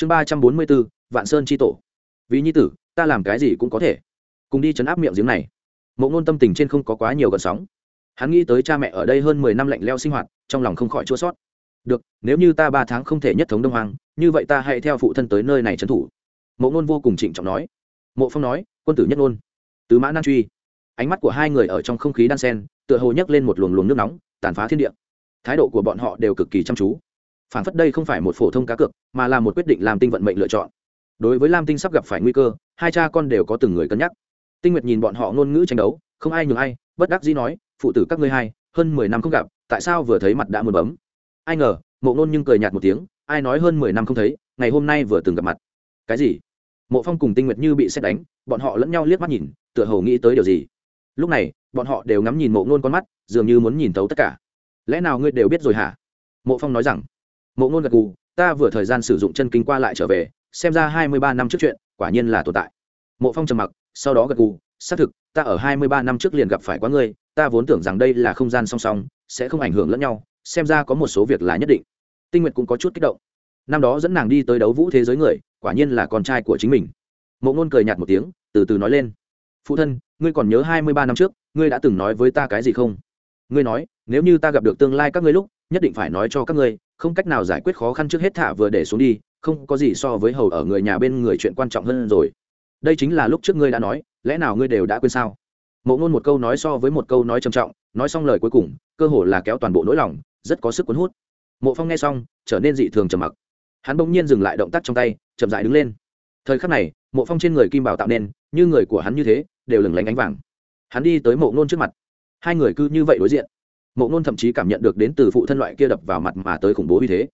chương ba trăm bốn mươi bốn, vạn sơn tri tổ. Vì nhi tử, ta làm cái gì cũng có thể. Cùng đi chấn áp miệng giếng này. Mộ ngôn tâm tình trên không có quá nhiều gợn sóng. Hắn nghĩ tới cha mẹ ở đây hơn mười năm lạnh leo sinh hoạt, trong lòng không khỏi chua sót được, nếu như ta ba tháng không thể nhất thống đông hoàng như vậy ta hãy theo phụ thân tới nơi này trấn thủ. Mộ ngôn vô cùng trịnh trọng nói. Mộ phong nói, quân tử nhất ngôn. Tứ mã nan truy. Ánh mắt của hai người ở trong không khí đan sen, tựa hồ nhấc lên một luồng luồng nước nóng, tàn phá thiên địa. Thái độ của bọn họ đều cực kỳ chăm chú phản phất đây không phải một phổ thông cá cược, mà là một quyết định làm tinh vận mệnh lựa chọn. Đối với lam tinh sắp gặp phải nguy cơ, hai cha con đều có từng người cân nhắc. Tinh nguyệt nhìn bọn họ ngôn ngữ tranh đấu, không ai nhường ai, bất đắc dĩ nói, phụ tử các ngươi hai, hơn mười năm không gặp, tại sao vừa thấy mặt đã mượn bấm? Ai ngờ, mộ ngôn nhưng cười nhạt một tiếng, ai nói hơn mười năm không thấy, ngày hôm nay vừa từng gặp mặt. Cái gì? Mộ phong cùng tinh nguyệt như bị xét đánh, bọn họ lẫn nhau liếc mắt nhìn, tựa hồ nghĩ tới điều gì. Lúc này, bọn họ đều ngắm nhìn mộ ngôn con mắt, dường như muốn nhìn thấu tất cả. Lẽ nào ngươi đều biết rồi hả? Mộ phong nói rằng mộ ngôn gật gù, ta vừa thời gian sử dụng chân kinh qua lại trở về, xem ra hai mươi ba năm trước chuyện, quả nhiên là tồn tại. Mộ phong trầm mặc, sau đó gật gù, xác thực, ta ở hai mươi ba năm trước liền gặp phải quá ngươi ta vốn tưởng rằng đây là không gian song song, sẽ không ảnh hưởng lẫn nhau, xem ra có một số việc là nhất định. Tinh nguyệt cũng có chút kích động. Năm đó dẫn nàng đi tới đấu vũ thế giới người, quả nhiên là con trai của chính mình. Mộ ngôn cười nhạt một tiếng, từ từ nói lên, phụ thân, ngươi còn nhớ hai mươi ba năm trước, ngươi đã từng nói với ta cái gì không? Ngươi nói, nếu như ta gặp được tương lai các ngươi lúc nhất định phải nói cho các ngươi, không cách nào giải quyết khó khăn trước hết thả vừa để xuống đi, không có gì so với hầu ở người nhà bên người chuyện quan trọng hơn rồi. Đây chính là lúc trước ngươi đã nói, lẽ nào ngươi đều đã quên sao? Mộ ngôn một câu nói so với một câu nói trầm trọng, nói xong lời cuối cùng, cơ hồ là kéo toàn bộ nỗi lòng, rất có sức cuốn hút. Mộ phong nghe xong, trở nên dị thường trầm mặc. Hắn bỗng nhiên dừng lại động tác trong tay, chậm dại đứng lên. Thời khắc này, mộ phong trên người kim bảo tạo nên, như người của hắn như thế, đều lừng lánh ánh vàng. Hắn đi tới mộ ngôn trước mặt. Hai người cứ như vậy đối diện mộ ngôn thậm chí cảm nhận được đến từ phụ thân loại kia đập vào mặt mà tới khủng bố như thế.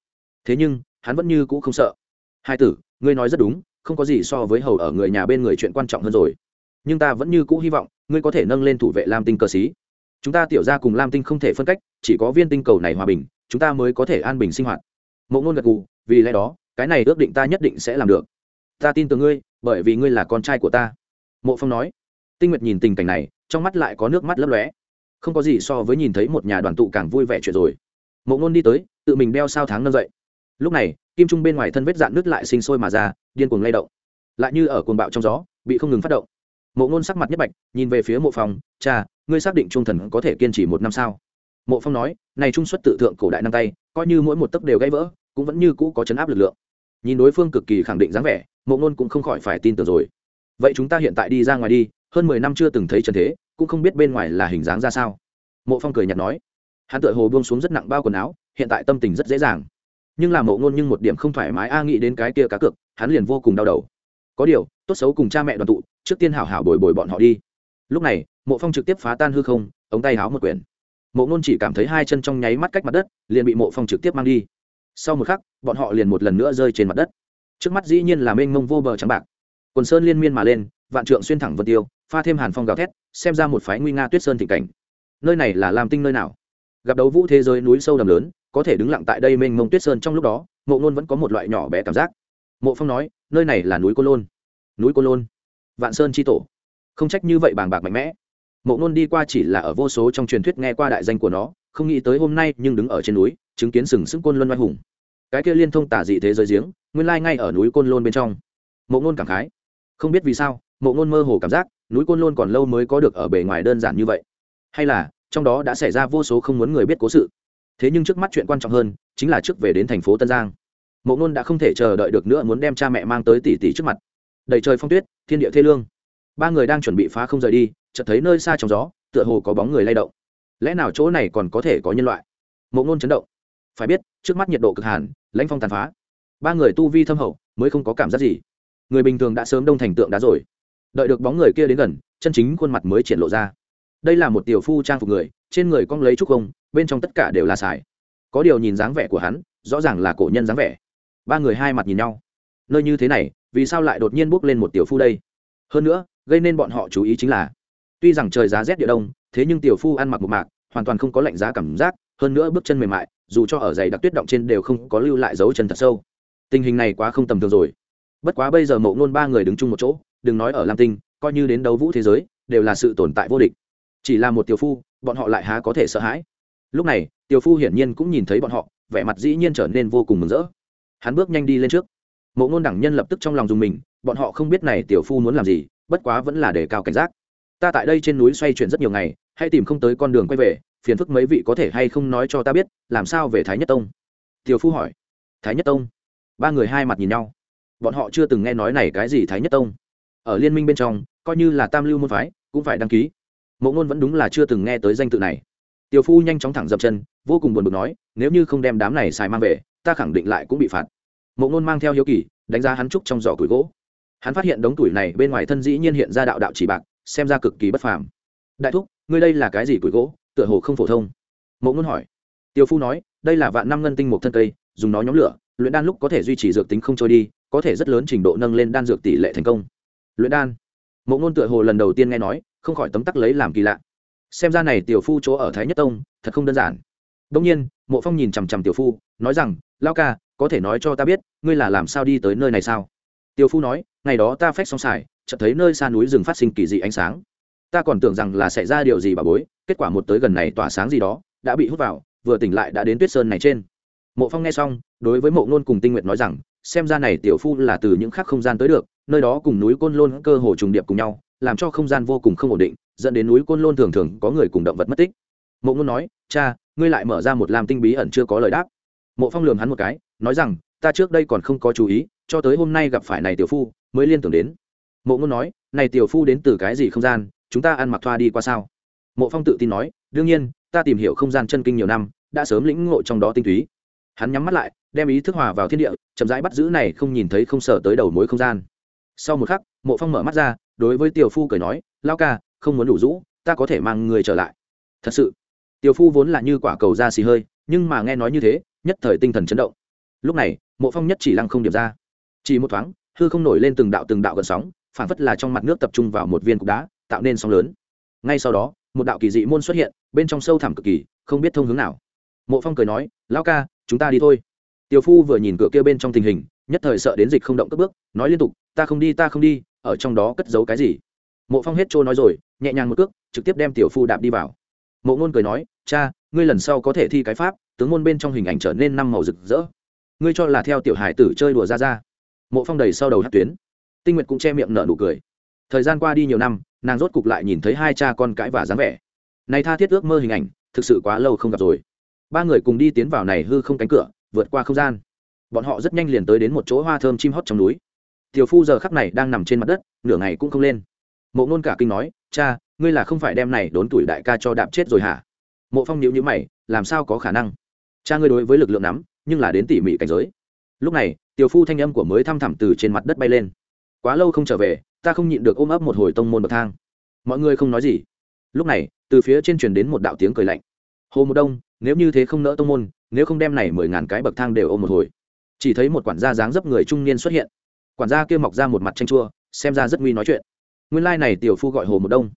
Thế nhưng, hắn vẫn như cũ không sợ. Hai tử, ngươi nói rất đúng, không có gì so với hầu ở người nhà bên người chuyện quan trọng hơn rồi. Nhưng ta vẫn như cũ hy vọng, ngươi có thể nâng lên thủ vệ lam tinh cơ sĩ. Chúng ta tiểu ra cùng lam tinh không thể phân cách, chỉ có viên tinh cầu này hòa bình, chúng ta mới có thể an bình sinh hoạt. Mộ ngôn gật gù, vì lẽ đó, cái này ước định ta nhất định sẽ làm được. Ta tin tưởng ngươi, bởi vì ngươi là con trai của ta. Mộ phong nói. Tinh nguyệt nhìn tình cảnh này, trong mắt lại có nước mắt lấp lóe không có gì so với nhìn thấy một nhà đoàn tụ càng vui vẻ chuyện rồi. Mộ ngôn đi tới, tự mình đeo sao tháng nâng dậy. Lúc này, kim trung bên ngoài thân vết dạn nước lại sinh sôi mà ra, điên cuồng lay động. Lại như ở cuồng bạo trong gió, bị không ngừng phát động. Mộ ngôn sắc mặt nhất bạch, nhìn về phía mộ phong, cha, ngươi xác định trung thần có thể kiên trì một năm sao? Mộ phong nói, này trung xuất tự thượng cổ đại năng tay, coi như mỗi một tấc đều gãy vỡ, cũng vẫn như cũ có chấn áp lực lượng. Nhìn đối phương cực kỳ khẳng định dáng vẻ, mộ ngôn cũng không khỏi phải tin tưởng rồi. Vậy chúng ta hiện tại đi ra ngoài đi, hơn mười năm chưa từng thấy trần thế cũng không biết bên ngoài là hình dáng ra sao. Mộ phong cười nhạt nói, hắn tựa hồ buông xuống rất nặng bao quần áo, hiện tại tâm tình rất dễ dàng. Nhưng là mộ ngôn nhưng một điểm không thoải mái, a nghĩ đến cái kia cá cược, hắn liền vô cùng đau đầu. Có điều, tốt xấu cùng cha mẹ đoàn tụ, trước tiên hảo hảo bồi bồi bọn họ đi. Lúc này, mộ phong trực tiếp phá tan hư không, ống tay háo một quyển. Mộ ngôn chỉ cảm thấy hai chân trong nháy mắt cách mặt đất, liền bị mộ phong trực tiếp mang đi. Sau một khắc, bọn họ liền một lần nữa rơi trên mặt đất. Trước mắt dĩ nhiên là mênh mông vô bờ trắng bạc. Quần sơn liên miên mà lên vạn trượng xuyên thẳng vân tiêu, pha thêm hàn phong gào thét, xem ra một phái nguy nga tuyết sơn thịnh cảnh. Nơi này là làm tinh nơi nào? Gặp đấu vũ thế giới núi sâu đầm lớn, có thể đứng lặng tại đây mênh mông tuyết sơn trong lúc đó, mộ ngôn vẫn có một loại nhỏ bé cảm giác. Mộ phong nói, nơi này là núi cô lôn. Núi cô lôn? Vạn sơn tri tổ. Không trách như vậy bàng bạc mạnh mẽ. Mộ ngôn đi qua chỉ là ở vô số trong truyền thuyết nghe qua đại danh của nó, không nghĩ tới hôm nay nhưng đứng ở trên núi, chứng kiến sừng sững côn luân oai hùng. Cái kia liên thông tả dị thế giới giếng, nguyên lai ngay ở núi côn lôn bên trong. Mộ ngôn cảm khái, không biết vì sao mộ ngôn mơ hồ cảm giác, núi côn lôn còn lâu mới có được ở bề ngoài đơn giản như vậy. Hay là, trong đó đã xảy ra vô số không muốn người biết cố sự. Thế nhưng trước mắt chuyện quan trọng hơn, chính là trước về đến thành phố tân giang. Mộ ngôn đã không thể chờ đợi được nữa muốn đem cha mẹ mang tới tỷ tỷ trước mặt. Đầy trời phong tuyết, thiên địa thê lương. Ba người đang chuẩn bị phá không rời đi, chợt thấy nơi xa trong gió, tựa hồ có bóng người lay động. Lẽ nào chỗ này còn có thể có nhân loại? Mộ ngôn chấn động. Phải biết, trước mắt nhiệt độ cực hàn lãnh phong tàn phá. Ba người tu vi thâm hậu, mới không có cảm giác gì. Người bình thường đã sớm đông thành tượng đá rồi đợi được bóng người kia đến gần, chân chính khuôn mặt mới triển lộ ra. Đây là một tiểu phu trang phục người, trên người cong lấy trúc không bên trong tất cả đều là xài có điều nhìn dáng vẻ của hắn, rõ ràng là cổ nhân dáng vẻ. Ba người hai mặt nhìn nhau. Nơi như thế này, vì sao lại đột nhiên bước lên một tiểu phu đây? Hơn nữa, gây nên bọn họ chú ý chính là, tuy rằng trời giá rét địa đông, thế nhưng tiểu phu ăn mặc một mạc, hoàn toàn không có lạnh giá cảm giác, hơn nữa bước chân mềm mại, dù cho ở giày đặc tuyết động trên đều không có lưu lại dấu chân thật sâu. Tình hình này quá không tầm thường rồi bất quá bây giờ mộ ngôn ba người đứng chung một chỗ, đừng nói ở lam tinh, coi như đến đấu vũ thế giới, đều là sự tồn tại vô địch. Chỉ là một tiểu phu, bọn họ lại há có thể sợ hãi. Lúc này, tiểu phu hiển nhiên cũng nhìn thấy bọn họ, vẻ mặt dĩ nhiên trở nên vô cùng mừng rỡ. Hắn bước nhanh đi lên trước. Mộ ngôn đẳng nhân lập tức trong lòng dùng mình, bọn họ không biết này tiểu phu muốn làm gì, bất quá vẫn là đề cao cảnh giác. Ta tại đây trên núi xoay chuyển rất nhiều ngày hay tìm không tới con đường quay về, phiền phức mấy vị có thể hay không nói cho ta biết, làm sao về thái nhất tông? Tiểu phu hỏi. Thái nhất tông? Ba người hai mặt nhìn nhau bọn họ chưa từng nghe nói này cái gì thái nhất tông. Ở liên minh bên trong, coi như là tam lưu môn phái, cũng phải đăng ký. Mộ ngôn vẫn đúng là chưa từng nghe tới danh tự này. Tiểu phu nhanh chóng thẳng dập chân, vô cùng buồn bực nói, nếu như không đem đám này xài mang về, ta khẳng định lại cũng bị phạt. Mộ ngôn mang theo hiếu kỳ, đánh giá hắn trúc trong giỏ củi gỗ. Hắn phát hiện đống tuổi này bên ngoài thân dĩ nhiên hiện ra đạo đạo chỉ bạc, xem ra cực kỳ bất phàm. Đại thúc, ngươi đây là cái gì củi gỗ? Tựa hồ không phổ thông. Mộ ngôn hỏi. Tiêu phu nói, đây là vạn năm ngân tinh một thân cây, dùng nó nhóm lửa, luyện đan lúc có thể duy trì dược tính không trôi đi có thể rất lớn trình độ nâng lên đan dược tỷ lệ thành công. Luyện đan. Mộ ngôn tựa hồ lần đầu tiên nghe nói, không khỏi tấm tắc lấy làm kỳ lạ. Xem ra này tiểu phu chỗ ở thái nhất tông, thật không đơn giản. Đông nhiên, mộ phong nhìn chằm chằm tiểu phu, nói rằng lao ca, có thể nói cho ta biết, ngươi là làm sao đi tới nơi này sao? Tiểu phu nói, ngày đó ta phách xong xài, chợt thấy nơi xa núi rừng phát sinh kỳ dị ánh sáng. Ta còn tưởng rằng là xảy ra điều gì bà bối, kết quả một tới gần này tỏa sáng gì đó, đã bị hút vào, vừa tỉnh lại đã đến tuyết sơn này trên. Mộ phong nghe xong, đối với mộ ngôn cùng tinh nguyện nói rằng xem ra này tiểu phu là từ những khác không gian tới được, nơi đó cùng núi côn lôn cơ hồ trùng điệp cùng nhau, làm cho không gian vô cùng không ổn định, dẫn đến núi côn lôn thường thường có người cùng động vật mất tích. Mộ ngôn nói, cha, ngươi lại mở ra một làm tinh bí ẩn chưa có lời đáp. Mộ phong lường hắn một cái, nói rằng, ta trước đây còn không có chú ý, cho tới hôm nay gặp phải này tiểu phu, mới liên tưởng đến. Mộ ngôn nói, này tiểu phu đến từ cái gì không gian, chúng ta ăn mặc thoa đi qua sao? Mộ phong tự tin nói, đương nhiên, ta tìm hiểu không gian chân kinh nhiều năm, đã sớm lĩnh ngộ trong đó tinh túy. Hắn nhắm mắt lại đem ý thức hòa vào thiên địa, chậm rãi bắt giữ này không nhìn thấy không sợ tới đầu mối không gian. Sau một khắc, mộ phong mở mắt ra, đối với tiểu phu cười nói lao ca, không muốn đủ rũ, ta có thể mang người trở lại. Thật sự, tiểu phu vốn là như quả cầu da xì hơi, nhưng mà nghe nói như thế, nhất thời tinh thần chấn động. Lúc này, mộ phong nhất chỉ lăng không điểm ra. Chỉ một thoáng, hư không nổi lên từng đạo từng đạo gần sóng, phản phất là trong mặt nước tập trung vào một viên cục đá, tạo nên sóng lớn. Ngay sau đó, một đạo kỳ dị môn xuất hiện, bên trong sâu thẳm cực kỳ, không biết thông hướng nào. Mộ phong cười nói, lão ca, chúng ta đi thôi tiểu phu vừa nhìn cửa kia bên trong tình hình, nhất thời sợ đến dịch không động cất bước, nói liên tục, ta không đi, ta không đi, ở trong đó cất giấu cái gì? Mộ phong hết trôi nói rồi, nhẹ nhàng một cước, trực tiếp đem tiểu phu đạp đi vào. Mộ Nôn cười nói, cha, ngươi lần sau có thể thi cái pháp, tướng môn bên trong hình ảnh trở nên năm màu rực rỡ. Ngươi cho là theo tiểu hải tử chơi đùa ra ra. Mộ phong đầy sau đầu hất tuyến. Tinh nguyệt cũng che miệng nở nụ cười. Thời gian qua đi nhiều năm, nàng rốt cục lại nhìn thấy hai cha con cãi và dáng vẻ. Này tha thiết ước mơ hình ảnh, thực sự quá lâu không gặp rồi. Ba người cùng đi tiến vào này hư không cánh cửa vượt qua không gian. Bọn họ rất nhanh liền tới đến một chỗ hoa thơm chim hót trong núi. Tiểu phu giờ khắc này đang nằm trên mặt đất, nửa ngày cũng không lên. Mộ ngôn cả kinh nói, cha, ngươi là không phải đem này đốn tuổi đại ca cho đạp chết rồi hả? Mộ phong nhiễu nhíu mày, làm sao có khả năng? Cha ngươi đối với lực lượng nắm, nhưng là đến tỉ mỉ cảnh giới. Lúc này, tiểu phu thanh âm của mới thăm thẳm từ trên mặt đất bay lên. Quá lâu không trở về, ta không nhịn được ôm ấp một hồi tông môn bậc thang. Mọi người không nói gì. Lúc này, từ phía trên truyền đến một đạo tiếng cười lạnh. Hồ một đông nếu như thế không nỡ tông môn, nếu không đem này mười ngàn cái bậc thang đều ôm một hồi. Chỉ thấy một quản gia dáng dấp người trung niên xuất hiện. Quản gia kia mọc ra một mặt tranh chua, xem ra rất nguy nói chuyện. Nguyên lai này tiểu phu gọi hồ một đông.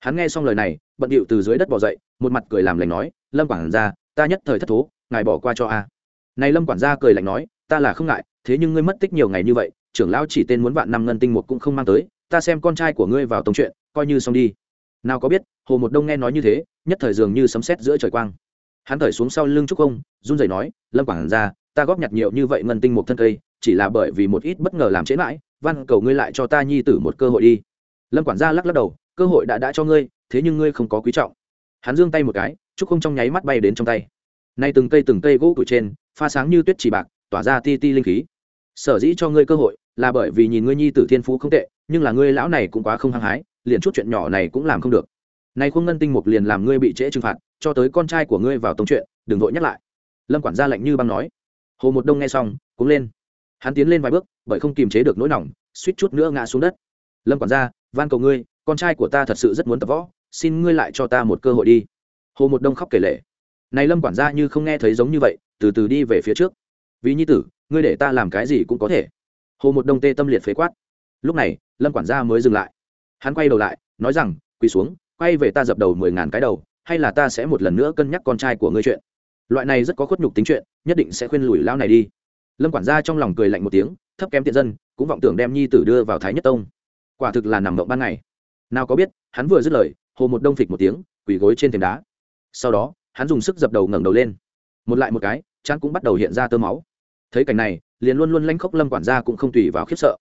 Hắn nghe xong lời này, bận điệu từ dưới đất bỏ dậy, một mặt cười làm lành nói, lâm quản gia, ta nhất thời thất thố, ngài bỏ qua cho a. Này lâm quản gia cười lạnh nói, ta là không ngại, thế nhưng ngươi mất tích nhiều ngày như vậy, trưởng lão chỉ tên muốn vạn năm ngân tinh một cũng không mang tới, ta xem con trai của ngươi vào tông chuyện, coi như xong đi. Nào có biết, hồ một đông nghe nói như thế, nhất thời dường như sấm sét giữa trời quang hắn thởi xuống sau lưng trúc không, run rẩy nói, lâm quản gia, ta góp nhặt nhiều như vậy ngân tinh một thân cây, chỉ là bởi vì một ít bất ngờ làm trễ mãi, văn cầu ngươi lại cho ta nhi tử một cơ hội đi. Lâm quản gia lắc lắc đầu, cơ hội đã đã cho ngươi, thế nhưng ngươi không có quý trọng. Hắn giương tay một cái, trúc không trong nháy mắt bay đến trong tay. Nay từng cây từng cây gỗ củi trên, pha sáng như tuyết chỉ bạc, tỏa ra ti ti linh khí. Sở dĩ cho ngươi cơ hội, là bởi vì nhìn ngươi nhi tử thiên phú không tệ, nhưng là ngươi lão này cũng quá không hăng hái, liền chút chuyện nhỏ này cũng làm không được nay khuôn ngân tinh mục liền làm ngươi bị trễ trừng phạt, cho tới con trai của ngươi vào tông chuyện, đừng vội nhắc lại. Lâm quản gia lạnh như băng nói. Hồ một đông nghe xong, cũng lên. Hắn tiến lên vài bước, bởi không kiềm chế được nỗi nỏng suýt chút nữa ngã xuống đất. Lâm quản gia, van cầu ngươi, con trai của ta thật sự rất muốn tập võ, xin ngươi lại cho ta một cơ hội đi. Hồ một đông khóc kể lệ này lâm quản gia như không nghe thấy giống như vậy, từ từ đi về phía trước. Vì nhi tử, ngươi để ta làm cái gì cũng có thể. Hồ một đông tê tâm liệt phế quát. Lúc này, lâm quản gia mới dừng lại. Hắn quay đầu lại, nói rằng, quỳ xuống quay về ta dập đầu mười ngàn cái đầu, hay là ta sẽ một lần nữa cân nhắc con trai của ngươi chuyện. Loại này rất có khuất nhục tính chuyện, nhất định sẽ khuyên lùi lao này đi. Lâm quản gia trong lòng cười lạnh một tiếng, thấp kém tiện dân, cũng vọng tưởng đem nhi tử đưa vào thái nhất tông. Quả thực là nằm mộng ban ngày. Nào có biết, hắn vừa dứt lời, hồ một đông phịch một tiếng, quỳ gối trên thềm đá. Sau đó, hắn dùng sức dập đầu ngẩng đầu lên. Một lại một cái, chán cũng bắt đầu hiện ra tơ máu. Thấy cảnh này, liền luôn luôn lanh khốc lâm quản gia cũng không tùy vào khiếp sợ.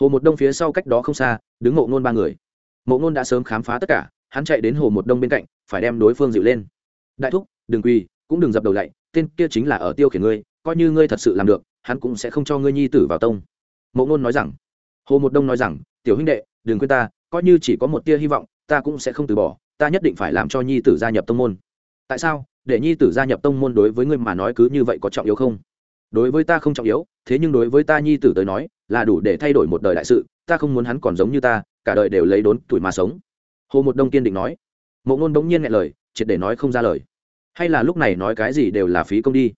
Hồ một đông phía sau cách đó không xa, đứng mộ ngôn ba người. Mộ ngôn đã sớm khám phá tất cả hắn chạy đến hồ một đông bên cạnh, phải đem đối phương dịu lên. Đại thúc, đừng quỳ, cũng đừng dập đầu lạy tên kia chính là ở tiêu khiển ngươi, coi như ngươi thật sự làm được, hắn cũng sẽ không cho ngươi nhi tử vào tông. Mộ ngôn nói rằng. Hồ một đông nói rằng, tiểu huynh đệ, đừng quên ta, coi như chỉ có một tia hy vọng, ta cũng sẽ không từ bỏ, ta nhất định phải làm cho nhi tử gia nhập tông môn. Tại sao? Để nhi tử gia nhập tông môn đối với ngươi mà nói cứ như vậy có trọng yếu không? Đối với ta không trọng yếu, thế nhưng đối với ta nhi tử tới nói, là đủ để thay đổi một đời đại sự, ta không muốn hắn còn giống như ta, cả đời đều lấy đốn tuổi mà sống hồ một đông kiên định nói. Mộ ngôn bỗng nhiên nghe lời, triệt để nói không ra lời. Hay là lúc này nói cái gì đều là phí công đi.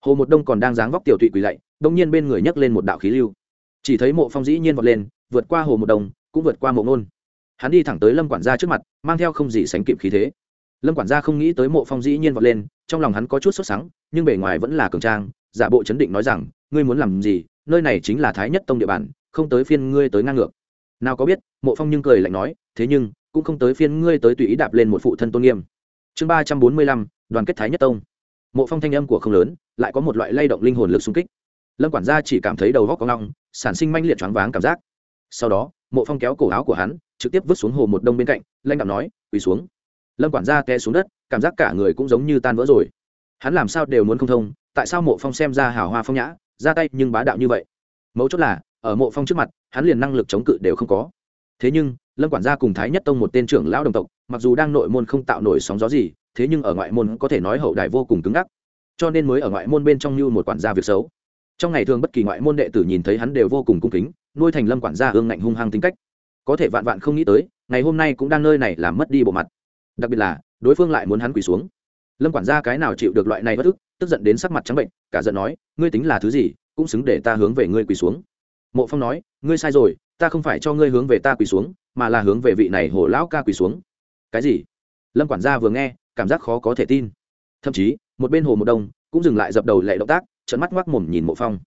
Hồ một đông còn đang dáng vóc tiểu tụy quỳ lạy đông nhiên bên người nhấc lên một đạo khí lưu. Chỉ thấy mộ phong dĩ nhiên vọt lên, vượt qua hồ một đông, cũng vượt qua mộ ngôn. Hắn đi thẳng tới lâm quản gia trước mặt, mang theo không gì sánh kịp khí thế. Lâm quản gia không nghĩ tới mộ phong dĩ nhiên vọt lên, trong lòng hắn có chút sốt sắng, nhưng bề ngoài vẫn là cường trang, giả bộ chấn định nói rằng, ngươi muốn làm gì? Nơi này chính là thái nhất tông địa bàn, không tới phiên ngươi tới ngang ngược. Nào có biết, mộ phong nhưng cười lạnh nói, thế nhưng cũng không tới phiên ngươi tới tùy ý đạp lên một phụ thân tôn nghiêm. Chương ba trăm bốn mươi lăm, đoàn kết thái nhất tông. Mộ phong thanh âm của không lớn, lại có một loại lay động linh hồn lực xung kích. Lâm quản gia chỉ cảm thấy đầu góc có ngong sản sinh manh liệt choáng váng cảm giác. Sau đó, mộ phong kéo cổ áo của hắn, trực tiếp vứt xuống hồ một đông bên cạnh lanh đạm nói, quỳ xuống. Lâm quản gia té xuống đất, cảm giác cả người cũng giống như tan vỡ rồi. Hắn làm sao đều muốn không thông, tại sao mộ phong xem ra hào hoa phong nhã, ra tay nhưng bá đạo như vậy? Mấu chốt là, ở mộ phong trước mặt, hắn liền năng lực chống cự đều không có thế nhưng, lâm quản gia cùng thái nhất tông một tên trưởng lão đồng tộc, mặc dù đang nội môn không tạo nổi sóng gió gì, thế nhưng ở ngoại môn có thể nói hậu đài vô cùng cứng ngắc. Cho nên mới ở ngoại môn bên trong như một quản gia việc xấu. Trong ngày thường bất kỳ ngoại môn đệ tử nhìn thấy hắn đều vô cùng cung kính, nuôi thành lâm quản gia hương ngạnh hung hăng tính cách. Có thể vạn vạn không nghĩ tới, ngày hôm nay cũng đang nơi này làm mất đi bộ mặt. Đặc biệt là, đối phương lại muốn hắn quỳ xuống. Lâm quản gia cái nào chịu được loại này bất ức, tức giận đến sắc mặt trắng bệnh, cả giận nói, ngươi tính là thứ gì, cũng xứng để ta hướng về ngươi quỳ xuống. Mộ phong nói, ngươi sai rồi ta không phải cho ngươi hướng về ta quỳ xuống, mà là hướng về vị này hồ lão ca quỳ xuống. Cái gì? Lâm quản gia vừa nghe, cảm giác khó có thể tin. Thậm chí, một bên hồ một đông cũng dừng lại dập đầu lệ động tác trận mắt ngoác mồm nhìn mộ phong.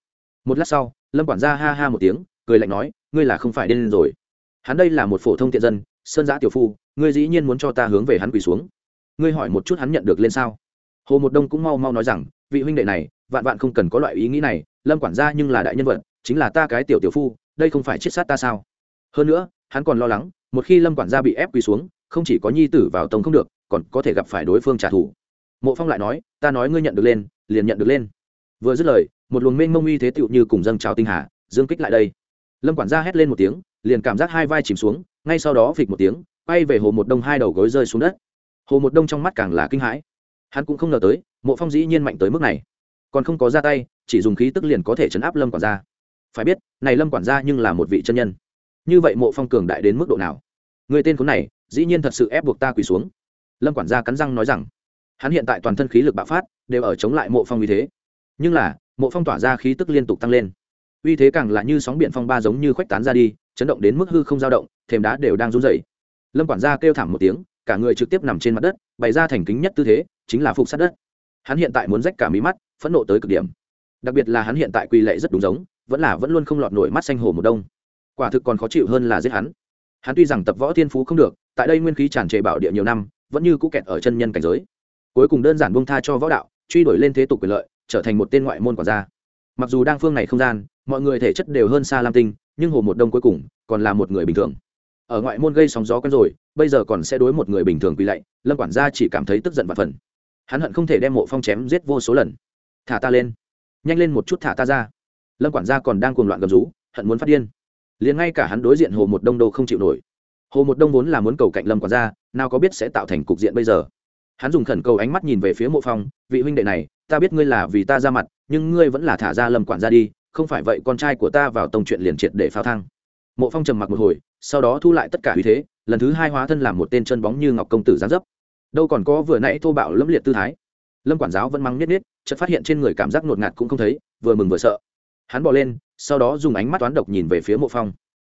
Một lát sau, lâm quản gia ha ha một tiếng, cười lạnh nói, ngươi là không phải điên rồi. Hắn đây là một phổ thông tiện dân, sơn giã tiểu phu, ngươi dĩ nhiên muốn cho ta hướng về hắn quỳ xuống. Ngươi hỏi một chút hắn nhận được lên sao? Hồ một đông cũng mau mau nói rằng, vị huynh đệ này, vạn vạn không cần có loại ý nghĩ này, lâm quản gia nhưng là đại nhân vật, chính là ta cái tiểu tiểu phu đây không phải chết sát ta sao? Hơn nữa, hắn còn lo lắng, một khi lâm quản gia bị ép quỳ xuống, không chỉ có nhi tử vào tông không được, còn có thể gặp phải đối phương trả thù. Mộ phong lại nói, ta nói ngươi nhận được lên, liền nhận được lên. Vừa dứt lời, một luồng mênh mông uy thế tựu như cùng dâng trào tinh hà, dương kích lại đây. Lâm quản gia hét lên một tiếng, liền cảm giác hai vai chìm xuống, ngay sau đó phịch một tiếng bay về hồ một đông hai đầu gối rơi xuống đất. Hồ một đông trong mắt càng là kinh hãi. Hắn cũng không ngờ tới, mộ phong dĩ nhiên mạnh tới mức này. Còn không có ra tay, chỉ dùng khí tức liền có thể chấn áp lâm quản gia phải biết, này lâm quản gia nhưng là một vị chân nhân. Như vậy mộ phong cường đại đến mức độ nào? Người tên khốn này, dĩ nhiên thật sự ép buộc ta quỳ xuống. Lâm quản gia cắn răng nói rằng, hắn hiện tại toàn thân khí lực bạo phát, đều ở chống lại mộ phong uy thế. Nhưng là, mộ phong tỏa ra khí tức liên tục tăng lên. Uy thế càng là như sóng biển phong ba giống như khuếch tán ra đi, chấn động đến mức hư không dao động, thềm đá đều đang run rẩy. Lâm quản gia kêu thảm một tiếng, cả người trực tiếp nằm trên mặt đất, bày ra thành kính nhất tư thế, chính là phục sát đất. Hắn hiện tại muốn rách cả mí mắt, phẫn nộ tới cực điểm. Đặc biệt là hắn hiện tại quy lệ rất đúng giống vẫn là vẫn luôn không lọt nổi mắt xanh hồ một đông. Quả thực còn khó chịu hơn là giết hắn. Hắn tuy rằng tập võ thiên phú không được, tại đây nguyên khí tràn trề bảo địa nhiều năm, vẫn như cũ kẹt ở chân nhân cảnh giới. Cuối cùng đơn giản bông tha cho võ đạo, truy đuổi lên thế tục quyền lợi, trở thành một tên ngoại môn quản gia. Mặc dù đang phương này không gian, mọi người thể chất đều hơn xa lam tinh, nhưng hồ một đông cuối cùng còn là một người bình thường. Ở ngoại môn gây sóng gió quen rồi, bây giờ còn sẽ đối một người bình thường quỳ lạy, lâm quản gia chỉ cảm thấy tức giận và phần. Hắn hận không thể đem mộ phong chém giết vô số lần. Thả ta lên, nhanh lên một chút thả ta ra lâm quản gia còn đang cuồng loạn gầm rú, hận muốn phát điên. Liền ngay cả hắn đối diện hồ một đông đô không chịu nổi. Hồ một đông vốn là muốn cầu cạnh lâm quản gia, nào có biết sẽ tạo thành cục diện bây giờ. Hắn dùng khẩn cầu ánh mắt nhìn về phía mộ phong, vị huynh đệ này, ta biết ngươi là vì ta ra mặt, nhưng ngươi vẫn là thả ra lâm quản gia đi, không phải vậy con trai của ta vào tông chuyện liền triệt để phao thang mộ phong trầm mặc một hồi, sau đó thu lại tất cả uy thế, lần thứ hai hóa thân làm một tên chân bóng như ngọc công tử gián dấp. Đâu còn có vừa nãy thô bạo lẫm liệt tư thái. Lâm quản giáo vẫn mắng nhất nhất chợt phát hiện trên người cảm giác ngột ngạt cũng không thấy, vừa mừng vừa sợ hắn bỏ lên, sau đó dùng ánh mắt toán độc nhìn về phía mộ phong.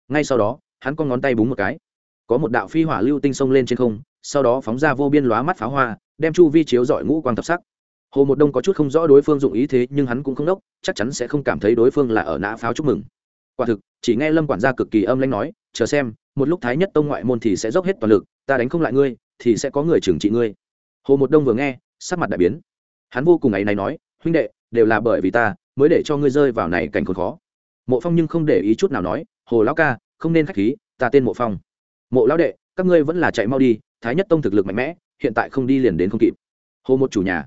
Ngay sau đó, hắn con ngón tay búng một cái. Có một đạo phi hỏa lưu tinh sông lên trên không, sau đó phóng ra vô biên lóa mắt pháo hoa, đem chu vi chiếu dọi ngũ quang tập sắc. Hồ một đông có chút không rõ đối phương dụng ý thế, nhưng hắn cũng không đốc, chắc chắn sẽ không cảm thấy đối phương là ở nã pháo chúc mừng. Quả thực, chỉ nghe lâm quản gia cực kỳ âm lãnh nói, chờ xem, một lúc thái nhất tông ngoại môn thì sẽ dốc hết toàn lực, ta đánh không lại ngươi, thì sẽ có người trừng trị ngươi. Hồ một đông vừa nghe, sắc mặt đại biến. Hắn vô cùng ấy này nói, huynh đệ, đều là bởi vì ta mới để cho ngươi rơi vào này cảnh khốn khó. Mộ phong nhưng không để ý chút nào nói, hồ lão ca, không nên khách khí, ta tên mộ phong. Mộ lão đệ, các ngươi vẫn là chạy mau đi, thái nhất tông thực lực mạnh mẽ, hiện tại không đi liền đến không kịp. Hồ một chủ nhà.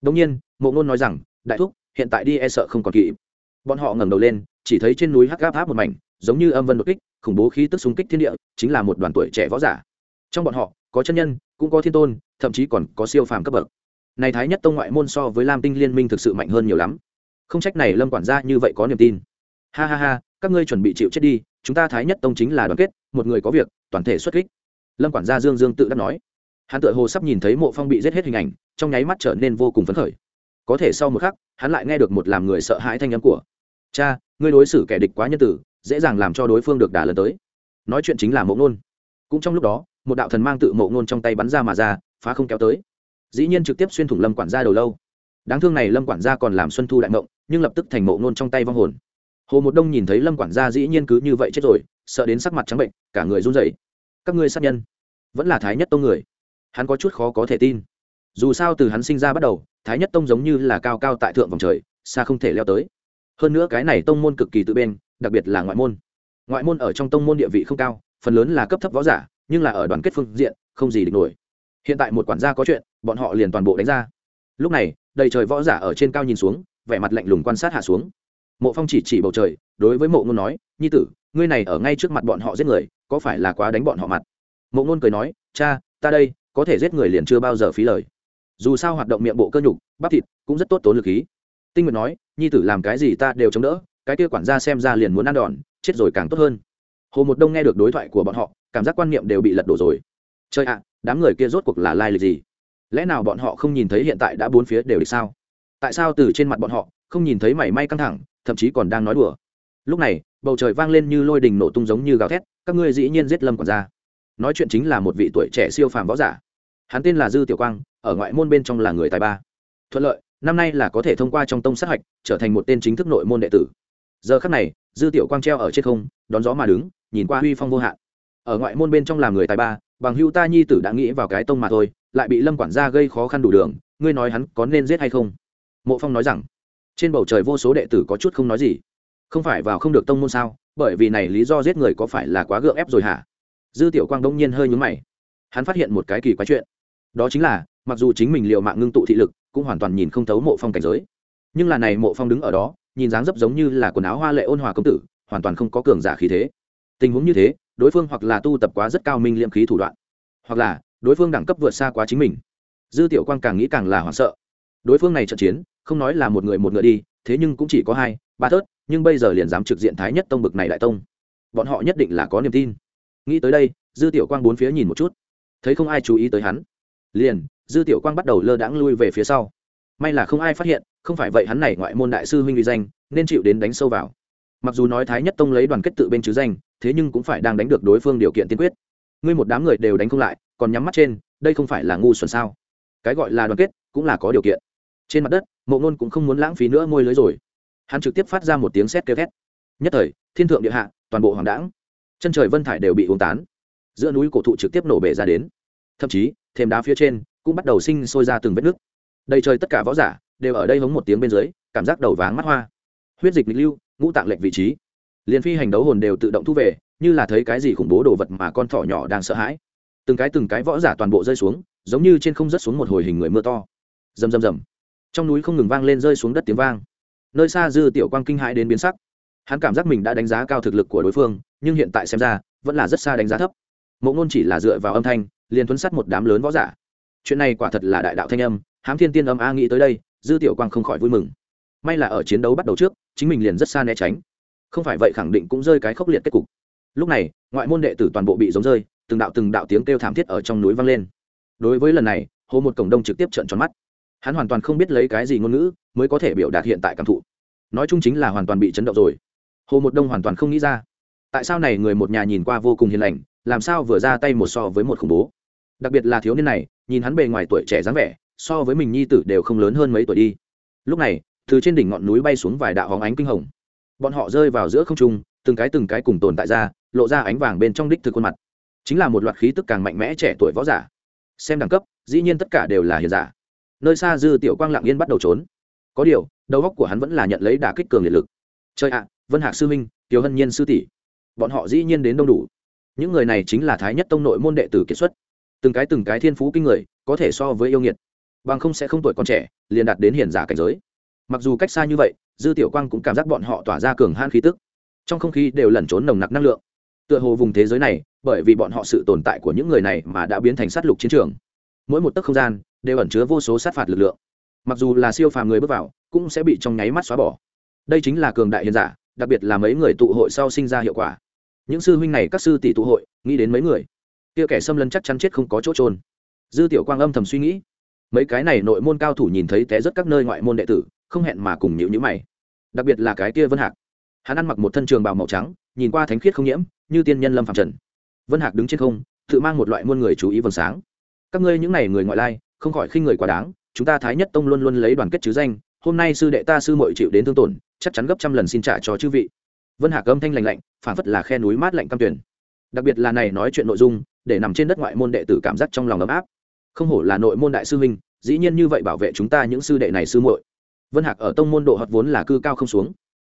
Đông nhiên, mộ ngôn nói rằng, đại thúc, hiện tại đi e sợ không còn kịp. Bọn họ ngẩng đầu lên, chỉ thấy trên núi hắc gáp áp một mảnh, giống như âm vân đột kích, khủng bố khí tức xung kích thiên địa, chính là một đoàn tuổi trẻ võ giả. Trong bọn họ, có chân nhân, cũng có thiên tôn, thậm chí còn có siêu phàm cấp bậc. Này thái nhất tông ngoại môn so với lam tinh liên minh thực sự mạnh hơn nhiều lắm không trách này lâm quản gia như vậy có niềm tin. Ha ha ha, các ngươi chuẩn bị chịu chết đi, chúng ta thái nhất tông chính là đoàn kết, một người có việc, toàn thể xuất kích. Lâm quản gia dương dương tự đắc nói. Hắn tự hồ sắp nhìn thấy mộ phong bị giết hết hình ảnh, trong nháy mắt trở nên vô cùng phấn khởi. Có thể sau một khắc, hắn lại nghe được một làm người sợ hãi thanh âm của, cha, ngươi đối xử kẻ địch quá nhân tử, dễ dàng làm cho đối phương được đả lần tới. Nói chuyện chính là mộ ngôn cũng trong lúc đó, một đạo thần mang tự mộ ngôn trong tay bắn ra mà ra, phá không kéo tới. Dĩ nhiên trực tiếp xuyên thủng lâm quản gia đầu lâu đáng thương này lâm quản gia còn làm xuân thu đại mộng, nhưng lập tức thành mộ ngôn trong tay vong hồn. Hồ một đông nhìn thấy lâm quản gia dĩ nhiên cứ như vậy chết rồi, sợ đến sắc mặt trắng bệnh, cả người run rẩy. Các ngươi sát nhân, vẫn là thái nhất tông người. Hắn có chút khó có thể tin. Dù sao từ hắn sinh ra bắt đầu, thái nhất tông giống như là cao cao tại thượng vòng trời, xa không thể leo tới. Hơn nữa cái này tông môn cực kỳ tự bên, đặc biệt là ngoại môn. Ngoại môn ở trong tông môn địa vị không cao, phần lớn là cấp thấp võ giả, nhưng là ở đoàn kết phương diện, không gì địch nổi. Hiện tại một quản gia có chuyện, bọn họ liền toàn bộ đánh ra lúc này, đầy trời võ giả ở trên cao nhìn xuống, vẻ mặt lạnh lùng quan sát hạ xuống. Mộ phong chỉ chỉ bầu trời, đối với mộ ngôn nói, nhi tử, ngươi này ở ngay trước mặt bọn họ giết người, có phải là quá đánh bọn họ mặt? Mộ ngôn cười nói, cha, ta đây, có thể giết người liền chưa bao giờ phí lời. Dù sao hoạt động miệng bộ cơ nhục, bắp thịt cũng rất tốt tốn lực khí. Tinh nguyệt nói, nhi tử làm cái gì ta đều chống đỡ, cái kia quản gia xem ra liền muốn ăn đòn, chết rồi càng tốt hơn. Hồ một đông nghe được đối thoại của bọn họ, cảm giác quan niệm đều bị lật đổ rồi. Chơi ạ, đám người kia rốt cuộc là lai lịch gì? Lẽ nào bọn họ không nhìn thấy hiện tại đã bốn phía đều địch sao? Tại sao từ trên mặt bọn họ, không nhìn thấy mảy may căng thẳng, thậm chí còn đang nói đùa? Lúc này, bầu trời vang lên như lôi đình nổ tung giống như gào thét, các ngươi dĩ nhiên giết lâm còn ra. nói chuyện chính là một vị tuổi trẻ siêu phàm võ giả. Hắn tên là dư tiểu quang, ở ngoại môn bên trong là người tài ba. Thuận lợi, năm nay là có thể thông qua trong tông sát hạch, trở thành một tên chính thức nội môn đệ tử. Giờ khắc này, dư tiểu quang treo ở trên không, đón gió mà đứng, nhìn qua huy phong vô hạn. Ở ngoại môn bên trong làm người tài ba, bằng hưu ta nhi tử đã nghĩ vào cái tông mà thôi lại bị lâm quản gia gây khó khăn đủ đường, ngươi nói hắn có nên giết hay không? Mộ phong nói rằng, trên bầu trời vô số đệ tử có chút không nói gì. Không phải vào không được tông môn sao? Bởi vì này lý do giết người có phải là quá gượng ép rồi hả? Dư tiểu quang đông nhiên hơi nhúng mày. Hắn phát hiện một cái kỳ quái chuyện. Đó chính là, mặc dù chính mình liệu mạng ngưng tụ thị lực, cũng hoàn toàn nhìn không thấu mộ phong cảnh giới. Nhưng là này mộ phong đứng ở đó, nhìn dáng dấp giống như là quần áo hoa lệ ôn hòa công tử, hoàn toàn không có cường giả khí thế. Tình huống như thế, đối phương hoặc là tu tập quá rất cao minh liệm khí thủ đoạn, hoặc là đối phương đẳng cấp vượt xa quá chính mình. Dư tiểu quang càng nghĩ càng là hoảng sợ. Đối phương này trận chiến, không nói là một người một ngựa đi, thế nhưng cũng chỉ có hai, ba thớt, nhưng bây giờ liền dám trực diện thái nhất tông bực này đại tông. Bọn họ nhất định là có niềm tin. Nghĩ tới đây, dư tiểu quang bốn phía nhìn một chút. Thấy không ai chú ý tới hắn, liền, dư tiểu quang bắt đầu lơ đãng lui về phía sau. May là không ai phát hiện, không phải vậy hắn này ngoại môn đại sư huynh uy danh, nên chịu đến đánh sâu vào. Mặc dù nói thái nhất tông lấy đoàn kết tự bên chứ danh, thế nhưng cũng phải đang đánh được đối phương điều kiện tiên quyết. Ngươi một đám người đều đánh không lại còn nhắm mắt trên đây không phải là ngu xuẩn sao? Cái gọi là đoàn kết cũng là có điều kiện. Trên mặt đất mộ ngôn cũng không muốn lãng phí nữa môi lưới rồi. Hắn trực tiếp phát ra một tiếng sét kêu thét. Nhất thời thiên thượng địa hạ toàn bộ hoàng đãng, chân trời vân thải đều bị uống tán. Giữa núi cổ thụ trực tiếp nổ bể ra đến. Thậm chí thêm đá phía trên cũng bắt đầu sinh sôi ra từng vết nước đầy trời tất cả võ giả đều ở đây hống một tiếng bên dưới cảm giác đầu váng mắt hoa. Huyết dịch nghịch lưu ngũ tạng lệnh vị trí. Liền phi hành đấu hồn đều tự động thu về như là thấy cái gì khủng bố đồ vật mà con thỏ nhỏ đang sợ hãi từng cái từng cái võ giả toàn bộ rơi xuống, giống như trên không rớt xuống một hồi hình người mưa to. Rầm rầm rầm. Trong núi không ngừng vang lên rơi xuống đất tiếng vang. Nơi xa dư tiểu quang kinh hãi đến biến sắc. Hắn cảm giác mình đã đánh giá cao thực lực của đối phương, nhưng hiện tại xem ra, vẫn là rất xa đánh giá thấp. Mộ ngôn chỉ là dựa vào âm thanh, liền thuấn sắt một đám lớn võ giả. Chuyện này quả thật là đại đạo thanh âm, hám thiên tiên âm a nghĩ tới đây, dư tiểu quang không khỏi vui mừng. May là ở chiến đấu bắt đầu trước, chính mình liền rất xa né tránh. Không phải vậy khẳng định cũng rơi cái khốc liệt kết cục lúc này, ngoại môn đệ tử toàn bộ bị giống rơi, từng đạo từng đạo tiếng kêu thảm thiết ở trong núi vang lên. Đối với lần này, hồ một cổng đông trực tiếp trợn tròn mắt. Hắn hoàn toàn không biết lấy cái gì ngôn ngữ mới có thể biểu đạt hiện tại cảm thụ. Nói chung chính là hoàn toàn bị chấn động rồi. Hồ một đông hoàn toàn không nghĩ ra, tại sao này người một nhà nhìn qua vô cùng hiền lành, làm sao vừa ra tay một so với một khủng bố. Đặc biệt là thiếu niên này, nhìn hắn bề ngoài tuổi trẻ dáng vẻ, so với mình nhi tử đều không lớn hơn mấy tuổi đi. Lúc này, từ trên đỉnh ngọn núi bay xuống vài đạo hóng ánh kinh hồng. Bọn họ rơi vào giữa không trung, từng cái từng cái cùng tồn tại ra lộ ra ánh vàng bên trong đích thực khuôn mặt. Chính là một loạt khí tức càng mạnh mẽ trẻ tuổi võ giả. Xem đẳng cấp, dĩ nhiên tất cả đều là hiền giả. Nơi xa dư tiểu quang lặng yên bắt đầu trốn. Có điều, đầu góc của hắn vẫn là nhận lấy đả kích cường liệt lực. Trời ạ, vân hạc sư minh tiểu hân nhiên sư tỷ. Bọn họ dĩ nhiên đến đông đủ. Những người này chính là thái nhất tông nội môn đệ tử kiệt xuất. Từng cái từng cái thiên phú kinh người, có thể so với yêu nghiệt. Bằng không sẽ không tuổi còn trẻ, liền đạt đến hiền giả cảnh giới. Mặc dù cách xa như vậy, dư tiểu quang cũng cảm giác bọn họ tỏa ra cường han khí tức. Trong không khí đều lẩn trốn nồng nặc năng lượng tựa hồ vùng thế giới này, bởi vì bọn họ sự tồn tại của những người này mà đã biến thành sát lục chiến trường. Mỗi một tấc không gian đều ẩn chứa vô số sát phạt lực lượng. Mặc dù là siêu phàm người bước vào, cũng sẽ bị trong nháy mắt xóa bỏ. Đây chính là cường đại hiền giả, đặc biệt là mấy người tụ hội sau sinh ra hiệu quả. Những sư huynh này các sư tỷ tụ hội, nghĩ đến mấy người. Kia kẻ xâm lấn chắc chắn chết không có chỗ trôn dư tiểu quang âm thầm suy nghĩ. Mấy cái này nội môn cao thủ nhìn thấy té rất các nơi ngoại môn đệ tử, không hẹn mà cùng nhịu nhữ mày. Đặc biệt là cái kia vân hạc. Hắn ăn mặc một thân trường bào màu trắng, nhìn qua thánh khiết không nhiễm như tiên nhân lâm phạm trần vân hạc đứng trên không tự mang một loại muôn người chú ý vầng sáng các ngươi những n à y người ngoại lai không khỏi khinh người quá đáng chúng ta thái nhất tông luôn luôn lấy đoàn kết chứ danh hôm nay sư đệ ta sư mội chịu đến thương tổn chắc chắn gấp trăm lần xin trả cho chư vị vân hạc âm thanh lành lạnh phản phất là khe núi mát lạnh cam tuyển đặc biệt là này nói chuyện nội dung để nằm trên đất ngoại môn đệ tử cảm giác trong lòng ấm áp không hổ là nội môn đại sư huynh dĩ nhiên như vậy bảo vệ chúng ta những sư đệ này sư muội vân hạc ở tông môn độ hợp vốn là cư cao không xuống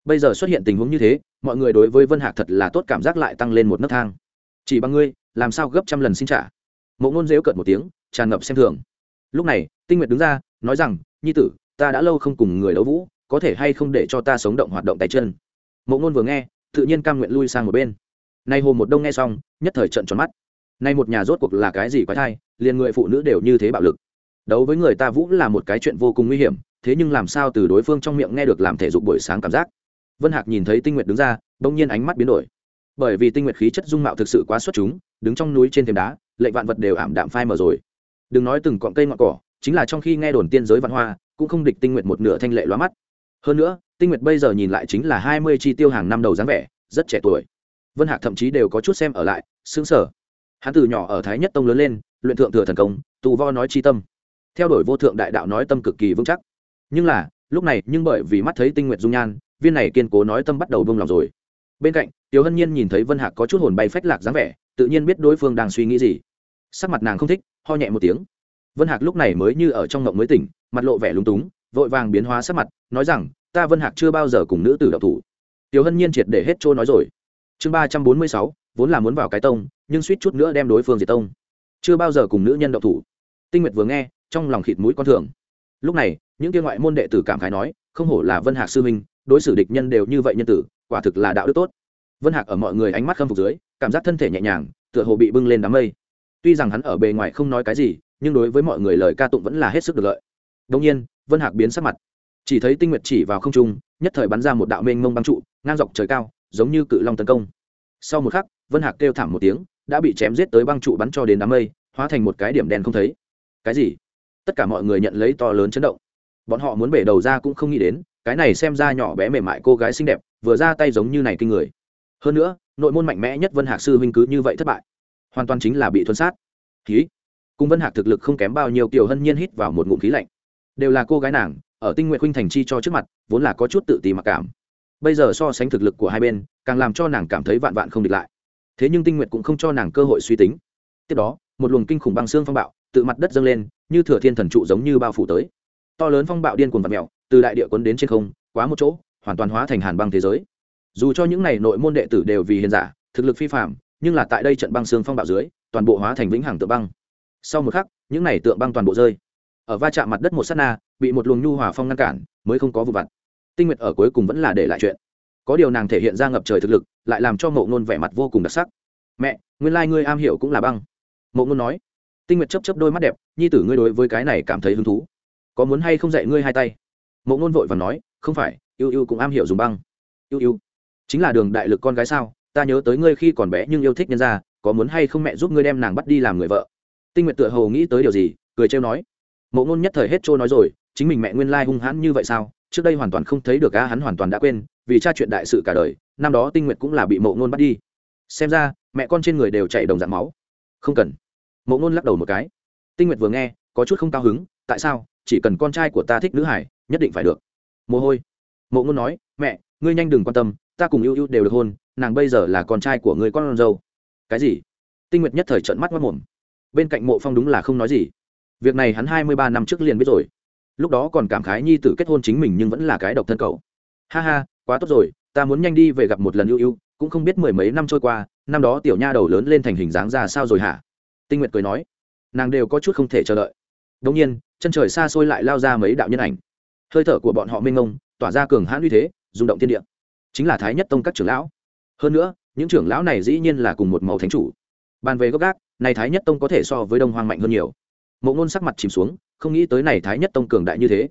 bây giờ xuất hiện tình huống như thế mọi người đối với vân hạc thật là tốt cảm giác lại tăng lên một nấc thang. Chỉ bằng ngươi, làm sao gấp trăm lần xin trả? Mộ ngôn rêu cợt một tiếng, tràn ngập xem thường. Lúc này, tinh nguyệt đứng ra, nói rằng, nhi tử, ta đã lâu không cùng người đấu vũ, có thể hay không để cho ta sống động hoạt động tay chân? Mộ ngôn vừa nghe, tự nhiên cam nguyện lui sang một bên. Nay hồ một đông nghe xong, nhất thời trận tròn mắt. Nay một nhà rốt cuộc là cái gì quái thai, liền người phụ nữ đều như thế bạo lực. Đấu với người ta vũ là một cái chuyện vô cùng nguy hiểm, thế nhưng làm sao từ đối phương trong miệng nghe được làm thể dục buổi sáng cảm giác? Vân hạc nhìn thấy tinh nguyệt đứng ra, bỗng nhiên ánh mắt biến đổi. Bởi vì tinh nguyệt khí chất dung mạo thực sự quá xuất chúng, đứng trong núi trên thềm đá, lệnh vạn vật đều ảm đạm phai mờ rồi. Đừng nói từng cọng cây ngọn cỏ, chính là trong khi nghe đồn tiên giới văn hoa, cũng không địch tinh nguyệt một nửa thanh lệ lóa mắt. Hơn nữa, tinh nguyệt bây giờ nhìn lại chính là hai mươi chi tiêu hàng năm đầu dáng vẻ, rất trẻ tuổi. Vân hạc thậm chí đều có chút xem ở lại xứng sở hắn từ nhỏ ở thái nhất tông lớn lên, luyện thượng thừa thần công, tù vo nói chi tâm. Theo đuổi vô thượng đại đạo nói tâm cực kỳ vững chắc. Nhưng là, lúc này, nhưng bởi vì mắt thấy tinh nguyệt dung nhan viên này kiên cố nói tâm bắt đầu bông lòng rồi. Bên cạnh, tiểu hân nhiên nhìn thấy vân hạc có chút hồn bay phách lạc dáng vẻ, tự nhiên biết đối phương đang suy nghĩ gì. Sắc mặt nàng không thích, ho nhẹ một tiếng. Vân hạc lúc này mới như ở trong ngộng mới tỉnh, mặt lộ vẻ lúng túng, vội vàng biến hóa sắc mặt, nói rằng, ta vân hạc chưa bao giờ cùng nữ tử đậu thủ. Tiểu hân nhiên triệt để hết trôi nói rồi. Chương ba trăm bốn mươi sáu, vốn là muốn vào cái tông, nhưng suýt chút nữa đem đối phương diệt tông. Chưa bao giờ cùng nữ nhân đậu thủ. Tinh nguyệt vừa nghe, trong lòng khịt mũi con thường. Lúc này, những kia ngoại môn đệ tử cảm khái nói, không hổ là vân hạc sư minh đối xử địch nhân đều như vậy nhân tử, quả thực là đạo đức tốt. Vân hạc ở mọi người ánh mắt khâm phục dưới, cảm giác thân thể nhẹ nhàng, tựa hồ bị bưng lên đám mây. Tuy rằng hắn ở bề ngoài không nói cái gì, nhưng đối với mọi người lời ca tụng vẫn là hết sức được lợi. Đông nhiên, vân hạc biến sắc mặt. Chỉ thấy tinh nguyệt chỉ vào không trung, nhất thời bắn ra một đạo mênh mông băng trụ, ngang dọc trời cao, giống như cự long tấn công. Sau một khắc, vân hạc kêu thảm một tiếng, đã bị chém giết tới băng trụ bắn cho đến đám mây, hóa thành một cái điểm đen không thấy. Cái gì? Tất cả mọi người nhận lấy to lớn chấn động. Bọn họ muốn bể đầu ra cũng không nghĩ đến cái này xem ra nhỏ bé mềm mại cô gái xinh đẹp, vừa ra tay giống như này kinh người. Hơn nữa, nội môn mạnh mẽ nhất vân hạc sư huynh cứ như vậy thất bại. Hoàn toàn chính là bị thuần sát. Khí. Cùng vân hạc thực lực không kém bao nhiêu tiểu hân nhiên hít vào một ngụm khí lạnh. Đều là cô gái nàng, ở tinh nguyện huynh thành chi cho trước mặt, vốn là có chút tự ti mặc cảm. Bây giờ so sánh thực lực của hai bên, càng làm cho nàng cảm thấy vạn vạn không địch lại. Thế nhưng tinh nguyện cũng không cho nàng cơ hội suy tính. Tiếp đó, một luồng kinh khủng băng xương phong bạo, tự mặt đất dâng lên, như thừa thiên thần trụ giống như bao phủ tới. To lớn phong bạo điên cuồng vật mèo từ đại địa quấn đến trên không, quá một chỗ, hoàn toàn hóa thành hàn băng thế giới. Dù cho những này nội môn đệ tử đều vì hiền giả, thực lực phi phạm nhưng là tại đây trận băng xương phong bạo dưới, toàn bộ hóa thành vĩnh hằng tượng băng. Sau một khắc, những này tượng băng toàn bộ rơi. Ở va chạm mặt đất một s á t na, bị một luồng nhu hòa phong ngăn cản, mới không có vụ vặt. Tinh nguyệt ở cuối cùng vẫn là để lại chuyện. Có điều nàng thể hiện ra ngập trời thực lực, lại làm cho mộ ngôn vẻ mặt vô cùng đặc sắc. Mẹ, nguyên lai、like、ngươi am hiểu cũng là băng. Mộ ngôn nói. Tinh nguyệt chấp chấp đôi mắt đẹp, nhi tử ngươi đối với cái này cảm thấy hứng thú. Có muốn hay không dạy ngươi hai tay? Mộ ngôn vội và nói, không phải yêu yêu cũng am hiểu dùng băng. Yêu yêu chính là đường đại lực con gái sao? Ta nhớ tới ngươi khi còn bé nhưng yêu thích nhân ra có muốn hay không mẹ giúp ngươi đem nàng bắt đi làm người vợ? Tinh nguyệt tựa hồ nghĩ tới điều gì, cười trêu nói, mộ ngôn nhất thời hết trôi nói rồi, chính mình mẹ nguyên lai hung hãn như vậy sao? Trước đây hoàn toàn không thấy được á, hắn hoàn toàn đã quên, vì cha chuyện đại sự cả đời, năm đó tinh nguyệt cũng là bị mộ ngôn bắt đi. Xem ra, mẹ con trên người đều chảy đồng dạng máu. Không cần. Mộ ngôn lắc đầu một cái. Tinh nguyệt vừa nghe, có chút không cao hứng, tại sao? Chỉ cần con trai của ta thích nữ hải nhất định phải được. Mồ hôi. Mộ ngôn nói, mẹ, ngươi nhanh đừng quan tâm, ta cùng ưu ưu đều được hôn, nàng bây giờ là con trai của người con dâu. Cái gì? Tinh nguyệt nhất thời trận mắt mất mồm bên cạnh mộ phong đúng là không nói gì. Việc này hắn hai mươi ba năm trước liền biết rồi. Lúc đó còn cảm khái nhi tử kết hôn chính mình nhưng vẫn là cái độc thân cầu ha ha, quá tốt rồi, ta muốn nhanh đi về gặp một lần ưu ưu, cũng không biết mười mấy năm trôi qua, năm đó tiểu nha đầu lớn lên thành hình dáng ra sao rồi hả? Tinh nguyệt cười nói. Nàng đều có chút không thể chờ đợi. Đông nhiên, chân trời xa xôi lại lao ra mấy đạo nhân ảnh hơi thở của bọn họ mênh mông, tỏa ra cường hãn uy thế, rung động thiên địa. Chính là thái nhất tông các trưởng lão. Hơn nữa, những trưởng lão này dĩ nhiên là cùng một màu thánh chủ. Bàn về gốc gác, này thái nhất tông có thể so với đông hoang mạnh hơn nhiều. Mộ ngôn sắc mặt chìm xuống, không nghĩ tới này thái nhất tông cường đại như thế.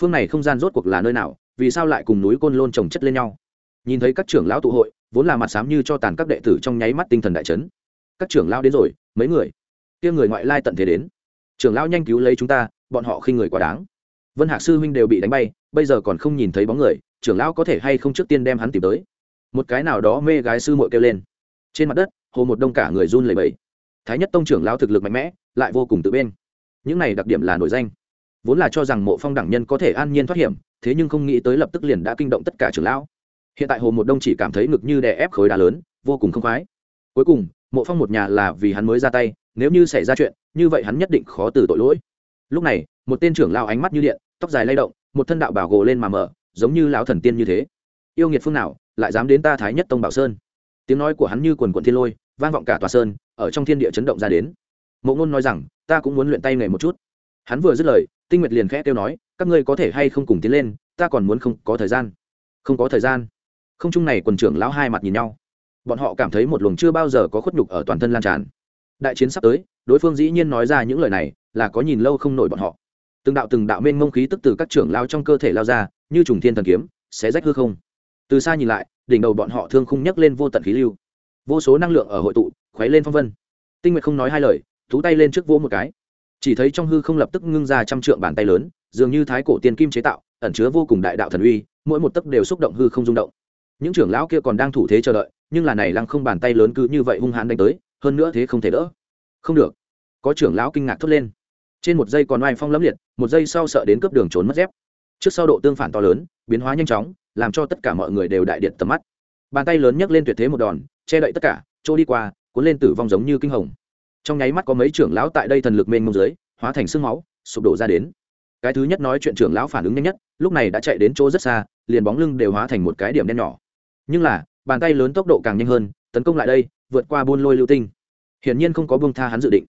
Phương này không gian rốt cuộc là nơi nào, vì sao lại cùng núi côn lôn trồng chất lên nhau? Nhìn thấy các trưởng lão tụ hội, vốn là mặt sám như cho tàn các đệ tử trong nháy mắt tinh thần đại chấn. Các trưởng lão đến rồi, mấy người? Kia người ngoại lai tận thế đến. Trưởng lão nhanh cứu lấy chúng ta, bọn họ khi người quá đáng vân hạc sư huynh đều bị đánh bay, bây giờ còn không nhìn thấy bóng người, trưởng lão có thể hay không trước tiên đem hắn tìm tới? Một cái nào đó mê gái sư muội kêu lên. Trên mặt đất, hồ một đông cả người run lẩy bẩy. Thái nhất tông trưởng lão thực lực mạnh mẽ, lại vô cùng tự bên. Những này đặc điểm là nổi danh. Vốn là cho rằng mộ phong đẳng nhân có thể an nhiên thoát hiểm, thế nhưng không nghĩ tới lập tức liền đã kinh động tất cả trưởng lão. Hiện tại hồ một đông chỉ cảm thấy ngực như đè ép khối đá lớn, vô cùng không khoái. Cuối cùng, mộ phong một nhà là vì hắn mới ra tay, nếu như xảy ra chuyện, như vậy hắn nhất định khó từ tội lỗi. Lúc này, một tên trưởng lao ánh mắt như điện tóc dài lay động, một thân đạo bảo gồ lên mà mở, giống như lão thần tiên như thế. Yêu nghiệt phương nào, lại dám đến ta thái nhất tông bảo sơn? Tiếng nói của hắn như quần quận thiên lôi, vang vọng cả tòa sơn, ở trong thiên địa chấn động ra đến. Mộ ngôn nói rằng, ta cũng muốn luyện tay nghề một chút. Hắn vừa dứt lời, tinh nguyệt liền khẽ kêu nói, các ngươi có thể hay không cùng tiến lên, ta còn muốn không có thời gian. Không có thời gian. Không chung này quần trưởng lão hai mặt nhìn nhau. Bọn họ cảm thấy một luồng chưa bao giờ có khuất nhục ở toàn thân lan tràn. Đại chiến sắp tới, đối phương dĩ nhiên nói ra những lời này, là có nhìn lâu không nổi bọn họ từng đạo từng đạo mênh mông khí tức từ các trưởng lao trong cơ thể lao ra, như trùng thiên thần kiếm, sẽ rách hư không. Từ xa nhìn lại, đỉnh đầu bọn họ thương khung nhấc lên vô tận khí lưu. Vô số năng lượng ở hội tụ, khuấy lên phong vân. Tinh nguyệt không nói hai lời, thú tay lên trước vỗ một cái. Chỉ thấy trong hư không lập tức ngưng ra trăm trượng bàn tay lớn, dường như thái cổ tiên kim chế tạo, ẩn chứa vô cùng đại đạo thần uy, mỗi một tấc đều xúc động hư không rung động. Những trưởng lão kia còn đang thủ thế chờ đợi, nhưng là này lăng không bàn tay lớn cứ như vậy hung hãn đánh tới, hơn nữa thế không thể đỡ. Không được. Có trưởng lão kinh ngạc thốt lên trên một giây còn oai phong lẫm liệt, một giây sau sợ đến cướp đường trốn mất dép. Trước sau độ tương phản to lớn, biến hóa nhanh chóng, làm cho tất cả mọi người đều đại điện tầm mắt. Bàn tay lớn nhấc lên tuyệt thế một đòn, che đậy tất cả chỗ đi qua, cuốn lên tử vong giống như kinh hồng. Trong nháy mắt có mấy trưởng lão tại đây thần lực mênh mông dưới, hóa thành sương máu, sụp đổ ra đến. Cái thứ nhất nói chuyện trưởng lão phản ứng nhanh nhất, lúc này đã chạy đến chỗ rất xa, liền bóng lưng đều hóa thành một cái điểm đen nhỏ. Nhưng là, bàn tay lớn tốc độ càng nhanh hơn, tấn công lại đây, vượt qua buôn lôi lưu tinh. Hiển nhiên không có buông tha hắn dự định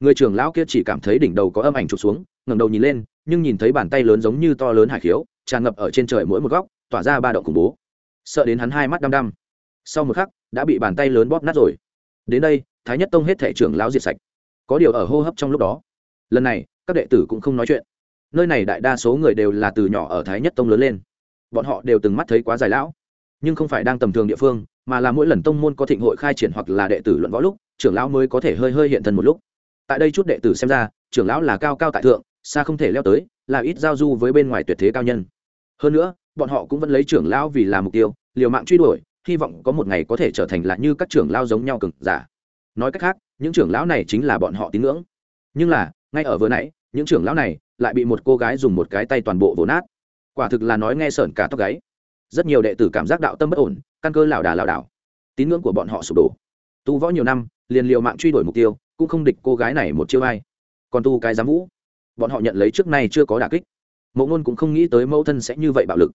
người trưởng lão kia chỉ cảm thấy đỉnh đầu có âm ảnh trục xuống, ngẩng đầu nhìn lên, nhưng nhìn thấy bàn tay lớn giống như to lớn hải khiếu, tràn ngập ở trên trời mỗi một góc, tỏa ra ba động khủng bố. Sợ đến hắn hai mắt đăm đăm. Sau một khắc, đã bị bàn tay lớn bóp nát rồi. Đến đây, thái nhất tông hết thể trưởng lão diệt sạch. Có điều ở hô hấp trong lúc đó, lần này, các đệ tử cũng không nói chuyện. Nơi này đại đa số người đều là từ nhỏ ở thái nhất tông lớn lên. Bọn họ đều từng mắt thấy quá dài lão. Nhưng không phải đang tầm thường địa phương, mà là mỗi lần tông môn có thịnh hội khai triển hoặc là đệ tử luận võ lúc, trưởng lão mới có thể hơi hơi hiện thân một lúc tại đây chút đệ tử xem ra, trưởng lão là cao cao tại thượng, xa không thể leo tới, là ít giao du với bên ngoài tuyệt thế cao nhân. Hơn nữa, bọn họ cũng vẫn lấy trưởng lão vì là mục tiêu, liều mạng truy đuổi, hy vọng có một ngày có thể trở thành lại như các trưởng lão giống nhau cực giả. Nói cách khác, những trưởng lão này chính là bọn họ tín ngưỡng. Nhưng là, ngay ở vừa nãy, những trưởng lão này lại bị một cô gái dùng một cái tay toàn bộ vỗ nát. Quả thực là nói nghe sởn cả tóc gáy. Rất nhiều đệ tử cảm giác đạo tâm bất ổn, căn cơ lảo đà lảo đảo. Tín ngưỡng của bọn họ sụp đổ. Tu võ nhiều năm, liền liều mạng truy đuổi mục tiêu cũng không địch cô gái này một chiêu ai. Còn tu cái giám vũ. Bọn họ nhận lấy trước nay chưa có đà kích. Mẫu ngôn cũng không nghĩ tới mẫu thân sẽ như vậy bạo lực.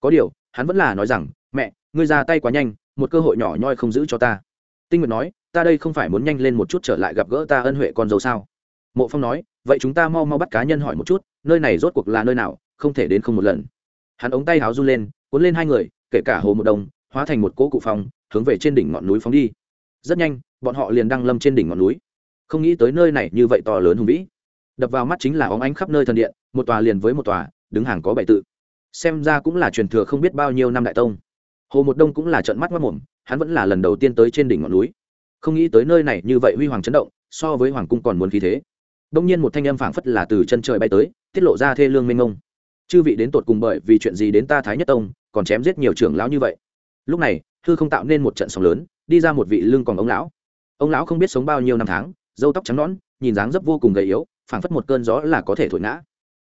Có điều, hắn vẫn là nói rằng, mẹ, ngươi ra tay quá nhanh, một cơ hội nhỏ nhoi không giữ cho ta. Tinh nguyệt nói, ta đây không phải muốn nhanh lên một chút trở lại gặp gỡ ta ân huệ con dâu sao? Mộ phong nói, vậy chúng ta mau mau bắt cá nhân hỏi một chút, nơi này rốt cuộc là nơi nào, không thể đến không một lần. Hắn ống tay háo run lên, cuốn lên hai người, kể cả hồ một đồng, hóa thành một cỗ cụ phòng hướng về trên đỉnh ngọn núi phóng đi. Rất nhanh, bọn họ liền đăng lâm trên đỉnh ngọn núi không nghĩ tới nơi này như vậy to lớn hùng vĩ. Đập vào mắt chính là óng ánh khắp nơi thần điện, một tòa liền với một tòa, đứng hàng có bảy tự. Xem ra cũng là truyền thừa không biết bao nhiêu năm đại tông. Hồ một đông cũng là trận mắt mất mồm hắn vẫn là lần đầu tiên tới trên đỉnh ngọn núi. Không nghĩ tới nơi này như vậy huy hoàng chấn động, so với hoàng cung còn muốn khí thế. Đông nhiên một thanh âm phảng phất là từ chân trời bay tới, tiết lộ ra thê lương mênh mông. Chư vị đến tột cùng bởi vì chuyện gì đến ta thái nhất tông, còn chém giết nhiều trưởng lão như vậy? Lúc này thư không tạo nên một trận sóng lớn, đi ra một vị lưng còn ông lão. Ông lão không biết sống bao nhiêu năm tháng dâu tóc trắng nõn, nhìn dáng dấp vô cùng gầy yếu, phảng phất một cơn gió là có thể thổi ngã.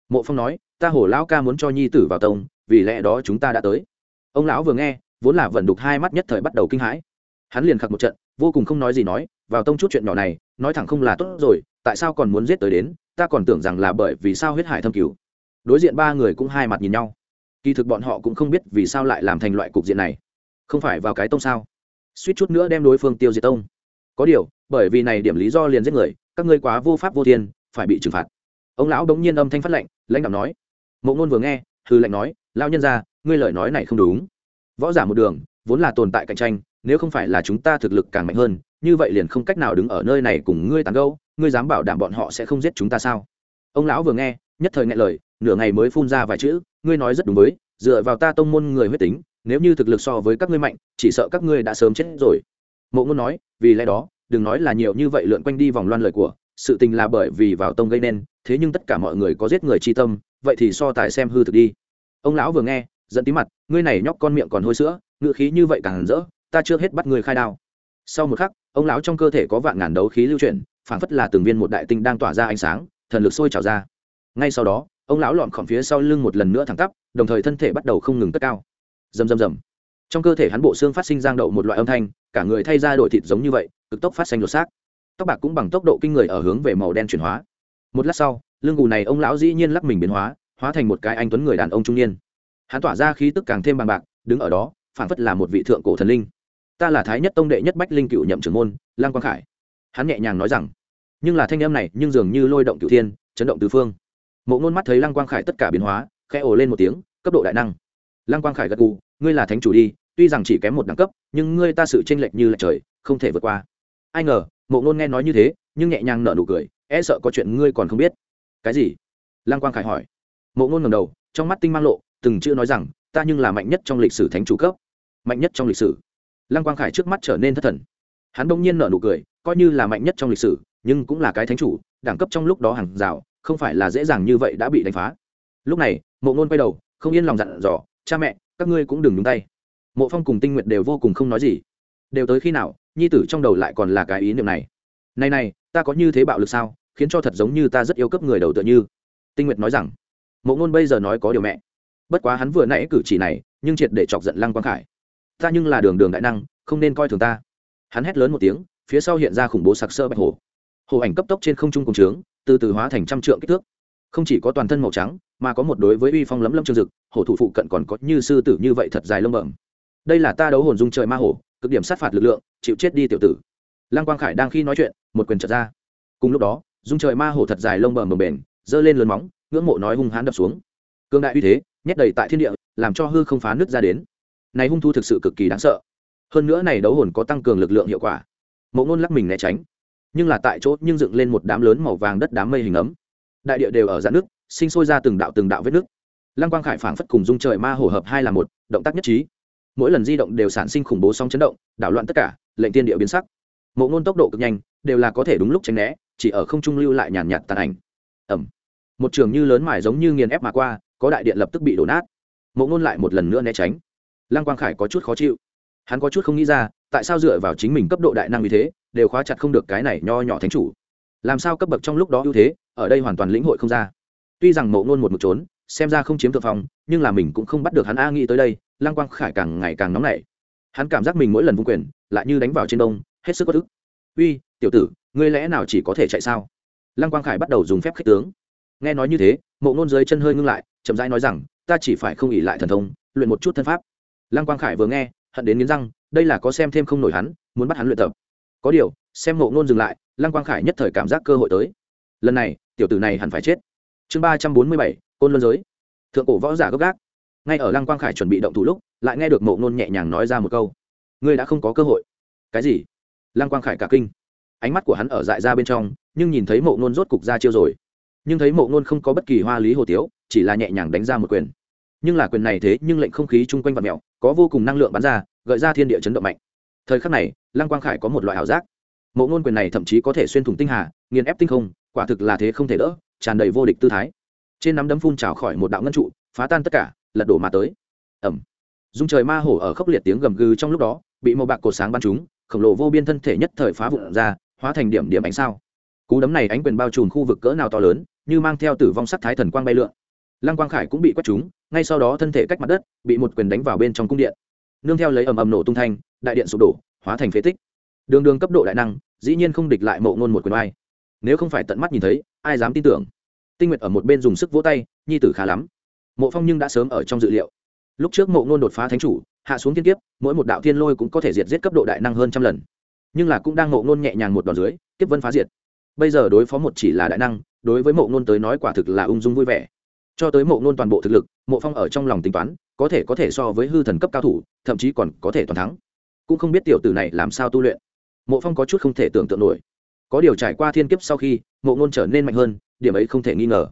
Mộ phong nói, ta hổ lão ca muốn cho nhi tử vào tông, vì lẽ đó chúng ta đã tới. Ông lão vừa nghe, vốn là vận đục hai mắt nhất thời bắt đầu kinh hãi. Hắn liền khặc một trận, vô cùng không nói gì nói, vào tông chút chuyện nhỏ này, nói thẳng không là tốt rồi, tại sao còn muốn giết tới đến, ta còn tưởng rằng là bởi vì sao huyết hải thâm cứu đối diện ba người cũng hai mặt nhìn nhau. Kỳ thực bọn họ cũng không biết vì sao lại làm thành loại cục diện này. Không phải vào cái tông sao? Suýt chút nữa đem đối phương tiêu diệt tông. Có điều bởi vì này điểm lý do liền giết người, các ngươi quá vô pháp vô thiên, phải bị trừng phạt. Ông lão đống nhiên âm thanh phát lệnh, lãnh đạo nói. Mộ ngôn vừa nghe hư lệnh nói lao nhân ra ngươi lời nói này không đúng. Võ giả một đường, vốn là tồn tại cạnh tranh, nếu không phải là chúng ta thực lực càng mạnh hơn, như vậy liền không cách nào đứng ở nơi này cùng ngươi tàn gâu ngươi dám bảo đảm bọn họ sẽ không giết chúng ta sao? Ông lão vừa nghe, nhất thời nghe lời, nửa ngày mới phun ra vài chữ, ngươi nói rất đúng với, dựa vào ta tông môn người huyết tính, nếu như thực lực so với các ngươi mạnh, chỉ sợ các ngươi đã sớm chết rồi. Mộ ngôn nói, vì lẽ đó đừng nói là nhiều như vậy lượn quanh đi vòng loan lời của, sự tình là bởi vì vào tông gây nên, thế nhưng tất cả mọi người có giết người chi tâm, vậy thì so tài xem hư thực đi. Ông lão vừa nghe dẫn tí mặt, ngươi này nhóc con miệng còn hôi sữa ngựa khí như vậy càng rỡ, ta chưa hết bắt người khai đao. Sau một khắc, ông lão trong cơ thể có vạn ngàn đấu khí lưu chuyển, phảng phất là từng viên một đại tinh đang tỏa ra ánh sáng, thần lực sôi trào ra. Ngay sau đó, ông lão lọn khỏm phía sau lưng một lần nữa thẳng tắp, đồng thời thân thể bắt đầu không ngừng tất cao. Rầm rầm rầm. Trong cơ thể hắn bộ xương phát sinh giang đậu một loại âm thanh, cả người thay ra đổi thịt giống như vậy cực tốc phát xanh lột xác. Tóc bạc cũng bằng tốc độ kinh người ở hướng về màu đen chuyển hóa. Một lát sau, lưng gù này ông lão dĩ nhiên lắc mình biến hóa hóa thành một cái anh tuấn người đàn ông trung niên. Hắn tỏa ra khí tức càng thêm bằng bạc, đứng ở đó, phảng phất là một vị thượng cổ thần linh. Ta là thái nhất tông đệ nhất bách linh cựu nhậm trưởng môn lang quang khải. Hắn nhẹ nhàng nói rằng. Nhưng là thanh em này nhưng dường như lôi động cựu thiên, chấn động tứ phương. Mộ ngôn mắt thấy lăng quang khải tất cả biến hóa, khẽ ồ lên một tiếng, cấp độ đại năng. Lăng quang khải gật gù, ngươi là thánh chủ đi, tuy rằng chỉ kém một đẳng cấp, nhưng ngươi ta sự tranh lệch như lệch trời, không thể vượt qua ai ngờ, mộ ngôn nghe nói như thế, nhưng nhẹ nhàng nở nụ cười e sợ có chuyện ngươi còn không biết. Cái gì? Lăng quang khải hỏi. Mộ ngôn ngầm đầu, trong mắt tinh mang lộ, từng chữ nói rằng, ta nhưng là mạnh nhất trong lịch sử thánh chủ cấp. Mạnh nhất trong lịch sử? Lăng quang khải trước mắt trở nên thất thần. Hắn đông nhiên nở nụ cười, coi như là mạnh nhất trong lịch sử, nhưng cũng là cái thánh chủ, đẳng cấp trong lúc đó hàng rào, không phải là dễ dàng như vậy đã bị đánh phá. Lúc này, mộ ngôn quay đầu, không yên lòng dặn dò, cha mẹ, các ngươi cũng đừng nhúng tay. Mộ phong cùng tinh nguyện đều vô cùng không nói gì. Đều tới khi nào nhi tử trong đầu lại còn là cái ý niệm này. Này này, ta có như thế bạo lực sao? Khiến cho thật giống như ta rất yêu cấp người đầu tựa như. Tinh nguyệt nói rằng, mộ ngôn bây giờ nói có điều mẹ. Bất quá hắn vừa nãy cử chỉ này, nhưng triệt để chọc giận lăng quang khải. Ta nhưng là đường đường đại năng, không nên coi thường ta. Hắn hét lớn một tiếng, phía sau hiện ra khủng bố sặc sơ bạch hổ hồ ảnh cấp tốc trên không trung cùng trướng, từ từ hóa thành trăm trượng kích thước. Không chỉ có toàn thân màu trắng, mà có một đối với uy phong lấm lâm trương dực, hổ thủ phụ cận còn có như sư tử như vậy thật dài lông bẩm. Đây là ta đấu hồn dung trời ma hổ cực điểm sát phạt lực lượng, chịu chết đi tiểu tử. Lăng quang khải đang khi nói chuyện, một quyền trật ra. Cùng lúc đó, dung trời ma hổ thật dài lông bờ mờ bền giơ lên lớn móng, ngưỡng mộ nói hung hãn đập xuống. Cương đại uy thế, nhét đầy tại thiên địa, làm cho hư không phá nứt ra đến. Này hung thu thực sự cực kỳ đáng sợ. Hơn nữa này đấu hồn có tăng cường lực lượng hiệu quả. Mộ ngôn lắc mình né tránh. Nhưng là tại chỗ nhưng dựng lên một đám lớn màu vàng đất đám mây hình ấm. Đại địa đều ở dạng nước sinh sôi ra từng đạo từng đạo vết nước lăng quang khải phảng phất cùng dung trời ma hổ hợp hai là một, động tác nhất trí mỗi lần di động đều sản sinh khủng bố sóng chấn động, đảo loạn tất cả, lệnh tiên địa biến sắc. Mộ ngôn tốc độ cực nhanh, đều là có thể đúng lúc tránh né, chỉ ở không trung lưu lại nhàn nhạt tàn ảnh. Ẩm một trường như lớn mải giống như nghiền ép mà qua, có đại điện lập tức bị đổ nát. Mộ ngôn lại một lần nữa né tránh. Lăng quang khải có chút khó chịu. Hắn có chút không nghĩ ra, tại sao dựa vào chính mình cấp độ đại năng như thế, đều khóa chặt không được cái này nho nhỏ thánh chủ. Làm sao cấp bậc trong lúc đó ưu thế, ở đây hoàn toàn lĩnh hội không ra. Tuy rằng mộ ngôn một một trốn, xem ra không chiếm thượng phong, nhưng là mình cũng không bắt được hắn a nghĩ tới đây lăng quang khải càng ngày càng nóng nảy. Hắn cảm giác mình mỗi lần vung quyền, lại như đánh vào trên đông, hết sức bất ức. Uy, tiểu tử, ngươi lẽ nào chỉ có thể chạy sao? Lăng quang khải bắt đầu dùng phép khích tướng. Nghe nói như thế, mộ ngôn dưới chân hơi ngưng lại, chậm rãi nói rằng, ta chỉ phải không ỉ lại thần thông, luyện một chút thân pháp. Lăng quang khải vừa nghe, hận đến nghiến răng, đây là có xem thêm không nổi hắn, muốn bắt hắn luyện tập. Có điều, xem mộ ngôn dừng lại, lăng quang khải nhất thời cảm giác cơ hội tới. Lần này, tiểu tử này hẳn phải chết. Chương ba trăm bốn mươi bảy, côn luân giới. Thượng cổ võ giả gấp gác ngay ở lăng quang khải chuẩn bị động thủ lúc, lại nghe được mộ ngôn nhẹ nhàng nói ra một câu. Ngươi đã không có cơ hội. Cái gì? Lăng quang khải cả kinh. Ánh mắt của hắn ở dại ra bên trong, nhưng nhìn thấy mộ ngôn rốt cục ra chiêu rồi. Nhưng thấy mộ ngôn không có bất kỳ hoa lý hồ tiếu, chỉ là nhẹ nhàng đánh ra một quyền. Nhưng là quyền này thế nhưng lệnh không khí chung quanh vật mẹo có vô cùng năng lượng bắn ra, gợi ra thiên địa chấn động mạnh. Thời khắc này, lăng quang khải có một loại ảo giác. Mộ ngôn quyền này thậm chí có thể xuyên thủng tinh hà, nghiền ép tinh không, quả thực là thế không thể đỡ, tràn đầy vô địch tư thái. Trên nắm đấm phun trào khỏi một đạo ngân trụ, phá tan tất cả lật đổ mà tới. Ẩm. Dung trời ma hổ ở khốc liệt tiếng gầm gừ trong lúc đó, bị màu bạc cột sáng bắn trúng, khổng lồ vô biên thân thể nhất thời phá vụn ra, hóa thành điểm điểm ánh sao. Cú đấm này ánh quyền bao trùm khu vực cỡ nào to lớn, như mang theo tử vong sắc thái thần quang bay lượn. Lăng quang khải cũng bị quét trúng, ngay sau đó thân thể cách mặt đất, bị một quyền đánh vào bên trong cung điện. Nương theo lấy ầm ầm nổ tung thanh, đại điện sụp đổ, hóa thành phế tích. Đường đường cấp độ đại năng, dĩ nhiên không địch lại mộ ngôn một quyền ai nếu không phải tận mắt nhìn thấy, ai dám tin tưởng? Tinh nguyệt ở một bên dùng sức vỗ tay, nhi tử khá lắm mộ phong nhưng đã sớm ở trong dự liệu. Lúc trước mộ ngôn đột phá thánh chủ, hạ xuống thiên kiếp, mỗi một đạo thiên lôi cũng có thể diệt giết cấp độ đại năng hơn trăm lần. Nhưng là cũng đang mộ ngôn nhẹ nhàng một đòn dưới, kiếp vân phá diệt. Bây giờ đối phó một chỉ là đại năng, đối với mộ ngôn tới nói quả thực là ung dung vui vẻ. Cho tới mộ ngôn toàn bộ thực lực, mộ phong ở trong lòng tính toán, có thể có thể so với hư thần cấp cao thủ, thậm chí còn có thể toàn thắng. Cũng không biết tiểu tử này làm sao tu luyện. Mộ phong có chút không thể tưởng tượng nổi. Có điều trải qua thiên kiếp sau khi, mộ ngôn trở nên mạnh hơn, điểm ấy không thể nghi ngờ.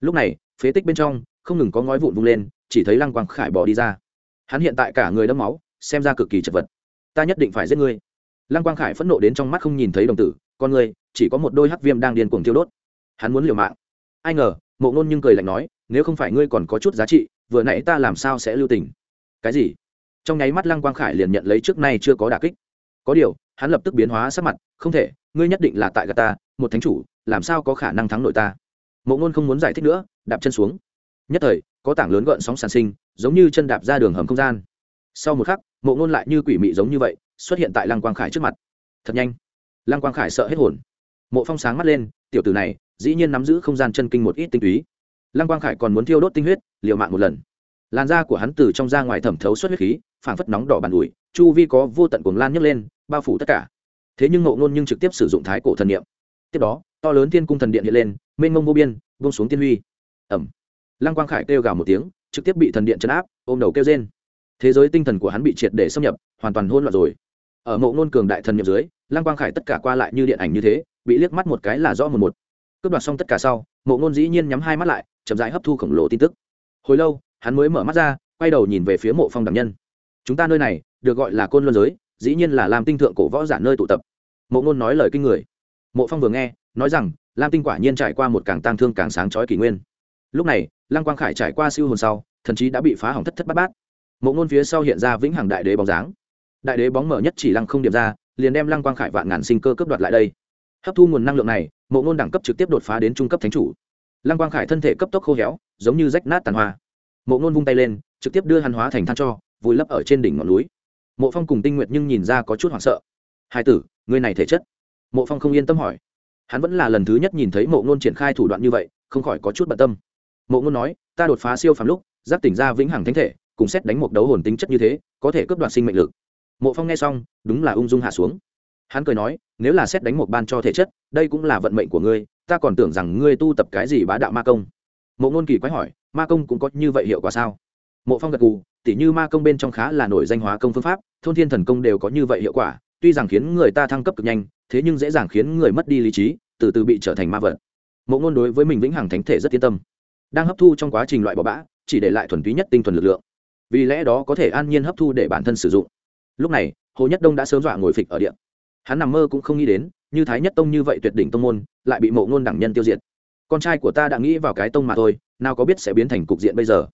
Lúc này, phế tích bên trong không ngừng có ngói vụn vung lên, chỉ thấy lăng quang khải bỏ đi ra. Hắn hiện tại cả người đẫm máu, xem ra cực kỳ chật vật. Ta nhất định phải giết ngươi. Lăng quang khải phẫn nộ đến trong mắt không nhìn thấy đồng tử, con người, chỉ có một đôi hắc viêm đang điên cuồng tiêu đốt. Hắn muốn liều mạng. Ai ngờ, mộ ngôn nhưng cười lạnh nói, nếu không phải ngươi còn có chút giá trị, vừa nãy ta làm sao sẽ lưu tình? Cái gì? Trong nháy mắt lăng quang khải liền nhận lấy trước nay chưa có đà kích. Có điều, hắn lập tức biến hóa sắc mặt, không thể, ngươi nhất định là tại gà ta, một thánh chủ, làm sao có khả năng thắng nội ta? Mộ ngôn không muốn giải thích nữa, đạp chân xuống nhất thời, có tảng lớn gợn sóng sản sinh, giống như chân đạp ra đường hầm không gian. Sau một khắc, mộ ngôn lại như quỷ mị giống như vậy, xuất hiện tại lăng quang khải trước mặt. Thật nhanh. Lăng quang khải sợ hết hồn. Mộ phong sáng mắt lên, tiểu tử này, dĩ nhiên nắm giữ không gian chân kinh một ít tinh túy. Lăng quang khải còn muốn thiêu đốt tinh huyết, liều mạng một lần. Làn da của hắn từ trong ra ngoài thẩm thấu xuất huyết khí, phảng phất nóng đỏ bàn ủi, chu vi có vô tận cuồng lan nhấc lên, bao phủ tất cả. Thế nhưng ngộ ngôn nhưng trực tiếp sử dụng thái cổ thần niệm. Tiếp đó, to lớn thiên cung thần điện hiện lên, mênh mông vô biên vông xuống tiên huy. Ẩm lăng quang khải kêu gào một tiếng, trực tiếp bị thần điện chấn áp, ôm đầu kêu trên thế giới tinh thần của hắn bị triệt để xâm nhập, hoàn toàn hôn loạn rồi. Ở mộ ngôn cường đại thần nhập dưới, lăng quang khải tất cả qua lại như điện ảnh như thế, bị liếc mắt một cái là rõ một một. Cướp đoạt xong tất cả sau, mộ ngôn dĩ nhiên nhắm hai mắt lại, chậm rãi hấp thu khổng lồ tin tức. Hồi lâu, hắn mới mở mắt ra, quay đầu nhìn về phía mộ phong đẳng nhân. Chúng ta nơi này, được gọi là côn luân giới, dĩ nhiên là làm tinh thượng cổ võ giả nơi tụ tập. Mộ ngôn nói lời kinh người. Mộ phong vừa nghe, nói rằng, lam tinh quả nhiên trải qua một càng tang thương càng sáng chói kỷ nguyên. Lúc này lăng quang khải trải qua siêu hồn sau, thần chí đã bị phá hỏng thất thất bát bát. Mộ ngôn phía sau hiện ra vĩnh hằng đại đế bóng dáng. Đại đế bóng mở nhất chỉ lăng không điểm ra, liền đem lăng quang khải vạn ngàn sinh cơ cấp đoạt lại đây. Hấp thu nguồn năng lượng này, mộ ngôn đẳng cấp trực tiếp đột phá đến trung cấp thánh chủ. Lăng quang khải thân thể cấp tốc khô héo, giống như rách nát tàn hoa. Mộ ngôn vung tay lên, trực tiếp đưa hàn hóa thành than cho, vùi lấp ở trên đỉnh ngọn núi. Mộ phong cùng tinh nguyệt nhưng nhìn ra có chút hoảng sợ. Hai tử người này thể chất. Mộ phong không yên tâm hỏi. Hắn vẫn là lần thứ nhất nhìn thấy mộ ngôn triển khai thủ đoạn như vậy, không khỏi có chút bận tâm mộ ngôn nói, ta đột phá siêu phàm lúc giáp tỉnh ra vĩnh hằng thánh thể, cùng xét đánh một đấu hồn tính chất như thế, có thể cướp đoạt sinh mệnh lực. Mộ phong nghe xong, đúng là ung dung hạ xuống. Hắn cười nói, nếu là xét đánh một ban cho thể chất, đây cũng là vận mệnh của ngươi, ta còn tưởng rằng ngươi tu tập cái gì bá đạo ma công. Mộ ngôn kỳ quái hỏi, ma công cũng có như vậy hiệu quả sao? Mộ phong gật gù, tỉ như ma công bên trong khá là nổi danh hóa công phương pháp, thôn thiên thần công đều có như vậy hiệu quả, tuy rằng khiến người ta thăng cấp cực nhanh, thế nhưng dễ dàng khiến người mất đi lý trí, từ từ bị trở thành ma vật. Mộ ngôn đối với mình vĩnh hằng thánh thể rất yên tâm đang hấp thu trong quá trình loại bỏ bã, chỉ để lại thuần túy nhất tinh thuần lực lượng. Vì lẽ đó có thể an nhiên hấp thu để bản thân sử dụng. Lúc này, hồ nhất đông đã sớm dọa ngồi phịch ở điện. Hắn nằm mơ cũng không nghĩ đến, như thái nhất tông như vậy tuyệt đỉnh tông môn, lại bị mộ ngôn đẳng nhân tiêu diệt. Con trai của ta đã nghĩ vào cái tông mà thôi, nào có biết sẽ biến thành cục diện bây giờ.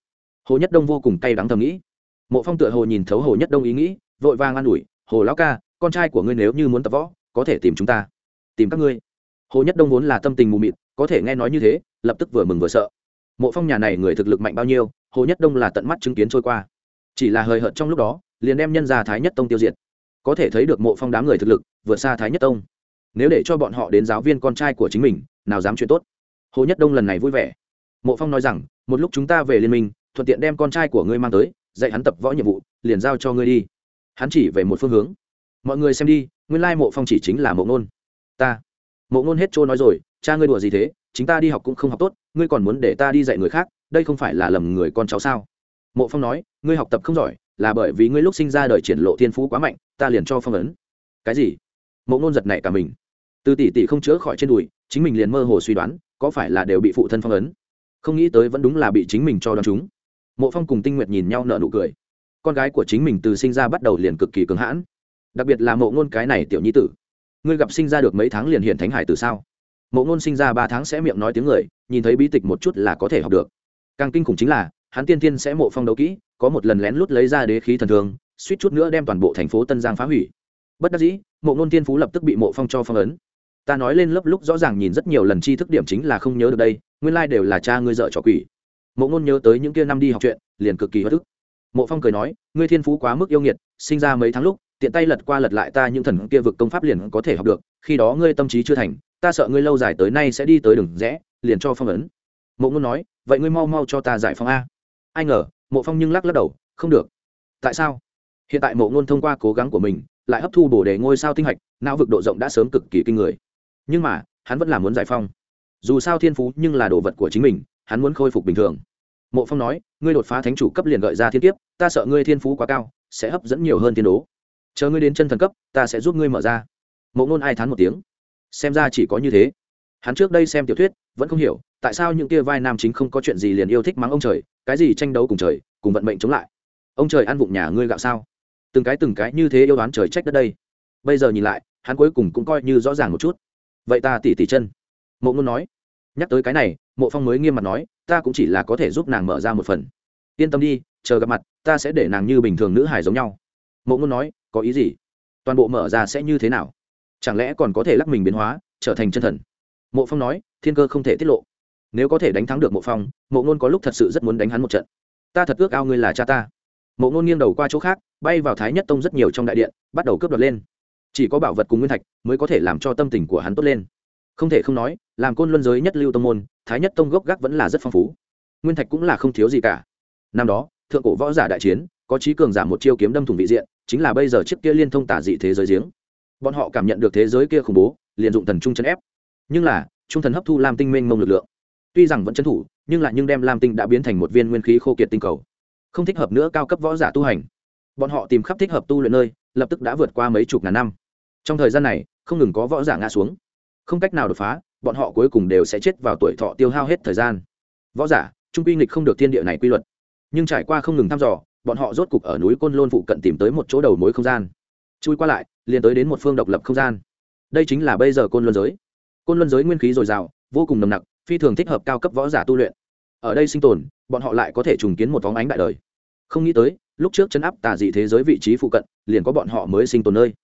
Hồ nhất đông vô cùng cay đắng thầm nghĩ. Mộ phong tựa hồ nhìn thấu hồ nhất đông ý nghĩ, vội vàng an ủi, hồ lão ca, con trai của ngươi nếu như muốn tập võ, có thể tìm chúng ta, tìm các ngươi. Hồ nhất đông vốn là tâm tình mù mịt, có thể nghe nói như thế, lập tức vừa mừng vừa sợ mộ phong nhà này người thực lực mạnh bao nhiêu, hồ nhất đông là tận mắt chứng kiến trôi qua. Chỉ là hời hợt trong lúc đó, liền đem nhân ra thái nhất tông tiêu diệt. Có thể thấy được mộ phong đám người thực lực, vượt xa thái nhất tông. Nếu để cho bọn họ đến giáo viên con trai của chính mình, nào dám chuyện tốt. Hồ nhất đông lần này vui vẻ. Mộ phong nói rằng, một lúc chúng ta về liên minh, thuận tiện đem con trai của ngươi mang tới, dạy hắn tập võ nhiệm vụ, liền giao cho ngươi đi. Hắn chỉ về một phương hướng. Mọi người xem đi, nguyên lai mộ phong chỉ chính là mộ ngôn. Ta. Mộ ngôn hết trôi nói rồi, cha ngươi đùa gì thế? Chính ta đi học cũng không học tốt, ngươi còn muốn để ta đi dạy người khác, đây không phải là lầm người con cháu sao? Mộ phong nói, ngươi học tập không giỏi, là bởi vì ngươi lúc sinh ra đời triển lộ thiên phú quá mạnh, ta liền cho phong ấn. Cái gì? Mộ ngôn giật nảy cả mình. Từ tỷ tỷ không chữa khỏi trên đùi, chính mình liền mơ hồ suy đoán, có phải là đều bị phụ thân phong ấn? Không nghĩ tới vẫn đúng là bị chính mình cho đón chúng. Mộ phong cùng tinh nguyệt nhìn nhau nở nụ cười. Con gái của chính mình từ sinh ra bắt đầu liền cực kỳ cứng hãn. Đặc biệt là mộ ngôn cái này tiểu nhi tử. Ngươi gặp sinh ra được mấy tháng liền hiện thánh hải từ sao? Mộ ngôn sinh ra ba tháng sẽ miệng nói tiếng người, nhìn thấy bí tịch một chút là có thể học được. Càng kinh khủng chính là, hắn tiên tiên sẽ mộ phong đấu kỹ, có một lần lén lút lấy ra đế khí thần thường, suýt chút nữa đem toàn bộ thành phố tân giang phá hủy. Bất đắc dĩ, mộ ngôn tiên phú lập tức bị mộ phong cho phong ấn. Ta nói lên lớp lúc rõ ràng nhìn rất nhiều lần chi thức điểm chính là không nhớ được đây, nguyên lai、like、đều là cha ngươi dợ trò quỷ. Mộ ngôn nhớ tới những kia năm đi học chuyện, liền cực kỳ hất thức mộ phong cười nói, ngươi thiên phú quá mức yêu nghiệt, sinh ra mấy tháng lúc, tiện tay lật qua lật lại ta những thần kia vực công pháp liền có thể học được, khi đó ngươi tâm trí chưa thành ta sợ ngươi lâu dài tới nay sẽ đi tới đường rẽ, liền cho phong ấn. Mộ ngôn nói, vậy ngươi mau mau cho ta giải phong a. Ai ngờ, mộ phong nhưng lắc lắc đầu, không được. Tại sao? Hiện tại mộ ngôn thông qua cố gắng của mình, lại hấp thu bổ đề ngôi sao tinh hạch, não vực độ rộng đã sớm cực kỳ kinh người. Nhưng mà, hắn vẫn là muốn giải phong. Dù sao thiên phú nhưng là đồ vật của chính mình, hắn muốn khôi phục bình thường. Mộ phong nói, ngươi đột phá thánh chủ cấp liền gợi ra thiên kiếp, ta sợ ngươi thiên phú quá cao, sẽ hấp dẫn nhiều hơn thiên đố. Chờ ngươi đến chân thần cấp, ta sẽ giúp ngươi mở ra. Mộ ngôn ai thán một tiếng xem ra chỉ có như thế. Hắn trước đây xem tiểu thuyết, vẫn không hiểu, tại sao những kia vai nam chính không có chuyện gì liền yêu thích mắng ông trời, cái gì tranh đấu cùng trời, cùng vận mệnh chống lại. Ông trời ăn vụng nhà ngươi gạo sao? Từng cái từng cái như thế yêu đoán trời trách đất đây. Bây giờ nhìn lại, hắn cuối cùng cũng coi như rõ ràng một chút. Vậy ta tỉ tỉ chân. Mộ ngôn nói. Nhắc tới cái này, mộ phong mới nghiêm mặt nói, ta cũng chỉ là có thể giúp nàng mở ra một phần. Yên tâm đi, chờ gặp mặt, ta sẽ để nàng như bình thường nữ hải giống nhau. Mộ ngôn nói, có ý gì? Toàn bộ mở ra sẽ như thế nào? Chẳng lẽ còn có thể lắc mình biến hóa, trở thành chân thần? Mộ phong nói, thiên cơ không thể tiết lộ. Nếu có thể đánh thắng được mộ phong, mộ ngôn có lúc thật sự rất muốn đánh hắn một trận. Ta thật ước ao ngươi là cha ta. Mộ ngôn nghiêng đầu qua chỗ khác, bay vào thái nhất tông rất nhiều trong đại điện, bắt đầu cướp đoạt lên. Chỉ có bảo vật cùng nguyên thạch mới có thể làm cho tâm tình của hắn tốt lên. Không thể không nói, làm côn luân giới nhất lưu tông môn, thái nhất tông gốc gác vẫn là rất phong phú. Nguyên thạch cũng là không thiếu gì cả. Năm đó, thượng cổ võ giả đại chiến, có trí cường giả một chiêu kiếm đâm thủng vị diện, chính là bây giờ chiếc kia liên thông tả dị thế giới giếng bọn họ cảm nhận được thế giới kia khủng bố, liền dụng thần trung chân ép. Nhưng là, trung thần hấp thu lam tinh mênh mông lực lượng. Tuy rằng vẫn chân thủ, nhưng lại nhưng đem lam tinh đã biến thành một viên nguyên khí khô kiệt tinh cầu. Không thích hợp nữa cao cấp võ giả tu hành. Bọn họ tìm khắp thích hợp tu luyện nơi, lập tức đã vượt qua mấy chục ngàn năm. Trong thời gian này, không ngừng có võ giả ngã xuống. Không cách nào đột phá, bọn họ cuối cùng đều sẽ chết vào tuổi thọ tiêu hao hết thời gian. Võ giả, trung quy nghịch không được thiên địa này quy luật. Nhưng trải qua không ngừng thăm dò, bọn họ rốt cục ở núi côn lôn phụ cận tìm tới một chỗ đầu mối không gian chui qua lại, liền tới đến một phương độc lập không gian. Đây chính là bây giờ côn luân giới. Côn luân giới nguyên khí dồi dào, vô cùng nồng nặc, phi thường thích hợp cao cấp võ giả tu luyện. Ở đây sinh tồn, bọn họ lại có thể trùng kiến một vóng ánh đại đời. Không nghĩ tới, lúc trước chấn áp tà dị thế giới vị trí phụ cận, liền có bọn họ mới sinh tồn nơi.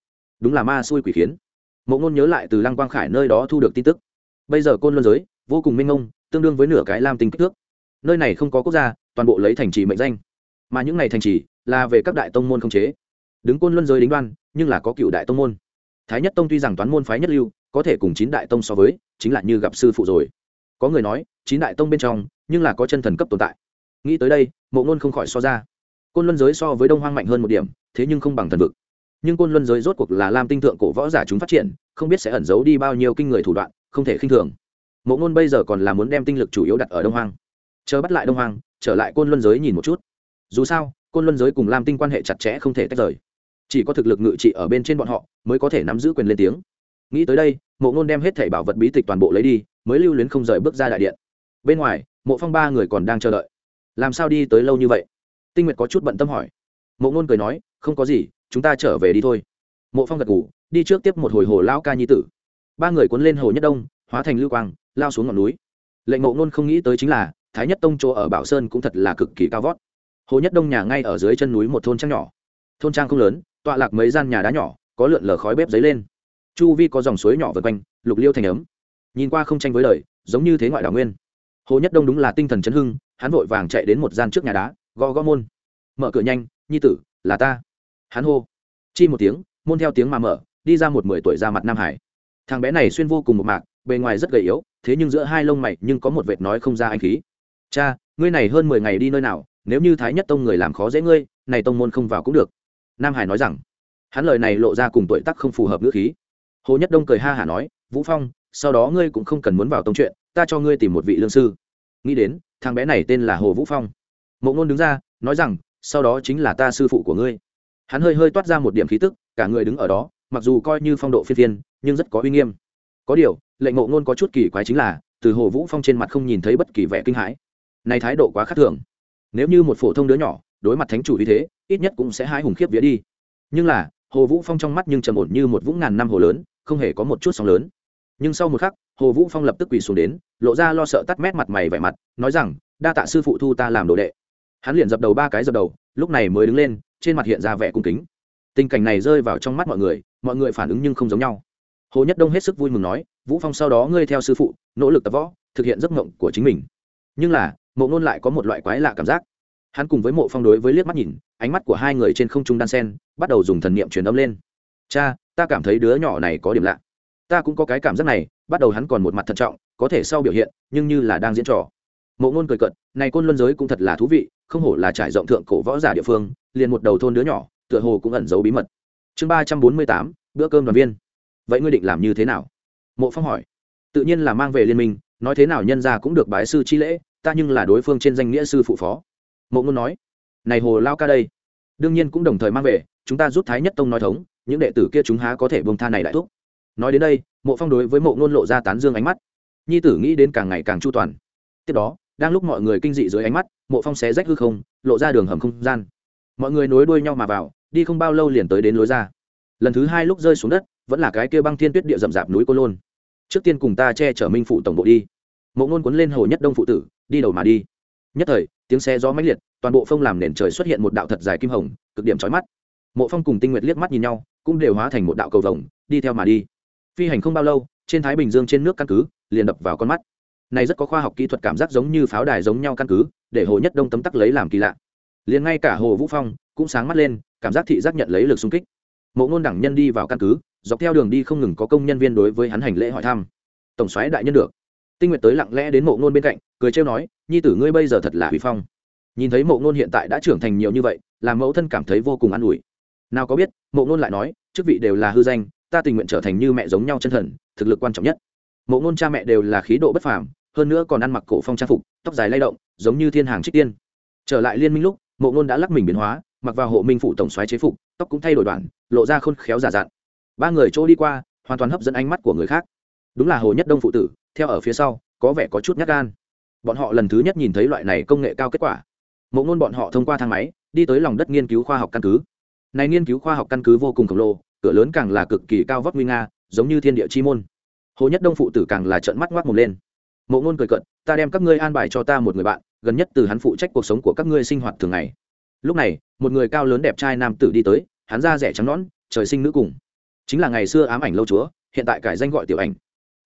Đúng là ma xui quỷ khiến. Mộ ngôn nhớ lại từ lăng quang khải nơi đó thu được tin tức. Bây giờ côn luân giới, vô cùng minh ngông tương đương với nửa cái lam tinh kích thước. Nơi này không có quốc gia, toàn bộ lấy thành trì mệnh danh. Mà những n à y thành trì là về các đại tông môn không chế. Đứng côn luân giới đính đoan nhưng là có cựu đại tông môn. Thái nhất tông tuy rằng toán môn phái nhất lưu, có thể cùng chín đại tông so với, chính là như gặp sư phụ rồi. Có người nói, chín đại tông bên trong, nhưng là có chân thần cấp tồn tại. Nghĩ tới đây, mộ ngôn không khỏi so ra. Côn luân giới so với đông hoang mạnh hơn một điểm, thế nhưng không bằng thần vực. Nhưng côn luân giới rốt cuộc là lam tinh thượng cổ võ giả chúng phát triển, không biết sẽ ẩn giấu đi bao nhiêu kinh người thủ đoạn, không thể khinh thường. Mộ ngôn bây giờ còn là muốn đem tinh lực chủ yếu đặt ở đông hoang. Chờ bắt lại đông hoang, trở lại côn luân giới nhìn một chút. Dù sao, côn luân giới cùng lam tinh quan hệ chặt chẽ không thể tách rời chỉ có thực lực ngự trị ở bên trên bọn họ mới có thể nắm giữ quyền lên tiếng. Nghĩ tới đây, mộ ngôn đem hết thẻ bảo vật bí tịch toàn bộ lấy đi, mới lưu luyến không rời bước ra đại điện. Bên ngoài, mộ phong ba người còn đang chờ đợi. Làm sao đi tới lâu như vậy? Tinh nguyệt có chút bận tâm hỏi. Mộ ngôn cười nói, không có gì, chúng ta trở về đi thôi. Mộ phong gật ngủ đi trước tiếp một hồi hồ lão ca nhi tử. Ba người cuốn lên hồ nhất đông, hóa thành lưu quang, lao xuống ngọn núi. Lệnh mộ ngôn không nghĩ tới chính là, thái nhất tông chỗ ở bảo sơn cũng thật là cực kỳ cao vót hồ nhất đông nhà ngay ở dưới chân núi một thôn trang nhỏ. Thôn trang không lớn tọa lạc mấy gian nhà đá nhỏ, có lượn lờ khói bếp dấy lên. Chu vi có dòng suối nhỏ vượt quanh, lục liêu thành ấm. Nhìn qua không tranh với lời giống như thế ngoại đảo nguyên. Hồ nhất đông đúng là tinh thần chấn hưng, hắn vội vàng chạy đến một gian trước nhà đá, gõ gõ môn. Mở cửa nhanh, nhi tử, là ta. Hắn hô. Chi một tiếng, môn theo tiếng mà mở, đi ra một mười tuổi ra mặt nam hải. Thằng bé này xuyên vô cùng một mạc, bề ngoài rất gầy yếu, thế nhưng giữa hai lông mày nhưng có một vệt nói không ra anh khí. Cha, ngươi này hơn mười ngày đi nơi nào, nếu như thái nhất tông người làm khó dễ ngươi, này tông môn không vào cũng được nam hải nói rằng, hắn lời này lộ ra cùng tuổi tác không phù hợp ngữ khí. Hồ nhất đông cười ha hả nói, vũ phong, sau đó ngươi cũng không cần muốn vào tông chuyện, ta cho ngươi tìm một vị lương sư. Nghĩ đến, thằng bé này tên là hồ vũ phong. Mộ ngôn đứng ra, nói rằng, sau đó chính là ta sư phụ của ngươi. Hắn hơi hơi toát ra một điểm khí tức, cả người đứng ở đó, mặc dù coi như phong độ phi thiên nhưng rất có uy nghiêm. Có điều, lệnh mộ ngôn có chút kỳ quái chính là, từ hồ vũ phong trên mặt không nhìn thấy bất kỳ vẻ kinh hãi. Này thái độ quá khác thường. Nếu như một phổ thông đứa nhỏ đối mặt thánh chủ như thế, ít nhất cũng sẽ hái hùng khiếp vía đi. Nhưng là, hồ vũ phong trong mắt nhưng trầm ổn như một vũng ngàn năm hồ lớn, không hề có một chút sóng lớn. Nhưng sau một khắc, hồ vũ phong lập tức quỳ xuống đến, lộ ra lo sợ tắt mét mặt mày vẻ mặt, nói rằng, đa tạ sư phụ thu ta làm đồ đệ. Hắn liền dập đầu ba cái dập đầu, lúc này mới đứng lên, trên mặt hiện ra vẻ cung kính. Tình cảnh này rơi vào trong mắt mọi người mọi người phản ứng nhưng không giống nhau. Hồ nhất đông hết sức vui mừng nói, vũ phong sau đó ngươi theo sư phụ, nỗ lực tập võ, thực hiện giấc mộng của chính mình. Nhưng là, mộ ngôn lại có một loại quái lạ cảm giác hắn cùng với mộ phong đối với liếc mắt nhìn, ánh mắt của hai người trên không trung đan sen, bắt đầu dùng thần niệm truyền âm lên. Cha, ta cảm thấy đứa nhỏ này có điểm lạ. Ta cũng có cái cảm giác này, bắt đầu hắn còn một mặt thận trọng, có thể sau biểu hiện, nhưng như là đang diễn trò. Mộ ngôn cười cận này côn luân giới cũng thật là thú vị, không hổ là trải rộng thượng cổ võ giả địa phương, liền một đầu thôn đứa nhỏ, tựa hồ cũng ẩn giấu bí mật. Chương ba trăm bốn mươi tám, bữa cơm đoàn viên. Vậy ngươi định làm như thế nào? Mộ phong hỏi. Tự nhiên là mang về liên minh, nói thế nào nhân ra cũng được bái sư chi lễ, ta nhưng là đối phương trên danh nghĩa sư phụ phó mộ ngôn nói, này hồ lao ca đây, đương nhiên cũng đồng thời mang về, chúng ta giúp thái nhất tông nói thống, những đệ tử kia chúng há có thể bông tha này đại thúc. Nói đến đây, mộ phong đối với mộ ngôn lộ ra tán dương ánh mắt. Nhi tử nghĩ đến càng ngày càng chu toàn. Tiếp đó, đang lúc mọi người kinh dị dưới ánh mắt, mộ phong xé rách hư không, lộ ra đường hầm không gian. Mọi người nối đuôi nhau mà vào, đi không bao lâu liền tới đến lối ra. Lần thứ hai lúc rơi xuống đất, vẫn là cái kia băng thiên tuyết địa rậm rạp núi cô lôn. Trước tiên cùng ta che chở minh phụ tổng bộ đi. Mộ ngôn cuốn lên hồ nhất đông phụ tử, đi đầu mà đi nhất thời, tiếng xe gió mãnh liệt, toàn bộ phong làm nền trời xuất hiện một đạo thật dài kim hồng, cực điểm trói mắt. Mộ phong cùng tinh nguyệt liếc mắt nhìn nhau, cũng đều hóa thành một đạo cầu vồng, đi theo mà đi. Phi hành không bao lâu, trên thái bình dương trên nước căn cứ, liền đập vào con mắt. Này rất có khoa học kỹ thuật cảm giác giống như pháo đài giống nhau căn cứ, để hồ nhất đông tấm tắc lấy làm kỳ lạ. Liền ngay cả hồ vũ phong, cũng sáng mắt lên, cảm giác thị giác nhận lấy lực xung kích. Mộ ngôn đẳng nhân đi vào căn cứ, dọc theo đường đi không ngừng có công nhân viên đối với hắn hành lễ hỏi thăm. Tổng xoáy đại nhân được tinh nguyệt tới lặng lẽ đến mộ ngôn bên cạnh, cười trêu nói, nhi tử ngươi bây giờ thật là huy phong. Nhìn thấy mộ ngôn hiện tại đã trưởng thành nhiều như vậy, làm mẫu thân cảm thấy vô cùng an ủi. Nào có biết, mộ ngôn lại nói, chức vị đều là hư danh, ta tình nguyện trở thành như mẹ giống nhau chân thần, thực lực quan trọng nhất. Mộ ngôn cha mẹ đều là khí độ bất phàm, hơn nữa còn ăn mặc cổ phong trang phục, tóc dài lay động, giống như thiên hàng trích tiên. Trở lại liên minh lúc, mộ ngôn đã lắc mình biến hóa, mặc vào hộ minh phụ tổng xoáy chế phục, tóc cũng thay đổi đoạn, lộ ra khôn khéo giả dạn. Ba người chỗ đi qua, hoàn toàn hấp dẫn ánh mắt của người khác. Đúng là hồ nhất đông phụ tử theo ở phía sau, có vẻ có chút nhát gan. Bọn họ lần thứ nhất nhìn thấy loại này công nghệ cao kết quả. Mộ ngôn bọn họ thông qua thang máy, đi tới lòng đất nghiên cứu khoa học căn cứ. Này nghiên cứu khoa học căn cứ vô cùng khổng lồ, cửa lớn càng là cực kỳ cao vóc nguy nga, giống như thiên địa chi môn. Hồ nhất đông phụ tử càng là trận mắt ngoác mồm lên. Mộ ngôn cười cận ta đem các ngươi an bài cho ta một người bạn, gần nhất từ hắn phụ trách cuộc sống của các ngươi sinh hoạt thường ngày. Lúc này, một người cao lớn đẹp trai nam tử đi tới, hắn da rẻ trắng nõn, trời sinh nữ cùng. Chính là ngày xưa ám ảnh lâu chúa, hiện tại cải danh gọi tiểu ảnh.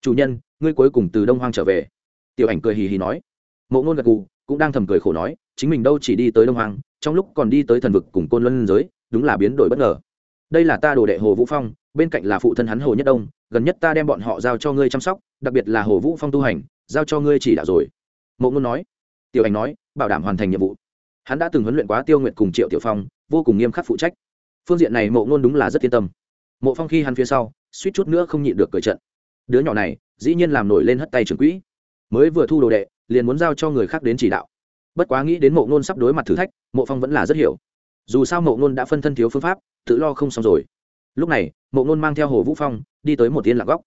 Chủ nhân ngươi cuối cùng từ đông hoang trở về. Tiểu ảnh cười hì hì nói. Mộ ngôn gật gù, cũng đang thầm cười khổ nói, chính mình đâu chỉ đi tới đông hoang, trong lúc còn đi tới thần vực cùng côn luân giới, đúng là biến đổi bất ngờ. Đây là ta đồ đệ hồ vũ phong, bên cạnh là phụ thân hắn hồ nhất đông, gần nhất ta đem bọn họ giao cho ngươi chăm sóc, đặc biệt là hồ vũ phong tu hành, giao cho ngươi chỉ đạo rồi. Mộ ngôn nói. Tiểu ảnh nói, bảo đảm hoàn thành nhiệm vụ. Hắn đã từng huấn luyện quá tiêu nguyện cùng triệu tiểu phong, vô cùng nghiêm khắc phụ trách. Phương diện này mộ ngôn đúng là rất yên tâm. Mộ phong khi hắn phía sau, suýt chút nữa không nhịn được cười trận. Đứa nhỏ này dĩ nhiên làm nổi lên hất tay trưởng quỹ. Mới vừa thu đồ đệ, liền muốn giao cho người khác đến chỉ đạo. Bất quá nghĩ đến mộ ngôn sắp đối mặt thử thách, mộ phong vẫn là rất hiểu. Dù sao mộ ngôn đã phân thân thiếu phương pháp, tự lo không xong rồi. Lúc này, mộ ngôn mang theo hồ vũ phong, đi tới một tiên lạc góc.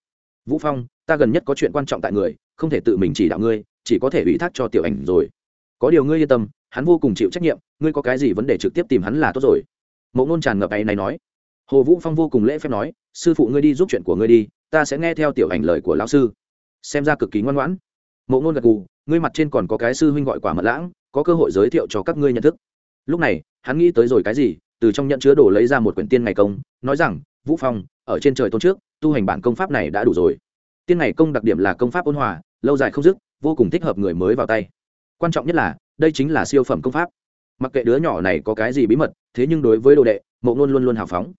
Vũ phong, ta gần nhất có chuyện quan trọng tại người, không thể tự mình chỉ đạo ngươi, chỉ có thể ủy thác cho tiểu ảnh rồi. Có điều ngươi yên tâm, hắn vô cùng chịu trách nhiệm, ngươi có cái gì vấn đề trực tiếp tìm hắn là tốt rồi. Mộ ngôn tràn ngập ấy này nói. Hồ vũ phong vô cùng lễ phép nói sư phụ ngươi đi giúp chuyện của ngươi đi, ta sẽ nghe theo tiểu ảnh lời của lão sư. Xem ra cực kỳ ngoan ngoãn. Mộ ngôn gật gù, ngươi mặt trên còn có cái sư huynh gọi quả mật lãng, có cơ hội giới thiệu cho các ngươi nhận thức. Lúc này, hắn nghĩ tới rồi cái gì, từ trong nhận chứa đồ lấy ra một quyển tiên ngày công, nói rằng, vũ phong, ở trên trời tôn trước, tu hành bản công pháp này đã đủ rồi. Tiên ngày công đặc điểm là công pháp ôn hòa, lâu dài không dứt, vô cùng thích hợp người mới vào tay. Quan trọng nhất là, đây chính là siêu phẩm công pháp. Mặc kệ đứa nhỏ này có cái gì bí mật, thế nhưng đối với đồ đệ, mộ ngôn luôn luôn hào phóng.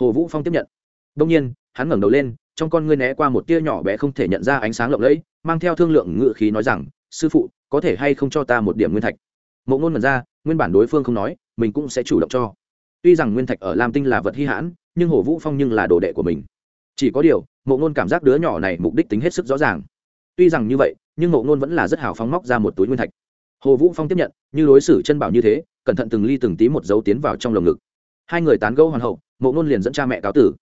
Hồ vũ phong tiếp nhận đông nhiên, hắn ngẩng đầu lên, trong con ngươi né qua một tia nhỏ bé không thể nhận ra ánh sáng lộng lẫy, mang theo thương lượng ngự khí nói rằng, sư phụ, có thể hay không cho ta một điểm nguyên thạch? Mộ ngôn mật ra, nguyên bản đối phương không nói, mình cũng sẽ chủ động cho. Tuy rằng nguyên thạch ở lam tinh là vật hy hãn, nhưng hồ vũ phong nhưng là đồ đệ của mình. Chỉ có điều, mộ ngôn cảm giác đứa nhỏ này mục đích tính hết sức rõ ràng. Tuy rằng như vậy, nhưng mộ ngôn vẫn là rất hào phóng móc ra một túi nguyên thạch. Hồ vũ phong tiếp nhận, như đối xử chân bảo như thế, cẩn thận từng ly từng tí một dấu tiến vào trong lồng ngực. Hai người tán gẫu hoàn hậu, mộ ngôn liền dẫn cha mẹ cáo tử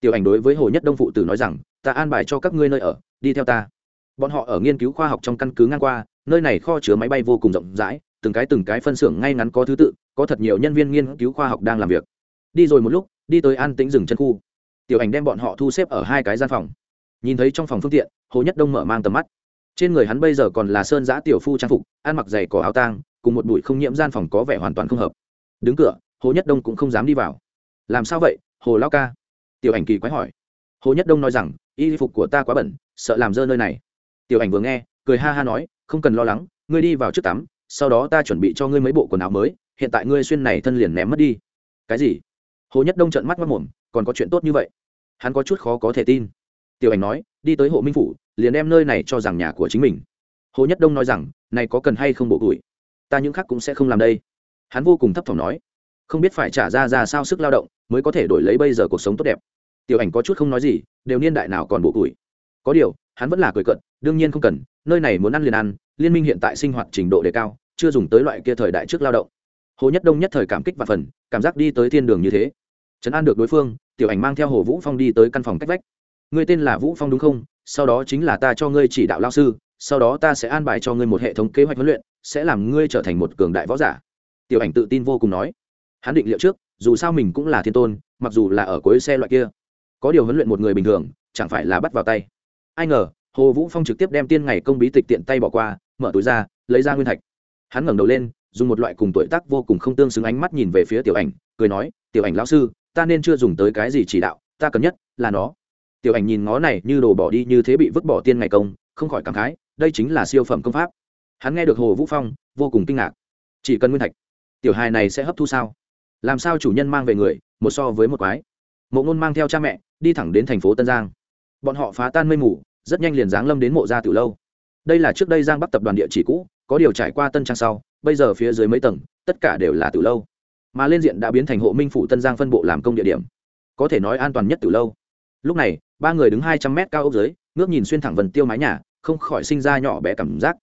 tiểu ảnh đối với hồ nhất đông phụ tử nói rằng, ta an bài cho các ngươi nơi ở, đi theo ta. Bọn họ ở nghiên cứu khoa học trong căn cứ ngang qua, nơi này kho chứa máy bay vô cùng rộng rãi, từng cái từng cái phân xưởng ngay ngắn có thứ tự, có thật nhiều nhân viên nghiên cứu khoa học đang làm việc. Đi rồi một lúc, đi tới an tĩnh rừng chân khu. Tiểu ảnh đem bọn họ thu xếp ở hai cái gian phòng. Nhìn thấy trong phòng phương tiện, hồ nhất đông mở mang tầm mắt. Trên người hắn bây giờ còn là sơn giã tiểu phu trang phục, ăn mặc giày cỏ áo tang, cùng một bụi không nhiễm gian phòng có vẻ hoàn toàn không hợp. Đứng cửa, hồ nhất đông cũng không dám đi vào. Làm sao vậy, hồ lao ca? Tiểu ảnh kỳ quái hỏi. Hồ nhất đông nói rằng, y phục của ta quá bẩn, sợ làm dơ nơi này. Tiểu ảnh vừa nghe, cười ha ha nói, không cần lo lắng, ngươi đi vào trước tắm, sau đó ta chuẩn bị cho ngươi mấy bộ quần áo mới, hiện tại ngươi xuyên này thân liền ném mất đi. Cái gì? Hồ nhất đông trợn mắt mất mồm, còn có chuyện tốt như vậy? Hắn có chút khó có thể tin. Tiểu ảnh nói, đi tới hộ minh phủ, liền đem nơi này cho rằng nhà của chính mình. Hồ nhất đông nói rằng, này có cần hay không bộ củi ta những khác cũng sẽ không làm đây. Hắn vô cùng thấp thỏm nói, không biết phải trả ra ra sao sức lao động mới có thể đổi lấy bây giờ cuộc sống tốt đẹp. Tiểu ảnh có chút không nói gì, đều niên đại nào còn bộ củi có điều, hắn vẫn là cười cận đương nhiên không cần, nơi này muốn ăn liền ăn, liên minh hiện tại sinh hoạt trình độ đề cao, chưa dùng tới loại kia thời đại trước lao động. Hồ nhất đông nhất thời cảm kích và phần, cảm giác đi tới thiên đường như thế. Trấn an được đối phương, tiểu ảnh mang theo hồ vũ phong đi tới căn phòng cách vách. Ngươi tên là vũ phong đúng không? Sau đó chính là ta cho ngươi chỉ đạo lao sư, sau đó ta sẽ an bài cho ngươi một hệ thống kế hoạch huấn luyện, sẽ làm ngươi trở thành một cường đại võ giả. Tiểu ảnh tự tin vô cùng nói. Hắn định liệu trước dù sao mình cũng là thiên tôn, mặc dù là ở cuối xe loại kia, có điều huấn luyện một người bình thường, chẳng phải là bắt vào tay. Ai ngờ, hồ vũ phong trực tiếp đem tiên ngày công bí tịch tiện tay bỏ qua, mở túi ra, lấy ra nguyên thạch. Hắn ngẩng đầu lên, dùng một loại cùng tuổi tác vô cùng không tương xứng ánh mắt nhìn về phía tiểu ảnh, cười nói, tiểu ảnh lão sư, ta nên chưa dùng tới cái gì chỉ đạo, ta cần nhất là nó. Tiểu ảnh nhìn ngó này như đồ bỏ đi như thế bị vứt bỏ tiên ngày công, không khỏi cảm khái, đây chính là siêu phẩm công pháp. Hắn nghe được hồ vũ phong, vô cùng kinh ngạc. Chỉ cần nguyên thạch, tiểu hài này sẽ hấp thu sao? Làm sao chủ nhân mang về người, một so với một quái? Mộ ngôn mang theo cha mẹ, đi thẳng đến thành phố tân giang. Bọn họ phá tan mây mù, rất nhanh liền giáng lâm đến mộ gia từ lâu. Đây là trước đây giang bắc tập đoàn địa chỉ cũ, có điều trải qua tân trang sau, bây giờ phía dưới mấy tầng, tất cả đều là từ lâu. Mà lên diện đã biến thành hộ minh phủ tân giang phân bộ làm công địa điểm. Có thể nói an toàn nhất từ lâu. Lúc này, ba người đứng hai trăm mét cao ốc dưới, ngước nhìn xuyên thẳng vần tiêu mái nhà, không khỏi sinh ra nhỏ bé cảm giác.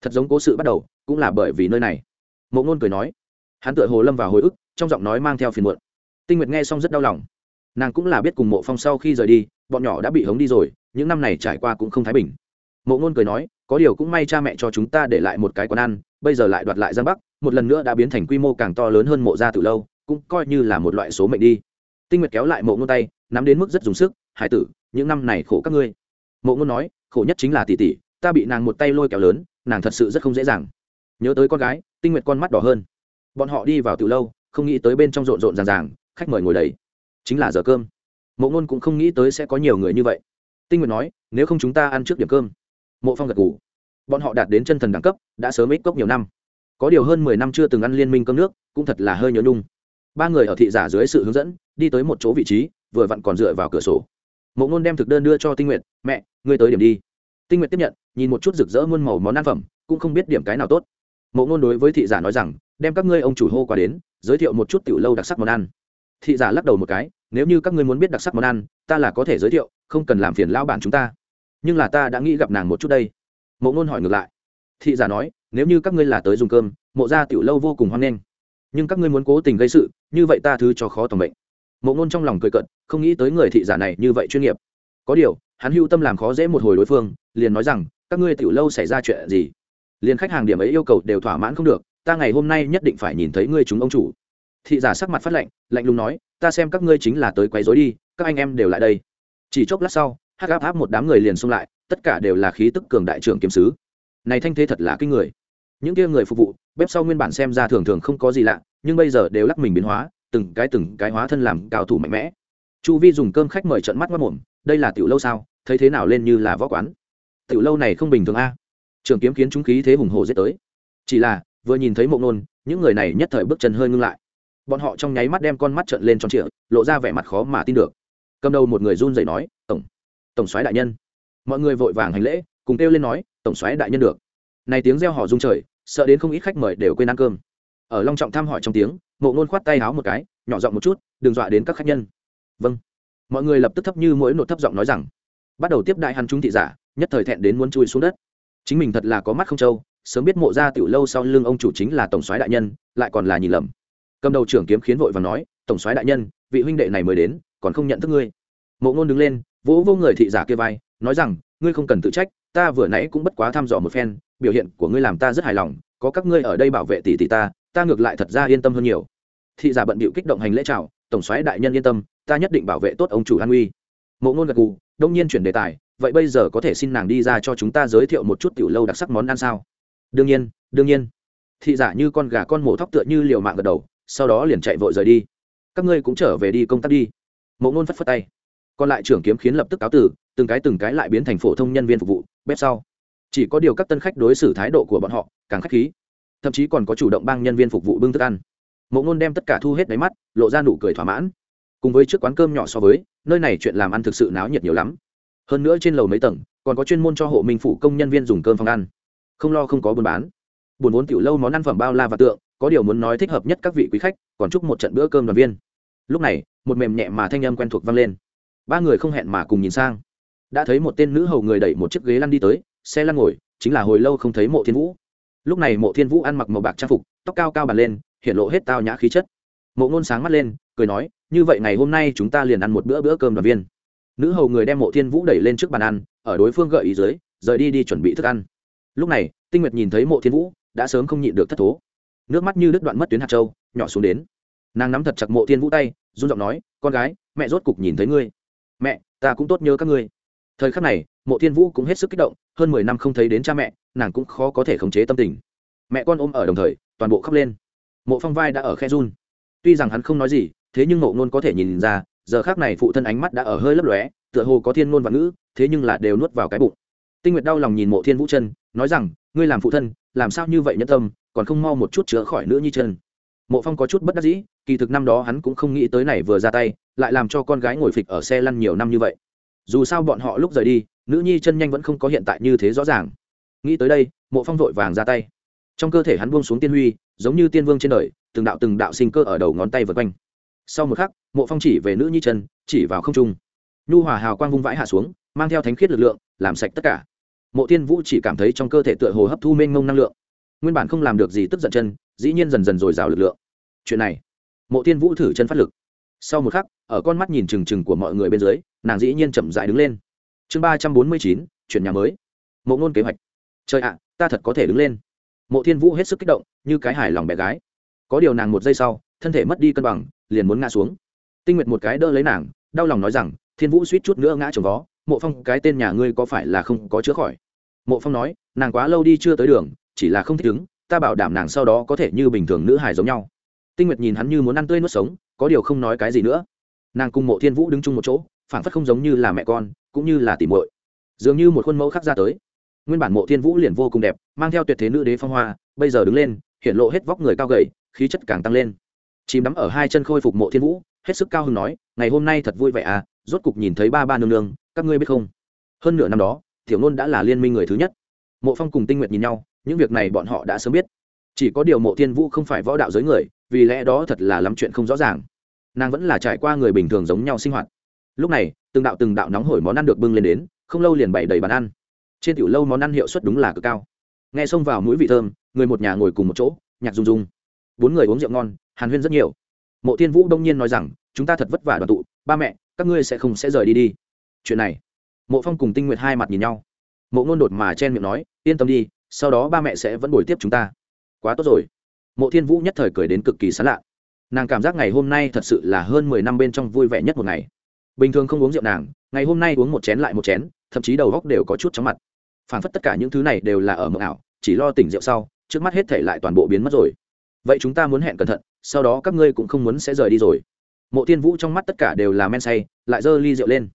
Thật giống cố sự bắt đầu, cũng là bởi vì nơi này. Mộ ngôn cười nói, hắn tựa hồ lâm vào hồi ức trong giọng nói mang theo phiền muộn. Tinh nguyệt nghe xong rất đau lòng. Nàng cũng là biết cùng mộ phong sau khi rời đi, bọn nhỏ đã bị hống đi rồi, những năm này trải qua cũng không thái bình. Mộ ngôn cười nói, có điều cũng may cha mẹ cho chúng ta để lại một cái quán ăn, bây giờ lại đoạt lại giang bắc, một lần nữa đã biến thành quy mô càng to lớn hơn mộ gia từ lâu, cũng coi như là một loại số mệnh đi. Tinh nguyệt kéo lại mộ ngôn tay, nắm đến mức rất dùng sức, hải tử, những năm này khổ các ngươi. Mộ ngôn nói, khổ nhất chính là tỷ tỷ, ta bị nàng một tay lôi kéo lớn, nàng thật sự rất không dễ dàng. Nhớ tới con gái, tinh nguyệt con mắt đỏ hơn. Bọn họ đi vào từ lâu không nghĩ tới bên trong rộn rộn ràng ràng, khách mời ngồi đầy. Chính là giờ cơm. Mộ ngôn cũng không nghĩ tới sẽ có nhiều người như vậy. Tinh nguyệt nói, nếu không chúng ta ăn trước điểm cơm. Mộ phong gật ngủ bọn họ đạt đến chân thần đẳng cấp, đã sớm ít cốc nhiều năm. Có điều hơn mười năm chưa từng ăn liên minh cơm nước, cũng thật là hơi nhớ nhung. Ba người ở thị giả dưới sự hướng dẫn, đi tới một chỗ vị trí, vừa vặn còn dựa vào cửa sổ. Mộ ngôn đem thực đơn đưa cho tinh nguyện mẹ, ngươi tới điểm đi. Tinh nguyện tiếp nhận, nhìn một chút rực rỡ muôn màu món ăn phẩm, cũng không biết điểm cái nào tốt. Mộ ngôn đối với thị giả nói rằng đem các ngươi ông chủ hô qua đến, giới thiệu một chút tiểu lâu đặc sắc món ăn. Thị giả lắc đầu một cái, nếu như các ngươi muốn biết đặc sắc món ăn, ta là có thể giới thiệu, không cần làm phiền lão bản chúng ta. Nhưng là ta đã nghĩ gặp nàng một chút đây. Mộ ngôn hỏi ngược lại. Thị giả nói, nếu như các ngươi là tới dùng cơm, mộ gia tiểu lâu vô cùng hoan nghênh. Nhưng các ngươi muốn cố tình gây sự, như vậy ta thứ cho khó tầm bệnh mộ ngôn trong lòng cười cận không nghĩ tới người thị giả này như vậy chuyên nghiệp. Có điều, hắn hưu tâm làm khó dễ một hồi đối phương, liền nói rằng, các ngươi tiểu lâu xảy ra chuyện gì? Liền khách hàng điểm ấy yêu cầu đều thỏa mãn không được ta ngày hôm nay nhất định phải nhìn thấy ngươi chúng ông chủ. Thị giả sắc mặt phát lạnh lạnh lùng nói, ta xem các ngươi chính là tới quấy rối đi, các anh em đều lại đây. Chỉ chốc lát sau, hắc áp áp một đám người liền xông lại, tất cả đều là khí tức cường đại trưởng kiếm sứ. Này thanh thế thật là kinh người. Những kia người phục vụ, bếp sau nguyên bản xem ra thường thường không có gì lạ, nhưng bây giờ đều lắc mình biến hóa, từng cái từng cái hóa thân làm cao thủ mạnh mẽ. Chu vi dùng cơm khách mời trận mắt mất mồm đây là tiểu lâu sao, thấy thế nào lên như là võ quán. Tiểu lâu này không bình thường a. Trường kiếm kiến chúng khí thế hùng hồ dết tới. Chỉ là vừa nhìn thấy mộ nôn những người này nhất thời bước chân hơi ngưng lại. Bọn họ trong nháy mắt đem con mắt trợn lên tròn trịa, lộ ra vẻ mặt khó mà tin được. Cầm đầu một người run rẩy nói, tổng tổng soái đại nhân. Mọi người vội vàng hành lễ, cùng kêu lên nói, tổng soái đại nhân được. Này tiếng reo hò rung trời, sợ đến không ít khách mời đều quên ăn cơm. Ở long trọng thăm hỏi trong tiếng, mộ ngôn khoát tay háo một cái, nhỏ giọng một chút, đừng dọa đến các khách nhân. Vâng. Mọi người lập tức thấp như mỗi nột thấp giọng nói rằng, bắt đầu tiếp đại hắn trung thị giả, nhất thời thẹn đến muốn chui xuống đất. Chính mình thật là có mắt không trâu sớm biết mộ gia tiểu lâu sau lưng ông chủ chính là tổng soái đại nhân, lại còn là nhìn lầm. Cầm đầu trưởng kiếm khiến vội và nói, tổng soái đại nhân, vị huynh đệ này mới đến, còn không nhận thức ngươi. Mộ ngôn đứng lên, vỗ vô người thị giả kia vai, nói rằng, ngươi không cần tự trách, ta vừa nãy cũng bất quá thăm dò một phen, biểu hiện của ngươi làm ta rất hài lòng, có các ngươi ở đây bảo vệ tỷ tỷ ta ta ngược lại thật ra yên tâm hơn nhiều. Thị giả bận bịu kích động hành lễ chào, tổng soái đại nhân yên tâm, ta nhất định bảo vệ tốt ông chủ an uy. Mộ ngôn gật gù, đông nhiên chuyển đề tài, vậy bây giờ có thể xin nàng đi ra cho chúng ta giới thiệu một chút tiểu lâu đặc sắc món ăn sao? Đương nhiên đương nhiên. Thị giả như con gà con mổ thóc tựa như liều mạng gật đầu, sau đó liền chạy vội rời đi. Các ngươi cũng trở về đi công tác đi. Mộ ngôn phất phất tay. Còn lại trưởng kiếm khiến lập tức cáo tử từng cái từng cái lại biến thành phổ thông nhân viên phục vụ, bếp sau. Chỉ có điều các tân khách đối xử thái độ của bọn họ càng k h á c h khí. Thậm chí còn có chủ động bang nhân viên phục vụ bưng thức ăn. Mộ ngôn đem tất cả thu hết đáy mắt, lộ ra nụ cười thỏa mãn. Cùng với chiếc quán cơm nhỏ so với, nơi này chuyện làm ăn thực sự náo nhiệt nhiều lắm. Hơn nữa trên lầu mấy tầng, còn có chuyên môn cho hộ minh phủ công nhân viên dùng cơm phòng ăn không lo không có buôn bán. Buồn vốn tiểu lâu món ăn phẩm bao la và tượng, có điều muốn nói thích hợp nhất các vị quý khách, còn chúc một trận bữa cơm đoàn viên. Lúc này, một mềm nhẹ mà thanh âm quen thuộc vang lên. Ba người không hẹn mà cùng nhìn sang. Đã thấy một tên nữ hầu người đẩy một chiếc ghế lăn đi tới, xe lăn ngồi, chính là hồi lâu không thấy mộ thiên vũ. Lúc này mộ thiên vũ ăn mặc màu bạc trang phục, tóc cao cao bàn lên, hiện lộ hết tao nhã khí chất. Mộ ngôn sáng mắt lên, cười nói, như vậy ngày hôm nay chúng ta liền ăn một bữa bữa cơm đoàn viên. Nữ hầu người đem mộ thiên vũ đẩy lên trước bàn ăn, ở đối phương gợi ý dưới, rời đi đi chuẩn bị thức ăn lúc này, tinh nguyệt nhìn thấy mộ thiên vũ, đã sớm không nhịn được thất thố. Nước mắt như đứt đoạn mất tuyến hạt châu, nhỏ xuống đến. Nàng nắm thật chặt mộ thiên vũ tay, run giọng nói, con gái, mẹ rốt cục nhìn thấy ngươi. Mẹ, ta cũng tốt nhớ các ngươi. Thời khắc này, mộ thiên vũ cũng hết sức kích động, hơn mười năm không thấy đến cha mẹ, nàng cũng khó có thể khống chế tâm tình. Mẹ con ôm ở đồng thời, toàn bộ khóc lên. Mộ phong vai đã ở khe run. Tuy rằng hắn không nói gì, thế nhưng mộ ngôn có thể nhìn ra, giờ khác này phụ thân ánh mắt đã ở hơi lấp lóe, tựa hồ có thiên ngôn và ngữ, thế nhưng là đều nuốt vào cái bụng tinh nguyệt đau lòng nhìn mộ thiên vũ chân, nói rằng, ngươi làm phụ thân, làm sao như vậy nhân tâm, còn không mau một chút chữa khỏi nữa như chân? Mộ phong có chút bất đắc dĩ, kỳ thực năm đó hắn cũng không nghĩ tới này vừa ra tay, lại làm cho con gái ngồi phịch ở xe lăn nhiều năm như vậy. Dù sao bọn họ lúc rời đi, nữ nhi chân nhanh vẫn không có hiện tại như thế rõ ràng. Nghĩ tới đây, mộ phong vội vàng ra tay. Trong cơ thể hắn buông xuống tiên huy, giống như tiên vương trên đời, từng đạo từng đạo sinh cơ ở đầu ngón tay vượt quanh. Sau một khắc, mộ phong chỉ về nữ nhi chân, chỉ vào không trung. Nhu hòa hào quang vung vãi hạ xuống, mang theo thánh khiết lực lượng, làm sạch tất cả mộ Thiên vũ chỉ cảm thấy trong cơ thể tựa hồ hấp thu mênh mông năng lượng. Nguyên bản không làm được gì tức giận chân, dĩ nhiên dần dần dồi dào lực lượng. Chuyện này, mộ Thiên vũ thử chân phát lực. Sau một khắc, ở con mắt nhìn trừng trừng của mọi người bên dưới, nàng dĩ nhiên chậm dại đứng lên. Chương ba trăm bốn mươi chín chuyển nhà mới. Mộ ngôn kế hoạch. Trời ạ, ta thật có thể đứng lên. Mộ thiên vũ hết sức kích động, như cái hài lòng bé gái. Có điều nàng một giây sau, thân thể mất đi cân bằng, liền muốn ngã xuống. Tinh nguyệt một cái đỡ lấy nàng, đau lòng nói rằng, thiên vũ suýt chút nữa ngã trồng vó mộ phong, cái tên nhà ngươi có phải là không có chữa khỏi? Mộ phong nói, nàng quá lâu đi chưa tới đường, chỉ là không thích ứng ta bảo đảm nàng sau đó có thể như bình thường nữ hài giống nhau. Tinh nguyệt nhìn hắn như muốn ăn tươi nuốt sống, có điều không nói cái gì nữa. Nàng cùng mộ thiên vũ đứng chung một chỗ phản phất không giống như là mẹ con, cũng như là tỉ muội. Dường như một khuôn mẫu khác ra tới. Nguyên bản mộ thiên vũ liền vô cùng đẹp, mang theo tuyệt thế nữ đế phong hoa, bây giờ đứng lên, hiện lộ hết vóc người cao gầy, khí chất càng tăng lên. Chìm đắm ở hai chân khôi phục mộ thiên vũ, hết sức cao hứng nói, ngày hôm nay thật vui vẻ à rốt cục nhìn thấy ba ba nương nương các ngươi biết không? Hơn nửa năm đó, tiểu nôn đã là liên minh người thứ nhất. Mộ phong cùng tinh nguyện nhìn nhau, những việc này bọn họ đã sớm biết. Chỉ có điều mộ thiên vũ không phải võ đạo giới người, vì lẽ đó thật là lắm chuyện không rõ ràng. Nàng vẫn là trải qua người bình thường giống nhau sinh hoạt. Lúc này, từng đạo từng đạo nóng hổi món ăn được bưng lên đến, không lâu liền bày đầy bàn ăn. Trên tiểu lâu món ăn hiệu suất đúng là cực cao. Nghe xông vào mũi vị thơm, người một nhà ngồi cùng một chỗ, nhạc rung rung. Bốn người uống rượu ngon, hàn huyên rất nhiều. Mộ thiên vũ đông nhiên nói rằng, chúng ta thật vất vả đoàn tụ, ba mẹ, các ngươi sẽ không sẽ rời đi đi chuyện này. Mộ phong cùng tinh nguyệt hai mặt nhìn nhau. Mộ ngôn đột mà chen miệng nói, yên tâm đi, sau đó ba mẹ sẽ vẫn buổi tiếp chúng ta. Quá tốt rồi. Mộ thiên vũ nhất thời cười đến cực kỳ sán lạ. Nàng cảm giác ngày hôm nay thật sự là hơn mười năm bên trong vui vẻ nhất một ngày. Bình thường không uống rượu nàng, ngày hôm nay uống một chén lại một chén, thậm chí đầu góc đều có chút chóng mặt. Phản phất tất cả những thứ này đều là ở mộng ảo, chỉ lo tỉnh rượu sau, trước mắt hết thể lại toàn bộ biến mất rồi. Vậy chúng ta muốn hẹn cẩn thận, sau đó các ngươi cũng không muốn sẽ rời đi rồi. Mộ thiên vũ trong mắt tất cả đều là men say, lại giơ ly rượu lên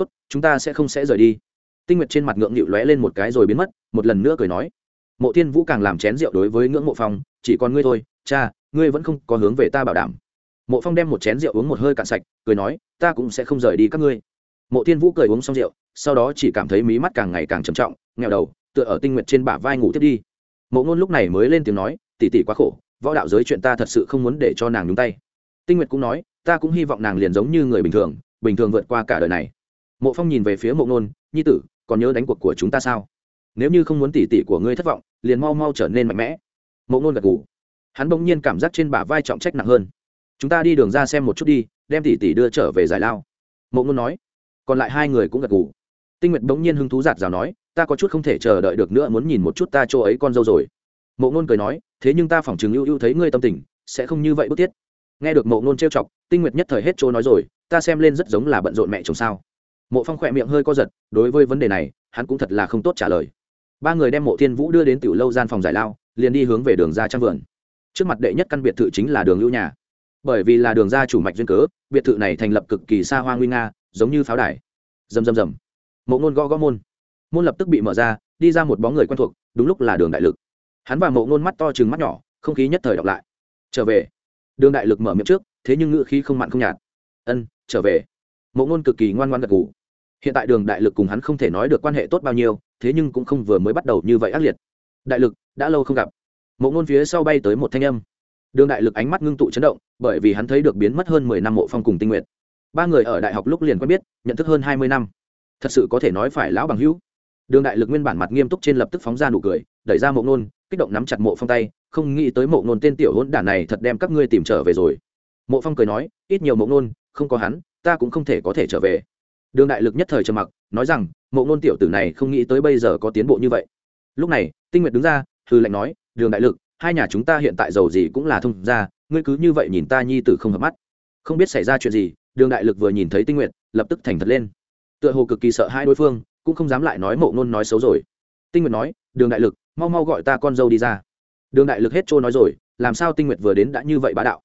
tốt, chúng ta sẽ không sẽ rời đi. Tinh nguyệt trên mặt ngượng nghịu lóe lên một cái rồi biến mất, một lần nữa cười nói, mộ Thiên vũ càng làm chén rượu đối với ngưỡng mộ phong, chỉ còn ngươi thôi, cha, ngươi vẫn không có hướng về ta bảo đảm. Mộ phong đem một chén rượu uống một hơi cạn sạch, cười nói, ta cũng sẽ không rời đi các ngươi. Mộ Thiên vũ cười uống xong rượu, sau đó chỉ cảm thấy mí mắt càng ngày càng trầm trọng nghèo đầu, tựa ở tinh nguyệt trên bả vai ngủ tiếp đi. Mộ ngôn lúc này mới lên tiếng nói tỉ tỉ quá khổ, võ đạo giới chuyện ta thật sự không muốn để cho nàng nhúng tay. Tinh nguyệt cũng nói, ta cũng hy vọng nàng liền giống như người bình thường bình thường vượt qua cả đời này mộ phong nhìn về phía mộ Nôn, nhi tử còn nhớ đánh cuộc của chúng ta sao? Nếu như không muốn tỉ tỉ của ngươi thất vọng liền mau mau trở nên mạnh mẽ. Mộ Nôn gật ngủ hắn bỗng nhiên cảm giác trên bả vai trọng trách nặng hơn. Chúng ta đi đường ra xem một chút đi đem tỉ tỉ đưa trở về giải lao. Mộ Nôn nói. Còn lại hai người cũng gật ngủ tinh nguyệt bỗng nhiên hứng thú giạt rào nói ta có chút không thể chờ đợi được nữa muốn nhìn một chút ta chỗ ấy con dâu rồi. Mộ Nôn cười nói thế nhưng ta phỏng chừng ưu ưu thấy ngươi tâm tình sẽ không như vậy bức thiết. Nghe được mộ Nôn trêu chọc tinh nguyệt nhất thời hết chỗ nói rồi ta xem lên rất giống là bận rộn mẹ chồng sao mộ phong khỏe miệng hơi co giật, đối với vấn đề này, hắn cũng thật là không tốt trả lời. Ba người đem mộ thiên vũ đưa đến tiểu lâu gian phòng giải lao, liền đi hướng về đường ra trang vườn. Trước mặt đệ nhất căn biệt thự chính là đường lưu nhà. Bởi vì là đường ra chủ mạch duyên cớ, biệt thự này thành lập cực kỳ xa hoa nguy nga, giống như pháo đài. Rầm rầm rầm. Mộ ngôn gõ gõ môn. Môn lập tức bị mở ra, đi ra một bóng người quen thuộc, đúng lúc là đường đại lực. Hắn và mộ ngôn mắt to chừng mắt nhỏ, không khí nhất thời đọc lại. Trở về. Đường đại lực mở miệng trước, thế nhưng ngữ khí không mặn không nhạt. Ân, trở về. Mộ ngôn cực kỳ ngoan ngoan gật g ủ hiện tại đường đại lực cùng hắn không thể nói được quan hệ tốt bao nhiêu, thế nhưng cũng không vừa mới bắt đầu như vậy ác liệt. Đại lực, đã lâu không gặp. Mộ ngôn phía sau bay tới một thanh âm. Đường đại lực ánh mắt ngưng tụ chấn động, bởi vì hắn thấy được biến mất hơn mười năm mộ phong cùng tinh nguyện ba người ở đại học lúc liền quen biết, nhận thức hơn hai mươi năm. Thật sự có thể nói phải lão bằng hữu. Đường đại lực nguyên bản mặt nghiêm túc trên lập tức phóng ra nụ cười, đẩy ra mộ ngôn, kích động nắm chặt mộ phong tay, không nghĩ tới mộ ngôn tên tiểu hỗn đản này thật đem các ngươi tìm trở về rồi. Mộ phong cười nói, ít nhiều mộ ngôn, không có hắn, ta cũng không thể có thể trở về đường đại lực nhất thời trầm mặc, nói rằng, mộ ngôn tiểu tử này không nghĩ tới bây giờ có tiến bộ như vậy. Lúc này, tinh nguyệt đứng ra hư lệnh nói, đường đại lực, hai nhà chúng ta hiện tại giàu gì cũng là thông ra ngươi cứ như vậy nhìn ta nhi tử không hợp mắt. Không biết xảy ra chuyện gì, đường đại lực vừa nhìn thấy tinh nguyệt, lập tức thành thật lên. Tựa hồ cực kỳ sợ hai đối phương, cũng không dám lại nói mộ ngôn nói xấu rồi. Tinh nguyệt nói, đường đại lực, mau mau gọi ta con dâu đi ra. Đường đại lực hết trôi nói rồi, làm sao tinh nguyệt vừa đến đã như vậy bá đạo?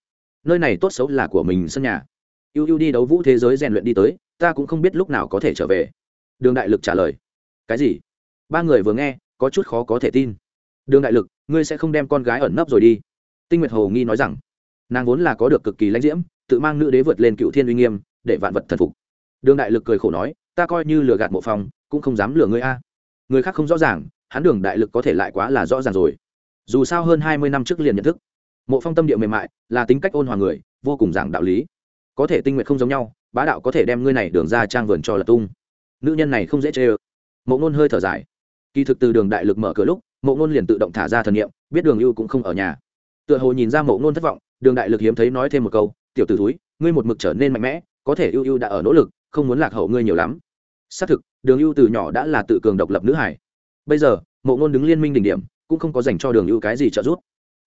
Nơi này tốt xấu là của mình sân nhà. Ưu ưu đi đấu vũ thế giới rèn luyện đi tới ta cũng không biết lúc nào có thể trở về. Đường đại lực trả lời. Cái gì? Ba người vừa nghe, có chút khó có thể tin. Đường đại lực, ngươi sẽ không đem con gái ẩn nấp rồi đi. Tinh nguyệt hồ nghi nói rằng. Nàng vốn là có được cực kỳ lãnh diễm, tự mang nữ đế vượt lên cựu thiên uy nghiêm, để vạn vật thần phục. Đường đại lực cười khổ nói, ta coi như lừa gạt mộ phong, cũng không dám lừa ngươi a. Người khác không rõ ràng, hắn đường đại lực có thể lại quá là rõ ràng rồi. Dù sao hơn hai mươi năm trước liền nhận thức, mộ phong tâm địa mềm mại, là tính cách ôn hòa người, vô cùng giảng đạo lý. Có thể tinh nguyện không giống nhau bá đạo có thể đem ngươi này đường ra trang vườn cho là tung. Nữ nhân này không dễ chê ơ. Mộ ngôn hơi thở dài. Kỳ thực từ đường đại lực mở cửa lúc, mộ ngôn liền tự động thả ra thần nghiệm biết đường ưu cũng không ở nhà. Tựa hồ nhìn ra mộ ngôn thất vọng, đường đại lực hiếm thấy nói thêm một câu, tiểu t ử túi ngươi một mực trở nên mạnh mẽ, có thể ưu ưu đã ở nỗ lực, không muốn lạc hậu ngươi nhiều lắm. Xác thực, đường ưu từ nhỏ đã là tự cường độc lập nữ hải bây giờ, mộ ngôn đứng liên minh đỉnh điểm, cũng không có dành cho đường ưu cái gì trợ giúp.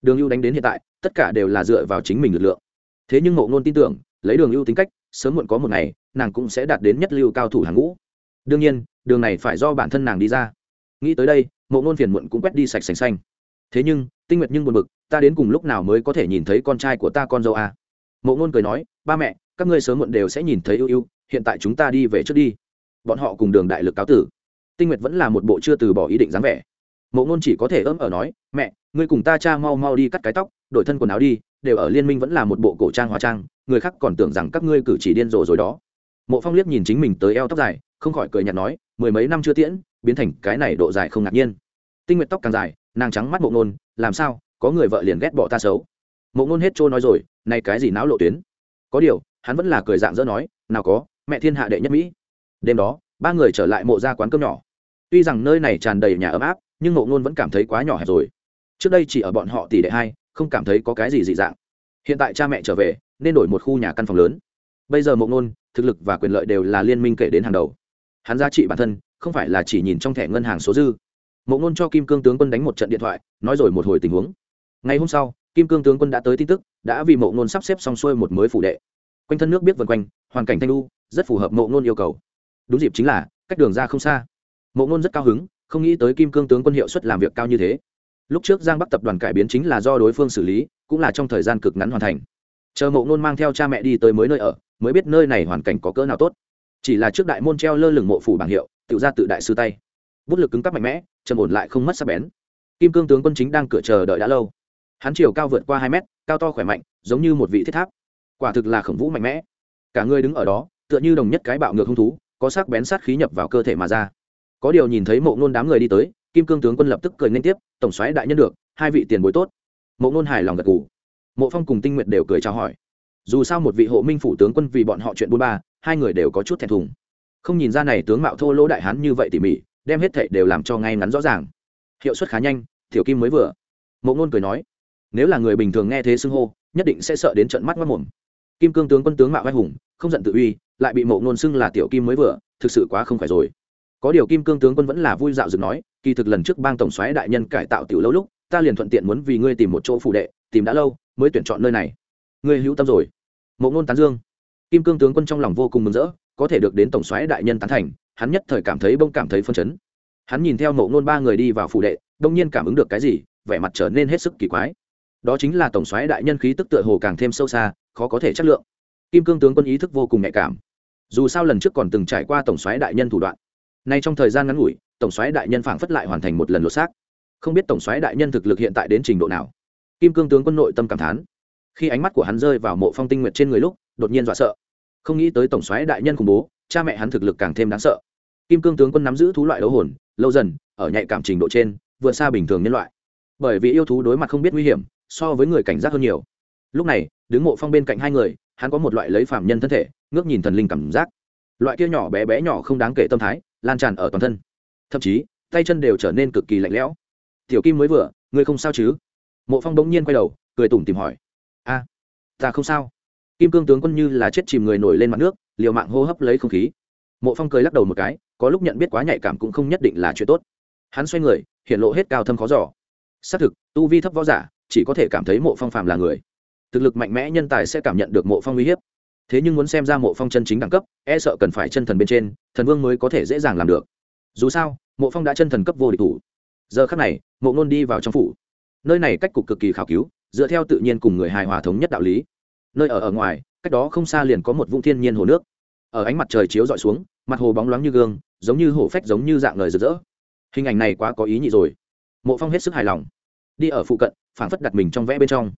Đường ưu đánh đến hiện tại, tất cả đều là dựa vào chính mình lực lượng. Thế nhưng mộ ngôn tin tưởng, lấy đường ưu tính cách sớm muộn có một ngày, nàng cũng sẽ đạt đến nhất lưu cao thủ hàng ngũ. Đương nhiên, đường này phải do bản thân nàng đi ra. Nghĩ tới đây, mộ ngôn phiền muộn cũng quét đi sạch sành xanh. Thế nhưng, tinh nguyệt nhưng buồn bực, ta đến cùng lúc nào mới có thể nhìn thấy con trai của ta con dâu à? mộ ngôn cười nói, ba mẹ, các ngươi sớm muộn đều sẽ nhìn thấy ưu ưu, hiện tại chúng ta đi về trước đi. Bọn họ cùng đường đại lực cáo tử. Tinh nguyệt vẫn là một bộ chưa từ bỏ ý định dáng vẻ. Mộ ngôn chỉ có thể ấm ở nói, mẹ, ngươi cùng ta cha mau mau đi cắt cái tóc, đổi thân quần áo đi, đều ở liên minh vẫn là một bộ cổ trang hóa trang người khác còn tưởng rằng các ngươi cử chỉ điên rồ rồi đó. Mộ phong liếc nhìn chính mình tới eo tóc dài, không khỏi cười nhạt nói, mười mấy năm chưa tiễn, biến thành cái này độ dài không ngạc nhiên. Tinh nguyệt tóc càng dài, nàng trắng mắt mộ ngôn, làm sao, có người vợ liền ghét bỏ ta xấu. Mộ ngôn hết trôi nói rồi, này cái gì não lộ tuyến. Có điều, hắn vẫn là cười dạng dỡ nói, nào có, mẹ thiên hạ đệ nhất mỹ. Đêm đó, ba người trở lại mộ ra quán cơm nhỏ. Tuy rằng nơi này tràn đầy nhà ấm áp, nhưng mộ ngôn vẫn cảm thấy quá nhỏ hẹp rồi. Trước đây chỉ ở bọn họ tỷ đệ hai, không cảm thấy có cái gì dị dạng. Hiện tại cha mẹ trở về nên đổi một khu nhà căn phòng lớn. Bây giờ mộ Nôn, thực lực và quyền lợi đều là liên minh kể đến hàng đầu. Hắn giá trị bản thân không phải là chỉ nhìn trong thẻ ngân hàng số dư. Mộ Nôn cho kim cương tướng quân đánh một trận điện thoại nói rồi một hồi tình huống. Ngày hôm sau kim cương tướng quân đã tới tin tức đã vì mộ Nôn sắp xếp xong xuôi một mới phủ đệ. Quanh thân nước biết vần quanh hoàn cảnh thanh lu rất phù hợp mộ Nôn yêu cầu. Đúng dịp chính là cách đường ra không xa. Mộ Nôn rất cao hứng không nghĩ tới kim cương tướng quân hiệu suất làm việc cao như thế. Lúc trước giang bắc tập đoàn cải biến chính là do đối phương xử lý cũng là trong thời gian cực ngắn hoàn thành chờ mộ ngôn mang theo cha mẹ đi tới mới nơi ở, mới biết nơi này hoàn cảnh có cỡ nào tốt. Chỉ là trước đại môn treo lơ lửng mộ phủ bảng hiệu tự ra tự đại sư tay. Bút lực cứng cắp mạnh mẽ, trầm ổn lại không mất sắc bén. Kim cương tướng quân chính đang cửa chờ đợi đã lâu. Hắn chiều cao vượt qua hai mét, cao to khỏe mạnh, giống như một vị thiết tháp. Quả thực là khổng vũ mạnh mẽ. Cả người đứng ở đó, tựa như đồng nhất cái bạo ngược hung thú, có sắc bén sát khí nhập vào cơ thể mà ra. Có điều nhìn thấy mộ ngôn đám người đi tới, kim cương tướng quân lập tức cười nên tiếp, tổng xoáy đại nhân được, hai vị tiền bối tốt. Mộ ngôn hài lòng gật g ủ mộ phong cùng tinh nguyện đều cười trao hỏi. Dù sao một vị hộ minh phủ tướng quân vì bọn họ chuyện buôn ba, hai người đều có chút thẹn thùng. Không nhìn ra này tướng mạo thô lỗ đại hán như vậy tỉ mỉ, đem hết thệ đều làm cho ngay ngắn rõ ràng. Hiệu suất khá nhanh thiểu kim mới vừa. Mộ ngôn cười nói, nếu là người bình thường nghe thế xưng hô, nhất định sẽ sợ đến trận mắt mất mồm. Kim cương tướng quân tướng mạo vai hùng, không giận tự uy, lại bị mộ ngôn xưng là tiểu kim mới vừa, thực sự quá không phải rồi. Có điều kim cương tướng quân vẫn là vui dạo dừng nói, kỳ thực lần trước bang tổng xoáy đại nhân cải tạo tiểu lâu lúc, ta liền thuận tiện muốn vì ngươi tìm một chỗ phụ đệ tìm đã lâu, mới tuyển chọn nơi này. Ngươi hữu tâm rồi. Mộ ngôn tán dương. Kim cương tướng quân trong lòng vô cùng mừng rỡ, có thể được đến tổng xoáy đại nhân tán thành, hắn nhất thời cảm thấy bông cảm thấy phân chấn. Hắn nhìn theo mộ ngôn ba người đi vào phụ đệ, đông nhiên cảm ứng được cái gì, vẻ mặt trở nên hết sức kỳ quái. Đó chính là tổng xoáy đại nhân khí tức tựa hồ càng thêm sâu xa, khó có thể chất lượng. Kim cương tướng quân ý thức vô cùng nhạy cảm. Dù sao lần trước còn từng trải qua tổng xoáy đại nhân thủ đoạn. Nay trong thời gian ngắn ngủi, tổng xoáy đại nhân phảng phất lại hoàn thành một lần lột xác. Không biết tổng xoáy đại nhân thực lực hiện tại đến trình độ nào kim cương tướng quân nội tâm cảm thán. Khi ánh mắt của hắn rơi vào mộ phong tinh nguyệt trên người lúc, đột nhiên dọa sợ. Không nghĩ tới tổng xoáy đại nhân khủng bố, cha mẹ hắn thực lực càng thêm đáng sợ. Kim cương tướng quân nắm giữ thú loại đấu hồn, lâu dần, ở nhạy cảm trình độ trên, vượt xa bình thường nhân loại. Bởi vì yêu thú đối mặt không biết nguy hiểm, so với người cảnh giác hơn nhiều. Lúc này, đứng mộ phong bên cạnh hai người, hắn có một loại lấy phạm nhân thân thể, ngước nhìn thần linh cảm giác. Loại kia nhỏ bé bé nhỏ không đáng kể tâm thái, lan tràn ở toàn thân. Thậm chí, tay chân đều trở nên cực kỳ lạnh lẽo. Tiểu kim mới vừa, ngươi không sao chứ? Mộ phong bỗng nhiên quay đầu, cười tủm tìm hỏi, a, ta không sao. Kim cương tướng quân như là chết chìm người nổi lên mặt nước, liều mạng hô hấp lấy không khí. Mộ phong cười lắc đầu một cái, có lúc nhận biết quá nhạy cảm cũng không nhất định là chuyện tốt. Hắn xoay người hiện lộ hết cao thâm khó giỏ xác thực, tu vi thấp võ giả, chỉ có thể cảm thấy mộ phong phàm là người. Thực lực mạnh mẽ nhân tài sẽ cảm nhận được mộ phong uy hiếp. Thế nhưng muốn xem ra mộ phong chân chính đẳng cấp e sợ cần phải chân thần bên trên, thần vương mới có thể dễ dàng làm được. Dù sao, mộ phong đã chân thần cấp vô địch thủ. Giờ khắc này, mộ ngôn đi vào trong phủ nơi này cách cục cực kỳ khảo cứu, dựa theo tự nhiên cùng người hài hòa thống nhất đạo lý. Nơi ở ở ngoài, cách đó không xa liền có một vũng thiên nhiên hồ nước. Ở ánh mặt trời chiếu d ọ i xuống, mặt hồ bóng loáng như gương, giống như hổ phách giống như dạng lời rực rỡ. Hình ảnh này quá có ý nhị rồi. Mộ phong hết sức hài lòng. Đi ở phụ cận, phảng phất đặt mình trong vẽ bên trong.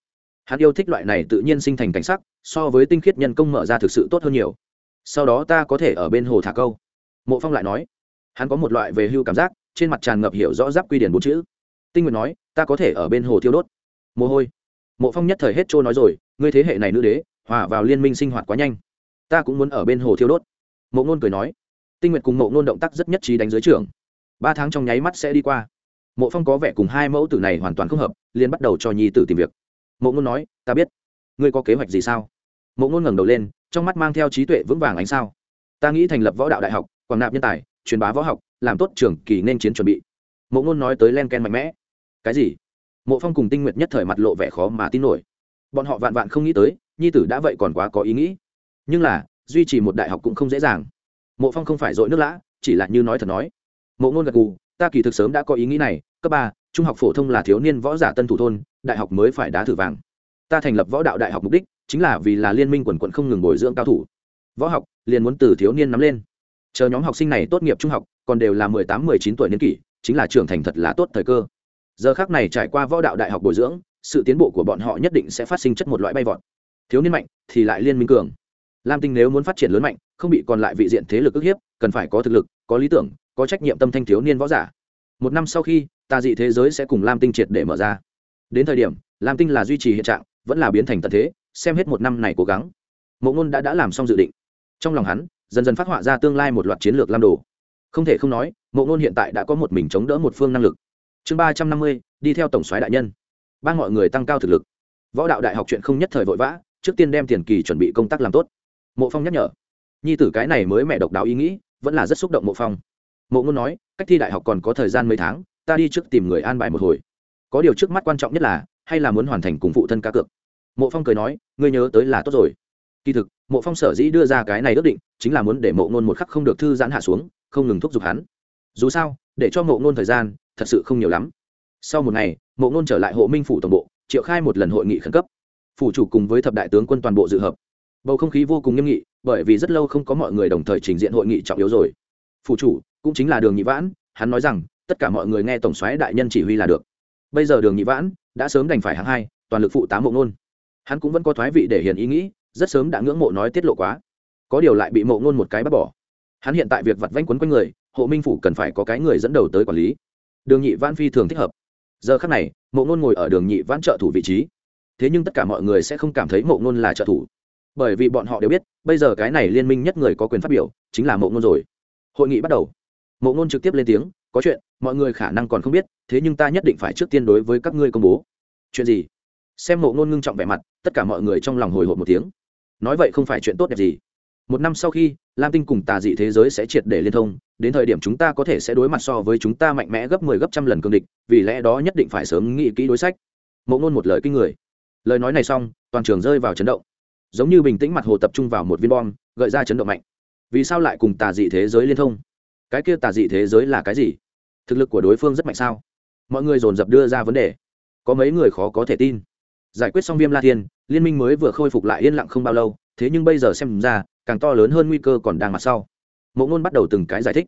Hắn yêu thích loại này tự nhiên sinh thành cảnh sắc, so với tinh khiết nhân công mở ra thực sự tốt hơn nhiều. Sau đó ta có thể ở bên hồ thả câu. Mộ phong lại nói. Hắn có một loại về hưu cảm giác, trên mặt tràn ngập hiểu rõ giáp quy điển bốn chữ tinh nguyện nói, ta có thể ở bên hồ thiêu đốt. Mồ hôi. Mộ phong nhất thời hết trôi nói rồi, ngươi thế hệ này nữ đế, hòa vào liên minh sinh hoạt quá nhanh. Ta cũng muốn ở bên hồ thiêu đốt. Mộ ngôn cười nói. Tinh nguyện cùng mộ ngôn động tác rất nhất trí đánh giới trưởng. Ba tháng trong nháy mắt sẽ đi qua. Mộ phong có vẻ cùng hai mẫu tử này hoàn toàn không hợp, liền bắt đầu cho nhi tử tìm việc. Mộ ngôn nói, ta biết. Ngươi có kế hoạch gì sao? Mộ ngôn ngẩng đầu lên, trong mắt mang theo trí tuệ vững vàng ánh sao. Ta nghĩ thành lập võ đạo đại học, quảng nạp nhân tài, truyền bá võ học, làm tốt trường kỳ nên chiến chuẩn bị. Mộ ngôn nói tới len ken mạnh mẽ cái gì? Mộ phong cùng tinh nguyệt nhất thời mặt lộ vẻ khó mà tin nổi. Bọn họ vạn vạn không nghĩ tới, nhi tử đã vậy còn quá có ý nghĩ. Nhưng là, duy trì một đại học cũng không dễ dàng. Mộ phong không phải dội nước lã, chỉ là như nói thật nói. Mộ ngôn gật gù, ta kỳ thực sớm đã có ý nghĩ này, cấp ba, trung học phổ thông là thiếu niên võ giả tân thủ thôn, đại học mới phải đá thử vàng. Ta thành lập võ đạo đại học mục đích chính là vì là liên minh quần quận không ngừng bồi dưỡng cao thủ. Võ học, liền muốn từ thiếu niên nắm lên. Chờ nhóm học sinh này tốt nghiệp trung học, còn đều là mười tám, mười chín tuổi niên kỷ, chính là trưởng thành thật là tốt thời cơ giờ khác này trải qua võ đạo đại học bồi dưỡng, sự tiến bộ của bọn họ nhất định sẽ phát sinh chất một loại bay vọt. Thiếu niên mạnh thì lại liên minh cường. Lam tinh nếu muốn phát triển lớn mạnh, không bị còn lại vị diện thế lực ức hiếp, cần phải có thực lực, có lý tưởng, có trách nhiệm tâm thanh thiếu niên võ giả. Một năm sau khi tà dị thế giới sẽ cùng lam tinh triệt để mở ra. Đến thời điểm, lam tinh là duy trì hiện trạng, vẫn là biến thành tận thế, xem hết một năm này cố gắng. Mộ ngôn đã đã làm xong dự định. Trong lòng hắn, dần dần phát họa ra tương lai một loạt chiến lược lam đồ. Không thể không nói, mộ ngôn hiện tại đã có một mình chống đỡ một phương năng lực chương ba trăm năm mươi, đi theo tổng soái đại nhân. Ban mọi người tăng cao thực lực. Võ đạo đại học chuyện không nhất thời vội vã, trước tiên đem tiền kỳ chuẩn bị công tác làm tốt. Mộ phong nhắc nhở. Nhi tử cái này mới mẹ độc đáo ý nghĩ, vẫn là rất xúc động mộ phong. Mộ ngôn nói, cách thi đại học còn có thời gian mấy tháng, ta đi trước tìm người an bài một hồi. Có điều trước mắt quan trọng nhất là, hay là muốn hoàn thành cùng phụ thân cá cược. Mộ phong cười nói, ngươi nhớ tới là tốt rồi. Kỳ thực, mộ phong sở dĩ đưa ra cái này ước định, chính là muốn để mộ ngôn một khắc không được thư giãn hạ xuống, không ngừng thúc giục hắn. Dù sao để cho mộ ngôn thời gian thật sự không nhiều lắm. Sau một ngày mộ ngôn trở lại hộ minh phủ tổng bộ, triệu khai một lần hội nghị khẩn cấp. Phủ chủ cùng với thập đại tướng quân toàn bộ dự hợp. Bầu không khí vô cùng nghiêm nghị, bởi vì rất lâu không có mọi người đồng thời trình diện hội nghị trọng yếu rồi. Phủ chủ, cũng chính là đường nhị vãn, hắn nói rằng, tất cả mọi người nghe tổng xoáy đại nhân chỉ huy là được. Bây giờ đường nhị vãn đã sớm đành phải hạng hai, toàn lực phụ tám mộ ngôn. Hắn cũng vẫn có thoái vị để hiền ý nghĩ, rất sớm đã ngưỡng mộ nói tiết lộ quá. Có điều lại bị mộ ngôn một cái bắt bỏ. Hắn hiện tại việc vặt vanh quấn quanh người hộ minh phủ cần phải có cái người dẫn đầu tới quản lý. Đường nhị vãn phi thường thích hợp. Giờ khắc này, mộ ngôn ngồi ở đường nhị vãn trợ thủ vị trí. Thế nhưng tất cả mọi người sẽ không cảm thấy mộ ngôn là trợ thủ. Bởi vì bọn họ đều biết, bây giờ cái này liên minh nhất người có quyền phát biểu, chính là mộ ngôn rồi. Hội nghị bắt đầu. Mộ ngôn trực tiếp lên tiếng, có chuyện, mọi người khả năng còn không biết, thế nhưng ta nhất định phải trước tiên đối với các ngươi công bố. Chuyện gì? Xem mộ ngôn ngưng trọng vẻ mặt, tất cả mọi người trong lòng hồi hộp một tiếng. Nói vậy không phải chuyện tốt đẹp gì. Một năm sau khi lam tinh cùng tà dị thế giới sẽ triệt để liên thông, đến thời điểm chúng ta có thể sẽ đối mặt so với chúng ta mạnh mẽ gấp mười 10 gấp trăm lần cương địch, vì lẽ đó nhất định phải sớm nghĩ kỹ đối sách. Mộ ngôn một lời kinh người. Lời nói này xong, toàn trường rơi vào chấn động. Giống như bình tĩnh mặt hồ tập trung vào một viên bom, gợi ra chấn động mạnh. Vì sao lại cùng tà dị thế giới liên thông? Cái kia tà dị thế giới là cái gì? Thực lực của đối phương rất mạnh sao? Mọi người dồn dập đưa ra vấn đề. Có mấy người khó có thể tin. Giải quyết xong viêm la thiên, liên minh mới vừa khôi phục lại yên lặng không bao lâu, thế nhưng bây giờ xem ra càng to lớn hơn nguy cơ còn đang mặt sau. Mộ ngôn bắt đầu từng cái giải thích.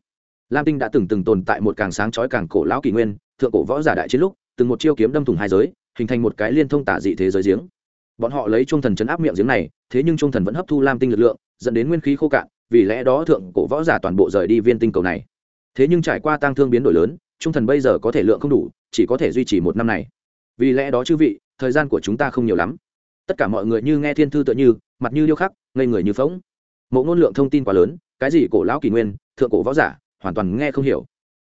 Lam tinh đã từng từng tồn tại một càng sáng chói càng cổ lão kỷ nguyên, thượng cổ võ giả đại chiến lúc, từng một chiêu kiếm đâm thủng hai giới, hình thành một cái liên thông tả dị thế giới giếng. Bọn họ lấy trung thần chấn áp miệng giếng này, thế nhưng trung thần vẫn hấp thu lam tinh lực lượng, dẫn đến nguyên khí khô cạn, vì lẽ đó thượng cổ võ giả toàn bộ rời đi viên tinh cầu này. Thế nhưng trải qua tang thương biến đổi lớn trung thần bây giờ có thể lượng không đủ, chỉ có thể duy trì một năm này. Vì lẽ đó chư vị, thời gian của chúng ta không nhiều lắm. Tất cả mọi người như nghe thiên thư tựa như, mặt như điêu khắc, ngây người như phóng mộ ngôn lượng thông tin quá lớn, cái gì cổ lão kỷ nguyên, thượng cổ võ giả, hoàn toàn nghe không hiểu.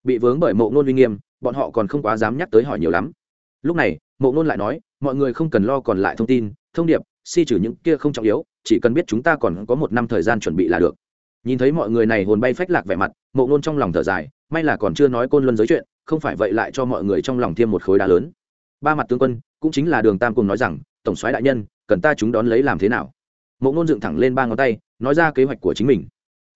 Bị vướng bởi mộ ngôn uy nghiêm, bọn họ còn không quá dám nhắc tới hỏi nhiều lắm. Lúc này, mộ ngôn lại nói, mọi người không cần lo còn lại thông tin, thông điệp, si trừ những kia không trọng yếu, chỉ cần biết chúng ta còn có một năm thời gian chuẩn bị là được. Nhìn thấy mọi người này hồn bay phách lạc vẻ mặt, mộ ngôn trong lòng thở dài, may là còn chưa nói côn luân giới chuyện, không phải vậy lại cho mọi người trong lòng thêm một khối đá lớn. Ba mặt tướng quân, cũng chính là đường tam cùng nói rằng, tổng soái đại nhân, cần ta chúng đón lấy làm thế nào? Mộ ngôn dựng thẳng lên ba ngón tay nói ra kế hoạch của chính mình.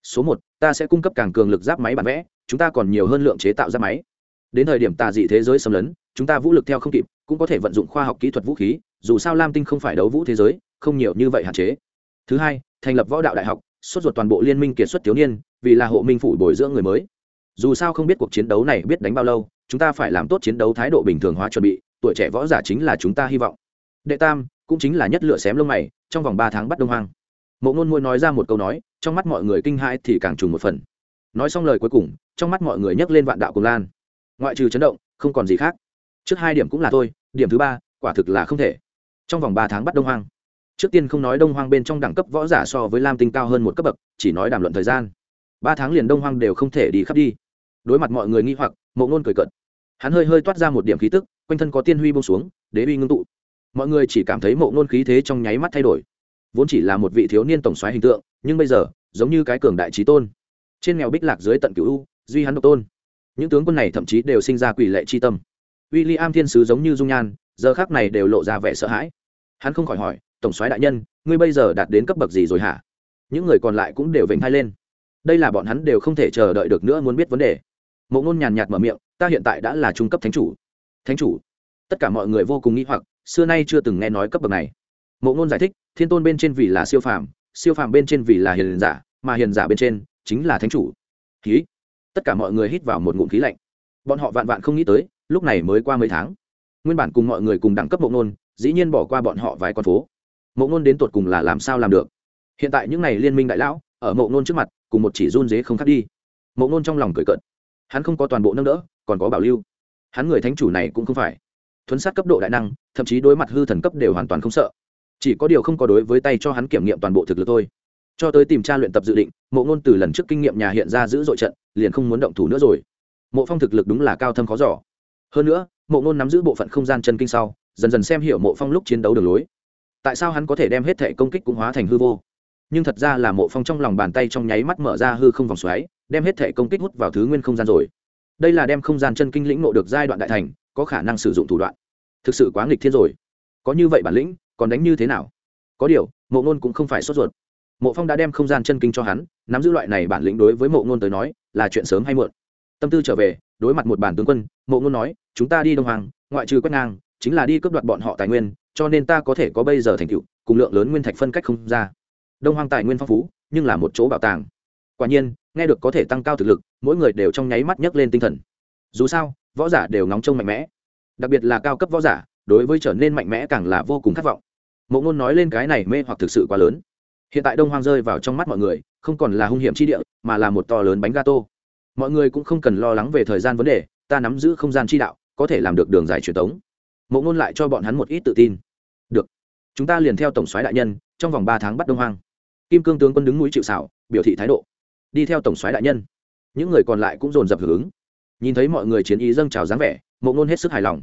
Số một, ta sẽ cung cấp càng cường lực giáp máy bản vẽ, chúng ta còn nhiều hơn lượng chế tạo giáp máy. Đến thời điểm tà dị thế giới xâm lấn, chúng ta vũ lực theo không kịp, cũng có thể vận dụng khoa học kỹ thuật vũ khí, dù sao lam tinh không phải đấu vũ thế giới, không nhiều như vậy hạn chế. Thứ hai, thành lập võ đạo đại học, sốt ruột toàn bộ liên minh kiệt xuất thiếu niên, vì là hộ minh phủ bồi dưỡng người mới. Dù sao không biết cuộc chiến đấu này biết đánh bao lâu, chúng ta phải làm tốt chiến đấu thái độ bình thường hóa chuẩn bị, tuổi trẻ võ giả chính là chúng ta hy vọng. Đệ tam, cũng chính là nhất lựa xém lông mày, trong vòng ba tháng bắt đông hoang mộ ngôn môi nói ra một câu nói trong mắt mọi người kinh hãi thì càng trùng một phần. Nói xong lời cuối cùng trong mắt mọi người nhấc lên vạn đạo cùng lan. Ngoại trừ chấn động không còn gì khác. Trước hai điểm cũng là tôi, điểm thứ ba quả thực là không thể. Trong vòng ba tháng bắt đông hoang. Trước tiên không nói đông hoang bên trong đẳng cấp võ giả so với lam tinh cao hơn một cấp bậc chỉ nói đàm luận thời gian. Ba tháng liền đông hoang đều không thể đi khắp đi. Đối mặt mọi người nghi hoặc mộ ngôn cười cợt. Hắn hơi hơi toát ra một điểm khí tức quanh thân có tiên huy bông xuống đế uy ngưng tụ. Mọi người chỉ cảm thấy mộ ngôn khí thế trong nháy mắt thay đổi vốn chỉ là một vị thiếu niên tổng xoáy hình tượng, nhưng bây giờ, giống như cái cường đại trí tôn. Trên nghèo bích lạc dưới tận cửu u, duy hắn độc tôn. Những tướng quân này thậm chí đều sinh ra quỷ lệ chi tâm. W i l l i am thiên sứ giống như dung nhan, giờ khác này đều lộ ra vẻ sợ hãi. Hắn không khỏi hỏi, tổng soái đại nhân, ngươi bây giờ đạt đến cấp bậc gì rồi hả? Những người còn lại cũng đều vểnh hai lên. Đây là bọn hắn đều không thể chờ đợi được nữa muốn biết vấn đề. Mộ ngôn nhàn nhạt mở miệng, ta hiện tại đã là trung cấp thánh chủ. Thánh chủ? Tất cả mọi người vô cùng nghĩ hoặc, xưa nay chưa từng nghe nói cấp bậc này mộ ngôn giải thích, thiên tôn bên trên vì là siêu phàm siêu phàm bên trên vì là hiền giả, mà hiền giả bên trên chính là thánh chủ. Khí tất cả mọi người hít vào một ngụm khí lạnh. Bọn họ vạn vạn không nghĩ tới, lúc này mới qua mấy tháng. Nguyên bản cùng mọi người cùng đẳng cấp mộ ngôn, dĩ nhiên bỏ qua bọn họ vài con phố. Mộ ngôn đến tột cùng là làm sao làm được? Hiện tại những n à y liên minh đại lão, ở mộ ngôn trước mặt, cùng một chỉ run dế không khác đi. Mộ ngôn trong lòng cười cợt. Hắn không có toàn bộ nâng đỡ, còn có bảo lưu. Hắn người thánh chủ này cũng không phải. Thuấn sát cấp độ đại năng, thậm chí đối mặt hư thần cấp đều hoàn toàn không sợ chỉ có điều không có đối với tay cho hắn kiểm nghiệm toàn bộ thực lực thôi. Cho tới tìm tra luyện tập dự định, mộ ngôn từ lần trước kinh nghiệm nhà hiện ra giữ dội trận, liền không muốn động thủ nữa rồi. Mộ phong thực lực đúng là cao thâm khó giỏ hơn nữa, mộ ngôn nắm giữ bộ phận không gian chân kinh sau, dần dần xem hiểu mộ phong lúc chiến đấu đường lối. Tại sao hắn có thể đem hết thể công kích cũng hóa thành hư vô? Nhưng thật ra là mộ phong trong lòng bàn tay trong nháy mắt mở ra hư không vòng xoáy, đem hết thể công kích hút vào thứ nguyên không gian rồi. Đây là đem không gian chân kinh lĩnh nộ được giai đoạn đại thành, có khả năng sử dụng thủ đoạn. Thực sự quá nghịch thiên rồi. Có như vậy bản lĩnh còn đánh như thế nào? Có điều, mộ ngôn cũng không phải sốt ruột. Mộ phong đã đem không gian chân kinh cho hắn, nắm giữ loại này bản lĩnh đối với mộ ngôn tới nói là chuyện sớm hay muộn. Tâm tư trở về, đối mặt một bản tướng quân, mộ ngôn nói, chúng ta đi đông hoàng, ngoại trừ quét ngang, chính là đi cướp đoạt bọn họ tài nguyên, cho nên ta có thể có bây giờ thành tựu, cùng lượng lớn nguyên thạch phân cách không ra. Đông hoàng tài nguyên phong phú, nhưng là một chỗ bảo tàng. Quả nhiên, nghe được có thể tăng cao thực lực, mỗi người đều trong nháy mắt nhấc lên tinh thần. Dù sao, võ giả đều nóng trông mạnh mẽ. Đặc biệt là cao cấp võ giả, đối với trở nên mạnh mẽ càng là vô cùng khát vọng mộ ngôn nói lên cái này mê hoặc thực sự quá lớn. Hiện tại đông hoang rơi vào trong mắt mọi người, không còn là hung hiểm chi địa, mà là một to lớn bánh gato. Mọi người cũng không cần lo lắng về thời gian vấn đề, ta nắm giữ không gian chi đạo, có thể làm được đường dài truyền thống mộ ngôn lại cho bọn hắn một ít tự tin. Được, chúng ta liền theo tổng soái đại nhân, trong vòng ba tháng bắt đông hoang. Kim cương tướng quân đứng núi chịu xảo biểu thị thái độ. Đi theo tổng soái đại nhân. Những người còn lại cũng dồn dập hưởng ứng. Nhìn thấy mọi người chiến ý dâng trào dáng vẻ, mộ ngôn hết sức hài lòng.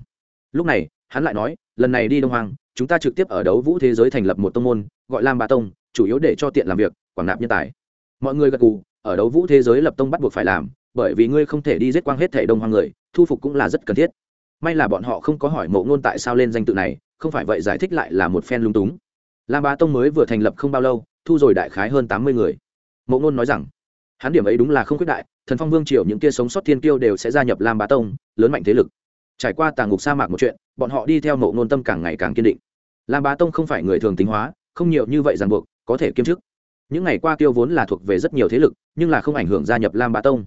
Lúc này, hắn lại nói, lần này đi đông hoang chúng ta trực tiếp ở đấu vũ thế giới thành lập một tông môn, gọi lam ba tông, chủ yếu để cho tiện làm việc, quảng nạp nhân tài. Mọi người gật cù ở đấu vũ thế giới lập tông bắt buộc phải làm, bởi vì ngươi không thể đi giết quang hết thể đông hoang người, thu phục cũng là rất cần thiết. May là bọn họ không có hỏi mộ ngôn tại sao lên danh tự này, không phải vậy giải thích lại là một phen lung túng. Lam bá tông mới vừa thành lập không bao lâu, thu rồi đại khái hơn tám mươi người. Mộ ngôn nói rằng, hắn điểm ấy đúng là không quyết đại, thần phong vương triều những kia sống sót thiên kiêu đều sẽ gia nhập lam bá tông, lớn mạnh thế lực trải qua tàng ngục sa mạc một chuyện, bọn họ đi theo mộ ngôn tâm càng ngày càng kiên định. Lam bá tông không phải người thường tính hóa, không nhiều như vậy ràng buộc, có thể kiêm chức. Những ngày qua tiêu vốn là thuộc về rất nhiều thế lực, nhưng là không ảnh hưởng gia nhập lam bá tông.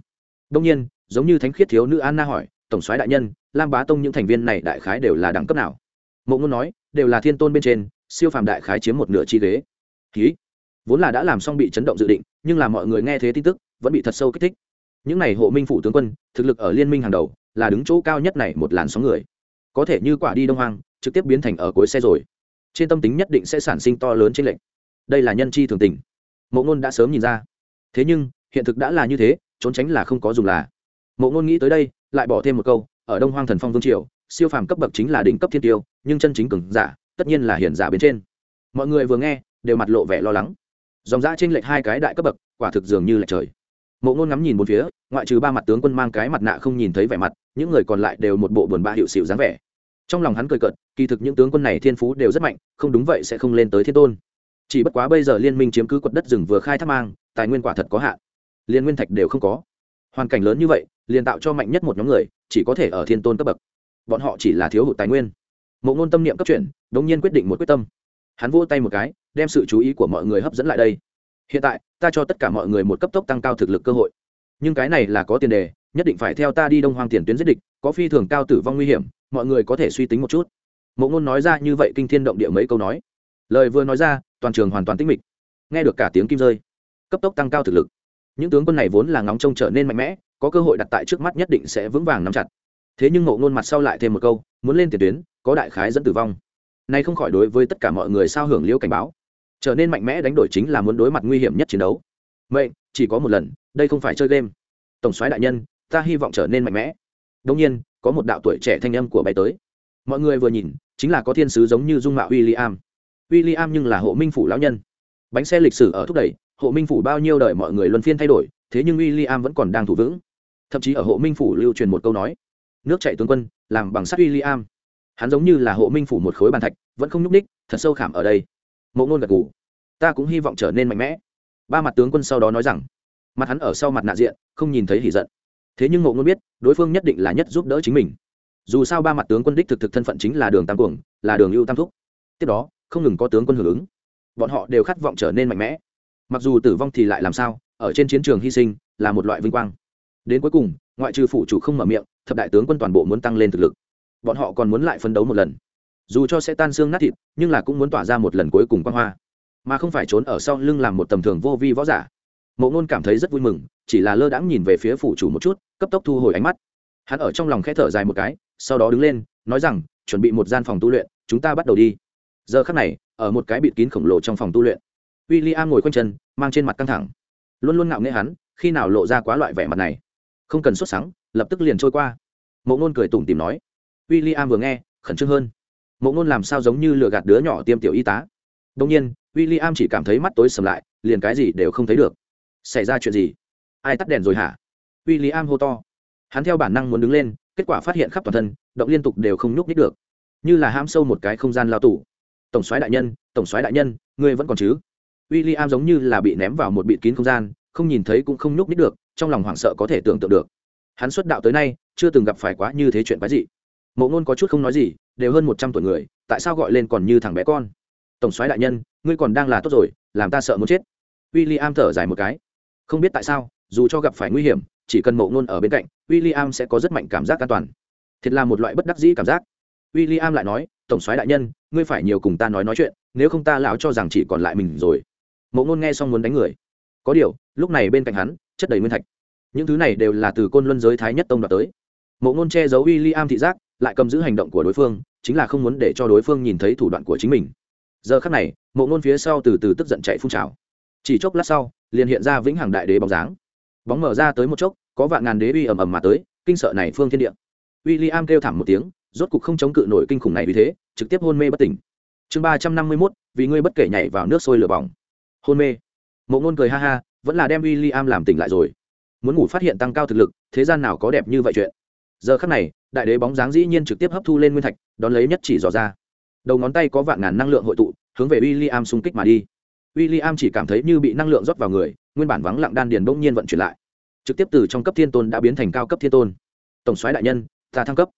Đông nhiên, giống như thánh khiết thiếu nữ anna hỏi, tổng soái đại nhân, lam bá tông những thành viên này đại khái đều là đẳng cấp nào? Mộ ngôn nói, đều là thiên tôn bên trên, siêu phàm đại khái chiếm một nửa chi ghế. Ký vốn là đã làm xong bị chấn động dự định, nhưng là mọi người nghe thế tin tức, vẫn bị thật sâu kích thích. Những n à y hộ minh phủ tướng quân, thực lực ở liên minh hàng đầu là đứng chỗ cao nhất này một làn sóng người. Có thể như quả đi đông hoang, trực tiếp biến thành ở cuối xe rồi. Trên tâm tính nhất định sẽ sản sinh to lớn trên lệnh đây là nhân chi thường tình. Mộ ngôn đã sớm nhìn ra. Thế nhưng, hiện thực đã là như thế, trốn tránh là không có dùng là. Mộ ngôn nghĩ tới đây, lại bỏ thêm một câu, ở đông hoang thần phong vương triều, siêu phàm cấp bậc chính là đỉnh cấp thiên tiêu, nhưng chân chính cường giả, tất nhiên là hiển giả bên trên. Mọi người vừa nghe, đều mặt lộ vẻ lo lắng. Dòng giã trên lệch hai cái đại cấp bậc, quả thực dường như lệch trời mộ ngôn ngắm nhìn một phía, ngoại trừ ba mặt tướng quân mang cái mặt nạ không nhìn thấy vẻ mặt, những người còn lại đều một bộ buồn bã hiệu xịu dáng vẻ. Trong lòng hắn cười cợt, kỳ thực những tướng quân này thiên phú đều rất mạnh, không đúng vậy sẽ không lên tới thiên tôn. Chỉ bất quá bây giờ liên minh chiếm cứ quật đất rừng vừa khai thác mang, tài nguyên quả thật có hạn. Liên nguyên thạch đều không có. Hoàn cảnh lớn như vậy, liền tạo cho mạnh nhất một nhóm người, chỉ có thể ở thiên tôn cấp bậc. Bọn họ chỉ là thiếu hụt tài nguyên. Mộ ngôn tâm niệm cấp chuyển, đống nhiên quyết định một quyết tâm. Hắn vỗ tay một cái, đem sự chú ý của mọi người hấp dẫn lại đây hiện tại, ta cho tất cả mọi người một cấp tốc tăng cao thực lực cơ hội. Nhưng cái này là có tiền đề, nhất định phải theo ta đi đông hoang tiền tuyến giết địch, có phi thường cao tử vong nguy hiểm, mọi người có thể suy tính một chút. Mộ ngôn nói ra như vậy kinh thiên động địa mấy câu nói. Lời vừa nói ra, toàn trường hoàn toàn tĩnh mịch. Nghe được cả tiếng kim rơi. Cấp tốc tăng cao thực lực. Những tướng quân này vốn là ngóng trông trở nên mạnh mẽ, có cơ hội đặt tại trước mắt nhất định sẽ vững vàng nắm chặt. Thế nhưng ngộ ngôn mặt sau lại thêm một câu, muốn lên tiền tuyến, có đại khái dẫn tử vong. Nay không khỏi đối với tất cả mọi người sao hưởng liễu cảnh báo trở nên mạnh mẽ đánh đổi chính là muốn đối mặt nguy hiểm nhất chiến đấu. Vậy chỉ có một lần, đây không phải chơi game. Tổng soái đại nhân, ta hy vọng trở nên mạnh mẽ. Đông nhiên, có một đạo tuổi trẻ thanh âm của bay tới. Mọi người vừa nhìn, chính là có thiên sứ giống như dung mạo William. William nhưng là hộ minh phủ lão nhân. Bánh xe lịch sử ở thúc đẩy, hộ minh phủ bao nhiêu đời mọi người luân phiên thay đổi, thế nhưng William vẫn còn đang thủ vững. Thậm chí ở hộ minh phủ lưu truyền một câu nói, nước chạy tướng quân, làm bằng sắt William. hắn giống như là hộ minh phủ một khối bàn thạch, vẫn không nhúc ních thật sâu khảm ở đây mộ ngôn gật gù. Ta cũng hy vọng trở nên mạnh mẽ. Ba mặt tướng quân sau đó nói rằng, mặt hắn ở sau mặt nạ diện, không nhìn thấy hỉ giận. Thế nhưng mộ ngôn biết, đối phương nhất định là nhất giúp đỡ chính mình. Dù sao ba mặt tướng quân đích thực thực thân phận chính là đường tam cuồng, là đường ưu tam thúc. Tiếp đó, không ngừng có tướng quân hưởng ứng. Bọn họ đều khát vọng trở nên mạnh mẽ. Mặc dù tử vong thì lại làm sao, ở trên chiến trường hy sinh là một loại vinh quang. Đến cuối cùng, ngoại trừ phủ chủ không mở miệng, thập đại tướng quân toàn bộ muốn tăng lên thực lực. Bọn họ còn muốn lại phấn đấu một lần dù cho sẽ tan xương nát thịt, nhưng là cũng muốn tỏa ra một lần cuối cùng quang hoa. Mà không phải trốn ở sau lưng làm một tầm thường vô vi võ giả. Mộ ngôn cảm thấy rất vui mừng, chỉ là lơ đãng nhìn về phía phủ chủ một chút, cấp tốc thu hồi ánh mắt. Hắn ở trong lòng k h ẽ thở dài một cái, sau đó đứng lên, nói rằng, chuẩn bị một gian phòng tu luyện, chúng ta bắt đầu đi. Giờ khắc này, ở một cái bịt kín khổng lồ trong phòng tu luyện w i l l i am ngồi quanh chân, mang trên mặt căng thẳng. Luôn luôn ngạo nghễ hắn, khi nào lộ ra quá loại vẻ mặt này. Không cần xuất sáng lập tức liền trôi qua. Mộ ngôn cười tủm tìm nói. W i l l i am vừa nghe, khẩn trương hơn mộ ngôn làm sao giống như lừa gạt đứa nhỏ tiêm tiểu y tá. Đông nhiên w i l l i am chỉ cảm thấy mắt tối sầm lại, liền cái gì đều không thấy được. Xảy ra chuyện gì? Ai tắt đèn rồi hả? W i l l i am hô to. Hắn theo bản năng muốn đứng lên, kết quả phát hiện khắp toàn thân, động liên tục đều không nhúc nhích được. Như là ham sâu một cái không gian lao tủ tổng soái đại nhân, tổng soái đại nhân, ngươi vẫn còn chứ? W i l l i am giống như là bị ném vào một bịt kín không gian, không nhìn thấy cũng không nhúc nhích được, trong lòng hoảng sợ có thể tưởng tượng được. Hắn xuất đạo tới nay, chưa từng gặp phải quá như thế chuyện quái dị. mộ ngôn có chút không nói gì đều hơn một trăm tuổi người, tại sao gọi lên còn như thằng bé con? Tổng soái đại nhân, ngươi còn đang là tốt rồi, làm ta sợ muốn chết. W i l l i am thở dài một cái. Không biết tại sao, dù cho gặp phải nguy hiểm, chỉ cần mộ ngôn ở bên cạnh w i l l i am sẽ có rất mạnh cảm giác an toàn. Thiệt là một loại bất đắc dĩ cảm giác. W i l l i am lại nói, tổng soái đại nhân, ngươi phải nhiều cùng ta nói nói chuyện, nếu không ta lão cho rằng chỉ còn lại mình rồi. Mộ ngôn nghe xong muốn đánh người. Có điều, lúc này bên cạnh hắn, chất đầy nguyên thạch. Những thứ này đều là từ côn luân giới thái nhất tông đoạt tới. Mộ ngôn che giấu w i l l i am thị giác lại cầm giữ hành động của đối phương, chính là không muốn để cho đối phương nhìn thấy thủ đoạn của chính mình. Giờ khắc này, mộ ngôn phía sau từ từ tức giận chạy phun trào. Chỉ chốc lát sau, liền hiện ra vĩnh hằng đại đế bóng dáng. Bóng mở ra tới một chốc, có vạn ngàn đế uy ầm ầm mà tới, kinh sợ này phương thiên địa. W i l l i am kêu thảm một tiếng, rốt cục không chống cự nổi kinh khủng này vì thế, trực tiếp hôn mê bất tỉnh. Chương ba trăm năm mươi mốt, vì ngươi bất kể nhảy vào nước sôi lửa bỏng. Hôn mê. Mộ ngôn cười ha ha, vẫn là đem w i l l i am làm tỉnh lại rồi. Muốn ngủ phát hiện tăng cao thực lực, thế gian nào có đẹp như vậy chuyện giờ khắc này, đại đế bóng dáng dĩ nhiên trực tiếp hấp thu lên nguyên thạch, đón lấy nhất chỉ dò ra. Đầu ngón tay có vạn ngàn năng lượng hội tụ, hướng về w i l l i am xung kích mà đi. W i l l i am chỉ cảm thấy như bị năng lượng rót vào người, nguyên bản vắng lặng đan điền bỗng nhiên vận chuyển lại. Trực tiếp từ trong cấp thiên tôn đã biến thành cao cấp thiên tôn. Tổng soái đại nhân, ta thăng cấp.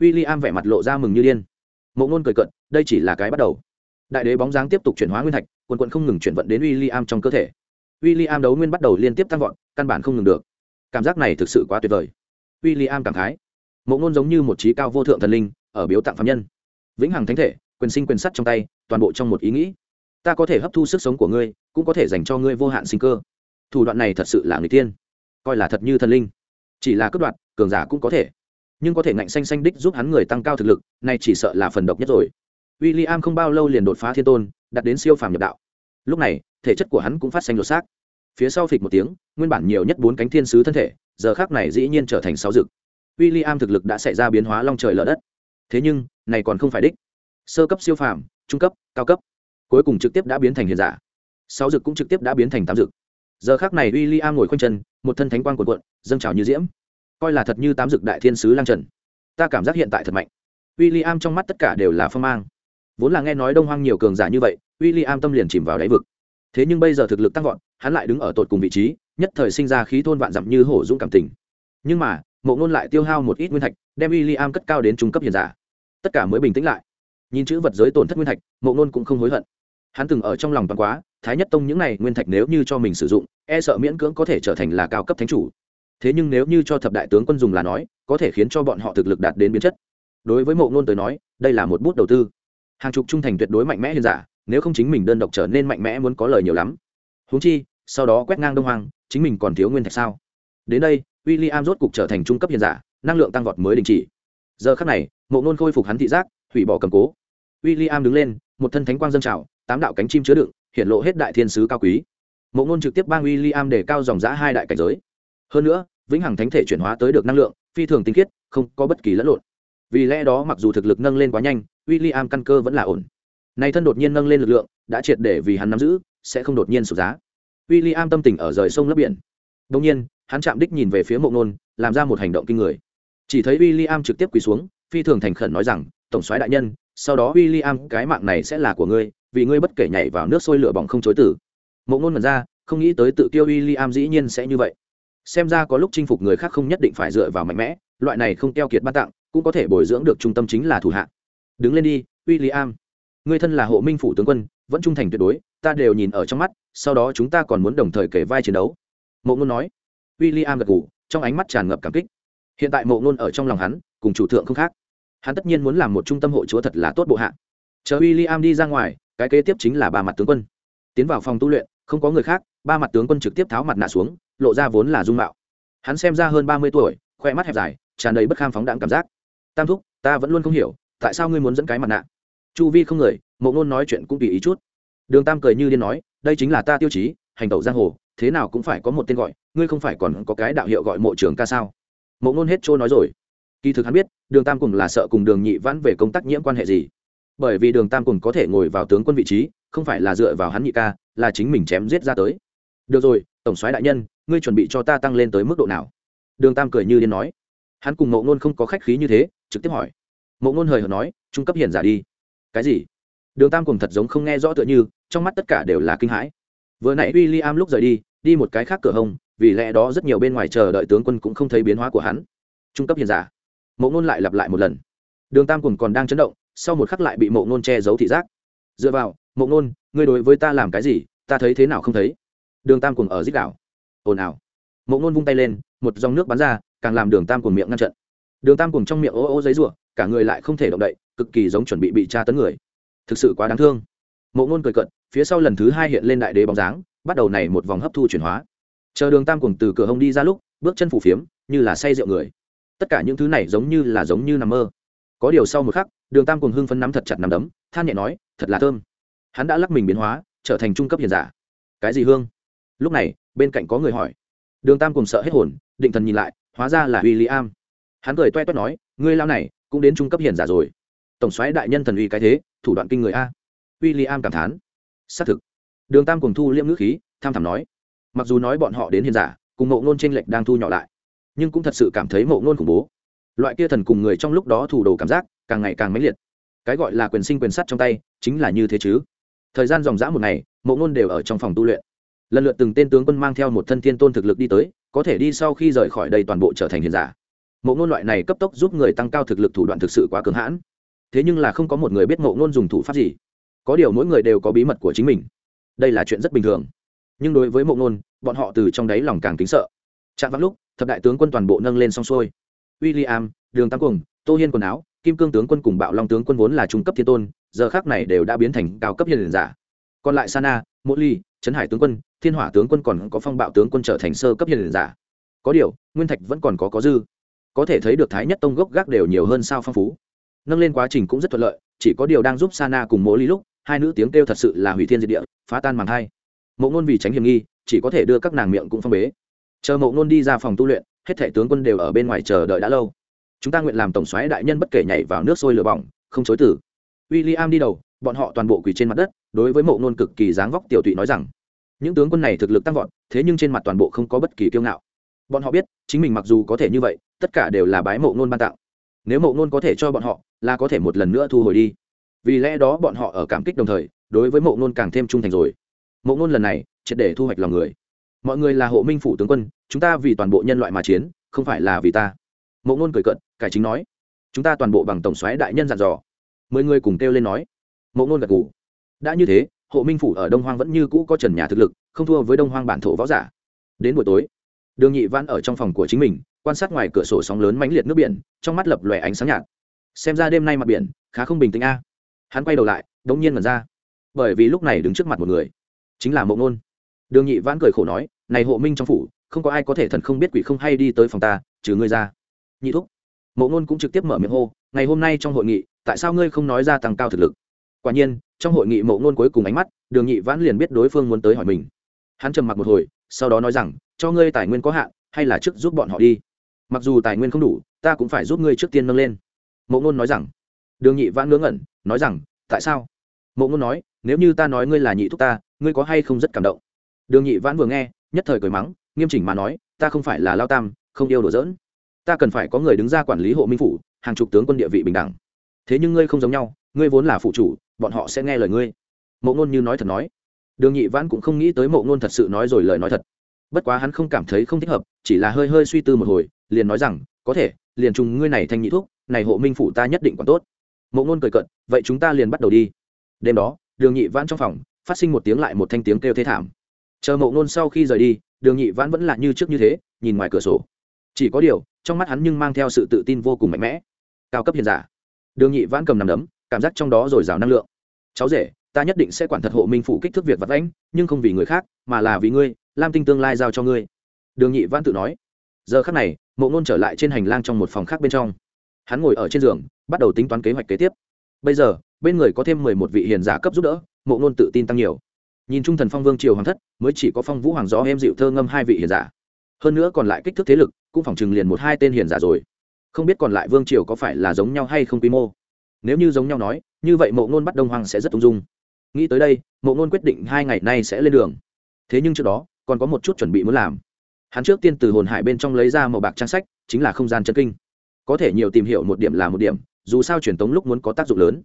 W i l l i am vẻ mặt lộ ra mừng như điên. Ộ ngôn cười cận đây chỉ là cái bắt đầu. Đại đế bóng dáng tiếp tục chuyển hóa nguyên thạch, quần quận không ngừng chuyển vận đến w i l l i am trong cơ thể. W i l l i am đấu nguyên bắt đầu liên tiếp tăng vọt, căn bản không ngừng được. Cảm giác này thực sự quá tuyệt vời. W i l l i am cảm khái mộ ngôn giống như một trí cao vô thượng thần linh, ở biếu tặng phạm nhân. Vĩnh hằng thánh thể, quyền sinh quyền sắt trong tay, toàn bộ trong một ý nghĩ. Ta có thể hấp thu sức sống của ngươi, cũng có thể dành cho ngươi vô hạn sinh cơ. Thủ đoạn này thật sự là người tiên coi là thật như thần linh. Chỉ là cướp đoạt, cường giả cũng có thể. Nhưng có thể ngạnh xanh xanh đích giúp hắn người tăng cao thực lực, này chỉ sợ là phần độc nhất rồi. W i l l i am không bao lâu liền đột phá thiên tôn đặt đến siêu phàm nhập đạo. Lúc này, thể chất của hắn cũng phát xanh lột xác. Phía sau phịch một tiếng, nguyên bản nhiều nhất bốn cánh thiên sứ thân thể, giờ khác này dĩ nhiên trở thành sáu rực w i l l i am thực lực đã xảy ra biến hóa long trời lở đất. Thế nhưng, này còn không phải đích. Sơ cấp siêu phàm, trung cấp, cao cấp. Cuối cùng trực tiếp đã biến thành hiền giả. Sáu dực cũng trực tiếp đã biến thành tám dực. Giờ khác này w i l l i am ngồi khoanh chân, một thân thánh quan cuộn cuộn, dâng trào như diễm. Coi là thật như tám dực đại thiên sứ lang trần. Ta cảm giác hiện tại thật mạnh. W i l l i am trong mắt tất cả đều là phong mang. Vốn là nghe nói đông hoang nhiều cường giả như vậy w i l l i am tâm liền chìm vào đáy vực. Thế nhưng bây giờ thực lực tăng vọt, hắn lại đứng ở tột cùng vị trí, nhất thời sinh ra khí thôn vạn dặm như hổ dũng cảm tình. Nhưng mà mộ ngôn lại tiêu hao một ít nguyên thạch, đem w i l l i am cất cao đến trung cấp hiền giả. Tất cả mới bình tĩnh lại. Nhìn chữ vật giới tổn thất nguyên thạch, mộ ngôn cũng không hối hận. Hắn từng ở trong lòng toàn quá, thái nhất tông những này nguyên thạch nếu như cho mình sử dụng e sợ miễn cưỡng có thể trở thành là cao cấp thánh chủ. Thế nhưng nếu như cho thập đại tướng quân dùng là nói, có thể khiến cho bọn họ thực lực đạt đến biến chất. Đối với mộ ngôn tới nói, đây là một bút đầu tư. Hàng chục trung thành tuyệt đối mạnh mẽ hiền giả, nếu không chính mình đơn độc trở nên mạnh mẽ muốn có lời nhiều lắm. Húng chi, sau đó quét ngang đông hoàng chính mình còn thiếu nguyên thạch sao? Đến đây w i l l i am rốt cục trở thành trung cấp hiền giả, năng lượng tăng vọt mới đình chỉ. Giờ khắc này, mộ ngôn khôi phục hắn thị giác, hủy bỏ cầm cố. W i l l i am đứng lên, một thân thánh quang dân trào, tám đạo cánh chim chứa đựng, hiện lộ hết đại thiên sứ cao quý. Mộ ngôn trực tiếp bang w i l l i am để cao dòng giã hai đại cảnh giới. Hơn nữa, vĩnh hằng thánh thể chuyển hóa tới được năng lượng, phi thường tinh khiết, không có bất kỳ lẫn lộn. Vì lẽ đó mặc dù thực lực nâng lên quá nhanh w i l l i am căn cơ vẫn là ổn. Nay thân đột nhiên nâng lên lực lượng, đã triệt để vì hắn nắm giữ, sẽ không đột nhiên sụt giá. W i l l i am tâm tình ở rời sông lấp biển. Đông nhiên hắn chạm đích nhìn về phía mộ nôn làm ra một hành động kinh người. Chỉ thấy w i l l i am trực tiếp quỳ xuống, phi thường thành khẩn nói rằng, tổng soái đại nhân, sau đó w i l l i am cái mạng này sẽ là của ngươi, vì ngươi bất kể nhảy vào nước sôi lửa bỏng không chối tử. Mộ ngôn mật ra, không nghĩ tới tự kiêu w i l l i am dĩ nhiên sẽ như vậy. Xem ra có lúc chinh phục người khác không nhất định phải dựa vào mạnh mẽ, loại này không keo kiệt ban tặng, cũng có thể bồi dưỡng được trung tâm chính là thủ hạ. Đứng lên đi w i l l i am người thân là hộ minh phủ tướng quân, vẫn trung thành tuyệt đối, ta đều nhìn ở trong mắt, sau đó chúng ta còn muốn đồng thời kể vai chiến đấu. Mộ ngôn nói w i l l i am gật gù, trong ánh mắt tràn ngập cảm kích. Hiện tại mộ ngôn ở trong lòng hắn cùng chủ thượng không khác. Hắn tất nhiên muốn làm một trung tâm hộ chúa thật là tốt bộ hạ. Chờ w i l l i am đi ra ngoài cái kế tiếp chính là ba mặt tướng quân. Tiến vào phòng tu luyện không có người khác ba mặt tướng quân trực tiếp tháo mặt nạ xuống lộ ra vốn là dung mạo. Hắn xem ra hơn ba mươi tuổi khoe mắt hẹp dài tràn đầy bất kham phóng đạn cảm giác. Tam thúc ta vẫn luôn không hiểu tại sao ngươi muốn dẫn cái mặt nạ? Chu vi không người mộ ngôn nói chuyện cũng tùy ý chút. Đường tam cười như điên nói đây chính là ta tiêu chí hành tẩu giang hồ thế nào cũng phải có một tên gọi, ngươi không phải còn có cái đạo hiệu gọi mộ trưởng ca sao? Mộ ngôn hết trôi nói rồi. Kỳ thực hắn biết, đường tam cùng là sợ cùng đường nhị vãn về công tác nhiễm quan hệ gì. Bởi vì đường tam cùng có thể ngồi vào tướng quân vị trí, không phải là dựa vào hắn nhị ca, là chính mình chém giết ra tới. Được rồi, tổng soái đại nhân, ngươi chuẩn bị cho ta tăng lên tới mức độ nào? Đường tam cười như điên nói. Hắn cùng mộ ngôn không có khách khí như thế, trực tiếp hỏi. Mộ ngôn hời hợt nói, trung cấp hiền giả đi. Cái gì? Đường tam cùng thật giống không nghe rõ tựa như, trong mắt tất cả đều là kinh hãi vừa nãy w i l l i am lúc rời đi đi một cái khác cửa hông vì lẽ đó rất nhiều bên ngoài chờ đợi tướng quân cũng không thấy biến hóa của hắn. Trung cấp hiền giả. Mộ ngôn lại lặp lại một lần. Đường tam cùng còn đang chấn động, sau một khắc lại bị mộ ngôn che giấu thị giác. Dựa vào, mộ ngôn ngươi đối với ta làm cái gì? Ta thấy thế nào không thấy? Đường tam cùng ở dích đảo ồn ào. Mộ ngôn vung tay lên, một dòng nước bắn ra, càng làm đường tam cùng miệng ngăn trận. Đường tam cùng trong miệng ô ô giấy rủa, cả người lại không thể động đậy, cực kỳ giống chuẩn bị bị tra tấn người. Thực sự quá đáng thương. Mộ ngôn cười cận phía sau lần thứ hai hiện lên đại đế bóng dáng, bắt đầu này một vòng hấp thu chuyển hóa. Chờ đường tam cùng từ cửa hông đi ra lúc, bước chân phủ phiếm, như là say rượu người. Tất cả những thứ này giống như là giống như nằm mơ. Có điều sau một khắc, đường tam cùng hưng phấn nắm thật chặt nắm đấm, than nhẹ nói, thật là thơm. Hắn đã lắc mình biến hóa, trở thành trung cấp hiền giả. Cái gì hương? Lúc này, bên cạnh có người hỏi. Đường tam cùng sợ hết hồn, định thần nhìn lại, hóa ra là w i l l i am hắn cười toe toét nói, ngươi lao này, cũng đến trung cấp hiền giả rồi. Tổng xoáy đại nhân thần uy cái thế, thủ đoạn kinh người a. W i l l i am cảm thán xác thực. Đường tam cùng thu liễm ngữ khí, tham thảm nói. Mặc dù nói bọn họ đến hiền giả, cùng mộ ngôn tranh lệch đang thu nhỏ lại, nhưng cũng thật sự cảm thấy mộ ngôn khủng bố. Loại kia thần cùng người trong lúc đó thủ đồ cảm giác, càng ngày càng mãnh liệt. Cái gọi là quyền sinh quyền sắt trong tay, chính là như thế chứ. Thời gian dòng dã một ngày mộ ngôn đều ở trong phòng tu luyện. Lần lượt từng tên tướng quân mang theo một thân thiên tôn thực lực đi tới, có thể đi sau khi rời khỏi đây toàn bộ trở thành hiền giả. Mộ ngôn loại này cấp tốc giúp người tăng cao thực lực thủ đoạn thực sự quá cưỡng hãn. Thế nhưng là không có một người biết mộ ngôn dùng thủ pháp gì có điều mỗi người đều có bí mật của chính mình. Đây là chuyện rất bình thường. Nhưng đối với mộ ngôn, bọn họ từ trong đáy lòng càng kính sợ. Chạm vắng lúc, thập đại tướng quân toàn bộ nâng lên xong xuôi. W i l l i am đường tam cùng tô hiên quần áo, kim cương tướng quân cùng bạo long tướng quân vốn là trung cấp thiên tôn, giờ khác này đều đã biến thành cao cấp hiền giả. Còn lại sana mỗ ly, trấn hải tướng quân, thiên hỏa tướng quân còn có phong bạo tướng quân trở thành sơ cấp hiền giả. Có điều, nguyên thạch vẫn còn có có dư. Có thể thấy được thái nhất tông gốc gác đều nhiều hơn sao phong phú. Nâng lên quá trình cũng rất thuận lợi, chỉ có điều đang giúp sana cùng mỗ ly lúc hai nữ tiếng kêu thật sự là hủy thiên diệt địa, phá tan màng hai. Mộ ngôn vì tránh hiểm nghi, chỉ có thể đưa các nàng miệng cũng phong bế. Chờ mộ ngôn đi ra phòng tu luyện, hết thể tướng quân đều ở bên ngoài chờ đợi đã lâu. Chúng ta nguyện làm tổng soái đại nhân bất kể nhảy vào nước sôi lửa bỏng, không chối tử w i l l i am đi đầu, bọn họ toàn bộ quỳ trên mặt đất, đối với mộ ngôn cực kỳ dáng vóc tiểu tụy nói rằng, những tướng quân này thực lực tăng vọt, thế nhưng trên mặt toàn bộ không có bất kỳ kiêu ngạo. Bọn họ biết, chính mình mặc dù có thể như vậy, tất cả đều là bái mộ ngôn ban tặng. nếu mộ ngôn có thể cho bọn họ, là có thể một lần nữa thu hồi đi vì lẽ đó bọn họ ở cảm kích đồng thời đối với mộ ngôn càng thêm trung thành rồi. Mộ ngôn lần này triệt để thu hoạch lòng người. Mọi người là hộ minh phủ tướng quân chúng ta vì toàn bộ nhân loại mà chiến không phải là vì ta. Mộ ngôn cười cận cải chính nói chúng ta toàn bộ bằng tổng xoáy đại nhân dặn dò. Mười người cùng kêu lên nói. Mộ ngôn gật gù, đã như thế hộ minh phủ ở đông hoang vẫn như cũ có trần nhà thực lực không thua với đông hoang bản thổ võ giả. Đến buổi tối đường nhị văn ở trong phòng của chính mình quan sát ngoài cửa sổ sóng lớn mãnh liệt nước biển trong mắt lập lòe ánh sáng nhạt. Xem ra đêm nay mặt biển khá không bình tĩnh a hắn quay đầu lại, đống nhiên mật ra. Bởi vì lúc này đứng trước mặt một người, chính là mộ ngôn đường nhị vãn cười khổ nói, này hộ minh trong phủ, không có ai có thể thần không biết quỷ không hay đi tới phòng ta, trừ ngươi ra. Nhị thúc. Mộ ngôn cũng trực tiếp mở miệng hô, ngày hôm nay trong hội nghị, tại sao ngươi không nói ra tăng cao thực lực? Quả nhiên, trong hội nghị mộ ngôn cuối cùng ánh mắt, đường nhị vãn liền biết đối phương muốn tới hỏi mình. Hắn trầm mặc một hồi, sau đó nói rằng, cho ngươi tài nguyên có hạn, hay là trước giúp bọn họ đi. Mặc dù tài nguyên không đủ, ta cũng phải giúp ngươi trước tiên nâng lên. Mộ ngôn nói rằng đường nhị vãn ngớ ngẩn, nói rằng, tại sao? Mộ ngôn nói, nếu như ta nói ngươi là nhị thúc ta, ngươi có hay không rất cảm động? Đường nhị vãn vừa nghe, nhất thời cười mắng, nghiêm chỉnh mà nói, ta không phải là lao tam, không yêu đùa dỡn ta cần phải có người đứng ra quản lý hộ minh phủ, hàng chục tướng quân địa vị bình đẳng. Thế nhưng ngươi không giống nhau, ngươi vốn là phụ chủ, bọn họ sẽ nghe lời ngươi. Mộ ngôn như nói thật nói. Đường nhị vãn cũng không nghĩ tới mộ ngôn thật sự nói rồi lời nói thật. Bất quá hắn không cảm thấy không thích hợp, chỉ là hơi hơi suy tư một hồi, liền nói rằng, có thể, liền trùng ngươi này thanh nhị thuốc này hộ minh phủ ta nhất định còn tốt mộ ngôn cười cận vậy chúng ta liền bắt đầu đi. Đêm đó, đường nhị vãn trong phòng, phát sinh một tiếng lại một thanh tiếng kêu thế thảm. Chờ mộ ngôn sau khi rời đi, đường nhị vãn vẫn là như trước như thế, nhìn ngoài cửa sổ. Chỉ có điều, trong mắt hắn nhưng mang theo sự tự tin vô cùng mạnh mẽ. Cao cấp hiền giả. Đường nhị vãn cầm nằm đấm, cảm giác trong đó dồi dào năng lượng. Cháu rể, ta nhất định sẽ quản thật hộ minh Phụ kích thước việc vật lãnh, nhưng không vì người khác, mà là vì ngươi, lam tinh tương lai giao cho ngươi. Đường nhị vãn tự nói. Giờ khắc này, mộ ngôn trở lại trên hành lang trong một phòng khác bên trong hắn ngồi ở trên giường, bắt đầu tính toán kế hoạch kế tiếp. Bây giờ, bên người có thêm mười một vị hiền giả cấp giúp đỡ, mộ ngôn tự tin tăng nhiều. Nhìn trung thần phong vương triều hoàng thất, mới chỉ có phong vũ hoàng gió em dịu thơ ngâm hai vị hiền giả. Hơn nữa còn lại kích thước thế lực, cũng phỏng chừng liền một hai tên hiền giả rồi. Không biết còn lại vương triều có phải là giống nhau hay không quy mô. Nếu như giống nhau nói, như vậy mộ ngôn bắt đông hoàng sẽ rất ung dung. Nghĩ tới đây, mộ ngôn quyết định hai ngày nay sẽ lên đường. Thế nhưng trước đó, còn có một chút chuẩn bị muốn làm. Hắn trước tiên từ hồn hải bên trong lấy ra màu bạc trang sách, chính là không gian chân kinh có thể nhiều tìm hiểu một điểm là một điểm, dù sao truyền tống lúc muốn có tác dụng lớn.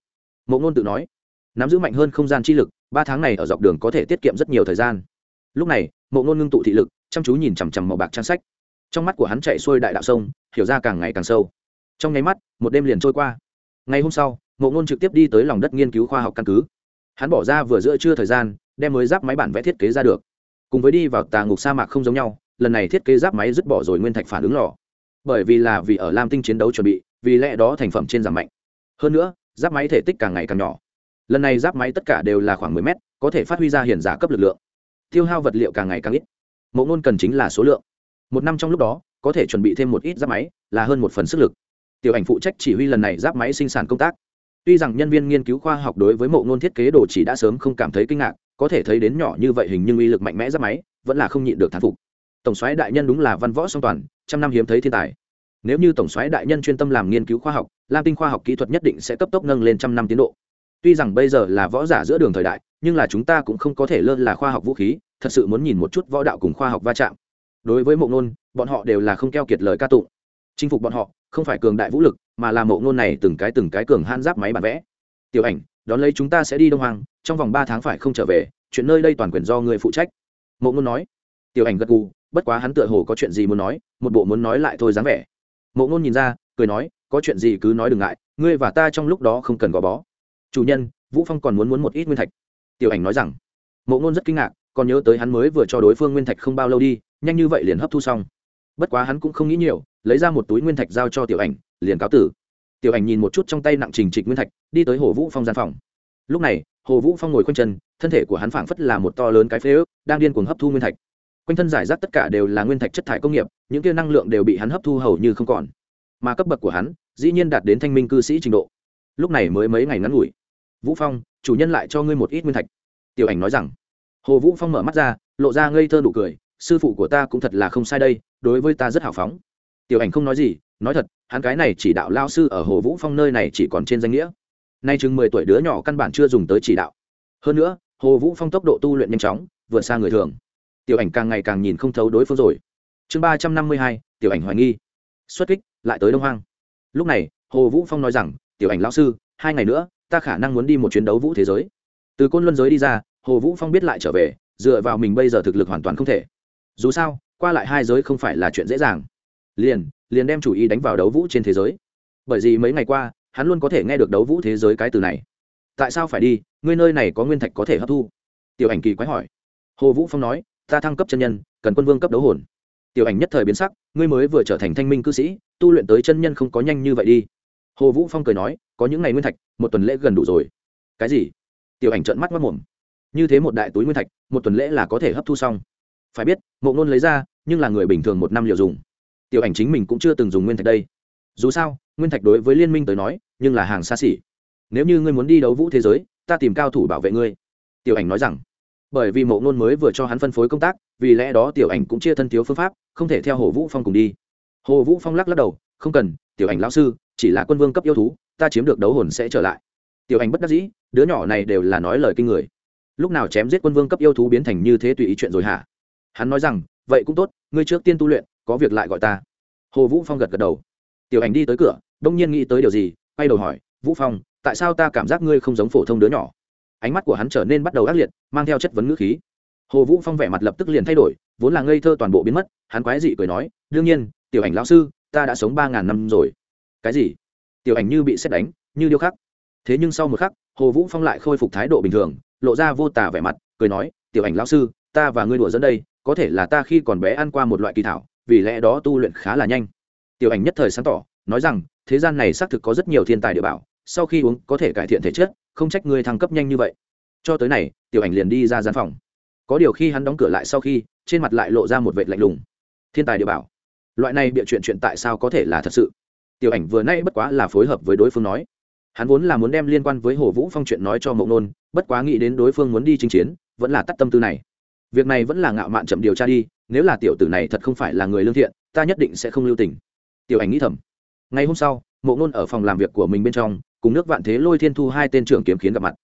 Mộ ngôn tự nói, nắm giữ mạnh hơn không gian chi lực, ba tháng này ở dọc đường có thể tiết kiệm rất nhiều thời gian. Lúc này, mộ ngôn ngưng tụ thị lực, chăm chú nhìn chằm chằm màu bạc trang sách. Trong mắt của hắn chạy xuôi đại đạo sông, hiểu ra càng ngày càng sâu. Trong nháy mắt, một đêm liền trôi qua. Ngày hôm sau, mộ ngôn trực tiếp đi tới lòng đất nghiên cứu khoa học căn cứ. Hắn bỏ ra vừa giữa trưa thời gian, đem mới giáp máy bản vẽ thiết kế ra được. Cùng với đi vào tà ngục sa mạc không giống nhau, lần này thiết kế giáp máy dứt bỏ rồi nguyên thạch phản ứng lò bởi vì là vì ở lam tinh chiến đấu chuẩn bị, vì lẽ đó thành phẩm trên giảm mạnh. Hơn nữa, giáp máy thể tích càng ngày càng nhỏ. Lần này giáp máy tất cả đều là khoảng mười mét, có thể phát huy ra hiển giả cấp lực lượng. Tiêu hao vật liệu càng ngày càng ít. Mộ ngôn cần chính là số lượng. Một năm trong lúc đó, có thể chuẩn bị thêm một ít giáp máy, là hơn một phần sức lực. Tiểu ảnh phụ trách chỉ huy lần này giáp máy sinh sản công tác. Tuy rằng nhân viên nghiên cứu khoa học đối với mộ ngôn thiết kế đồ chỉ đã sớm không cảm thấy kinh ngạc, có thể thấy đến nhỏ như vậy hình nhưng uy lực mạnh mẽ giáp máy, vẫn là không nhịn được thán phục tổng soái đại nhân đúng là văn võ song toàn, trăm năm hiếm thấy thiên tài. Nếu như tổng soái đại nhân chuyên tâm làm nghiên cứu khoa học, lam tinh khoa học kỹ thuật nhất định sẽ cấp tốc nâng lên trăm năm tiến độ. Tuy rằng bây giờ là võ giả giữa đường thời đại, nhưng là chúng ta cũng không có thể lơ là khoa học vũ khí, thật sự muốn nhìn một chút võ đạo cùng khoa học va chạm. Đối với mộ ngôn, bọn họ đều là không keo kiệt lời ca tụng. Chinh phục bọn họ, không phải cường đại vũ lực, mà là mộ ngôn này từng cái từng cái cường han giáp máy bản vẽ. Tiểu ảnh, đón lấy chúng ta sẽ đi đông hoàng trong vòng ba tháng phải không trở về, chuyện nơi đây toàn quyền do người phụ trách. Mộ ngôn nói. Tiểu ảnh gật gù bất quá hắn tựa hồ có chuyện gì muốn nói, một bộ muốn nói lại thôi dáng vẻ. Mộ ngôn nhìn ra, cười nói, có chuyện gì cứ nói đừng ngại, ngươi và ta trong lúc đó không cần gò bó. Chủ nhân, vũ phong còn muốn muốn một ít nguyên thạch. Tiểu ảnh nói rằng. Mộ ngôn rất kinh ngạc, còn nhớ tới hắn mới vừa cho đối phương nguyên thạch không bao lâu đi, nhanh như vậy liền hấp thu xong. Bất quá hắn cũng không nghĩ nhiều, lấy ra một túi nguyên thạch giao cho tiểu ảnh, liền cáo tử. Tiểu ảnh nhìn một chút trong tay nặng trình trịch nguyên thạch, đi tới hồ vũ phong gian phòng. Lúc này, hồ vũ phong ngồi quanh chân, thân thể của hắn phảng phất là một to lớn cái phế ước, đang điên cuồng hấp thu nguyên thạch quanh thân giải rác tất cả đều là nguyên thạch chất thải công nghiệp, những kia năng lượng đều bị hắn hấp thu hầu như không còn. Mà cấp bậc của hắn, dĩ nhiên đạt đến thanh minh cư sĩ trình độ. Lúc này mới mấy ngày ngắn ngủi. Vũ phong, chủ nhân lại cho ngươi một ít nguyên thạch. Tiểu ảnh nói rằng. Hồ vũ phong mở mắt ra, lộ ra ngây thơ nụ cười, sư phụ của ta cũng thật là không sai đây, đối với ta rất hào phóng. Tiểu ảnh không nói gì, nói thật, hắn cái này chỉ đạo lao sư ở hồ vũ phong nơi này chỉ còn trên danh nghĩa. Nay chừng mười tuổi đứa nhỏ căn bản chưa dùng tới chỉ đạo. Hơn nữa, hồ vũ phong tốc độ tu luyện nhanh chóng, vượt xa người thường tiểu ảnh càng ngày càng nhìn không thấu đối phương rồi. Chương ba trăm năm mươi hai, tiểu ảnh hoài nghi. Xuất kích, lại tới đông hoang. Lúc này, hồ vũ phong nói rằng, tiểu ảnh lão sư, hai ngày nữa, ta khả năng muốn đi một chuyến đấu vũ thế giới. Từ côn luân giới đi ra, hồ vũ phong biết lại trở về, dựa vào mình bây giờ thực lực hoàn toàn không thể. Dù sao, qua lại hai giới không phải là chuyện dễ dàng. Liền liền đem chủ ý đánh vào đấu vũ trên thế giới. Bởi vì mấy ngày qua, hắn luôn có thể nghe được đấu vũ thế giới cái từ này. Tại sao phải đi? Ngươi nơi này có nguyên thạch có thể hấp thu? Tiểu ảnh kỳ quái hỏi. Hồ vũ phong nói ta thăng cấp chân nhân, cần quân vương cấp đấu hồn. Tiểu ảnh nhất thời biến sắc, ngươi mới vừa trở thành thanh minh cư sĩ, tu luyện tới chân nhân không có nhanh như vậy đi. Hồ vũ phong cười nói, có những ngày nguyên thạch, một tuần lễ gần đủ rồi. Cái gì? Tiểu ảnh trợn mắt mất mồm. Như thế một đại túi nguyên thạch, một tuần lễ là có thể hấp thu xong. Phải biết, mộ ngôn lấy ra, nhưng là người bình thường một năm liều dùng. Tiểu ảnh chính mình cũng chưa từng dùng nguyên thạch đây. Dù sao, nguyên thạch đối với liên minh tới nói, nhưng là hàng xa xỉ. Nếu như ngươi muốn đi đấu vũ thế giới, ta tìm cao thủ bảo vệ ngươi. Tiểu ảnh nói rằng bởi vì mộ ngôn mới vừa cho hắn phân phối công tác, vì lẽ đó tiểu ảnh cũng chia thân thiếu phương pháp, không thể theo hồ vũ phong cùng đi. Hồ vũ phong lắc lắc đầu, không cần, tiểu ảnh lão sư, chỉ là quân vương cấp yêu thú, ta chiếm được đấu hồn sẽ trở lại. Tiểu ảnh bất đắc dĩ, đứa nhỏ này đều là nói lời kinh người. Lúc nào chém giết quân vương cấp yêu thú biến thành như thế tùy ý chuyện rồi hả? Hắn nói rằng, vậy cũng tốt, ngươi trước tiên tu luyện, có việc lại gọi ta. Hồ vũ phong gật gật đầu. Tiểu ảnh đi tới cửa, đông nhiên nghĩ tới điều gì, quay đầu hỏi, vũ phong, tại sao ta cảm giác ngươi không giống phổ thông đứa nhỏ? Ánh mắt của hắn trở nên bắt đầu ác liệt, mang theo chất vấn ngữ khí. Hồ vũ phong vẻ mặt lập tức liền thay đổi, vốn là ngây thơ toàn bộ biến mất, hắn quái dị cười nói, đương nhiên, tiểu ảnh lão sư, ta đã sống ba ngàn năm rồi. Cái gì? Tiểu ảnh như bị xét đánh, như điêu khắc. Thế nhưng sau một khắc, hồ vũ phong lại khôi phục thái độ bình thường, lộ ra vô tả vẻ mặt, cười nói, tiểu ảnh lão sư, ta và ngươi đùa dẫn đây, có thể là ta khi còn bé ăn qua một loại kỳ thảo, vì lẽ đó tu luyện khá là nhanh. Tiểu ảnh nhất thời sáng tỏ, nói rằng, thế gian này xác thực có rất nhiều thiên tài địa bảo sau khi uống có thể cải thiện thể chất, không trách ngươi thăng cấp nhanh như vậy. Cho tới này, tiểu ảnh liền đi ra gian phòng. Có điều khi hắn đóng cửa lại sau khi, trên mặt lại lộ ra một vệt lạnh lùng. Thiên tài địa bảo. Loại này bịa chuyện chuyện tại sao có thể là thật sự? Tiểu ảnh vừa nay bất quá là phối hợp với đối phương nói. Hắn vốn là muốn đem liên quan với hồ vũ phong chuyện nói cho mộng nôn, bất quá nghĩ đến đối phương muốn đi chinh chiến, vẫn là tắt tâm tư này. Việc này vẫn là ngạo mạn chậm điều tra đi, nếu là tiểu tử này thật không phải là người lương thiện, ta nhất định sẽ không lưu tình. Tiểu ảnh nghĩ thầm. Ngày hôm sau mộ ngôn ở phòng làm việc của mình bên trong cùng nước vạn thế lôi thiên thu hai tên trưởng kiếm khiến gặp mặt.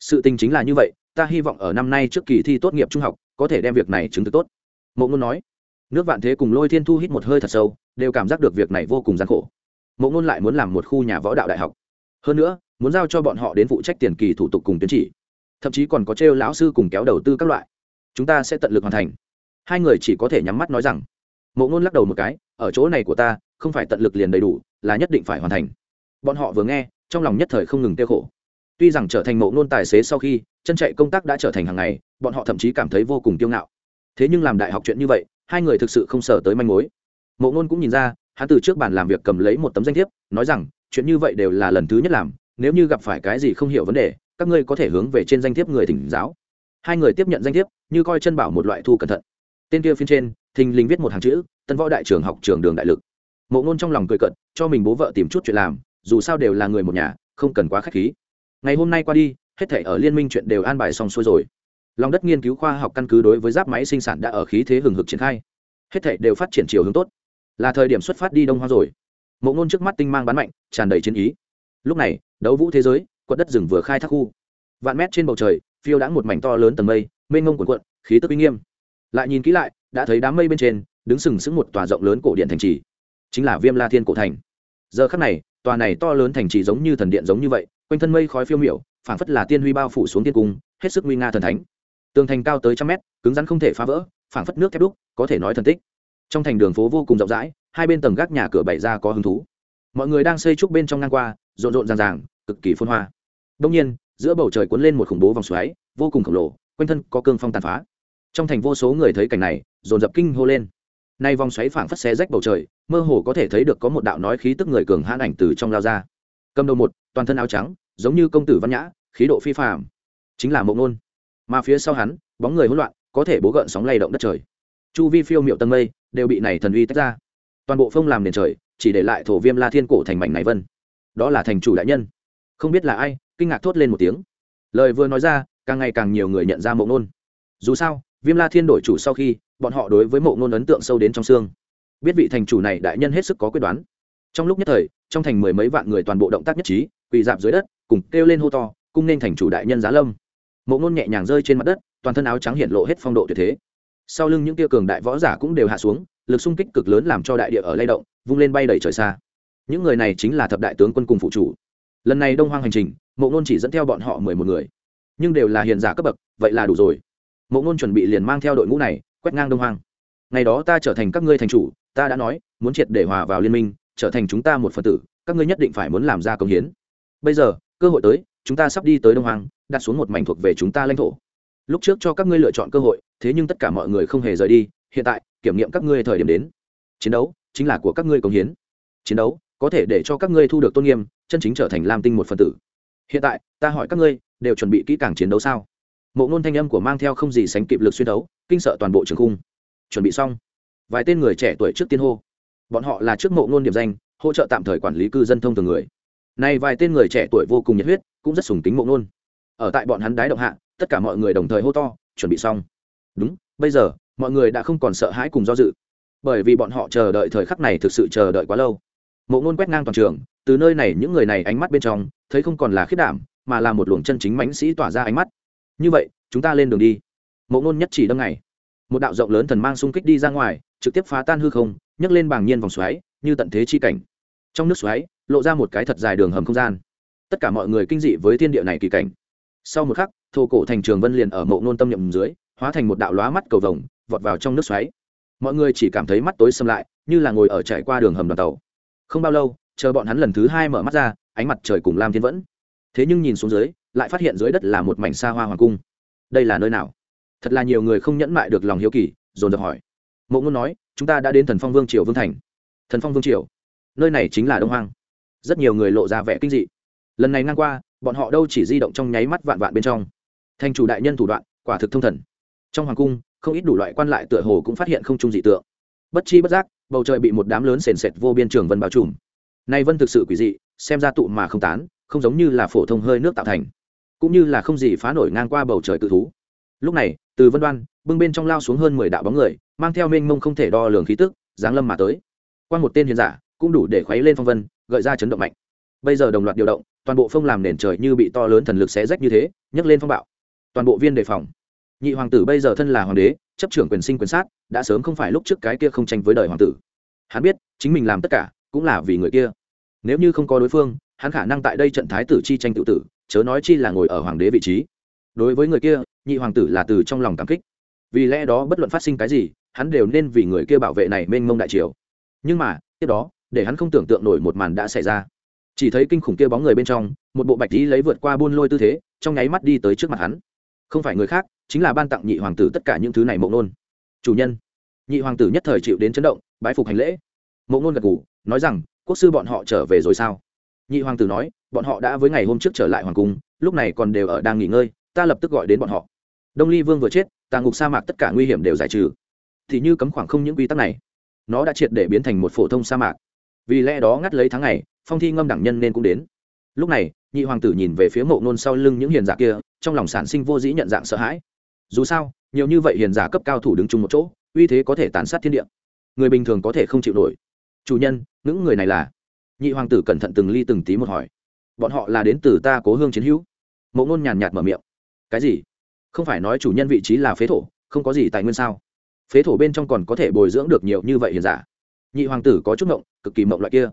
Sự tình chính là như vậy, ta hy vọng ở năm nay trước kỳ thi tốt nghiệp trung học, có thể đem việc này chứng thực tốt. Mộ ngôn nói. Nước vạn thế cùng lôi thiên thu hít một hơi thật sâu, đều cảm giác được việc này vô cùng gian khổ. Mộ ngôn lại muốn làm một khu nhà võ đạo đại học. Hơn nữa, muốn giao cho bọn họ đến phụ trách tiền kỳ thủ tục cùng tiến chỉ. Thậm chí còn có trêu lão sư cùng kéo đầu tư các loại. Chúng ta sẽ tận lực hoàn thành. Hai người chỉ có thể nhắm mắt nói rằng. Mộ ngôn lắc đầu một cái, ở chỗ này của ta, không phải tận lực liền đầy đủ, là nhất định phải hoàn thành. Bọn họ vừa nghe trong lòng nhất thời không ngừng tiêu khổ. Tuy rằng trở thành mộ ngôn tài xế sau khi, chân chạy công tác đã trở thành hàng ngày, bọn họ thậm chí cảm thấy vô cùng kiêu ngạo. Thế nhưng làm đại học chuyện như vậy, hai người thực sự không sợ tới manh mối. Mộ ngôn cũng nhìn ra, hắn từ trước bàn làm việc cầm lấy một tấm danh thiếp, nói rằng, chuyện như vậy đều là lần thứ nhất làm, nếu như gặp phải cái gì không hiểu vấn đề, các ngươi có thể hướng về trên danh thiếp người thỉnh giáo. Hai người tiếp nhận danh thiếp, như coi chân bảo một loại thu cẩn thận. Tên kia phiên trên, thình lình viết một hàng chữ, tân võ đại trường học trường đường đại lực. Mộ ngôn trong lòng cười cận cho mình bố vợ tìm chút chuyện làm dù sao đều là người một nhà, không cần quá k h á c h khí. Ngày hôm nay qua đi, hết thể ở liên minh chuyện đều an bài xong xuôi rồi. Lòng đất nghiên cứu khoa học căn cứ đối với giáp máy sinh sản đã ở khí thế hừng hực triển khai. Hết thể đều phát triển chiều hướng tốt. Là thời điểm xuất phát đi đông hoa rồi. Mộ ngôn trước mắt tinh mang bắn mạnh, tràn đầy chiến ý. Lúc này, đấu vũ thế giới, quận đất rừng vừa khai thác khu. Vạn mét trên bầu trời, phiêu đã một mảnh to lớn tầng mây, mênh ngông quần quận khí tức uy nghiêm. Lại nhìn kỹ lại, đã thấy đám mây bên trên, đứng sừng sững một tòa rộng lớn cổ điện thành trì. Chính là viêm la thiên cổ thành. Giờ khắc này tòa này to lớn thành trì giống như thần điện giống như vậy, quanh thân mây khói phiêu miểu, phảng phất là tiên huy bao phủ xuống tiên cung, hết sức nguy nga thần thánh. Tường thành cao tới trăm mét, cứng rắn không thể phá vỡ, phảng phất nước thép đúc, có thể nói thần tích. Trong thành đường phố vô cùng rộng rãi, hai bên tầng gác nhà cửa bày ra có hứng thú. Mọi người đang xây trúc bên trong ngang qua, rộn rộn ràng ràng, cực kỳ phôn hoa. Đông nhiên, giữa bầu trời cuốn lên một khủng bố vòng xoáy, vô cùng khổng lồ, quanh thân có cương phong tàn phá. Trong thành vô số người thấy cảnh này, dồn dập kinh hô lên nay vòng xoáy phảng phất xé rách bầu trời, mơ hồ có thể thấy được có một đạo nói khí tức người cường hãn ảnh từ trong lao ra. Cầm đầu một, toàn thân áo trắng, giống như công tử văn nhã, khí độ phi phạm chính là mộng nôn. Mà phía sau hắn, bóng người hỗn loạn, có thể bố gợn sóng lay động đất trời. Chu vi phiêu miệu tân mây đều bị này thần uy tách ra. Toàn bộ phong làm nền trời, chỉ để lại thổ viêm la thiên cổ thành mảnh này vân. Đó là thành chủ đại nhân. Không biết là ai, kinh ngạc thốt lên một tiếng. Lời vừa nói ra, càng ngày càng nhiều người nhận ra mộ nôn. Dù sao, viêm la thiên đổi chủ sau khi bọn họ đối với mộ ngôn ấn tượng sâu đến trong xương. Biết vị thành chủ này đại nhân hết sức có quyết đoán. Trong lúc nhất thời, trong thành mười mấy vạn người toàn bộ động tác nhất trí, quỳ dạp dưới đất, cùng kêu lên hô to, cung nên thành chủ đại nhân giá lâm. Mộ ngôn nhẹ nhàng rơi trên mặt đất, toàn thân áo trắng hiện lộ hết phong độ tuyệt thế. Sau lưng những tia cường đại võ giả cũng đều hạ xuống, lực xung kích cực lớn làm cho đại địa ở lay động, vung lên bay đầy trời xa. Những người này chính là thập đại tướng quân cùng phụ chủ. Lần này đông hoang hành trình, mộ ngôn chỉ dẫn theo bọn họ mười một người. Nhưng đều là hiền giả cấp bậc, vậy là đủ rồi. Mộ ngôn chuẩn bị liền mang theo đội ngũ này quét ngang đông hoang. Ngày đó ta trở thành các ngươi thành chủ, ta đã nói, muốn triệt để hòa vào liên minh, trở thành chúng ta một phần tử, các ngươi nhất định phải muốn làm ra công hiến. Bây giờ, cơ hội tới, chúng ta sắp đi tới đông hoang, đặt xuống một mảnh thuộc về chúng ta lãnh thổ. Lúc trước cho các ngươi lựa chọn cơ hội, thế nhưng tất cả mọi người không hề rời đi, hiện tại, kiểm nghiệm các ngươi thời điểm đến. Chiến đấu chính là của các ngươi công hiến. Chiến đấu có thể để cho các ngươi thu được tôn nghiêm, chân chính trở thành lam tinh một phần tử. Hiện tại, ta hỏi các ngươi, đều chuẩn bị kỹ càng chiến đấu sao? Mộ ngôn thanh âm của mang theo không gì sánh kịp lực xuyên đấu kinh sợ toàn bộ trường khung. Chuẩn bị xong. Vài tên người trẻ tuổi trước tiên hô. Bọn họ là trước mộ ngôn điểm danh, hỗ trợ tạm thời quản lý cư dân thông thường người. Này vài tên người trẻ tuổi vô cùng nhiệt huyết, cũng rất sùng tính mộ ngôn. Ở tại bọn hắn đái động hạ, tất cả mọi người đồng thời hô to, chuẩn bị xong. Đúng, bây giờ, mọi người đã không còn sợ hãi cùng do dự. Bởi vì bọn họ chờ đợi thời khắc này thực sự chờ đợi quá lâu. Mộ ngôn quét ngang toàn trường, từ nơi này những người này ánh mắt bên trong, thấy không còn là khiết đảm, mà là một luồng chân chính mãnh sĩ tỏa ra ánh mắt như vậy, chúng ta lên đường đi. Mộ ngôn nhất chỉ đâm ngày. Một đạo rộng lớn thần mang xung kích đi ra ngoài, trực tiếp phá tan hư không, nhấc lên bảng nhiên vòng xoáy, như tận thế chi cảnh. Trong nước xoáy, lộ ra một cái thật dài đường hầm không gian. Tất cả mọi người kinh dị với thiên địa này kỳ cảnh. Sau một khắc thô cổ thành trường vân liền ở mộ nôn tâm nhậm dưới, hóa thành một đạo lóa mắt cầu vồng, vọt vào trong nước xoáy. Mọi người chỉ cảm thấy mắt tối xâm lại, như là ngồi ở trải qua đường hầm đoàn tàu. Không bao lâu, chờ bọn hắn lần thứ hai mở mắt ra, ánh mặt trời cùng lam thiên vẫn thế nhưng nhìn xuống dưới, lại phát hiện dưới đất là một mảnh xa hoa hoàng cung. Đây là nơi nào? Thật là nhiều người không nhẫn mại được lòng hiếu kỳ, dồn dập hỏi. Mộ ngôn nói, chúng ta đã đến thần phong vương triều vương thành. Thần phong vương triều? Nơi này chính là đông hoang. Rất nhiều người lộ ra vẻ kinh dị. Lần này ngang qua, bọn họ đâu chỉ di động trong nháy mắt vạn vạn bên trong. Thành chủ đại nhân thủ đoạn, quả thực thông thần. Trong hoàng cung, không ít đủ loại quan lại tựa hồ cũng phát hiện không trung dị tượng. Bất chi bất giác, bầu trời bị một đám lớn sền sệt vô biên trường vân bao trùm. Nay vân thực sự quỷ dị, xem ra tụ mà không tán không giống như là phổ thông hơi nước tạo thành, cũng như là không gì phá nổi ngang qua bầu trời cự thú. Lúc này, từ vân đoan, bưng bên trong lao xuống hơn mười đạo bóng người, mang theo mênh mông không thể đo lường khí tức, giáng lâm mà tới. Qua một tên hiền giả, cũng đủ để khuấy lên phong vân, gợi ra chấn động mạnh. Bây giờ đồng loạt điều động, toàn bộ phong làm nền trời như bị to lớn thần lực xé rách như thế, nhấc lên phong bạo. Toàn bộ viên đề phòng. Nhị hoàng tử bây giờ thân là hoàng đế, chấp trưởng quyền sinh quyền sát, đã sớm không phải lúc trước cái kia không tranh với đời hoàng tử. Hắn biết, chính mình làm tất cả, cũng là vì người kia. Nếu như không có đối phương hắn khả năng tại đây trận thái tử chi tranh tự tử, chớ nói chi là ngồi ở hoàng đế vị trí. Đối với người kia, nhị hoàng tử là từ trong lòng cảm kích. Vì lẽ đó bất luận phát sinh cái gì, hắn đều nên vì người kia bảo vệ này mênh mông đại triều. Nhưng mà, tiếp đó, để hắn không tưởng tượng nổi một màn đã xảy ra. Chỉ thấy kinh khủng kia bóng người bên trong, một bộ bạch tí lấy vượt qua buôn lôi tư thế, trong nháy mắt đi tới trước mặt hắn. Không phải người khác, chính là ban tặng nhị hoàng tử tất cả những thứ này mộng nôn chủ nhân. Nhị hoàng tử nhất thời chịu đến chấn động, bái phục hành lễ. Mộng nôn gật ngủ nói rằng, quốc sư bọn họ trở về rồi sao? Nhị hoàng tử nói, bọn họ đã với ngày hôm trước trở lại hoàng cung, lúc này còn đều ở đang nghỉ ngơi, ta lập tức gọi đến bọn họ. Đông ly vương vừa chết tàng ngục sa mạc tất cả nguy hiểm đều giải trừ. Thì như cấm khoảng không những quy tắc này, nó đã triệt để biến thành một phổ thông sa mạc. Vì lẽ đó ngắt lấy tháng ngày, phong thi ngâm đẳng nhân nên cũng đến. Lúc này, nhị hoàng tử nhìn về phía mộ nôn sau lưng những hiền giả kia, trong lòng sản sinh vô dĩ nhận dạng sợ hãi. Dù sao, nhiều như vậy hiền giả cấp cao thủ đứng chung một chỗ, uy thế có thể tàn sát thiên địa. Người bình thường có thể không chịu nổi. Chủ nhân những người này là nhị hoàng tử cẩn thận từng ly từng tí một hỏi. Bọn họ là đến từ ta cố hương chiến hữu. Mộ ngôn nhàn nhạt mở miệng. Cái gì? Không phải nói chủ nhân vị trí là phế thổ, không có gì tài nguyên sao? Phế thổ bên trong còn có thể bồi dưỡng được nhiều như vậy hiền giả. Nhị hoàng tử có chút mộng cực kỳ mộng loại kia.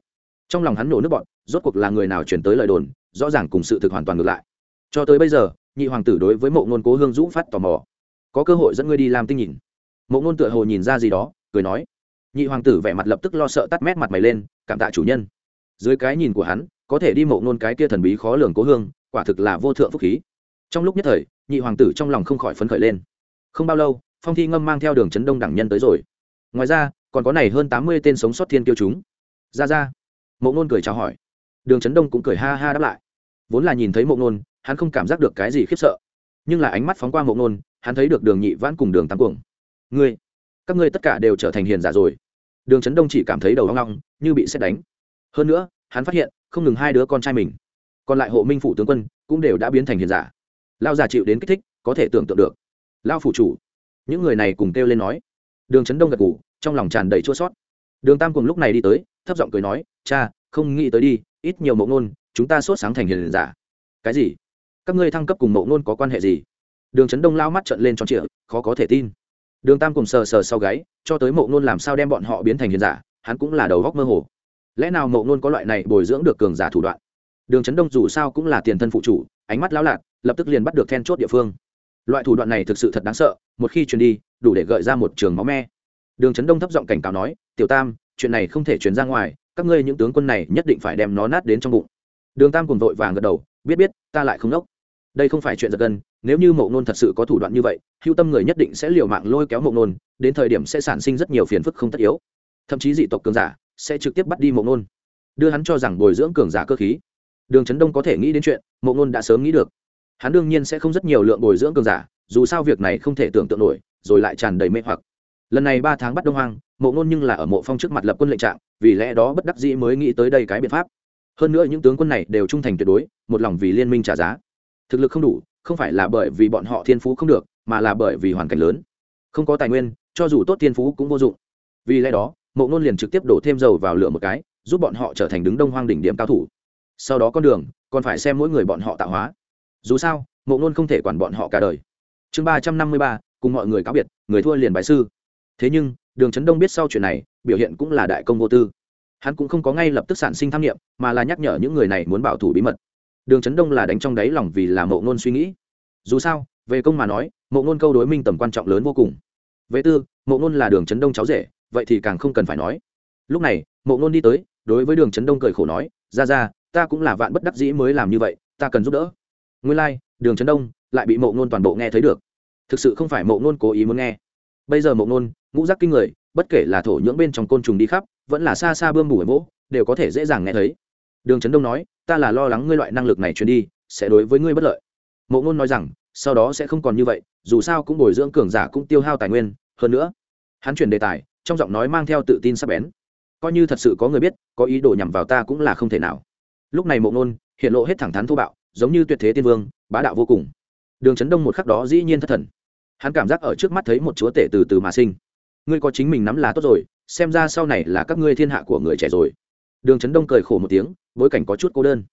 Trong lòng hắn nổ nước bọn, rốt cuộc là người nào chuyển tới lời đồn, rõ ràng cùng sự thực hoàn toàn ngược lại. Cho tới bây giờ, nhị hoàng tử đối với mộ ngôn cố hương dũ phát tò mò. Có cơ hội dẫn ngươi đi làm tinh nhìn. Mộ ngôn tựa hồ nhìn ra gì đó, cười nói. Nhị hoàng tử vẻ mặt lập tức lo sợ tắt mét mặt mày lên, cảm tạ chủ nhân dưới cái nhìn của hắn, có thể đi mộ ngôn cái kia thần bí khó lường cố hương, quả thực là vô thượng phúc khí. Trong lúc nhất thời, nhị hoàng tử trong lòng không khỏi phấn khởi lên. Không bao lâu, phong thi ngâm mang theo đường chấn đông đẳng nhân tới rồi. Ngoài ra, còn có này hơn tám mươi tên sống sót thiên kiêu chúng. Ra ra. Mộ ngôn cười chào hỏi. Đường chấn đông cũng cười ha ha đáp lại. Vốn là nhìn thấy mộ ngôn, hắn không cảm giác được cái gì khiếp sợ. Nhưng là ánh mắt phóng qua mộ ngôn, hắn thấy được đường nhị vãn cùng đường tam cuồng. Ngươi, các ngươi tất cả đều trở thành hiền giả rồi. Đường trấn đông chỉ cảm thấy đầu hoang long như bị xét đánh hơn nữa, hắn phát hiện, không ngừng hai đứa con trai mình, còn lại hộ minh phủ tướng quân cũng đều đã biến thành hiền giả. Lao giả chịu đến kích thích, có thể tưởng tượng được. Lao phủ chủ, những người này cùng kêu lên nói. Đường trấn đông gật ngủ trong lòng tràn đầy chua sót. Đường tam cùng lúc này đi tới, thấp giọng cười nói, cha, không nghĩ tới đi, ít nhiều mẫu ngôn, chúng ta sốt sáng thành hiền giả. Cái gì? Các ngươi thăng cấp cùng mẫu ngôn có quan hệ gì? Đường trấn đông lao mắt trận lên tròn trịa, khó có thể tin. Đường tam cùng sờ sờ sau gáy, cho tới mẫu ngôn làm sao đem bọn họ biến thành hiền giả, hắn cũng là đầu góc mơ hồ lẽ nào mộ ngôn có loại này bồi dưỡng được cường giả thủ đoạn? Đường trấn đông dù sao cũng là tiền thân phụ chủ, ánh mắt lão lạc lập tức liền bắt được then chốt địa phương. Loại thủ đoạn này thực sự thật đáng sợ, một khi truyền đi, đủ để gợi ra một trường máu me. Đường trấn đông thấp giọng cảnh cáo nói, tiểu tam, chuyện này không thể truyền ra ngoài, các ngươi những tướng quân này nhất định phải đem nó nát đến trong bụng. Đường tam cùng vội vàng gật đầu, biết biết, ta lại không đốc. Đây không phải chuyện giật gân, nếu như mộ nôn thật sự có thủ đoạn như vậy, hưu tâm người nhất định sẽ liều mạng lôi kéo mộ nôn đến thời điểm sẽ sản sinh rất nhiều phiền phức không tất yếu. Thậm chí dị tộc cường giả sẽ trực tiếp bắt đi mộ nôn đưa hắn cho rằng bồi dưỡng cường giả cơ khí. Đường trấn đông có thể nghĩ đến chuyện, mộ nôn đã sớm nghĩ được. Hắn đương nhiên sẽ không rất nhiều lượng bồi dưỡng cường giả, dù sao việc này không thể tưởng tượng nổi, rồi lại tràn đầy mê hoặc. Lần này ba tháng bắt đông hoang, mộ nôn nhưng là ở mộ phong trước mặt lập quân lệnh trạng, vì lẽ đó bất đắc dĩ mới nghĩ tới đây cái biện pháp. Hơn nữa những tướng quân này đều trung thành tuyệt đối, một lòng vì liên minh trả giá. Thực lực không đủ, không phải là bởi vì bọn họ thiên phú không được, mà là bởi vì hoàn cảnh lớn. Không có tài nguyên, cho dù tốt thiên phú cũng vô dụng. Vì lẽ đó mộ ngôn liền trực tiếp đổ thêm dầu vào lửa một cái, giúp bọn họ trở thành đứng đông hoang đỉnh điểm cao thủ. Sau đó con đường, còn phải xem mỗi người bọn họ tạo hóa. Dù sao, mộ ngôn không thể quản bọn họ cả đời. Chương ba trăm năm mươi ba, cùng mọi người cáo biệt, người thua liền bài sư. Thế nhưng, đường trấn đông biết sau chuyện này, biểu hiện cũng là đại công vô tư. Hắn cũng không có ngay lập tức sản sinh tham nghiệm mà là nhắc nhở những người này muốn bảo thủ bí mật. Đường trấn đông là đánh trong đáy lòng vì là mộ ngôn suy nghĩ. Dù sao, về công mà nói, mộ ngôn câu đối minh tầm quan trọng lớn vô cùng. Về tư, mộ ngôn là đường trấn đông cháu rể vậy thì càng không cần phải nói. Lúc này mộ ngôn đi tới đối với đường trấn đông cười khổ nói ra ra ta cũng là vạn bất đắc dĩ mới làm như vậy ta cần giúp đỡ. Nguyên lai、like, đường trấn đông lại bị mộ ngôn toàn bộ nghe thấy được. Thực sự không phải mộ ngôn cố ý muốn nghe. Bây giờ mộ ngôn ngũ giác kinh người bất kể là thổ nhưỡng bên trong côn trùng đi khắp vẫn là xa xa bươm bù ở mỗ đều có thể dễ dàng nghe thấy. Đường trấn đông nói ta là lo lắng ngươi loại năng lực này truyền đi sẽ đối với ngươi bất lợi. Mộ ngôn nói rằng sau đó sẽ không còn như vậy dù sao cũng bồi dưỡng cường giả cũng tiêu hao tài nguyên hơn nữa hắn chuyển đề tài, trong giọng nói mang theo tự tin sắp bén. Coi như thật sự có người biết, có ý đồ nhằm vào ta cũng là không thể nào. Lúc này mộ ngôn, hiện lộ hết thẳng thắn thô bạo, giống như tuyệt thế tiên vương, bá đạo vô cùng. Đường trấn đông một khắc đó dĩ nhiên thất thần. Hắn cảm giác ở trước mắt thấy một chúa tể từ từ mà sinh. Ngươi có chính mình nắm lá tốt rồi, xem ra sau này là các ngươi thiên hạ của người trẻ rồi. Đường trấn đông cười khổ một tiếng, bối cảnh có chút cô đơn.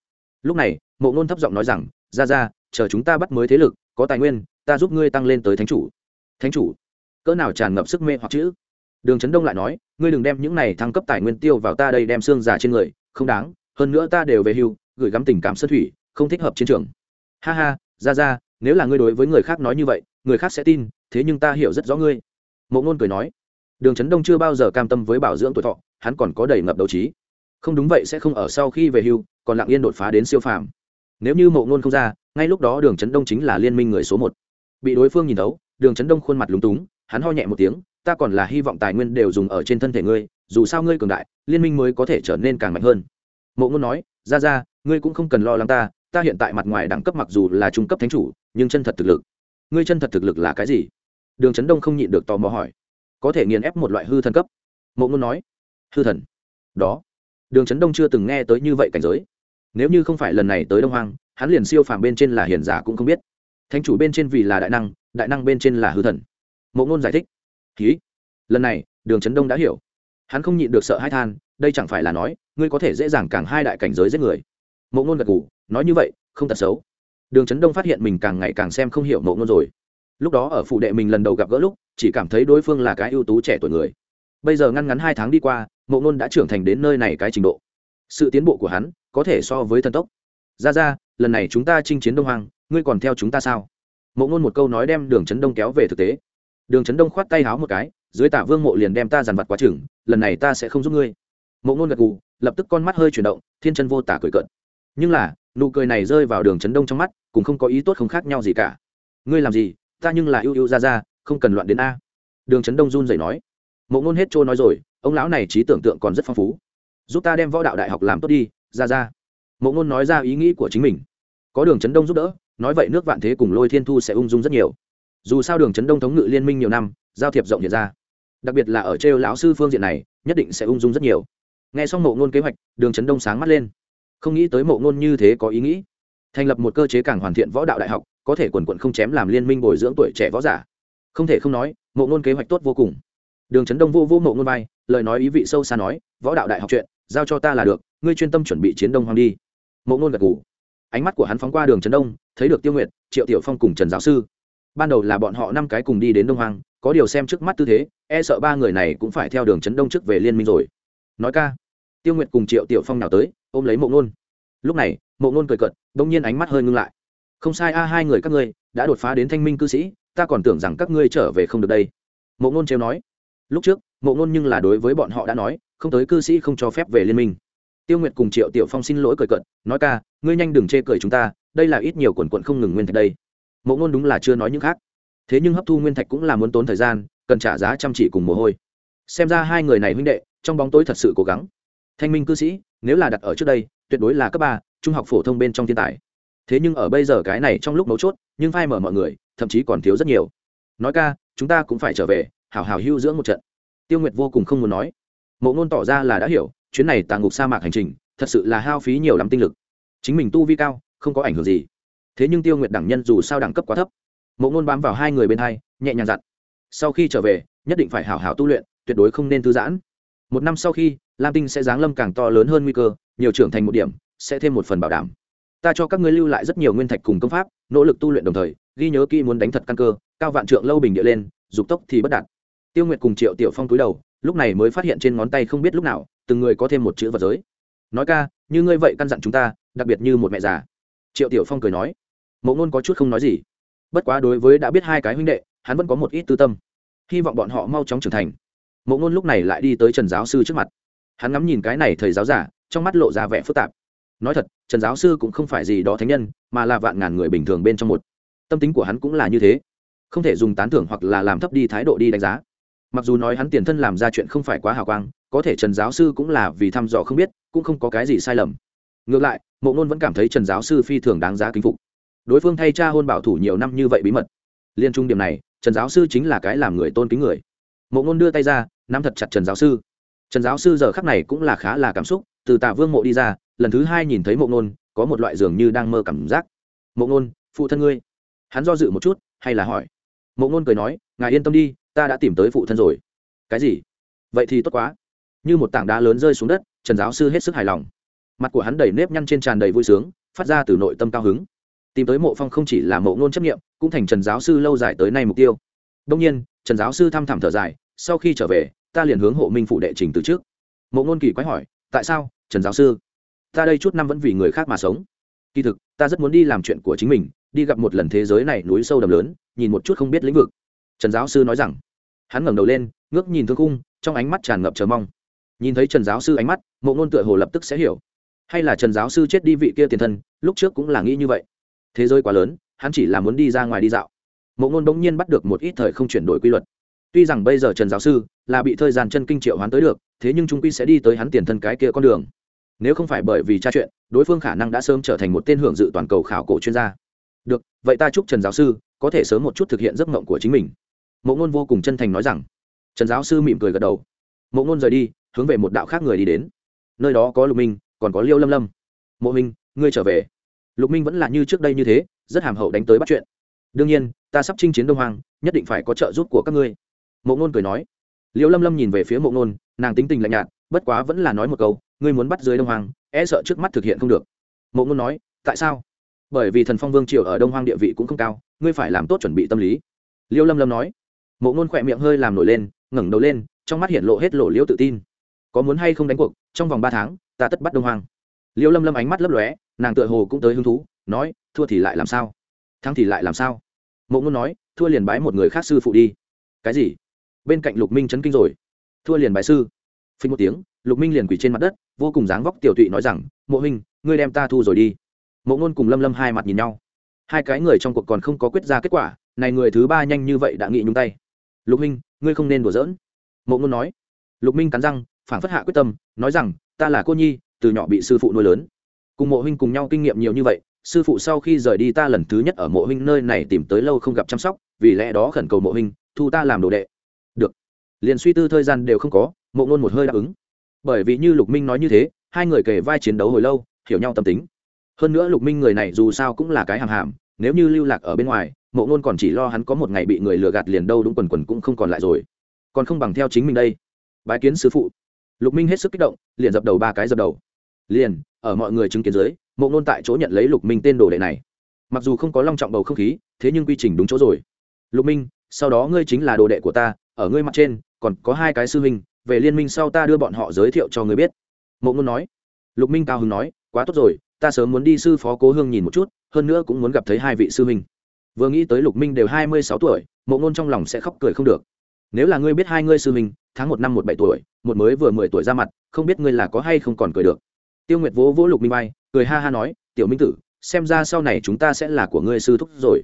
Lúc này, mộ ngôn thấp giọng nói rằng ra ra chờ chúng ta bắt mới thế lực, có tài nguyên, ta giúp ngươi tăng lên tới thánh chủ. Thánh chủ? Cỡ nào tràn ngập sức mê hoặc chữ đường trấn đông lại nói, ngươi đừng đem những này thăng cấp tài nguyên tiêu vào ta đây đem xương già trên người, không đáng, hơn nữa ta đều về hưu, gửi gắm tình cảm sơn thủy, không thích hợp chiến trường. Ha ha, ra ra, nếu là ngươi đối với người khác nói như vậy, người khác sẽ tin, thế nhưng ta hiểu rất rõ ngươi. Mộ ngôn cười nói. Đường trấn đông chưa bao giờ cam tâm với bảo dưỡng tuổi thọ, hắn còn có đầy ngập đấu trí. Không đúng vậy sẽ không ở sau khi về hưu, còn lặng yên đột phá đến siêu phàm. Nếu như mộ ngôn không ra, ngay lúc đó đường trấn đông chính là liên minh người số một. Bị đối phương nhìn thấu, đường trấn đông khuôn mặt lúng túng hắn ho nhẹ một tiếng, ta còn là hy vọng tài nguyên đều dùng ở trên thân thể ngươi, dù sao ngươi cường đại, liên minh mới có thể trở nên càng mạnh hơn. Mộ ngôn nói, ra ra, ngươi cũng không cần lo lắng ta ta hiện tại mặt ngoài đẳng cấp mặc dù là trung cấp thánh chủ, nhưng chân thật thực lực. Ngươi chân thật thực lực là cái gì? Đường trấn đông không nhịn được tò mò hỏi. Có thể nghiền ép một loại hư thần cấp. Mộ ngôn nói. Hư thần? Đó. Đường trấn đông chưa từng nghe tới như vậy cảnh giới. Nếu như không phải lần này tới đông hoang, hắn liền siêu phàm bên trên là hiền giả cũng không biết. Thánh chủ bên trên vì là đại năng đại năng bên trên là hư thần mộ ngôn giải thích. Ký lần này, đường trấn đông đã hiểu. Hắn không nhịn được sợ hai than, đây chẳng phải là nói, ngươi có thể dễ dàng càng hai đại cảnh giới giết người. Mộ ngôn gật g ủ nói như vậy, không thật xấu. Đường trấn đông phát hiện mình càng ngày càng xem không hiểu mộ ngôn rồi. Lúc đó ở phụ đệ mình lần đầu gặp gỡ lúc, chỉ cảm thấy đối phương là cái ưu tú trẻ tuổi người. Bây giờ ngăn ngắn hai tháng đi qua, mộ ngôn đã trưởng thành đến nơi này cái trình độ. Sự tiến bộ của hắn có thể so với thần tốc. Ra ra, lần này chúng ta chinh chiến đông hoàng ngươi còn theo chúng ta sao? Mộ ngôn một câu nói đem đường trấn đông kéo về thực tế đường trấn đông khoát tay háo một cái, dưới tả vương mộ liền đem ta dàn vặt quá chừng, lần này ta sẽ không giúp ngươi. Mộ ngôn gật gù, lập tức con mắt hơi chuyển động, thiên chân vô tả cười cợt. Nhưng là, nụ cười này rơi vào đường trấn đông trong mắt, cũng không có ý tốt không khác nhau gì cả. Ngươi làm gì? Ta nhưng là ưu ưu ra ra, không cần loạn đến a. Đường trấn đông run rẩy nói. Mộ ngôn hết trôi nói rồi, ông lão này trí tưởng tượng còn rất phong phú. Giúp ta đem võ đạo đại học làm tốt đi, ra ra. Mộ ngôn nói ra ý nghĩ của chính mình. Có đường trấn đông giúp đỡ, nói vậy nước vạn thế cùng lôi thiên thu sẽ ung dung rất nhiều dù sao đường trấn đông thống ngự liên minh nhiều năm giao thiệp rộng hiện ra. Đặc biệt là ở trêu lão sư phương diện này nhất định sẽ ung dung rất nhiều. Nghe xong mộ ngôn kế hoạch đường trấn đông sáng mắt lên. Không nghĩ tới mộ ngôn như thế có ý nghĩ. Thành lập một cơ chế càng hoàn thiện võ đạo đại học có thể quần quận không chém làm liên minh bồi dưỡng tuổi trẻ võ giả. Không thể không nói mộ ngôn kế hoạch tốt vô cùng. Đường trấn đông vô vô mộ ngôn bay, lời nói ý vị sâu xa nói võ đạo đại học chuyện giao cho ta là được ngươi chuyên tâm chuẩn bị chiến đông hoàng đi. Mộ ngôn gật ngủ ánh mắt của hắn phóng qua đường trấn đông thấy được tiêu nguyệt triệu tiểu phong cùng trần giáo sư ban đầu là bọn họ năm cái cùng đi đến đông hoàng có điều xem trước mắt tư thế e sợ ba người này cũng phải theo đường trấn đông trước về liên minh rồi. Nói ca. Tiêu nguyệt cùng triệu tiểu phong nào tới, ôm lấy mộ ngôn lúc này, mộ ngôn cười cận đ ỗ n g nhiên ánh mắt hơi ngưng lại. Không sai a, hai người các ngươi, đã đột phá đến thanh minh cư sĩ, ta còn tưởng rằng các ngươi trở về không được đây. Mộ ngôn trêu nói. Lúc trước, mộ ngôn nhưng là đối với bọn họ đã nói, không tới cư sĩ không cho phép về liên minh. Tiêu nguyệt cùng triệu tiểu phong xin lỗi cười cận nói ca, ngươi nhanh đừng chê cười chúng ta, đây là ít nhiều quần quận không ngừng nguyên thạch đây mộ ngôn đúng là chưa nói những khác. Thế nhưng hấp thu nguyên thạch cũng là muốn tốn thời gian, cần trả giá chăm chỉ cùng mồ hôi. Xem ra hai người này huynh đệ, trong bóng tối thật sự cố gắng. Thanh minh cư sĩ, nếu là đặt ở trước đây, tuyệt đối là cấp ba, trung học phổ thông bên trong thiên tài. Thế nhưng ở bây giờ cái này trong lúc mấu chốt, nhưng phai mở mọi người, thậm chí còn thiếu rất nhiều. Nói ca, chúng ta cũng phải trở về, hảo hảo hưu dưỡng một trận. Tiêu nguyệt vô cùng không muốn nói. Mộ ngôn tỏ ra là đã hiểu, chuyến này tàng ngục sa mạc hành trình, thật sự là hao phí nhiều lắm tinh lực. Chính mình tu vi cao, không có ảnh hưởng gì thế nhưng tiêu nguyệt đẳng nhân dù sao đẳng cấp quá thấp. Mộ ngôn bám vào hai người bên hai, nhẹ nhàng dặn. Sau khi trở về, nhất định phải hảo hảo tu luyện, tuyệt đối không nên thư giãn. Một năm sau khi, lam tinh sẽ giáng lâm càng to lớn hơn nguy cơ, nhiều trưởng thành một điểm, sẽ thêm một phần bảo đảm. Ta cho các ngươi lưu lại rất nhiều nguyên thạch cùng công pháp, nỗ lực tu luyện đồng thời, ghi nhớ kỹ muốn đánh thật căn cơ, cao vạn trượng lâu bình địa lên, dục tốc thì bất đạt. Tiêu nguyệt cùng triệu tiểu phong túi đầu, lúc này mới phát hiện trên ngón tay không biết lúc nào, từng người có thêm một chữ vật giới. Nói ca, như ngươi vậy căn dặn chúng ta, đặc biệt như một mẹ già. Triệu tiểu phong cười nói mộ ngôn có chút không nói gì. Bất quá đối với đã biết hai cái huynh đệ, hắn vẫn có một ít tư tâm. Hy vọng bọn họ mau chóng trưởng thành. Mộ ngôn lúc này lại đi tới trần giáo sư trước mặt. Hắn ngắm nhìn cái này thầy giáo giả, trong mắt lộ ra vẻ phức tạp. Nói thật, trần giáo sư cũng không phải gì đó thánh nhân, mà là vạn ngàn người bình thường bên trong một. Tâm tính của hắn cũng là như thế. Không thể dùng tán thưởng hoặc là làm thấp đi thái độ đi đánh giá. Mặc dù nói hắn tiền thân làm ra chuyện không phải quá hào quang, có thể trần giáo sư cũng là vì thăm dò không biết, cũng không có cái gì sai lầm. Ngược lại, mộ ngôn vẫn cảm thấy trần giáo sư phi thường đáng giá kính phục đối phương thay cha hôn bảo thủ nhiều năm như vậy bí mật. Liên trung điểm này, trần giáo sư chính là cái làm người tôn kính người. Mộ ngôn đưa tay ra, nắm thật chặt trần giáo sư. Trần giáo sư giờ khắc này cũng là khá là cảm xúc, từ tạ vương mộ đi ra, lần thứ hai nhìn thấy mộ ngôn, có một loại dường như đang mơ cảm giác. Mộ ngôn, phụ thân ngươi. Hắn do dự một chút, hay là hỏi. Mộ ngôn cười nói, ngài yên tâm đi, ta đã tìm tới phụ thân rồi. Cái gì? Vậy thì tốt quá. Như một tảng đá lớn rơi xuống đất, trần giáo sư hết sức hài lòng. Mặt của hắn đầy nếp nhăn trên tràn đầy vui sướng, phát ra từ nội tâm cao hứng tìm tới mộ phong không chỉ là mộ ngôn chấp nghiệm cũng thành trần giáo sư lâu dài tới nay mục tiêu. Đông nhiên, trần giáo sư thăm thẳm thở dài, sau khi trở về, ta liền hướng hộ minh phụ đệ trình từ trước. Mộ ngôn kỳ quái hỏi, tại sao, trần giáo sư? Ta đây chút năm vẫn vì người khác mà sống. Kỳ thực, ta rất muốn đi làm chuyện của chính mình, đi gặp một lần thế giới này núi sâu đầm lớn, nhìn một chút không biết lĩnh vực. Trần giáo sư nói rằng, hắn ngẩng đầu lên, ngước nhìn thương khung, trong ánh mắt tràn ngập chờ mong. Nhìn thấy trần giáo sư ánh mắt, mộ ngôn tựa hồ lập tức sẽ hiểu. Hay là trần giáo sư chết đi vị kia tiền thân, lúc trước cũng là nghĩ như vậy thế giới quá lớn, hắn chỉ là muốn đi ra ngoài đi dạo. Mộ ngôn bỗng nhiên bắt được một ít thời không chuyển đổi quy luật. Tuy rằng bây giờ trần giáo sư là bị thời gian chân kinh triệu hoán tới được, thế nhưng chúng quy sẽ đi tới hắn tiền thân cái kia con đường. Nếu không phải bởi vì tra chuyện, đối phương khả năng đã sớm trở thành một tên hưởng dự toàn cầu khảo cổ chuyên gia. Được, vậy ta chúc trần giáo sư có thể sớm một chút thực hiện giấc mộng của chính mình. Mộ ngôn vô cùng chân thành nói rằng. Trần giáo sư mỉm cười gật đầu. Mộ ngôn rời đi, hướng về một đạo khác người đi đến. Nơi đó có lục minh, còn có liêu lâm lâm. Mộ minh ngươi trở về lục minh vẫn là như trước đây như thế, rất hàm hậu đánh tới bắt chuyện. Đương nhiên, ta sắp chinh chiến đông hoàng nhất định phải có trợ giúp của các ngươi. Mộ ngôn cười nói. Liễu lâm lâm nhìn về phía mộ ngôn nàng tính tình lạnh nhạt, bất quá vẫn là nói một câu, ngươi muốn bắt dưới đông hoàng e sợ trước mắt thực hiện không được. Mộ ngôn nói, tại sao? Bởi vì thần phong vương triều ở đông hoàng địa vị cũng không cao, ngươi phải làm tốt chuẩn bị tâm lý. Liễu lâm lâm nói. Mộ ngôn khỏe miệng hơi làm nổi lên, ngẩng đầu lên, trong mắt hiện lộ hết lộ liễu tự tin. Có muốn hay không đánh cuộc, trong vòng ba tháng, ta tất bắt đông hoàng liễu lâm lâm ánh mắt lấp lóe nàng tựa hồ cũng tới hứng thú, nói, thua thì lại làm sao? Thắng thì lại làm sao? Mộ ngôn nói, thua liền bái một người khác sư phụ đi. Cái gì? Bên cạnh lục minh chấn kinh rồi. Thua liền bái sư. Phình một tiếng, lục minh liền quỳ trên mặt đất, vô cùng dáng vóc tiểu tụy nói rằng, mộ huynh, ngươi đem ta thu rồi đi. Mộ ngôn cùng lâm lâm hai mặt nhìn nhau. Hai cái người trong cuộc còn không có quyết ra kết quả, này người thứ ba nhanh như vậy đã nghị nhung tay. Lục minh, ngươi không nên đùa giỡn. Mộ ngôn nói. Lục minh cắn răng phản phất hạ quyết tâm, nói rằng, ta là cô nhi, từ nhỏ bị sư phụ nuôi lớn cùng mộ huynh cùng nhau kinh nghiệm nhiều như vậy, sư phụ sau khi rời đi ta lần thứ nhất ở mộ huynh nơi này tìm tới lâu không gặp chăm sóc, vì lẽ đó khẩn cầu mộ huynh, thu ta làm đồ đệ. Được. Liền suy tư thời gian đều không có, mộ ngôn một hơi đáp ứng. Bởi vì như lục minh nói như thế, hai người kề vai chiến đấu hồi lâu, hiểu nhau tâm tính. Hơn nữa lục minh người này dù sao cũng là cái hàm hàm, nếu như lưu lạc ở bên ngoài, mộ ngôn còn chỉ lo hắn có một ngày bị người lừa gạt liền đâu đúng quần quần cũng không còn lại rồi. Còn không bằng theo chính mình đây. Bái kiến sư phụ. Lục minh hết sức kích động, liền dập đầu ba cái dập đầu liền, ở mọi người chứng kiến dưới, mộ ngôn tại chỗ nhận lấy lục minh tên đồ đệ này. Mặc dù không có long trọng bầu không khí, thế nhưng quy trình đúng chỗ rồi. Lục minh, sau đó ngươi chính là đồ đệ của ta, ở ngươi mặt trên, còn có hai cái sư huynh, về liên minh sau ta đưa bọn họ giới thiệu cho ngươi biết. Mộ ngôn nói. Lục minh cao hứng nói, quá tốt rồi, ta sớm muốn đi sư phó cố hương nhìn một chút, hơn nữa cũng muốn gặp thấy hai vị sư huynh. Vừa nghĩ tới lục minh đều hai mươi sáu tuổi, mộ ngôn trong lòng sẽ khóc cười không được. Nếu là ngươi biết hai ngươi sư huynh, tháng một năm một bảy tuổi, một mới vừa mười tuổi ra mặt, không biết ngươi là có hay không còn cười được tiêu nguyệt vỗ vỗ lục minh bay cười ha ha nói, tiểu minh tử, xem ra sau này chúng ta sẽ là của ngươi sư thúc rồi.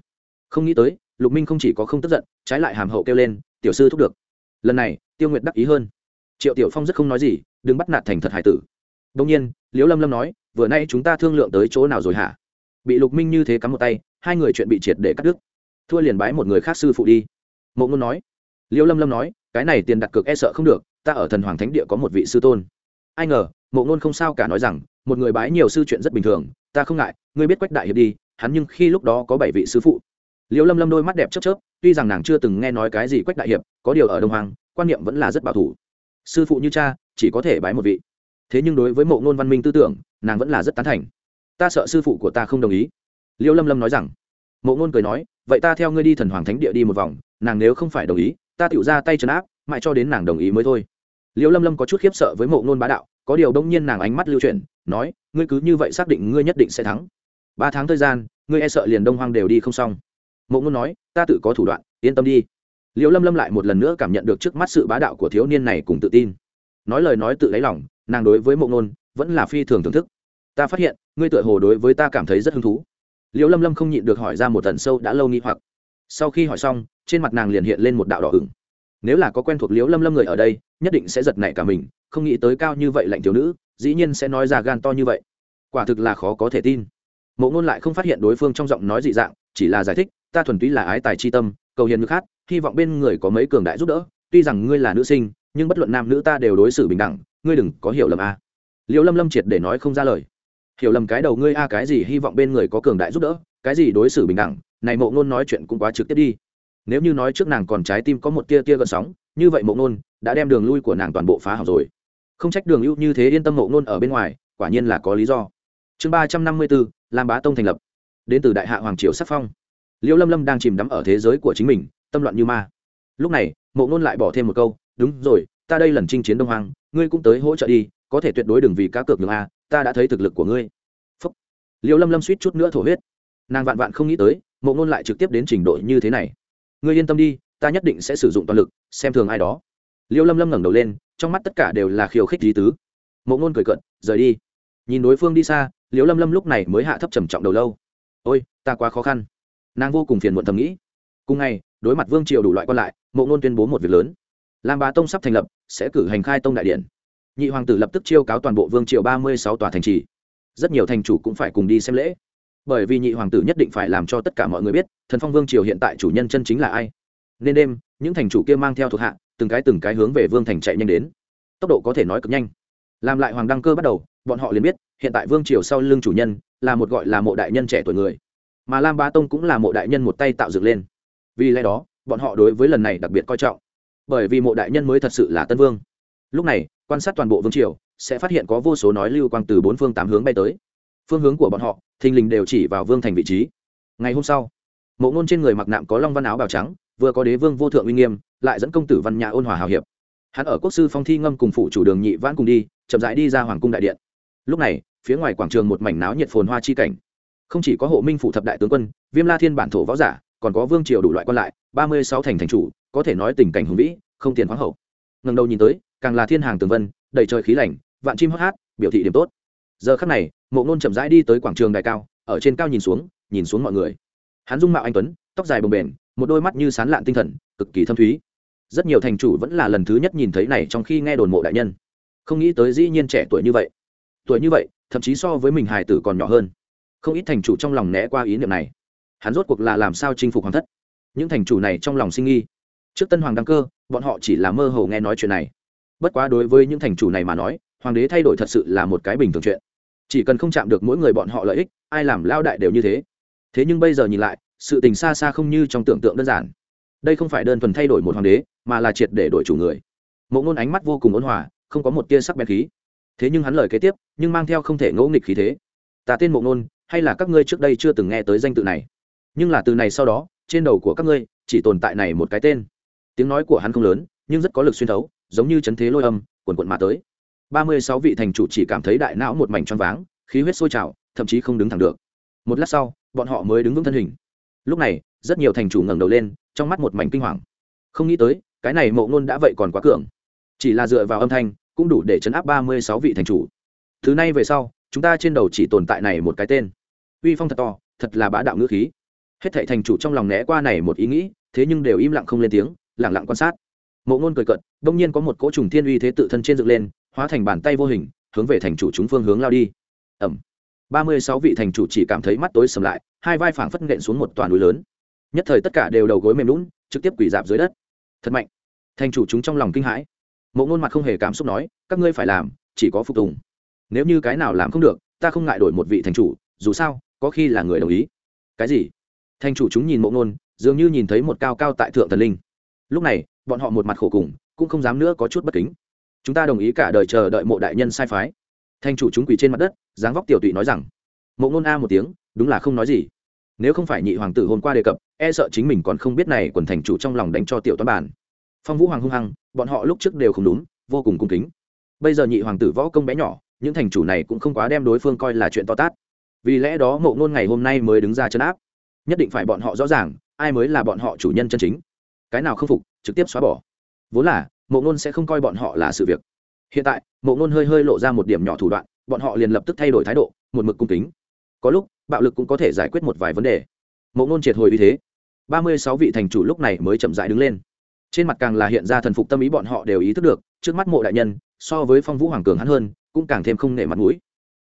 Không nghĩ tới, lục minh không chỉ có không tức giận, trái lại hàm hậu kêu lên, tiểu sư thúc được. Lần này, tiêu nguyệt đắc ý hơn. Triệu tiểu phong rất không nói gì, đừng bắt nạt thành thật hải tử. Đông nhiên, liễu lâm lâm nói, vừa nay chúng ta thương lượng tới chỗ nào rồi hả? Bị lục minh như thế cắm một tay, hai người chuyện bị triệt để cắt đứt. Thua liền bái một người khác sư phụ đi. Mộ ngôn nói. Liễu lâm lâm nói, cái này tiền đặt cược e sợ không được, ta ở thần hoàng thánh địa có một vị sư tôn. Ai ngờ mộ ngôn không sao cả nói rằng, một người bái nhiều sư chuyện rất bình thường, ta không ngại, ngươi biết quách đại hiệp đi, hắn nhưng khi lúc đó có bảy vị sư phụ. Liễu lâm lâm đôi mắt đẹp chớp chớp, tuy rằng nàng chưa từng nghe nói cái gì quách đại hiệp, có điều ở đông hoàng quan niệm vẫn là rất bảo thủ. Sư phụ như cha, chỉ có thể bái một vị. Thế nhưng đối với mộ ngôn văn minh tư tưởng, nàng vẫn là rất tán thành. Ta sợ sư phụ của ta không đồng ý. Liễu lâm lâm nói rằng, mộ ngôn cười nói, vậy ta theo ngươi đi thần hoàng thánh địa đi một vòng, nàng nếu không phải đồng ý, ta tựu ra tay trấn áp, mãi cho đến nàng đồng ý mới thôi liễu lâm lâm có chút khiếp sợ với mộ ngôn bá đạo, có điều đông nhiên nàng ánh mắt lưu chuyển, nói, ngươi cứ như vậy xác định ngươi nhất định sẽ thắng. Ba tháng thời gian, ngươi e sợ liền đông hoang đều đi không xong. Mộ ngôn nói, ta tự có thủ đoạn, yên tâm đi. Liễu lâm lâm lại một lần nữa cảm nhận được trước mắt sự bá đạo của thiếu niên này cùng tự tin. Nói lời nói tự lấy lòng, nàng đối với mộ ngôn vẫn là phi thường thưởng thức. Ta phát hiện, ngươi tựa hồ đối với ta cảm thấy rất hứng thú. Liễu lâm lâm không nhịn được hỏi ra một tần sâu đã lâu nghi hoặc. Sau khi hỏi xong, trên mặt nàng liền hiện lên một đạo đỏ ửng. Nếu là có quen thuộc liễu lâm lâm người ở đây nhất định sẽ giật nảy cả mình, không nghĩ tới cao như vậy lạnh thiếu nữ, dĩ nhiên sẽ nói ra gan to như vậy. Quả thực là khó có thể tin. Mộ ngôn lại không phát hiện đối phương trong giọng nói dị dạng, chỉ là giải thích, ta thuần túy là ái tài chi tâm, cầu hiền ngực khác, hy vọng bên người có mấy cường đại giúp đỡ, tuy rằng ngươi là nữ sinh, nhưng bất luận nam nữ ta đều đối xử bình đẳng, ngươi đừng có hiểu lầm a. Liệu lâm lâm triệt để nói không ra lời. Hiểu lầm cái đầu ngươi a, cái gì hy vọng bên người có cường đại giúp đỡ, cái gì đối xử bình đẳng, này mộ ngôn nói chuyện cũng quá trực tiếp đi. Nếu như nói trước nàng còn trái tim có một tia tia gợn sóng, như vậy mộ ngôn đã đem đường lui của nàng toàn bộ phá hỏng rồi. Không trách đường ưu như thế yên tâm ngộ ngôn ở bên ngoài, quả nhiên là có lý do. Chương ba trăm năm mươi bốn, lam bá tông thành lập. Đến từ đại hạ hoàng triều sắc phong. Liễu lâm lâm đang chìm đắm ở thế giới của chính mình, tâm loạn như ma. Lúc này, ngộ ngôn lại bỏ thêm một câu, đúng rồi, ta đây lần chinh chiến đông hoàng ngươi cũng tới hỗ trợ đi, có thể tuyệt đối đừng vì cá cược đường a, ta đã thấy thực lực của ngươi. Phúc. Liễu lâm lâm suýt chút nữa thổ huyết. Nàng vạn vạn không nghĩ tới mộ ngôn lại trực tiếp đến trình độ như thế này. Ngươi yên tâm đi, ta nhất định sẽ sử dụng toàn lực, xem thường ai đó. Liêu lâm lâm ngẩng đầu lên, trong mắt tất cả đều là khiêu khích lý tứ. Mộ ngôn cười cận rời đi. Nhìn đối phương đi xa, Liêu lâm lâm lúc này mới hạ thấp trầm trọng đầu lâu. Ôi, ta quá khó khăn. Nàng vô cùng phiền muộn thầm nghĩ. Cùng ngày, đối mặt vương triều đủ loại quan lại, mộ ngôn tuyên bố một việc lớn. Lam bá tông sắp thành lập, sẽ cử hành khai tông đại điện. Nhị hoàng tử lập tức chiêu cáo toàn bộ vương triều ba mươi sáu tòa thành trì. Rất nhiều thành chủ cũng phải cùng đi xem lễ. Bởi vì nhị hoàng tử nhất định phải làm cho tất cả mọi người biết, thần phong vương triều hiện tại chủ nhân chân chính là ai. Nên đêm, những thành chủ kia mang theo thuộc hạ từng cái từng cái hướng về vương thành chạy nhanh đến. Tốc độ có thể nói cực nhanh. Làm lại hoàng đăng cơ bắt đầu, bọn họ liền biết, hiện tại vương triều sau lưng chủ nhân là một gọi là mộ đại nhân trẻ tuổi người. Mà lam ba tông cũng là mộ đại nhân một tay tạo dựng lên. Vì lẽ đó, bọn họ đối với lần này đặc biệt coi trọng. Bởi vì mộ đại nhân mới thật sự là tân vương. Lúc này, quan sát toàn bộ vương triều, sẽ phát hiện có vô số nói lưu quang từ bốn phương tám hướng bay tới. Phương hướng của bọn họ, thình lình đều chỉ vào vương thành vị trí. Ngày hôm sau, mộ ngôn trên người mặc nạm có long văn áo bào trắng, vừa có đế vương vô thượng uy nghiêm lại dẫn công tử văn nhà ôn hòa hào hiệp. Hắn ở quốc sư phong thi ngâm cùng phụ chủ đường nhị vãn cùng đi, chậm rãi đi ra hoàng cung đại điện. Lúc này, phía ngoài quảng trường một mảnh náo nhiệt phồn hoa chi cảnh. Không chỉ có hộ minh phủ thập đại tướng quân, viêm la thiên bản thổ võ giả, còn có vương triều đủ loại quan lại, ba mươi sáu thành thành chủ, có thể nói tình cảnh hùng vĩ, không tiền khoáng hậu. Ngần đầu nhìn tới, càng là thiên hàng tường vân, đầy trời khí lạnh vạn chim hót hát, biểu thị điểm tốt. Giờ khắc này, mộ ngôn chậm rãi đi tới quảng trường đại cao, ở trên cao nhìn xuống nhìn xuống mọi người. Hắn dung mạo anh tuấn, tóc dài bồng bềnh, một đôi mắt như sán lạn tinh thần cực kỳ thâm thúy. Rất nhiều thành chủ vẫn là lần thứ nhất nhìn thấy này trong khi nghe đồn mộ đại nhân. Không nghĩ tới dĩ nhiên trẻ tuổi như vậy. Tuổi như vậy, thậm chí so với mình hài tử còn nhỏ hơn. Không ít thành chủ trong lòng né qua ý niệm này. Hắn rốt cuộc là làm sao chinh phục hoàng thất? Những thành chủ này trong lòng sinh nghi. Trước tân hoàng đăng cơ, bọn họ chỉ là mơ hồ nghe nói chuyện này. Bất quá đối với những thành chủ này mà nói, hoàng đế thay đổi thật sự là một cái bình thường chuyện. Chỉ cần không chạm được mỗi người bọn họ lợi ích, ai làm lao đại đều như thế. Thế nhưng bây giờ nhìn lại, sự tình xa xa không như trong tưởng tượng đơn giản đây không phải đơn thuần thay đổi một hoàng đế, mà là triệt để đổi chủ người. Mộ ngôn ánh mắt vô cùng ôn hòa, không có một tia sắc bén khí. Thế nhưng hắn lời kế tiếp, nhưng mang theo không thể ngẫu nghịch khí thế. Ta tên mộ ngôn, hay là các ngươi trước đây chưa từng nghe tới danh tự này? Nhưng là từ này sau đó, trên đầu của các ngươi chỉ tồn tại này một cái tên. Tiếng nói của hắn không lớn, nhưng rất có lực xuyên thấu, giống như chấn thế lôi âm quần quận mà tới. Ba mươi sáu vị thành chủ chỉ cảm thấy đại não một mảnh choáng váng, khí huyết sôi trào, thậm chí không đứng thẳng được. Một lát sau, bọn họ mới đứng vững thân hình. Lúc này rất nhiều thành chủ ngẩng đầu lên, trong mắt một mảnh kinh hoàng. Không nghĩ tới, cái này mộ ngôn đã vậy còn quá cường. Chỉ là dựa vào âm thanh, cũng đủ để chấn áp ba mươi sáu vị thành chủ. Thứ này về sau, chúng ta trên đầu chỉ tồn tại này một cái tên. Uy phong thật to, thật là bá đạo ngữ khí. Hết thảy thành chủ trong lòng né qua này một ý nghĩ, thế nhưng đều im lặng không lên tiếng lẳng lặng quan sát. Mộ ngôn cười cận đông nhiên có một cỗ trùng thiên uy thế tự thân trên dựng lên, hóa thành bàn tay vô hình, hướng về thành chủ chúng phương hướng lao đi. Ẩm. ba mươi sáu vị thành chủ chỉ cảm thấy mắt tối sầm lại, hai vai phảng phất nện xuống một toàn núi lớn nhất thời tất cả đều đầu gối mềm lún, trực tiếp quỳ dạp dưới đất. Thật mạnh. Thành chủ chúng trong lòng kinh hãi. Mộ ngôn mặt không hề cảm xúc nói, các ngươi phải làm, chỉ có phục tùng. Nếu như cái nào làm không được, ta không ngại đổi một vị thành chủ, dù sao, có khi là người đồng ý. Cái gì? Thành chủ chúng nhìn mộ ngôn, dường như nhìn thấy một cao cao tại thượng thần linh. Lúc này, bọn họ một mặt khổ cùng, cũng không dám nữa có chút bất kính. Chúng ta đồng ý cả đời chờ đợi mộ đại nhân sai phái. Thành chủ chúng quỳ trên mặt đất, dáng vóc tiểu tụy nói rằng. Mộ ngôn a một tiếng, đúng là không nói gì nếu không phải nhị hoàng tử hôm qua đề cập e sợ chính mình còn không biết này quần thành chủ trong lòng đánh cho tiểu toán bản. Phong vũ hoàng hung hăng, bọn họ lúc trước đều không đúng, vô cùng cung kính. Bây giờ nhị hoàng tử võ công bé nhỏ, những thành chủ này cũng không quá đem đối phương coi là chuyện to tát. Vì lẽ đó mộ ngôn ngày hôm nay mới đứng ra chấn áp. Nhất định phải bọn họ rõ ràng, ai mới là bọn họ chủ nhân chân chính. Cái nào không phục, trực tiếp xóa bỏ. Vốn là, mộ ngôn sẽ không coi bọn họ là sự việc. Hiện tại, mộ ngôn hơi hơi lộ ra một điểm nhỏ thủ đoạn, bọn họ liền lập tức thay đổi thái độ, một mực cung kính có lúc, bạo lực cũng có thể giải quyết một vài vấn đề. Mộ ngôn triệt hồi uy thế. Ba mươi sáu vị thành chủ lúc này mới chậm dại đứng lên. Trên mặt càng là hiện ra thần phục tâm ý bọn họ đều ý thức được, trước mắt mộ đại nhân, so với phong vũ hoàng cường hắn hơn, cũng càng thêm không nể mặt mũi.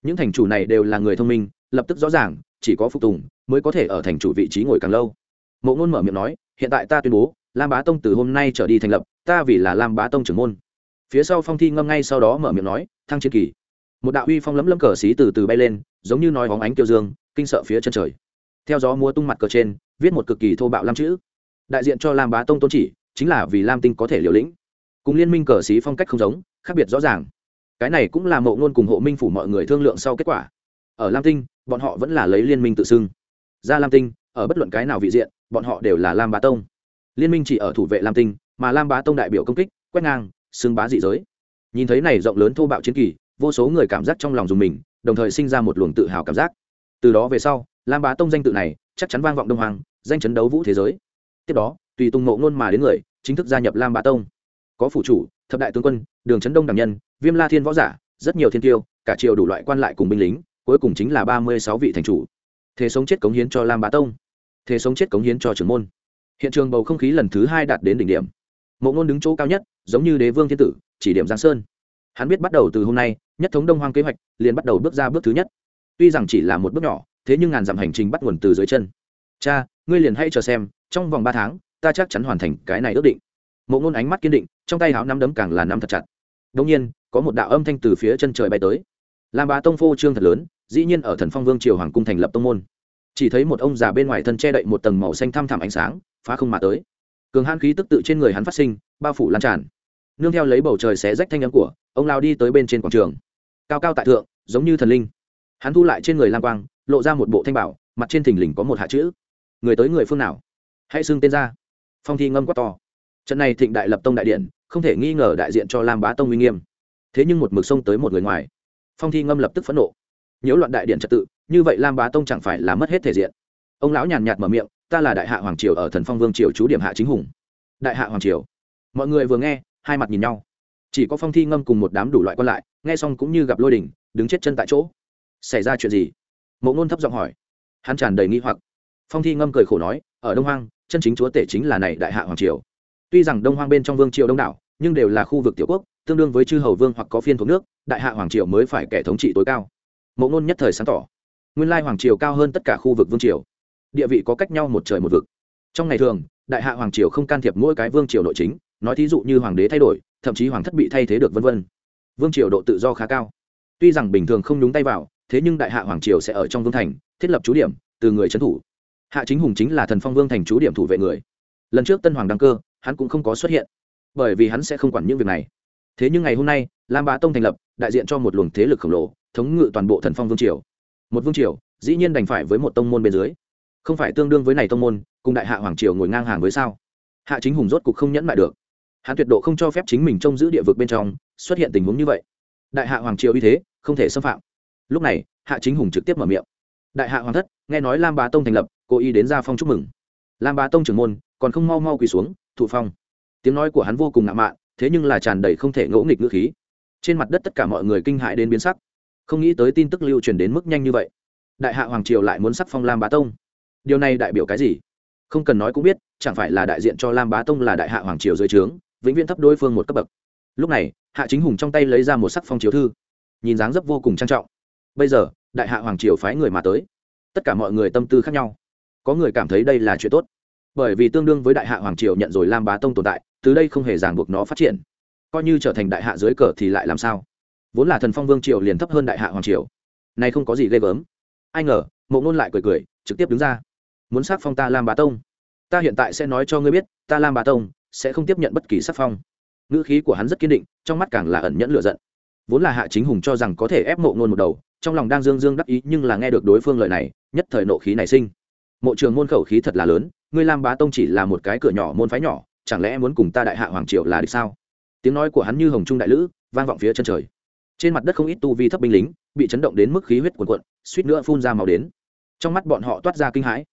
Những thành chủ này đều là người thông minh, lập tức rõ ràng, chỉ có phục tùng, mới có thể ở thành chủ vị trí ngồi càng lâu. Mộ ngôn mở miệng nói, hiện tại ta tuyên bố, lam bá tông từ hôm nay trở đi thành lập, ta vì là lam bá tông trưởng môn. Phía sau phong thi ngâm ngay sau đó mở miệng nói, thăng chiến kỳ một đạo uy phong lấm lấm cờ xí từ từ bay lên, giống như nói bóng ánh kiêu dương, kinh sợ phía chân trời. Theo gió múa tung mặt cờ trên, viết một cực kỳ thô bạo lam chữ. Đại diện cho lam bá tông tôn chỉ, chính là vì lam tinh có thể liều lĩnh. Cùng liên minh cờ xí phong cách không giống, khác biệt rõ ràng. Cái này cũng là mộ ngôn cùng hộ minh phủ mọi người thương lượng sau kết quả. Ở lam tinh, bọn họ vẫn là lấy liên minh tự xưng. Ra lam tinh, ở bất luận cái nào vị diện, bọn họ đều là lam bá tông. Liên minh chỉ ở thủ vệ lam tinh, mà lam bá tông đại biểu công kích, quét ngang, xưng bá dị giới. Nhìn thấy này rộng lớn thô bạo chiến kỳ vô số người cảm giác trong lòng dùng mình, đồng thời sinh ra một luồng tự hào cảm giác. Từ đó về sau, lam bá tông danh tự này chắc chắn vang vọng đông hoàng, danh chấn đấu vũ thế giới. Tiếp đó, tùy tùng mộ ngôn mà đến người, chính thức gia nhập lam bá tông. Có phủ chủ, thập đại tướng quân, đường chấn đông đảm nhân, viêm la thiên võ giả, rất nhiều thiên tiêu, cả triều đủ loại quan lại cùng binh lính, cuối cùng chính là ba mươi sáu vị thành chủ. Thế sống chết cống hiến cho lam bá tông. Thế sống chết cống hiến cho trưởng môn. Hiện trường bầu không khí lần thứ hai đạt đến đỉnh điểm. Mộ ngôn đứng chỗ cao nhất, giống như đế vương thiên tử, chỉ điểm giang sơn hắn biết bắt đầu từ hôm nay, nhất thống đông hoang kế hoạch, liền bắt đầu bước ra bước thứ nhất. Tuy rằng chỉ là một bước nhỏ, thế nhưng ngàn dặm hành trình bắt nguồn từ dưới chân. Cha, ngươi liền hay chờ xem, trong vòng ba tháng, ta chắc chắn hoàn thành cái này ước định. Mộ ngôn ánh mắt kiên định, trong tay háo nắm đấm càng là nắm thật chặt. Đông nhiên, có một đạo âm thanh từ phía chân trời bay tới. Làm bà tông phô trương thật lớn, dĩ nhiên ở thần phong vương triều hoàng cung thành lập tông môn. Chỉ thấy một ông già bên ngoài thân che đậy một tầng màu xanh thăm thẳm ánh sáng, phá không mà tới. Cường hãn khí tức tự trên người hắn phát sinh, bao phủ lan tràn. Nương theo lấy bầu trời xé rách thanh âm của ông lao đi tới bên trên quảng trường. Cao cao tại thượng, giống như thần linh. Hắn thu lại trên người lang quang, lộ ra một bộ thanh bảo, mặt trên thình lình có một hạ chữ. Người tới người phương nào? Hãy xưng tên ra. Phong thi ngâm quát to. Trận này thịnh đại lập tông đại điện, không thể nghi ngờ đại diện cho lam bá tông uy nghiêm. Thế nhưng một mực sông tới một người ngoài. Phong thi ngâm lập tức phẫn nộ. Nhiễu loạn đại điện trật tự, như vậy lam bá tông chẳng phải là mất hết thể diện. Ông lão nhàn nhạt mở miệng, ta là đại hạ hoàng triều ở thần phong vương triều chú điểm hạ chính hùng. Đại hạ hoàng triều. Mọi người vừa nghe, hai mặt nhìn nhau chỉ có phong thi ngâm cùng một đám đủ loại còn lại, nghe xong cũng như gặp lôi đình, đứng chết chân tại chỗ. Xảy ra chuyện gì? Mộ ngôn thấp giọng hỏi. Hắn tràn đầy nghi hoặc. Phong thi ngâm cười khổ nói, ở đông hoang, chân chính chúa tể chính là này đại hạ hoàng triều. Tuy rằng đông hoang bên trong vương triều đông đảo, nhưng đều là khu vực tiểu quốc, tương đương với chư hầu vương hoặc có phiên thuộc nước, đại hạ hoàng triều mới phải kẻ thống trị tối cao. Mộ ngôn nhất thời sáng tỏ. Nguyên lai hoàng triều cao hơn tất cả khu vực vương triều. Địa vị có cách nhau một trời một vực. Trong ngày thường, đại hạ hoàng triều không can thiệp mỗi cái vương triều nội chính nói thí dụ như hoàng đế thay đổi, thậm chí hoàng thất bị thay thế được vân vân. Vương triều độ tự do khá cao. Tuy rằng bình thường không nhúng tay vào, thế nhưng đại hạ hoàng triều sẽ ở trong vương thành, thiết lập chú điểm, từ người trấn thủ. Hạ chính hùng chính là thần phong vương thành chú điểm thủ vệ người. Lần trước tân hoàng đăng cơ, hắn cũng không có xuất hiện, bởi vì hắn sẽ không quản những việc này. Thế nhưng ngày hôm nay, lam bá tông thành lập, đại diện cho một luồng thế lực khổng lồ, thống ngự toàn bộ thần phong vương triều. Một vương triều, dĩ nhiên đành phải với một tông môn bên dưới. Không phải tương đương với này tông môn, cùng đại hạ hoàng triều ngồi ngang hàng với sao? Hạ chính hùng rốt cục không nhẫn lại được hắn tuyệt độ không cho phép chính mình trông giữ địa vực bên trong, xuất hiện tình huống như vậy. Đại hạ hoàng triều uy thế, không thể xâm phạm. Lúc này, hạ chính hùng trực tiếp mở miệng. Đại hạ hoàng thất, nghe nói lam bá tông thành lập, cố ý đến gia phong chúc mừng. Lam bá tông trưởng môn, còn không mau mau quỳ xuống, thụ phong. Tiếng nói của hắn vô cùng ngạo mạn, thế nhưng là tràn đầy không thể ngỗ nghịch ngữ khí. Trên mặt đất tất cả mọi người kinh hại đến biến sắc. Không nghĩ tới tin tức lưu truyền đến mức nhanh như vậy. Đại hạ hoàng triều lại muốn sắc phong lam bá tông. Điều này đại biểu cái gì? Không cần nói cũng biết, chẳng phải là đại diện cho lam bá tông là đại hạ hoàng triều dưới trướng vĩnh viễn thấp đối phương một cấp bậc. Lúc này, hạ chính hùng trong tay lấy ra một sắc phong chiếu thư. Nhìn dáng dấp vô cùng trang trọng. Bây giờ, đại hạ hoàng triều phái người mà tới. Tất cả mọi người tâm tư khác nhau. Có người cảm thấy đây là chuyện tốt. Bởi vì tương đương với đại hạ hoàng triều nhận rồi lam bá tông tồn tại, từ đây không hề ràng buộc nó phát triển. Coi như trở thành đại hạ dưới cờ thì lại làm sao? Vốn là thần phong vương triều liền thấp hơn đại hạ hoàng triều. Nay không có gì ghê gớm. Ai ngờ, mộ ngôn lại cười cười, trực tiếp đứng ra. Muốn sắc phong ta lam bá tông. Ta hiện tại sẽ nói cho ngươi biết, ta lam bá tông sẽ không tiếp nhận bất kỳ sắc phong. Ngữ khí của hắn rất kiên định, trong mắt càng là ẩn nhẫn lựa giận. Vốn là hạ chính hùng cho rằng có thể ép mộ ngôn một đầu, trong lòng đang dương dương đắc ý nhưng là nghe được đối phương lời này, nhất thời nộ khí nảy sinh. Mộ trường môn khẩu khí thật là lớn, ngươi lam bá tông chỉ là một cái cửa nhỏ môn phái nhỏ, chẳng lẽ muốn cùng ta đại hạ hoàng triều là địch sao? Tiếng nói của hắn như hồng trung đại lữ, vang vọng phía chân trời. Trên mặt đất không ít tu vi thấp binh lính, bị chấn động đến mức khí huyết cuồn cuộn, suýt nữa phun ra màu đến. Trong mắt bọn họ toát ra kinh hãi.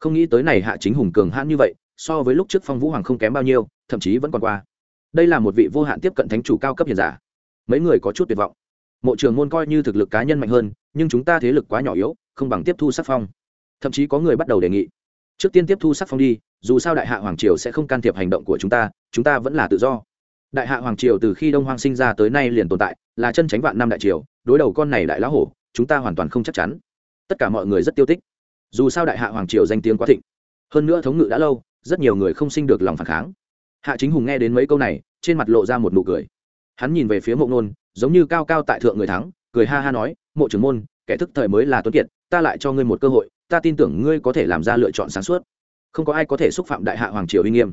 Không nghĩ tới này hạ chính hùng cường hãn như vậy so với lúc trước phong vũ hoàng không kém bao nhiêu, thậm chí vẫn còn qua. Đây là một vị vô hạn tiếp cận thánh chủ cao cấp hiền giả. Mấy người có chút tuyệt vọng. Mộ trường môn coi như thực lực cá nhân mạnh hơn, nhưng chúng ta thế lực quá nhỏ yếu, không bằng tiếp thu sắc phong. Thậm chí có người bắt đầu đề nghị. Trước tiên tiếp thu sắc phong đi, dù sao đại hạ hoàng triều sẽ không can thiệp hành động của chúng ta chúng ta vẫn là tự do. Đại hạ hoàng triều từ khi đông hoàng sinh ra tới nay liền tồn tại, là chân tránh vạn năm đại triều, đối đầu con này đại lão hổ, chúng ta hoàn toàn không chắc chắn. Tất cả mọi người rất tiêu tích dù sao đại hạ hoàng triều danh tiếng quá thịnh. Hơn nữa thống ngự đã lâu rất nhiều người không sinh được lòng phản kháng. Hạ chính hùng nghe đến mấy câu này, trên mặt lộ ra một nụ cười. Hắn nhìn về phía mộ ngôn, giống như cao cao tại thượng người thắng, cười ha ha nói, mộ trưởng môn, kẻ thức thời mới là tuấn kiệt, ta lại cho ngươi một cơ hội, ta tin tưởng ngươi có thể làm ra lựa chọn sáng suốt. Không có ai có thể xúc phạm đại hạ hoàng triều uy nghiêm.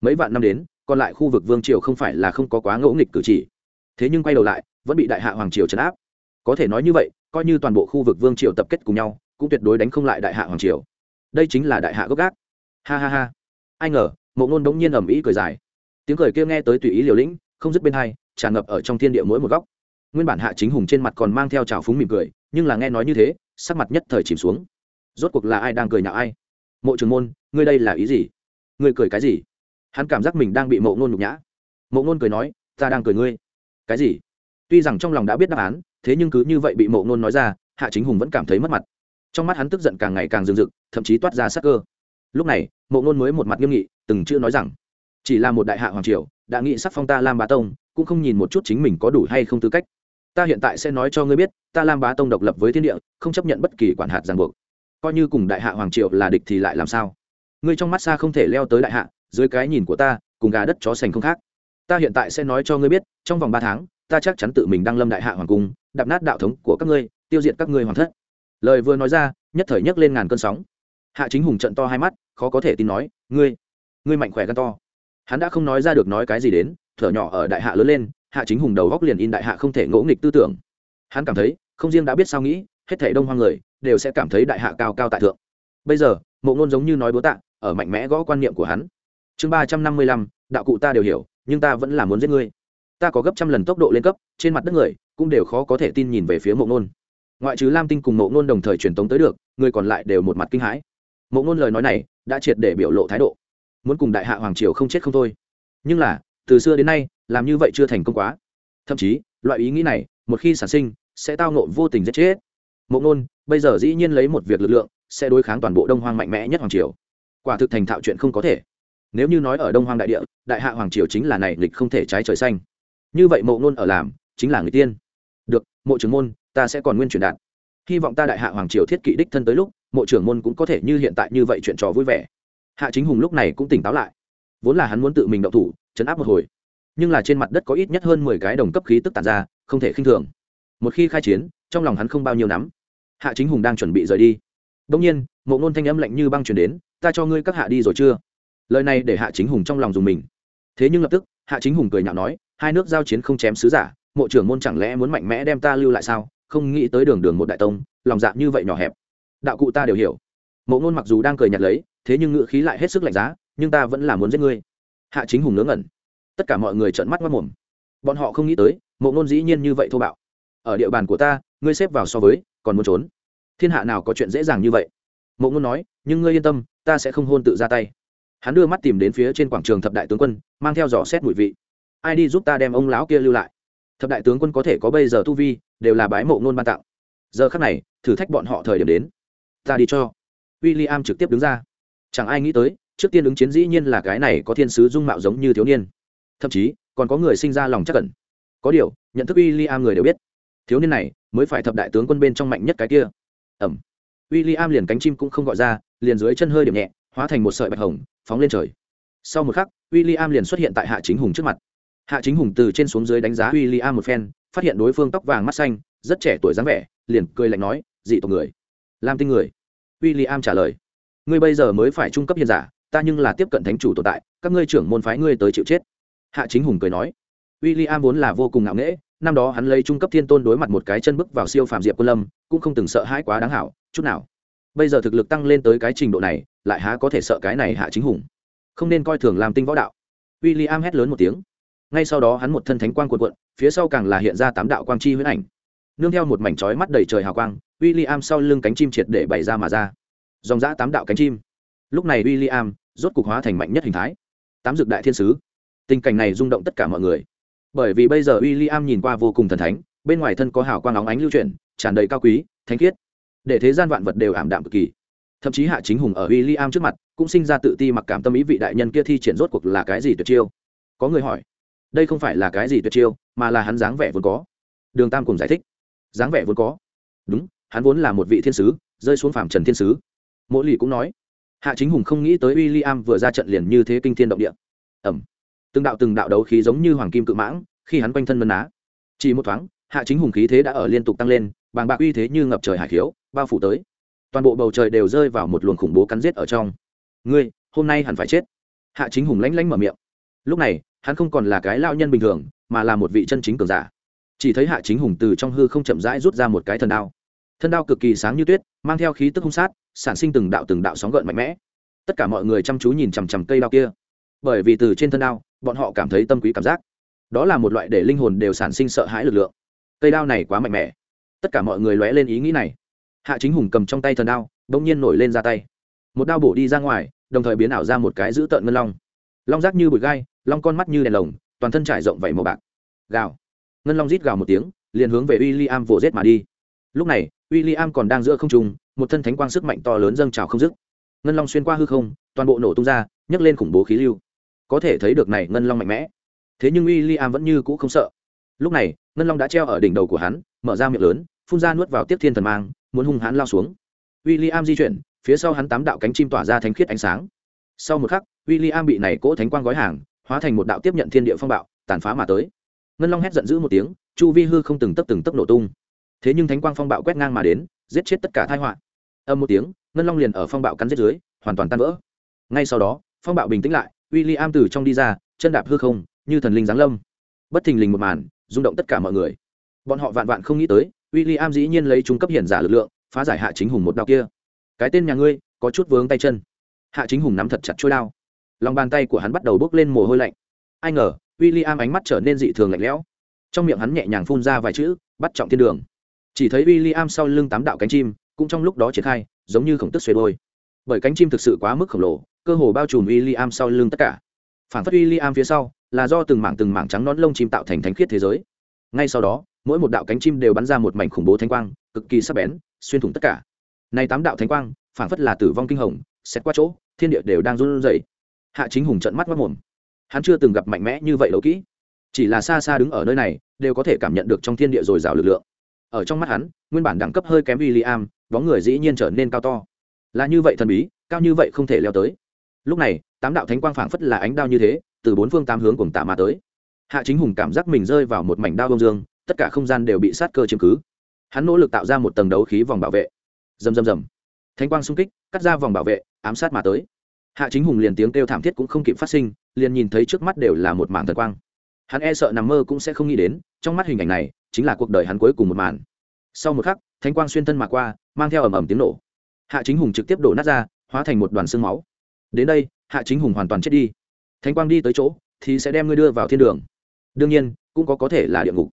Mấy vạn năm đến, còn lại khu vực vương triều không phải là không có quá ngẫu nghịch cử chỉ. Thế nhưng quay đầu lại, vẫn bị đại hạ hoàng triều trấn áp. Có thể nói như vậy, coi như toàn bộ khu vực vương triều tập kết cùng nhau, cũng tuyệt đối đánh không lại đại hạ hoàng triều. Đây chính là đại hạ gốc gác. Ha ha ha ai ngờ, mộ ngôn bỗng nhiên ầm ĩ cười dài. Tiếng cười kia nghe tới tùy ý liều lĩnh, không dứt bên hai, tràn ngập ở trong thiên địa mỗi một góc. Nguyên bản hạ chính hùng trên mặt còn mang theo trào phúng mỉm cười, nhưng là nghe nói như thế, sắc mặt nhất thời chìm xuống. Rốt cuộc là ai đang cười nhạo ai? Mộ trường môn, ngươi đây là ý gì? Ngươi cười cái gì? Hắn cảm giác mình đang bị mộ ngôn nhục nhã. Mộ ngôn cười nói, ta đang cười ngươi. Cái gì? Tuy rằng trong lòng đã biết đáp án, thế nhưng cứ như vậy bị mộ ngôn nói ra, hạ chính hùng vẫn cảm thấy mất mặt. Trong mắt hắn tức giận càng ngày càng rừng rực, thậm chí toát ra sắc cơ lúc này, mộ ngôn mới một mặt nghiêm nghị, từng chưa nói rằng, chỉ là một đại hạ hoàng triều, đã nghị sắc phong ta lam bá tông, cũng không nhìn một chút chính mình có đủ hay không tư cách. Ta hiện tại sẽ nói cho ngươi biết, ta lam bá tông độc lập với thiên địa, không chấp nhận bất kỳ quản hạt ràng buộc. Coi như cùng đại hạ hoàng triều là địch thì lại làm sao? Ngươi trong mắt xa không thể leo tới đại hạ, dưới cái nhìn của ta, cùng gà đất chó sành không khác. Ta hiện tại sẽ nói cho ngươi biết, trong vòng ba tháng, ta chắc chắn tự mình đăng lâm đại hạ hoàng cung, đạp nát đạo thống của các ngươi, tiêu diệt các ngươi hoàng thất. Lời vừa nói ra, nhất thời nhấc lên ngàn cơn sóng hạ chính hùng trận to hai mắt, khó có thể tin nói, ngươi ngươi mạnh khỏe gan to. Hắn đã không nói ra được nói cái gì đến, thở nhỏ ở đại hạ lớn lên, hạ chính hùng đầu góc liền in đại hạ không thể ngỗ nghịch tư tưởng. Hắn cảm thấy, không riêng đã biết sao nghĩ, hết thể đông hoang người, đều sẽ cảm thấy đại hạ cao cao tại thượng. Bây giờ, mộ ngôn giống như nói bố tạ, ở mạnh mẽ gõ quan niệm của hắn. Chương ba trăm năm mươi lăm, đạo cụ ta đều hiểu, nhưng ta vẫn là muốn giết ngươi. Ta có gấp trăm lần tốc độ lên cấp, trên mặt đất người, cũng đều khó có thể tin nhìn về phía mộ ngôn. Ngoại trừ lam tinh cùng mộ ngôn đồng thời truyền tống tới được, người còn lại đều một mặt kinh hãi mộ ngôn lời nói này đã triệt để biểu lộ thái độ. Muốn cùng đại hạ hoàng triều không chết không thôi. Nhưng là, từ xưa đến nay, làm như vậy chưa thành công quá. Thậm chí, loại ý nghĩ này, một khi sản sinh, sẽ tao nộ vô tình giết chết. Mộ ngôn, bây giờ dĩ nhiên lấy một việc lực lượng, sẽ đối kháng toàn bộ đông hoang mạnh mẽ nhất hoàng triều. Quả thực thành thạo chuyện không có thể. Nếu như nói ở đông hoang đại địa, đại hạ hoàng triều chính là này lịch không thể trái trời xanh. Như vậy mộ ngôn ở làm, chính là người tiên. Được, mộ trưởng môn, ta sẽ còn nguyên truyền đạt. Hy vọng ta đại hạ hoàng triều thiết kỵ đích thân tới lúc mộ trưởng môn cũng có thể như hiện tại như vậy chuyện trò vui vẻ. Hạ chính hùng lúc này cũng tỉnh táo lại. Vốn là hắn muốn tự mình động thủ, chấn áp một hồi. Nhưng là trên mặt đất có ít nhất hơn mười cái đồng cấp khí tức tàn ra, không thể khinh thường. Một khi khai chiến, trong lòng hắn không bao nhiêu nắm. Hạ chính hùng đang chuẩn bị rời đi. Đông nhiên, mộ ngôn thanh âm lạnh như băng chuyển đến, ta cho ngươi các hạ đi rồi chưa? Lời này để hạ chính hùng trong lòng dùng mình. Thế nhưng lập tức, hạ chính hùng cười nhạo nói, hai nước giao chiến không chém sứ giả, mộ trưởng môn chẳng lẽ muốn mạnh mẽ đem ta lưu lại sao? Không nghĩ tới đường đường một đại tông, lòng dạ như vậy nhỏ hẹp đạo cụ ta đều hiểu. Mộ ngôn mặc dù đang cười nhạt lấy, thế nhưng ngự khí lại hết sức lạnh giá, nhưng ta vẫn là muốn giết ngươi. Hạ chính hùng ngớ ngẩn. Tất cả mọi người trợn mắt mất mồm bọn họ không nghĩ tới, mộ ngôn dĩ nhiên như vậy thô bạo. Ở địa bàn của ta, ngươi xếp vào so với, còn muốn trốn. Thiên hạ nào có chuyện dễ dàng như vậy? Mộ ngôn nói, nhưng ngươi yên tâm, ta sẽ không hôn tự ra tay. Hắn đưa mắt tìm đến phía trên quảng trường thập đại tướng quân, mang theo dò xét mùi vị. Ai đi giúp ta đem ông lão kia lưu lại? Thập đại tướng quân có thể có bây giờ tu vi, đều là bái mộ ngôn ban tặng. Giờ khắc này, thử thách bọn họ thời điểm đến ta đi cho. W i l l i am trực tiếp đứng ra. Chẳng ai nghĩ tới, trước tiên ứng chiến dĩ nhiên là cái này có thiên sứ dung mạo giống như thiếu niên. Thậm chí, còn có người sinh ra lòng chắc cẩn có điều, nhận thức w i l l i am người đều biết, thiếu niên này mới phải thập đại tướng quân bên trong mạnh nhất cái kia. Ẩm. W i l l i am liền cánh chim cũng không gọi ra, liền dưới chân hơi điểm nhẹ, hóa thành một sợi bạch hồng, phóng lên trời. Sau một khắc w i l l i am liền xuất hiện tại hạ chính hùng trước mặt. Hạ chính hùng từ trên xuống dưới đánh giá w i l l i am một phen, phát hiện đối phương tóc vàng mắt xanh, rất trẻ tuổi dáng vẻ, liền cười lạnh nói, dị tộc người lam tinh người. W i l l i am trả lời, ngươi bây giờ mới phải trung cấp hiền giả, ta nhưng là tiếp cận thánh chủ tồn tại, các ngươi trưởng môn phái ngươi tới chịu chết. Hạ chính hùng cười nói w i l l i am vốn là vô cùng ngạo nghễ, năm đó hắn lấy trung cấp thiên tôn đối mặt một cái chân bước vào siêu phạm diệp quân lâm, cũng không từng sợ hãi quá đáng hảo, chút nào. Bây giờ thực lực tăng lên tới cái trình độ này, lại há có thể sợ cái này hạ chính hùng. Không nên coi thường làm tinh võ đạo. W i l l i am hét lớn một tiếng. Ngay sau đó hắn một thân thánh quang cuộn cuộn, phía sau càng là hiện ra tám đạo quang chi huyết ảnh nương theo một mảnh trói mắt đầy trời hào quang w i l l i am sau lưng cánh chim triệt để bày ra mà ra. Dòng giã tám đạo cánh chim. Lúc này w i l l i am rốt cục hóa thành mạnh nhất hình thái. Tám dược đại thiên sứ. Tình cảnh này rung động tất cả mọi người. Bởi vì bây giờ w i l l i am nhìn qua vô cùng thần thánh, bên ngoài thân có hào quang óng ánh lưu chuyển, tràn đầy cao quý, thánh khiết. Để thế gian vạn vật đều ảm đạm cực kỳ. Thậm chí hạ chính hùng ở w i l l i am trước mặt cũng sinh ra tự ti mặc cảm tâm ý vị đại nhân kia thi triển rốt cuộc là cái gì tuyệt chiêu? Có người hỏi. Đây không phải là cái gì tuyệt chiêu, mà là hắn dáng vẻ vốn có. Đường tam cùng giải thích dáng vẻ vốn có. Đúng, hắn vốn là một vị thiên sứ, rơi xuống phạm trần thiên sứ. Mỗi lì cũng nói, hạ chính hùng không nghĩ tới w i l l i am vừa ra trận liền như thế kinh thiên động địa. Ẩm. Từng đạo từng đạo đấu khí giống như hoàng kim cự mãng, khi hắn quanh thân vân á chỉ một thoáng, hạ chính hùng khí thế đã ở liên tục tăng lên, bàng bạc uy thế như ngập trời hải khiếu, bao phủ tới. Toàn bộ bầu trời đều rơi vào một luồng khủng bố cắn giết ở trong. Ngươi, hôm nay hẳn phải chết. Hạ chính hùng lánh lánh mở miệng. Lúc này, hắn không còn là cái lao nhân bình thường, mà là một vị chân chính cường giả chỉ thấy hạ chính hùng từ trong hư không chậm rãi rút ra một cái thần đao. Thân đao cực kỳ sáng như tuyết, mang theo khí tức hung sát, sản sinh từng đạo từng đạo sóng gợn mạnh mẽ. Tất cả mọi người chăm chú nhìn chằm chằm cây đao kia. Bởi vì từ trên thân đao, bọn họ cảm thấy tâm quý cảm giác. Đó là một loại để linh hồn đều sản sinh sợ hãi lực lượng. Cây đao này quá mạnh mẽ. Tất cả mọi người lóe lên ý nghĩ này. Hạ chính hùng cầm trong tay thần đao đ ỗ n g nhiên nổi lên ra tay. Một đao bổ đi ra ngoài, đồng thời biến ảo ra một cái giữ tợn ngân long. Long rác như bụi gai, long con mắt như đèn lồng, toàn thân trải rộng vẩy màu bạc. Gào ngân long rít gào một tiếng, liền hướng về w i l l i am vỗ rết mà đi. Lúc này w i l l i am còn đang giữa không trung, một thân thánh quang sức mạnh to lớn dâng trào không dứt. Ngân long xuyên qua hư không, toàn bộ nổ tung ra, nhấc lên khủng bố khí lưu. Có thể thấy được này ngân long mạnh mẽ. Thế nhưng w i l l i am vẫn như cũ không sợ. Lúc này, ngân long đã treo ở đỉnh đầu của hắn, mở ra miệng lớn, phun ra nuốt vào tiếp thiên thần mang, muốn hung hãn lao xuống. W i l l i am di chuyển, phía sau hắn tám đạo cánh chim tỏa ra thánh khiết ánh sáng. Sau một khắc w i l l i am bị này cỗ thánh quang gói hàng, hóa thành một đạo tiếp nhận thiên địa phong bạo, tàn phá mà tới ngân long hét giận dữ một tiếng, chu vi hư không từng tấp từng tấp nổ tung. Thế nhưng thánh quang phong bạo quét ngang mà đến, giết chết tất cả thai họa. Âm một tiếng, ngân long liền ở phong bạo cắn giết dưới, hoàn toàn tan vỡ. Ngay sau đó, phong bạo bình tĩnh lại w i l l i am từ trong đi ra, chân đạp hư không, như thần linh giáng lâm. Bất thình lình một màn, rung động tất cả mọi người. Bọn họ vạn vạn không nghĩ tới w i l l i am dĩ nhiên lấy trung cấp hiển giả lực lượng, phá giải hạ chính hùng một đao kia. Cái tên nhà ngươi, có chút vướng tay chân. Hạ chính hùng nắm thật chặt trôi đao. Lòng bàn tay của hắn bắt đầu bốc lên mồ hôi lạnh. Ai ngờ w i l l i am ánh mắt trở nên dị thường lạnh lẽo. Trong miệng hắn nhẹ nhàng phun ra vài chữ, bắt trọng thiên đường. Chỉ thấy w i l l i am sau lưng tám đạo cánh chim, cũng trong lúc đó triển khai, giống như khổng tức xuề đôi. Bởi cánh chim thực sự quá mức khổng lồ, cơ hồ bao trùm w i l l i am sau lưng tất cả. Phản phất w i l l i am phía sau, là do từng mảng từng mảng trắng nón lông chim tạo thành thánh khiết thế giới. Ngay sau đó, mỗi một đạo cánh chim đều bắn ra một mảnh khủng bố thanh quang, cực kỳ sắc bén, xuyên thủng tất cả. Này tám đạo thánh quang, phản phất là tử vong kinh hồng xét qua chỗ, thiên địa đều đang run rẩy. Hạ chính hùng trận mắt mất mồm hắn chưa từng gặp mạnh mẽ như vậy đấu kỹ. Chỉ là xa xa đứng ở nơi này, đều có thể cảm nhận được trong thiên địa dồi dào lực lượng. Ở trong mắt hắn, nguyên bản đẳng cấp hơi kém w i l l i am bóng người dĩ nhiên trở nên cao to. Là như vậy thần bí, cao như vậy không thể leo tới. Lúc này, tám đạo thánh quang phảng phất là ánh đao như thế, từ bốn phương tám hướng cùng tạ mà tới. Hạ chính hùng cảm giác mình rơi vào một mảnh đao bông dương, tất cả không gian đều bị sát cơ chiếm cứ. Hắn nỗ lực tạo ra một tầng đấu khí vòng bảo vệ. Rầm rầm rầm. Thánh quang xung kích, cắt ra vòng bảo vệ, ám sát mà tới hạ chính hùng liền tiếng kêu thảm thiết cũng không kịp phát sinh, liền nhìn thấy trước mắt đều là một mảng thần quang. Hắn e sợ nằm mơ cũng sẽ không nghĩ đến, trong mắt hình ảnh này chính là cuộc đời hắn cuối cùng một màn. Sau một khắc, thánh quang xuyên thân mà qua, mang theo ầm ầm tiếng nổ. Hạ chính hùng trực tiếp đổ nát ra, hóa thành một đoàn xương máu. Đến đây, hạ chính hùng hoàn toàn chết đi. Thánh quang đi tới chỗ thì sẽ đem ngươi đưa vào thiên đường. Đương nhiên, cũng có có thể là địa ngục.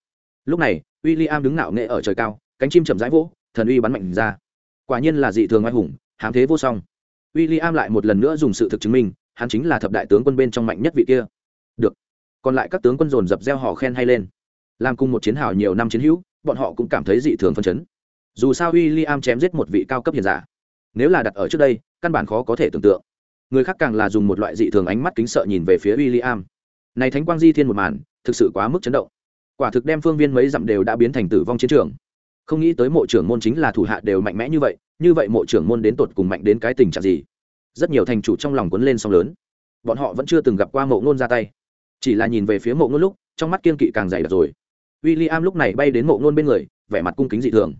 Lúc này w i l l i am đứng nạo nghệ ở trời cao, cánh chim chậm rãi vỗ, thần uy bắn mạnh ra. Quả nhiên là dị thường oai hùng, hám thế vô song w i l l i am lại một lần nữa dùng sự thực chứng minh, hắn chính là thập đại tướng quân bên trong mạnh nhất vị kia. Được. Còn lại các tướng quân dồn dập gieo họ khen hay lên. Làm cùng một chiến hào nhiều năm chiến hữu, bọn họ cũng cảm thấy dị thường phân chấn. Dù sao w i l l i am chém giết một vị cao cấp hiền giả. Nếu là đặt ở trước đây, căn bản khó có thể tưởng tượng. Người khác càng là dùng một loại dị thường ánh mắt kính sợ nhìn về phía w i l l i am này thánh quang di thiên một màn, thực sự quá mức chấn động. Quả thực đem phương viên mấy dặm đều đã biến thành tử vong chiến trường không nghĩ tới mộ trưởng môn chính là thủ hạ đều mạnh mẽ như vậy như vậy mộ trưởng môn đến tột cùng mạnh đến cái tình trạng gì? Rất nhiều thành chủ trong lòng quấn lên song lớn. Bọn họ vẫn chưa từng gặp qua mộ ngôn ra tay. Chỉ là nhìn về phía mộ ngôn lúc, trong mắt kiên kỵ càng dày đặc rồi. W i l l i am lúc này bay đến mộ ngôn bên người, vẻ mặt cung kính dị thường.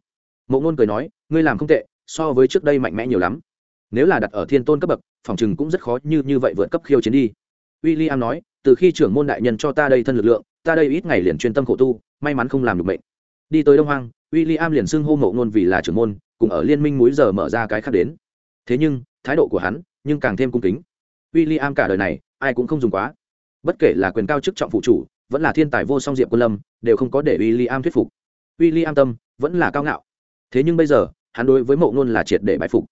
Mộ ngôn cười nói, ngươi làm không tệ, so với trước đây mạnh mẽ nhiều lắm. Nếu là đặt ở thiên tôn cấp bậc, phòng chừng cũng rất khó như như vậy vượt cấp khiêu chiến đi. W i l l i am nói, từ khi trưởng môn đại nhân cho ta đây thân lực lượng, ta đây ít ngày liền chuyên tâm khổ tu, may mắn không làm được bệnh đi tới đông hoang w i l l i am liền xưng hô mộ ngôn vì là trưởng môn, cùng ở liên minh múi giờ mở ra cái khác đến. Thế nhưng, thái độ của hắn nhưng càng thêm cung kính. W i l l i am cả đời này, ai cũng không dùng quá. Bất kể là quyền cao chức trọng phụ chủ, vẫn là thiên tài vô song diệp quân lâm, đều không có để w i l l i am thuyết phục. W i l l i am tâm vẫn là cao ngạo. Thế nhưng bây giờ, hắn đối với mộ ngôn là triệt để bãi phục.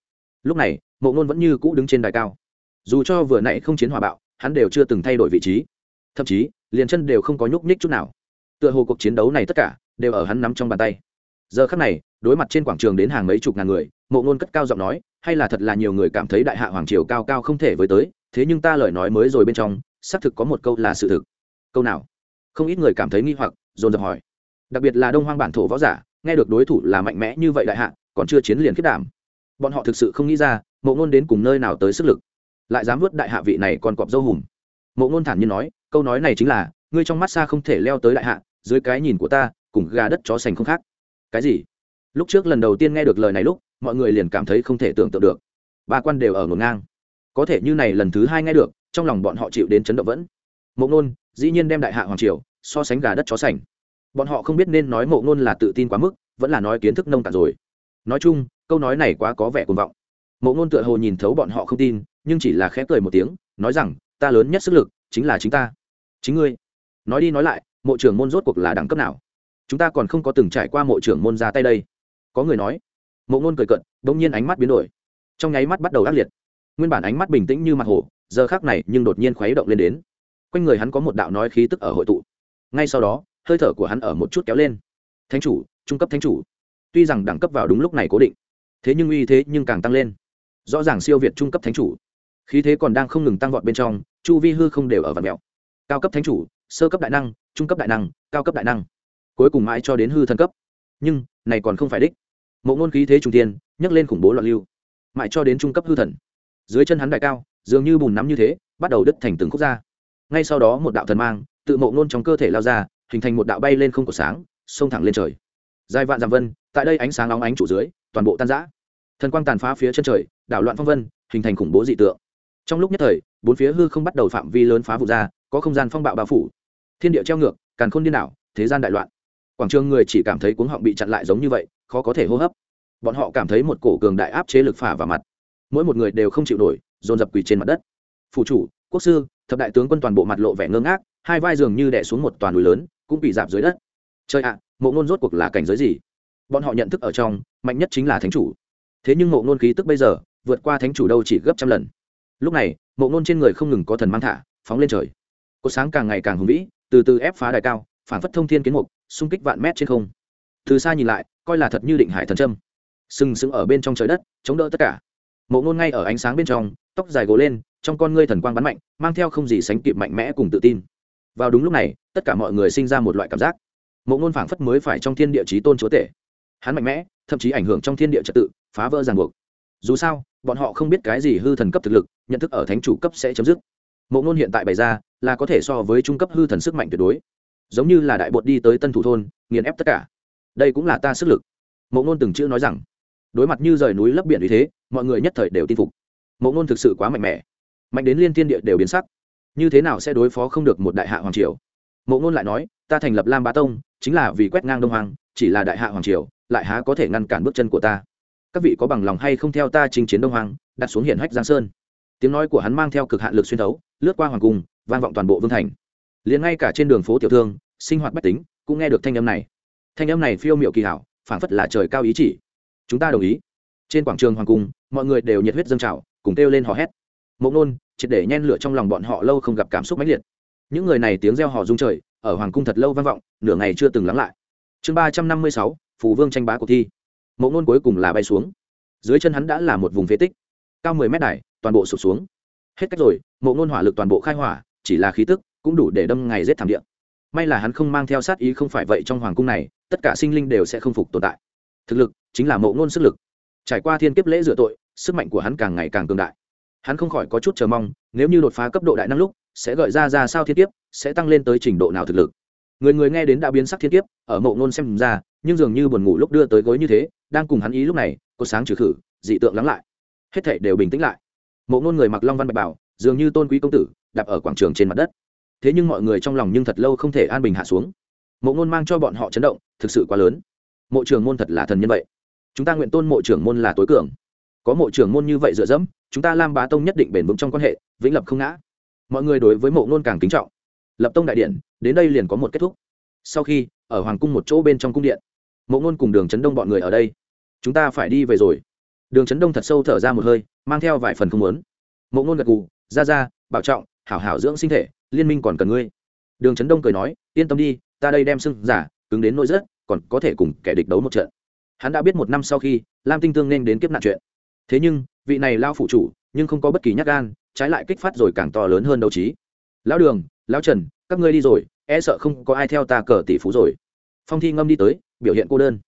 Lúc này mộ ngôn vẫn như cũ đứng trên đài cao. Dù cho vừa nãy không chiến hòa bạo, hắn đều chưa từng thay đổi vị trí. Thậm chí, liền chân đều không có nhúc nhích chút nào. Tựa hồ cuộc chiến đấu này tất cả đều ở hắn nắm trong bàn tay giờ khắc này, đối mặt trên quảng trường đến hàng mấy chục ngàn người, mộ ngôn cất cao giọng nói, hay là thật là nhiều người cảm thấy đại hạ hoàng triều cao cao không thể với tới, thế nhưng ta lời nói mới rồi bên trong, xác thực có một câu là sự thực. Câu nào? Không ít người cảm thấy nghi hoặc, dồn dập hỏi. Đặc biệt là đông hoang bản thổ võ giả, nghe được đối thủ là mạnh mẽ như vậy đại hạ, còn chưa chiến liền kết đảm bọn họ thực sự không nghĩ ra, mộ ngôn đến cùng nơi nào tới sức lực. Lại dám vớt đại hạ vị này còn cọp dâu hùm mộ ngôn thản nhiên nói, câu nói này chính là, ngươi trong mắt xa không thể leo tới đại hạ, dưới cái nhìn của ta, cùng gà đất chó sành không khác cái gì? Lúc trước lần đầu tiên nghe được lời này lúc, mọi người liền cảm thấy không thể tưởng tượng được. Ba quan đều ở ngổn ngang. Có thể như này lần thứ hai nghe được, trong lòng bọn họ chịu đến chấn động vẫn. Mộ ngôn dĩ nhiên đem đại hạ hoàng triều, so sánh gà đất chó sành. Bọn họ không biết nên nói mộ ngôn là tự tin quá mức, vẫn là nói kiến thức nông cạn rồi. Nói chung, câu nói này quá có vẻ cuồng vọng. Mộ ngôn tựa hồ nhìn thấu bọn họ không tin, nhưng chỉ là khẽ cười một tiếng, nói rằng, ta lớn nhất sức lực chính là chính ta. Chính ngươi. Nói đi nói lại, mộ trưởng môn rốt cuộc là đẳng cấp nào? Chúng ta còn không có từng trải qua mộ trưởng môn ra tay đây. Có người nói. Mộ ngôn cười cận đ ỗ n g nhiên ánh mắt biến đổi. Trong nháy mắt bắt đầu ác liệt. Nguyên bản ánh mắt bình tĩnh như mặt hồ, giờ khác này nhưng đột nhiên khuấy động lên đến. Quanh người hắn có một đạo nói khí tức ở hội tụ. Ngay sau đó, hơi thở của hắn ở một chút kéo lên. Thánh chủ, trung cấp thánh chủ. Tuy rằng đẳng cấp vào đúng lúc này cố định, thế nhưng uy thế nhưng càng tăng lên. Rõ ràng siêu việt trung cấp thánh chủ. Khí thế còn đang không ngừng tăng vọt bên trong, chu vi hư không đều ở vật mèo. Cao cấp thánh chủ, sơ cấp đại năng, trung cấp đại năng, cao cấp đại năng cuối cùng mãi cho đến hư thân cấp. Nhưng, này còn không phải đích. Mộ ngôn khí thế trung tiên nhấc lên khủng bố loạn lưu. Mãi cho đến trung cấp hư thần. Dưới chân hắn đại cao, dường như bùn nắm như thế, bắt đầu đứt thành từng khúc ra ngay sau đó một đạo thần mang, tự mộ ngôn trong cơ thể lao ra, hình thành một đạo bay lên không của sáng, xông thẳng lên trời. Dài vạn dặm vân, tại đây ánh sáng nóng ánh trụ dưới, toàn bộ tan giã thần quang tàn phá phía chân trời, đảo loạn phong vân, hình thành khủng bố dị tượng. Trong lúc nhất thời, bốn phía hư không bắt đầu phạm vi lớn phá vụ ra, có không gian phong bạo bao phủ. Thiên địa treo ngược, càn khôn điên đảo, thế gian đại loạn quảng trường người chỉ cảm thấy cuống họng bị chặn lại giống như vậy, khó có thể hô hấp. Bọn họ cảm thấy một cổ cường đại áp chế lực phả vào mặt. Mỗi một người đều không chịu nổi, dồn dập quỳ trên mặt đất. Phủ chủ, quốc sư, thập đại tướng quân toàn bộ mặt lộ vẻ ngơ ngác, hai vai dường như đẻ xuống một toàn núi lớn, cũng bị dạp dưới đất. Chơi ạ, mộ ngôn rốt cuộc là cảnh giới gì? Bọn họ nhận thức ở trong, mạnh nhất chính là thánh chủ. Thế nhưng mộ ngôn khí tức bây giờ, vượt qua thánh chủ đâu chỉ gấp trăm lần. Lúc này, mộ ngôn trên người không ngừng có thần mang thả, phóng lên trời. Cột sáng càng ngày càng hùng vĩ, từ từ ép phá đài cao, phản phất thông thiên kiến mục xung kích vạn mét trên không. Từ xa nhìn lại, coi là thật như định hải thần trâm sừng sững ở bên trong trời đất, chống đỡ tất cả. Mộ ngôn ngay ở ánh sáng bên trong, tóc dài gỗ lên, trong con ngươi thần quang bắn mạnh, mang theo không gì sánh kịp mạnh mẽ cùng tự tin. Vào đúng lúc này, tất cả mọi người sinh ra một loại cảm giác. Mộ ngôn phảng phất mới phải trong thiên địa chí tôn chúa tể. Hắn mạnh mẽ, thậm chí ảnh hưởng trong thiên địa trật tự, phá vỡ ràng buộc. Dù sao, bọn họ không biết cái gì hư thần cấp thực lực, nhận thức ở thánh chủ cấp sẽ chấm dứt. Mộ ngôn hiện tại bày ra, là có thể so với trung cấp hư thần sức mạnh tuyệt đối giống như là đại bột đi tới tân thủ thôn, nghiền ép tất cả. Đây cũng là ta sức lực. Mộ ngôn từng chữ nói rằng. Đối mặt như rời núi lấp biển như thế, mọi người nhất thời đều tin phục. Mộ ngôn thực sự quá mạnh mẽ. Mạnh đến liên thiên địa đều biến sắc. Như thế nào sẽ đối phó không được một đại hạ hoàng triều? Mộ ngôn lại nói, ta thành lập lam bá tông, chính là vì quét ngang đông hoàng chỉ là đại hạ hoàng triều, lại há có thể ngăn cản bước chân của ta. Các vị có bằng lòng hay không theo ta chinh chiến đông hoàng đặt xuống hiển hách giang sơn. Tiếng nói của hắn mang theo cực hạn lực xuyên thấu, lướt qua hoàng cung, vang vọng toàn bộ vương thành liền ngay cả trên đường phố tiểu thương, sinh hoạt bách tính, cũng nghe được thanh âm này. Thanh âm này phiêu miệu kỳ hảo, phảng phất là trời cao ý chỉ. Chúng ta đồng ý. Trên quảng trường hoàng cung, mọi người đều nhiệt huyết dâng trào, cùng kêu lên hò hét. Mộng nôn, triệt để nhen lửa trong lòng bọn họ lâu không gặp cảm xúc mãnh liệt. Những người này tiếng reo hò rung trời, ở hoàng cung thật lâu vang vọng, nửa ngày chưa từng lắng lại. Chương ba trăm năm mươi sáu, phù vương tranh bá cuộc thi. Mộng nôn cuối cùng là bay xuống. Dưới chân hắn đã là một vùng phế tích. Cao mười mét đài, toàn bộ sụp xuống. Hết cách rồi mộng nôn hỏa lực toàn bộ khai hỏa, chỉ là khí tức cũng đủ để đâm ngày rết thảm địa. May là hắn không mang theo sát ý không phải vậy trong hoàng cung này, tất cả sinh linh đều sẽ không phục tồn tại. Thực lực chính là mộ ngôn sức lực. Trải qua thiên kiếp lễ dựa tội, sức mạnh của hắn càng ngày càng cường đại. Hắn không khỏi có chút chờ mong, nếu như đột phá cấp độ đại năng lúc, sẽ gợi ra ra sao thiên kiếp, sẽ tăng lên tới trình độ nào thực lực. Người người nghe đến đã biến sắc thiên kiếp, ở mộ ngôn xem ra, nhưng dường như buồn ngủ lúc đưa tới gối như thế, đang cùng hắn ý lúc này, có sáng trừ khử, dị tượng lắng lại. Hết thảy đều bình tĩnh lại. Mộ ngôn người mặc long văn bạch bảo, dường như tôn quý công tử đạp ở quảng trường trên mặt đất thế nhưng mọi người trong lòng nhưng thật lâu không thể an bình hạ xuống. Mộ ngôn mang cho bọn họ chấn động, thực sự quá lớn. Mộ trưởng môn thật là thần nhân vậy. Chúng ta nguyện tôn mộ trưởng môn là tối cường. Có mộ trưởng môn như vậy dựa dẫm, chúng ta lam bá tông nhất định bền vững trong quan hệ, vĩnh lập không ngã. Mọi người đối với mộ ngôn càng kính trọng. Lập tông đại điện, đến đây liền có một kết thúc. Sau khi, ở hoàng cung một chỗ bên trong cung điện, mộ ngôn cùng đường chấn đông bọn người ở đây. Chúng ta phải đi về rồi. Đường chấn đông thật sâu thở ra một hơi, mang theo vài phần không muốn. Mộ ngôn gật gù, ra ra, bảo trọng, hảo hảo dưỡng sinh thể liên minh còn cần ngươi. Đường trấn đông cười nói, yên tâm đi, ta đây đem xưng giả, cứng đến nỗi rất còn có thể cùng kẻ địch đấu một trận. Hắn đã biết một năm sau khi, lam tinh tương nên đến kiếp nạn chuyện. Thế nhưng, vị này lao phụ chủ, nhưng không có bất kỳ nhắc gan, trái lại kích phát rồi càng to lớn hơn đấu trí. Lão đường, lão trần, các ngươi đi rồi e sợ không có ai theo ta cờ tỷ phú rồi. Phong thi ngâm đi tới, biểu hiện cô đơn.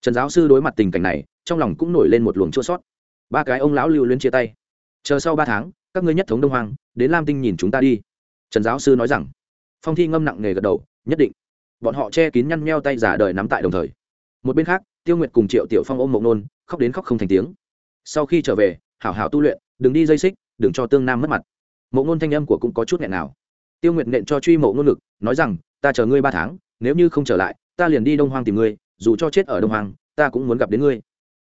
Trần giáo sư đối mặt tình cảnh này, trong lòng cũng nổi lên một luồng chua sót. Ba cái ông lão lưu luyến chia tay. Chờ sau ba tháng, các ngươi nhất thống đông hoàng đến lam tinh nhìn chúng ta đi trần giáo sư nói rằng, phong thi ngâm nặng nề gật đầu, nhất định. Bọn họ che kín nhăn meo tay giả đời nắm tại đồng thời. Một bên khác, tiêu nguyệt cùng triệu tiểu phong ôm mộng nôn, khóc đến khóc không thành tiếng. Sau khi trở về, hảo hảo tu luyện, đừng đi dây xích, đừng cho tương nam mất mặt. Mộng nôn thanh âm của cũng có chút nghẹn nào. Tiêu nguyệt nện cho truy mộ nôn ngực, nói rằng, ta chờ ngươi ba tháng, nếu như không trở lại, ta liền đi đông hoang tìm ngươi, dù cho chết ở đông hoang, ta cũng muốn gặp đến ngươi.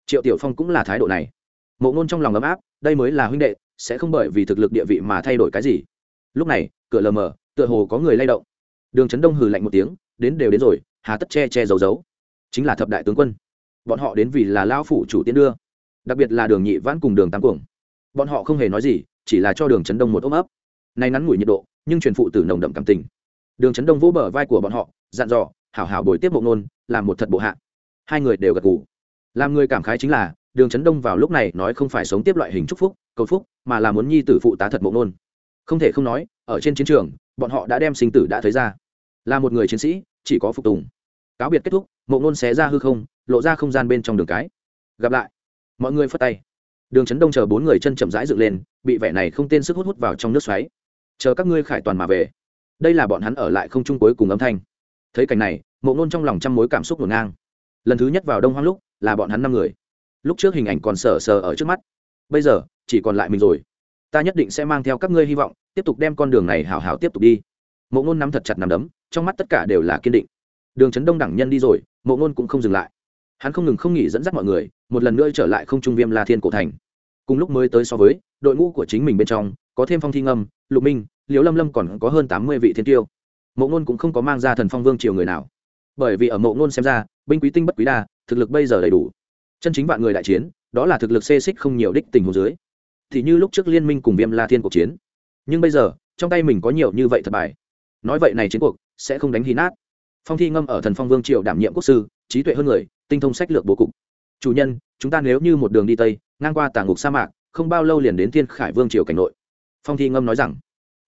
Triệu tiểu phong cũng là thái độ này. Mộ nôn trong lòng ấm áp, đây mới là huynh đệ, sẽ không bởi vì thực lực địa vị mà thay đổi cái gì. Lúc này cửa lờ mờ, tựa hồ có người lay động. Đường trấn đông hừ lạnh một tiếng, đến đều đến rồi, hà tất che che giấu giấu. Chính là thập đại tướng quân. Bọn họ đến vì là lao phủ chủ tiến đưa, đặc biệt là đường nhị vãn cùng đường tam cuồng. Bọn họ không hề nói gì, chỉ là cho đường trấn đông một ôm ấp. Nay ngắn ngủi nhiệt độ, nhưng truyền phụ tử nồng đậm cảm tình. Đường trấn đông vỗ bờ vai của bọn họ, dặn dò, hảo hảo bồi tiếp bộ nôn, làm một thật bộ hạ. Hai người đều gật gù. Làm người cảm khái chính là, đường trấn đông vào lúc này nói không phải sống tiếp loại hình chúc phúc, cầu phúc, mà là muốn nhi tử phụ tá thật bộ nôn. Không thể không nói ở trên chiến trường, bọn họ đã đem sinh tử đã thấy ra. Là một người chiến sĩ, chỉ có phục tùng. Cáo biệt kết thúc, mộ ngôn xé ra hư không, lộ ra không gian bên trong đường cái. Gặp lại. Mọi người phất tay. Đường trấn đông chờ bốn người chân chậm rãi dựng lên, bị vẻ này không tên sức hút hút vào trong nước xoáy. Chờ các ngươi khải toàn mà về. Đây là bọn hắn ở lại không chung cuối cùng âm thanh. Thấy cảnh này, mộ ngôn trong lòng trăm mối cảm xúc ngổn ngang. Lần thứ nhất vào đông hoang lúc, là bọn hắn năm người. Lúc trước hình ảnh còn sờ sờ ở trước mắt. Bây giờ, chỉ còn lại mình rồi ta nhất định sẽ mang theo các ngươi hy vọng, tiếp tục đem con đường này hảo hảo tiếp tục đi. Mộ ngôn nắm thật chặt nằm đấm, trong mắt tất cả đều là kiên định. Đường trấn đông đẳng nhân đi rồi, mộ ngôn cũng không dừng lại. Hắn không ngừng không nghỉ dẫn dắt mọi người, một lần nữa trở lại không trung viêm la thiên cổ thành. Cùng lúc mới tới so với, đội ngũ của chính mình bên trong, có thêm phong thi ngâm, lục minh, liễu lâm lâm còn có hơn tám mươi vị thiên tiêu. Mộ ngôn cũng không có mang ra thần phong vương triều người nào. Bởi vì ở mộ ngôn xem ra, binh quý tinh bất quý đa, thực lực bây giờ đầy đủ. Chân chính vạn người đại chiến, đó là thực lực xê xích không nhiều đích tình hồ dưới thì như lúc trước liên minh cùng viêm la thiên cuộc chiến. Nhưng bây giờ, trong tay mình có nhiều như vậy thật bài. Nói vậy này chiến cuộc, sẽ không đánh hí nát. Phong thi ngâm ở thần phong vương triều đảm nhiệm quốc sư, trí tuệ hơn người, tinh thông sách lược bố cục. Chủ nhân, chúng ta nếu như một đường đi tây, ngang qua tà ngục sa mạc, không bao lâu liền đến thiên khải vương triều cảnh nội. Phong thi ngâm nói rằng,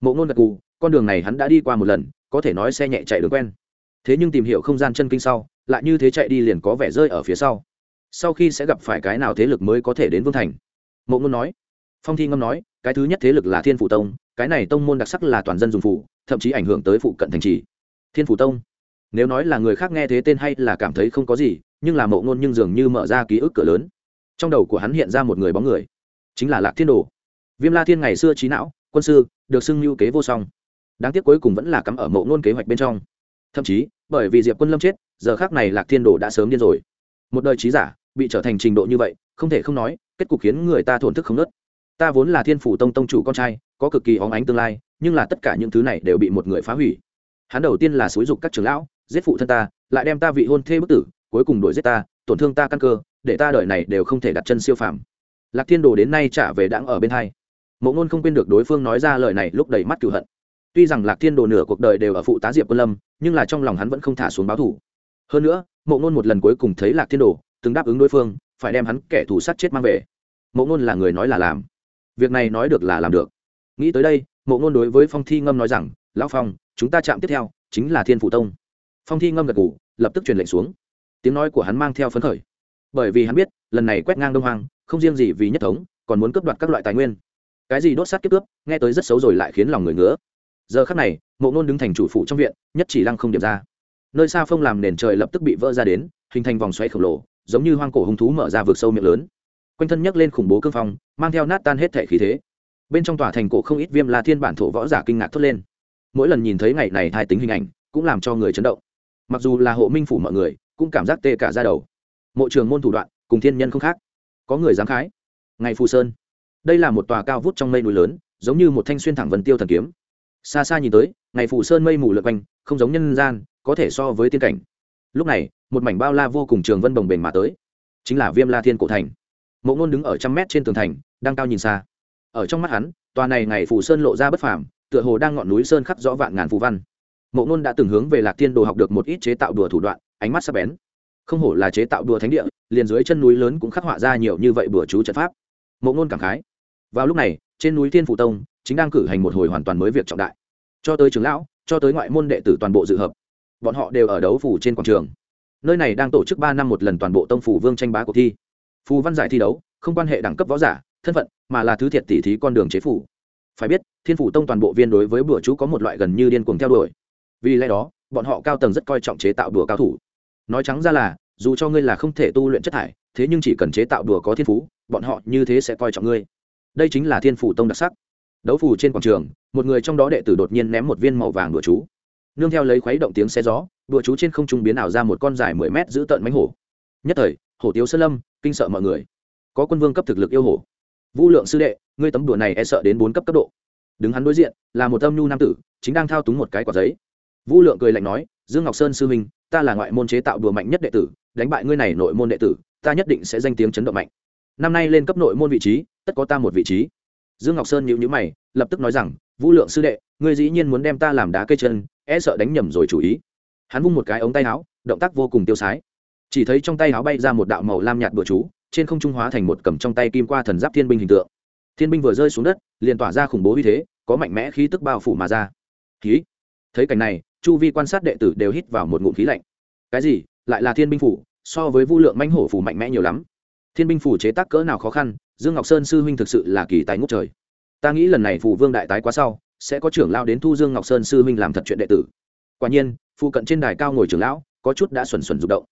mộ ngôn gật cù con đường này hắn đã đi qua một lần, có thể nói xe nhẹ chạy đường quen. Thế nhưng tìm hiểu không gian chân kinh sau, lại như thế chạy đi liền có vẻ rơi ở phía sau. Sau khi sẽ gặp phải cái nào thế lực mới có thể đến vương thành? Mộ ngôn nói phong thi ngâm nói, cái thứ nhất thế lực là thiên phủ tông, cái này tông môn đặc sắc là toàn dân dùng phủ, thậm chí ảnh hưởng tới phụ cận thành trì. Thiên phủ tông. Nếu nói là người khác nghe thế tên hay là cảm thấy không có gì, nhưng là mộ ngôn nhưng dường như mở ra ký ức cửa lớn. Trong đầu của hắn hiện ra một người bóng người, chính là lạc thiên đồ. Viêm la thiên ngày xưa trí não, quân sư, được xưng lưu kế vô song. Đáng tiếc cuối cùng vẫn là cắm ở mộ ngôn kế hoạch bên trong. Thậm chí, bởi vì diệp quân lâm chết, giờ khác này lạc thiên đồ đã sớm điên rồi. Một đời trí giả, bị trở thành trình độ như vậy, không thể không nói, kết cục khiến người ta thổn thức không nớt ta vốn là thiên phủ tông tông chủ con trai, có cực kỳ hóng ánh tương lai, nhưng là tất cả những thứ này đều bị một người phá hủy. Hắn đầu tiên là xúi dục các trưởng lão, giết phụ thân ta, lại đem ta vị hôn thê bức tử, cuối cùng đuổi giết ta, tổn thương ta căn cơ, để ta đợi này đều không thể đặt chân siêu phàm. Lạc thiên đồ đến nay trả về đãng ở bên hai. Mộ ngôn không quên được đối phương nói ra lời này lúc đầy mắt cửu hận. Tuy rằng lạc thiên đồ nửa cuộc đời đều ở phụ tá diệp quân lâm, nhưng là trong lòng hắn vẫn không thả xuống báo thủ. Hơn nữa, mộ ngôn một lần cuối cùng thấy lạc thiên đồ, từng đáp ứng đối phương, phải đem hắn kẻ thù sát chết mang về. Mộ ngôn là người nói là làm việc này nói được là làm được. Nghĩ tới đây, mộ ngôn đối với phong thi ngâm nói rằng, lão phong, chúng ta chạm tiếp theo, chính là thiên Phụ tông. Phong thi ngâm gật ngủ lập tức truyền lệnh xuống. Tiếng nói của hắn mang theo phấn khởi. Bởi vì hắn biết, lần này quét ngang đông hoàng không riêng gì vì nhất thống, còn muốn cướp đoạt các loại tài nguyên. Cái gì đốt sát kiếp cướp, nghe tới rất xấu rồi lại khiến lòng người ngứa. Giờ khắc này, mộ ngôn đứng thành chủ phụ trong viện, nhất chỉ lăng không điểm ra. Nơi xa phong làm nền trời lập tức bị vỡ ra đến, hình thành vòng xoáy khổng lồ, giống như hoang cổ hung thú mở ra vực sâu miệng lớn quanh thân nhấc lên khủng bố cương phong, mang theo nát tan hết thể khí thế. Bên trong tòa thành cổ không ít viêm la thiên bản thổ võ giả kinh ngạc thốt lên. Mỗi lần nhìn thấy ngày này thai tính hình ảnh, cũng làm cho người chấn động. Mặc dù là hộ minh phủ mọi người, cũng cảm giác tê cả ra đầu. Mộ trường môn thủ đoạn, cùng thiên nhân không khác. Có người dám khái. Ngày phù sơn. Đây là một tòa cao vút trong mây núi lớn, giống như một thanh xuyên thẳng vần tiêu thần kiếm. Xa xa nhìn tới, ngày phù sơn mây mù lượt quanh, không giống nhân gian, có thể so với tiên cảnh. Lúc này, một mảnh bao la vô cùng trường vân bồng bềnh mà tới. Chính là viêm la thiên cổ thành mộ ngôn đứng ở trăm mét trên tường thành, đang cao nhìn xa. Ở trong mắt hắn, tòa này ngày phù sơn lộ ra bất phàm, tựa hồ đang ngọn núi sơn khắc rõ vạn ngàn phù văn. Mộ ngôn đã từng hướng về lạc thiên đồ học được một ít chế tạo đùa thủ đoạn, ánh mắt sắc bén. Không hổ là chế tạo đùa thánh địa, liền dưới chân núi lớn cũng khắc họa ra nhiều như vậy bừa chú trận pháp. Mộ ngôn cảm khái. Vào lúc này, trên núi thiên Phụ tông chính đang cử hành một hồi hoàn toàn mới việc trọng đại. Cho tới trường lão, cho tới ngoại môn đệ tử toàn bộ dự hợp, bọn họ đều ở đấu phủ trên quảng trường. Nơi này đang tổ chức ba năm một lần toàn bộ tông phủ vương tranh bá cuộc thi phù văn giải thi đấu, không quan hệ đẳng cấp võ giả, thân phận, mà là thứ thiệt tỷ thí con đường chế phủ. Phải biết, thiên phủ tông toàn bộ viên đối với bữa chú có một loại gần như điên cuồng theo đuổi. Vì lẽ đó, bọn họ cao tầng rất coi trọng chế tạo đùa cao thủ. Nói trắng ra là, dù cho ngươi là không thể tu luyện chất thải, thế nhưng chỉ cần chế tạo đùa có thiên phú, bọn họ như thế sẽ coi trọng ngươi. Đây chính là thiên phủ tông đặc sắc. Đấu phủ trên quảng trường, một người trong đó đệ tử đột nhiên ném một viên màu vàng đùa chú. Nương theo lấy khuấy động tiếng xe gió đùa chú trên không trung biến ảo ra một con dài mười mét giữ tợn mánh hổ. Nhất thời, hổ tiếu sơn lâm kinh sợ mọi người. Có quân vương cấp thực lực yêu hổ vũ lượng sư đệ, ngươi tấm đùa này e sợ đến bốn cấp cấp độ. Đứng hắn đối diện, là một âm nhu nam tử, chính đang thao túng một cái quả giấy. Vũ lượng cười lạnh nói, dương ngọc sơn sư huynh, ta là ngoại môn chế tạo đùa mạnh nhất đệ tử, đánh bại ngươi này nội môn đệ tử, ta nhất định sẽ danh tiếng chấn động mạnh. Năm nay lên cấp nội môn vị trí, tất có ta một vị trí. Dương ngọc sơn nhíu nhíu mày, lập tức nói rằng vũ lượng sư đệ, ngươi dĩ nhiên muốn đem ta làm đá cây chân e sợ đánh nhầm rồi chủ ý. Hắn vung một cái ống tay áo, động tác vô cùng tiêu sái chỉ thấy trong tay áo bay ra một đạo màu lam nhạt bừa chú, trên không trung hóa thành một cầm trong tay kim qua thần giáp thiên binh hình tượng. Thiên binh vừa rơi xuống đất, liền tỏa ra khủng bố uy thế, có mạnh mẽ khí tức bao phủ mà ra. Khí. Thấy cảnh này, chu vi quan sát đệ tử đều hít vào một ngụm khí lạnh. Cái gì? Lại là thiên binh phủ, so với vu lượng mãnh hổ phủ mạnh mẽ nhiều lắm. Thiên binh phủ chế tác cỡ nào khó khăn, dương ngọc sơn sư huynh thực sự là kỳ tài ngốc trời. Ta nghĩ lần này phủ vương đại tái quá sau, sẽ có trưởng lao đến thu dương ngọc sơn sư huynh làm thật chuyện đệ tử. Quả nhiên, phụ cận trên đài cao ngồi trưởng lão, có chút đã xuẩn xuẩn rụng động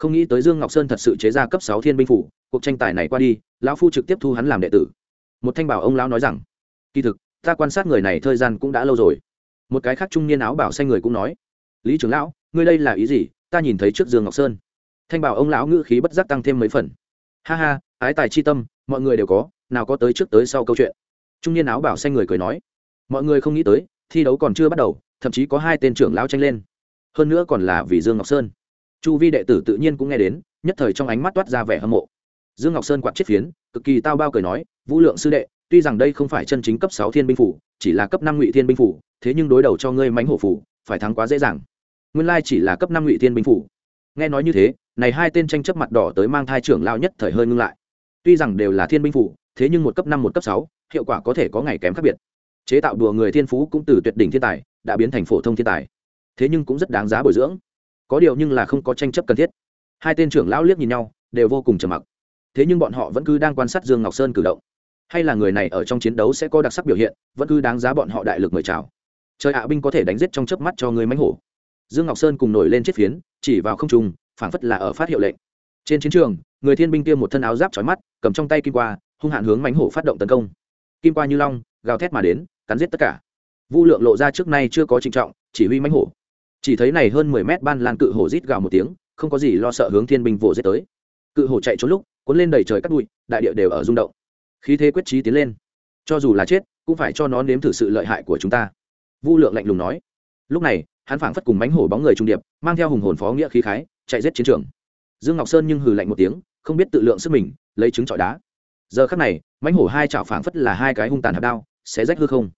không nghĩ tới dương ngọc sơn thật sự chế ra cấp sáu thiên binh phủ, cuộc tranh tài này qua đi, lão phu trực tiếp thu hắn làm đệ tử. Một thanh bảo ông lão nói rằng, kỳ thực, ta quan sát người này thời gian cũng đã lâu rồi. Một cái khác trung niên áo bảo xanh người cũng nói, lý trưởng lão, ngươi đây là ý gì? Ta nhìn thấy trước dương ngọc sơn. Thanh bảo ông lão ngữ khí bất giác tăng thêm mấy phần. Ha ha, ái tài chi tâm, mọi người đều có, nào có tới trước tới sau câu chuyện. Trung niên áo bảo xanh người cười nói, mọi người không nghĩ tới, thi đấu còn chưa bắt đầu, thậm chí có hai tên trưởng lão tranh lên. Hơn nữa còn là vì dương ngọc sơn chu vi đệ tử tự nhiên cũng nghe đến, nhất thời trong ánh mắt toát ra vẻ hâm mộ. Dương ngọc sơn quạt chiếc phiến, cực kỳ tao bao cười nói, vũ lượng sư đệ, tuy rằng đây không phải chân chính cấp sáu thiên binh phủ, chỉ là cấp năm ngụy thiên binh phủ, thế nhưng đối đầu cho ngươi mánh hổ phủ, phải thắng quá dễ dàng. Nguyên lai chỉ là cấp năm ngụy thiên binh phủ. Nghe nói như thế, này hai tên tranh chấp mặt đỏ tới mang thai trưởng lao nhất thời hơi ngưng lại. Tuy rằng đều là thiên binh phủ, thế nhưng một cấp năm, một cấp sáu, hiệu quả có thể có ngày kém khác biệt. Chế tạo đùa người thiên phú cũng từ tuyệt đỉnh thiên tài, đã biến thành phổ thông thiên tài. Thế nhưng cũng rất đáng giá bồi dưỡng có điều nhưng là không có tranh chấp cần thiết. Hai tên trưởng lão liếc nhìn nhau, đều vô cùng trầm mặc. Thế nhưng bọn họ vẫn cứ đang quan sát dương ngọc sơn cử động. Hay là người này ở trong chiến đấu sẽ có đặc sắc biểu hiện, vẫn cứ đáng giá bọn họ đại lực mời chào. Trời ạ, binh có thể đánh giết trong chớp mắt cho người mánh hổ. Dương ngọc sơn cùng nổi lên chiếc phiến, chỉ vào không trung, phảng phất là ở phát hiệu lệnh. Trên chiến trường, người thiên binh kia một thân áo giáp trói mắt, cầm trong tay kim qua, hung hạn hướng mánh hổ phát động tấn công. Kim qua như long, gào thét mà đến, cắn giết tất cả. Vu lượng lộ ra trước nay chưa có trịnh trọng, chỉ huy mánh hổ chỉ thấy này hơn mười mét ban lan cự hổ rít gào một tiếng, không có gì lo sợ hướng thiên binh vồ giết tới. Cự hổ chạy trốn lúc, cuốn lên đầy trời cắt bụi, đại địa đều ở rung động. Khí thế quyết trí tiến lên. Cho dù là chết, cũng phải cho nó nếm thử sự lợi hại của chúng ta. Vu lượng lạnh lùng nói. Lúc này, hắn phảng phất cùng mánh hổ bóng người trung điệp, mang theo hùng hồn phó nghĩa khí khái, chạy giết chiến trường. Dương ngọc sơn nhưng hừ lạnh một tiếng, không biết tự lượng sức mình, lấy trứng trọi đá. Giờ khắc này mánh hổ hai chảo phảng phất là hai cái hung tàn hạt đao, sẽ rách hư không.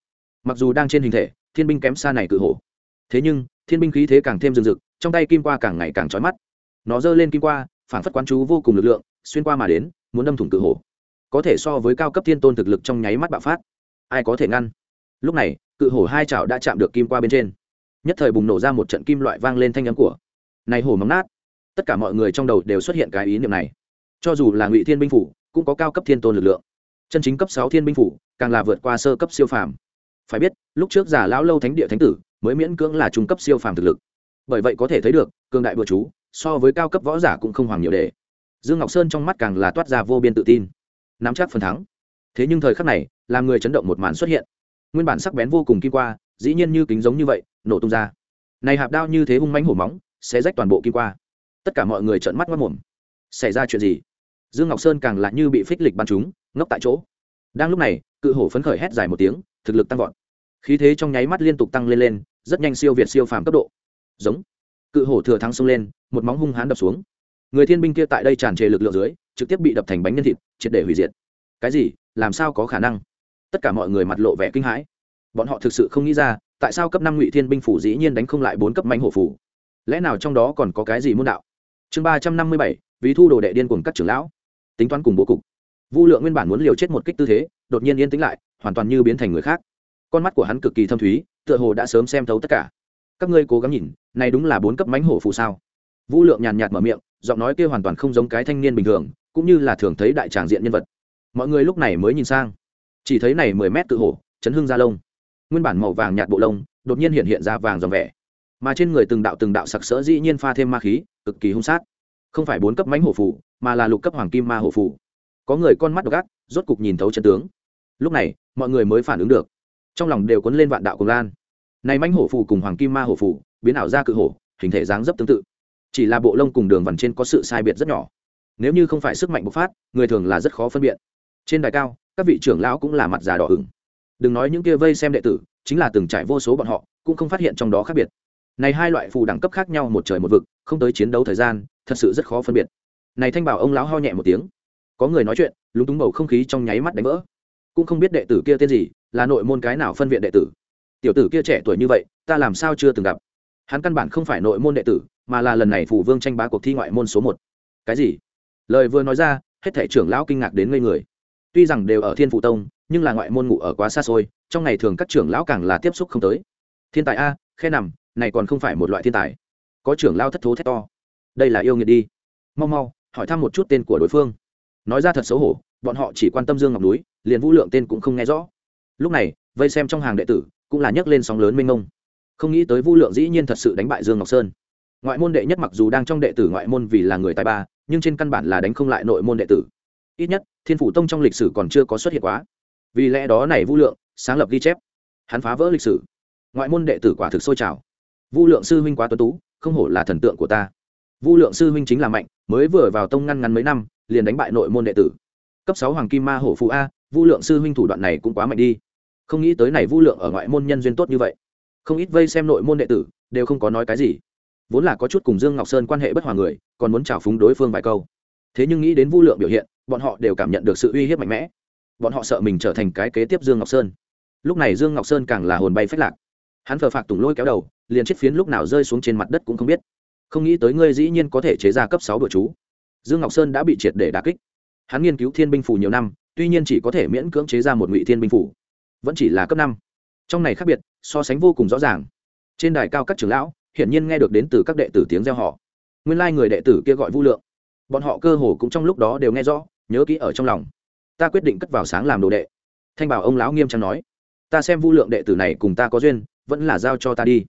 Mặc dù đang trên hình thể, thiên binh kém xa này cự hổ. Thế nhưng thiên binh khí thế càng thêm rừng rực, trong tay kim qua càng ngày càng trói mắt. Nó giơ lên kim qua, phảng phất quán chú vô cùng lực lượng, xuyên qua mà đến, muốn đâm thủng cự hổ. Có thể so với cao cấp thiên tôn thực lực trong nháy mắt bạo phát. Ai có thể ngăn? Lúc này, cự hổ hai chảo đã chạm được kim qua bên trên. Nhất thời bùng nổ ra một trận kim loại vang lên thanh âm của. Này hổ móng nát. Tất cả mọi người trong đầu đều xuất hiện cái ý niệm này. Cho dù là ngụy thiên binh phủ, cũng có cao cấp thiên tôn lực lượng. Chân chính cấp sáu thiên binh phủ, càng là vượt qua sơ cấp siêu phàm. Phải biết, lúc trước giả lão lâu thánh địa thánh tử mới miễn cưỡng là trung cấp siêu phàm thực lực. Bởi vậy có thể thấy được, cường đại bừa chú, so với cao cấp võ giả cũng không hoàng nhiều đề dương ngọc sơn trong mắt càng là toát ra vô biên tự tin. Nắm chắc phần thắng. Thế nhưng thời khắc này, làm người chấn động một màn xuất hiện. Nguyên bản sắc bén vô cùng kim qua, dĩ nhiên như kính giống như vậy, nổ tung ra. Này hạp đao như thế hung mãnh hổ móng, sẽ rách toàn bộ kim qua. Tất cả mọi người trợn mắt mất mồm xảy ra chuyện gì? Dương ngọc sơn càng là như bị phích lịch bắn chúng ngốc tại chỗ. Đang lúc này, cự hổ phấn khởi hét dài một tiếng, thực lực tăng vọt. Khí thế trong nháy mắt liên tục tăng lên lên rất nhanh siêu việt siêu phàm cấp độ. Giống. Cự hổ thừa thắng xông lên, một móng hung hãn đập xuống. Người thiên binh kia tại đây tràn trề lực lượng dưới, trực tiếp bị đập thành bánh nhân thịt, triệt để hủy diệt. Cái gì? Làm sao có khả năng? Tất cả mọi người mặt lộ vẻ kinh hãi. Bọn họ thực sự không nghĩ ra, tại sao cấp năm ngụy thiên binh phủ dĩ nhiên đánh không lại bốn cấp manh hổ phủ? Lẽ nào trong đó còn có cái gì môn đạo? Chương ba trăm năm mươi bảy, ví thu đồ đệ điên cùng các trưởng lão. Tính toán cùng bố cục. Vu lượng nguyên bản muốn liều chết một kích tư thế, đột nhiên yên tĩnh lại, hoàn toàn như biến thành người khác con mắt của hắn cực kỳ thâm thúy, tựa hồ đã sớm xem thấu tất cả. Các ngươi cố gắng nhìn, này đúng là bốn cấp mánh hổ phù sao? Vũ lượng nhàn nhạt mở miệng, giọng nói kia hoàn toàn không giống cái thanh niên bình thường, cũng như là thường thấy đại tràng diện nhân vật. Mọi người lúc này mới nhìn sang. Chỉ thấy này mười mét tự hổ, chấn hương ra lông. Nguyên bản màu vàng nhạt bộ lông, đột nhiên hiện hiện ra vàng dòng vẻ. Mà trên người từng đạo từng đạo sặc sỡ dĩ nhiên pha thêm ma khí, cực kỳ hung sát. Không phải bốn cấp mánh hổ phù, mà là lục cấp hoàng kim ma hổ phù. Có người con mắt độc ác, rốt cục nhìn thấu chân tướng. Lúc này, mọi người mới phản ứng được trong lòng đều cuốn lên vạn đạo cùng lan. Này manh hổ phù cùng hoàng kim ma hổ phù, biến ảo ra cự hổ, hình thể dáng dấp tương tự. Chỉ là bộ lông cùng đường vằn trên có sự sai biệt rất nhỏ. Nếu như không phải sức mạnh bộc phát, người thường là rất khó phân biệt. Trên đài cao, các vị trưởng lão cũng là mặt già đỏ ửng. Đừng nói những kia vây xem đệ tử, chính là từng trải vô số bọn họ, cũng không phát hiện trong đó khác biệt. Này hai loại phù đẳng cấp khác nhau một trời một vực, không tới chiến đấu thời gian, thật sự rất khó phân biệt. Này thanh bảo ông lão ho nhẹ một tiếng. Có người nói chuyện, lúng túng bầu không khí trong nháy mắt đánh vỡ. Cũng không biết đệ tử kia tên gì là nội môn cái nào phân viện đệ tử? Tiểu tử kia trẻ tuổi như vậy, ta làm sao chưa từng gặp? Hắn căn bản không phải nội môn đệ tử, mà là lần này phủ vương tranh bá cuộc thi ngoại môn số một. Cái gì? Lời vừa nói ra, hết thể trưởng lão kinh ngạc đến ngây người. Tuy rằng đều ở thiên phụ tông, nhưng là ngoại môn ngụ ở quá xa xôi, trong ngày thường các trưởng lão càng là tiếp xúc không tới. Thiên tài a, khe nằm, này còn không phải một loại thiên tài. Có trưởng lão thất thố thét to. Đây là yêu nghiệt đi. Mau mau, hỏi thăm một chút tên của đối phương. Nói ra thật xấu hổ, bọn họ chỉ quan tâm dương ngọc núi, liền vũ lượng tên cũng không nghe rõ lúc này, vây xem trong hàng đệ tử, cũng là nhấc lên sóng lớn mênh mông. Không nghĩ tới vu lượng dĩ nhiên thật sự đánh bại dương ngọc sơn. Ngoại môn đệ nhất mặc dù đang trong đệ tử ngoại môn vì là người tài ba, nhưng trên căn bản là đánh không lại nội môn đệ tử. Ít nhất, thiên phủ tông trong lịch sử còn chưa có xuất hiện quá. Vì lẽ đó này vu lượng sáng lập ghi chép. Hắn phá vỡ lịch sử. Ngoại môn đệ tử quả thực sôi trào. Vu lượng sư huynh quá tuấn tú, không hổ là thần tượng của ta. Vu lượng sư huynh chính là mạnh, mới vừa vào tông ngăn ngắn mấy năm, liền đánh bại nội môn đệ tử. Cấp sáu hoàng kim ma hổ phụ a Vu lượng sư huynh thủ đoạn này cũng quá mạnh đi. Không nghĩ tới này Vu lượng ở ngoại môn nhân duyên tốt như vậy. Không ít vây xem nội môn đệ tử đều không có nói cái gì. Vốn là có chút cùng dương ngọc sơn quan hệ bất hòa người, còn muốn trào phúng đối phương vài câu. Thế nhưng nghĩ đến Vu lượng biểu hiện, bọn họ đều cảm nhận được sự uy hiếp mạnh mẽ. Bọn họ sợ mình trở thành cái kế tiếp dương ngọc sơn. Lúc này dương ngọc sơn càng là hồn bay phách lạc. Hắn phờ phạc tùng lôi kéo đầu, liền chết phiến lúc nào rơi xuống trên mặt đất cũng không biết. Không nghĩ tới ngươi dĩ nhiên có thể chế ra cấp sáu đội chú. Dương ngọc sơn đã bị triệt để đà kích. Hắn nghiên cứu thiên binh phủ nhiều năm tuy nhiên chỉ có thể miễn cưỡng chế ra một ngụy thiên binh phủ, vẫn chỉ là cấp năm. Trong này khác biệt, so sánh vô cùng rõ ràng. Trên đài cao các trưởng lão, hiển nhiên nghe được đến từ các đệ tử tiếng reo họ nguyên lai người đệ tử kia gọi vu lượng. Bọn họ cơ hồ cũng trong lúc đó đều nghe rõ, nhớ kỹ ở trong lòng. Ta quyết định cất vào sáng làm đồ đệ. Thanh bảo ông lão nghiêm trang nói. Ta xem vu lượng đệ tử này cùng ta có duyên, vẫn là giao cho ta đi.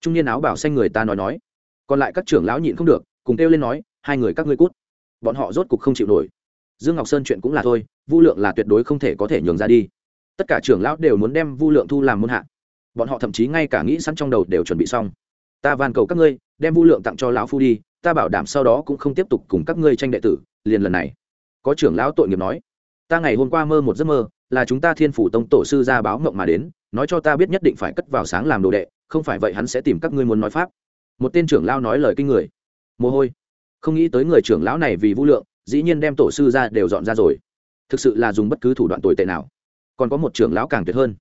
Trung niên áo bảo xanh người ta nói nói. Còn lại các trưởng lão nhịn không được, cùng kêu lên nói, hai người các ngươi cút. Bọn họ rốt cục không chịu nổi. Dương ngọc sơn chuyện cũng là thôi vu lượng là tuyệt đối không thể có thể nhường ra đi. Tất cả trưởng lão đều muốn đem vu lượng thu làm môn hạ. Bọn họ thậm chí ngay cả nghĩ sẵn trong đầu đều chuẩn bị xong. Ta van cầu các ngươi, đem vu lượng tặng cho lão phu đi, ta bảo đảm sau đó cũng không tiếp tục cùng các ngươi tranh đệ tử, liền lần này. Có trưởng lão tội nghiệp nói, ta ngày hôm qua mơ một giấc mơ, là chúng ta thiên phủ tông tổ sư ra báo mộng mà đến, nói cho ta biết nhất định phải cất vào sáng làm đồ đệ, không phải vậy hắn sẽ tìm các ngươi muốn nói pháp. Một tên trưởng lão nói lời kinh người. Mồ hôi. Không nghĩ tới người trưởng lão này vì vũ lượng, dĩ nhiên đem tổ sư ra đều dọn ra rồi thực sự là dùng bất cứ thủ đoạn tồi tệ nào. Còn có một trưởng lão càng tuyệt hơn.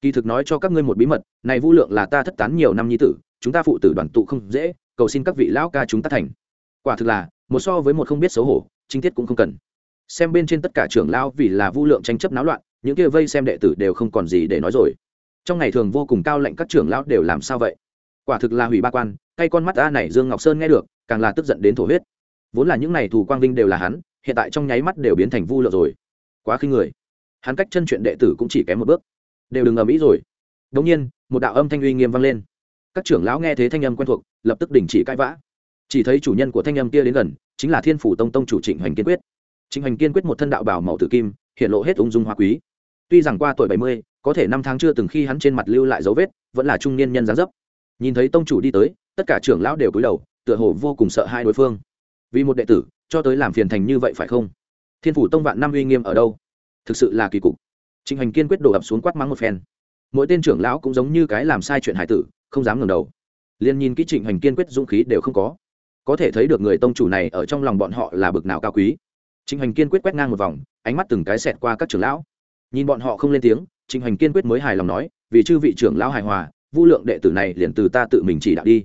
Kỳ thực nói cho các ngươi một bí mật, này vũ lượng là ta thất tán nhiều năm nhi tử, chúng ta phụ tử đoàn tụ không dễ, cầu xin các vị lão ca chúng ta thành. Quả thực là, một so với một không biết xấu hổ, chính tiết cũng không cần. Xem bên trên tất cả trưởng lão vì là vu lượng tranh chấp náo loạn, những kia vây xem đệ tử đều không còn gì để nói rồi. Trong ngày thường vô cùng cao lệnh các trưởng lão đều làm sao vậy? Quả thực là hủy ba quan cây con mắt ta này dương ngọc sơn nghe được, càng là tức giận đến thổ huyết. Vốn là những này thù quang vinh đều là hắn, hiện tại trong nháy mắt đều biến thành vu lượng rồi quá khinh người. Hắn cách chân chuyện đệ tử cũng chỉ kém một bước. Đều đừng ầm ĩ rồi. Đống nhiên, một đạo âm thanh uy nghiêm vang lên. Các trưởng lão nghe thế thanh âm quen thuộc, lập tức đình chỉ cãi vã. Chỉ thấy chủ nhân của thanh âm kia đến gần, chính là thiên phủ tông tông chủ trịnh hoành kiên quyết. Trịnh hoành kiên quyết một thân đạo bảo màu tử kim, hiện lộ hết ung dung hoa quý. Tuy rằng qua tuổi bảy mươi, có thể năm tháng chưa từng khi hắn trên mặt lưu lại dấu vết, vẫn là trung niên nhân gián dấp. Nhìn thấy tông chủ đi tới, tất cả trưởng lão đều cúi đầu, tựa hồ vô cùng sợ hai đối phương. Vì một đệ tử, cho tới làm phiền thành như vậy phải không? Thiên phủ tông vạn năm uy nghiêm ở đâu? Thực sự là kỳ cục. Trịnh hành kiên quyết đổ ập xuống quát mắng một phen. Mỗi tên trưởng lão cũng giống như cái làm sai chuyện hải tử, không dám ngẩng đầu. Liền nhìn kỹ trịnh hành kiên quyết dũng khí đều không có. Có thể thấy được người tông chủ này ở trong lòng bọn họ là bực nào cao quý. Trịnh hành kiên quyết quét ngang một vòng, ánh mắt từng cái xẹt qua các trưởng lão. Nhìn bọn họ không lên tiếng, trịnh hành kiên quyết mới hài lòng nói, vì chư vị trưởng lão hài hòa, vu lượng đệ tử này liền từ ta tự mình chỉ đạo đi.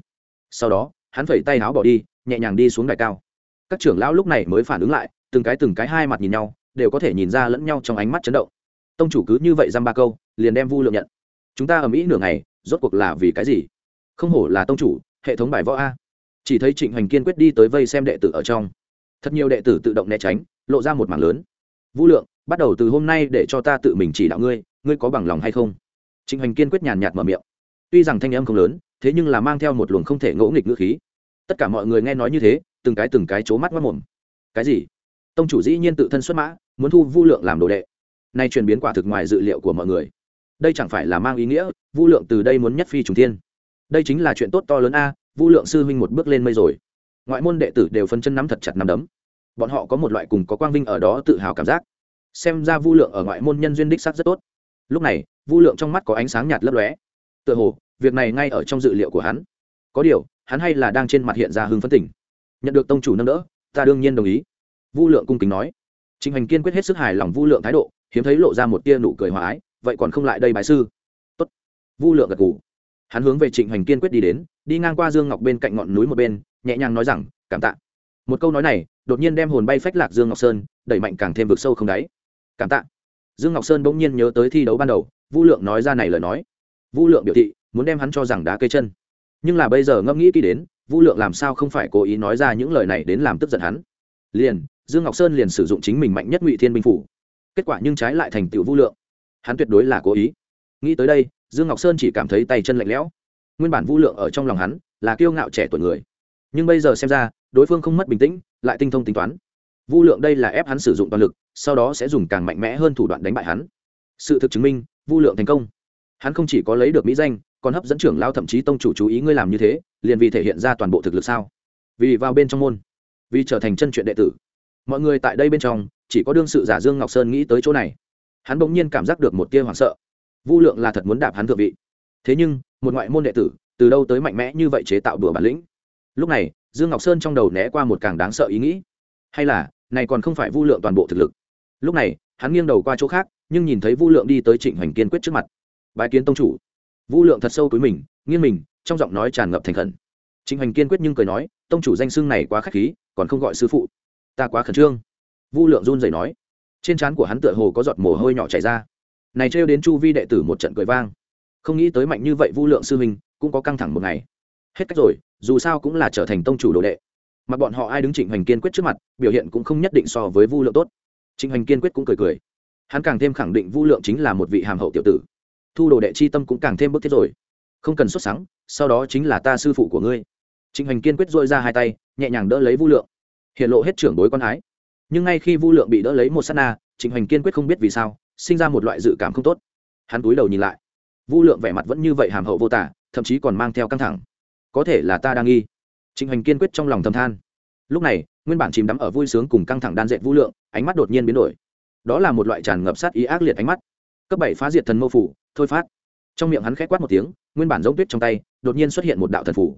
Sau đó, hắn phẩy tay áo bỏ đi, nhẹ nhàng đi xuống đài cao. Các trưởng lão lúc này mới phản ứng lại từng cái từng cái hai mặt nhìn nhau, đều có thể nhìn ra lẫn nhau trong ánh mắt chấn động. Tông chủ cứ như vậy dăm ba câu, liền đem vu lượng nhận. Chúng ta ở mỹ nửa ngày, rốt cuộc là vì cái gì? Không hổ là tông chủ, hệ thống bài võ a. Chỉ thấy trịnh hoành kiên quyết đi tới vây xem đệ tử ở trong. Thật nhiều đệ tử tự động né tránh, lộ ra một mảng lớn. Vũ lượng, bắt đầu từ hôm nay để cho ta tự mình chỉ đạo ngươi ngươi có bằng lòng hay không? Trịnh hoành kiên quyết nhàn nhạt mở miệng. Tuy rằng thanh âm không lớn, thế nhưng là mang theo một luồng không thể ngỗ nghịch ngữ khí. Tất cả mọi người nghe nói như thế, từng cái từng cái c h ố mắt mất mồm. Cái gì? Tông chủ dĩ nhiên tự thân xuất mã, muốn thu vu lượng làm đồ đệ. Nay chuyển biến quả thực ngoài dự liệu của mọi người. Đây chẳng phải là mang ý nghĩa, vu lượng từ đây muốn nhất phi trùng thiên. Đây chính là chuyện tốt to lớn a, vu lượng sư huynh một bước lên mây rồi. Ngoại môn đệ tử đều phân chân nắm thật chặt nắm đấm. Bọn họ có một loại cùng có quang vinh ở đó tự hào cảm giác. Xem ra vu lượng ở ngoại môn nhân duyên đích sắc rất tốt. Lúc này, vu lượng trong mắt có ánh sáng nhạt lấp lóe. Tựa hồ, việc này ngay ở trong dự liệu của hắn. Có điều, hắn hay là đang trên mặt hiện ra hưng phấn tỉnh. Nhận được tông chủ nâng đỡ, ta đương nhiên đồng ý vu lượng cung kính nói. Trịnh hành kiên quyết hết sức hài lòng vu lượng thái độ, hiếm thấy lộ ra một tia nụ cười hòa ái, vậy còn không lại đây bài sư? Tốt. vu lượng gật gù. Hắn hướng về trịnh hành kiên quyết đi đến, đi ngang qua dương ngọc bên cạnh ngọn núi một bên, nhẹ nhàng nói rằng, cảm tạ. Một câu nói này, đột nhiên đem hồn bay phách lạc dương ngọc sơn, đẩy mạnh càng thêm vực sâu không đáy. Cảm tạ. Dương ngọc sơn bỗng nhiên nhớ tới thi đấu ban đầu, vu lượng nói ra này lời nói. Vu lượng biểu thị, muốn đem hắn cho rằng đá cây chân. Nhưng là bây giờ ngẫm nghĩ kỹ đến, vu lượng làm sao không phải cố ý nói ra những lời này đến làm tức giận hắn? Liền dương ngọc sơn liền sử dụng chính mình mạnh nhất ngụy thiên binh phủ. Kết quả nhưng trái lại thành tựu vu lượng. Hắn tuyệt đối là cố ý. Nghĩ tới đây, dương ngọc sơn chỉ cảm thấy tay chân lạnh lẽo. Nguyên bản vu lượng ở trong lòng hắn là kiêu ngạo trẻ tuổi người. Nhưng bây giờ xem ra, đối phương không mất bình tĩnh, lại tinh thông tính toán. Vu lượng đây là ép hắn sử dụng toàn lực, sau đó sẽ dùng càng mạnh mẽ hơn thủ đoạn đánh bại hắn. Sự thực chứng minh vu lượng thành công. Hắn không chỉ có lấy được mỹ danh, còn hấp dẫn trưởng lao thậm chí tông chủ chú ý ngươi làm như thế, liền vì thể hiện ra toàn bộ thực lực sao? Vì vào bên trong môn, vì trở thành chân chuyện đệ tử mọi người tại đây bên trong, chỉ có đương sự giả dương ngọc sơn nghĩ tới chỗ này. Hắn bỗng nhiên cảm giác được một tia hoảng sợ. Vu lượng là thật muốn đạp hắn thượng vị. Thế nhưng, một ngoại môn đệ tử, từ đâu tới mạnh mẽ như vậy chế tạo bừa bản lĩnh? Lúc này, dương ngọc sơn trong đầu né qua một càng đáng sợ ý nghĩ. Hay là, này còn không phải vu lượng toàn bộ thực lực. Lúc này, hắn nghiêng đầu qua chỗ khác, nhưng nhìn thấy vu lượng đi tới trịnh hoành kiên quyết trước mặt. Bái kiến tông chủ. Vu lượng thật sâu túi mình, nghiêng mình, trong giọng nói tràn ngập thành khẩn. Trịnh hoành kiên quyết nhưng cười nói, tông chủ danh xưng này quá k h á c h khí, còn không gọi sư phụ ta quá khẩn trương. Vu lượng run rẩy nói. Trên trán của hắn tựa hồ có giọt mồ hôi nhỏ chảy ra. Này trêu đến chu vi đệ tử một trận cười vang. Không nghĩ tới mạnh như vậy vu lượng sư huynh cũng có căng thẳng một ngày. Hết cách rồi, dù sao cũng là trở thành tông chủ đồ đệ. Mà bọn họ ai đứng trịnh hoành kiên quyết trước mặt, biểu hiện cũng không nhất định so với vu lượng tốt. Trịnh hoành kiên quyết cũng cười cười. Hắn càng thêm khẳng định vu lượng chính là một vị hàm hậu tiểu tử. Thu đồ đệ chi tâm cũng càng thêm bức thiết rồi. Không cần xuất sáng sau đó chính là ta sư phụ của ngươi. Trịnh hoành kiên quyết dội ra hai tay, nhẹ nhàng đỡ lấy vu lượng hiện lộ hết trưởng đối con ái. Nhưng ngay khi vu lượng bị đỡ lấy một s á t na, trịnh hoành kiên quyết không biết vì sao, sinh ra một loại dự cảm không tốt. Hắn túi đầu nhìn lại. Vu lượng vẻ mặt vẫn như vậy hàm hậu vô tả, thậm chí còn mang theo căng thẳng. Có thể là ta đang nghi. Trịnh hoành kiên quyết trong lòng thầm than. Lúc này, nguyên bản chìm đắm ở vui sướng cùng căng thẳng đan dệt vũ lượng, ánh mắt đột nhiên biến đổi. Đó là một loại tràn ngập sát ý ác liệt ánh mắt. Cấp bảy phá diệt thần mâu phủ, thôi phát. Trong miệng hắn khét quát một tiếng, nguyên bản giống tuyết trong tay, đột nhiên xuất hiện một đạo thần phủ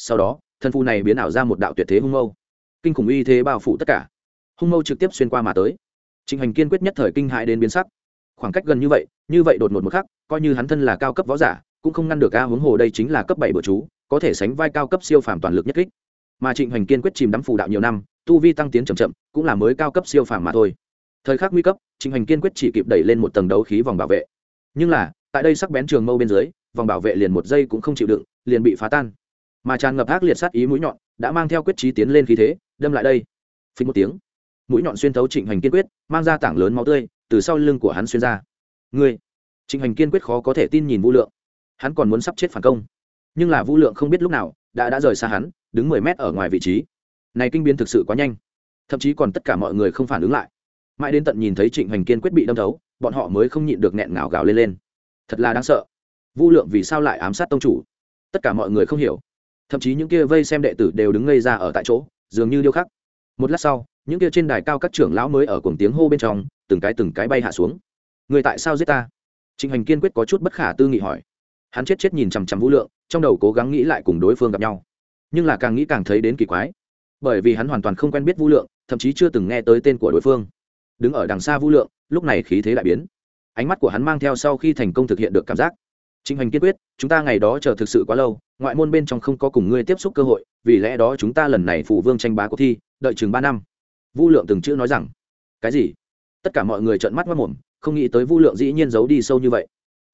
sau đó, thần phù này biến ảo ra một đạo tuyệt thế hung mâu kinh khủng uy thế bao phủ tất cả. Hung mâu trực tiếp xuyên qua mà tới. Trịnh hành kiên quyết nhất thời kinh hại đến biến sắc. Khoảng cách gần như vậy như vậy đột ngột một khắc, coi như hắn thân là cao cấp võ giả, cũng không ngăn được ca huống hồ đây chính là cấp bảy bữa chú, có thể sánh vai cao cấp siêu phàm toàn lực nhất kích. Mà trịnh Hành kiên quyết chìm đắm phù đạo nhiều năm, tu vi tăng tiến chậm chậm, cũng là mới cao cấp siêu phàm mà thôi. Thời khắc nguy cấp, trịnh Hành kiên quyết chỉ kịp đẩy lên một tầng đấu khí vòng bảo vệ. Nhưng là, tại đây sắc bén trường mâu bên dưới, vòng bảo vệ liền một giây cũng không chịu đựng, liền bị phá tan. Mà tràn ngập ác liệt sát ý mũi nhọn, đã mang theo quyết trí tiến lên khí thế đâm lại đây. Phí một tiếng. Mũi nhọn xuyên thấu trịnh Hành kiên quyết, mang ra tảng lớn máu tươi, từ sau lưng của hắn xuyên ra. Ngươi. Trịnh Hành kiên quyết khó có thể tin nhìn vũ lượng. Hắn còn muốn sắp chết phản công. Nhưng là vũ lượng không biết lúc nào, đã đã rời xa hắn, đứng mười mét ở ngoài vị trí. Này kinh biến thực sự quá nhanh. Thậm chí còn tất cả mọi người không phản ứng lại. Mãi đến tận nhìn thấy trịnh Hành kiên quyết bị đâm thấu, bọn họ mới không nhịn được nghẹn ngào gào lên lên. Thật là đáng sợ. Vũ lượng vì sao lại ám sát tông chủ? Tất cả mọi người không hiểu. Thậm chí những kia vây xem đệ tử đều đứng ngây ra ở tại chỗ dường như điêu khắc. Một lát sau, những kia trên đài cao các trưởng lão mới ở cùng tiếng hô bên trong, từng cái từng cái bay hạ xuống. Người tại sao giết ta? Trịnh hành kiên quyết có chút bất khả tư nghị hỏi. Hắn chết chết nhìn chằm chằm vũ lượng, trong đầu cố gắng nghĩ lại cùng đối phương gặp nhau. Nhưng là càng nghĩ càng thấy đến kỳ quái. Bởi vì hắn hoàn toàn không quen biết vũ lượng, thậm chí chưa từng nghe tới tên của đối phương. Đứng ở đằng xa vũ lượng, lúc này khí thế lại biến. Ánh mắt của hắn mang theo sau khi thành công thực hiện được cảm giác. Trịnh Hành kiên quyết, chúng ta ngày đó chờ thực sự quá lâu, ngoại môn bên trong không có cùng ngươi tiếp xúc cơ hội, vì lẽ đó chúng ta lần này phụ vương tranh bá cuộc thi, đợi chừng ba năm. Vu Lượng từng chữ nói rằng, cái gì? Tất cả mọi người trợn mắt ngất ngụm, không nghĩ tới Vu Lượng dĩ nhiên giấu đi sâu như vậy.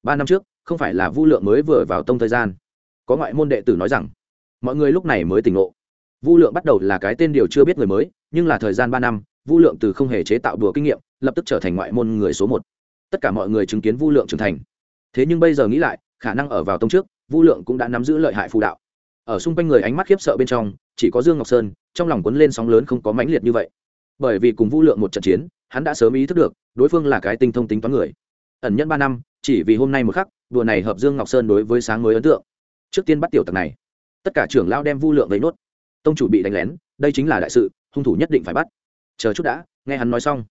Ba năm trước, không phải là Vu Lượng mới vừa vào tông thời gian. Có ngoại môn đệ tử nói rằng, mọi người lúc này mới tỉnh ngộ. Vu Lượng bắt đầu là cái tên điều chưa biết người mới, nhưng là thời gian ba năm, Vu Lượng từ không hề chế tạo đùa kinh nghiệm, lập tức trở thành ngoại môn người số một. Tất cả mọi người chứng kiến Vu Lượng trưởng thành. Thế nhưng bây giờ nghĩ lại, khả năng ở vào tông trước vu lượng cũng đã nắm giữ lợi hại phù đạo. Ở xung quanh người ánh mắt khiếp sợ bên trong chỉ có dương ngọc sơn trong lòng cuốn lên sóng lớn không có mãnh liệt như vậy. Bởi vì cùng vu lượng một trận chiến hắn đã sớm ý thức được đối phương là cái tinh thông tính toán người. Ẩn nhẫn ba năm chỉ vì hôm nay một khắc đùa này hợp dương ngọc sơn đối với sáng mới ấn tượng. Trước tiên bắt tiểu tặc này. Tất cả trưởng lao đem vu lượng lấy nốt. Tông chủ bị đánh lén đây chính là đại sự hung thủ nhất định phải bắt. Chờ chút đã nghe hắn nói xong.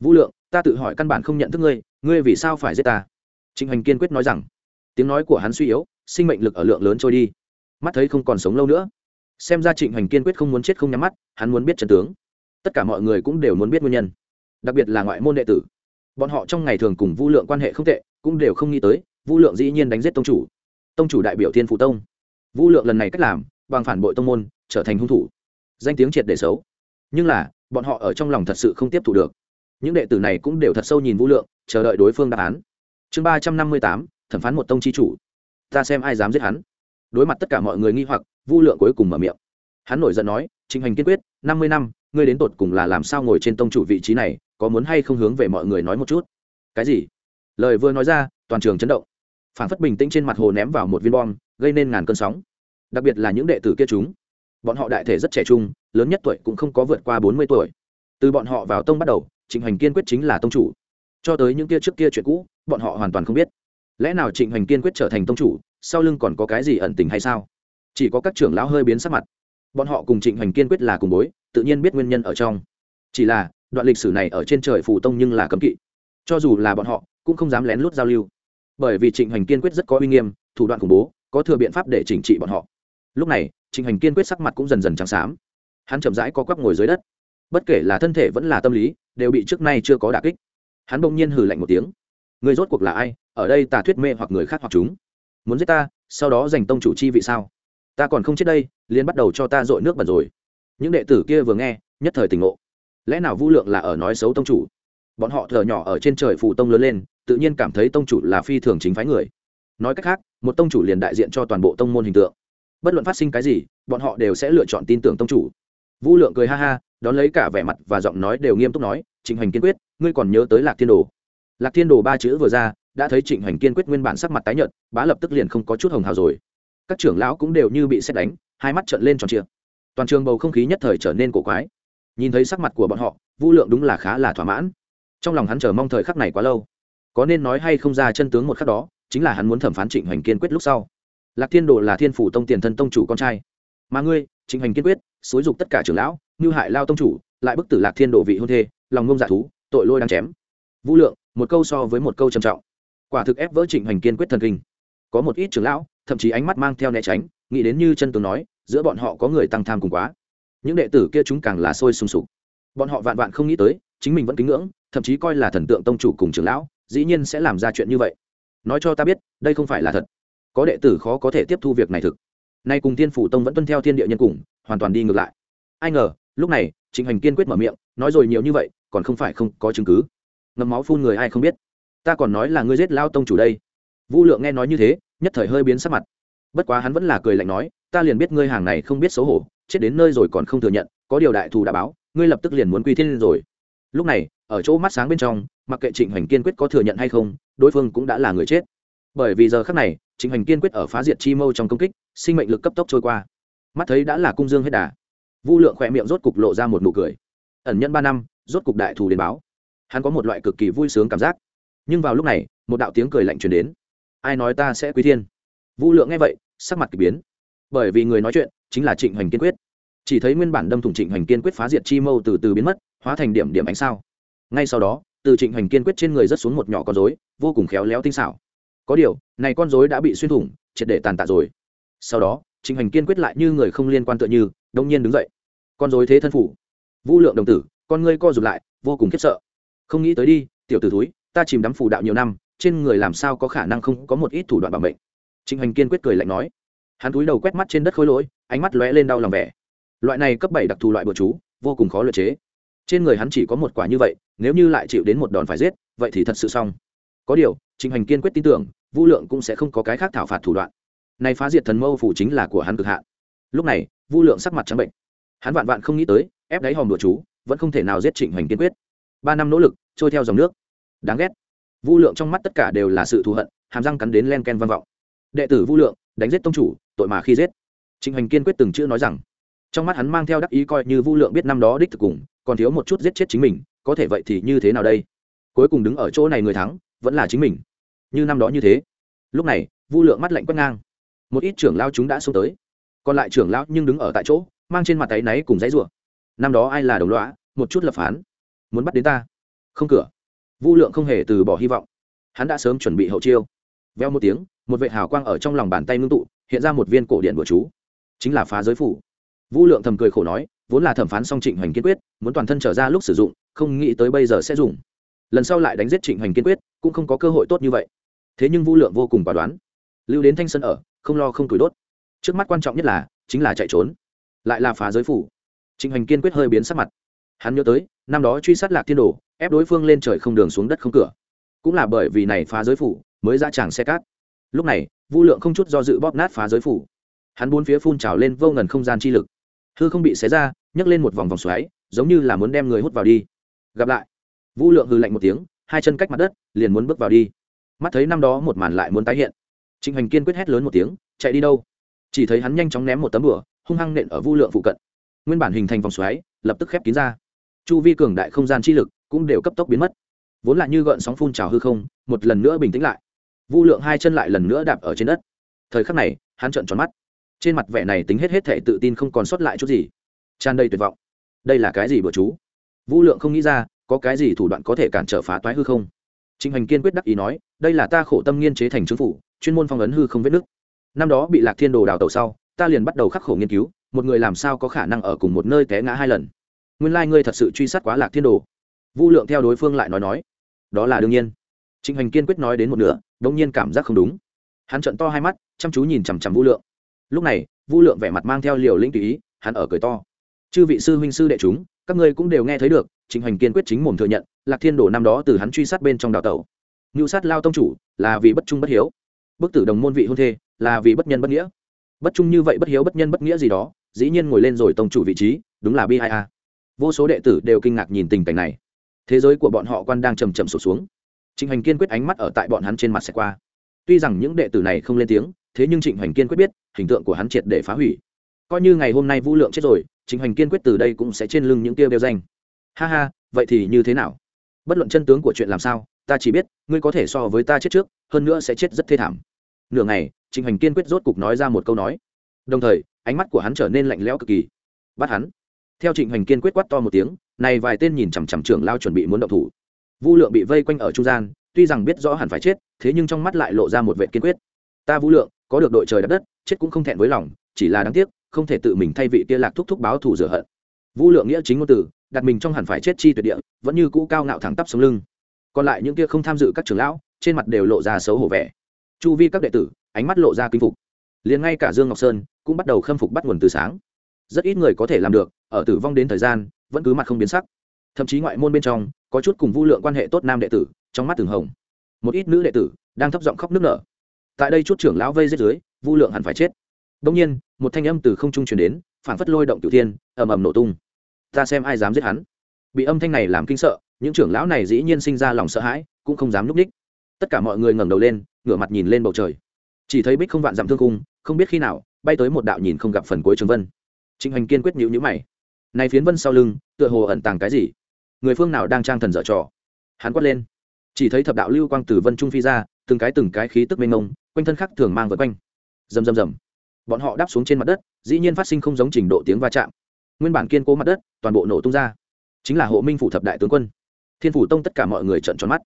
Vũ lượng ta tự hỏi căn bản không nhận thức ngươi ngươi vì sao phải giết ta? Trịnh hoành kiên quyết nói rằng, tiếng nói của hắn suy yếu, sinh mệnh lực ở lượng lớn trôi đi. Mắt thấy không còn sống lâu nữa. Xem ra trịnh hoành kiên quyết không muốn chết không nhắm mắt, hắn muốn biết trần tướng. Tất cả mọi người cũng đều muốn biết nguyên nhân. Đặc biệt là ngoại môn đệ tử. Bọn họ trong ngày thường cùng vu lượng quan hệ không tệ, cũng đều không nghĩ tới, vu lượng dĩ nhiên đánh giết tông chủ. Tông chủ đại biểu thiên phụ tông. Vu lượng lần này cách làm, bằng phản bội tông môn, trở thành hung thủ. Danh tiếng triệt để xấu. Nhưng là, bọn họ ở trong lòng thật sự không tiếp thu được. Những đệ tử này cũng đều thật sâu nhìn vũ lượng, chờ đợi đối phương đáp án chương ba trăm năm mươi tám, thẩm phán một tông chi chủ. Ta xem ai dám giết hắn. Đối mặt tất cả mọi người nghi hoặc, vu lượng cuối cùng mở miệng. Hắn nổi giận nói, trình hành kiên quyết, năm mươi năm, ngươi đến tột cùng là làm sao ngồi trên tông chủ vị trí này, có muốn hay không hướng về mọi người nói một chút? Cái gì? Lời vừa nói ra, toàn trường chấn động. Phản phất bình tĩnh trên mặt hồ ném vào một viên bom, gây nên ngàn cơn sóng. Đặc biệt là những đệ tử kia chúng. Bọn họ đại thể rất trẻ trung, lớn nhất tuổi cũng không có vượt qua bốn mươi tuổi. Từ bọn họ vào tông bắt đầu trịnh hoành kiên quyết chính là tông chủ. Cho tới những kia trước kia chuyện cũ bọn họ hoàn toàn không biết. Lẽ nào trịnh hoành kiên quyết trở thành tông chủ, sau lưng còn có cái gì ẩn tình hay sao? Chỉ có các trưởng lão hơi biến sắc mặt. Bọn họ cùng trịnh hoành kiên quyết là cùng bối, tự nhiên biết nguyên nhân ở trong. Chỉ là, đoạn lịch sử này ở trên trời phù tông nhưng là cấm kỵ. Cho dù là bọn họ, cũng không dám lén lút giao lưu. Bởi vì trịnh hoành kiên quyết rất có uy nghiêm, thủ đoạn khủng bố, có thừa biện pháp để chỉnh trị bọn họ. Lúc này, trịnh hoành kiên quyết sắc mặt cũng dần dần trắng xám. Hắn chậm rãi có quắp ngồi dưới đất. Bất kể là thân thể vẫn là tâm lý, đều bị trước nay chưa có đà kích. Hắn bỗng nhiên hừ lạnh một tiếng người rốt cuộc là ai? Ở đây tà thuyết mê hoặc người khác hoặc chúng. Muốn giết ta, sau đó giành tông chủ chi vị sao? Ta còn không chết đây liên bắt đầu cho ta dội nước bẩn rồi. Những đệ tử kia vừa nghe, nhất thời tỉnh ngộ. Lẽ nào vũ lượng là ở nói xấu tông chủ? Bọn họ thở nhỏ ở trên trời phù tông lớn lên, tự nhiên cảm thấy tông chủ là phi thường chính phái người. Nói cách khác, một tông chủ liền đại diện cho toàn bộ tông môn hình tượng. Bất luận phát sinh cái gì, bọn họ đều sẽ lựa chọn tin tưởng tông chủ. Vũ lượng cười ha ha, đón lấy cả vẻ mặt và giọng nói đều nghiêm túc nói trình hành kiên quyết, ngươi còn nhớ tới lạc thiên đồ lạc thiên đồ ba chữ vừa ra, đã thấy trịnh hoành kiên quyết nguyên bản sắc mặt tái nhợt, bá lập tức liền không có chút hồng hào rồi. Các trưởng lão cũng đều như bị xét đánh, hai mắt trợn lên tròn trịa. Toàn trường bầu không khí nhất thời trở nên cổ quái. Nhìn thấy sắc mặt của bọn họ vũ lượng đúng là khá là thỏa mãn. Trong lòng hắn chờ mong thời khắc này quá lâu. Có nên nói hay không ra chân tướng một khắc đó, chính là hắn muốn thẩm phán trịnh hoành kiên quyết lúc sau. Lạc thiên đồ là thiên phủ tông tiền thân tông chủ con trai. Mà ngươi, trịnh hoành kiên quyết, xúi dục tất cả trưởng lão ngư hại lao tông chủ, lại bức tử lạc thiên đồ vị hôn thê, lòng ngông dạ thú, tội lôi đang chém. Vũ lượng một câu so với một câu trầm trọng. Quả thực ép vỡ trịnh hoành kiên quyết thần kinh. Có một ít trưởng lão, thậm chí ánh mắt mang theo né tránh, nghĩ đến như chân tướng nói, giữa bọn họ có người tăng tham cùng quá. Những đệ tử kia chúng càng là sôi sùng sục. Bọn họ vạn vạn không nghĩ tới, chính mình vẫn kính ngưỡng, thậm chí coi là thần tượng tông chủ cùng trưởng lão, dĩ nhiên sẽ làm ra chuyện như vậy. Nói cho ta biết, đây không phải là thật. Có đệ tử khó có thể tiếp thu việc này thực. Nay cùng thiên phủ tông vẫn tuân theo thiên địa nhân cùng, hoàn toàn đi ngược lại. Ai ngờ, lúc này, trịnh hành kiên quyết mở miệng, nói rồi nhiều như vậy, còn không phải không có chứng cứ ngầm máu phun người ai không biết. Ta còn nói là ngươi giết lao tông chủ đây. Vũ lượng nghe nói như thế, nhất thời hơi biến sắc mặt. Bất quá hắn vẫn là cười lạnh nói, ta liền biết ngươi hàng này không biết xấu hổ, chết đến nơi rồi còn không thừa nhận, có điều đại thù đã báo, ngươi lập tức liền muốn quy thiên rồi. Lúc này, ở chỗ mắt sáng bên trong, mặc kệ trịnh hoành kiên quyết có thừa nhận hay không, đối phương cũng đã là người chết. Bởi vì giờ khác này, trịnh hoành kiên quyết ở phá diệt chi mâu trong công kích, sinh mệnh lực cấp tốc trôi qua. Mắt thấy đã là cung dương hết đà, vu lượng khỏe miệng rốt cục lộ ra một nụ cười. Ẩn nhân ba năm, rốt cục đại thù đến báo hắn có một loại cực kỳ vui sướng cảm giác. Nhưng vào lúc này, một đạo tiếng cười lạnh truyền đến. Ai nói ta sẽ quý thiên? Vu lượng nghe vậy, sắc mặt k ỳ biến. Bởi vì người nói chuyện chính là trịnh hoành kiên quyết. Chỉ thấy nguyên bản đâm thủng trịnh hoành kiên quyết phá diệt chi mâu từ từ biến mất, hóa thành điểm điểm ánh sao. Ngay sau đó, từ trịnh hoành kiên quyết trên người rớt xuống một nhỏ con dối vô cùng khéo léo tinh xảo. Có điều, này con dối đã bị xuyên thủng, triệt để tàn tạ rồi. Sau đó, trịnh hoành kiên quyết lại như người không liên quan tựa như đông nhiên đứng dậy. Con dối thế thân phủ. Vũ lượng đồng tử, con ngươi co rụt lại, vô cùng khiếp sợ không nghĩ tới đi, tiểu t ử túi ta chìm đắm phù đạo nhiều năm, trên người làm sao có khả năng không có một ít thủ đoạn bảo mệnh? Trịnh hoành kiên quyết cười lạnh nói. Hắn túi đầu quét mắt trên đất khối lỗi, ánh mắt lóe lên đau lòng vẻ. Loại này cấp bảy đặc thù loại bừa chú, vô cùng khó luyện chế. Trên người hắn chỉ có một quả như vậy, nếu như lại chịu đến một đòn phải giết, vậy thì thật sự xong. Có điều, trịnh hoành kiên quyết tin tưởng, vũ lượng cũng sẽ không có cái khác thảo phạt thủ đoạn. Này phá diệt thần mâu phủ chính là của hắn cực hạn. Lúc này, vũ lượng sắc mặt trắng bệnh. Hắn vạn vạn không nghĩ tới, ép đáy hòm đùa chú, vẫn không thể nào giết trịnh hoành kiên quyết ba năm nỗ lực, trôi theo dòng nước. Đáng ghét. Vu lượng trong mắt tất cả đều là sự thù hận, hàm răng cắn đến len ken vang vọng. Đệ tử Vu lượng, đánh giết tông chủ, tội mà khi giết. Trịnh hoành kiên quyết từng chữ nói rằng, trong mắt hắn mang theo đắc ý coi như Vu lượng biết năm đó đích thực cùng, còn thiếu một chút giết chết chính mình, có thể vậy thì như thế nào đây? Cuối cùng đứng ở chỗ này người thắng, vẫn là chính mình. Như năm đó như thế. Lúc này, vu lượng mắt lạnh quét ngang. Một ít trưởng lao chúng đã xông tới. Còn lại trưởng lão nhưng đứng ở tại chỗ, mang trên mặt tay náy cùng dãy rủa. Năm đó ai là đồng lõa, một chút lập phán muốn bắt đến ta? Không cửa. Vu lượng không hề từ bỏ hy vọng. Hắn đã sớm chuẩn bị hậu chiêu. Veo một tiếng, một vệ hào quang ở trong lòng bàn tay ngưng tụ, hiện ra một viên cổ điện của chú. Chính là phá giới phủ. Vũ lượng thầm cười khổ nói, vốn là thẩm phán song trịnh hoành kiên quyết, muốn toàn thân trở ra lúc sử dụng, không nghĩ tới bây giờ sẽ dùng. Lần sau lại đánh giết trịnh hoành kiên quyết, cũng không có cơ hội tốt như vậy. Thế nhưng vũ lượng vô cùng quả đoán. Lưu đến thanh sân ở, không lo không tuổi đốt. Trước mắt quan trọng nhất là, chính là chạy trốn. Lại là phá giới phủ. Trịnh hoành kiên quyết hơi biến sắc mặt. Hắn nhớ tới năm đó truy sát lạc thiên đồ, ép đối phương lên trời không đường xuống đất không cửa. Cũng là bởi vì này phá giới phủ, mới ra tràng xe cát. Lúc này vũ lượng không chút do dự bóp nát phá giới phủ. Hắn bốn phía phun trào lên vô ngần không gian chi lực. Hư không bị xé ra, nhấc lên một vòng vòng xoáy, giống như là muốn đem người hút vào đi. Gặp lại vũ lượng hư lạnh một tiếng, hai chân cách mặt đất, liền muốn bước vào đi. Mắt thấy năm đó một màn lại muốn tái hiện. Trịnh hoành kiên quyết hét lớn một tiếng, chạy đi đâu? Chỉ thấy hắn nhanh chóng ném một tấm bửa hung hăng nện ở vũ lượng phụ cận. Nguyên bản hình thành vòng xoáy, lập tức khép kín ra chu vi cường đại không gian chi lực cũng đều cấp tốc biến mất. Vốn là như gợn sóng phun trào hư không, một lần nữa bình tĩnh lại. Vũ lượng hai chân lại lần nữa đạp ở trên đất. Thời khắc này, hắn trợn tròn mắt. Trên mặt vẻ này tính hết hết thể tự tin không còn sót lại chút gì. Tràn đầy tuyệt vọng. Đây là cái gì bữa chú? Vũ lượng không nghĩ ra, có cái gì thủ đoạn có thể cản trở phá toái hư không? Trịnh hoành kiên quyết đắc ý nói, đây là ta khổ tâm nghiên chế thành chứng phủ, chuyên môn phong ấn hư không vết nứt. Năm đó bị lạc thiên đồ đào tàu sau, ta liền bắt đầu khắc khổ nghiên cứu, một người làm sao có khả năng ở cùng một nơi té ngã hai lần? Nguyên lai ngươi thật sự truy sát quá lạc thiên đồ. Vu lượng theo đối phương lại nói nói. Đó là đương nhiên. Trịnh hoành kiên quyết nói đến một nửa đông nhiên cảm giác không đúng. Hắn trận to hai mắt, chăm chú nhìn chằm chằm Vu lượng. Lúc này, Vu lượng vẻ mặt mang theo liều lĩnh tùy ý, hắn ở cười to. Chư vị sư huynh sư đệ chúng, các ngươi cũng đều nghe thấy được, trịnh hoành kiên quyết chính mồm thừa nhận, lạc thiên đồ năm đó từ hắn truy sát bên trong đào tẩu. Ngưu sát lao tông chủ, là vì bất trung bất hiếu. Bức tử đồng môn vị hôn thê, là vì bất nhân bất nghĩa. Bất trung như vậy bất hiếu bất nhân bất nghĩa gì đó, dĩ nhiên ngồi lên rồi tông chủ vị trí, đúng là bi ai a vô số đệ tử đều kinh ngạc nhìn tình cảnh này. Thế giới của bọn họ quan đang trầm trầm sụt xuống. Trịnh Hành kiên quyết ánh mắt ở tại bọn hắn trên mặt sẽ qua. Tuy rằng những đệ tử này không lên tiếng, thế nhưng trịnh Hành kiên quyết biết, hình tượng của hắn triệt để phá hủy. Coi như ngày hôm nay vũ lượng chết rồi, trịnh Hành kiên quyết từ đây cũng sẽ trên lưng những tiêu đeo danh. Ha ha, vậy thì như thế nào? Bất luận chân tướng của chuyện làm sao, ta chỉ biết, ngươi có thể so với ta chết trước, hơn nữa sẽ chết rất thê thảm. Nửa ngày, trịnh Hành kiên quyết rốt cục nói ra một câu nói. Đồng thời, ánh mắt của hắn trở nên lạnh lẽo cực kỳ. Bắt hắn theo trịnh hoành kiên quyết quát to một tiếng, này vài tên nhìn chằm chằm trưởng lao chuẩn bị muốn động thủ. Vu lượng bị vây quanh ở trung gian, tuy rằng biết rõ hẳn phải chết, thế nhưng trong mắt lại lộ ra một vệ kiên quyết. Ta vũ lượng, có được đội trời đất đất, chết cũng không thẹn với lòng, chỉ là đáng tiếc, không thể tự mình thay vị kia lạc thúc thúc báo thù rửa hận. Vũ lượng nghĩa chính ngôn từ, đặt mình trong hẳn phải chết chi tuyệt địa, vẫn như cũ cao ngạo thẳng tắp sống lưng. Còn lại những kia không tham dự các trưởng lão, trên mặt đều lộ ra xấu hổ vẻ. Chu vi các đệ tử, ánh mắt lộ ra kinh phục. Liền ngay cả dương ngọc sơn, cũng bắt đầu khâm phục bắt nguồn từ sáng rất ít người có thể làm được, ở tử vong đến thời gian, vẫn cứ mặt không biến sắc. Thậm chí ngoại môn bên trong, có chút cùng vu lượng quan hệ tốt nam đệ tử, trong mắt từng hồng. Một ít nữ đệ tử, đang thấp giọng khóc nức nở. Tại đây chút trưởng lão vây giết dưới, vu lượng hẳn phải chết. Đông nhiên, một thanh âm từ không trung truyền đến phản phất lôi động tiểu thiên, ầm ầm nổ tung. Ta xem ai dám giết hắn. Bị âm thanh này làm kinh sợ, những trưởng lão này dĩ nhiên sinh ra lòng sợ hãi, cũng không dám núp ních. Tất cả mọi người ngẩng đầu lên, ngửa mặt nhìn lên bầu trời. Chỉ thấy bích không vạn dặm thương cung không biết khi nào, bay tới một đạo nhìn không gặp phần cuối trường vân trịnh hoành kiên quyết nhữ nhữ mày. Này phiến vân sau lưng, tựa hồ ẩn tàng cái gì? Người phương nào đang trang thần dở trò? Hắn quát lên. Chỉ thấy thập đạo lưu quang từ vân trung phi ra, từng cái từng cái khí tức mênh mông, quanh thân khắc thường mang vượt quanh. Rầm rầm rầm. Bọn họ đáp xuống trên mặt đất, dĩ nhiên phát sinh không giống trình độ tiếng va chạm. Nguyên bản kiên cố mặt đất, toàn bộ nổ tung ra. Chính là hộ minh phủ thập đại tướng quân. Thiên phủ tông tất cả mọi người trợn tròn mắt.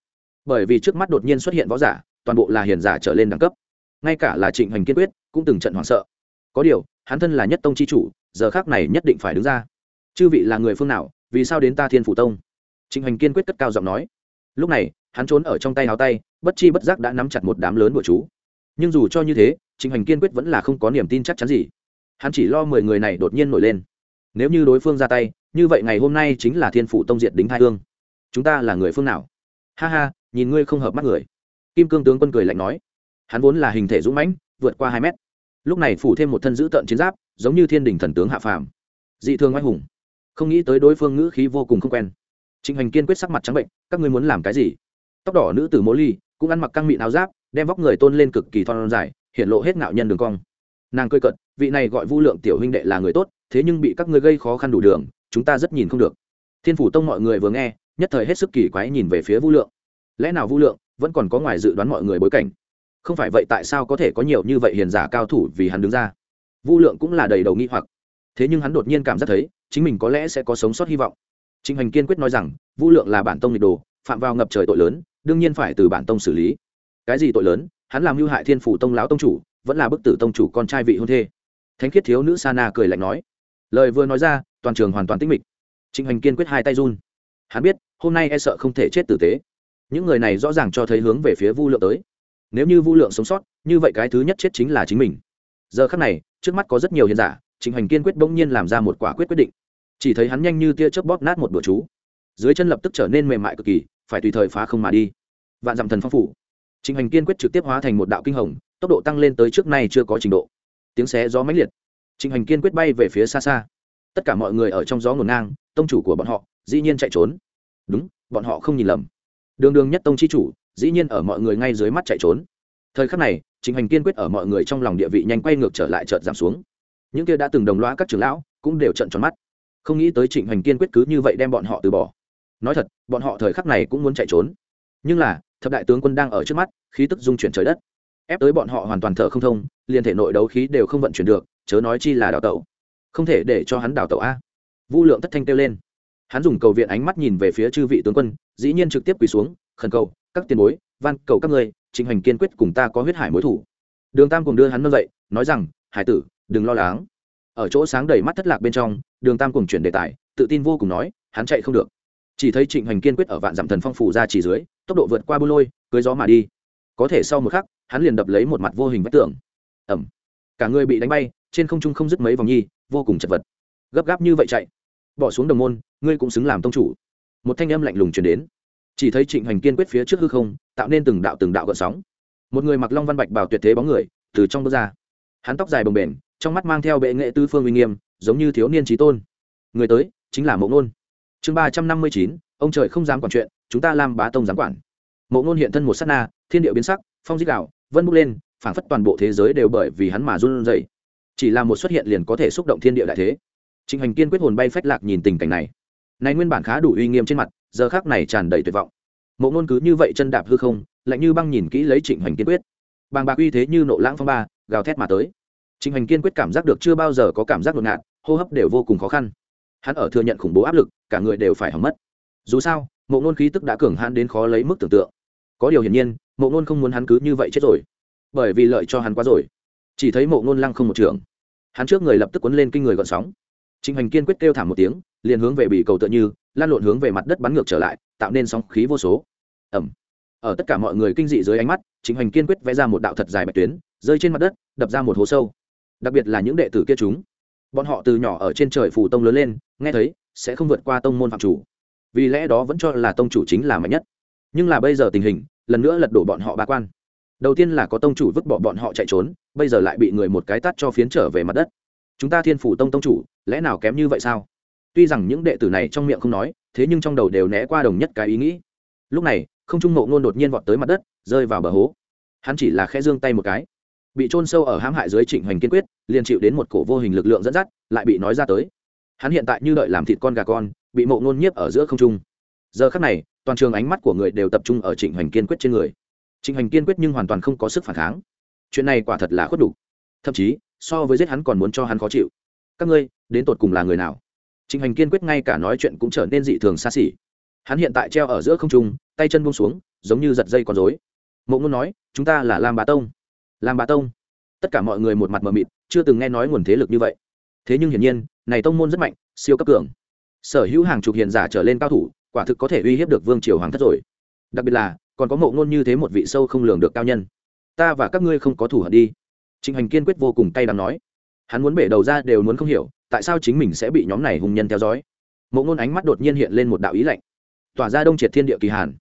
Bởi vì trước mắt đột nhiên xuất hiện võ giả, toàn bộ là hiền giả trở lên đẳng cấp. Ngay cả là trịnh hoành kiên quyết, cũng từng trận hoảng sợ. Có điều, hắn thân là nhất tông c h i chủ giờ khác này nhất định phải đứng ra. Chư vị là người phương nào, vì sao đến ta thiên phủ tông? Trịnh hoành kiên quyết cất cao giọng nói. Lúc này, hắn trốn ở trong tay áo tay, bất chi bất giác đã nắm chặt một đám lớn của chú. Nhưng dù cho như thế, trịnh hoành kiên quyết vẫn là không có niềm tin chắc chắn gì. Hắn chỉ lo mười người này đột nhiên nổi lên. Nếu như đối phương ra tay, như vậy ngày hôm nay chính là thiên phủ tông diệt đính hai hương. Chúng ta là người phương nào? Ha ha, nhìn ngươi không hợp mắt người. Kim cương tướng quân cười lạnh nói. Hắn vốn là hình thể dũng mãnh, vượt qua hai mét. Lúc này phủ thêm một thân dữ tợn chiến giáp giống như thiên đình thần tướng hạ phàm. Dị thường oai hùng. Không nghĩ tới đối phương ngữ khí vô cùng không quen. Trịnh hoành kiên quyết sắc mặt trắng bệnh, các ngươi muốn làm cái gì? Tóc đỏ nữ tử mỗ ly cũng ăn mặc căng mịn áo giáp, đem vóc người tôn lên cực kỳ thon dài hiện lộ hết ngạo nhân đường cong. Nàng cơi cận vị này gọi vu lượng tiểu huynh đệ là người tốt, thế nhưng bị các ngươi gây khó khăn đủ đường, chúng ta rất nhìn không được. Thiên phủ tông mọi người vừa nghe, nhất thời hết sức kỳ quái nhìn về phía vu lượng. Lẽ nào vu lượng vẫn còn có ngoài dự đoán mọi người bối cảnh? Không phải vậy tại sao có thể có nhiều như vậy hiền giả cao thủ vì hắn đứng ra? Vu lượng cũng là đầy đầu nghi hoặc. Thế nhưng hắn đột nhiên cảm giác thấy, chính mình có lẽ sẽ có sống sót hy vọng. Trịnh Hành kiên quyết nói rằng, vu lượng là bản tông nghịch đồ, phạm vào ngập trời tội lớn, đương nhiên phải từ bản tông xử lý. Cái gì tội lớn? Hắn làm hư hại thiên phủ tông lão tông chủ, vẫn là bức tử tông chủ con trai vị hôn thê. Thánh khiết thiếu nữ sana cười lạnh nói. Lời vừa nói ra, toàn trường hoàn toàn tĩnh mịch. Trịnh Hành kiên quyết hai tay run. Hắn biết, hôm nay e sợ không thể chết tử tế. Những người này rõ ràng cho thấy hướng về phía vu lượng tới. Nếu như vu lượng sống sót, như vậy cái thứ nhất chết chính là chính mình giờ khắc này, trước mắt có rất nhiều hiền giả, trịnh hoành kiên quyết bỗng nhiên làm ra một quả quyết quyết định. Chỉ thấy hắn nhanh như tia chớp bóp nát một bữa chú. Dưới chân lập tức trở nên mềm mại cực kỳ, phải tùy thời phá không mà đi. Vạn dặm thần phong phủ. Trịnh hoành kiên quyết trực tiếp hóa thành một đạo kinh hồng, tốc độ tăng lên tới trước nay chưa có trình độ. Tiếng xé gió mãnh liệt. Trịnh hoành kiên quyết bay về phía xa xa. Tất cả mọi người ở trong gió ngổn ngang, tông chủ của bọn họ, dĩ nhiên chạy trốn. Đúng, bọn họ không nhìn lầm. Đường đường nhất tông chi chủ, dĩ nhiên ở mọi người ngay dưới mắt chạy trốn. Thời khắc này trịnh Hành kiên quyết ở mọi người trong lòng địa vị nhanh quay ngược trở lại chợt giảm xuống. Những kia đã từng đồng loa các trưởng lão cũng đều trận tròn mắt. Không nghĩ tới trịnh hoành kiên quyết cứ như vậy đem bọn họ từ bỏ. Nói thật, bọn họ thời khắc này cũng muốn chạy trốn. Nhưng là, thập đại tướng quân đang ở trước mắt, khí tức dung chuyển trời đất. Ép tới bọn họ hoàn toàn thở không thông, liền thể nội đấu khí đều không vận chuyển được, chớ nói chi là đào tẩu. Không thể để cho hắn đào tẩu a. Vu lượng thất thanh kêu lên. Hắn dùng cầu viện ánh mắt nhìn về phía chư vị tướng quân, dĩ nhiên trực tiếp quỳ xuống, khẩn cầu, các tiền bối, van cầu các ngươi Trịnh hành kiên quyết cùng ta có huyết hải mối thủ. Đường tam cùng đưa hắn nâng dậy, nói rằng, hải tử, đừng lo lắng. Ở chỗ sáng đầy mắt thất lạc bên trong, đường tam cùng chuyển đề tài, tự tin vô cùng nói, hắn chạy không được. Chỉ thấy trịnh hoành kiên quyết ở vạn dặm thần phong phủ ra chỉ dưới, tốc độ vượt qua bu lôi, cưới gió mà đi. Có thể sau một khắc, hắn liền đập lấy một mặt vô hình vách tường. Ẩm cả người bị đánh bay, trên không trung không dứt mấy vòng nhi, vô cùng chật vật. Gấp gáp như vậy chạy. Bỏ xuống đồng môn, ngươi cũng xứng làm tông chủ. Một thanh âm lạnh lùng chuyển đến chỉ thấy trịnh hoành kiên quyết phía trước hư không, tạo nên từng đạo từng đạo gợn sóng. Một người mặc long văn bạch bảo tuyệt thế bóng người, từ trong bước ra. Hắn tóc dài bồng bềnh, trong mắt mang theo bệ nghệ tư phương uy nghiêm, giống như thiếu niên trí tôn. Người tới, chính là mộ ngôn. Chương ba trăm năm mươi chín, ông trời không dám quản chuyện, chúng ta làm bá tông dám quản. Mộ ngôn hiện thân một s á t na, thiên địa biến sắc, phong dích đạo, vân bốc lên, phảng phất toàn bộ thế giới đều bởi vì hắn mà run rẩy. Chỉ là một xuất hiện liền có thể xúc động thiên địa đại thế. Trịnh hành kiên quyết hồn bay phách lạc nhìn tình cảnh này. Này nguyên bản khá đủ uy nghiêm trên mặt giờ khác này tràn đầy tuyệt vọng. Mộ ngôn cứ như vậy chân đạp hư không, lạnh như băng nhìn kỹ lấy trịnh hành kiên quyết. Bàng bạc uy thế như nộ lãng phong ba, gào thét mà tới. Trịnh hành kiên quyết cảm giác được chưa bao giờ có cảm giác ngột ngạt, hô hấp đều vô cùng khó khăn. Hắn ở thừa nhận khủng bố áp lực, cả người đều phải hỏng mất. Dù sao, mộ ngôn khí tức đã cường hãn đến khó lấy mức tưởng tượng. Có điều hiển nhiên, mộ ngôn không muốn hắn cứ như vậy chết rồi. Bởi vì lợi cho hắn quá rồi. Chỉ thấy mộ ngôn lăng không một trường. Hắn trước người lập tức quấn lên kinh người gọn sóng. Trình hành kiên quyết kêu thảm một tiếng, liền hướng về bị cầu tựa như, lan lộn hướng về mặt đất bắn ngược trở lại, tạo nên sóng khí vô số. Ẩm ở tất cả mọi người kinh dị dưới ánh mắt, Trình hành kiên quyết vẽ ra một đạo thật dài bạch tuyến, rơi trên mặt đất, đập ra một hố sâu. Đặc biệt là những đệ tử kia chúng. Bọn họ từ nhỏ ở trên trời phủ tông lớn lên, nghe thấy, sẽ không vượt qua tông môn phạm chủ. Vì lẽ đó vẫn cho là tông chủ chính là mạnh nhất. Nhưng là bây giờ tình hình, lần nữa lật đổ bọn họ ba quan. Đầu tiên là có tông chủ vứt bỏ bọn họ chạy trốn, bây giờ lại bị người một cái tát cho phiến trở về mặt đất chúng ta thiên phủ tông tông chủ, lẽ nào kém như vậy sao? Tuy rằng những đệ tử này trong miệng không nói, thế nhưng trong đầu đều né qua đồng nhất cái ý nghĩ. Lúc này, không trung mộ ngôn đột nhiên vọt tới mặt đất, rơi vào bờ hố. Hắn chỉ là khẽ giương tay một cái. Bị trôn sâu ở hãm hại dưới trịnh hoành kiên quyết, liền chịu đến một cổ vô hình lực lượng dẫn dắt, lại bị nói ra tới. Hắn hiện tại như đợi làm thịt con gà con, bị mộ ngôn nhiếp ở giữa không trung. Giờ khắc này, toàn trường ánh mắt của người đều tập trung ở trịnh hoành kiên quyết trên người. Trịnh hoành kiên quyết nhưng hoàn toàn không có sức phản kháng. Chuyện này quả thật là khuất đủ. Thậm chí so với giết hắn còn muốn cho hắn khó chịu. Các ngươi, đến tột cùng là người nào? Trịnh Hành kiên quyết ngay cả nói chuyện cũng trở nên dị thường xa xỉ. Hắn hiện tại treo ở giữa không trung, tay chân buông xuống, giống như giật dây con dối mộ ngôn nói, chúng ta là lam bá tông. Lam bá tông? Tất cả mọi người một mặt mờ mịt, chưa từng nghe nói nguồn thế lực như vậy. Thế nhưng hiển nhiên, này tông môn rất mạnh, siêu cấp cường. Sở hữu hàng chục hiện giả trở lên cao thủ, quả thực có thể uy hiếp được vương triều hoàng thất rồi. Đặc biệt là, còn có mộ ngôn như thế một vị sâu không lường được cao nhân. Ta và các ngươi không có thủ hận đi trịnh hành kiên quyết vô cùng cay đắng nói, hắn muốn bể đầu ra đều muốn không hiểu, tại sao chính mình sẽ bị nhóm này hùng nhân theo dõi? Mộ ngôn ánh mắt đột nhiên hiện lên một đạo ý lạnh. Tỏa ra đông triệt thiên địa kỳ hàn.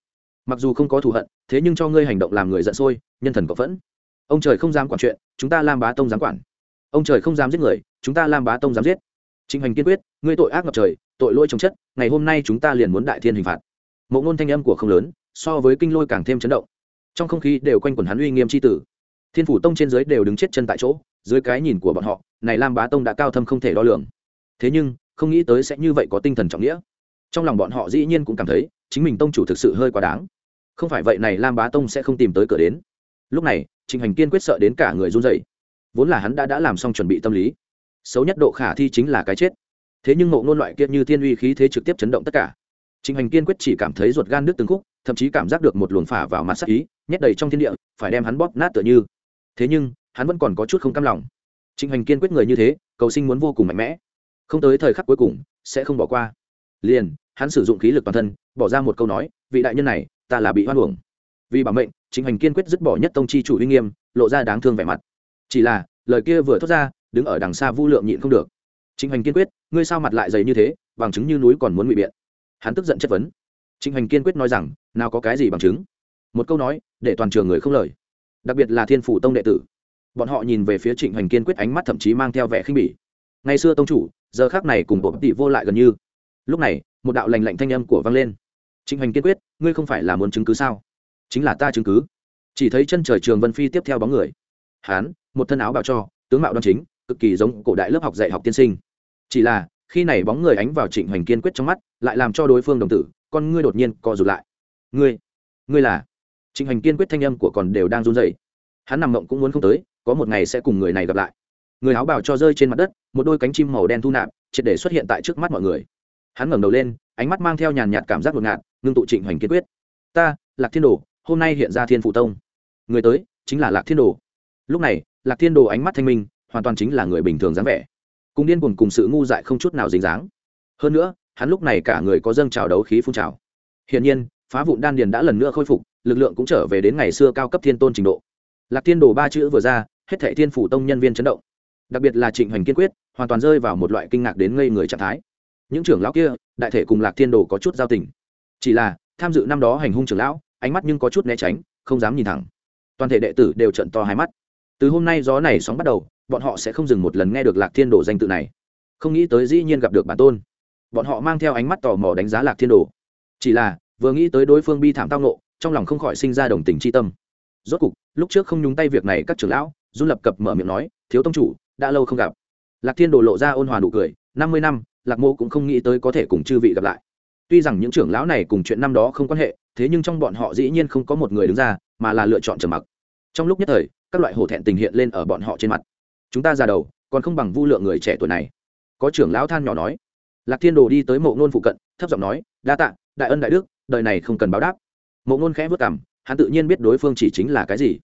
Mặc dù không có thù hận, thế nhưng cho ngươi hành động làm người giận sôi, nhân thần có phẫn. Ông trời không dám quản chuyện, chúng ta lam bá tông dám quản. Ông trời không dám giết người, chúng ta lam bá tông dám giết. Trịnh hành kiên quyết, ngươi tội ác ngập trời, tội lỗi trồng chất, ngày hôm nay chúng ta liền muốn đại thiên hình phạt. Mộ ngôn thanh âm của không lớn, so với kinh lôi càng thêm chấn động. Trong không khí đều quanh quẩn hắn uy nghiêm c h i tử thiên phủ tông trên dưới đều đứng chết chân tại chỗ, dưới cái nhìn của bọn họ, này lam bá tông đã cao thâm không thể đo lường. Thế nhưng, không nghĩ tới sẽ như vậy có tinh thần trọng nghĩa. Trong lòng bọn họ dĩ nhiên cũng cảm thấy, chính mình tông chủ thực sự hơi quá đáng. Không phải vậy này lam bá tông sẽ không tìm tới cửa đến. Lúc này, trình hành kiên quyết sợ đến cả người run dậy vốn là hắn đã đã làm xong chuẩn bị tâm lý. Xấu nhất độ khả thi chính là cái chết. Thế nhưng ngộ ngôn loại kia như thiên uy khí thế trực tiếp chấn động tất cả. Trình hành kiên quyết chỉ cảm thấy ruột gan nước từng khúc, thậm chí cảm giác được một luồng phả vào mặt sắc ý, nhét đầy trong thiên địa, phải đem hắn bóp nát tựa như thế nhưng, hắn vẫn còn có chút không cam lòng. Trình hành kiên quyết người như thế, cầu sinh muốn vô cùng mạnh mẽ. Không tới thời khắc cuối cùng, sẽ không bỏ qua. Liền, hắn sử dụng khí lực toàn thân, bỏ ra một câu nói, vị đại nhân này, ta là bị hoan hưởng vì bảo mệnh, trịnh hành kiên quyết dứt bỏ nhất tông chi chủ uy nghiêm, lộ ra đáng thương vẻ mặt. Chỉ là, lời kia vừa thốt ra, đứng ở đằng xa vu lượng nhịn không được. Trịnh hành kiên quyết, ngươi sao mặt lại dày như thế, bằng chứng như núi còn muốn ngụy biện. Hắn tức giận chất vấn. Trịnh hành kiên quyết nói rằng, nào có cái gì bằng chứng? Một câu nói, để toàn trường người không lời đặc biệt là thiên phủ tông đệ tử. Bọn họ nhìn về phía trịnh hành kiên quyết ánh mắt thậm chí mang theo vẻ khinh bỉ. Ngày xưa tông chủ, giờ khác này cùng bộ tỷ vô lại gần như. Lúc này, một đạo lành lạnh thanh âm của vang lên. Trịnh hành kiên quyết, ngươi không phải là muốn chứng cứ sao? Chính là ta chứng cứ. Chỉ thấy chân trời trường vân phi tiếp theo bóng người. Hán, một thân áo bào cho, tướng mạo đoan chính, cực kỳ giống cổ đại lớp học dạy học tiên sinh. Chỉ là, khi này bóng người ánh vào trịnh hoành kiên quyết trong mắt, lại làm cho đối phương đồng tử, con ngươi đột nhiên co rụt lại. Ngươi ngươi là? Trịnh Hành kiên quyết thanh âm của còn đều đang run rẩy. Hắn nằm mộng cũng muốn không tới, có một ngày sẽ cùng người này gặp lại. Người áo bào cho rơi trên mặt đất, một đôi cánh chim màu đen thu nạp, triệt để xuất hiện tại trước mắt mọi người. Hắn ngẩng đầu lên, ánh mắt mang theo nhàn nhạt cảm giác ngột ngạt, ngưng tụ trịnh hoành kiên quyết. Ta, lạc thiên đồ, hôm nay hiện ra thiên phụ tông. Người tới, chính là lạc thiên đồ. Lúc này, lạc thiên đồ ánh mắt thanh minh, hoàn toàn chính là người bình thường dáng vẻ. Cùng điên cuồng cùng sự ngu dại không chút nào dính dáng. Hơn nữa, hắn lúc này cả người có dâng trào đấu khí phun trào. Hiển nhiên, phá vụn đan điền đã lần nữa khôi phục lực lượng cũng trở về đến ngày xưa cao cấp thiên tôn trình độ. Lạc thiên đồ ba chữ vừa ra, hết thệ thiên phủ tông nhân viên chấn động. Đặc biệt là trịnh hoành kiên quyết, hoàn toàn rơi vào một loại kinh ngạc đến ngây người trạng thái. Những trưởng lão kia, đại thể cùng lạc thiên đồ có chút giao tình. Chỉ là, tham dự năm đó hành hung trưởng lão, ánh mắt nhưng có chút né tránh, không dám nhìn thẳng. Toàn thể đệ tử đều trận to hai mắt. Từ hôm nay gió này sóng bắt đầu, bọn họ sẽ không dừng một lần nghe được lạc thiên đồ danh tự này. Không nghĩ tới dĩ nhiên gặp được bản tôn. Bọn họ mang theo ánh mắt tò mò đánh giá lạc thiên đồ. Chỉ là, vừa nghĩ tới đối phương bi thảm tao nộ trong lòng không khỏi sinh ra đồng tình tri tâm. Rốt cục, lúc trước không nhúng tay việc này, các trưởng lão run lập cập mở miệng nói, thiếu tông chủ, đã lâu không gặp. Lạc thiên đồ lộ ra ôn hòa nụ cười, năm mươi năm, lạc mô cũng không nghĩ tới có thể cùng chư vị gặp lại. Tuy rằng những trưởng lão này cùng chuyện năm đó không quan hệ, thế nhưng trong bọn họ dĩ nhiên không có một người đứng ra, mà là lựa chọn trầm mặc. Trong lúc nhất thời, các loại hổ thẹn tình hiện lên ở bọn họ trên mặt. Chúng ta ra đầu, còn không bằng vu lượng người trẻ tuổi này. Có trưởng lão than nhỏ nói. Lạc thiên đồ đi tới mộ ngôn phụ cận, thấp giọng nói, đa tạ, đại ân đại đức, đời này không cần báo đáp mộ ngôn khẽ vất cảm hắn tự nhiên biết đối phương chỉ chính là cái gì.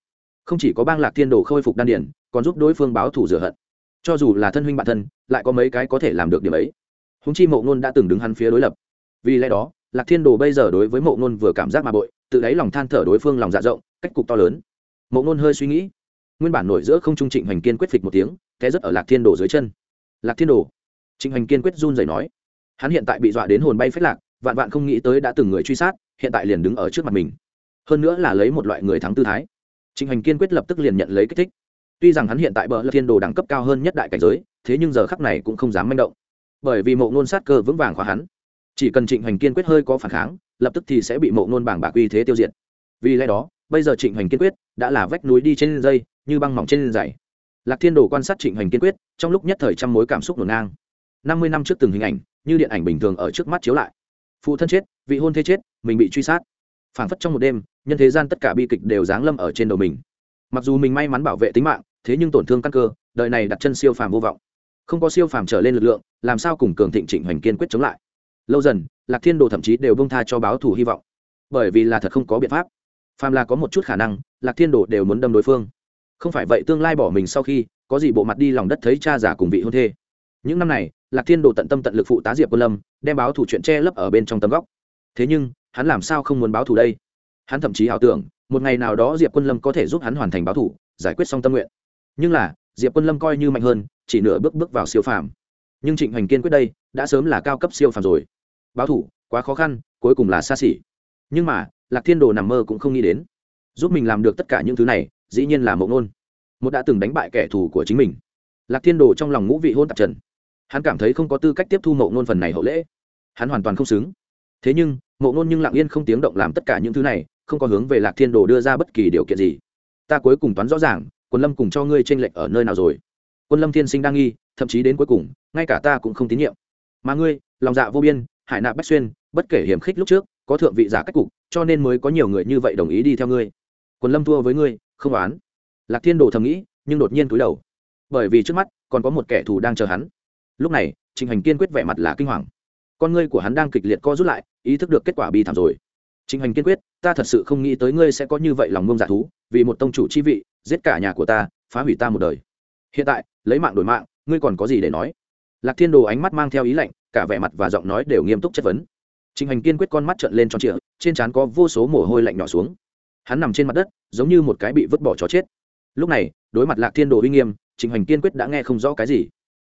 Không chỉ có bang lạc thiên đồ khôi phục đan điển còn giúp đối phương báo thù rửa hận. Cho dù là thân huynh bản thân, lại có mấy cái có thể làm được điểm ấy. Húng chi mộ ngôn đã từng đứng hắn phía đối lập. Vì lẽ đó, lạc thiên đồ bây giờ đối với mộ ngôn vừa cảm giác mà bội, tự đáy lòng than thở đối phương lòng dạ rộng, cách cục to lớn. Mộ ngôn hơi suy nghĩ. Nguyên bản nổi giữa không trung trịnh hoành kiên quyết phịch một tiếng, té rất ở lạc thiên đồ dưới chân. Lạc thiên đồ, trịnh hoành kiên quyết run rẩy nói. Hắn hiện tại bị dọa đến hồn bay phách lạc vạn vạn không nghĩ tới đã từng người truy sát, hiện tại liền đứng ở trước mặt mình. Hơn nữa là lấy một loại người thắng tư thái. Trịnh Hành kiên quyết lập tức liền nhận lấy kích thích. Tuy rằng hắn hiện tại bờ lạc thiên đồ đẳng cấp cao hơn nhất đại cảnh giới, thế nhưng giờ khắc này cũng không dám manh động. Bởi vì mộ ngôn sát cơ vững vàng khóa hắn. Chỉ cần trịnh Hành kiên quyết hơi có phản kháng, lập tức thì sẽ bị mộ ngôn bảng bạc uy thế tiêu diệt. Vì lẽ đó, bây giờ trịnh Hành kiên quyết đã là vách núi đi trên dây, như băng mỏng trên dày. Lạc thiên đồ quan sát trịnh Hành kiên quyết, trong lúc nhất thời trăm mối cảm xúc ngổn ngang. Năm mươi năm trước từng hình ảnh, như điện ảnh bình thường ở trước mắt chiếu lại phụ thân chết, vị hôn thê chết, mình bị truy sát. Phảng phất trong một đêm, nhân thế gian tất cả bi kịch đều giáng lâm ở trên đầu mình. Mặc dù mình may mắn bảo vệ tính mạng, thế nhưng tổn thương căn cơ, đời này đặt chân siêu phàm vô vọng. Không có siêu phàm trở lên lực lượng, làm sao cùng cường thịnh trịnh hoành kiên quyết chống lại? Lâu dần, lạc thiên đồ thậm chí đều bông tha cho báo thù hy vọng. Bởi vì là thật không có biện pháp. Phàm là có một chút khả năng, lạc thiên đồ đều muốn đâm đối phương. Không phải vậy tương lai bỏ mình sau khi, có gì bộ mặt đi lòng đất thấy cha giả cùng vị hôn thê những năm này lạc thiên đồ tận tâm tận lực phụ tá diệp quân lâm đem báo thủ chuyện che lấp ở bên trong tấm góc. Thế nhưng hắn làm sao không muốn báo thủ đây? Hắn thậm chí ảo tưởng một ngày nào đó diệp quân lâm có thể giúp hắn hoàn thành báo thủ, giải quyết xong tâm nguyện. Nhưng là diệp quân lâm coi như mạnh hơn chỉ nửa bước bước vào siêu phàm. Nhưng trịnh hoành kiên quyết đây đã sớm là cao cấp siêu phàm rồi. Báo thủ quá khó khăn cuối cùng là xa xỉ. Nhưng mà lạc thiên đồ nằm mơ cũng không nghĩ đến. Giúp mình làm được tất cả những thứ này dĩ nhiên là mộng nôn. Một đã từng đánh bại kẻ thù của chính mình. Lạc thiên đồ trong lòng ngũ vị hôn tạp trần hắn cảm thấy không có tư cách tiếp thu mộ ngôn phần này hậu lễ. Hắn hoàn toàn không xứng. Thế nhưng, mộ ngôn nhưng lặng yên không tiếng động làm tất cả những thứ này, không có hướng về lạc thiên đồ đưa ra bất kỳ điều kiện gì. Ta cuối cùng toán rõ ràng, quân lâm cùng cho ngươi tranh lệch ở nơi nào rồi? Quân lâm thiên sinh đang nghi, thậm chí đến cuối cùng, ngay cả ta cũng không tín nhiệm. Mà ngươi, lòng dạ vô biên, hải nạp bách xuyên, bất kể hiểm khích lúc trước, có thượng vị giả cách cục, cho nên mới có nhiều người như vậy đồng ý đi theo ngươi. Quân lâm thua với ngươi, không oán. Lạc thiên đồ thầm nghĩ, nhưng đột nhiên cúi đầu. Bởi vì trước mắt, còn có một kẻ thù đang chờ hắn lúc này, trình hành kiên quyết vẻ mặt là kinh hoàng. Con ngươi của hắn đang kịch liệt co rút lại, ý thức được kết quả bi thảm rồi. Trình hành kiên quyết, ta thật sự không nghĩ tới ngươi sẽ có như vậy lòng ngông dạ thú, vì một tông chủ chi vị, giết cả nhà của ta, phá hủy ta một đời. Hiện tại, lấy mạng đổi mạng, ngươi còn có gì để nói? Lạc thiên đồ ánh mắt mang theo ý lạnh, cả vẻ mặt và giọng nói đều nghiêm túc chất vấn. Trình hành kiên quyết con mắt trợn lên tròn trịa, trên trán có vô số mồ hôi lạnh nhỏ xuống. Hắn nằm trên mặt đất, giống như một cái bị vứt bỏ chó chết. Lúc này, đối mặt lạc thiên đồ uy nghiêm, trình hành kiên quyết đã nghe không rõ cái gì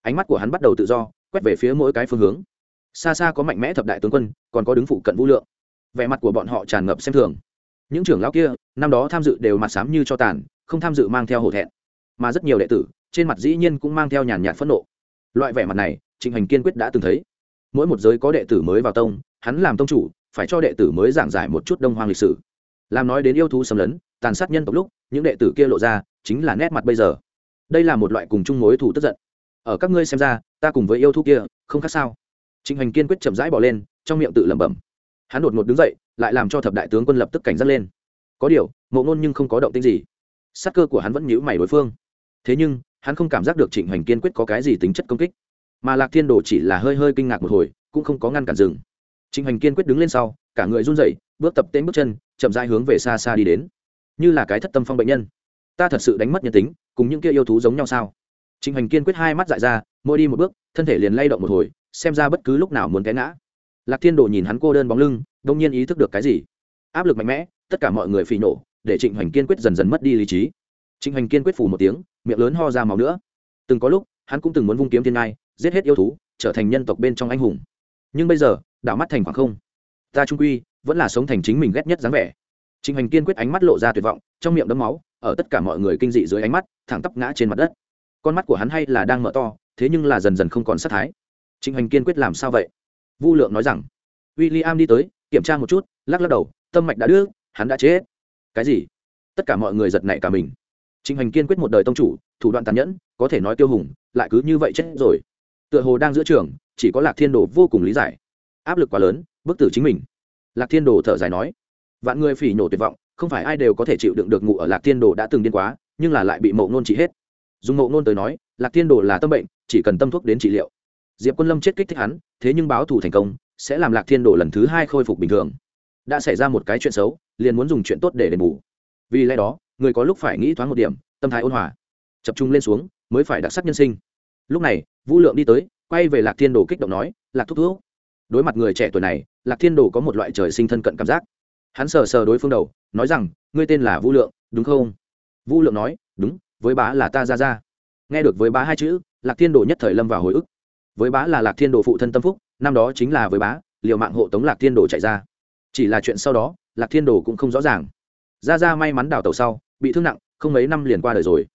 ánh mắt của hắn bắt đầu tự do, quét về phía mỗi cái phương hướng. Xa xa có mạnh mẽ thập đại tướng quân, còn có đứng phụ cận vũ lượng. Vẻ mặt của bọn họ tràn ngập xem thường. Những trưởng lão kia, năm đó tham dự đều mặt sám như cho tàn, không tham dự mang theo hổ thẹn. Mà rất nhiều đệ tử, trên mặt dĩ nhiên cũng mang theo nhàn nhạt phẫn nộ. Loại vẻ mặt này, trịnh hành kiên quyết đã từng thấy. Mỗi một giới có đệ tử mới vào tông, hắn làm tông chủ, phải cho đệ tử mới giảng giải một chút đông hoang lịch sử. Làm nói đến yêu thú xâm lấn, tàn sát nhân tộc lúc, những đệ tử kia lộ ra, chính là nét mặt bây giờ. Đây là một loại cùng chung mối thù tức giận ở các ngươi xem ra, ta cùng với yêu thú kia, không khác sao. Trịnh hành kiên quyết chậm rãi bỏ lên, trong miệng tự lẩm bẩm. Hắn đột ngột đứng dậy, lại làm cho thập đại tướng quân lập tức cảnh giác lên. Có điều mộ ngôn nhưng không có động tĩnh gì. Sắc cơ của hắn vẫn nhíu mày đối phương. Thế nhưng, hắn không cảm giác được trịnh hoành kiên quyết có cái gì tính chất công kích. Mà lạc thiên đồ chỉ là hơi hơi kinh ngạc một hồi, cũng không có ngăn cản dừng. Trịnh hoành kiên quyết đứng lên sau, cả người run rẩy, bước tập tên bước chân, chậm rãi hướng về xa xa đi đến. Như là cái thất tâm phong bệnh nhân. Ta thật sự đánh mất nhân tính, cùng những kia yêu thú giống nhau sao? Trịnh Hành kiên quyết hai mắt dại ra, mỗi đi một bước, thân thể liền lay động một hồi, xem ra bất cứ lúc nào muốn té ngã. Lạc thiên đồ nhìn hắn cô đơn bóng lưng đột nhiên ý thức được cái gì? Áp lực mạnh mẽ, tất cả mọi người phì nổ để trịnh Hành kiên quyết dần dần mất đi lý trí. Trịnh Hành kiên quyết phủ một tiếng, miệng lớn ho ra máu nữa. Từng có lúc, hắn cũng từng muốn vung kiếm thiên ngai, giết hết yêu thú, trở thành nhân tộc bên trong anh hùng. Nhưng bây giờ, đảo mắt thành khoảng không. Ta trung quy, vẫn là sống thành chính mình ghét nhất dáng vẻ. Trịnh Hành kiên quyết ánh mắt lộ ra tuyệt vọng, trong miệng đấm máu, ở tất cả mọi người kinh dị dưới ánh mắt, thẳng tắp ngã trên mặt đất con mắt của hắn hay là đang mở to, thế nhưng là dần dần không còn sát thái. Trịnh hoành kiên quyết làm sao vậy? Vu lượng nói rằng w i l l i am đi tới, kiểm tra một chút, lắc lắc đầu, tâm mạch đã đưa, hắn đã chết. Cái gì? Tất cả mọi người giật nảy cả mình. Trịnh hoành kiên quyết một đời tông chủ, thủ đoạn tàn nhẫn, có thể nói tiêu hùng, lại cứ như vậy chết rồi. Tựa hồ đang giữa trường, chỉ có lạc thiên đồ vô cùng lý giải. Áp lực quá lớn, bức tử chính mình. Lạc thiên đồ thở dài nói, vạn người phỉ nhổ tuyệt vọng, không phải ai đều có thể chịu đựng được ngủ ở lạc thiên đồ đã từng điên quá, nhưng là lại bị mậu nôn trị hết dùng mộ nôn tới nói, lạc thiên đồ là tâm bệnh, chỉ cần tâm thuốc đến trị liệu. Diệp quân lâm chết kích thích hắn, thế nhưng báo thù thành công, sẽ làm lạc thiên đồ lần thứ hai khôi phục bình thường. Đã xảy ra một cái chuyện xấu, liền muốn dùng chuyện tốt để đền bù. Vì lẽ đó, người có lúc phải nghĩ thoáng một điểm, tâm thái ôn hòa, tập trung lên xuống, mới phải đặc sắc nhân sinh. Lúc này, vũ lượng đi tới, quay về lạc thiên đồ kích động nói, lạc thúc thúc. Đối mặt người trẻ tuổi này, lạc thiên đồ có một loại trời sinh thân cận cảm giác. Hắn sờ sờ đối phương đầu, nói rằng, ngươi tên là vũ lượng, đúng không? Vũ lượng nói, đúng với bá là ta ra ra. Nghe được với bá hai chữ, lạc thiên đồ nhất thời lâm vào hồi ức. Với bá là lạc thiên đồ phụ thân tâm phúc, năm đó chính là với bá liệu mạng hộ tống lạc thiên đồ chạy ra. Chỉ là chuyện sau đó, lạc thiên đồ cũng không rõ ràng. Ra ra may mắn đào tàu sau, bị thương nặng, không mấy năm liền qua đời rồi.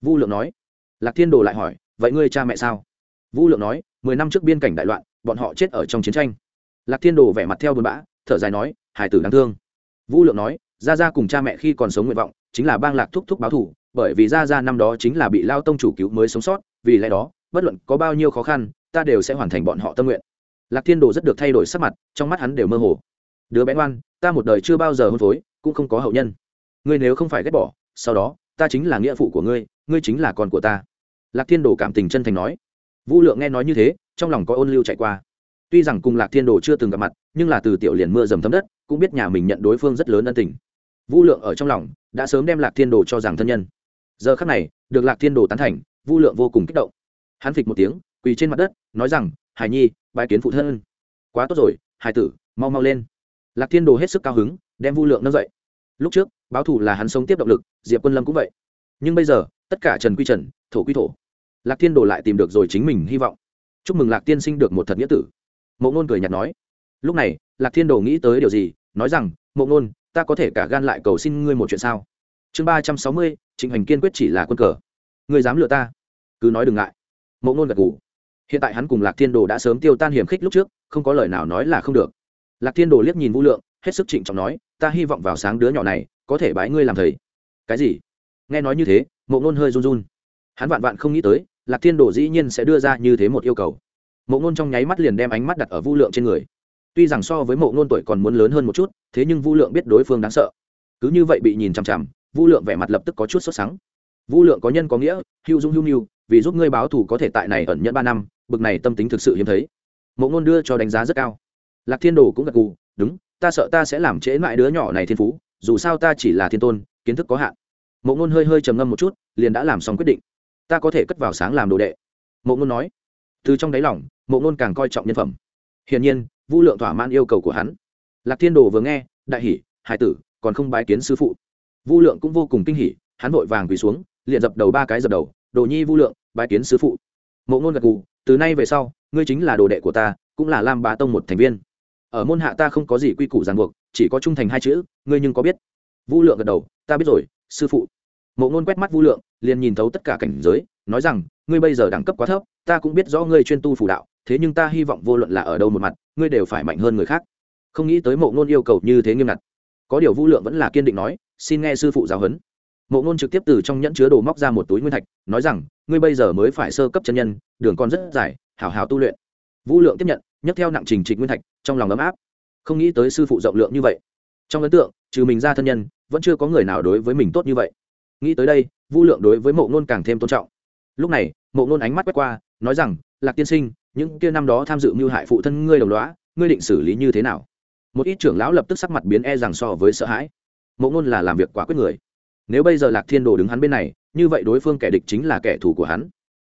Vu lượng nói. Lạc thiên đồ lại hỏi, vậy ngươi cha mẹ sao? Vu lượng nói, mười năm trước biên cảnh đại loạn, bọn họ chết ở trong chiến tranh. Lạc thiên đồ vẻ mặt theo buồn bã, thở dài nói, hải tử đáng thương. Vu lượng nói, ra ra cùng cha mẹ khi còn sống nguyện vọng, chính là bang lạc thúc thúc báo thủ bởi vì ra ra năm đó chính là bị lao tông chủ cứu mới sống sót, vì lẽ đó, bất luận có bao nhiêu khó khăn, ta đều sẽ hoàn thành bọn họ tâm nguyện. Lạc thiên đồ rất được thay đổi sắc mặt, trong mắt hắn đều mơ hồ. Đứa bé ngoan, ta một đời chưa bao giờ hôn phối, cũng không có hậu nhân. Ngươi nếu không phải ghét bỏ, sau đó, ta chính là nghĩa phụ của ngươi ngươi chính là con của ta. Lạc thiên đồ cảm tình chân thành nói. Vũ lượng nghe nói như thế, trong lòng có ôn lưu chạy qua. Tuy rằng cùng lạc thiên đồ chưa từng gặp mặt, nhưng là từ tiểu liền mưa dầm thấm đất, cũng biết nhà mình nhận đối phương rất lớn ân tình. Vũ lượng ở trong lòng, đã sớm đem lạc thiên đồ cho rằng thân nhân giờ khắc này, được lạc thiên đồ tán thành, vu lượng vô cùng kích động. Hắn phịch một tiếng, quỳ trên mặt đất, nói rằng, hải nhi bãi kiến phụ thân. Quá tốt rồi, hải tử, mau mau lên. Lạc thiên đồ hết sức cao hứng, đem vu lượng nâng dậy. Lúc trước, báo thù là hắn sống tiếp động lực, diệp quân lâm cũng vậy. Nhưng bây giờ, tất cả trần quy trần, thổ quy thổ. Lạc thiên đồ lại tìm được rồi chính mình hy vọng. Chúc mừng lạc tiên sinh được một thật nghĩa tử. Mộ ngôn cười nhạt nói. Lúc này, lạc thiên đồ nghĩ tới điều gì, nói rằng, mộ ngôn ta có thể cả gan lại cầu xin ngươi một chuyện sao? Chương ba trăm sáu mươi, trịnh hành kiên quyết chỉ là quân cờ. Người dám lừa ta? Cứ nói đừng ngại. Mộ ngôn gật ngủ hiện tại hắn cùng lạc thiên đồ đã sớm tiêu tan hiểm khích lúc trước, không có lời nào nói là không được. Lạc thiên đồ liếc nhìn vũ lượng, hết sức trịnh trọng nói, ta hy vọng vào sáng đứa nhỏ này, có thể bái ngươi làm thầy. Cái gì? Nghe nói như thế, mộ ngôn hơi run run. Hắn vạn vạn không nghĩ tới, lạc thiên đồ dĩ nhiên sẽ đưa ra như thế một yêu cầu. Mộ ngôn trong nháy mắt liền đem ánh mắt đặt ở vu lượng trên người. Tuy rằng so với mộ ngôn tuổi còn muốn lớn hơn một chút, thế nhưng vu lượng biết đối phương đáng sợ. Cứ như vậy bị nhìn chằm chằm vu lượng vẻ mặt lập tức có chút sốt sắng. Vu lượng có nhân có nghĩa hữu dung hữu nhu vì giúp ngươi báo thù có thể tại này ẩn nhận ba năm, bực này tâm tính thực sự hiếm thấy. Mộ ngôn đưa cho đánh giá rất cao. Lạc thiên đồ cũng gật gù, đúng, ta sợ ta sẽ làm trễ mãi đứa nhỏ này thiên phú, dù sao ta chỉ là thiên tôn, kiến thức có hạn. Mộ ngôn hơi hơi trầm ngâm một chút, liền đã làm xong quyết định. Ta có thể cất vào sáng làm đồ đệ. Mộ ngôn nói. Từ trong đáy lòng, mộ ngôn càng coi trọng nhân phẩm. Hiển nhiên, vu lượng thỏa mãn yêu cầu của hắn. Lạc thiên đồ vừa nghe, đại hỷ hải tử, còn không bái kiến sư phụ vu lượng cũng vô cùng kinh hỉ, hắn vội vàng quỳ xuống, liền dập đầu ba cái dập đầu, đồ nhi vu lượng, bái kiến sư phụ. Mộ ngôn gật gù, từ nay về sau, ngươi chính là đồ đệ của ta, cũng là lam bá tông một thành viên. Ở môn hạ ta không có gì quy củ ràng buộc, chỉ có trung thành hai chữ, ngươi nhưng có biết. Vu lượng gật đầu, ta biết rồi, sư phụ. Mộ ngôn quét mắt vu lượng, liền nhìn thấu tất cả cảnh giới, nói rằng, ngươi bây giờ đẳng cấp quá thấp, ta cũng biết rõ ngươi chuyên tu phù đạo, thế nhưng ta hy vọng vô luận là ở đâu một mặt, ngươi đều phải mạnh hơn người khác. Không nghĩ tới mộ ngôn yêu cầu như thế nghiêm ngặt. Có điều vu lượng vẫn là kiên định nói xin nghe sư phụ giáo huấn. Mộ ngôn trực tiếp từ trong nhẫn chứa đồ móc ra một túi nguyên thạch, nói rằng, ngươi bây giờ mới phải sơ cấp chân nhân, đường còn rất dài hảo hảo tu luyện. Vũ lượng tiếp nhận, nhấc theo nặng trình trịch nguyên thạch, trong lòng ấm áp. Không nghĩ tới sư phụ rộng lượng như vậy. Trong ấn tượng, trừ mình ra thân nhân, vẫn chưa có người nào đối với mình tốt như vậy. Nghĩ tới đây, vũ lượng đối với mộ ngôn càng thêm tôn trọng. Lúc này, mộ ngôn ánh mắt quét qua, nói rằng, lạc tiên sinh, những kia năm đó tham dự mưu hại phụ thân ngươi đồng loá ngươi định xử lý như thế nào? Một ít trưởng lão lập tức sắc mặt biến e rằng so với sợ hãi mộ ngôn là làm việc quá quyết người. Nếu bây giờ lạc thiên đồ đứng hắn bên này, như vậy đối phương kẻ địch chính là kẻ thù của hắn.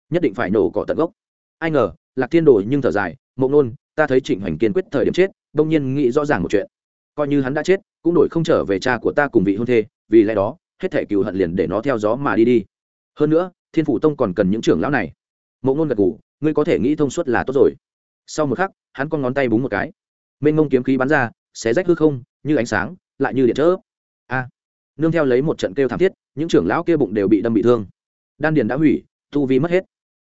Nhất định phải nổ cỏ tận gốc. Ai ngờ, lạc thiên đồ nhưng thở dài, mộ ngôn, ta thấy trịnh hoành kiên quyết thời điểm chết, đông nhiên nghĩ rõ ràng một chuyện. Coi như hắn đã chết, cũng đổi không trở về cha của ta cùng vị hôn thê, vì lẽ đó, hết thể cừu hận liền để nó theo gió mà đi đi. Hơn nữa, thiên phủ tông còn cần những trưởng lão này. Mộ ngôn gật ngủ ngươi có thể nghĩ thông suốt là tốt rồi. Sau một khắc, hắn con ngón tay búng một cái. Mênh ngông kiếm khí bắn ra, xé rách hư không, như ánh sáng, lại như điện chớp a. Nương theo lấy một trận kêu thảm thiết, những trưởng lão kia bụng đều bị đâm bị thương. Đan điền đã hủy, tu vi mất hết.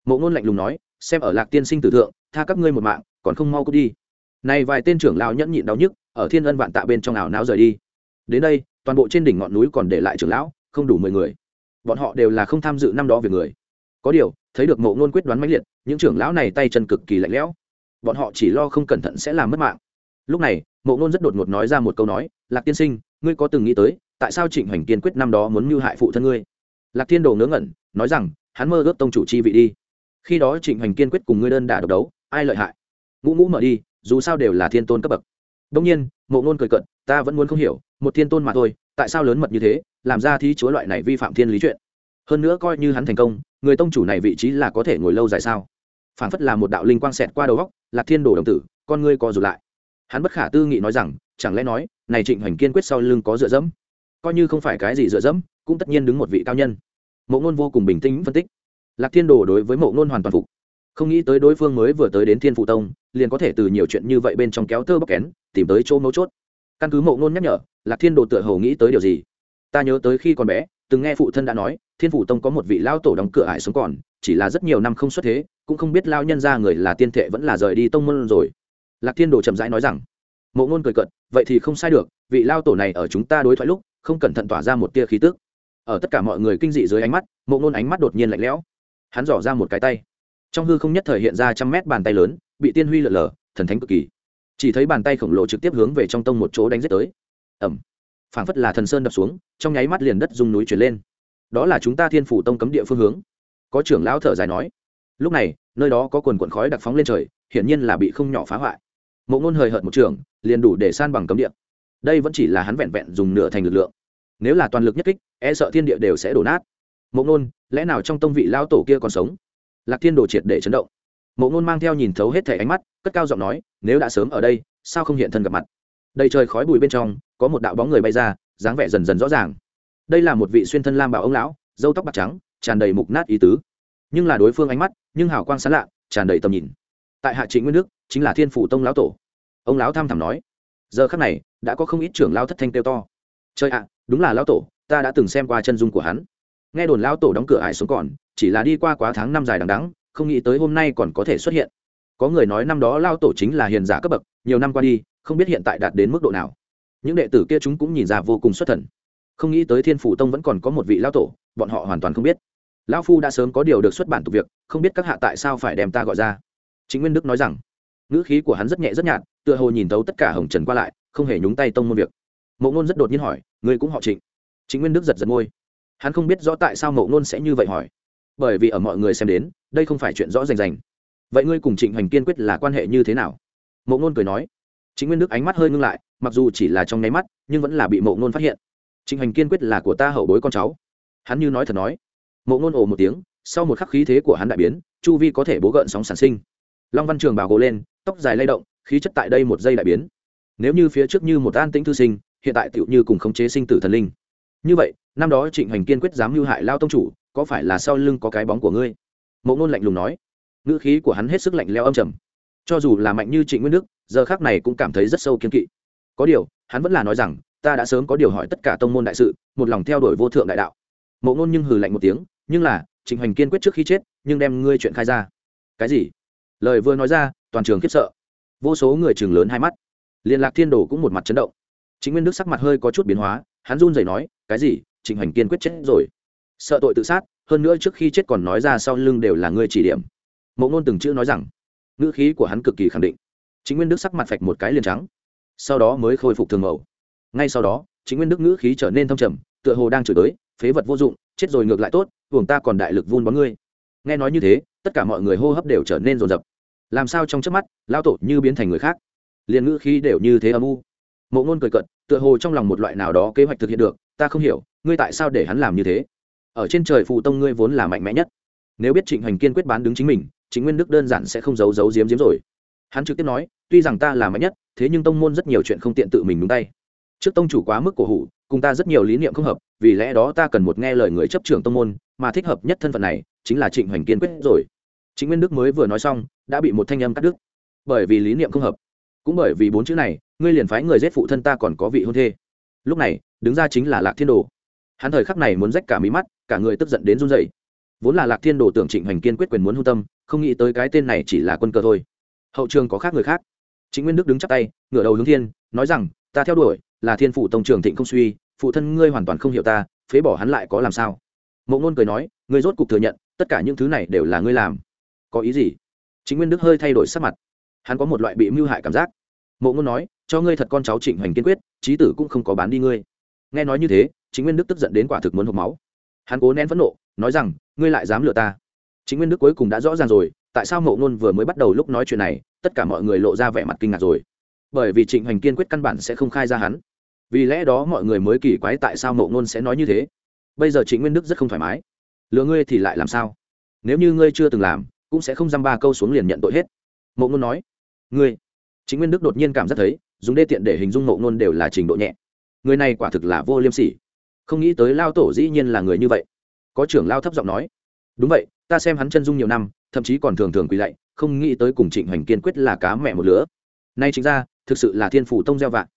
Mộ ngôn lạnh lùng nói, xem ở lạc tiên sinh tử thượng, tha các ngươi một mạng, còn không mau cút đi. Này vài tên trưởng lão nhẫn nhịn đau nhức, ở thiên ân vạn tạ bên trong ảo não rời đi. Đến đây, toàn bộ trên đỉnh ngọn núi còn để lại trưởng lão, không đủ mười người. Bọn họ đều là không tham dự năm đó về người. Có điều, thấy được mộ ngôn quyết đoán mãnh liệt, những trưởng lão này tay chân cực kỳ lạnh lẽo. Bọn họ chỉ lo không cẩn thận sẽ làm mất mạng. Lúc này, mộ ngôn rất đột ngột nói ra một câu nói, lạc tiên sinh ngươi có từng nghĩ tới, tại sao trịnh hoành kiên quyết năm đó muốn mưu hại phụ thân ngươi? Lạc thiên đồ ngớ ngẩn, nói rằng, hắn mơ ước tông chủ chi vị đi. Khi đó trịnh hoành kiên quyết cùng ngươi đơn đả độc đấu, ai lợi hại? Ngũ ngũ mở đi, dù sao đều là thiên tôn cấp bậc. Đông nhiên, mộ ngôn cười cận ta vẫn muốn không hiểu, một thiên tôn mà thôi, tại sao lớn mật như thế, làm ra thí chúa loại này vi phạm thiên lý chuyện? Hơn nữa coi như hắn thành công, người tông chủ này vị trí là có thể ngồi lâu dài sao? Phản phất là một đạo linh quang xẹt qua đầu góc lạc thiên đồ đồng tử, con ngươi co rụt lại hắn bất khả tư nghị nói rằng, chẳng lẽ nói, này trịnh hoành kiên quyết sau lưng có dựa dẫm? Coi như không phải cái gì dựa dẫm, cũng tất nhiên đứng một vị cao nhân. Mộ ngôn vô cùng bình tĩnh phân tích. Lạc thiên đồ đối với mộ ngôn hoàn toàn phục. Không nghĩ tới đối phương mới vừa tới đến thiên phụ tông, liền có thể từ nhiều chuyện như vậy bên trong kéo tơ bóc kén, tìm tới chỗ mấu chốt. Căn cứ mộ ngôn nhắc nhở, lạc thiên đồ tựa hồ nghĩ tới điều gì? Ta nhớ tới khi còn bé, từng nghe phụ thân đã nói, thiên phủ tông có một vị lao tổ đóng cửa ải sống còn, chỉ là rất nhiều năm không xuất thế, cũng không biết lao nhân ra người là tiên thệ vẫn là rời đi tông môn rồi lạc thiên đồ chậm rãi nói rằng, mộ ngôn cười cận vậy thì không sai được, vị lao tổ này ở chúng ta đối thoại lúc, không cẩn thận tỏa ra một tia khí tức. Ở tất cả mọi người kinh dị dưới ánh mắt, mộ ngôn ánh mắt đột nhiên lạnh lẽo. Hắn dò ra một cái tay. Trong hư không nhất thời hiện ra trăm mét bàn tay lớn, bị tiên huy lợn lờ thần thánh cực kỳ. Chỉ thấy bàn tay khổng lồ trực tiếp hướng về trong tông một chỗ đánh giết tới. Ẩm phảng phất là thần sơn đập xuống, trong nháy mắt liền đất dùng núi chuyển lên. Đó là chúng ta thiên phủ tông cấm địa phương hướng. Có trưởng lão thở dài nói. Lúc này, nơi đó có quần quần khói đặc phóng lên trời, hiển nhiên là bị không nhỏ phá hoại mộ ngôn hời hợt một trường, liền đủ để san bằng cấm địa. Đây vẫn chỉ là hắn vẹn vẹn dùng nửa thành lực lượng. Nếu là toàn lực nhất kích e sợ thiên địa đều sẽ đổ nát. Mộ ngôn, lẽ nào trong tông vị lao tổ kia còn sống? Lạc thiên đồ triệt để chấn động. Mộ ngôn mang theo nhìn thấu hết thẻ ánh mắt, cất cao giọng nói, nếu đã sớm ở đây, sao không hiện thân gặp mặt? Đầy trời khói bụi bên trong, có một đạo bóng người bay ra, dáng vẻ dần dần rõ ràng. Đây là một vị xuyên thân lam bảo ông lão dâu tóc bạc trắng, tràn đầy mục nát ý tứ. Nhưng là đối phương ánh mắt, nhưng hào quang sán lạ, tràn đầy tầm nhìn. Tại hạ trịnh nguyên đức chính là thiên phủ tông lão tổ. Ông lão tham thẳm nói, giờ khắc này, đã có không ít trưởng lao thất thanh kêu to. Chơi ạ, đúng là lão tổ, ta đã từng xem qua chân dung của hắn. Nghe đồn lão tổ đóng cửa ải xuống còn, chỉ là đi qua quá tháng năm dài đằng đắng không nghĩ tới hôm nay còn có thể xuất hiện. Có người nói năm đó lao tổ chính là hiền giả cấp bậc, nhiều năm qua đi, không biết hiện tại đạt đến mức độ nào. Những đệ tử kia chúng cũng nhìn ra vô cùng xuất thần. Không nghĩ tới thiên phủ tông vẫn còn có một vị lao tổ, bọn họ hoàn toàn không biết. Lão phu đã sớm có điều được xuất bản tục việc, không biết các hạ tại sao phải đem ta gọi ra. Chính nguyên đức nói rằng ngữ khí của hắn rất nhẹ rất nhạt, tựa hồ nhìn thấu tất cả hồng trần qua lại, không hề nhúng tay tông môn việc. Mộ ngôn rất đột nhiên hỏi người cũng họ trịnh? Chính nguyên đức giật giật môi. Hắn không biết rõ tại sao mộ ngôn sẽ như vậy hỏi. Bởi vì ở mọi người xem đến, đây không phải chuyện rõ rành rành. Vậy ngươi cùng trịnh hoành kiên quyết là quan hệ như thế nào? Mộ ngôn cười nói. Chính nguyên đức ánh mắt hơi ngưng lại, mặc dù chỉ là trong nháy mắt, nhưng vẫn là bị mộ ngôn phát hiện. Trịnh hoành kiên quyết là của ta hậu bối con cháu. Hắn như nói thật nói. Mộ ngôn ồ một tiếng, sau một khắc khí thế của hắn đại biến, chu vi có thể bố gợn sóng sản sinh. Long văn trường bào gồ lên tóc dài lay động, khí chất tại đây một giây đại biến. Nếu như phía trước như một an tĩnh thư sinh, hiện tại tựu như cùng khống chế sinh tử thần linh. Như vậy, năm đó trịnh hoành kiên quyết dám mưu hại lao tông chủ, có phải là sau lưng có cái bóng của ngươi? Mộ ngôn lạnh lùng nói. Ngữ khí của hắn hết sức lạnh leo âm trầm. Cho dù là mạnh như trịnh nguyên đức, giờ khác này cũng cảm thấy rất sâu kiên kỵ. Có điều, hắn vẫn là nói rằng, ta đã sớm có điều hỏi tất cả tông môn đại sự, một lòng theo đuổi vô thượng đại đạo. Mộ ngôn nhưng hừ lạnh một tiếng, nhưng là, trịnh hoành kiên quyết trước khi chết, nhưng đem ngươi chuyện khai ra. Cái gì? Lời vừa nói ra toàn trường khiếp sợ. Vô số người chừng lớn hai mắt. Liên lạc thiên đồ cũng một mặt chấn động. Chính nguyên đức sắc mặt hơi có chút biến hóa, hắn run rẩy nói, cái gì? Trịnh hoành kiên quyết chết rồi. Sợ tội tự sát, hơn nữa trước khi chết còn nói ra sau lưng đều là ngươi chỉ điểm. Mộ ngôn từng chữ nói rằng. Ngữ khí của hắn cực kỳ khẳng định. Chính nguyên đức sắc mặt phạch một cái liền trắng. Sau đó mới khôi phục thường mẫu. Ngay sau đó chính nguyên đức ngữ khí trở nên thâm trầm, tựa hồ đang chửi tới phế vật vô dụng, chết rồi ngược lại tốt buồng ta còn đại lực vun bón ngươi. Nghe nói như thế, tất cả mọi người hô hấp đều trở nên rồn rập làm sao trong chớp mắt lao tổ như biến thành người khác. Liền ngữ khí đều như thế âm u. Mộ ngôn cười cận tựa hồ trong lòng một loại nào đó kế hoạch thực hiện được, ta không hiểu, ngươi tại sao để hắn làm như thế? Ở trên trời phụ tông ngươi vốn là mạnh mẽ nhất. Nếu biết trịnh hoành kiên quyết bán đứng chính mình chính nguyên đức đơn giản sẽ không giấu giấu giếm giếm rồi. Hắn trực tiếp nói, tuy rằng ta là mạnh nhất, thế nhưng tông môn rất nhiều chuyện không tiện tự mình đúng tay. Trước tông chủ quá mức cổ hủ, cùng ta rất nhiều lý niệm không hợp, vì lẽ đó ta cần một nghe lời người chấp trưởng tông môn, mà thích hợp nhất thân phận này, chính là trịnh hoành kiên quyết rồi. Chính nguyên đức mới vừa nói xong đã bị một thanh âm cắt đứt. Bởi vì lý niệm không hợp, cũng bởi vì bốn chữ này, ngươi liền phái người giết phụ thân ta còn có vị hôn thê. Lúc này, đứng ra chính là lạc thiên đồ. Hắn thời khắc này muốn rách cả mí mắt, cả người tức giận đến run dậy vốn là lạc thiên đồ tưởng trịnh hoành kiên quyết quyền muốn hưu tâm, không nghĩ tới cái tên này chỉ là quân cờ thôi. Hậu trường có khác người khác. Chính nguyên đức đứng chắc tay, ngửa đầu hướng thiên, nói rằng, ta theo đuổi, là thiên phụ tổng trưởng thịnh không suy, phụ thân ngươi hoàn toàn không hiểu ta, phế bỏ hắn lại có làm sao? Mộ ngôn cười nói, ngươi rốt cục thừa nhận, tất cả những thứ này đều là ngươi làm. Có ý gì? Chính nguyên đức hơi thay đổi sắc mặt. Hắn có một loại bị mưu hại cảm giác. Mộ ngôn nói, cho ngươi thật con cháu trịnh hoành kiên quyết trí tử cũng không có bán đi ngươi. Nghe nói như thế, chính nguyên đức tức giận đến quả thực muốn hộp máu. Hắn cố nén phẫn nộ, nói rằng, ngươi lại dám lừa ta. Chính nguyên đức cuối cùng đã rõ ràng rồi, tại sao mộ ngôn vừa mới bắt đầu lúc nói chuyện này, tất cả mọi người lộ ra vẻ mặt kinh ngạc rồi. Bởi vì trịnh hoành kiên quyết căn bản sẽ không khai ra hắn. Vì lẽ đó mọi người mới kỳ quái tại sao mộ ngôn sẽ nói như thế. Bây giờ trịnh nguyên đức rất không thoải mái. Lừa ngươi thì lại làm sao? Nếu như ngươi chưa từng làm cũng sẽ không dăm ba câu xuống liền nhận tội hết. Mộ ngôn nói, ngươi. Chính nguyên đức đột nhiên cảm giác thấy, dùng đê tiện để hình dung mộ ngôn đều là trình độ nhẹ. Người này quả thực là vô liêm sỉ. Không nghĩ tới lao tổ dĩ nhiên là người như vậy. Có trưởng lao thấp giọng nói, đúng vậy, ta xem hắn chân dung nhiều năm, thậm chí còn thường thường quỳ lạy, không nghĩ tới cùng trịnh hoành kiên quyết là cá mẹ một lứa. Nay chính ra, thực sự là thiên phủ tông gieo vạn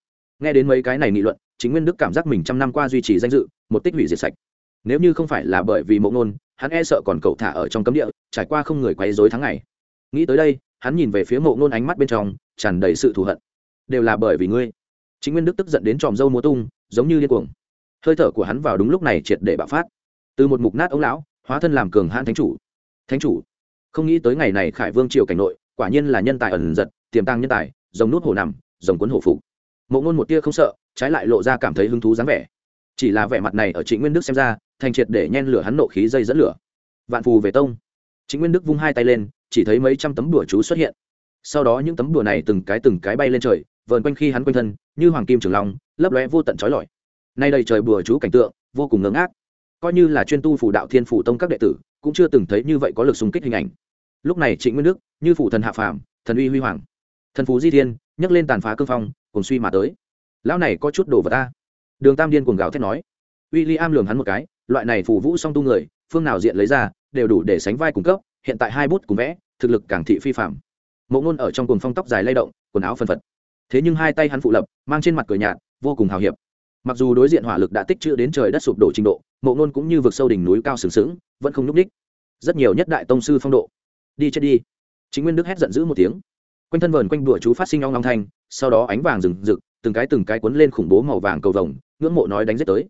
nghe đến mấy cái này nghị luận, chính nguyên đức cảm giác mình trăm năm qua duy trì danh dự, một tích hủy diệt sạch. Nếu như không phải là bởi vì mộ ngôn hắn e sợ còn cậu thả ở trong cấm địa, trải qua không người quấy dối tháng ngày. Nghĩ tới đây, hắn nhìn về phía mộ ngôn ánh mắt bên trong, tràn đầy sự thù hận. Đều là bởi vì ngươi. Chính nguyên đức tức giận đến tròm dâu múa tung, giống như điên cuồng. Hơi thở của hắn vào đúng lúc này triệt để bạo phát. Từ một mục nát ống lão, hóa thân làm cường hãn thánh chủ. Thánh chủ. Không nghĩ tới ngày này khải vương triều cảnh nội, quả nhiên là nhân tài ẩn giật, tiềm tàng nhân tài dòng nút hổ nằm dòng cuốn hổ phục. Mộ ngôn một tia không sợ, trái lại lộ ra cảm thấy hứng thú dáng vẻ chỉ là vẻ mặt này ở trịnh nguyên đức xem ra, thành triệt để nhen lửa hắn nộ khí dây dẫn lửa. Vạn phù về tông. Trịnh nguyên đức vung hai tay lên, chỉ thấy mấy trăm tấm đùa chú xuất hiện. Sau đó những tấm đùa này từng cái từng cái bay lên trời, vờn quanh khi hắn quanh thân, như hoàng kim trường long, lấp lóe vô tận trói lọi. Nay đây trời bùa chú cảnh tượng, vô cùng ngưỡng ác coi như là chuyên tu phủ đạo thiên phủ tông các đệ tử, cũng chưa từng thấy như vậy có lực xung kích hình ảnh. Lúc này trịnh nguyên đức, như phủ thần hạ phàm, thần uy huy hoàng. Thần phú di thiên, nhấc lên tàn phá cương phong, cùng suy mà tới. Lão này có chút đồ vật ta đường tam điên cuồng gào thét nói. W i l l i am lường hắn một cái, loại này phù vũ song tu người, phương nào diện lấy ra, đều đủ để sánh vai cung cấp, hiện tại hai bút cùng vẽ, thực lực càng thị phi phạm. Mộ ngôn ở trong cùng phong tóc dài lay động, quần áo phân phật. Thế nhưng hai tay hắn phụ lập, mang trên mặt cười nhạt, vô cùng hào hiệp. Mặc dù đối diện hỏa lực đã tích trữ đến trời đất sụp đổ trình độ, mộ ngôn cũng như vực sâu đỉnh núi cao sừng sững, vẫn không n ú c ních rất nhiều nhất đại tông sư phong độ. Đi chết đi. Chính nguyên đức hét giận dữ một tiếng. Quanh thân vờn quanh đùa chú phát sinh ong long thanh, sau đó ánh vàng rừng rực, từng cái từng cái cuốn lên khủng bố màu vàng cầu vồng ngưỡng mộ nói đánh giết tới.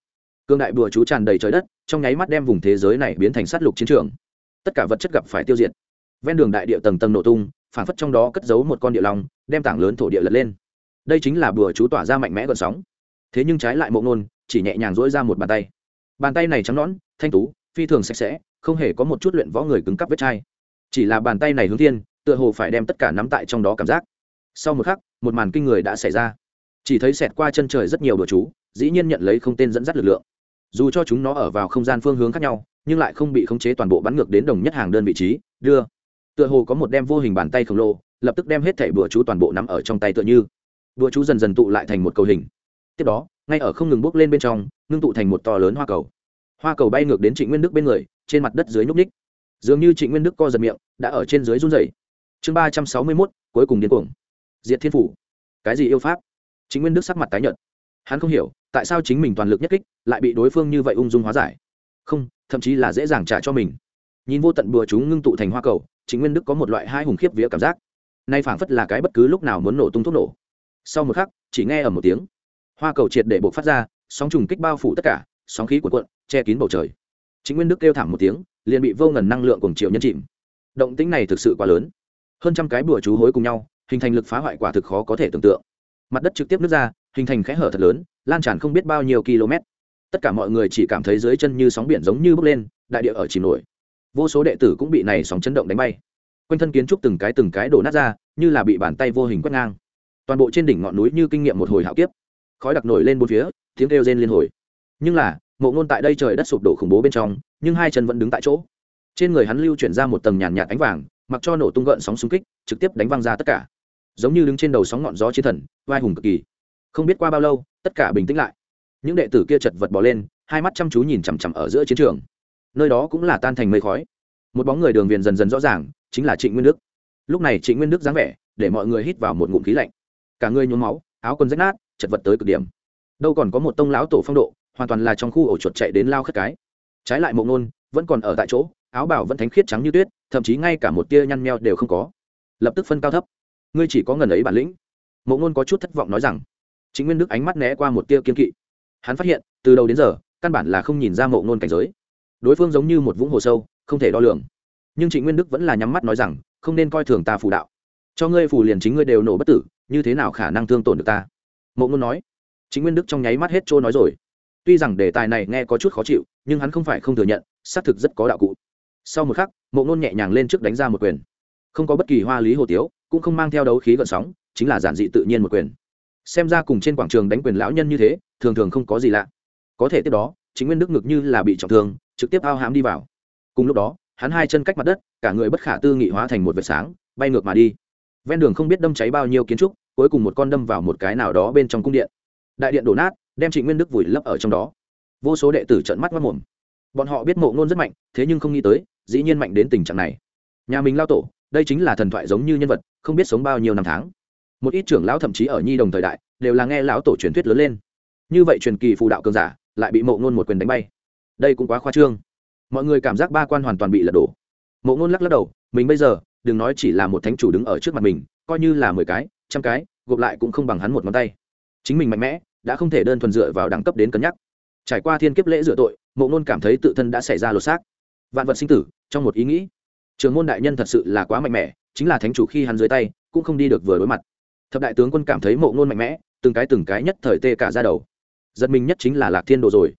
Cương đại bùa chú tràn đầy trời đất, trong nháy mắt đem vùng thế giới này biến thành sát lục chiến trường. Tất cả vật chất gặp phải tiêu diệt. Ven đường đại địa tầng tầng nổ tung phản phất trong đó cất giấu một con địa long, đem tảng lớn thổ địa lật lên. Đây chính là bùa chú tỏa ra mạnh mẽ gọn sóng. Thế nhưng trái lại mộ ngôn, chỉ nhẹ nhàng dỗi ra một bàn tay. Bàn tay này trắng nõn, thanh tú, phi thường sạch sẽ, không hề có một chút luyện võ người cứng cắp vết chai. Chỉ là bàn tay này hướng thiên, tựa hồ phải đem tất cả nắm tại trong đó cảm giác. Sau một khắc, một màn kinh người đã xảy ra. Chỉ thấy xẹt qua chân trời rất nhiều đồ chú dĩ nhiên nhận lấy không tên dẫn dắt lực lượng. Dù cho chúng nó ở vào không gian phương hướng khác nhau, nhưng lại không bị khống chế toàn bộ bắn ngược đến đồng nhất hàng đơn vị trí, đưa. Tựa hồ có một đem vô hình bàn tay khổng lồ, lập tức đem hết thảy bùa chú toàn bộ nắm ở trong tay tựa như. Bùa chú dần dần tụ lại thành một cầu hình. Tiếp đó, ngay ở không ngừng bốc lên bên trong, ngưng tụ thành một to lớn hoa cầu. Hoa cầu bay ngược đến trịnh nguyên đức bên người, trên mặt đất dưới nhúc ních dường như trịnh nguyên đức co giật miệng, đã ở trên dưới run rẩy. Chương ba trăm sáu mươi mốt, cuối cùng điên cuồng. Diệt thiên phủ. Cái gì yêu pháp? Trịnh nguyên đức sắc mặt tái nhợt hắn không hiểu, tại sao chính mình toàn lực nhất kích, lại bị đối phương như vậy ung dung hóa giải. Không, thậm chí là dễ dàng trả cho mình. Nhìn vô tận bùa chúng ngưng tụ thành hoa cầu chính nguyên đức có một loại hai hùng khiếp vía cảm giác. Nay phảng phất là cái bất cứ lúc nào muốn nổ tung thuốc nổ. Sau một khắc, chỉ nghe ở một tiếng. Hoa cầu triệt để bộc phát ra, sóng trùng kích bao phủ tất cả, sóng khí cuộn cuộn, che kín bầu trời. Chính nguyên đức kêu thảm một tiếng, liền bị vô ngần năng lượng cùng triệu nhân chìm. Động tĩnh này thực sự quá lớn. Hơn trăm cái bùa chú hối cùng nhau, hình thành lực phá hoại quả thực khó có thể tưởng tượng. Mặt đất trực tiếp nứt ra hình thành khẽ hở thật lớn, lan tràn không biết bao nhiêu km. Tất cả mọi người chỉ cảm thấy dưới chân như sóng biển giống như bốc lên, đại địa ở chìm nổi. Vô số đệ tử cũng bị này sóng chấn động đánh bay. Quanh thân kiến trúc từng cái từng cái đổ nát ra, như là bị bàn tay vô hình quét ngang. Toàn bộ trên đỉnh ngọn núi như kinh nghiệm một hồi hạo kiếp. Khói đặc nổi lên bốn phía, tiếng kêu rên liên hồi. Nhưng là, mộ ngôn tại đây trời đất sụp đổ khủng bố bên trong, nhưng hai chân vẫn đứng tại chỗ. Trên người hắn lưu chuyển ra một tầng nhàn nhạt ánh vàng, mặc cho nổ tung gợn sóng xung kích, trực tiếp đánh văng ra tất cả. Giống như đứng trên đầu sóng ngọn gió chiến thần, vai hùng cực kỳ không biết qua bao lâu, tất cả bình tĩnh lại. Những đệ tử kia chật vật bỏ lên, hai mắt chăm chú nhìn chằm chằm ở giữa chiến trường. Nơi đó cũng là tan thành mây khói. Một bóng người đường viền dần dần rõ ràng, chính là trịnh nguyên đức. Lúc này trịnh nguyên đức dáng vẻ, để mọi người hít vào một ngụm khí lạnh. Cả người nhuốm máu, áo quần rách nát, chật vật tới cực điểm. Đâu còn có một tông lão tổ phong độ, hoàn toàn là trong khu ổ chuột chạy đến lao khất cái. Trái lại mộng nôn, vẫn còn ở tại chỗ, áo bảo vẫn thánh khiết trắng như tuyết, thậm chí ngay cả một tia nhăn meo đều không có. Lập tức phân cao thấp. Ngươi chỉ có ngần ấy bản lĩnh. Mộ Nôn có chút thất vọng nói rằng chính nguyên đức ánh mắt né qua một tia kiên kỵ. Hắn phát hiện, từ đầu đến giờ, căn bản là không nhìn ra mộ ngôn cảnh giới. Đối phương giống như một vũng hồ sâu, không thể đo lường. Nhưng trịnh nguyên đức vẫn là nhắm mắt nói rằng, không nên coi thường ta phù đạo. Cho ngươi phù liền chính ngươi đều nổ bất tử, như thế nào khả năng thương tổn được ta? Mộ ngôn nói. Chính nguyên đức trong nháy mắt hết trôi nói rồi. Tuy rằng đề tài này nghe có chút khó chịu, nhưng hắn không phải không thừa nhận, xác thực rất có đạo cụ. Sau một khắc, mộ ngôn nhẹ nhàng lên trước đánh ra một quyền. Không có bất kỳ hoa lý hồ tiếu, cũng không mang theo đấu khí gợn sóng, chính là giản dị tự nhiên một quyền xem ra cùng trên quảng trường đánh quyền lão nhân như thế, thường thường không có gì lạ. Có thể tiếp đó, chính nguyên đức ngực như là bị trọng thương, trực tiếp ao hãm đi vào. Cùng lúc đó, hắn hai chân cách mặt đất, cả người bất khả tư nghị hóa thành một vệt sáng, bay ngược mà đi. Ven đường không biết đâm cháy bao nhiêu kiến trúc, cuối cùng một con đâm vào một cái nào đó bên trong cung điện. Đại điện đổ nát, đem trịnh nguyên đức vùi lấp ở trong đó. Vô số đệ tử trợn mắt mất mồm. Bọn họ biết mộ ngôn rất mạnh, thế nhưng không nghĩ tới, dĩ nhiên mạnh đến tình trạng này. Nhà mình lao tổ, đây chính là thần thoại giống như nhân vật, không biết sống bao nhiêu năm tháng một ít trưởng lão thậm chí ở nhi đồng thời đại đều là nghe lão tổ truyền thuyết lớn lên. Như vậy truyền kỳ phù đạo cường giả lại bị mộ ngôn một quyền đánh bay. Đây cũng quá khoa trương. Mọi người cảm giác ba quan hoàn toàn bị lật đổ. Mộ ngôn lắc lắc đầu, mình bây giờ, đừng nói chỉ là một thánh chủ đứng ở trước mặt mình, coi như là mười cái, trăm cái, gộp lại cũng không bằng hắn một ngón tay. Chính mình mạnh mẽ, đã không thể đơn thuần dựa vào đẳng cấp đến cân nhắc. Trải qua thiên kiếp lễ dựa tội, mộ ngôn cảm thấy tự thân đã xảy ra lột xác. Vạn vật sinh tử, trong một ý nghĩ. Trường môn đại nhân thật sự là quá mạnh mẽ, chính là thánh chủ khi hắn dưới tay, cũng không đi được vừa đối mặt thập đại tướng quân cảm thấy mộ ngôn mạnh mẽ, từng cái từng cái nhất thời tê cả ra đầu. Giật mình nhất chính là lạc thiên đồ rồi.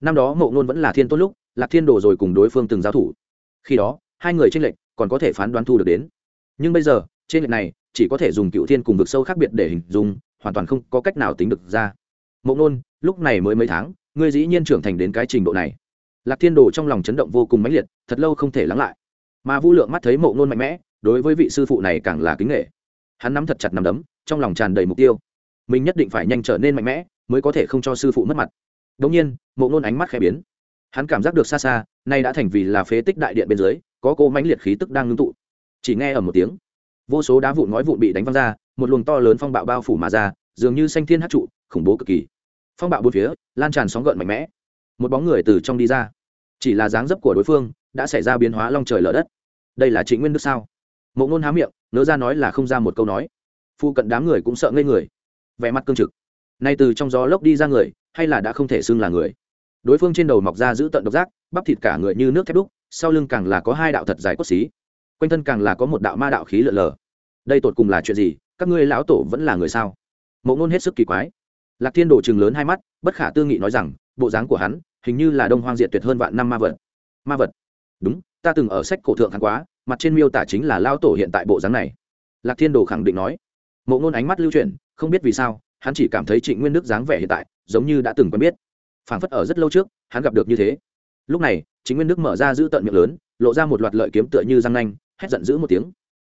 Năm đó mộ ngôn vẫn là thiên tốt lúc, lạc thiên đồ rồi cùng đối phương từng giao thủ. Khi đó, hai người tranh lệch còn có thể phán đoán thu được đến. Nhưng bây giờ trên lệch này chỉ có thể dùng cựu thiên cùng vực sâu khác biệt để hình dung, hoàn toàn không có cách nào tính được ra. Mộ ngôn, lúc này mới mấy tháng, ngươi dĩ nhiên trưởng thành đến cái trình độ này. Lạc thiên đồ trong lòng chấn động vô cùng mãnh liệt, thật lâu không thể lắng lại. Mà vũ lượng mắt thấy mộ ngôn mạnh mẽ, đối với vị sư phụ này càng là kính nghệ hắn nắm thật chặt nắm đấm trong lòng tràn đầy mục tiêu. Mình nhất định phải nhanh trở nên mạnh mẽ, mới có thể không cho sư phụ mất mặt. Đống nhiên, mộ ngôn ánh mắt khẽ biến. Hắn cảm giác được xa xa, nay đã thành vì là phế tích đại điện bên dưới, có cô mãnh liệt khí tức đang ngưng tụ. Chỉ nghe ở một tiếng, vô số đá vụn ngói vụn bị đánh văng ra, một luồng to lớn phong bạo bao phủ mà ra, dường như xanh thiên hát trụ, khủng bố cực kỳ. Phong bạo bốn phía, lan tràn sóng gợn mạnh mẽ. Một bóng người từ trong đi ra. Chỉ là dáng dấp của đối phương, đã xảy ra biến hóa long trời lở đất. Đây là trịnh nguyên đức sao? Mộ ngôn há miệng, nỡ ra nói là không ra một câu nói phu cận đám người cũng sợ ngây người. Vẻ mặt cương trực. Nay từ trong gió lốc đi ra người, hay là đã không thể xưng là người? Đối phương trên đầu mọc ra giữ tận độc giác, bắp thịt cả người như nước thép đúc, sau lưng càng là có hai đạo thật dài cốt xí. Quanh thân càng là có một đạo ma đạo khí lợn lờ. Đây tột cùng là chuyện gì? Các ngươi lão tổ vẫn là người sao? Mộ ngôn hết sức kỳ quái. Lạc thiên đồ chừng lớn hai mắt, bất khả tư nghị nói rằng, bộ dáng của hắn, hình như là đông hoang diệt tuyệt hơn vạn năm ma vật. Ma vật? Đúng, ta từng ở sách cổ thượng hắn quá, mặt trên miêu tả chính là lao tổ hiện tại bộ dáng này. Lạc thiên đồ khẳng định nói mộ ngôn ánh mắt lưu chuyển, không biết vì sao, hắn chỉ cảm thấy trịnh nguyên đức dáng vẻ hiện tại, giống như đã từng quen biết. Phảng phất ở rất lâu trước, hắn gặp được như thế. Lúc này chính nguyên đức mở ra giữ tận miệng lớn, lộ ra một loạt lợi kiếm tựa như răng nanh, hét giận dữ một tiếng.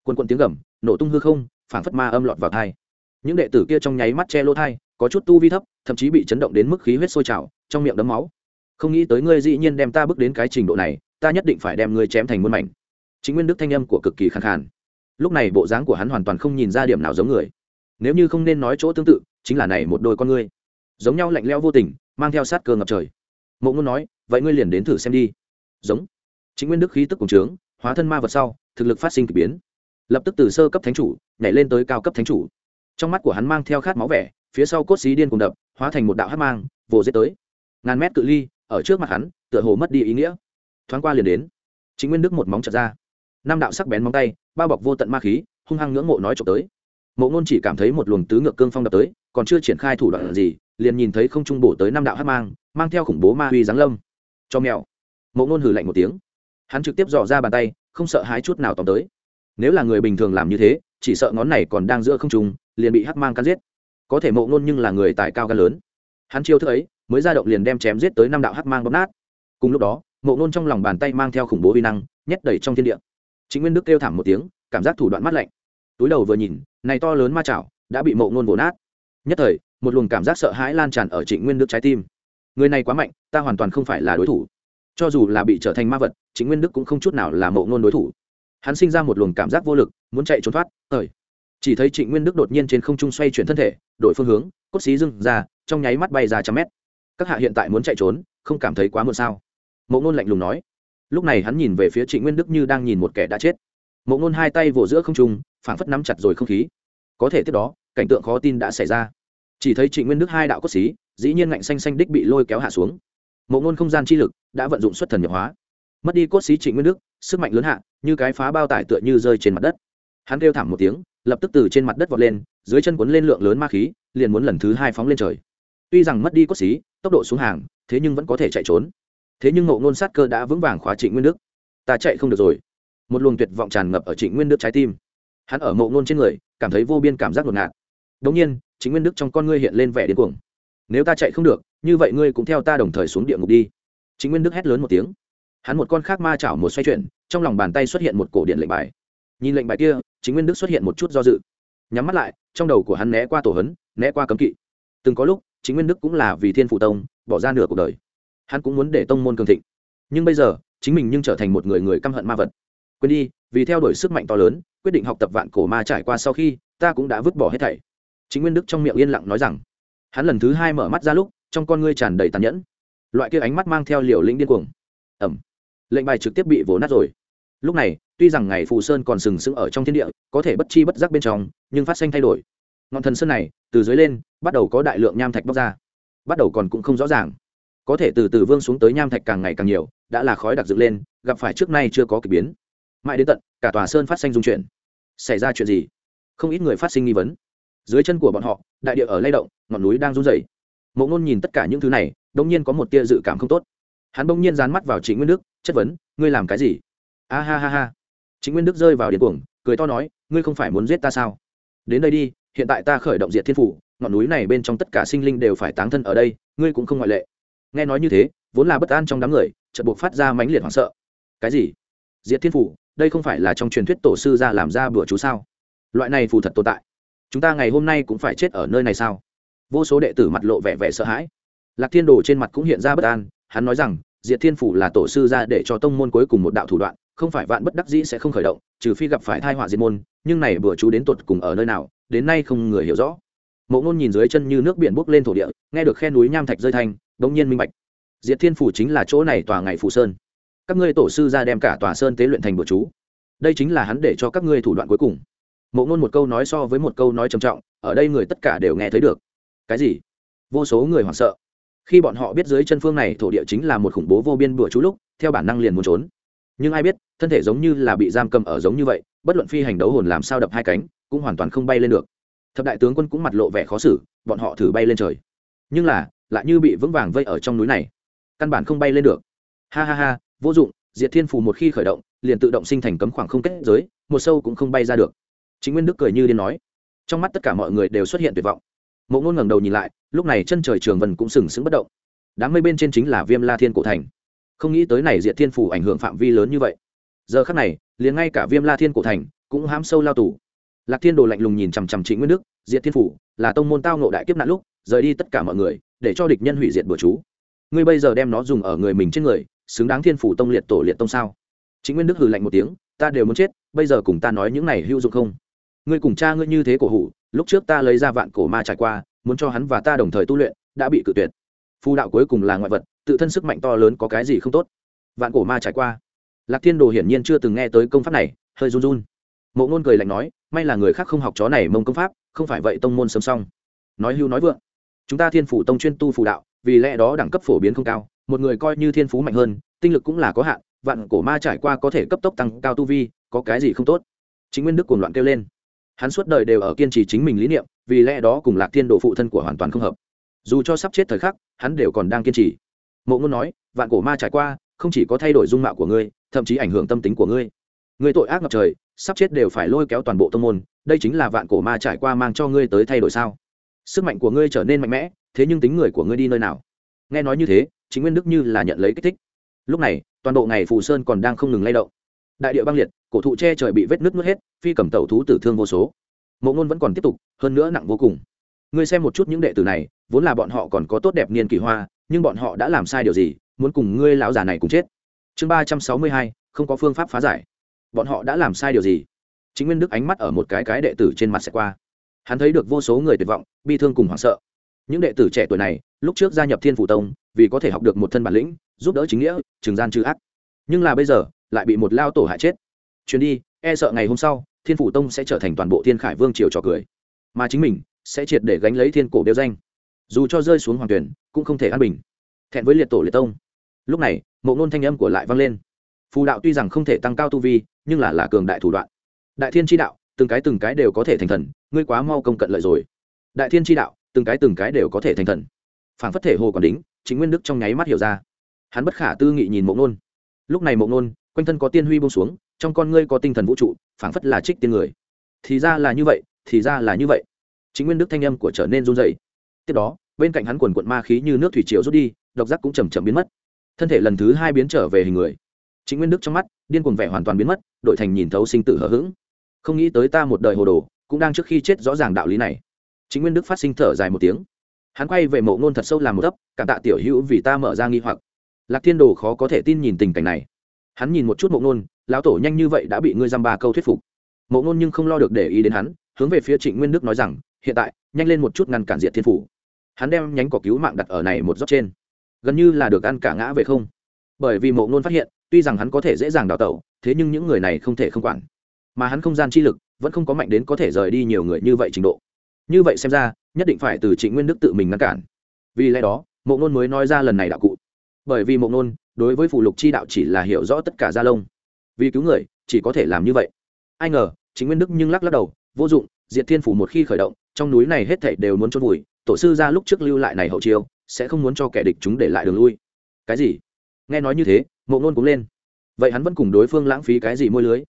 Quân quân tiếng gầm, nổ tung hư không, phảng phất ma âm lọt vào thai. Những đệ tử kia trong nháy mắt che lỗ thai, có chút tu vi thấp, thậm chí bị chấn động đến mức khí huyết sôi trào, trong miệng đấm máu. Không nghĩ tới ngươi dĩ nhiên đem ta bước đến cái trình độ này, ta nhất định phải đem ngươi chém thành muôn mảnh. Chính nguyên đức thanh âm của cực kỳ khẳng khàn lúc này bộ dáng của hắn hoàn toàn không nhìn ra điểm nào giống người. Nếu như không nên nói chỗ tương tự, chính là này một đôi con ngươi. Giống nhau lạnh lẽo vô tình, mang theo sát cơ ngập trời. Mộ ngôn nói, vậy ngươi liền đến thử xem đi. Giống. Chính nguyên đức khí tức cùng trướng, hóa thân ma vật sau, thực lực phát sinh k ỳ biến. Lập tức từ sơ cấp thánh chủ, nhảy lên tới cao cấp thánh chủ. Trong mắt của hắn mang theo khát máu vẻ, phía sau cốt xí điên cùng đập, hóa thành một đạo hát mang, vồ dết tới. Ngàn mét cự ly, ở trước mặt hắn, tựa hồ mất đi ý nghĩa. Thoáng qua liền đến, chính nguyên đức một móng chặt ra năm đạo sắc bén móng tay, bao bọc vô tận ma khí, hung hăng ngưỡng mộ nói trộm tới. Mộ ngôn chỉ cảm thấy một luồng tứ ngược cương phong đập tới, còn chưa triển khai thủ đoạn gì, liền nhìn thấy không trung bổ tới năm đạo hát mang mang theo khủng bố ma uy giáng lâm. Cho mèo. Mộ ngôn hử lạnh một tiếng. Hắn trực tiếp dò ra bàn tay, không sợ hái chút nào tóm tới. Nếu là người bình thường làm như thế, chỉ sợ ngón này còn đang giữa không trung, liền bị hắc mang cắn giết. Có thể mộ ngôn nhưng là người tài cao gan lớn. Hắn chiêu thức ấy, mới ra động liền đem chém giết tới năm đạo hắc mang bóp nát. Cùng lúc đó, mộ ngôn trong lòng bàn tay mang theo khủng bố vi năng, nhét đầy trong thiên địa chính nguyên đức kêu thảm một tiếng, cảm giác thủ đoạn mắt lạnh. Túi đầu vừa nhìn, này to lớn ma chảo đã bị mộ ngôn vồ nát. Nhất thời, một luồng cảm giác sợ hãi lan tràn ở trịnh nguyên đức trái tim. Người này quá mạnh, ta hoàn toàn không phải là đối thủ. Cho dù là bị trở thành ma vật, trịnh nguyên đức cũng không chút nào là mộ ngôn đối thủ. Hắn sinh ra một luồng cảm giác vô lực, muốn chạy trốn thoát, thời. Chỉ thấy trịnh nguyên đức đột nhiên trên không trung xoay chuyển thân thể, đổi phương hướng, cốt xí dưng ra, trong nháy mắt bay ra trăm mét. Các hạ hiện tại muốn chạy trốn, không cảm thấy quá muộn sao? Mộ ngôn lạnh lùng nói lúc này hắn nhìn về phía trịnh nguyên đức như đang nhìn một kẻ đã chết. Mộ ngôn hai tay vỗ giữa không trung, phảng phất nắm chặt rồi không khí. Có thể tiếp đó, cảnh tượng khó tin đã xảy ra. Chỉ thấy trịnh nguyên đức hai đạo cốt xí, dĩ nhiên ngạnh xanh xanh đích bị lôi kéo hạ xuống. Mộ ngôn không gian chi lực đã vận dụng xuất thần nhập hóa. Mất đi cốt xí trịnh nguyên đức, sức mạnh lớn hạ, như cái phá bao tải tựa như rơi trên mặt đất. Hắn kêu thảm một tiếng, lập tức từ trên mặt đất vọt lên, dưới chân cuốn lên lượng lớn ma khí, liền muốn lần thứ hai phóng lên trời. Tuy rằng mất đi cốt xí, tốc độ xuống hàng, thế nhưng vẫn có thể chạy trốn thế nhưng ngộ ngôn sát cơ đã vững vàng khóa trịnh nguyên đức. Ta chạy không được rồi. Một luồng tuyệt vọng tràn ngập ở trịnh nguyên đức trái tim. Hắn ở ngộ ngôn trên người, cảm thấy vô biên cảm giác ngột ngạt. Đống nhiên chính nguyên đức trong con ngươi hiện lên vẻ điên cuồng. Nếu ta chạy không được, như vậy ngươi cũng theo ta đồng thời xuống địa ngục đi. Chính nguyên đức hét lớn một tiếng. Hắn một con khác ma chảo một xoay chuyển, trong lòng bàn tay xuất hiện một cổ điện lệnh bài. Nhìn lệnh bài kia chính nguyên đức xuất hiện một chút do dự. Nhắm mắt lại, trong đầu của hắn né qua tổ hấn, né qua cấm kỵ. Từng có lúc chính nguyên đức cũng là vì thiên phụ tông, bỏ ra nửa cuộc đời hắn cũng muốn để tông môn cường thịnh. Nhưng bây giờ, chính mình nhưng trở thành một người người căm hận ma vật. Quên đi, vì theo đuổi sức mạnh to lớn, quyết định học tập vạn cổ ma trải qua sau khi, ta cũng đã vứt bỏ hết thảy. Chính nguyên đức trong miệng yên lặng nói rằng, hắn lần thứ hai mở mắt ra lúc, trong con ngươi tràn đầy tàn nhẫn. Loại kia ánh mắt mang theo liều lĩnh điên cuồng. Ẩm lệnh bài trực tiếp bị vỗ nát rồi. Lúc này, tuy rằng ngày phù sơn còn sừng sững ở trong thiên địa, có thể bất chi bất giác bên trong, nhưng phát sinh thay đổi. Ngọn thần sơn này, từ dưới lên, bắt đầu có đại lượng nham thạch bóc ra. Bắt đầu còn cũng không rõ ràng có thể từ từ vương xuống tới nham thạch càng ngày càng nhiều, đã là khói đặc dựng lên, gặp phải trước nay chưa có k ỳ biến. Mãi đến tận, cả tòa sơn phát sinh dung chuyển. Xảy ra chuyện gì? Không ít người phát sinh nghi vấn. Dưới chân của bọn họ, đại địa ở lay động, ngọn núi đang run rẩy. Mộ ngôn nhìn tất cả những thứ này đông nhiên có một tia dự cảm không tốt. Hắn bỗng nhiên dán mắt vào chính nguyên đức, chất vấn, ngươi làm cái gì? A ha ha ha. Chính nguyên đức rơi vào điên cuồng, cười to nói, ngươi không phải muốn giết ta sao? Đến đây đi, hiện tại ta khởi động diệt thiên phủ, ngọn núi này bên trong tất cả sinh linh đều phải táng thân ở đây, ngươi cũng không ngoại lệ nghe nói như thế, vốn là bất an trong đám người, chợt buộc phát ra mãnh liệt hoảng sợ. Cái gì? Diệt thiên phủ, đây không phải là trong truyền thuyết tổ sư ra làm ra bữa chú sao? Loại này phù thật tồn tại. Chúng ta ngày hôm nay cũng phải chết ở nơi này sao? Vô số đệ tử mặt lộ vẻ vẻ sợ hãi. Lạc thiên đồ trên mặt cũng hiện ra bất an, hắn nói rằng, diệt thiên phủ là tổ sư ra để cho tông môn cuối cùng một đạo thủ đoạn, không phải vạn bất đắc dĩ sẽ không khởi động, trừ phi gặp phải thai họa diệt môn, nhưng này bữa chú đến tột cùng ở nơi nào, đến nay không người hiểu rõ. Mộ ngôn nhìn dưới chân như nước biển bốc lên thổ địa, nghe được khe núi nham thạch rơi thanh bỗng nhiên minh bạch. Diệt thiên phủ chính là chỗ này tòa ngày phủ sơn. Các ngươi tổ sư ra đem cả tòa sơn tế luyện thành bữa chú. Đây chính là hắn để cho các ngươi thủ đoạn cuối cùng. Mộ ngôn một câu nói so với một câu nói trầm trọng, ở đây người tất cả đều nghe thấy được. Cái gì? Vô số người hoảng sợ. Khi bọn họ biết dưới chân phương này thổ địa chính là một khủng bố vô biên bữa chú lúc, theo bản năng liền muốn trốn. Nhưng ai biết, thân thể giống như là bị giam cầm ở giống như vậy, bất luận phi hành đấu hồn làm sao đập hai cánh, cũng hoàn toàn không bay lên được. Thập đại tướng quân cũng mặt lộ vẻ khó xử, bọn họ thử bay lên trời. Nhưng là lại như bị vững vàng vây ở trong núi này. Căn bản không bay lên được. Ha ha ha, vô dụng, diệt thiên phù một khi khởi động, liền tự động sinh thành cấm khoảng không kết giới, một sâu cũng không bay ra được. Chính nguyên đức cười như điên nói. Trong mắt tất cả mọi người đều xuất hiện tuyệt vọng. Mộ ngôn ngẩng đầu nhìn lại, lúc này chân trời trường vần cũng sừng sững bất động. Đám mây bên trên chính là viêm la thiên cổ thành. Không nghĩ tới này diệt thiên phủ ảnh hưởng phạm vi lớn như vậy. Giờ khắc này, liền ngay cả viêm la thiên cổ thành cũng hám sâu lao tù. Lạc thiên đồ lạnh lùng nhìn chằm chằm chính nguyên đức, diệt thiên phủ là tông môn tao nộ đại kiếp nạn lúc, rời đi tất cả mọi người để cho địch nhân hủy diệt bừa chú. Ngươi bây giờ đem nó dùng ở người mình trên người, xứng đáng thiên phủ tông liệt tổ liệt tông sao? Chính nguyên đức hừ lạnh một tiếng, ta đều muốn chết, bây giờ cùng ta nói những này hữu dụng không? Ngươi cùng cha ngươi như thế cổ hủ, lúc trước ta lấy ra vạn cổ ma trải qua, muốn cho hắn và ta đồng thời tu luyện, đã bị cự tuyệt. Phù đạo cuối cùng là ngoại vật, tự thân sức mạnh to lớn có cái gì không tốt? Vạn cổ ma trải qua. Lạc thiên đồ hiển nhiên chưa từng nghe tới công pháp này, hơi run run. Mộ ngôn cười lạnh nói, may là người khác không học chó này mông công pháp, không phải vậy tông môn sớm xong. Nói hưu nói vượng chúng ta thiên phủ tông chuyên tu phù đạo, vì lẽ đó đẳng cấp phổ biến không cao, một người coi như thiên phú mạnh hơn, tinh lực cũng là có hạn, vạn cổ ma trải qua có thể cấp tốc tăng cao tu vi, có cái gì không tốt? Chính nguyên đức cuồng loạn kêu lên. Hắn suốt đời đều ở kiên trì chính mình lý niệm, vì lẽ đó cùng lạc thiên độ phụ thân của hoàn toàn không hợp. Dù cho sắp chết thời khắc, hắn đều còn đang kiên trì. Mộ ngôn nói, vạn cổ ma trải qua, không chỉ có thay đổi dung mạo của ngươi, thậm chí ảnh hưởng tâm tính của ngươi. Ngươi tội ác ngập trời, sắp chết đều phải lôi kéo toàn bộ tâm môn, đây chính là vạn cổ ma trải qua mang cho ngươi tới thay đổi sao? Sức mạnh của ngươi trở nên mạnh mẽ, thế nhưng tính người của ngươi đi nơi nào? Nghe nói như thế, chính nguyên đức như là nhận lấy kích thích. Lúc này, toàn bộ ngày phù sơn còn đang không ngừng lay động. Đại địa băng liệt, cổ thụ che trời bị vết nứt nuốt hết, phi cầm tẩu thú tử thương vô số. Mộ ngôn vẫn còn tiếp tục, hơn nữa nặng vô cùng. Ngươi xem một chút những đệ tử này, vốn là bọn họ còn có tốt đẹp niên kỳ hoa, nhưng bọn họ đã làm sai điều gì, muốn cùng ngươi lão già này cùng chết? Chương ba trăm sáu mươi hai, không có phương pháp phá giải. Bọn họ đã làm sai điều gì? Chính nguyên đức ánh mắt ở một cái cái đệ tử trên mặt sẽ qua hắn thấy được vô số người tuyệt vọng, bi thương cùng hoảng sợ. Những đệ tử trẻ tuổi này, lúc trước gia nhập thiên phủ tông, vì có thể học được một thân bản lĩnh, giúp đỡ chính nghĩa, trừng gian trừ ác. Nhưng là bây giờ, lại bị một lao tổ hại chết. Chuyến đi e sợ ngày hôm sau, thiên phủ tông sẽ trở thành toàn bộ thiên khải vương triều trò cười. Mà chính mình, sẽ triệt để gánh lấy thiên cổ đeo danh. Dù cho rơi xuống hoàng tuyển, cũng không thể an bình. Thẹn với liệt tổ liệt tông. Lúc này, mộ ngôn thanh âm của lại vang lên. Phù đạo tuy rằng không thể tăng cao tu vi, nhưng là là cường đại thủ đoạn. Đại thiên tri đạo từng cái từng cái đều có thể thành thần, ngươi quá mau công cận lợi rồi. Đại thiên tri đạo, từng cái từng cái đều có thể thành thần. Phản phất thể hồ còn đính, chính nguyên đức trong nháy mắt hiểu ra. Hắn bất khả tư nghị nhìn mộng nôn. Lúc này mộng nôn, quanh thân có tiên huy bông xuống, trong con ngươi có tinh thần vũ trụ, phảng phất là trích tiên người. Thì ra là như vậy, thì ra là như vậy. Chính nguyên đức thanh âm của trở nên run dày tiếp đó, bên cạnh hắn quần quận ma khí như nước thủy triều rút đi, độc giác cũng chầm chậm biến mất. Thân thể lần thứ hai biến trở về hình người. Chính nguyên đức trong mắt, điên cuồng vẻ hoàn toàn biến mất đội thành nhìn thấu sinh tử hờ hững không nghĩ tới ta một đời hồ đồ, cũng đang trước khi chết rõ ràng đạo lý này. Chính nguyên đức phát sinh thở dài một tiếng. Hắn quay về mộ ngôn thật sâu làm một ấp cảm tạ tiểu hữu vì ta mở ra nghi hoặc. Lạc thiên đồ khó có thể tin nhìn tình cảnh này. Hắn nhìn một chút mộ ngôn, lão tổ nhanh như vậy đã bị ngươi dăm ba câu thuyết phục. Mộ ngôn nhưng không lo được để ý đến hắn, hướng về phía trịnh nguyên đức nói rằng, hiện tại, nhanh lên một chút ngăn cản diệt thiên phủ. Hắn đem nhánh cỏ cứu mạng đặt ở này một dốc trên. Gần như là được ăn cả ngã về không. Bởi vì mộ ngôn phát hiện, tuy rằng hắn có thể dễ dàng đào tẩu, thế nhưng những người này không thể không quản mà hắn không gian chi lực vẫn không có mạnh đến có thể rời đi nhiều người như vậy trình độ. Như vậy xem ra, nhất định phải từ trịnh nguyên đức tự mình ngăn cản. Vì lẽ đó, mộ ngôn mới nói ra lần này đạo cụ. Bởi vì mộ ngôn đối với phụ lục chi đạo chỉ là hiểu rõ tất cả gia lông. Vì cứu người, chỉ có thể làm như vậy. Ai ngờ chính nguyên đức nhưng lắc lắc đầu, vô dụng, diệt thiên phủ một khi khởi động, trong núi này hết thảy đều muốn chôn vùi, tổ sư ra lúc trước lưu lại này hậu chiêu, sẽ không muốn cho kẻ địch chúng để lại đường lui. Cái gì? Nghe nói như thế, mộ ngôn cũng lên. Vậy hắn vẫn cùng đối phương lãng phí cái gì môi lưới?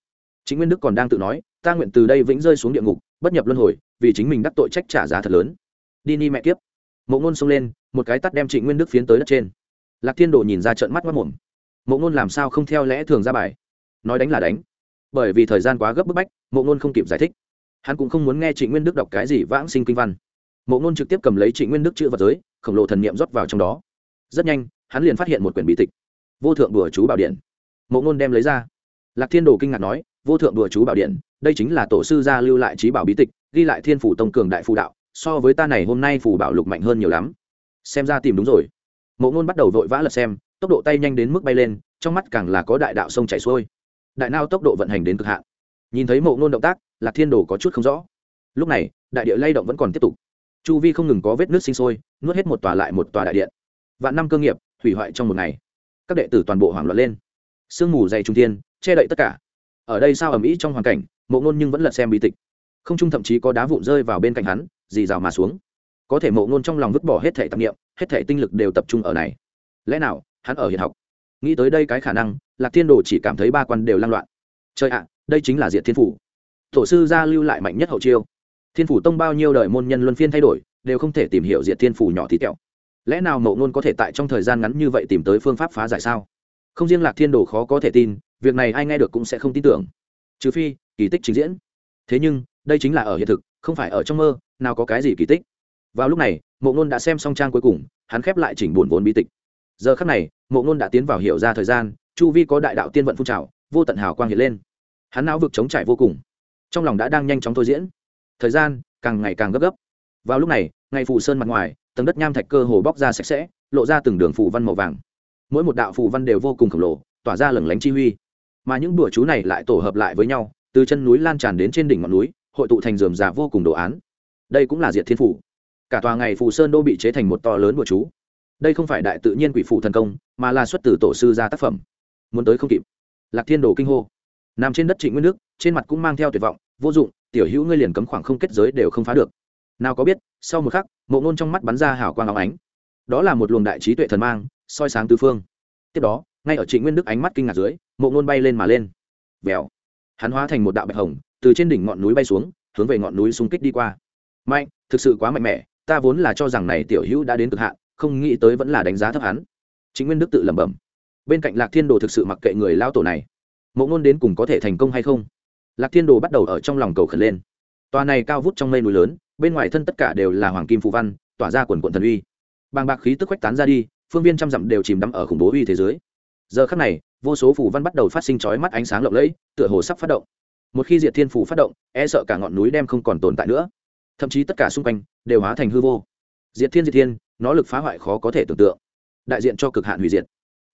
Chính nguyên đức còn đang tự nói, ta nguyện từ đây vĩnh rơi xuống địa ngục, bất nhập luân hồi, vì chính mình đắc tội trách trả giá thật lớn. Đi ni mẹ kiếp. Mộ ngôn xông lên, một cái tắt đem trịnh nguyên đức phiến tới đất trên. Lạc thiên đồ nhìn ra trận mắt mất mồm. Mộ ngôn làm sao không theo lẽ thường ra bài? Nói đánh là đánh. Bởi vì thời gian quá gấp bức bách, mộ ngôn không kịp giải thích. Hắn cũng không muốn nghe trịnh nguyên đức đọc cái gì vãng sinh kinh văn. Mộ ngôn trực tiếp cầm lấy trịnh nguyên đức chữ vật giới, khổng lồ thần niệm rót vào trong đó. Rất nhanh, hắn liền phát hiện một quyển bí tịch. Vô thượng đùa chú bảo điện. Mộ ngôn đem lấy ra. Lạc thiên đồ kinh ngạc nói vô thượng đùa chú bảo điện đây chính là tổ sư gia lưu lại trí bảo bí tịch ghi lại thiên phủ tông cường đại phù đạo so với ta này hôm nay phù bảo lục mạnh hơn nhiều lắm. Xem ra tìm đúng rồi. Mộ ngôn bắt đầu vội vã lật xem tốc độ tay nhanh đến mức bay lên trong mắt càng là có đại đạo sông chảy xuôi. Đại nao tốc độ vận hành đến cực hạn. Nhìn thấy mộ ngôn động tác lạc thiên đồ có chút không rõ. Lúc này đại địa lay động vẫn còn tiếp tục. Chu vi không ngừng có vết nước sinh sôi nuốt hết một tòa lại một tòa đại điện. Vạn năm cơ nghiệp hủy hoại trong một ngày. Các đệ tử toàn bộ hoảng loạn lên. Sương mù dày trung thiên, che đậy tất cả ở đây sao ầm ĩ trong hoàn cảnh, mộ ngôn nhưng vẫn lật xem bí tịch. Không trung thậm chí có đá vụn rơi vào bên cạnh hắn, dì rào mà xuống. Có thể mộ ngôn trong lòng vứt bỏ hết thể tạp nghiệm hết thể tinh lực đều tập trung ở này. Lẽ nào, hắn ở hiện học? Nghĩ tới đây cái khả năng, lạc thiên đồ chỉ cảm thấy ba quan đều lan loạn. Trời ạ, đây chính là diệt thiên phủ. Tổ sư gia lưu lại mạnh nhất hậu chiêu. Thiên phủ tông bao nhiêu đời môn nhân luân phiên thay đổi, đều không thể tìm hiểu diệt thiên phủ nhỏ tí tẹo. Lẽ nào mộ ngôn có thể tại trong thời gian ngắn như vậy tìm tới phương pháp phá giải sao? Không riêng lạc thiên đồ khó có thể tin, việc này ai nghe được cũng sẽ không tin tưởng. Trừ phi, kỳ tích trình diễn. Thế nhưng, đây chính là ở hiện thực, không phải ở trong mơ, nào có cái gì kỳ tích. Vào lúc này, mộ ngôn đã xem xong trang cuối cùng, hắn khép lại chỉnh buồn vốn bi tịch. Giờ khắc này, mộ ngôn đã tiến vào hiểu ra thời gian, chu vi có đại đạo tiên vận phun trào, vô tận hào quang hiện lên. Hắn não vực chống trải vô cùng. Trong lòng đã đang nhanh chóng thôi diễn. Thời gian càng ngày càng gấp gấp. Vào lúc này, ngay phủ sơn mặt ngoài, tầng đất nham thạch cơ hồ bóc ra sạch sẽ, lộ ra từng đường phủ văn màu vàng mỗi một đạo phù văn đều vô cùng khổng lồ, tỏa ra lửng lánh chi huy. Mà những bữa chú này lại tổ hợp lại với nhau, từ chân núi lan tràn đến trên đỉnh ngọn núi, hội tụ thành dườm già vô cùng đồ án. Đây cũng là diệt thiên phủ. Cả tòa ngày phù sơn đô bị chế thành một to lớn bữa chú. Đây không phải đại tự nhiên quỷ phủ thần công, mà là xuất từ tổ sư ra tác phẩm. Muốn tới không kịp. Lạc thiên đồ kinh hô. Nằm trên đất trịnh nguyên nước trên mặt cũng mang theo tuyệt vọng, vô dụng, tiểu hữu ngươi liền cấm khoảng không kết giới đều không phá được. Nào có biết, sau một khắc, mộ ngôn trong mắt bắn ra hào quang áo ánh đó là một luồng đại trí tuệ thần mang, soi sáng tư phương. Tiếp đó, ngay ở trịnh nguyên đức ánh mắt kinh ngạc dưới, mộ ngôn bay lên mà lên. Vèo. Hắn hóa thành một đạo bạch hồng, từ trên đỉnh ngọn núi bay xuống, hướng về ngọn núi xung kích đi qua. Mạnh, thực sự quá mạnh mẽ, ta vốn là cho rằng này tiểu hữu đã đến cực hạn, không nghĩ tới vẫn là đánh giá thấp hắn. Chính nguyên đức tự lẩm bẩm. Bên cạnh lạc thiên đồ thực sự mặc kệ người lao tổ này. Mộ ngôn đến cùng có thể thành công hay không? Lạc thiên đồ bắt đầu ở trong lòng cầu khẩn lên. Tòa này cao vút trong mây núi lớn, bên ngoài thân tất cả đều là hoàng kim phù văn, tỏa ra quần quận thần uy bàng bạc khí tức quách tán ra đi, phương viên trăm dặm đều chìm đắm ở khủng bố uy thế giới. Giờ khắc này, vô số phù văn bắt đầu phát sinh chói mắt ánh sáng lộng lẫy, tựa hồ sắp phát động. Một khi diệt thiên phủ phát động e sợ cả ngọn núi đem không còn tồn tại nữa. Thậm chí tất cả xung quanh đều hóa thành hư vô. Diệt thiên diệt thiên, nó lực phá hoại khó có thể tưởng tượng. Đại diện cho cực hạn hủy diệt.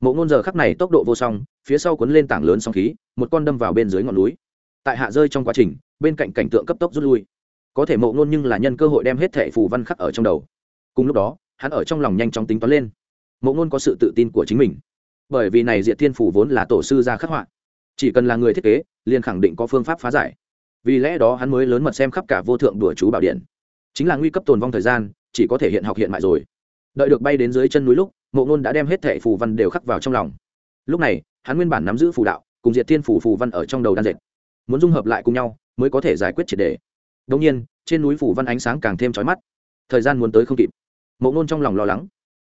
Mộ ngôn giờ khắc này tốc độ vô song, phía sau cuốn lên tảng lớn sóng khí, một con đâm vào bên dưới ngọn núi. Tại hạ rơi trong quá trình, bên cạnh cảnh tượng cấp tốc rút lui. Có thể mộ ngôn nhưng là nhân cơ hội đem hết thẻ phù văn khắc ở trong đầu. Cùng lúc đó hắn ở trong lòng nhanh chóng tính toán lên. Mộ ngôn có sự tự tin của chính mình. Bởi vì này Diệt thiên phủ vốn là tổ sư ra khắc họa. Chỉ cần là người thiết kế, liền khẳng định có phương pháp phá giải. Vì lẽ đó hắn mới lớn mật xem khắp cả vô thượng đùa chú bảo điện. Chính là nguy cấp tồn vong thời gian, chỉ có thể hiện học hiện mại rồi. Đợi được bay đến dưới chân núi lúc, mộ ngôn đã đem hết thẻ phù văn đều khắc vào trong lòng. Lúc này, hắn nguyên bản nắm giữ phù đạo, cùng diệt thiên phủ phù văn ở trong đầu đan dệt. Muốn dung hợp lại cùng nhau, mới có thể giải quyết triệt đề. Đông nhiên, trên núi phủ văn ánh sáng càng thêm trói mắt. Thời gian muốn tới không kịp mộ ngôn trong lòng lo lắng.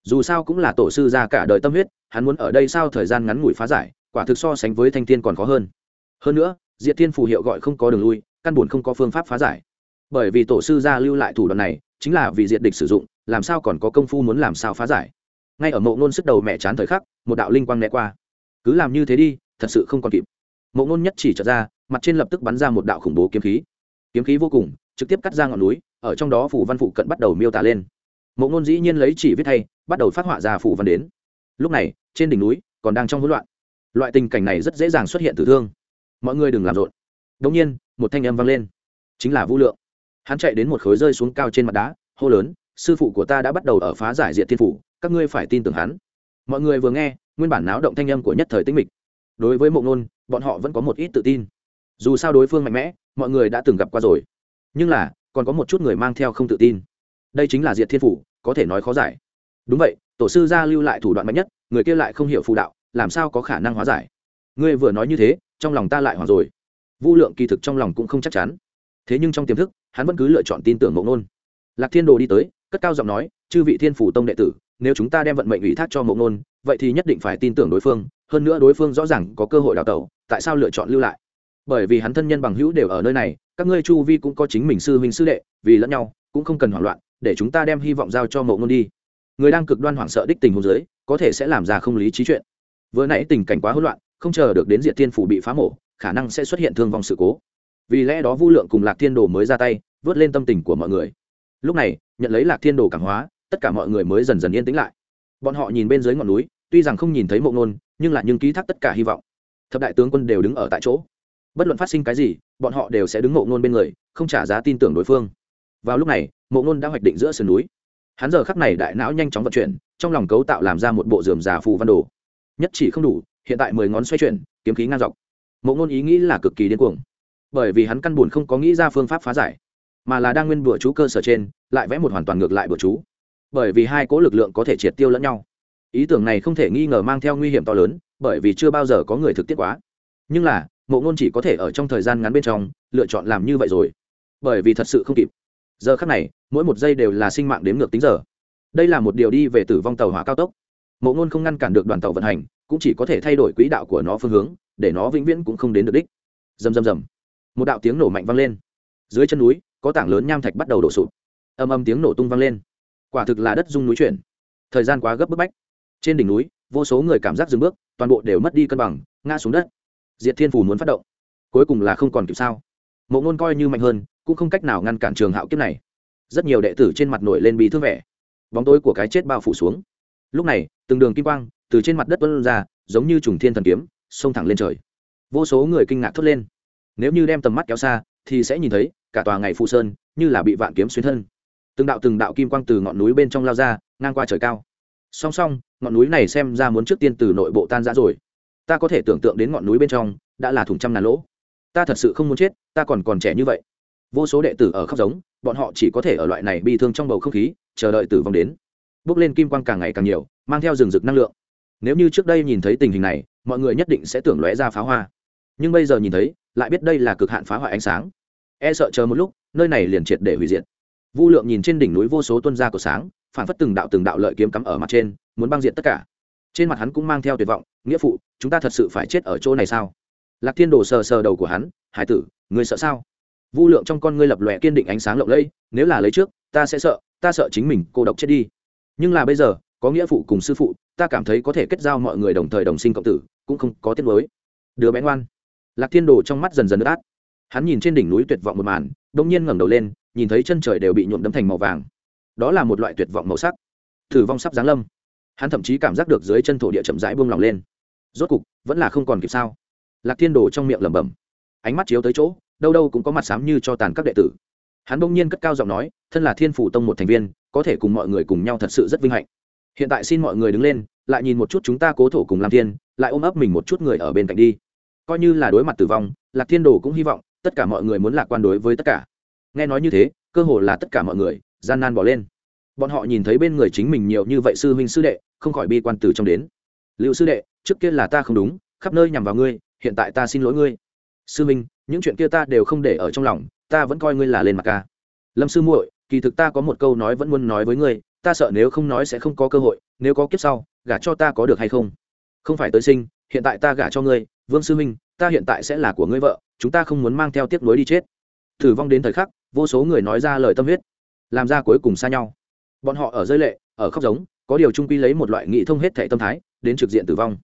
Dù sao cũng là tổ sư ra cả đời tâm huyết, hắn muốn ở đây sao thời gian ngắn ngủi phá giải, quả thực so sánh với thanh tiên còn khó hơn. Hơn nữa, diệt thiên phù hiệu gọi không có đường lui, căn buồn không có phương pháp phá giải. Bởi vì tổ sư gia lưu lại thủ đoạn này, chính là vì diệt địch sử dụng, làm sao còn có công phu muốn làm sao phá giải. Ngay ở mộ ngôn sức đầu mẹ chán thời khắc, một đạo linh quang né qua. Cứ làm như thế đi, thật sự không còn kịp. Mộ ngôn nhất chỉ trở ra, mặt trên lập tức bắn ra một đạo khủng bố kiếm khí. Kiếm khí vô cùng, trực tiếp cắt ra ngọn núi, ở trong đó phủ văn phụ cận bắt đầu miêu tả lên mộ ngôn dĩ nhiên lấy chỉ viết thay, bắt đầu phát họa ra phủ văn đến. Lúc này, trên đỉnh núi còn đang trong hỗn loạn. Loại tình cảnh này rất dễ dàng xuất hiện tử thương. Mọi người đừng làm rộn. Đ ỗ n g nhiên, một thanh âm vang lên. Chính là vũ lượng. Hắn chạy đến một khối rơi xuống cao trên mặt đá, hô lớn, sư phụ của ta đã bắt đầu ở phá giải diện thiên phủ, các ngươi phải tin tưởng hắn. Mọi người vừa nghe, nguyên bản náo động thanh âm của nhất thời tinh mịch. Đối với mộ ngôn bọn họ vẫn có một ít tự tin. Dù sao đối phương mạnh mẽ, mọi người đã từng gặp qua rồi. Nhưng là, còn có một chút người mang theo không tự tin đây chính là diệt thiên phủ, có thể nói khó giải. Đúng vậy, tổ sư gia lưu lại thủ đoạn mạnh nhất, người kia lại không hiểu phù đạo, làm sao có khả năng hóa giải? Ngươi vừa nói như thế, trong lòng ta lại hoảng rồi. Vu lượng kỳ thực trong lòng cũng không chắc chắn. Thế nhưng trong tiềm thức, hắn vẫn cứ lựa chọn tin tưởng mộ ngôn. Lạc thiên đồ đi tới, cất cao giọng nói, chư vị thiên phủ tông đệ tử, nếu chúng ta đem vận mệnh ủy thác cho mộ ngôn, vậy thì nhất định phải tin tưởng đối phương, hơn nữa đối phương rõ ràng có cơ hội đào tẩu, tại sao lựa chọn lưu lại? Bởi vì hắn thân nhân bằng hữu đều ở nơi này, các ngươi chu vi cũng có chính mình sư huynh sư đệ, vì lẫn nhau, cũng không cần hoảng loạn để chúng ta đem hy vọng giao cho mộ ngôn đi. Người đang cực đoan hoảng sợ đích tình hôn giới có thể sẽ làm ra không lý trí chuyện. Vừa nãy tình cảnh quá hỗn loạn, không chờ được đến diện thiên phủ bị phá mổ, khả năng sẽ xuất hiện thương vong sự cố. Vì lẽ đó vu lượng cùng lạc thiên đồ mới ra tay, vớt lên tâm tình của mọi người. Lúc này, nhận lấy lạc thiên đồ cảm hóa, tất cả mọi người mới dần dần yên tĩnh lại. Bọn họ nhìn bên dưới ngọn núi, tuy rằng không nhìn thấy mộ ngôn, nhưng lại nhưng ký thác tất cả hy vọng. Thập đại tướng quân đều đứng ở tại chỗ. Bất luận phát sinh cái gì, bọn họ đều sẽ đứng mộ ngôn bên người, không trả giá tin tưởng đối phương vào lúc này, mộ ngôn đã hoạch định giữa sườn núi. Hắn giờ khắc này đại não nhanh chóng vận chuyển, trong lòng cấu tạo làm ra một bộ dườm già phù văn đồ. Nhất chỉ không đủ, hiện tại mười ngón xoay chuyển, kiếm khí ngang dọc. Mộ ngôn ý nghĩ là cực kỳ điên cuồng. Bởi vì hắn căn buồn không có nghĩ ra phương pháp phá giải, mà là đang nguyên bữa chú cơ sở trên, lại vẽ một hoàn toàn ngược lại bữa chú. Bởi vì hai cố lực lượng có thể triệt tiêu lẫn nhau. Ý tưởng này không thể nghi ngờ mang theo nguy hiểm to lớn, bởi vì chưa bao giờ có người thực tiết quá. Nhưng là, mộ ngôn chỉ có thể ở trong thời gian ngắn bên trong, lựa chọn làm như vậy rồi. Bởi vì thật sự không kịp giờ khắc này, mỗi một giây đều là sinh mạng đếm ngược tính giờ. Đây là một điều đi về tử vong tàu hỏa cao tốc. Mộ ngôn không ngăn cản được đoàn tàu vận hành, cũng chỉ có thể thay đổi quỹ đạo của nó phương hướng, để nó vĩnh viễn cũng không đến được đích. Rầm rầm rầm. Một đạo tiếng nổ mạnh vang lên. Dưới chân núi, có tảng lớn nham thạch bắt đầu đổ sụp. Âm âm tiếng nổ tung vang lên. Quả thực là đất dung núi chuyển. Thời gian quá gấp bức bách. Trên đỉnh núi, vô số người cảm giác dừng bước, toàn bộ đều mất đi cân bằng, ngã xuống đất. Diệt thiên phù muốn phát động. Cuối cùng là không còn kịp sao mộ ngôn coi như mạnh hơn, cũng không cách nào ngăn cản trường hạo kiếp này. Rất nhiều đệ tử trên mặt nổi lên bị thương vẻ. Bóng tối của cái chết bao phủ xuống. Lúc này, từng đường kim quang từ trên mặt đất tuân ra, giống như trùng thiên thần kiếm, xông thẳng lên trời. Vô số người kinh ngạc thốt lên. Nếu như đem tầm mắt kéo xa, thì sẽ nhìn thấy, cả tòa ngày phụ sơn như là bị vạn kiếm xuyên thân. Từng đạo từng đạo kim quang từ ngọn núi bên trong lao ra, ngang qua trời cao. Song song, ngọn núi này xem ra muốn trước tiên từ nội bộ tan ra rồi. Ta có thể tưởng tượng đến ngọn núi bên trong đã là thùng trăm ngàn lỗ ta thật sự không muốn chết, ta còn còn trẻ như vậy. Vô số đệ tử ở khóc giống, bọn họ chỉ có thể ở loại này bị thương trong bầu không khí, chờ đợi tử vong đến. Bước lên kim quang càng ngày càng nhiều, mang theo rừng rực năng lượng. Nếu như trước đây nhìn thấy tình hình này, mọi người nhất định sẽ tưởng lóe ra pháo hoa. Nhưng bây giờ nhìn thấy, lại biết đây là cực hạn phá hoại ánh sáng. E sợ chờ một lúc, nơi này liền triệt để hủy diệt. Vu lượng nhìn trên đỉnh núi vô số tuân gia của sáng, phản phất từng đạo từng đạo lợi kiếm cắm ở mặt trên, muốn băng diện tất cả. Trên mặt hắn cũng mang theo tuyệt vọng, nghĩa phụ, chúng ta thật sự phải chết ở chỗ này sao? Lạc thiên đồ sờ sờ đầu của hắn, hải tử, ngươi sợ sao? Vu lượng trong con ngươi lập lòe kiên định ánh sáng lộng lẫy, nếu là lấy trước, ta sẽ sợ, ta sợ chính mình, cô độc chết đi. Nhưng là bây giờ, có nghĩa phụ cùng sư phụ, ta cảm thấy có thể kết giao mọi người đồng thời đồng sinh cộng tử, cũng không có tiết mới đứa bé ngoan. Lạc thiên đồ trong mắt dần dần ướt át. Hắn nhìn trên đỉnh núi tuyệt vọng một màn đ ỗ n g nhiên ngẩng đầu lên, nhìn thấy chân trời đều bị nhuộm đấm thành màu vàng. Đó là một loại tuyệt vọng màu sắc. Thử vong sắp giáng lâm. Hắn thậm chí cảm giác được dưới chân thổ địa chậm rãi buông lỏng lên. Rốt cục, vẫn là không còn kịp sao? Lạc thiên đồ trong miệng lẩm bẩm. Ánh mắt chiếu tới chỗ, đâu đâu cũng có mặt sám như cho tàn các đệ tử. Hắn bỗng nhiên cất cao giọng nói, thân là thiên phủ tông một thành viên, có thể cùng mọi người cùng nhau thật sự rất vinh hạnh. Hiện tại xin mọi người đứng lên, lại nhìn một chút chúng ta cố thổ cùng làm thiên, lại ôm ấp mình một chút người ở bên cạnh đi. Coi như là đối mặt tử vong, lạc thiên đồ cũng hy vọng tất cả mọi người muốn lạc quan đối với tất cả. Nghe nói như thế, cơ hồ là tất cả mọi người gian nan bỏ lên. Bọn họ nhìn thấy bên người chính mình nhiều như vậy sư huynh sư đệ, không khỏi bi quan từ trong đến. Liệu sư đệ, trước kia là ta không đúng, khắp nơi nhằm vào ngươi hiện tại ta xin lỗi ngươi. Sư minh, những chuyện kia ta đều không để ở trong lòng ta vẫn coi ngươi là lên mặt ca. Lâm sư muội kỳ thực ta có một câu nói vẫn muốn nói với ngươi ta sợ nếu không nói sẽ không có cơ hội nếu có kiếp sau gả cho ta có được hay không? Không phải tới sinh hiện tại ta gả cho ngươi vương sư minh, ta hiện tại sẽ là của ngươi vợ chúng ta không muốn mang theo tiếc nuối đi chết. Thử vong đến thời khắc vô số người nói ra lời tâm huyết làm ra cuối cùng xa nhau. Bọn họ ở rơi lệ ở khóc giống có điều trung quy lấy một loại nghị thông hết thệ tâm thái đến trực diện tử vong.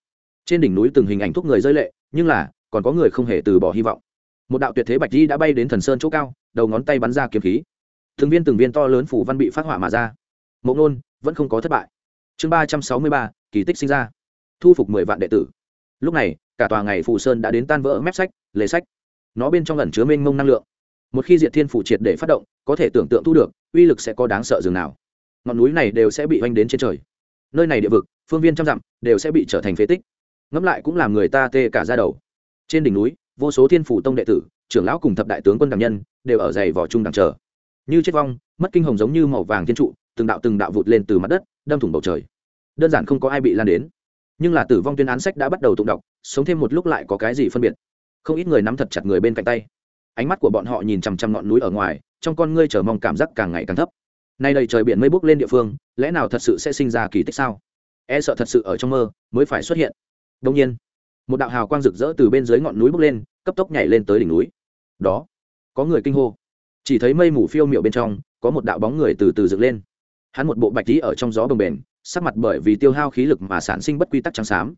Trên đỉnh núi từng hình ảnh thúc người rơi lệ nhưng là, còn có người không hề từ bỏ hy vọng. Một đạo tuyệt thế bạch di đã bay đến thần sơn chỗ cao, đầu ngón tay bắn ra kiếm khí. Từng viên từng viên to lớn phủ văn bị phát hỏa mà ra. Mộ nôn, vẫn không có thất bại. Chương ba trăm sáu mươi ba, kỳ tích sinh ra. Thu phục mười vạn đệ tử. Lúc này, cả tòa ngày phù sơn đã đến tan vỡ mép sách, lề sách. Nó bên trong lần chứa mênh mông năng lượng. Một khi diệt thiên phủ triệt để phát động, có thể tưởng tượng thu được, uy lực sẽ có đáng sợ dường nào. Ngọn núi này đều sẽ bị oanh đến trên trời. Nơi này địa vực, phương viên trăm dặm, đều sẽ bị trở thành phế tích ngẫm lại cũng làm người ta tê cả ra đầu. Trên đỉnh núi, vô số thiên phủ tông đệ tử, trưởng lão cùng thập đại tướng quân đảng nhân, đều ở dày vỏ chung đằng chờ. Như chết vong, mất kinh hồng giống như màu vàng thiên trụ, từng đạo từng đạo vụt lên từ mặt đất, đâm thủng bầu trời. Đơn giản không có ai bị lan đến. Nhưng là tử vong tuyên án sách đã bắt đầu tụng đọc, sống thêm một lúc lại có cái gì phân biệt? Không ít người nắm thật chặt người bên cạnh tay. Ánh mắt của bọn họ nhìn chằm chằm ngọn núi ở ngoài, trong con ngươi chờ mong cảm giác càng ngày càng thấp. Nay đầy trời biển mây bốc lên địa phương, lẽ nào thật sự sẽ sinh ra kỳ tích sao? E sợ thật sự ở trong mơ mới phải xuất hiện đông nhiên, một đạo hào quang rực rỡ từ bên dưới ngọn núi bốc lên, cấp tốc nhảy lên tới đỉnh núi. Đó, có người kinh hô. Chỉ thấy mây mù phiêu miệu bên trong, có một đạo bóng người từ từ dựng lên. Hắn một bộ bạch tí ở trong gió bồng bềnh, sắc mặt bởi vì tiêu hao khí lực mà sản sinh bất quy tắc trắng xám.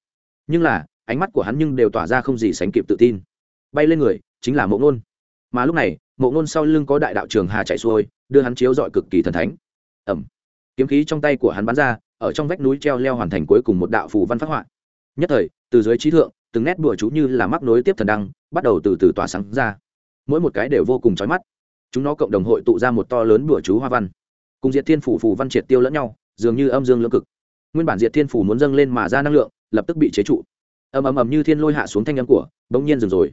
Nhưng là, ánh mắt của hắn nhưng đều tỏa ra không gì sánh kịp tự tin. Bay lên người, chính là mộ ngôn. Mà lúc này, mộ ngôn sau lưng có đại đạo trường hà chạy xuôi, đưa hắn chiếu dọi cực kỳ thần thánh. Ẩm. Kiếm khí trong tay của hắn bắn ra, ở trong vách núi treo leo hoàn thành cuối cùng một đạo phù văn phát họa nhất thời, từ dưới trí thượng, từng nét bùa chú như là mắc nối tiếp thần đăng, bắt đầu từ từ tỏa sáng ra. Mỗi một cái đều vô cùng chói mắt. Chúng nó cộng đồng hội tụ ra một to lớn bùa chú hoa văn. Cùng diệt thiên phủ phù văn triệt tiêu lẫn nhau, dường như âm dương lưỡng cực. Nguyên bản diệt thiên phủ muốn dâng lên mà ra năng lượng, lập tức bị chế trụ. Ầm ầm ầm như thiên lôi hạ xuống thanh âm của, bỗng nhiên dừng rồi.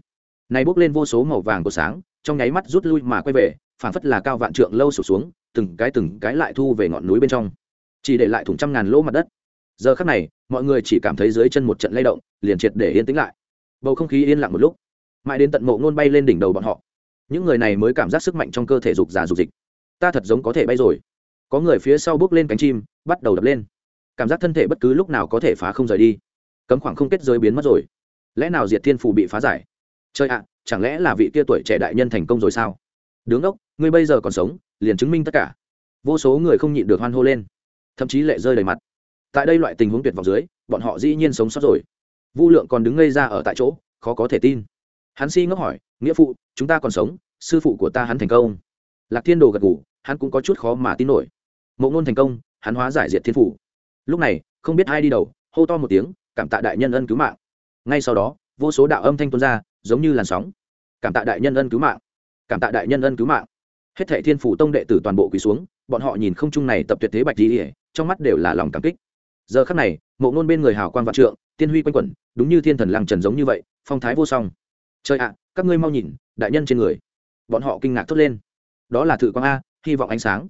Này bốc lên vô số màu vàng của sáng, trong nháy mắt rút lui mà quay về phản phất là cao vạn trượng lâu sụp xuống, từng cái từng cái lại thu về ngọn núi bên trong. Chỉ để lại thủng trăm ngàn lỗ mặt đất giờ khắc này, mọi người chỉ cảm thấy dưới chân một trận lay động, liền triệt để yên tĩnh lại. Bầu không khí yên lặng một lúc. Mãi đến tận mộ ngôn bay lên đỉnh đầu bọn họ. Những người này mới cảm giác sức mạnh trong cơ thể dục già dục dịch. Ta thật giống có thể bay rồi. Có người phía sau bước lên cánh chim, bắt đầu đập lên. Cảm giác thân thể bất cứ lúc nào có thể phá không rời đi. Cấm khoảng không kết giới biến mất rồi. Lẽ nào diệt thiên phù bị phá giải? Chơi ạ, chẳng lẽ là vị kia tuổi trẻ đại nhân thành công rồi sao? Đứng ốc, ngươi bây giờ còn sống, liền chứng minh tất cả. Vô số người không nhịn được hoan hô lên. Thậm chí lệ rơi đầy mặt tại đây loại tình huống tuyệt vọng dưới, bọn họ dĩ nhiên sống sót rồi. Vu lượng còn đứng ngây ra ở tại chỗ, khó có thể tin. Hắn si ngốc hỏi, nghĩa phụ, chúng ta còn sống, sư phụ của ta hắn thành công. Lạc thiên đồ gật ngủ hắn cũng có chút khó mà tin nổi. Mộ ngôn thành công, hắn hóa giải diệt thiên phủ. Lúc này, không biết ai đi đầu, hô to một tiếng, cảm tạ đại nhân ân cứu mạng. Ngay sau đó, vô số đạo âm thanh tuôn ra, giống như làn sóng. Cảm tạ đại nhân ân cứu mạng, cảm tạ đại nhân ân cứu mạng. Hết thệ thiên phủ tông đệ tử toàn bộ quỳ xuống, bọn họ nhìn không trung này tập tuyệt thế bạch đi ỉa trong mắt đều là lòng cảm kích giờ khắc này, mộ ngôn bên người hào quang vạn trượng, tiên huy quanh quẩn, đúng như thiên thần lăng trần giống như vậy, phong thái vô song. Trời ạ, các ngươi mau nhìn, đại nhân trên người. Bọn họ kinh ngạc thốt lên. Đó là thự quang a, hy vọng ánh sáng.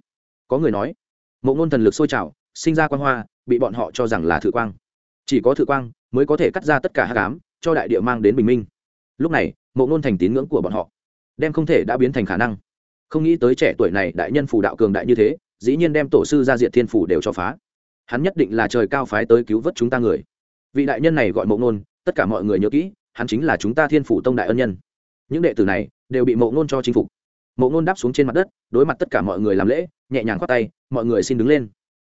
Có người nói, mộ ngôn thần lực sôi trào, sinh ra quang hoa, bị bọn họ cho rằng là thự quang. Chỉ có thự quang mới có thể cắt ra tất cả hát cám cho đại địa mang đến bình minh. Lúc này, mộ ngôn thành tín ngưỡng của bọn họ, đem không thể đã biến thành khả năng. Không nghĩ tới trẻ tuổi này đại nhân phù đạo cường đại như thế, dĩ nhiên đem tổ sư ra diện thiên phủ đều cho phá hắn nhất định là trời cao phái tới cứu vớt chúng ta người. Vị đại nhân này gọi mộ ngôn, tất cả mọi người nhớ kỹ, hắn chính là chúng ta thiên phủ tông đại ân nhân. Những đệ tử này đều bị mộ ngôn cho chinh phục. Mộ ngôn đáp xuống trên mặt đất, đối mặt tất cả mọi người làm lễ, nhẹ nhàng khoác tay, mọi người xin đứng lên.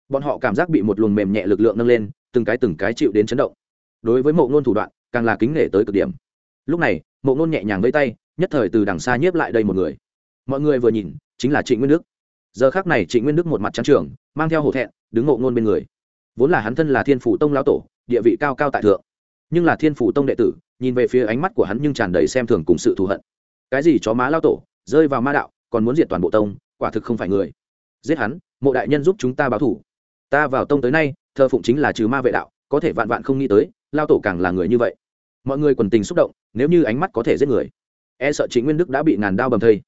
Bọn họ cảm giác bị một luồng mềm nhẹ lực lượng nâng lên, từng cái từng cái chịu đến chấn động. Đối với mộ ngôn thủ đoạn, càng là kính nể tới cực điểm. Lúc này, mộ ngôn nhẹ nhàng vây tay, nhất thời từ đằng xa nhiếp lại đây một người. Mọi người vừa nhìn, chính là trịnh nguyên đức giờ khác này trịnh nguyên đức một mặt trắng trường, mang theo hổ thẹn, đứng ngộ ngôn bên người. Vốn là hắn thân là thiên phủ tông lão tổ, địa vị cao cao tại thượng. Nhưng là thiên phủ tông đệ tử, nhìn về phía ánh mắt của hắn nhưng tràn đầy xem thường cùng sự thù hận. Cái gì chó má lao tổ, rơi vào ma đạo, còn muốn diệt toàn bộ tông, quả thực không phải người. Giết hắn, mộ đại nhân giúp chúng ta báo thủ. Ta vào tông tới nay, thờ phụng chính là trừ ma vệ đạo, có thể vạn vạn không nghĩ tới lao tổ càng là người như vậy. Mọi người quần tình xúc động, nếu như ánh mắt có thể giết người. E sợ trịnh nguyên đức đã bị ngàn đao bầm thây.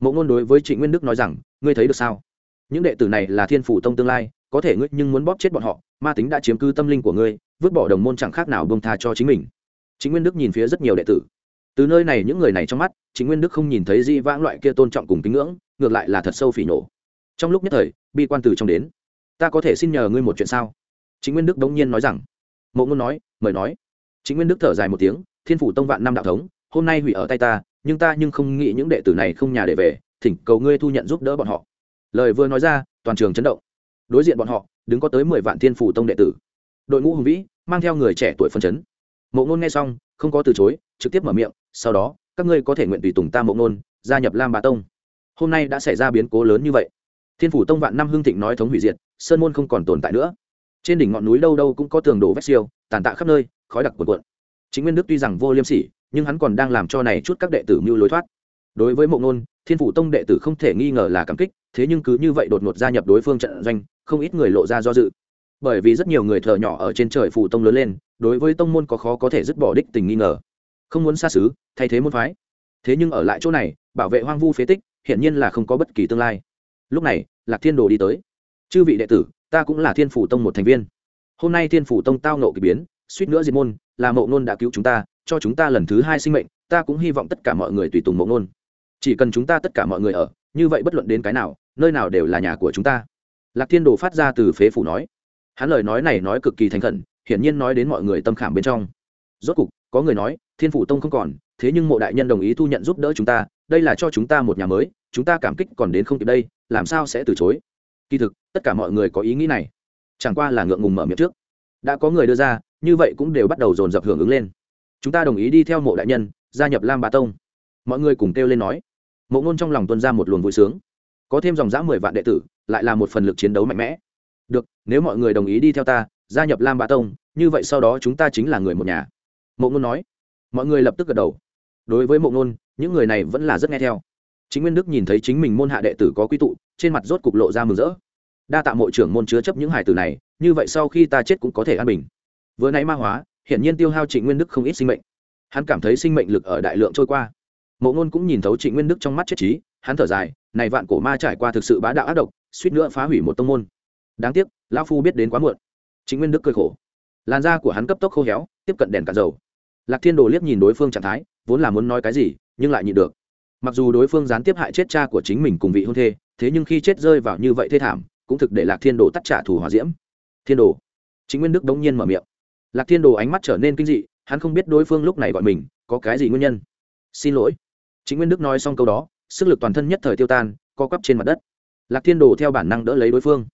Mộ ngôn đối với trịnh nguyên đức nói rằng ngươi thấy được sao? Những đệ tử này là thiên phủ tông tương lai, có thể ngươi nhưng muốn bóp chết bọn họ, ma tính đã chiếm cư tâm linh của ngươi, vứt bỏ đồng môn chẳng khác nào bông tha cho chính mình. Chính nguyên đức nhìn phía rất nhiều đệ tử. Từ nơi này những người này trong mắt, chính nguyên đức không nhìn thấy di vãng loại kia tôn trọng cùng kính ngưỡng, ngược lại là thật sâu phỉ nổ trong lúc nhất thời, bi quan từ trong đến. Ta có thể xin nhờ ngươi một chuyện sao? Chính nguyên đức đống nhiên nói rằng. Mộ ngôn nói, mời nói. Chính nguyên đức thở dài một tiếng, thiên phủ tông vạn năm đạo thống, hôm nay hủy ở tay ta, nhưng ta nhưng không nghĩ những đệ tử này không nhà để về thỉnh cầu ngươi thu nhận giúp đỡ bọn họ. Lời vừa nói ra, toàn trường chấn động. Đối diện bọn họ, đứng có tới mười vạn thiên phủ tông đệ tử. Đội ngũ hùng vĩ, mang theo người trẻ tuổi phân chấn. Mộ ngôn nghe xong, không có từ chối, trực tiếp mở miệng, sau đó, các ngươi có thể nguyện tùy tùng ta mộ ngôn, gia nhập lam bá tông. Hôm nay đã xảy ra biến cố lớn như vậy. Thiên phủ tông vạn năm hưng thịnh nói thống hủy diệt, sơn môn không còn tồn tại nữa. Trên đỉnh ngọn núi đâu đâu cũng có tường đổ vách siêu, tàn tạ khắp nơi, khói đặc cuộn cuộn. Chính nguyên đức tuy rằng vô liêm sỉ, nhưng hắn còn đang làm cho này chút các đệ tử mưu lối thoát đối với mộ ngôn, thiên phủ tông đệ tử không thể nghi ngờ là cảm kích, thế nhưng cứ như vậy đột ngột gia nhập đối phương trận doanh, không ít người lộ ra do dự. Bởi vì rất nhiều người thợ nhỏ ở trên trời phủ tông lớn lên, đối với tông môn có khó có thể dứt bỏ đích tình nghi ngờ. Không muốn xa xứ, thay thế môn phái. Thế nhưng ở lại chỗ này, bảo vệ hoang vu phế tích hiện nhiên là không có bất kỳ tương lai. Lúc này, lạc thiên đồ đi tới. Chư vị đệ tử, ta cũng là thiên phủ tông một thành viên. Hôm nay thiên phủ tông tao nộ k ỳ biến, suýt nữa diệt môn, là mộ ngôn đã cứu chúng ta, cho chúng ta lần thứ hai sinh mệnh, ta cũng hy vọng tất cả mọi người tùy tùng mộ ngôn chỉ cần chúng ta tất cả mọi người ở, như vậy bất luận đến cái nào, nơi nào đều là nhà của chúng ta. Lạc thiên đồ phát ra từ phế phủ nói. Hắn lời nói này nói cực kỳ thành khẩn, hiển nhiên nói đến mọi người tâm khảm bên trong. Rốt cục, có người nói, thiên phủ tông không còn, thế nhưng mộ đại nhân đồng ý thu nhận giúp đỡ chúng ta, đây là cho chúng ta một nhà mới, chúng ta cảm kích còn đến không kịp đây, làm sao sẽ từ chối? Kỳ thực, tất cả mọi người có ý nghĩ này. Chẳng qua là ngượng ngùng mở miệng trước. Đã có người đưa ra, như vậy cũng đều bắt đầu dồn dập hưởng ứng lên. Chúng ta đồng ý đi theo mộ đại nhân, gia nhập lam bà tông. Mọi người cùng kêu lên nói mộ ngôn trong lòng tuân ra một luồng vui sướng. Có thêm dòng dã mười vạn đệ tử, lại là một phần lực chiến đấu mạnh mẽ. Được, nếu mọi người đồng ý đi theo ta, gia nhập lam bá tông, như vậy sau đó chúng ta chính là người một nhà. Mộ ngôn nói. Mọi người lập tức gật đầu. Đối với mộ ngôn, những người này vẫn là rất nghe theo. Chính nguyên đức nhìn thấy chính mình môn hạ đệ tử có quy tụ, trên mặt rốt cục lộ ra mừng rỡ. Đa tạ mộ trưởng môn chứa chấp những hải tử này, như vậy sau khi ta chết cũng có thể an bình. Vừa nãy ma hóa, hiển nhiên tiêu hao trịnh nguyên đức không ít sinh mệnh. Hắn cảm thấy sinh mệnh lực ở đại lượng trôi qua mộ ngôn cũng nhìn thấu trịnh nguyên đức trong mắt chết trí, hắn thở dài, này vạn cổ ma trải qua thực sự bá đạo ác độc, suýt nữa phá hủy một tông môn. Đáng tiếc, lão phu biết đến quá muộn. Chính nguyên đức cười khổ. Làn da của hắn cấp tốc khô héo, tiếp cận đèn cả dầu. Lạc thiên đồ liếc nhìn đối phương trạng thái, vốn là muốn nói cái gì, nhưng lại nhịn được. Mặc dù đối phương gián tiếp hại chết cha của chính mình cùng vị hôn thê, thế nhưng khi chết rơi vào như vậy thê thảm, cũng thực để lạc thiên đồ tắt trả thù hòa diễm. Thiên đồ. Chính nguyên đức đống nhiên mở miệng. Lạc thiên đồ ánh mắt trở nên kinh dị, hắn không biết đối phương lúc này gọi mình, có cái gì nguyên nhân. Xin lỗi chính nguyên đức nói xong câu đó, sức lực toàn thân nhất thời tiêu tan, co quắp trên mặt đất. Lạc thiên đồ theo bản năng đỡ lấy đối phương.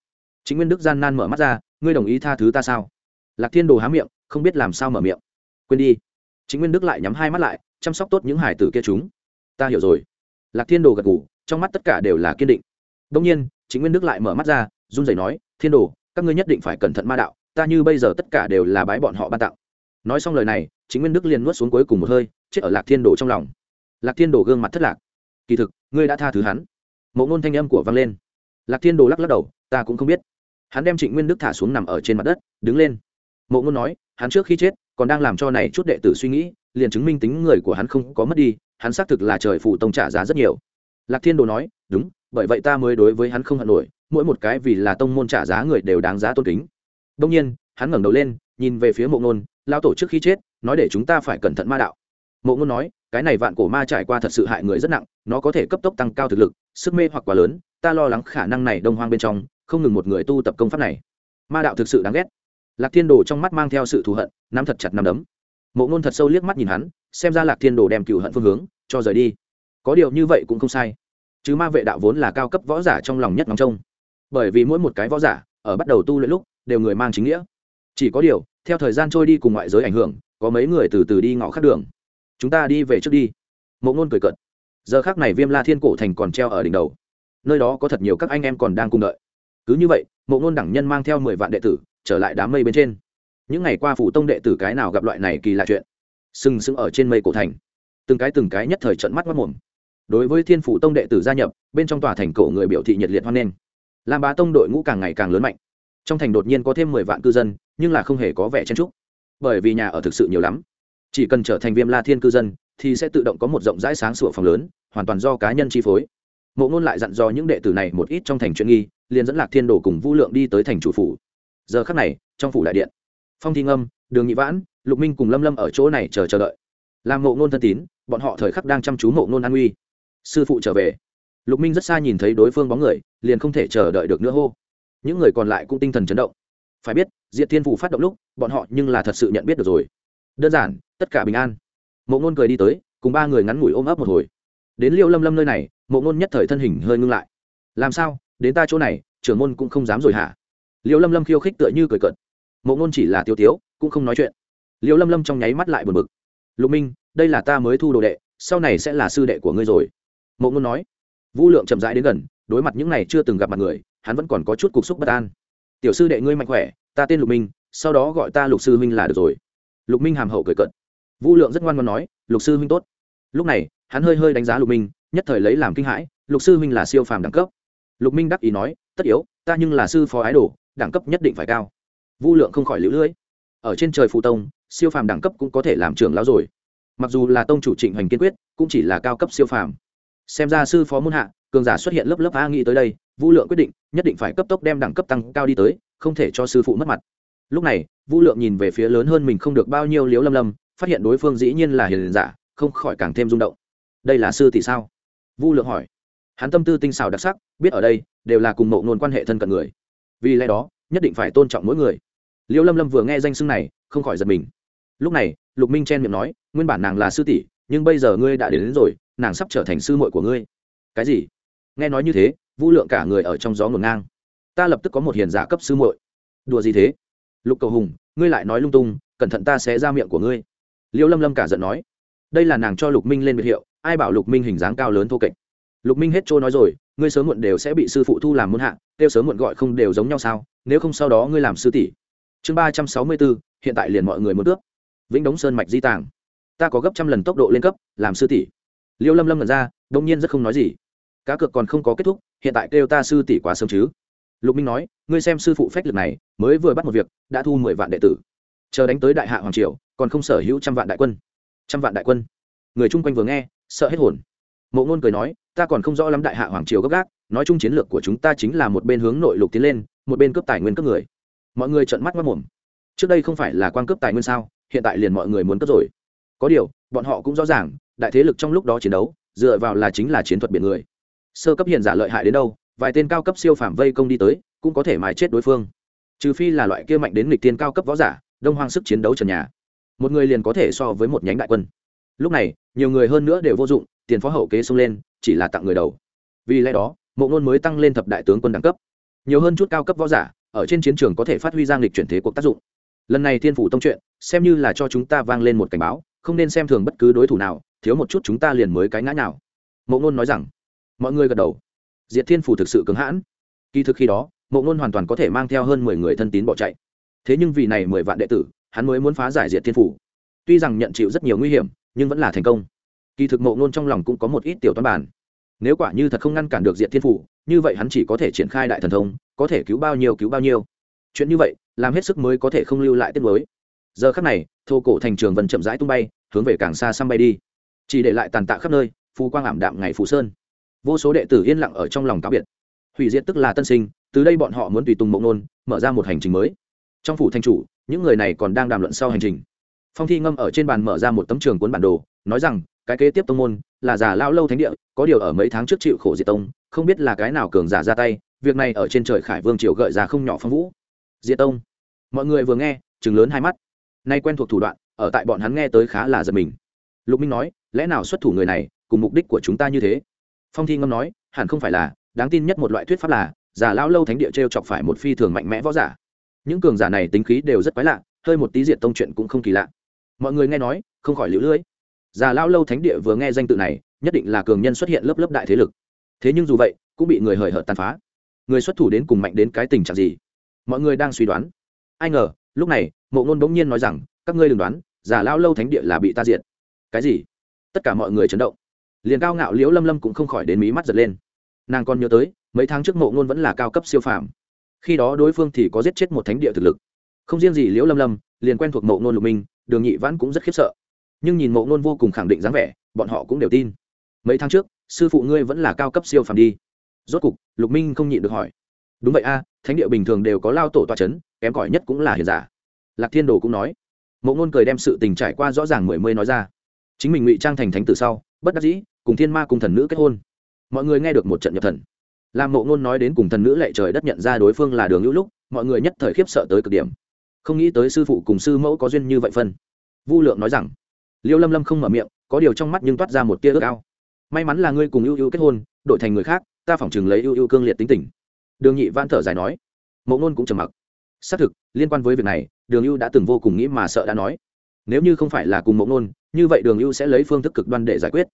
Chính nguyên đức gian nan mở mắt ra, ngươi đồng ý tha thứ ta sao? Lạc thiên đồ há miệng, không biết làm sao mở miệng. Quên đi. Chính nguyên đức lại nhắm hai mắt lại, chăm sóc tốt những hải tử kia chúng. Ta hiểu rồi. Lạc thiên đồ gật ngủ trong mắt tất cả đều là kiên định. Đông nhiên, chính nguyên đức lại mở mắt ra, run rẩy nói, thiên đồ, các ngươi nhất định phải cẩn thận ma đạo, ta như bây giờ tất cả đều là bái bọn họ ban tặng. Nói xong lời này, chính nguyên đức liền nuốt xuống cuối cùng một hơi, chết ở lạc thiên đồ trong lòng lạc thiên đồ gương mặt thất lạc. Kỳ thực, ngươi đã tha thứ hắn. Mộ ngôn thanh âm của vang lên. Lạc thiên đồ lắc lắc đầu, ta cũng không biết. Hắn đem trịnh nguyên đức thả xuống nằm ở trên mặt đất, đứng lên. Mộ ngôn nói, hắn trước khi chết, còn đang làm cho này chút đệ tử suy nghĩ, liền chứng minh tính người của hắn không có mất đi, hắn xác thực là trời phụ tông trả giá rất nhiều. Lạc thiên đồ nói, đúng, bởi vậy ta mới đối với hắn không hận nổi, mỗi một cái vì là tông môn trả giá người đều đáng giá tôn kính. Đông nhiên, hắn ngẩng đầu lên, nhìn về phía mộ ngôn lao tổ trước khi chết, nói để chúng ta phải cẩn thận ma đạo mộ ngôn nói, cái này vạn cổ ma trải qua thật sự hại người rất nặng, nó có thể cấp tốc tăng cao thực lực, sức mê hoặc quá lớn, ta lo lắng khả năng này đông hoang bên trong, không ngừng một người tu tập công pháp này. Ma đạo thực sự đáng ghét. Lạc thiên đồ trong mắt mang theo sự thù hận, nắm thật chặt nắm đấm. Mộ ngôn thật sâu liếc mắt nhìn hắn, xem ra lạc thiên đồ đem cựu hận phương hướng, cho rời đi. Có điều như vậy cũng không sai. Chứ ma vệ đạo vốn là cao cấp võ giả trong lòng nhất ngóng trông. Bởi vì mỗi một cái võ giả, ở bắt đầu tu luyện lúc, đều người mang chính nghĩa. Chỉ có điều, theo thời gian trôi đi cùng ngoại giới ảnh hưởng, có mấy người từ từ đi ngõ khắc đường chúng ta đi về trước đi. Mộ ngôn cười cợt. Giờ khác này viêm la thiên cổ thành còn treo ở đỉnh đầu. Nơi đó có thật nhiều các anh em còn đang cùng đợi. Cứ như vậy, mộ ngôn đẳng nhân mang theo mười vạn đệ tử, trở lại đám mây bên trên. Những ngày qua phủ tông đệ tử cái nào gặp loại này kỳ lạ chuyện? Sừng sững ở trên mây cổ thành. Từng cái từng cái nhất thời trận mắt mất mồm đối với thiên phủ tông đệ tử gia nhập, bên trong tòa thành cổ người biểu thị nhiệt liệt hoan nghênh. Lam bá tông đội ngũ càng ngày càng lớn mạnh. Trong thành đột nhiên có thêm mười vạn cư dân, nhưng là không hề có vẻ chen trúc bởi vì nhà ở thực sự nhiều lắm chỉ cần trở thành viêm la thiên cư dân, thì sẽ tự động có một rộng rãi sáng sủa phòng lớn, hoàn toàn do cá nhân chi phối. Mộ ngôn lại dặn dò những đệ tử này một ít trong thành chuyện nghi, liền dẫn lạc thiên đồ cùng vu lượng đi tới thành chủ phủ. Giờ khắc này, trong phủ đại điện, phong thi ngâm, đường nhị vãn, lục minh cùng lâm lâm ở chỗ này chờ chờ đợi. Làm mộ ngôn thân tín, bọn họ thời khắc đang chăm chú mộ ngôn an uy sư phụ trở về. Lục minh rất xa nhìn thấy đối phương bóng người, liền không thể chờ đợi được nữa hô. Những người còn lại cũng tinh thần chấn động. Phải biết, diệt thiên phủ phát động lúc, bọn họ nhưng là thật sự nhận biết được rồi đơn giản, tất cả bình an. Mộ ngôn cười đi tới, cùng ba người ngắn ngủi ôm ấp một hồi. Đến liêu lâm lâm nơi này, mộ ngôn nhất thời thân hình hơi ngưng lại. Làm sao? Đến ta chỗ này, trưởng môn cũng không dám rồi hả? Liêu lâm lâm khiêu khích tựa như cười cợt. Mộ ngôn chỉ là tiêu tiếu, cũng không nói chuyện. Liêu lâm lâm trong nháy mắt lại buồn bực. Lục minh, đây là ta mới thu đồ đệ, sau này sẽ là sư đệ của ngươi rồi. Mộ ngôn nói. Vũ lượng chậm rãi đến gần, đối mặt những này chưa từng gặp mặt người, hắn vẫn còn có chút cục xúc bất an. Tiểu sư đệ ngươi mạnh khỏe, ta tên lục minh, sau đó gọi ta lục sư huynh là được rồi lục minh hàm hậu cười cợt, vũ lượng rất ngoan ngoan nói lục sư huynh tốt. Lúc này hắn hơi hơi đánh giá lục minh nhất thời lấy làm kinh hãi lục sư huynh là siêu phàm đẳng cấp. Lục minh đắc ý nói tất yếu ta nhưng là sư phó ái đồ đẳng cấp nhất định phải cao. Vũ lượng không khỏi lũ lưỡi ở trên trời phụ tông siêu phàm đẳng cấp cũng có thể làm trưởng lão rồi. Mặc dù là tông chủ trịnh hoành kiên quyết cũng chỉ là cao cấp siêu phàm. Xem ra sư phó môn hạ cường giả xuất hiện lớp lớp a nghĩ tới đây vũ lượng quyết định nhất định phải cấp tốc đem đẳng cấp tăng cao đi tới không thể cho sư phụ mất mặt lúc này vũ lượng nhìn về phía lớn hơn mình không được bao nhiêu liếu lâm lâm phát hiện đối phương dĩ nhiên là hiền giả không khỏi càng thêm rung động. Đây là sư tỷ sao? Vũ lượng hỏi. Hắn tâm tư tinh xảo đặc sắc biết ở đây đều là cùng mộ nôn quan hệ thân cận người. Vì lẽ đó nhất định phải tôn trọng mỗi người. Liêu lâm lâm vừa nghe danh xưng này không khỏi giật mình. Lúc này lục minh chen miệng nói nguyên bản nàng là sư tỷ nhưng bây giờ ngươi đã đến, đến rồi nàng sắp trở thành sư muội của ngươi. Cái gì? Nghe nói như thế vũ lượng cả người ở trong gió ngổn ngang. Ta lập tức có một hiền giả cấp sư muội. Đùa gì thế? Lục cầu hùng, ngươi lại nói lung tung, cẩn thận ta sẽ ra miệng của ngươi. Liêu lâm lâm cả giận nói. Đây là nàng cho lục minh lên biệt hiệu, ai bảo lục minh hình dáng cao lớn thô kệch. Lục minh hết trôi nói rồi, ngươi sớm muộn đều sẽ bị sư phụ thu làm muôn hạ kêu sớm muộn gọi không đều giống nhau sao, nếu không sau đó ngươi làm sư tỷ. Chương ba trăm sáu mươi bốn, hiện tại liền mọi người muốn cướp vĩnh đống sơn mạch di tàng. Ta có gấp trăm lần tốc độ lên cấp, làm sư tỷ. Liêu lâm lâm lần ra, đông nhiên rất không nói gì. Cá cược còn không có kết thúc, hiện tại kêu ta sư tỷ quá sớm chứ lục minh nói ngươi xem sư phụ phách lực này mới vừa bắt một việc đã thu mười vạn đệ tử. Chờ đánh tới đại hạ hoàng triều còn không sở hữu trăm vạn đại quân. Trăm vạn đại quân. Người chung quanh vừa nghe sợ hết hồn. Mộ ngôn cười nói ta còn không rõ lắm đại hạ hoàng triều gấp gáp, nói chung chiến lược của chúng ta chính là một bên hướng nội lục tiến lên một bên cướp tài nguyên cướp người. Mọi người trợn mắt mất mồm. Trước đây không phải là quan cướp tài nguyên sao hiện tại liền mọi người muốn cướp rồi. Có điều bọn họ cũng rõ ràng đại thế lực trong lúc đó chiến đấu dựa vào là chính là chiến thuật biển người. Sơ cấp hiện giả lợi hại đến đâu vài tên cao cấp siêu phàm vây công đi tới, cũng có thể mài chết đối phương. Trừ phi là loại kia mạnh đến nghịch tiên cao cấp võ giả, đông hoang sức chiến đấu trần nhà. Một người liền có thể so với một nhánh đại quân. Lúc này, nhiều người hơn nữa đều vô dụng, tiền phó hậu kế xông lên, chỉ là tặng người đầu. Vì lẽ đó, mộ ngôn mới tăng lên thập đại tướng quân đẳng cấp. Nhiều hơn chút cao cấp võ giả, ở trên chiến trường có thể phát huy giang lịch chuyển thế cuộc tác dụng. Lần này thiên phủ tông chuyện, xem như là cho chúng ta vang lên một cảnh báo, không nên xem thường bất cứ đối thủ nào, thiếu một chút chúng ta liền mới cái ngã nào mộ ngôn nói rằng, mọi người gật đầu diệt thiên phủ thực sự cứng hãn. Kỳ thực khi đó, mộ ngôn hoàn toàn có thể mang theo hơn mười người thân tín bỏ chạy. Thế nhưng vì này mười vạn đệ tử, hắn mới muốn phá giải diệt thiên phủ tuy rằng nhận chịu rất nhiều nguy hiểm, nhưng vẫn là thành công. Kỳ thực mộ ngôn trong lòng cũng có một ít tiểu toán bản. Nếu quả như thật không ngăn cản được diệt thiên phủ như vậy hắn chỉ có thể triển khai đại thần thông, có thể cứu bao nhiêu cứu bao nhiêu. Chuyện như vậy, làm hết sức mới có thể không lưu lại tiết mới giờ khắc này, thô cổ thành trường vần chậm rãi tung bay, hướng về càng xa xăm bay đi. Chỉ để lại tàn tạ khắp nơi, phù quang ảm đạm ngày phù sơn vô số đệ tử yên lặng ở trong lòng cáo biệt. Hủy diệt tức là tân sinh, từ đây bọn họ muốn tùy tùng mộng nôn, mở ra một hành trình mới. Trong phủ thanh chủ, những người này còn đang đàm luận sau hành trình. Phong thi ngâm ở trên bàn mở ra một tấm trường cuốn bản đồ, nói rằng, cái kế tiếp tông môn là giả lao lâu thánh địa, có điều ở mấy tháng trước chịu khổ diệt tông, không biết là cái nào cường giả ra tay, việc này ở trên trời khải vương triều gợi ra không nhỏ phong vũ. Diệt tông. Mọi người vừa nghe chừng lớn hai mắt. Nay quen thuộc thủ đoạn, ở tại bọn hắn nghe tới khá là giật mình. Lục minh nói, lẽ nào xuất thủ người này, cùng mục đích của chúng ta như thế? Phong thi ngâm nói, hẳn không phải là, đáng tin nhất một loại thuyết pháp là giả lao lâu thánh địa t r e o chọc phải một phi thường mạnh mẽ võ giả. Những cường giả này tính khí đều rất quái lạ, hơi một tí diện tông chuyện cũng không kỳ lạ. Mọi người nghe nói, không khỏi lũ lưỡi giả lao lâu thánh địa vừa nghe danh tự này, nhất định là cường nhân xuất hiện lớp lớp đại thế lực. Thế nhưng dù vậy, cũng bị người hời hợt tàn phá. Người xuất thủ đến cùng mạnh đến cái tình trạng gì? Mọi người đang suy đoán. Ai ngờ, lúc này, mộ ngôn bỗng nhiên nói rằng, các ngươi đừng đoán giả lao lâu thánh địa là bị ta diện cái gì? Tất cả mọi người chấn động liền cao ngạo liễu lâm lâm cũng không khỏi đến mí mắt giật lên nàng còn nhớ tới mấy tháng trước mộ ngôn vẫn là cao cấp siêu phàm khi đó đối phương thì có giết chết một thánh địa thực lực không riêng gì liễu lâm lâm liền quen thuộc mộ ngôn lục minh đường nhị vãn cũng rất khiếp sợ nhưng nhìn mộ ngôn vô cùng khẳng định dáng vẻ bọn họ cũng đều tin mấy tháng trước sư phụ ngươi vẫn là cao cấp siêu phàm đi rốt cục lục minh không nhịn được hỏi đúng vậy a thánh địa bình thường đều có lao tổ toa c h ấ n kém cỏi nhất cũng là hiền giả lạc thiên đồ cũng nói mộ ngôn cười đem sự tình trải qua rõ ràng mười mươi nói ra chính mình ngụy trang thành thánh từ sau bất đắc dĩ cùng thiên ma cùng thần nữ kết hôn. Mọi người nghe được một trận nhập thần. Làm mộ ngôn nói đến cùng thần nữ lệ trời đất nhận ra đối phương là đường hữu lúc, mọi người nhất thời khiếp sợ tới cực điểm. Không nghĩ tới sư phụ cùng sư mẫu có duyên như vậy phân. Vu lượng nói rằng, liêu lâm lâm không mở miệng, có điều trong mắt nhưng toát ra một tia ước ao. May mắn là ngươi cùng ưu ưu kết hôn, đổi thành người khác, ta phỏng chừng lấy ưu ưu cương liệt tính tình. Đường nhị van thở dài nói. Mộ ngôn cũng trầm mặc. Xác thực, liên quan với việc này, đường ưu đã từng vô cùng nghĩ mà sợ đã nói. Nếu như không phải là cùng mộ ngôn, như vậy đường ưu sẽ lấy phương thức cực đoan để giải quyết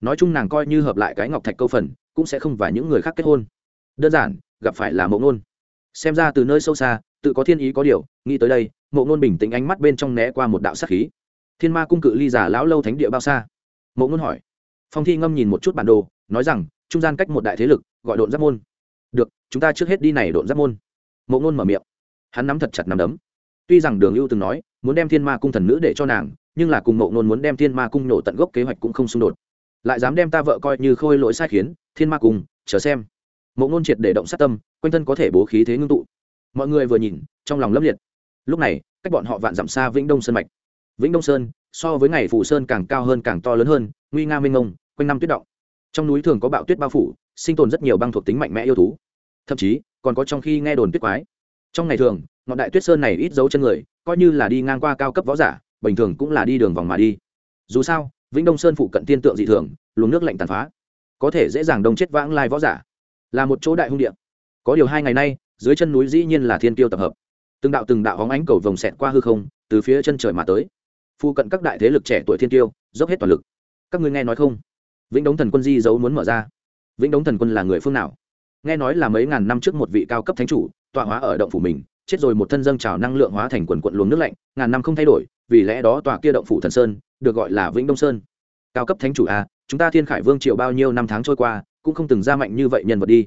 nói chung nàng coi như hợp lại cái ngọc thạch câu phần, cũng sẽ không và những người khác kết hôn. Đơn giản, gặp phải là mộ ngôn. Xem ra từ nơi sâu xa, tự có thiên ý có điều, nghĩ tới đây, mộ ngôn bình tĩnh ánh mắt bên trong né qua một đạo sắc khí. Thiên ma cung cự ly giả lão lâu thánh địa bao xa? Mộ ngôn hỏi. Phong thi ngâm nhìn một chút bản đồ, nói rằng, trung gian cách một đại thế lực, gọi độn giáp môn. Được, chúng ta trước hết đi này độn giáp môn. Mộ ngôn mở miệng. Hắn nắm thật chặt nắm đấm. Tuy rằng đường ưu từng nói, muốn đem thiên ma cung thần nữ để cho nàng, nhưng là cùng mộ ngôn muốn đem thiên ma cung nổ tận gốc kế hoạch cũng không xung đột lại dám đem ta vợ coi như khôi lỗi sai khiến, thiên ma cung chờ xem. Mộ ngôn triệt để động sát tâm, quanh thân có thể bố khí thế ngưng tụ. Mọi người vừa nhìn, trong lòng lấp liệt. Lúc này, cách bọn họ vạn dặm xa vĩnh đông sơn mạch. Vĩnh đông sơn, so với ngày phủ sơn càng cao hơn càng to lớn hơn, nguy nga minh ngông quanh năm tuyết động. Trong núi thường có bạo tuyết bao phủ, sinh tồn rất nhiều băng thuộc tính mạnh mẽ yêu thú. Thậm chí, còn có trong khi nghe đồn tuyết quái. Trong ngày thường, ngọn đại tuyết sơn này ít dấu chân người, coi như là đi ngang qua cao cấp võ giả, bình thường cũng là đi đường vòng mà đi. Dù sao vĩnh đông sơn phụ cận tiên tượng dị thường, luồng nước lạnh tàn phá. Có thể dễ dàng đông chết vãng lai võ giả. Là một chỗ đại hung điện có điều hai ngày nay, dưới chân núi dĩ nhiên là thiên tiêu tập hợp. Từng đạo từng đạo hóng ánh cầu vồng xẹt qua hư không, từ phía chân trời mà tới. Phụ cận các đại thế lực trẻ tuổi thiên tiêu dốc hết toàn lực. Các ngươi nghe nói không? Vĩnh đống thần quân di dấu muốn mở ra. Vĩnh đống thần quân là người phương nào? Nghe nói là mấy ngàn năm trước một vị cao cấp thánh chủ, tọa hóa ở động phủ mình chết rồi một thân dâng trào năng lượng hóa thành quần quận luồng nước lạnh, ngàn năm không thay đổi, vì lẽ đó tòa kia động phủ thần sơn, được gọi là vĩnh đông sơn. Cao cấp thánh chủ a, chúng ta thiên khải vương triệu bao nhiêu năm tháng trôi qua, cũng không từng ra mạnh như vậy nhân vật đi.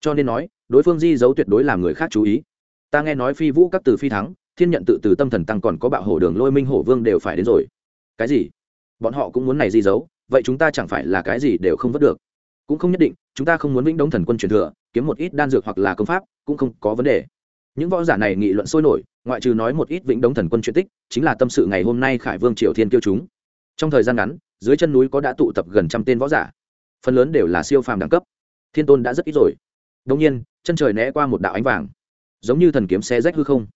Cho nên nói, đối phương di dấu tuyệt đối làm người khác chú ý. Ta nghe nói phi vũ các từ phi thắng, thiên nhận tự từ tâm thần tăng còn có bạo hổ đường lôi minh hổ vương đều phải đến rồi. Cái gì? Bọn họ cũng muốn này di dấu, vậy chúng ta chẳng phải là cái gì đều không vớt được. Cũng không nhất định, chúng ta không muốn vĩnh đống thần quân truyền thừa, kiếm một ít đan dược hoặc là công pháp, cũng không có vấn đề những võ giả này nghị luận sôi nổi, ngoại trừ nói một ít vĩnh đống thần quân chuyện tích, chính là tâm sự ngày hôm nay khải vương triều thiên kiêu chúng. Trong thời gian ngắn, dưới chân núi có đã tụ tập gần trăm tên võ giả. Phần lớn đều là siêu phàm đẳng cấp. Thiên tôn đã rất ít rồi. Đông nhiên, chân trời né qua một đạo ánh vàng. Giống như thần kiếm xe rách hư không.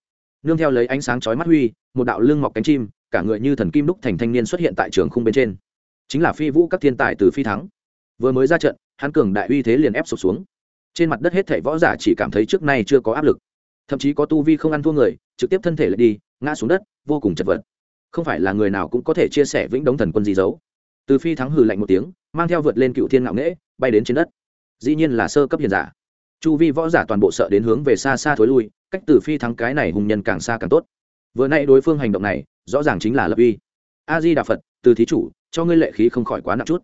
Nương theo lấy ánh sáng chói mắt huy, một đạo lưng mọc cánh chim, cả người như thần kim đúc thành thanh niên xuất hiện tại trường khung bên trên. Chính là phi vũ các thiên tài từ phi thắng. Vừa mới ra trận, hắn cường đại uy thế liền ép sụp xuống. Trên mặt đất hết thảy võ giả chỉ cảm thấy trước nay chưa có áp lực thậm chí có tu vi không ăn thua người, trực tiếp thân thể lại đi, ngã xuống đất, vô cùng chật vật. Không phải là người nào cũng có thể chia sẻ vĩnh đống thần quân gì giấu từ phi thắng hừ lạnh một tiếng, mang theo vượt lên cựu thiên ngạo nghễ, bay đến trên đất. Dĩ nhiên là sơ cấp hiền giả. Chu vi võ giả toàn bộ sợ đến hướng về xa xa thối lui, cách từ phi thắng cái này hùng nhân càng xa càng tốt. Vừa nay đối phương hành động này, rõ ràng chính là lập uy. A di đà phật, từ thí chủ, cho ngươi lệ khí không khỏi quá nặng chút.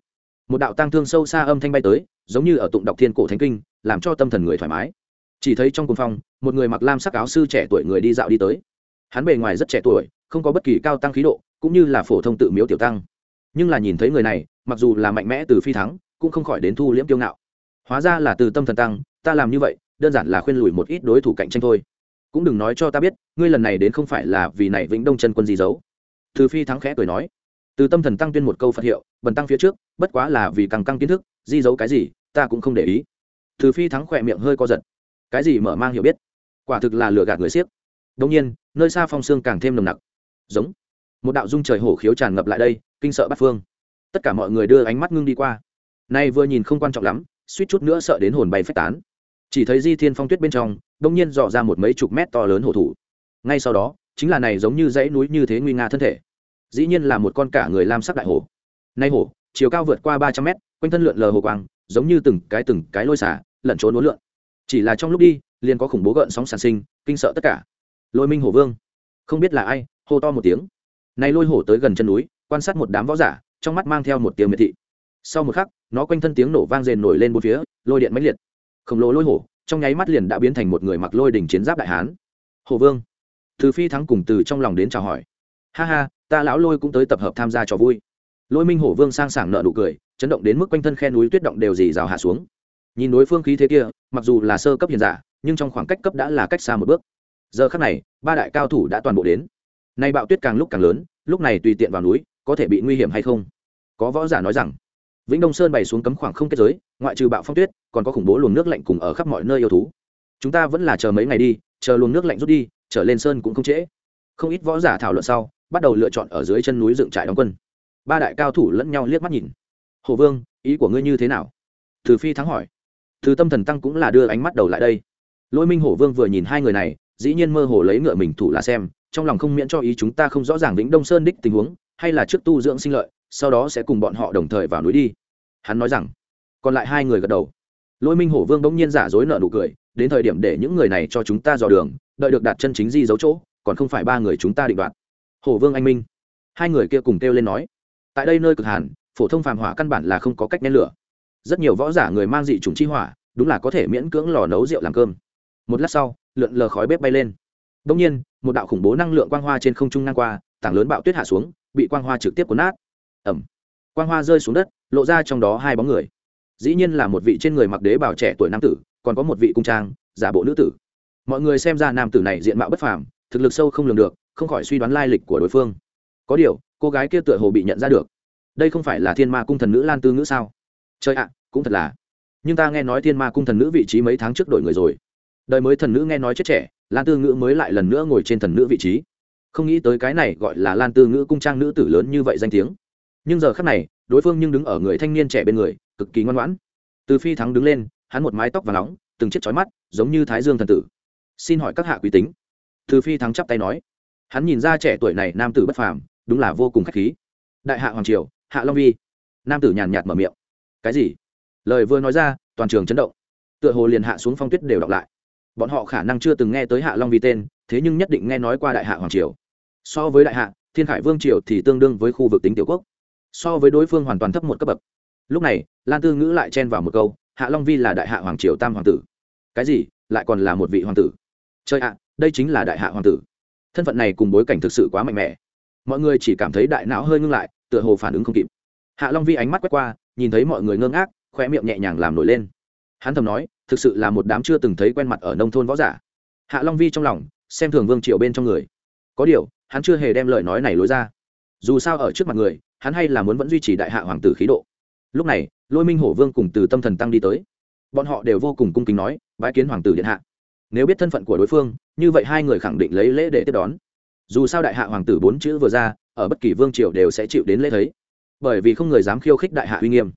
Một đạo tang thương sâu xa âm thanh bay tới, giống như ở tụng đọc thiên cổ thánh kinh, làm cho tâm thần người thoải mái chỉ thấy trong cùng phòng một người mặc lam sắc áo sư trẻ tuổi người đi dạo đi tới. Hắn bề ngoài rất trẻ tuổi, không có bất kỳ cao tăng khí độ, cũng như là phổ thông tự miếu tiểu tăng. Nhưng là nhìn thấy người này, mặc dù là mạnh mẽ từ phi thắng, cũng không khỏi đến thu liễm kiêu ngạo. Hóa ra là từ tâm thần tăng, ta làm như vậy, đơn giản là khuyên lùi một ít đối thủ cạnh tranh thôi. Cũng đừng nói cho ta biết, ngươi lần này đến không phải là vì này vĩnh đông chân quân gì giấu. Từ phi thắng khẽ cười nói. Từ tâm thần tăng tuyên một câu phật hiệu, bần tăng phía trước, bất quá là vì càng căng kiến thức, di giấu cái gì, ta cũng không để ý. Từ phi thắng khỏe miệng hơi co giật cái gì mở mang hiểu biết? Quả thực là lừa gạt người siếc. Đông nhiên, nơi xa phong xương càng thêm nồng nặc. Giống. Một đạo dung trời hổ khiếu tràn ngập lại đây, kinh sợ bắt phương. Tất cả mọi người đưa ánh mắt ngưng đi qua. Nay vừa nhìn không quan trọng lắm, suýt chút nữa sợ đến hồn bay phách tán. Chỉ thấy di thiên phong tuyết bên trong đông nhiên dò ra một mấy chục mét to lớn hổ thủ. Ngay sau đó, chính là này giống như dãy núi như thế nguy nga thân thể. Dĩ nhiên là một con cả người lam sắc đại hổ. Nay hổ, chiều cao vượt qua ba trăm mét, quanh thân lượn lờ hồ quang, giống như từng cái từng cái lôi xả, lẩn trốn uốn lượn chỉ là trong lúc đi, liền có khủng bố gợn sóng sản sinh, kinh sợ tất cả. Lôi minh hổ vương. Không biết là ai, hô to một tiếng. Nay lôi hổ tới gần chân núi, quan sát một đám võ giả, trong mắt mang theo một tiếng miệt thị. Sau một khắc, nó quanh thân tiếng nổ vang rền nổi lên bốn phía, lôi điện mãnh liệt. Khổng lồ lôi hổ, trong nháy mắt liền đã biến thành một người mặc lôi đỉnh chiến giáp đại hán. Hồ vương. Từ phi thắng cùng từ trong lòng đến chào hỏi. Ha ha, ta lão lôi cũng tới tập hợp tham gia trò vui. Lôi minh hổ vương sang sảng nợ nụ cười, chấn động đến mức quanh thân khe núi tuyết động đều dì rào hạ xuống nhìn đối phương khí thế kia, mặc dù là sơ cấp hiền giả, nhưng trong khoảng cách cấp đã là cách xa một bước. Giờ khắc này, ba đại cao thủ đã toàn bộ đến. Nay bạo tuyết càng lúc càng lớn, lúc này tùy tiện vào núi, có thể bị nguy hiểm hay không? Có võ giả nói rằng, vĩnh đông sơn bày xuống cấm khoảng không kết giới, ngoại trừ bạo phong tuyết, còn có khủng bố luồng nước lạnh cùng ở khắp mọi nơi yêu thú. Chúng ta vẫn là chờ mấy ngày đi, chờ luồng nước lạnh rút đi, trở lên sơn cũng không trễ. Không ít võ giả thảo luận sau, bắt đầu lựa chọn ở dưới chân núi dựng trại đóng quân. Ba đại cao thủ lẫn nhau liếc mắt nhìn. Hồ vương, ý của ngươi như thế nào? Thử phi thắng hỏi thứ tâm thần tăng cũng là đưa ánh mắt đầu lại đây. Lôi minh hổ vương vừa nhìn hai người này, dĩ nhiên mơ hồ lấy ngựa mình thủ là xem, trong lòng không miễn cho ý chúng ta không rõ ràng vĩnh đông sơn đích tình huống, hay là trước tu dưỡng sinh lợi, sau đó sẽ cùng bọn họ đồng thời vào núi đi. Hắn nói rằng, còn lại hai người gật đầu. Lôi minh hổ vương bỗng nhiên giả dối nợ nụ cười, đến thời điểm để những người này cho chúng ta dò đường, đợi được đặt chân chính di dấu chỗ, còn không phải ba người chúng ta định đoạt. Hổ vương anh minh. Hai người kia cùng kêu lên nói, tại đây nơi cực hàn, phổ thông phàm hỏa căn bản là không có cách nén lửa rất nhiều võ giả người mang dị chủng chi hỏa, đúng là có thể miễn cưỡng lò nấu rượu làm cơm. Một lát sau, lượn lờ khói bếp bay lên. Đông nhiên, một đạo khủng bố năng lượng quang hoa trên không trung ngang qua, tảng lớn bạo tuyết hạ xuống, bị quang hoa trực tiếp cuốn nát. Ẩm quang hoa rơi xuống đất, lộ ra trong đó hai bóng người. Dĩ nhiên là một vị trên người mặc đế bảo trẻ tuổi nam tử, còn có một vị cung trang, giả bộ nữ tử. Mọi người xem ra nam tử này diện mạo bất phàm, thực lực sâu không lường được, không khỏi suy đoán lai lịch của đối phương. Có điều, cô gái kia tựa hồ bị nhận ra được. Đây không phải là thiên ma cung thần nữ lan tư ngữ sao? Chơi ạ, cũng thật là. Nhưng ta nghe nói thiên ma cung thần nữ vị trí mấy tháng trước đổi người rồi. Đời mới thần nữ nghe nói chết trẻ, lan tư ngữ mới lại lần nữa ngồi trên thần nữ vị trí. Không nghĩ tới cái này gọi là lan tư ngữ cung trang nữ tử lớn như vậy danh tiếng. Nhưng giờ khắc này, đối phương nhưng đứng ở người thanh niên trẻ bên người, cực kỳ ngoan ngoãn. Từ phi thắng đứng lên, hắn một mái tóc và nóng, từng chiếc trói mắt, giống như thái dương thần tử. Xin hỏi các hạ quý tính. Từ phi thắng chắp tay nói. Hắn nhìn ra trẻ tuổi này nam tử bất phàm, đúng là vô cùng khách khí. Đại hạ hoàng triều, hạ long vi. Nam tử nhàn nhạt mở miệng cái gì? Lời vừa nói ra, toàn trường chấn động. Tựa hồ liền hạ xuống phong tuyết đều đọc lại. Bọn họ khả năng chưa từng nghe tới hạ long vi tên, thế nhưng nhất định nghe nói qua đại hạ hoàng triều. So với đại hạ, thiên khải vương triều thì tương đương với khu vực tính tiểu quốc. So với đối phương hoàn toàn thấp một cấp bậc. Lúc này, lan tư ngữ lại chen vào một câu, hạ long vi là đại hạ hoàng triều tam hoàng tử. Cái gì? Lại còn là một vị hoàng tử. Chơi ạ, đây chính là đại hạ hoàng tử. Thân phận này cùng bối cảnh thực sự quá mạnh mẽ. Mọi người chỉ cảm thấy đại não hơi ngưng lại, tựa hồ phản ứng không kịp. Hạ long vi ánh mắt quét qua nhìn thấy mọi người ngơ ngác khoe miệng nhẹ nhàng làm nổi lên. Hắn thầm nói, thực sự là một đám chưa từng thấy quen mặt ở nông thôn võ giả. Hạ long vi trong lòng, xem thường vương triệu bên trong người. Có điều, hắn chưa hề đem lời nói này lối ra. Dù sao ở trước mặt người, hắn hay là muốn vẫn duy trì đại hạ hoàng tử khí độ. Lúc này, lôi minh hổ vương cùng từ tâm thần tăng đi tới. Bọn họ đều vô cùng cung kính nói, bái kiến hoàng tử điện hạ. Nếu biết thân phận của đối phương, như vậy hai người khẳng định lấy lễ để tiếp đón. Dù sao đại hạ hoàng tử bốn chữ vừa ra, ở bất kỳ vương triều đều sẽ chịu đến lễ thấy bởi vì không người dám khiêu khích đại hạ uy nghiêm.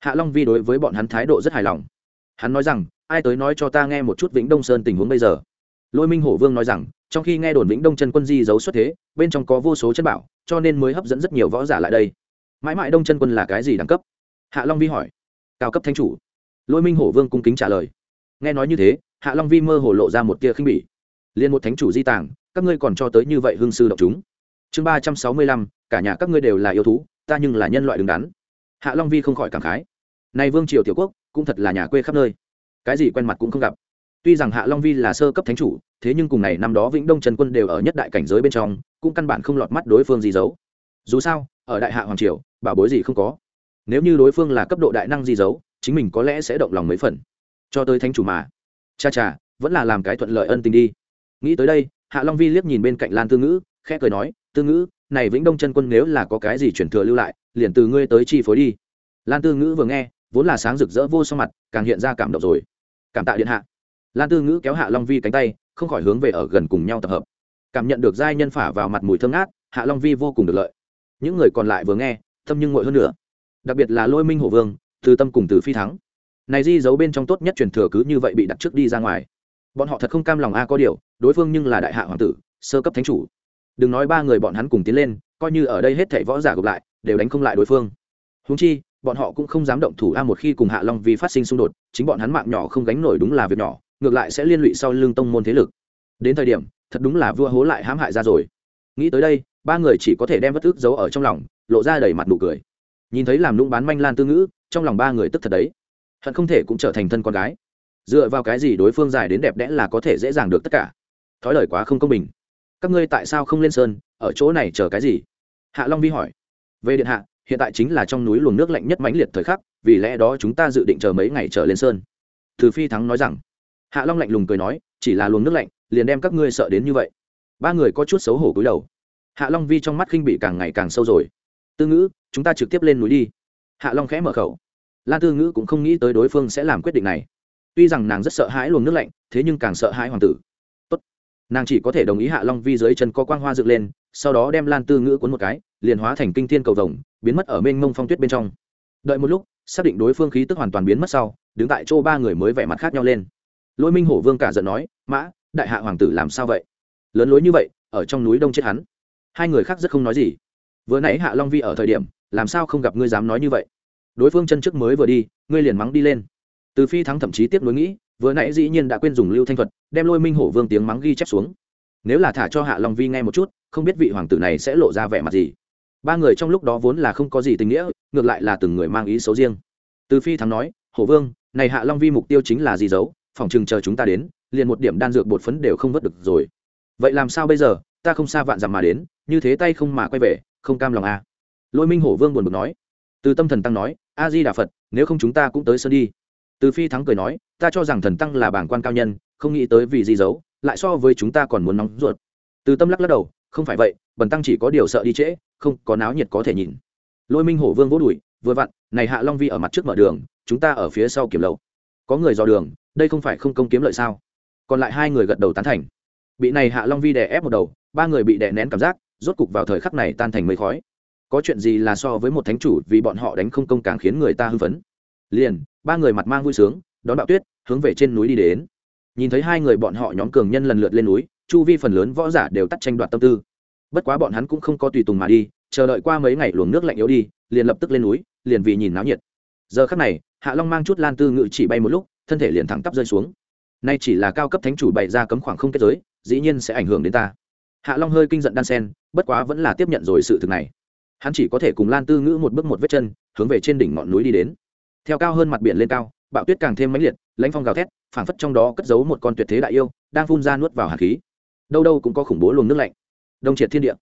Hạ long vi đối với bọn hắn thái độ rất hài lòng. Hắn nói rằng, ai tới nói cho ta nghe một chút vĩnh đông sơn tình huống bây giờ? Lôi minh hổ vương nói rằng, trong khi nghe đồn vĩnh đông chân quân di giấu xuất thế, bên trong có vô số chất bảo, cho nên mới hấp dẫn rất nhiều võ giả lại đây. Mãi mãi đông chân quân là cái gì đẳng cấp? Hạ long vi hỏi. Cao cấp thanh chủ. Lôi minh hổ vương cung kính trả lời. Nghe nói như thế, hạ long vi mơ hồ lộ ra một tia khinh bỉ. Liền một thánh chủ di tàng, các ngươi còn cho tới như vậy hương sư động chúng. Chương ba trăm sáu mươi lăm, cả nhà các ngươi đều là yêu thú ta nhưng là nhân loại đứng đắn. Hạ long vi không khỏi cảm khái. Này vương triều tiểu quốc, cũng thật là nhà quê khắp nơi. Cái gì quen mặt cũng không gặp. Tuy rằng hạ long vi là sơ cấp thánh chủ, thế nhưng cùng này năm đó vĩnh đông trần quân đều ở nhất đại cảnh giới bên trong, cũng căn bản không lọt mắt đối phương gì giấu. Dù sao, ở đại hạ hoàng triều, bảo bối gì không có. Nếu như đối phương là cấp độ đại năng gì giấu, chính mình có lẽ sẽ động lòng mấy phần. Cho tới thánh chủ mà. Cha cha, vẫn là làm cái thuận lợi ân tình đi. Nghĩ tới đây, hạ long vi liếc nhìn bên cạnh lan tư ngữ, khẽ cười nói, tư ngữ này vĩnh đông chân quân nếu là có cái gì chuyển thừa lưu lại, liền từ ngươi tới chi phối đi. Lan tư ngữ vừa nghe, vốn là sáng rực rỡ vô so mặt, càng hiện ra cảm động rồi. Cảm tạ điện hạ. Lan tư ngữ kéo hạ long vi cánh tay, không khỏi hướng về ở gần cùng nhau tập hợp. Cảm nhận được giai nhân phả vào mặt mùi thơm ngát, hạ long vi vô cùng được lợi. Những người còn lại vừa nghe tâm nhưng ngội hơn nữa. Đặc biệt là lôi minh hổ vương, từ tâm cùng từ phi thắng. Này di giấu bên trong tốt nhất truyền thừa cứ như vậy bị đặt trước đi ra ngoài. Bọn họ thật không cam lòng a, có điều, đối phương nhưng là đại hạ hoàng tử, sơ cấp thánh chủ đừng nói ba người bọn hắn cùng tiến lên, coi như ở đây hết thảy võ giả gộp lại, đều đánh không lại đối phương. Húng chi, bọn họ cũng không dám động thủ a một khi cùng hạ long vi phát sinh xung đột, chính bọn hắn mạng nhỏ không gánh nổi đúng là việc nhỏ, ngược lại sẽ liên lụy sau lưng tông môn thế lực. Đến thời điểm, thật đúng là vua hố lại hãm hại ra rồi. Nghĩ tới đây, ba người chỉ có thể đem bất ức giấu ở trong lòng, lộ ra đầy mặt nụ cười. Nhìn thấy làm lũng bán manh lan tư ngữ, trong lòng ba người tức thật đấy. Hận không thể cũng trở thành thân con gái. Dựa vào cái gì đối phương dài đến đẹp đẽ là có thể dễ dàng được tất cả? Thói lời quá không công bình các ngươi tại sao không lên sơn, ở chỗ này chờ cái gì? Hạ long vi hỏi. Về điện hạ, hiện tại chính là trong núi luồng nước lạnh nhất mãnh liệt thời khắc, vì lẽ đó chúng ta dự định chờ mấy ngày trở lên sơn. Từ phi thắng nói rằng. Hạ long lạnh lùng cười nói, chỉ là luồng nước lạnh, liền đem các ngươi sợ đến như vậy. Ba người có chút xấu hổ cúi đầu. Hạ long vi trong mắt khinh bị càng ngày càng sâu rồi. Tư ngữ, chúng ta trực tiếp lên núi đi. Hạ long khẽ mở khẩu. Lan tư ngữ cũng không nghĩ tới đối phương sẽ làm quyết định này. Tuy rằng nàng rất sợ hãi luồng nước lạnh, thế nhưng càng sợ hãi hoàng tử nàng chỉ có thể đồng ý hạ long vi dưới chân có quang hoa dựng lên, sau đó đem lan tư ngữ cuốn một cái, liền hóa thành kinh thiên cầu rồng biến mất ở mênh mông phong tuyết bên trong. Đợi một lúc, xác định đối phương khí tức hoàn toàn biến mất sau, đứng tại chỗ ba người mới vẻ mặt khác nhau lên. Lôi minh hổ vương cả giận nói, mã, đại hạ hoàng tử làm sao vậy? Lớn lối như vậy, ở trong núi đông chết hắn. Hai người khác rất không nói gì. Vừa nãy hạ long vi ở thời điểm, làm sao không gặp ngươi dám nói như vậy? Đối phương chân trước mới vừa đi, ngươi liền mắng đi lên. Từ phi thắng thậm chí tiếp nối nghĩ vừa nãy dĩ nhiên đã quên dùng lưu thanh thuật, đem lôi minh hổ vương tiếng mắng ghi chép xuống. Nếu là thả cho hạ long vi nghe một chút, không biết vị hoàng tử này sẽ lộ ra vẻ mặt gì. Ba người trong lúc đó vốn là không có gì tình nghĩa, ngược lại là từng người mang ý xấu riêng. Từ phi thắng nói, hổ vương, này hạ long vi mục tiêu chính là gì giấu? Phòng chừng chờ chúng ta đến, liền một điểm đan dược bột phấn đều không vớt được rồi. Vậy làm sao bây giờ? Ta không xa vạn dặm mà đến, như thế tay không mà quay về, không cam lòng à. lôi minh hổ vương buồn bực nói. Từ tâm thần tăng nói, a di đà phật, nếu không chúng ta cũng tới sơn đi từ phi thắng cười nói, ta cho rằng thần tăng là bảng quan cao nhân, không nghĩ tới vì gì giấu lại so với chúng ta còn muốn nóng ruột. Từ tâm lắc lắc đầu, không phải vậy, bần tăng chỉ có điều sợ đi trễ, không có náo nhiệt có thể nhìn. Lôi minh hổ vương vỗ đùi, vừa vặn, này hạ long vi ở mặt trước mở đường, chúng ta ở phía sau kiểm lậu. có người dò đường, đây không phải không công kiếm lợi sao? Còn lại hai người gật đầu tán thành. Bị này hạ long vi đè ép một đầu, ba người bị đè nén cảm giác, rốt cục vào thời khắc này tan thành mây khói. Có chuyện gì là so với một thánh chủ vì bọn họ đánh không công càng khiến người ta hưng phấn? Liền ba người mặt mang vui sướng, đón bạo tuyết, hướng về trên núi đi đến. Nhìn thấy hai người bọn họ nhóm cường nhân lần lượt lên núi, chu vi phần lớn võ giả đều tắt tranh đoạt tâm tư. Bất quá bọn hắn cũng không có tùy tùng mà đi, chờ đợi qua mấy ngày luồng nước lạnh yếu đi, liền lập tức lên núi, liền vì nhìn náo nhiệt. Giờ khắc này, hạ long mang chút lan tư ngự chỉ bay một lúc, thân thể liền thẳng tắp rơi xuống. Nay chỉ là cao cấp thánh chủ bày ra cấm khoảng không kết giới, dĩ nhiên sẽ ảnh hưởng đến ta. Hạ long hơi kinh giận đan sen, bất quá vẫn là tiếp nhận rồi sự thực này. Hắn chỉ có thể cùng lan tư ngữ một bước một vết chân, hướng về trên đỉnh ngọn núi đi đến theo cao hơn mặt biển lên cao, bạo tuyết càng thêm mãnh liệt, lãnh phong gào thét, phảng phất trong đó cất giấu một con tuyệt thế đại yêu, đang phun ra nuốt vào hạt khí. Đâu đâu cũng có khủng bố luồng nước lạnh. Đông triệt thiên địa.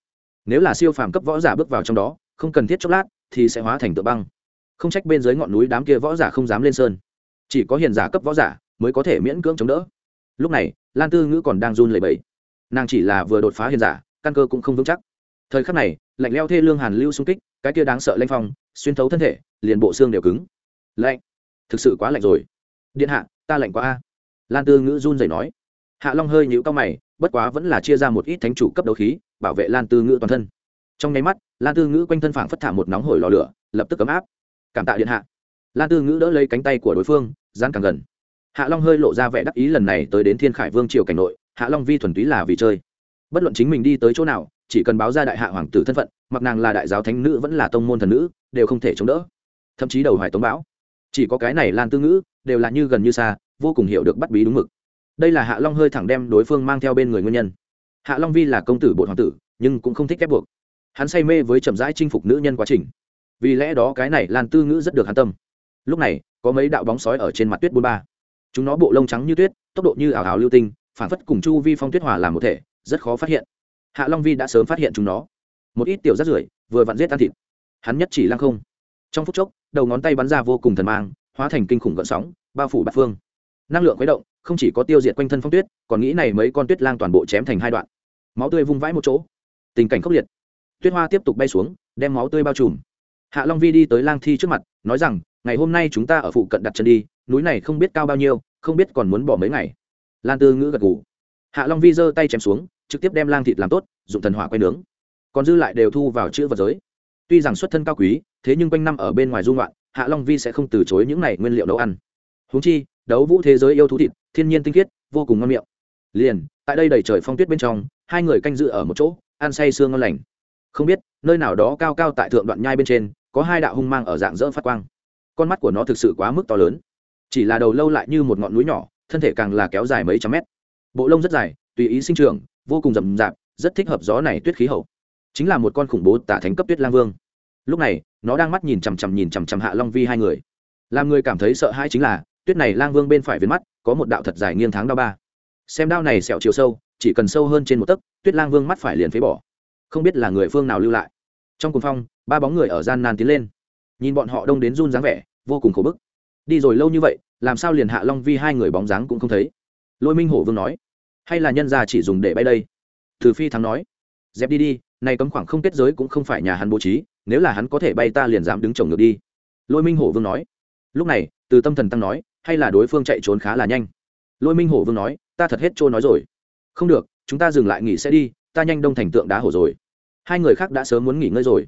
Nếu là siêu phàm cấp võ giả bước vào trong đó, không cần thiết chốc lát, thì sẽ hóa thành tượng băng. Không trách bên dưới ngọn núi đám kia võ giả không dám lên sơn. Chỉ có hiền giả cấp võ giả mới có thể miễn cưỡng chống đỡ. Lúc này, lan tư ngữ còn đang run lẩy bẩy. Nàng chỉ là vừa đột phá hiền giả, căn cơ cũng không vững chắc. Thời khắc này, lạnh leo thê lương hàn lưu xung kích, cái kia đáng sợ lanh phong, xuyên thấu thân thể, liền bộ xương đều cứng lạnh. Thực sự quá lạnh rồi. Điện hạ, ta lạnh quá a. Lan tư ngữ run rẩy nói. Hạ long hơi nhũ cao mày, bất quá vẫn là chia ra một ít thánh chủ cấp đấu khí, bảo vệ lan tư ngữ toàn thân. Trong nháy mắt, lan tư ngữ quanh thân phảng phất thả một nóng hổi lò lửa, lập tức ấm áp. Cảm tạ điện hạ. Lan tư ngữ đỡ lấy cánh tay của đối phương, dán càng gần. Hạ long hơi lộ ra vẻ đắc ý lần này tới đến thiên khải vương triều cảnh nội, hạ long vi thuần túy là vì chơi. Bất luận chính mình đi tới chỗ nào, chỉ cần báo ra đại hạ hoàng tử thân phận, mặc nàng là đại giáo thánh nữ vẫn là tông môn thần nữ, đều không thể chống đỡ. Thậm chí đầu hoài tống bão chỉ có cái này lan tư ngữ, đều là như gần như xa, vô cùng hiểu được bắt bí đúng mực. Đây là hạ long hơi thẳng đem đối phương mang theo bên người nguyên nhân. Hạ long vi là công tử bột hoàng tử, nhưng cũng không thích ép buộc. Hắn say mê với chậm rãi chinh phục nữ nhân quá trình. Vì lẽ đó cái này lan tư ngữ rất được hắn tâm. Lúc này, có mấy đạo bóng sói ở trên mặt tuyết bốn ba. Chúng nó bộ lông trắng như tuyết, tốc độ như ảo ảo lưu tinh, phản phất cùng chu vi phong tuyết hòa làm một thể, rất khó phát hiện. Hạ long vi đã sớm phát hiện chúng nó. Một ít tiểu rắt rưởi, vừa vặn giết ăn thịt. Hắn nhất chỉ lăng không. Trong phút chốc đầu ngón tay bắn ra vô cùng thần mang, hóa thành kinh khủng gợn sóng, bao phủ bát phương. Năng lượng khuấy động, không chỉ có tiêu diệt quanh thân phong tuyết, còn nghĩ này mấy con tuyết lang toàn bộ chém thành hai đoạn. Máu tươi vung vãi một chỗ. Tình cảnh khốc liệt. Tuyết hoa tiếp tục bay xuống, đem máu tươi bao trùm. Hạ long vi đi tới lang thi trước mặt, nói rằng, ngày hôm nay chúng ta ở phụ cận đặt chân đi, núi này không biết cao bao nhiêu, không biết còn muốn bỏ mấy ngày. Lan tư ngữ gật ngủ hạ long vi giơ tay chém xuống, trực tiếp đem lang thịt làm tốt dùng thần hỏa quay nướng. Còn dư lại đều thu vào chữ vật giới tuy rằng xuất thân cao quý, thế nhưng quanh năm ở bên ngoài dung loạn hạ long vi sẽ không từ chối những này nguyên liệu nấu ăn. Húng chi, đấu vũ thế giới yêu thú thịt, thiên nhiên tinh khiết, vô cùng ngon miệng. Liền, tại đây đầy trời phong tuyết bên trong, hai người canh dự ở một chỗ, ăn say sương ngon lành. Không biết, nơi nào đó cao cao tại thượng đoạn nhai bên trên, có hai đạo hung mang ở dạng dỡ phát quang. Con mắt của nó thực sự quá mức to lớn. Chỉ là đầu lâu lại như một ngọn núi nhỏ, thân thể càng là kéo dài mấy trăm mét. Bộ lông rất dài, tùy ý sinh trưởng, vô cùng rậm rạp, rất thích hợp gió này tuyết khí hậu chính là một con khủng bố tả thánh cấp tuyết lang vương. Lúc này, nó đang mắt nhìn chằm chằm nhìn chằm chằm hạ long vi hai người. Làm người cảm thấy sợ hãi chính là, tuyết này lang vương bên phải viên mắt, có một đạo thật dài nghiêng tháng đao ba. Xem đao này sẹo chiều sâu, chỉ cần sâu hơn trên một tấc, tuyết lang vương mắt phải liền phế bỏ. Không biết là người phương nào lưu lại. Trong cùng phong, ba bóng người ở gian nan tiến lên. Nhìn bọn họ đông đến run dáng vẻ, vô cùng khổ bức. Đi rồi lâu như vậy, làm sao liền hạ long vi hai người bóng dáng cũng không thấy? Lôi minh hổ vương nói, hay là nhân gia chỉ dùng để bay đây? Từ phi thắng nói dẹp đi đi, này cấm khoảng không kết giới cũng không phải nhà hắn bố trí, nếu là hắn có thể bay ta liền dám đứng chồng ngược đi. Lôi minh hổ vương nói. Lúc này, từ tâm thần tăng nói, hay là đối phương chạy trốn khá là nhanh. Lôi minh hổ vương nói, ta thật hết trôi nói rồi. Không được, chúng ta dừng lại nghỉ sẽ đi, ta nhanh đông thành tượng đá hổ rồi. Hai người khác đã sớm muốn nghỉ ngơi rồi.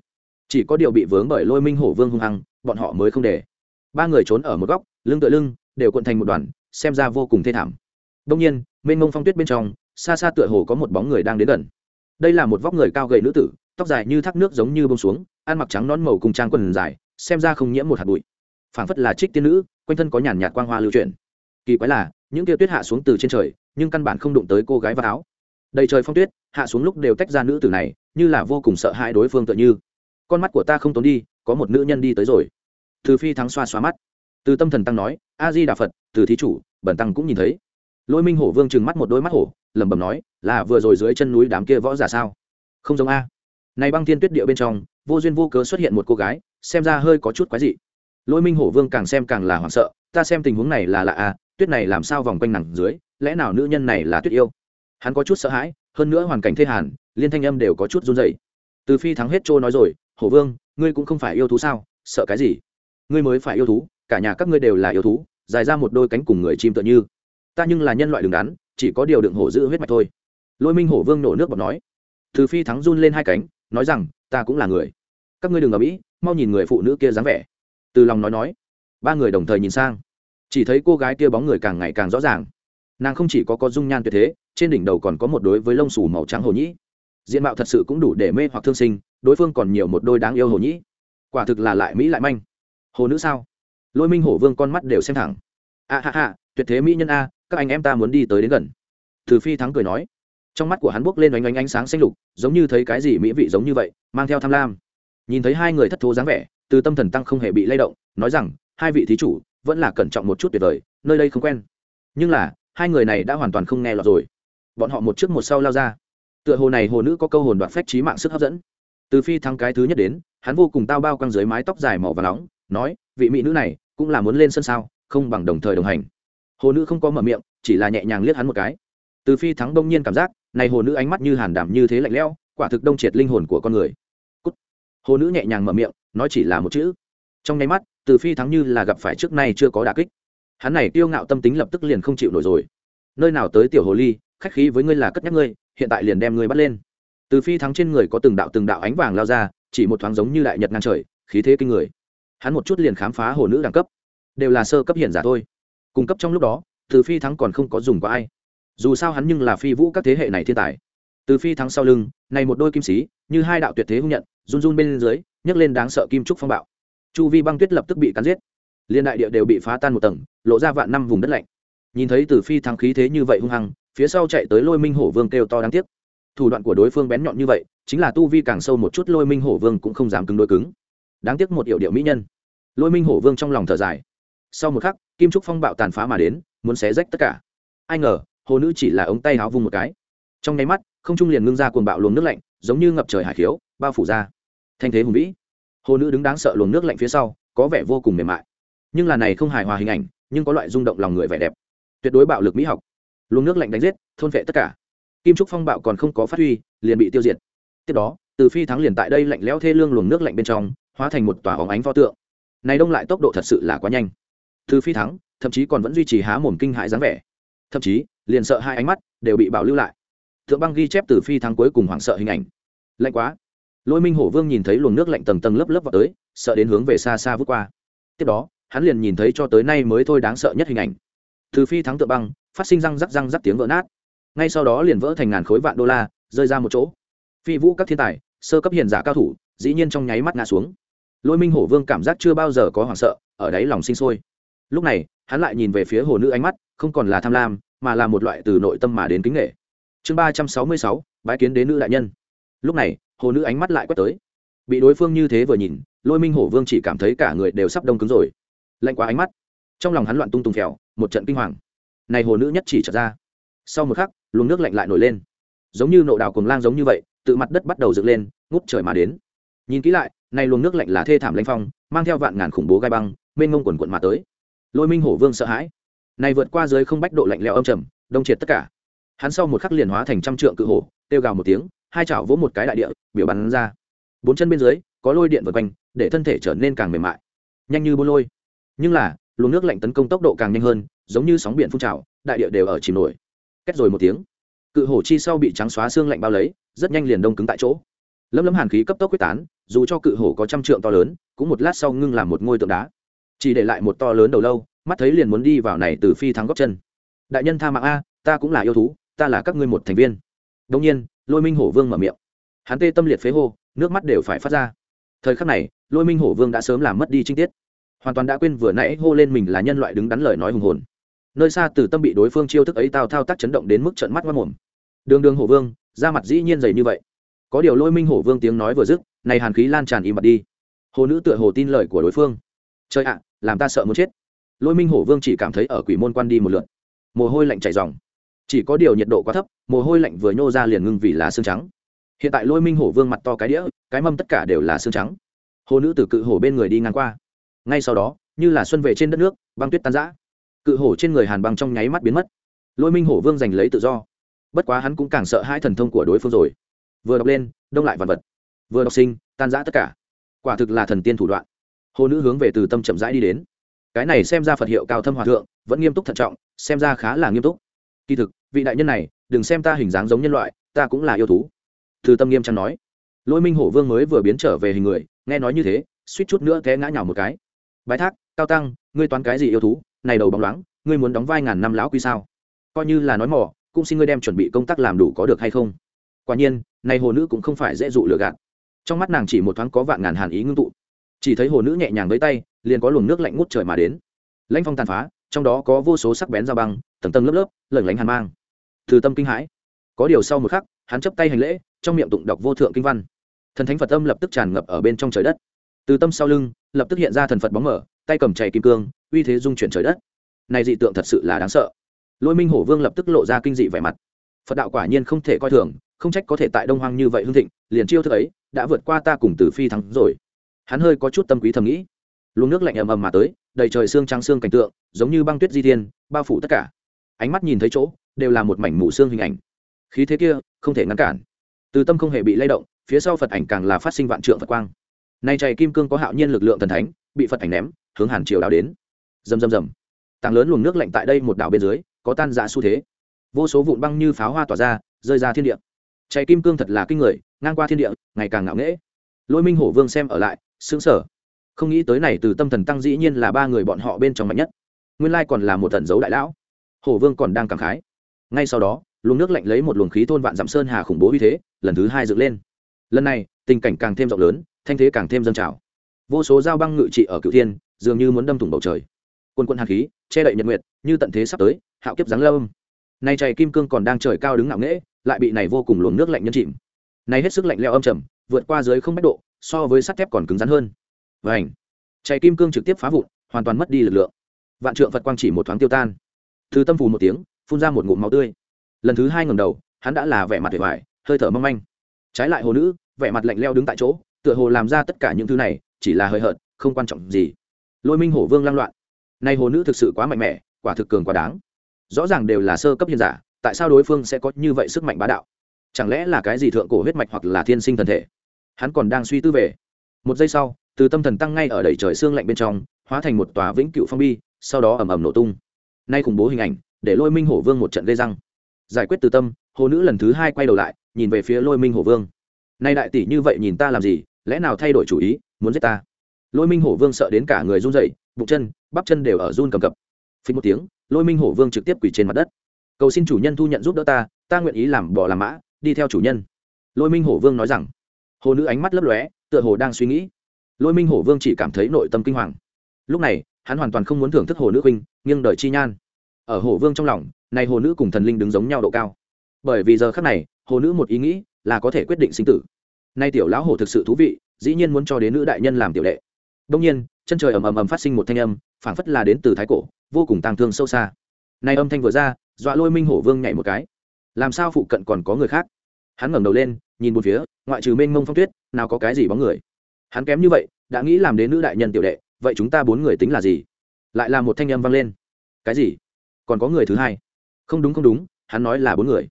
Chỉ có điều bị vướng bởi lôi minh hổ vương hung hăng, bọn họ mới không để. Ba người trốn ở một góc, lưng tựa lưng, đều cuộn thành một đoàn, xem ra vô cùng thê thảm. Đông nhiên, mênh mông phong tuyết bên trong, xa xa tựa hồ có một bóng người đang đến gần đây là một vóc người cao gầy nữ tử, tóc dài như thác nước giống như bông xuống, ăn mặc trắng nón màu cùng trang quần dài, xem ra không nhiễm một hạt bụi. Phảng phất là trích tiên nữ, quanh thân có nhàn nhạt quang hoa lưu chuyển. Kỳ quái là, những tia tuyết hạ xuống từ trên trời, nhưng căn bản không đụng tới cô gái và áo. Đầy trời phong tuyết, hạ xuống lúc đều tách ra nữ tử này, như là vô cùng sợ hãi đối phương tựa như. Con mắt của ta không tốn đi, có một nữ nhân đi tới rồi. Từ phi thắng xoa xoa mắt. Từ tâm thần tăng nói, a di đà phật, từ thí chủ, bẩn tăng cũng nhìn thấy. Lôi minh hổ vương trừng mắt một đôi mắt hổ lẩm bẩm nói, là vừa rồi dưới chân núi đám kia võ giả sao? Không giống a. Này băng thiên tuyết địa bên trong, vô duyên vô cớ xuất hiện một cô gái, xem ra hơi có chút quái dị. Lôi minh hổ vương càng xem càng là hoảng sợ, ta xem tình huống này là lạ a, tuyết này làm sao vòng quanh nặng dưới, lẽ nào nữ nhân này là tuyết yêu? Hắn có chút sợ hãi, hơn nữa hoàn cảnh thê hàn, liên thanh âm đều có chút run dậy từ phi thắng hết trôi nói rồi, hổ vương, ngươi cũng không phải yêu thú sao? Sợ cái gì? Ngươi mới phải yêu thú, cả nhà các ngươi đều là yêu thú, dài ra một đôi cánh cùng người chim tựa như. Ta nhưng là nhân loại đứng đắn chỉ có điều đựng hổ giữ huyết mạch thôi. Lôi minh hổ vương nổ nước bọt nói. Từ phi thắng run lên hai cánh, nói rằng, ta cũng là người. Các ngươi đừng ở mỹ mau nhìn người phụ nữ kia dáng vẻ. Từ lòng nói nói. Ba người đồng thời nhìn sang. Chỉ thấy cô gái kia bóng người càng ngày càng rõ ràng. Nàng không chỉ có có dung nhan tuyệt thế, trên đỉnh đầu còn có một đối với lông xù màu trắng hồ nhĩ. Diện mạo thật sự cũng đủ để mê hoặc thương sinh, đối phương còn nhiều một đôi đáng yêu hồ nhĩ. Quả thực là lại mỹ lại manh. Hồ nữ sao? Lôi minh hổ vương con mắt đều xem thẳng. A ha ha, tuyệt thế mỹ nhân a các anh em ta muốn đi tới đến gần. Từ phi thắng cười nói. Trong mắt của hắn buốc lên oanh oanh ánh sáng xanh lục, giống như thấy cái gì mỹ vị giống như vậy, mang theo tham lam. Nhìn thấy hai người thất thố dáng vẻ, từ tâm thần tăng không hề bị lay động, nói rằng, hai vị thí chủ, vẫn là cẩn trọng một chút tuyệt vời, nơi đây không quen. Nhưng là, hai người này đã hoàn toàn không nghe lọt rồi. Bọn họ một trước một sau lao ra. Tựa hồ này hồ nữ có câu hồn đoạt phách trí mạng sức hấp dẫn. Từ phi thắng cái thứ nhất đến, hắn vô cùng tao bao quăng dưới mái tóc dài màu và nóng, nói, vị mỹ nữ này, cũng là muốn lên sân sao, không bằng đồng thời đồng hành hồ nữ không có mở miệng, chỉ là nhẹ nhàng liếc hắn một cái. Từ phi thắng đông nhiên cảm giác, này hồ nữ ánh mắt như hàn đảm như thế lạnh lẽo, quả thực đông triệt linh hồn của con người. Cút. hồ nữ nhẹ nhàng mở miệng, nói chỉ là một chữ. Trong nháy mắt, từ phi thắng như là gặp phải trước nay chưa có đà kích. Hắn này tiêu ngạo tâm tính lập tức liền không chịu nổi rồi. Nơi nào tới tiểu hồ ly, khách khí với ngươi là cất nhắc ngươi, hiện tại liền đem ngươi bắt lên. Từ phi thắng trên người có từng đạo từng đạo ánh vàng lao ra, chỉ một thoáng giống như đại nhật ngang trời, khí thế kinh người. Hắn một chút liền khám phá hồ nữ đẳng cấp. Đều là sơ cấp hiện giả thôi cung cấp trong lúc đó, từ phi thắng còn không có dùng qua ai. Dù sao hắn nhưng là phi vũ các thế hệ này thiên tài. Từ phi thắng sau lưng, này một đôi kim sĩ, như hai đạo tuyệt thế hung nhận, run run bên dưới, nhấc lên đáng sợ kim trúc phong bạo. Chu vi băng tuyết lập tức bị cắn giết. Liên đại địa đều bị phá tan một tầng, lộ ra vạn năm vùng đất lạnh. Nhìn thấy từ phi thắng khí thế như vậy hung hăng, phía sau chạy tới lôi minh hổ vương kêu to đáng tiếc. Thủ đoạn của đối phương bén nhọn như vậy, chính là tu vi càng sâu một chút lôi minh hổ vương cũng không dám cứng đôi cứng. Đáng tiếc một hiệu điệu mỹ nhân. Lôi minh hổ vương trong lòng thở dài sau một khắc, kim trúc phong bạo tàn phá mà đến, muốn xé rách tất cả. Ai ngờ, hồ nữ chỉ là ống tay háo vung một cái. Trong nháy mắt, không trung liền ngưng ra cuồng bạo luồng nước lạnh, giống như ngập trời hải khiếu, bao phủ ra. Thanh thế hùng vĩ. Hồ nữ đứng đáng sợ luồng nước lạnh phía sau, có vẻ vô cùng mềm mại. Nhưng là này không hài hòa hình ảnh, nhưng có loại rung động lòng người vẻ đẹp. Tuyệt đối bạo lực mỹ học. Luồng nước lạnh đánh giết, thôn vệ tất cả. Kim trúc phong bạo còn không có phát huy, liền bị tiêu diệt. Tiếp đó, từ phi thắng liền tại đây lạnh lẽo thê lương luồng nước lạnh bên trong, hóa thành một tòa óng ánh pho tượng. Này đông lại tốc độ thật sự là quá nhanh thư phi thắng, thậm chí còn vẫn duy trì há mồm kinh hãi dáng vẻ. Thậm chí, liền sợ hai ánh mắt đều bị bảo lưu lại. Thượng băng ghi chép từ phi thắng cuối cùng hoảng sợ hình ảnh. Lạnh quá. Lôi minh hổ vương nhìn thấy luồng nước lạnh tầng tầng lớp lớp vào tới, sợ đến hướng về xa xa vút qua. Tiếp đó, hắn liền nhìn thấy cho tới nay mới thôi đáng sợ nhất hình ảnh. Từ phi thắng tượng băng, phát sinh răng rắc răng rắc tiếng vỡ nát. Ngay sau đó liền vỡ thành ngàn khối vạn đô la, rơi ra một chỗ. Phi vũ các thiên tài, sơ cấp hiền giả cao thủ, dĩ nhiên trong nháy mắt ngã xuống. Lôi minh hổ vương cảm giác chưa bao giờ có hoảng sợ, ở đáy lòng sinh sôi lúc này, hắn lại nhìn về phía hồ nữ ánh mắt, không còn là tham lam, mà là một loại từ nội tâm mà đến kính nghệ chương ba trăm sáu mươi sáu, bái kiến đến nữ đại nhân. Lúc này, hồ nữ ánh mắt lại quét tới. Bị đối phương như thế vừa nhìn, lôi minh hổ vương chỉ cảm thấy cả người đều sắp đông cứng rồi. Lạnh quá ánh mắt. Trong lòng hắn loạn tung tùng phèo, một trận kinh hoàng. Này hồ nữ nhất chỉ trở ra. Sau một khắc, luồng nước lạnh lại nổi lên. Giống như nộ đào cùng lang giống như vậy, tự mặt đất bắt đầu dựng lên, ngút trời mà đến. Nhìn kỹ lại, này luồng nước lạnh là thê thảm lanh phong, mang theo vạn ngàn khủng bố gai băng, mênh ngông quần quận mà tới lôi minh hổ vương sợ hãi. Này vượt qua dưới không bách độ lạnh lẽo âm trầm, đông triệt tất cả. Hắn sau một khắc liền hóa thành trăm trượng cự hổ, kêu gào một tiếng, hai chảo vỗ một cái đại địa, biểu bắn ra. Bốn chân bên dưới, có lôi điện vượt quanh, để thân thể trở nên càng mềm mại. Nhanh như bô lôi. Nhưng là, luồng nước lạnh tấn công tốc độ càng nhanh hơn, giống như sóng biển phun trào, đại địa đều ở chìm nổi. Kết rồi một tiếng, cự hổ chi sau bị trắng xóa xương lạnh bao lấy, rất nhanh liền đông cứng tại chỗ. Lấm lấm hàn khí cấp tốc quyết tán, dù cho cự hổ có trăm trượng to lớn, cũng một lát sau ngưng làm một ngôi tượng đá chỉ để lại một to lớn đầu lâu, mắt thấy liền muốn đi vào này từ phi thắng góc chân. Đại nhân tha mạng a, ta cũng là yêu thú, ta là các ngươi một thành viên. Đông nhiên, lôi minh hổ vương mở miệng. Hắn tê tâm liệt phế hô, nước mắt đều phải phát ra. Thời khắc này, lôi minh hổ vương đã sớm làm mất đi trinh tiết. Hoàn toàn đã quên vừa nãy hô lên mình là nhân loại đứng đắn lời nói hùng hồn. Nơi xa từ tâm bị đối phương chiêu thức ấy tao thao tác chấn động đến mức trận mắt mất mồm. Đường đường hổ vương, da mặt dĩ nhiên dày như vậy. Có điều lôi minh hổ vương tiếng nói vừa dứt, này hàn khí lan tràn im mặt đi. Hồ nữ tựa hồ tin lời của đối phương. Trời ạ làm ta sợ muốn chết. Lôi minh hổ vương chỉ cảm thấy ở quỷ môn quan đi một lượt. Mồ hôi lạnh chảy dòng chỉ có điều nhiệt độ quá thấp, mồ hôi lạnh vừa nhô ra liền ngưng vì là xương trắng. Hiện tại lôi minh hổ vương mặt to cái đĩa, cái mâm tất cả đều là xương trắng. Hồ nữ từ cự hổ bên người đi ngang qua. Ngay sau đó, như là xuân về trên đất nước, băng tuyết tan giã cự hổ trên người hàn băng trong nháy mắt biến mất. Lôi minh hổ vương giành lấy tự do. Bất quá hắn cũng càng sợ hai thần thông của đối phương rồi. Vừa đọc lên, đông lại vật vật. Vừa đọc sinh, tan giã tất cả. Quả thực là thần tiên thủ đoạn hồ nữ hướng về từ tâm chậm rãi đi đến. Cái này xem ra phật hiệu cao thâm hòa thượng, vẫn nghiêm túc thận trọng, xem ra khá là nghiêm túc. Kỳ thực, vị đại nhân này, đừng xem ta hình dáng giống nhân loại, ta cũng là yêu thú. Từ tâm nghiêm trang nói. Lôi minh hổ vương mới vừa biến trở về hình người, nghe nói như thế, suýt chút nữa té ngã nhào một cái. Bái thác, cao tăng, ngươi toán cái gì yêu thú? Này đầu bóng loáng, ngươi muốn đóng vai ngàn năm lão quy sao? Coi như là nói mỏ cũng xin ngươi đem chuẩn bị công tác làm đủ có được hay không? Quả nhiên, này hồ nữ cũng không phải dễ dụ lừa gạt. Trong mắt nàng chỉ một thoáng có vạn ngàn hàn ý ngưng tụ chỉ thấy hồ nữ nhẹ nhàng với tay, liền có luồng nước lạnh ngút trời mà đến. Lãnh phong tàn phá, trong đó có vô số sắc bén dao băng, tầng tầng lớp lớp lẩn lánh hàn mang. Từ tâm kinh hãi. Có điều sau một khắc, hắn chấp tay hành lễ, trong miệng tụng đọc vô thượng kinh văn. Thần thánh phật âm lập tức tràn ngập ở bên trong trời đất. Từ tâm sau lưng, lập tức hiện ra thần phật bóng mở, tay cầm chày kim cương, uy thế dung chuyển trời đất. Này dị tượng thật sự là đáng sợ. Lôi minh hổ vương lập tức lộ ra kinh dị vẻ mặt. Phật đạo quả nhiên không thể coi thường, không trách có thể tại đông hoang như vậy hương thịnh, liền chiêu thức ấy đã vượt qua ta cùng từ phi thắng rồi hắn hơi có chút tâm quý thầm nghĩ. Luồng nước lạnh ầm ầm mà tới, đầy trời xương trắng xương cảnh tượng, giống như băng tuyết di thiên, bao phủ tất cả. Ánh mắt nhìn thấy chỗ, đều là một mảnh mù xương hình ảnh. Khí thế kia, không thể ngăn cản. Từ tâm không hề bị lay động, phía sau phật ảnh càng là phát sinh vạn trượng phật quang. Nay chạy kim cương có hạo nhiên lực lượng thần thánh, bị phật ảnh ném, hướng hàn triều đào đến. Rầm rầm rầm. Tảng lớn luồng nước lạnh tại đây một đảo bên dưới, có tan dạ xu thế. Vô số vụn băng như pháo hoa tỏa ra, rơi ra thiên địa. Chạy kim cương thật là kinh người, ngang qua thiên địa, ngày càng ngạo nghễ. Lôi minh hổ vương xem ở lại xứng sở không nghĩ tới này từ tâm thần tăng dĩ nhiên là ba người bọn họ bên trong mạnh nhất. Nguyên lai còn là một tần dấu đại lão. Hổ vương còn đang cảm khái. Ngay sau đó, luồng nước lạnh lấy một luồng khí thôn vạn dặm sơn hà khủng bố như thế, lần thứ hai dựng lên. Lần này, tình cảnh càng thêm rộng lớn, thanh thế càng thêm dâng trào. Vô số dao băng ngự trị ở cựu thiên, dường như muốn đâm thủng bầu trời. Quân quân hạt khí, che đậy nhật nguyệt, như tận thế sắp tới, hạo kiếp giáng lâm. Nay chạy kim cương còn đang trời cao đứng ngạo nghễ, lại bị này vô cùng luồng nước lạnh nhân chìm. Nay hết sức lạnh leo âm trầm, vượt qua dưới không bách độ so với sắt thép còn cứng rắn hơn. Và ảnh chạy kim cương trực tiếp phá vụn, hoàn toàn mất đi lực lượng. Vạn trượng phật quang chỉ một thoáng tiêu tan. Thứ tâm phù một tiếng, phun ra một ngụm máu tươi. Lần thứ hai ngầm đầu, hắn đã là vẻ mặt vẻ vải hơi thở mong manh. Trái lại hồ nữ, vẻ mặt lạnh leo đứng tại chỗ, tựa hồ làm ra tất cả những thứ này, chỉ là hơi hợt, không quan trọng gì. Lôi minh hổ vương lăng loạn. Nay hồ nữ thực sự quá mạnh mẽ, quả thực cường quá đáng. Rõ ràng đều là sơ cấp hiền giả, tại sao đối phương sẽ có như vậy sức mạnh bá đạo? Chẳng lẽ là cái gì thượng cổ huyết mạch hoặc là thiên sinh thần thể? Hắn còn đang suy tư về. Một giây sau, từ tâm thần tăng ngay ở đầy trời xương lạnh bên trong, hóa thành một tòa vĩnh cựu phong bi, sau đó ầm ầm nổ tung. Nay khủng bố hình ảnh, để lôi minh hổ vương một trận gây răng. Giải quyết từ tâm, hồ nữ lần thứ hai quay đầu lại, nhìn về phía lôi minh hổ vương. Nay đại tỷ như vậy nhìn ta làm gì? Lẽ nào thay đổi chủ ý, muốn giết ta? Lôi minh hổ vương sợ đến cả người run dậy bụng chân, bắp chân đều ở run cầm cập. Phí một tiếng, lôi minh hổ vương trực tiếp quỳ trên mặt đất. Cầu xin chủ nhân thu nhận giúp đỡ ta ta nguyện ý làm bò làm mã, đi theo chủ nhân. Lôi minh hổ vương nói rằng hồ nữ ánh mắt lấp lóe, tựa hồ đang suy nghĩ. Lôi minh hổ vương chỉ cảm thấy nội tâm kinh hoàng. Lúc này, hắn hoàn toàn không muốn thưởng thức hồ nữ huynh, nghiêng đời chi nhan. Ở hồ vương trong lòng, này hồ nữ cùng thần linh đứng giống nhau độ cao. Bởi vì giờ khác này, hồ nữ một ý nghĩ là có thể quyết định sinh tử. Nay tiểu lão hồ thực sự thú vị, dĩ nhiên muốn cho đến nữ đại nhân làm tiểu đệ. Đông nhiên, chân trời ầm ầm ầm phát sinh một thanh âm, phảng phất là đến từ thái cổ, vô cùng tàng thương sâu xa. Nay âm thanh vừa ra, dọa lôi minh hổ vương nhảy một cái. Làm sao phụ cận còn có người khác? Hắn ngẩng đầu lên, nhìn một phía, ngoại trừ mênh mông phong tuyết, nào có cái gì bóng người. Hắn kém như vậy, đã nghĩ làm đến nữ đại nhân tiểu đệ, vậy chúng ta bốn người tính là gì? Lại là một thanh âm vang lên. Cái gì? Còn có người thứ hai? Không đúng không đúng, hắn nói là bốn người.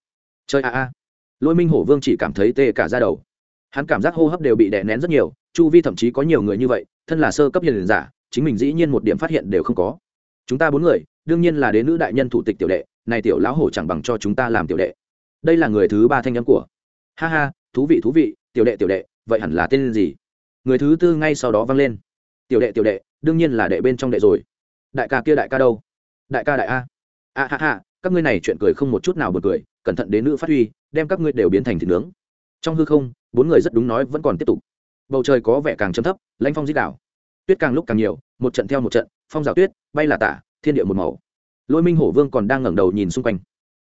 Chơi a a. Lôi minh hổ vương chỉ cảm thấy tê cả ra đầu. Hắn cảm giác hô hấp đều bị đè nén rất nhiều, chu vi thậm chí có nhiều người như vậy, thân là sơ cấp hiền giả, chính mình dĩ nhiên một điểm phát hiện đều không có. Chúng ta bốn người, đương nhiên là đến nữ đại nhân thủ tịch tiểu đệ, này tiểu lão hổ chẳng bằng cho chúng ta làm tiểu đệ. Đây là người thứ ba thanh âm của ha ha, thú vị thú vị, tiểu đệ tiểu đệ, vậy hẳn là tên gì? Người thứ tư ngay sau đó vang lên. Tiểu đệ tiểu đệ, đương nhiên là đệ bên trong đệ rồi. Đại ca kia, đại ca đâu? Đại ca, đại a. A, ha ha, các ngươi này chuyện cười không một chút nào bật cười, cẩn thận đến nữ phát huy, đem các ngươi đều biến thành thịt nướng. Trong hư không, bốn người rất đúng nói vẫn còn tiếp tục. Bầu trời có vẻ càng chấm thấp lãnh phong dít đảo. Tuyết càng lúc càng nhiều, một trận theo một trận, phong rào tuyết, bay là tả, thiên địa một màu. Lôi minh hổ vương còn đang ngẩng đầu nhìn xung quanh.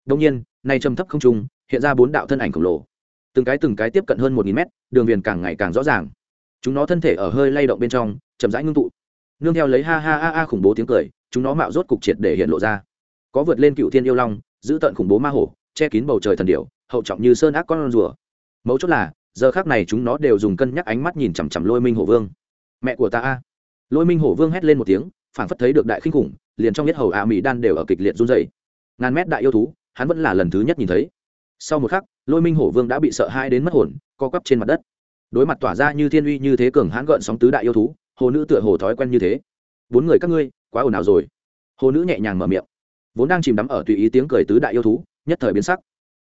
Đông nhiên nay trầm thấp không trung, hiện ra bốn đạo thân ảnh khổng lồ từng cái từng cái tiếp cận hơn một nghìn mét, đường viền càng ngày càng rõ ràng. Chúng nó thân thể ở hơi lay động bên trong, chậm rãi ngưng tụ. Nương theo lấy ha ha ha ha khủng bố tiếng cười, chúng nó mạo rốt cục triệt để hiện lộ ra. Có vượt lên cựu thiên yêu long, giữ tận khủng bố ma hổ, che kín bầu trời thần điệu hậu trọng như sơn ác con rùa. Mấu chốt là, giờ khác này chúng nó đều dùng cân nhắc ánh mắt nhìn chằm chằm lôi minh hổ vương. Mẹ của ta a! Lôi minh hổ vương hét lên một tiếng, phảng phất thấy được đại khinh khủng, liền trong nhất hầu ạ mỹ đan đều ở kịch liệt run dày ngàn mét đại yêu thú, hắn vẫn là lần thứ nhất nhìn thấy sau một khắc, lôi minh hổ vương đã bị sợ hai đến mất hồn, co quắp trên mặt đất. Đối mặt tỏa ra như thiên uy như thế cường hãn gợn sóng tứ đại yêu thú, hồ nữ tựa hồ thói quen như thế. Bốn người các ngươi, quá ồn ào rồi. Hồ nữ nhẹ nhàng mở miệng. Vốn đang chìm đắm ở tùy ý tiếng cười tứ đại yêu thú, nhất thời biến sắc.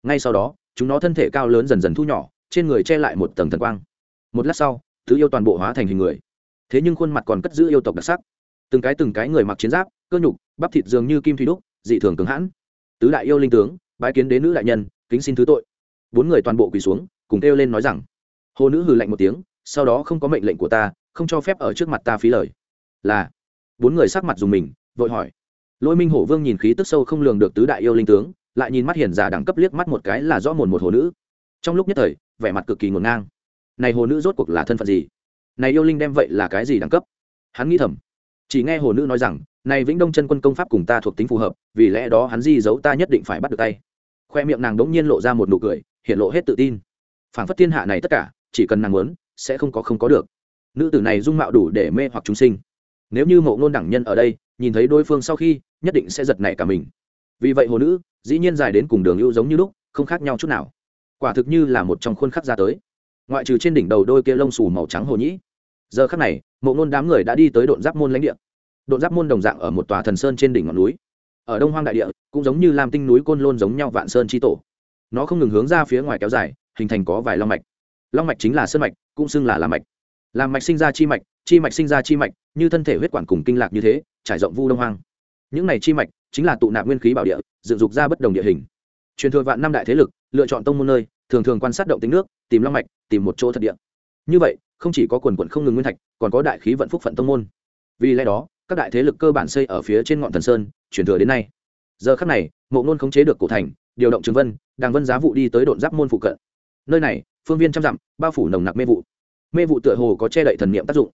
Ngay sau đó, chúng nó thân thể cao lớn dần dần thu nhỏ, trên người che lại một tầng thần quang. Một lát sau, tứ yêu toàn bộ hóa thành hình người. Thế nhưng khuôn mặt còn cất giữ yêu tộc đặc sắc. Từng cái từng cái người mặc chiến giáp, cơ nhục, bắp thịt dường như kim thủy đúc, dị thường cứng hãn. Tứ đại yêu linh tướng, bái kiến đến nữ đại nhân kính xin thứ tội. Bốn người toàn bộ quỳ xuống, cùng kêu lên nói rằng, hồ nữ hừ lạnh một tiếng, sau đó không có mệnh lệnh của ta, không cho phép ở trước mặt ta phí lời. Là, bốn người sắc mặt dùng mình, vội hỏi. Lôi minh hổ vương nhìn khí tức sâu không lường được tứ đại yêu linh tướng, lại nhìn mắt hiền giả đẳng cấp liếc mắt một cái là rõ mồn một hồ nữ. Trong lúc nhất thời, vẻ mặt cực kỳ ngổn ngang. Này hồ nữ rốt cuộc là thân phận gì? Này yêu linh đem vậy là cái gì đẳng cấp? Hắn nghĩ thầm. Chỉ nghe hồ nữ nói rằng, này vĩnh đông chân quân công pháp cùng ta thuộc tính phù hợp, vì lẽ đó hắn di giấu ta nhất định phải bắt được tay khoe miệng nàng đống nhiên lộ ra một nụ cười, hiện lộ hết tự tin. Phảng phất thiên hạ này tất cả, chỉ cần nàng muốn, sẽ không có không có được. Nữ tử này dung mạo đủ để mê hoặc chúng sinh. Nếu như mộ ngôn đẳng nhân ở đây, nhìn thấy đối phương sau khi, nhất định sẽ giật nảy cả mình. Vì vậy hồ nữ, dĩ nhiên dài đến cùng đường ưu giống như lúc, không khác nhau chút nào. Quả thực như là một trong khuôn khắc ra tới. Ngoại trừ trên đỉnh đầu đôi kia lông xù màu trắng hồ nhĩ. Giờ khắc này, mộ ngôn đám người đã đi tới độn giáp môn lãnh địa. Độn giáp môn đồng dạng ở một tòa thần sơn trên đỉnh ngọn núi ở đông hoang đại địa, cũng giống như làm tinh núi côn lôn giống nhau vạn sơn chi tổ. Nó không ngừng hướng ra phía ngoài kéo dài, hình thành có vài long mạch. Long mạch chính là sơn mạch, cũng xưng là làm mạch. Làm mạch sinh ra chi mạch chi mạch sinh ra chi mạch, như thân thể huyết quản cùng kinh lạc như thế, trải rộng vu đông hoang. Những này chi mạch chính là tụ nạp nguyên khí bảo địa, dựng dục ra bất đồng địa hình. Truyền thừa vạn năm đại thế lực, lựa chọn tông môn nơi, thường thường quan sát động tính nước, tìm long mạch, tìm một chỗ thật địa. Như vậy, không chỉ có quần quận không ngừng nguyên thạch, còn có đại khí vận phúc phận tông môn. Vì lẽ đó, các đại thế lực cơ bản xây ở phía trên ngọn thần sơn truyền thừa đến nay. Giờ khắc này, mộ ngôn khống chế được cổ thành, điều động trường vân, đàng vân giá vụ đi tới độn giáp môn phụ cận. Nơi này, phương viên trăm dặm, bao phủ nồng nặc mê vụ. Mê vụ tựa hồ có che đậy thần niệm tác dụng.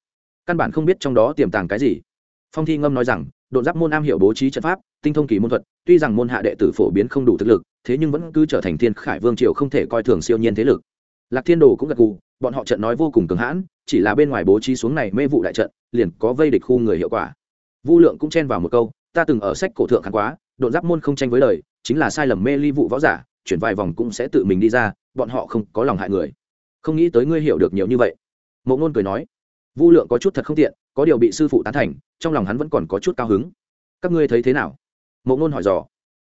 Căn bản không biết trong đó tiềm tàng cái gì. Phong thi ngâm nói rằng, độn giáp môn am hiểu bố trí trận pháp, tinh thông kỳ môn thuật, tuy rằng môn hạ đệ tử phổ biến không đủ thực lực, thế nhưng vẫn cứ trở thành thiên khải vương triều không thể coi thường siêu nhiên thế lực. Lạc thiên đồ cũng gật gù, bọn họ trận nói vô cùng cường hãn, chỉ là bên ngoài bố trí xuống này mê vụ đại trận, liền có vây địch khu người hiệu quả. Vu lượng cũng chen vào một câu ta từng ở sách cổ thượng khán quá, độn giáp môn không tranh với lời chính là sai lầm mê ly vụ võ giả, chuyển vài vòng cũng sẽ tự mình đi ra, bọn họ không có lòng hại người. Không nghĩ tới ngươi hiểu được nhiều như vậy. Mộ ngôn cười nói. Vu lượng có chút thật không tiện, có điều bị sư phụ tán thành, trong lòng hắn vẫn còn có chút cao hứng. Các ngươi thấy thế nào? Mộ ngôn hỏi dò.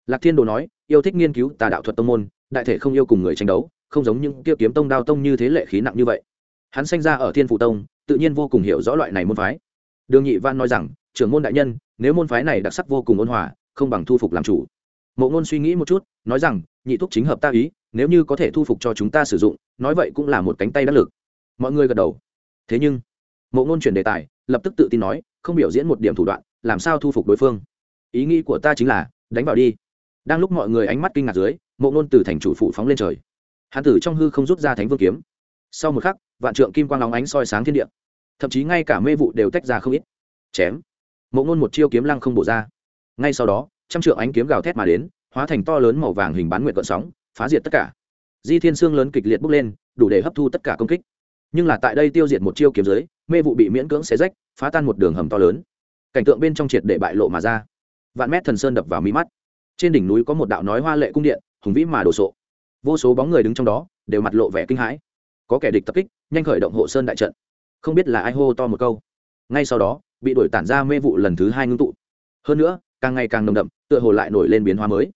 Lạc thiên đồ nói, yêu thích nghiên cứu tà đạo thuật tông môn, đại thể không yêu cùng người tranh đấu, không giống những tiêu kiếm tông đao tông như thế lệ khí nặng như vậy. Hắn sinh ra ở thiên phụ tông, tự nhiên vô cùng hiểu rõ loại này môn phái. Đường nhị văn nói rằng, trưởng môn đại nhân nếu môn phái này đặc sắc vô cùng ôn hòa, không bằng thu phục làm chủ. Mộ ngôn suy nghĩ một chút, nói rằng, nhị thúc chính hợp ta ý, nếu như có thể thu phục cho chúng ta sử dụng, nói vậy cũng là một cánh tay đắc lực. Mọi người gật đầu. Thế nhưng, mộ ngôn chuyển đề tài, lập tức tự tin nói, không biểu diễn một điểm thủ đoạn, làm sao thu phục đối phương? Ý nghĩ của ta chính là, đánh vào đi. Đang lúc mọi người ánh mắt kinh ngạc dưới, mộ ngôn từ thành chủ phủ phóng lên trời. Hàn tử trong hư không rút ra thánh vương kiếm. Sau một khắc, vạn trượng kim quang lóng ánh soi sáng thiên địa. Thậm chí ngay cả mê vụ đều tách ra không ít. Chém mộ ngôn một chiêu kiếm lăng không bổ ra. Ngay sau đó, trăm trượng ánh kiếm gào thét mà đến, hóa thành to lớn màu vàng hình bán nguyện cận sóng, phá diệt tất cả. Di thiên xương lớn kịch liệt bốc lên, đủ để hấp thu tất cả công kích. Nhưng là tại đây tiêu diệt một chiêu kiếm giới, mê vụ bị miễn cưỡng xé rách, phá tan một đường hầm to lớn. Cảnh tượng bên trong triệt để bại lộ mà ra. Vạn mét thần sơn đập vào mí mắt. Trên đỉnh núi có một đạo nói hoa lệ cung điện, hùng vĩ mà đồ sộ. Vô số bóng người đứng trong đó, đều mặt lộ vẻ kinh hãi. Có kẻ địch tập kích, nhanh khởi động hộ sơn đại trận. Không biết là ai hô to một câu ngay sau đó, bị đổi tản ra mê vụ lần thứ hai ngưng tụ. Hơn nữa, càng ngày càng nồng đậm, tựa hồ lại nổi lên biến hóa mới.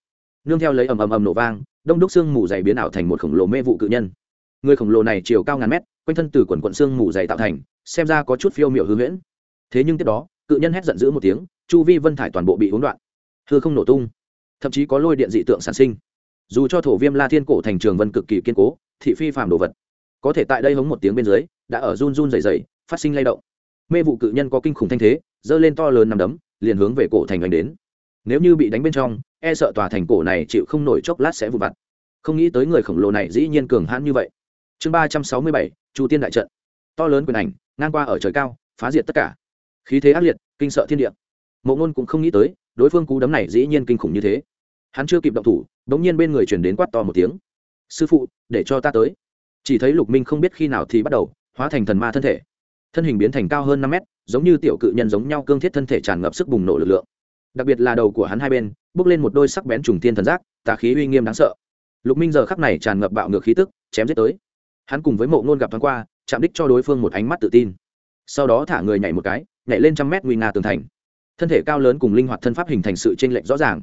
Nương theo lấy ầm ầm ầm nổ vang, đông đúc xương mù dày biến ảo thành một khổng lồ mê vụ cự nhân. Người khổng lồ này chiều cao ngàn mét, quanh thân từ quần quận xương mù dày tạo thành, xem ra có chút phiêu miệu hư huyễn. Thế nhưng tiếp đó, cự nhân hét giận dữ một tiếng, chu vi vân thải toàn bộ bị hỗn đoạn. Hư không nổ tung, thậm chí có lôi điện dị tượng sản sinh. Dù cho thổ viêm la thiên cổ thành trường vân cực kỳ kiên cố, thị phi phàm đồ vật, có thể tại đây hống một tiếng bên dưới, đã ở run run dày dày phát sinh lay động mê vụ cự nhân có kinh khủng thanh thế, giơ lên to lớn nằm đấm, liền hướng về cổ thành đánh đến. Nếu như bị đánh bên trong e sợ tòa thành cổ này chịu không nổi chốc lát sẽ vụ vặt. Không nghĩ tới người khổng lồ này dĩ nhiên cường hãn như vậy. Chương ba trăm sáu mươi bảy, chu tiên đại trận. To lớn quyền ảnh, ngang qua ở trời cao, phá diệt tất cả. Khí thế ác liệt, kinh sợ thiên địa. Mộ ngôn cũng không nghĩ tới, đối phương cú đấm này dĩ nhiên kinh khủng như thế. Hắn chưa kịp động thủ đ ỗ n g nhiên bên người chuyển đến quát to một tiếng. Sư phụ, để cho ta tới. Chỉ thấy lục minh không biết khi nào thì bắt đầu, hóa thành thần ma thân thể thân hình biến thành cao hơn năm mét, giống như tiểu cự nhân giống nhau cương thiết thân thể tràn ngập sức bùng nổ lực lượng. Đặc biệt là đầu của hắn hai bên, bước lên một đôi sắc bén trùng tiên thần giác, tà khí uy nghiêm đáng sợ. Lục minh giờ khắc này tràn ngập bạo ngược khí tức, chém giết tới. Hắn cùng với mộ ngôn gặp thoáng qua, chạm đích cho đối phương một ánh mắt tự tin. Sau đó thả người nhảy một cái, nhảy lên trăm mét nguy nga tường thành. Thân thể cao lớn cùng linh hoạt thân pháp hình thành sự t r ê n lệch rõ ràng.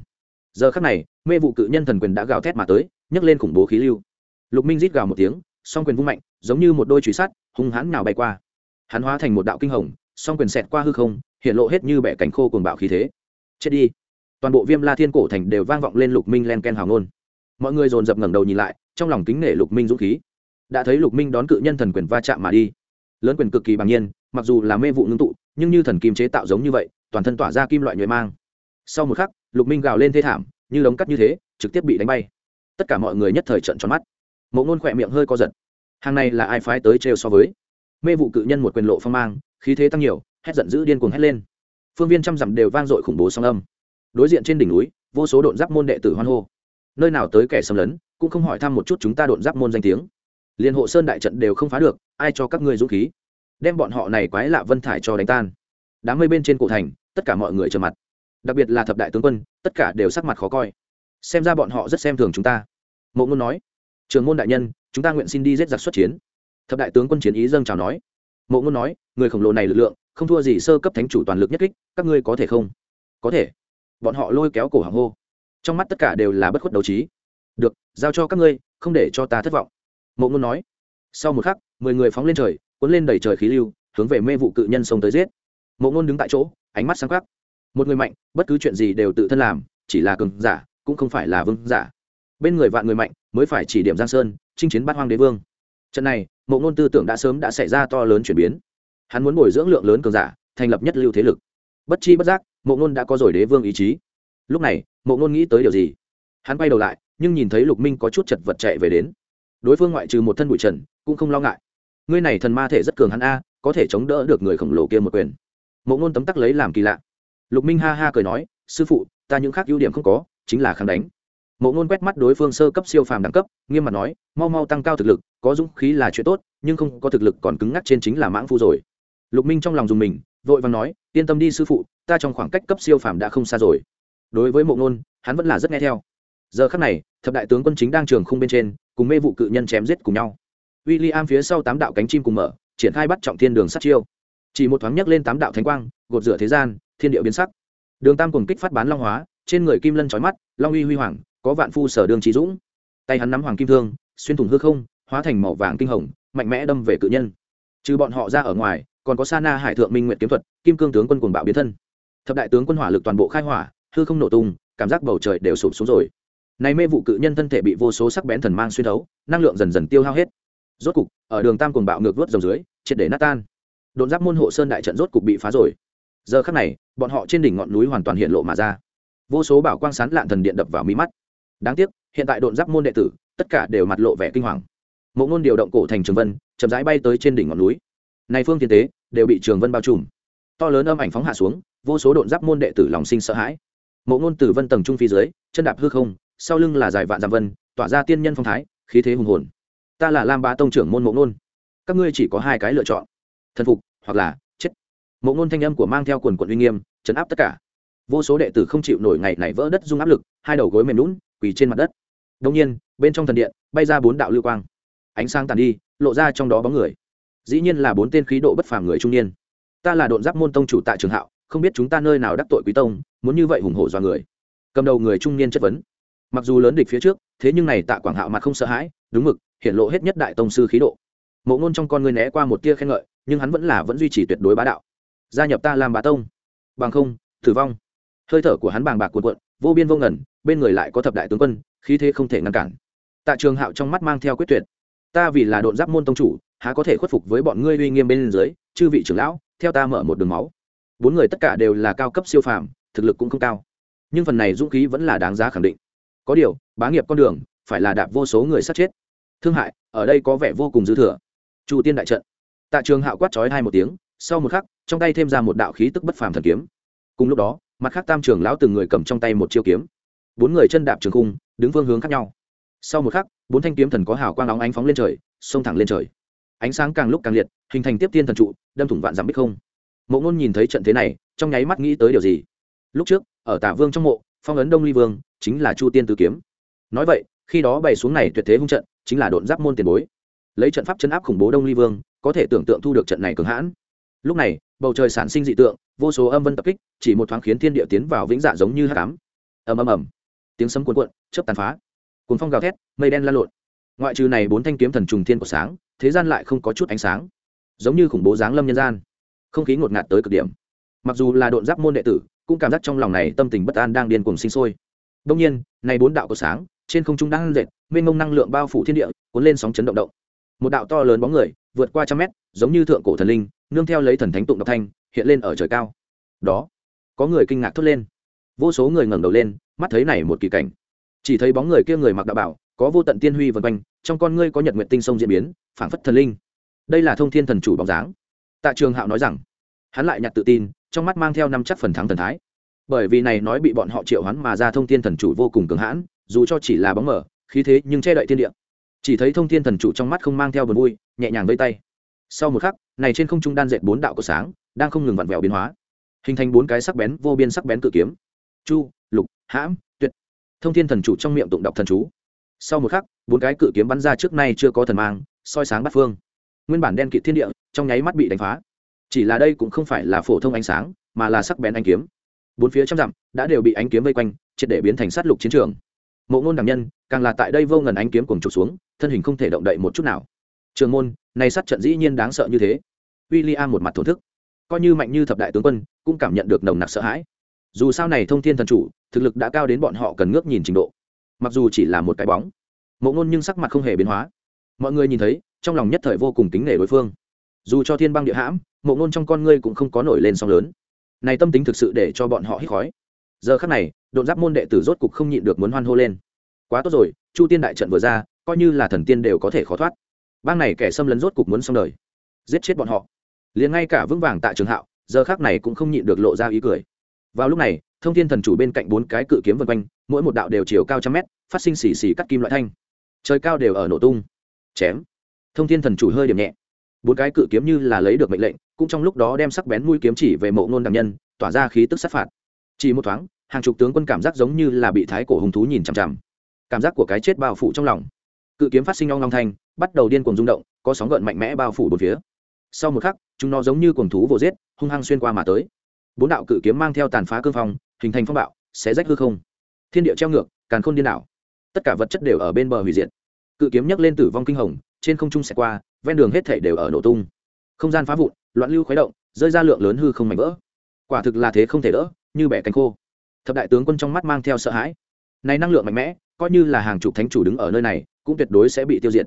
Giờ khắc này, mê vụ cự nhân thần quyền đã gào thét mà tới, nhấc lên khủng bố khí lưu. Lục minh rít gào một tiếng, song quyền vung mạnh, giống như một đôi truy sát hung hãn nào bay qua hắn hóa thành một đạo kinh hồng, song quyền xẹt qua hư không, hiện lộ hết như bẻ cánh khô cùng bạo khí thế. Chết đi. Toàn bộ viêm la thiên cổ thành đều vang vọng lên lục minh len ken hào ngôn. Mọi người dồn dập ngẩng đầu nhìn lại, trong lòng kính nể lục minh dũng khí. Đã thấy lục minh đón cự nhân thần quyền va chạm mà đi. Lớn quyền cực kỳ bằng nhiên, mặc dù là mê vụ ngưng tụ, nhưng như thần kim chế tạo giống như vậy, toàn thân tỏa ra kim loại nhuệ mang. Sau một khắc, lục minh gào lên thê thảm, như đống cắt như thế, trực tiếp bị đánh bay. Tất cả mọi người nhất thời trận tròn mắt. Mộ ngôn khỏe miệng hơi co giật. Hàng này là ai phái tới trêu so với? Mê vụ cự nhân một quyền lộ phong mang, khí thế tăng nhiều, hét giận dữ điên cuồng hét lên. Phương viên trăm dặm đều vang dội khủng bố song âm. Đối diện trên đỉnh núi, vô số độn giáp môn đệ tử hoan hô. Nơi nào tới kẻ xâm lấn, cũng không hỏi thăm một chút chúng ta độn giáp môn danh tiếng. Liên hộ sơn đại trận đều không phá được, ai cho các ngươi dũng khí? Đem bọn họ này quái lạ vân thải cho đánh tan. Đám mây bên trên cổ thành, tất cả mọi người trầm mặt. Đặc biệt là thập đại tướng quân, tất cả đều sắc mặt khó coi. Xem ra bọn họ rất xem thường chúng ta. Mộ ngôn nói, trường môn đại nhân, chúng ta nguyện xin đi giết giặc xuất chiến thập đại tướng quân chiến ý dâng chào nói. Mộ ngôn nói, người khổng lồ này lực lượng, không thua gì sơ cấp thánh chủ toàn lực nhất kích, các ngươi có thể không? Có thể. Bọn họ lôi kéo cổ hàng hô. Trong mắt tất cả đều là bất khuất đấu trí. Được, giao cho các ngươi, không để cho ta thất vọng. Mộ ngôn nói. Sau một khắc, mười người phóng lên trời, cuốn lên đầy trời khí lưu, hướng về mê vụ cự nhân sông tới giết. Mộ ngôn đứng tại chỗ, ánh mắt sáng khắc một người mạnh, bất cứ chuyện gì đều tự thân làm, chỉ là cường giả, cũng không phải là vương giả. Bên người vạn người mạnh, mới phải chỉ điểm giang sơn, chinh chiến bát hoang đế vương. Trận này mộ ngôn tư tưởng đã sớm đã xảy ra to lớn chuyển biến. Hắn muốn bồi dưỡng lượng lớn cường giả, thành lập nhất lưu thế lực. Bất chi bất giác, mộ ngôn đã có rồi đế vương ý chí. Lúc này, mộ ngôn nghĩ tới điều gì? Hắn quay đầu lại, nhưng nhìn thấy lục minh có chút chật vật chạy về đến. Đối phương ngoại trừ một thân bụi trần, cũng không lo ngại. Ngươi này thần ma thể rất cường hắn a, có thể chống đỡ được người khổng lồ kia một quyền. Mộ ngôn tấm tắc lấy làm kỳ lạ. Lục minh ha ha cười nói, sư phụ, ta những khác ưu điểm không có, chính là kháng đánh. Mộ ngôn quét mắt đối phương sơ cấp siêu phàm đẳng cấp, nghiêm mặt nói, mau mau tăng cao thực lực có dũng khí là chuyện tốt, nhưng không có thực lực còn cứng ngắc trên chính là mãng phu rồi. Lục minh trong lòng dùng mình, vội vàng nói, yên tâm đi sư phụ, ta trong khoảng cách cấp siêu phàm đã không xa rồi. Đối với mộ ngôn hắn vẫn là rất nghe theo. Giờ khắc này, thập đại tướng quân chính đang trường không bên trên, cùng mê vụ cự nhân chém giết cùng nhau. W i l l i am phía sau tám đạo cánh chim cùng mở, triển khai bắt trọng thiên đường sát chiêu. Chỉ một thoáng nhấc lên tám đạo thánh quang, gột rửa thế gian, thiên địa biến sắc. Đường tam cùng kích phát bán long hóa, trên người kim lân trói mắt, long uy huy hoàng, có vạn phu sở đường trí dũng. Tay hắn nắm hoàng kim thương, xuyên thủng hư không hóa thành màu vàng kinh hồng, mạnh mẽ đâm về cự nhân. Trừ bọn họ ra ở ngoài, còn có sa na hải thượng minh nguyện kiếm thuật, kim cương tướng quân cuồng bạo biến thân. Thập đại tướng quân hỏa lực toàn bộ khai hỏa, hư không nổ tung, cảm giác bầu trời đều sụp xuống rồi. Này mê vụ cự nhân thân thể bị vô số sắc bén thần mang xuyên thấu, năng lượng dần dần tiêu hao hết. Rốt cục, ở đường tam cuồng bạo ngược vớt dòng dưới, triệt để nát tan. Đột giáp môn hộ sơn đại trận rốt cục bị phá rồi. Giờ khắc này, bọn họ trên đỉnh ngọn núi hoàn toàn hiện lộ mà ra. Vô số bảo quang sán lạn thần điện đập vào mí mắt. Đáng tiếc, hiện tại đột giáp môn đệ tử, tất cả đều mặt lộ vẻ kinh hoàng mộ ngôn điều động cổ thành trường vân, chậm rãi bay tới trên đỉnh ngọn núi. Này phương thiên tế, đều bị trường vân bao trùm. To lớn âm ảnh phóng hạ xuống, vô số độn giáp môn đệ tử lòng sinh sợ hãi. Mộ ngôn từ vân tầng trung phi dưới, chân đạp hư không, sau lưng là dài vạn giảm vân, tỏa ra tiên nhân phong thái, khí thế hùng hồn. Ta là lam ba tông trưởng môn mộ ngôn. Các ngươi chỉ có hai cái lựa chọn, thần phục hoặc là chết. Mộ ngôn thanh âm của mang theo quần quận uy nghiêm chấn áp tất cả. Vô số đệ tử không chịu nổi ngày này vỡ đất dung áp lực, hai đầu gối mềm lún quỳ trên mặt đất. Đông nhiên, bên trong thần điện bay ra bốn đạo lưu quang ánh sáng tàn đi, lộ ra trong đó bóng người. Dĩ nhiên là bốn tên khí độ bất phàm người trung niên. Ta là độn giáp môn tông chủ tại trường hạo, không biết chúng ta nơi nào đắc tội quý tông, muốn như vậy hùng hổ do người. Cầm đầu người trung niên chất vấn. Mặc dù lớn địch phía trước, thế nhưng này tạ quảng hạo mặt không sợ hãi, đúng mực hiện lộ hết nhất đại tông sư khí độ. Mộ ngôn trong con người né qua một tia khen ngợi, nhưng hắn vẫn là vẫn duy trì tuyệt đối bá đạo. Gia nhập ta làm bá tông. Bằng không thử vong. Hơi thở của hắn bàng bạc cuộn cuộn, vô biên vô ngẩn bên người lại có thập đại tướng quân, khí thế không thể ngăn cản. Tạ trường hạo trong mắt mang theo quyết tuyệt ta vì là độn giáp môn tông chủ, há có thể khuất phục với bọn ngươi uy nghiêm bên dưới, chư vị trưởng lão, theo ta mở một đường máu. Bốn người tất cả đều là cao cấp siêu phàm, thực lực cũng không cao. Nhưng phần này dũng khí vẫn là đáng giá khẳng định. Có điều, bá nghiệp con đường, phải là đạp vô số người sát chết. Thương hại, ở đây có vẻ vô cùng dư thừa. Chu tiên đại trận. Tạ trường hạo quát trói hai một tiếng, sau một khắc, trong tay thêm ra một đạo khí tức bất phàm thần kiếm. Cùng lúc đó, mặt khác tam trường lão từng người cầm trong tay một chiêu kiếm. Bốn người chân đạp trường khung, đứng phương hướng khác nhau. Sau một khắc bốn thanh kiếm thần có hào quang óng ánh phóng lên trời, xông thẳng lên trời. Ánh sáng càng lúc càng liệt, hình thành tiếp tiên thần trụ, đâm thủng vạn dặm bích không. Mộ ngôn nhìn thấy trận thế này, trong nháy mắt nghĩ tới điều gì? Lúc trước, ở tả vương trong mộ, phong ấn đông ly vương, chính là chu tiên tử kiếm. Nói vậy, khi đó bày xuống này tuyệt thế hung trận, chính là đột giáp môn tiền bối. Lấy trận pháp chấn áp khủng bố đông ly vương, có thể tưởng tượng thu được trận này cường hãn. Lúc này, bầu trời sản sinh dị tượng, vô số âm vân tập kích, chỉ một thoáng khiến thiên địa tiến vào vĩnh dạ giống như hát cám ầm ầm ầm. Tiếng sấm cuộn cuộn, chớp tàn phá cuốn phong gào thét, mây đen lan lộn. Ngoại trừ này bốn thanh kiếm thần trùng thiên của sáng, thế gian lại không có chút ánh sáng. Giống như khủng bố giáng lâm nhân gian. Không khí ngột ngạt tới cực điểm. Mặc dù là độn giáp môn đệ tử, cũng cảm giác trong lòng này tâm tình bất an đang điên cuồng sinh sôi. Đông nhiên, này bốn đạo của sáng, trên không trung đang dệt, mênh mông năng lượng bao phủ thiên địa, cuốn lên sóng chấn động động. Một đạo to lớn bóng người, vượt qua trăm mét, giống như thượng cổ thần linh, nương theo lấy thần thánh tụng độc thanh, hiện lên ở trời cao. Đó, có người kinh ngạc thốt lên. Vô số người ngẩng đầu lên, mắt thấy này một kỳ cảnh chỉ thấy bóng người kia người mặc đạo bảo, có vô tận tiên huy vân quanh, trong con ngươi có nhật nguyện tinh sông diễn biến, phảng phất thần linh. Đây là thông thiên thần chủ bóng dáng. Tạ trường hạo nói rằng, hắn lại nhặt tự tin, trong mắt mang theo năm chắc phần thắng thần thái. Bởi vì này nói bị bọn họ triệu hắn mà ra thông thiên thần chủ vô cùng cường hãn, dù cho chỉ là bóng mở, khí thế nhưng che đậy thiên địa. Chỉ thấy thông thiên thần chủ trong mắt không mang theo buồn vui, nhẹ nhàng vây tay. Sau một khắc, này trên không trung đan dệt bốn đạo của sáng, đang không ngừng vặn vẹo biến hóa. Hình thành bốn cái sắc bén, vô biên sắc bén cự kiếm. Chu, lục, hãm, tuyệt thông thiên thần chủ trong miệng tụng đọc thần chú. Sau một khắc, bốn cái cự kiếm bắn ra trước nay chưa có thần mang, soi sáng bắt phương. Nguyên bản đen kịt thiên địa, trong nháy mắt bị đánh phá. Chỉ là đây cũng không phải là phổ thông ánh sáng, mà là sắc bén ánh kiếm. Bốn phía trăm dặm, đã đều bị ánh kiếm vây quanh, triệt để biến thành sát lục chiến trường. Mộ ngôn đẳng nhân, càng là tại đây vô ngần ánh kiếm cùng trục xuống, thân hình không thể động đậy một chút nào. Trường môn này sát trận dĩ nhiên đáng sợ như thế. W i l l i am một mặt thổn thức. Coi như mạnh như thập đại tướng quân, cũng cảm nhận được nồng nặc sợ hãi. Dù sao này thông thiên thần chủ thực lực đã cao đến bọn họ cần ngước nhìn trình độ. Mặc dù chỉ là một cái bóng, mộ ngôn nhưng sắc mặt không hề biến hóa. Mọi người nhìn thấy, trong lòng nhất thời vô cùng kính nể đối phương. Dù cho thiên băng địa hãm, mộ ngôn trong con ngươi cũng không có nổi lên song lớn. Này tâm tính thực sự để cho bọn họ hít khói. Giờ khắc này, độn giáp môn đệ tử rốt cục không nhịn được muốn hoan hô lên. Quá tốt rồi, chu tiên đại trận vừa ra, coi như là thần tiên đều có thể khó thoát. Bang này kẻ xâm lấn rốt cục muốn xong đời. Giết chết bọn họ. Liền ngay cả vững vàng tại trường hạo, giờ khác này cũng không nhịn được lộ ra ý cười. Vào lúc này thông thiên thần chủ bên cạnh bốn cái cự kiếm vân quanh, mỗi một đạo đều chiều cao trăm mét, phát sinh xì xì cắt kim loại thanh. Trời cao đều ở nổ tung. Chém. Thông thiên thần chủ hơi điểm nhẹ. Bốn cái cự kiếm như là lấy được mệnh lệnh, cũng trong lúc đó đem sắc bén mũi kiếm chỉ về mộ ngôn đằng nhân, tỏa ra khí tức sát phạt. Chỉ một thoáng, hàng chục tướng quân cảm giác giống như là bị thái cổ hùng thú nhìn chằm chằm. Cảm giác của cái chết bao phủ trong lòng. Cự kiếm phát sinh long long thanh, bắt đầu điên cuồng rung động, có sóng gợn mạnh mẽ bao phủ bốn phía. Sau một khắc, chúng nó giống như cuồng thú vồ giết, hung hăng xuyên qua mà tới. Bốn đạo cự kiếm mang theo tàn phá cương phong hình thành phong bạo, sẽ rách hư không. Thiên địa treo ngược, càn khôn điên đảo. Tất cả vật chất đều ở bên bờ hủy diệt. Cự kiếm nhấc lên tử vong kinh hồng, trên không trung xẹt qua, ven đường hết thể đều ở nổ tung. Không gian phá vụn, loạn lưu khuấy động, rơi ra lượng lớn hư không mảnh vỡ. Quả thực là thế không thể đỡ, như bẻ cánh khô. Thập đại tướng quân trong mắt mang theo sợ hãi. Này năng lượng mạnh mẽ, coi như là hàng chục thánh chủ đứng ở nơi này, cũng tuyệt đối sẽ bị tiêu diệt.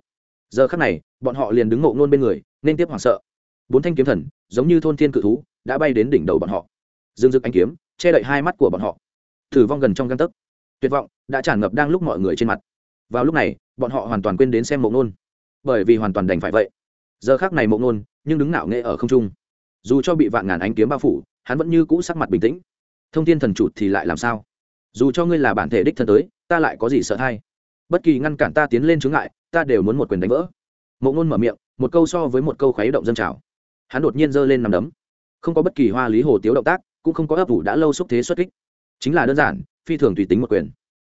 Giờ khắc này, bọn họ liền đứng ngộ ngôn bên người, nên tiếp hoảng sợ. Bốn thanh kiếm thần, giống như thôn thiên cự thú, đã bay đến đỉnh đầu bọn họ. Dương dực anh kiếm che đậy hai mắt của bọn họ. Thử vong gần trong găng tấc. Tuyệt vọng đã tràn ngập đang lúc mọi người trên mặt. Vào lúc này, bọn họ hoàn toàn quên đến xem mộ nôn bởi vì hoàn toàn đành phải vậy. Giờ khác này Mộ nôn nhưng đứng ngạo nghệ ở không trung. Dù cho bị vạn ngàn ánh kiếm bao phủ, hắn vẫn như cũ sắc mặt bình tĩnh. Thông tin thần chủ thì lại làm sao? Dù cho ngươi là bản thể đích thân tới, ta lại có gì sợ thay? Bất kỳ ngăn cản ta tiến lên chướng ngại, ta đều muốn một quyền đánh vỡ. Mộ ngôn mở miệng, một câu so với một câu khuấy động dân trào. Hắn đột nhiên giơ lên nằm đấm. Không có bất kỳ hoa lý hồ tiếu động tác cũng không có ấp ủ đã lâu xúc thế xuất kích. Chính là đơn giản, phi thường tùy tính một quyền.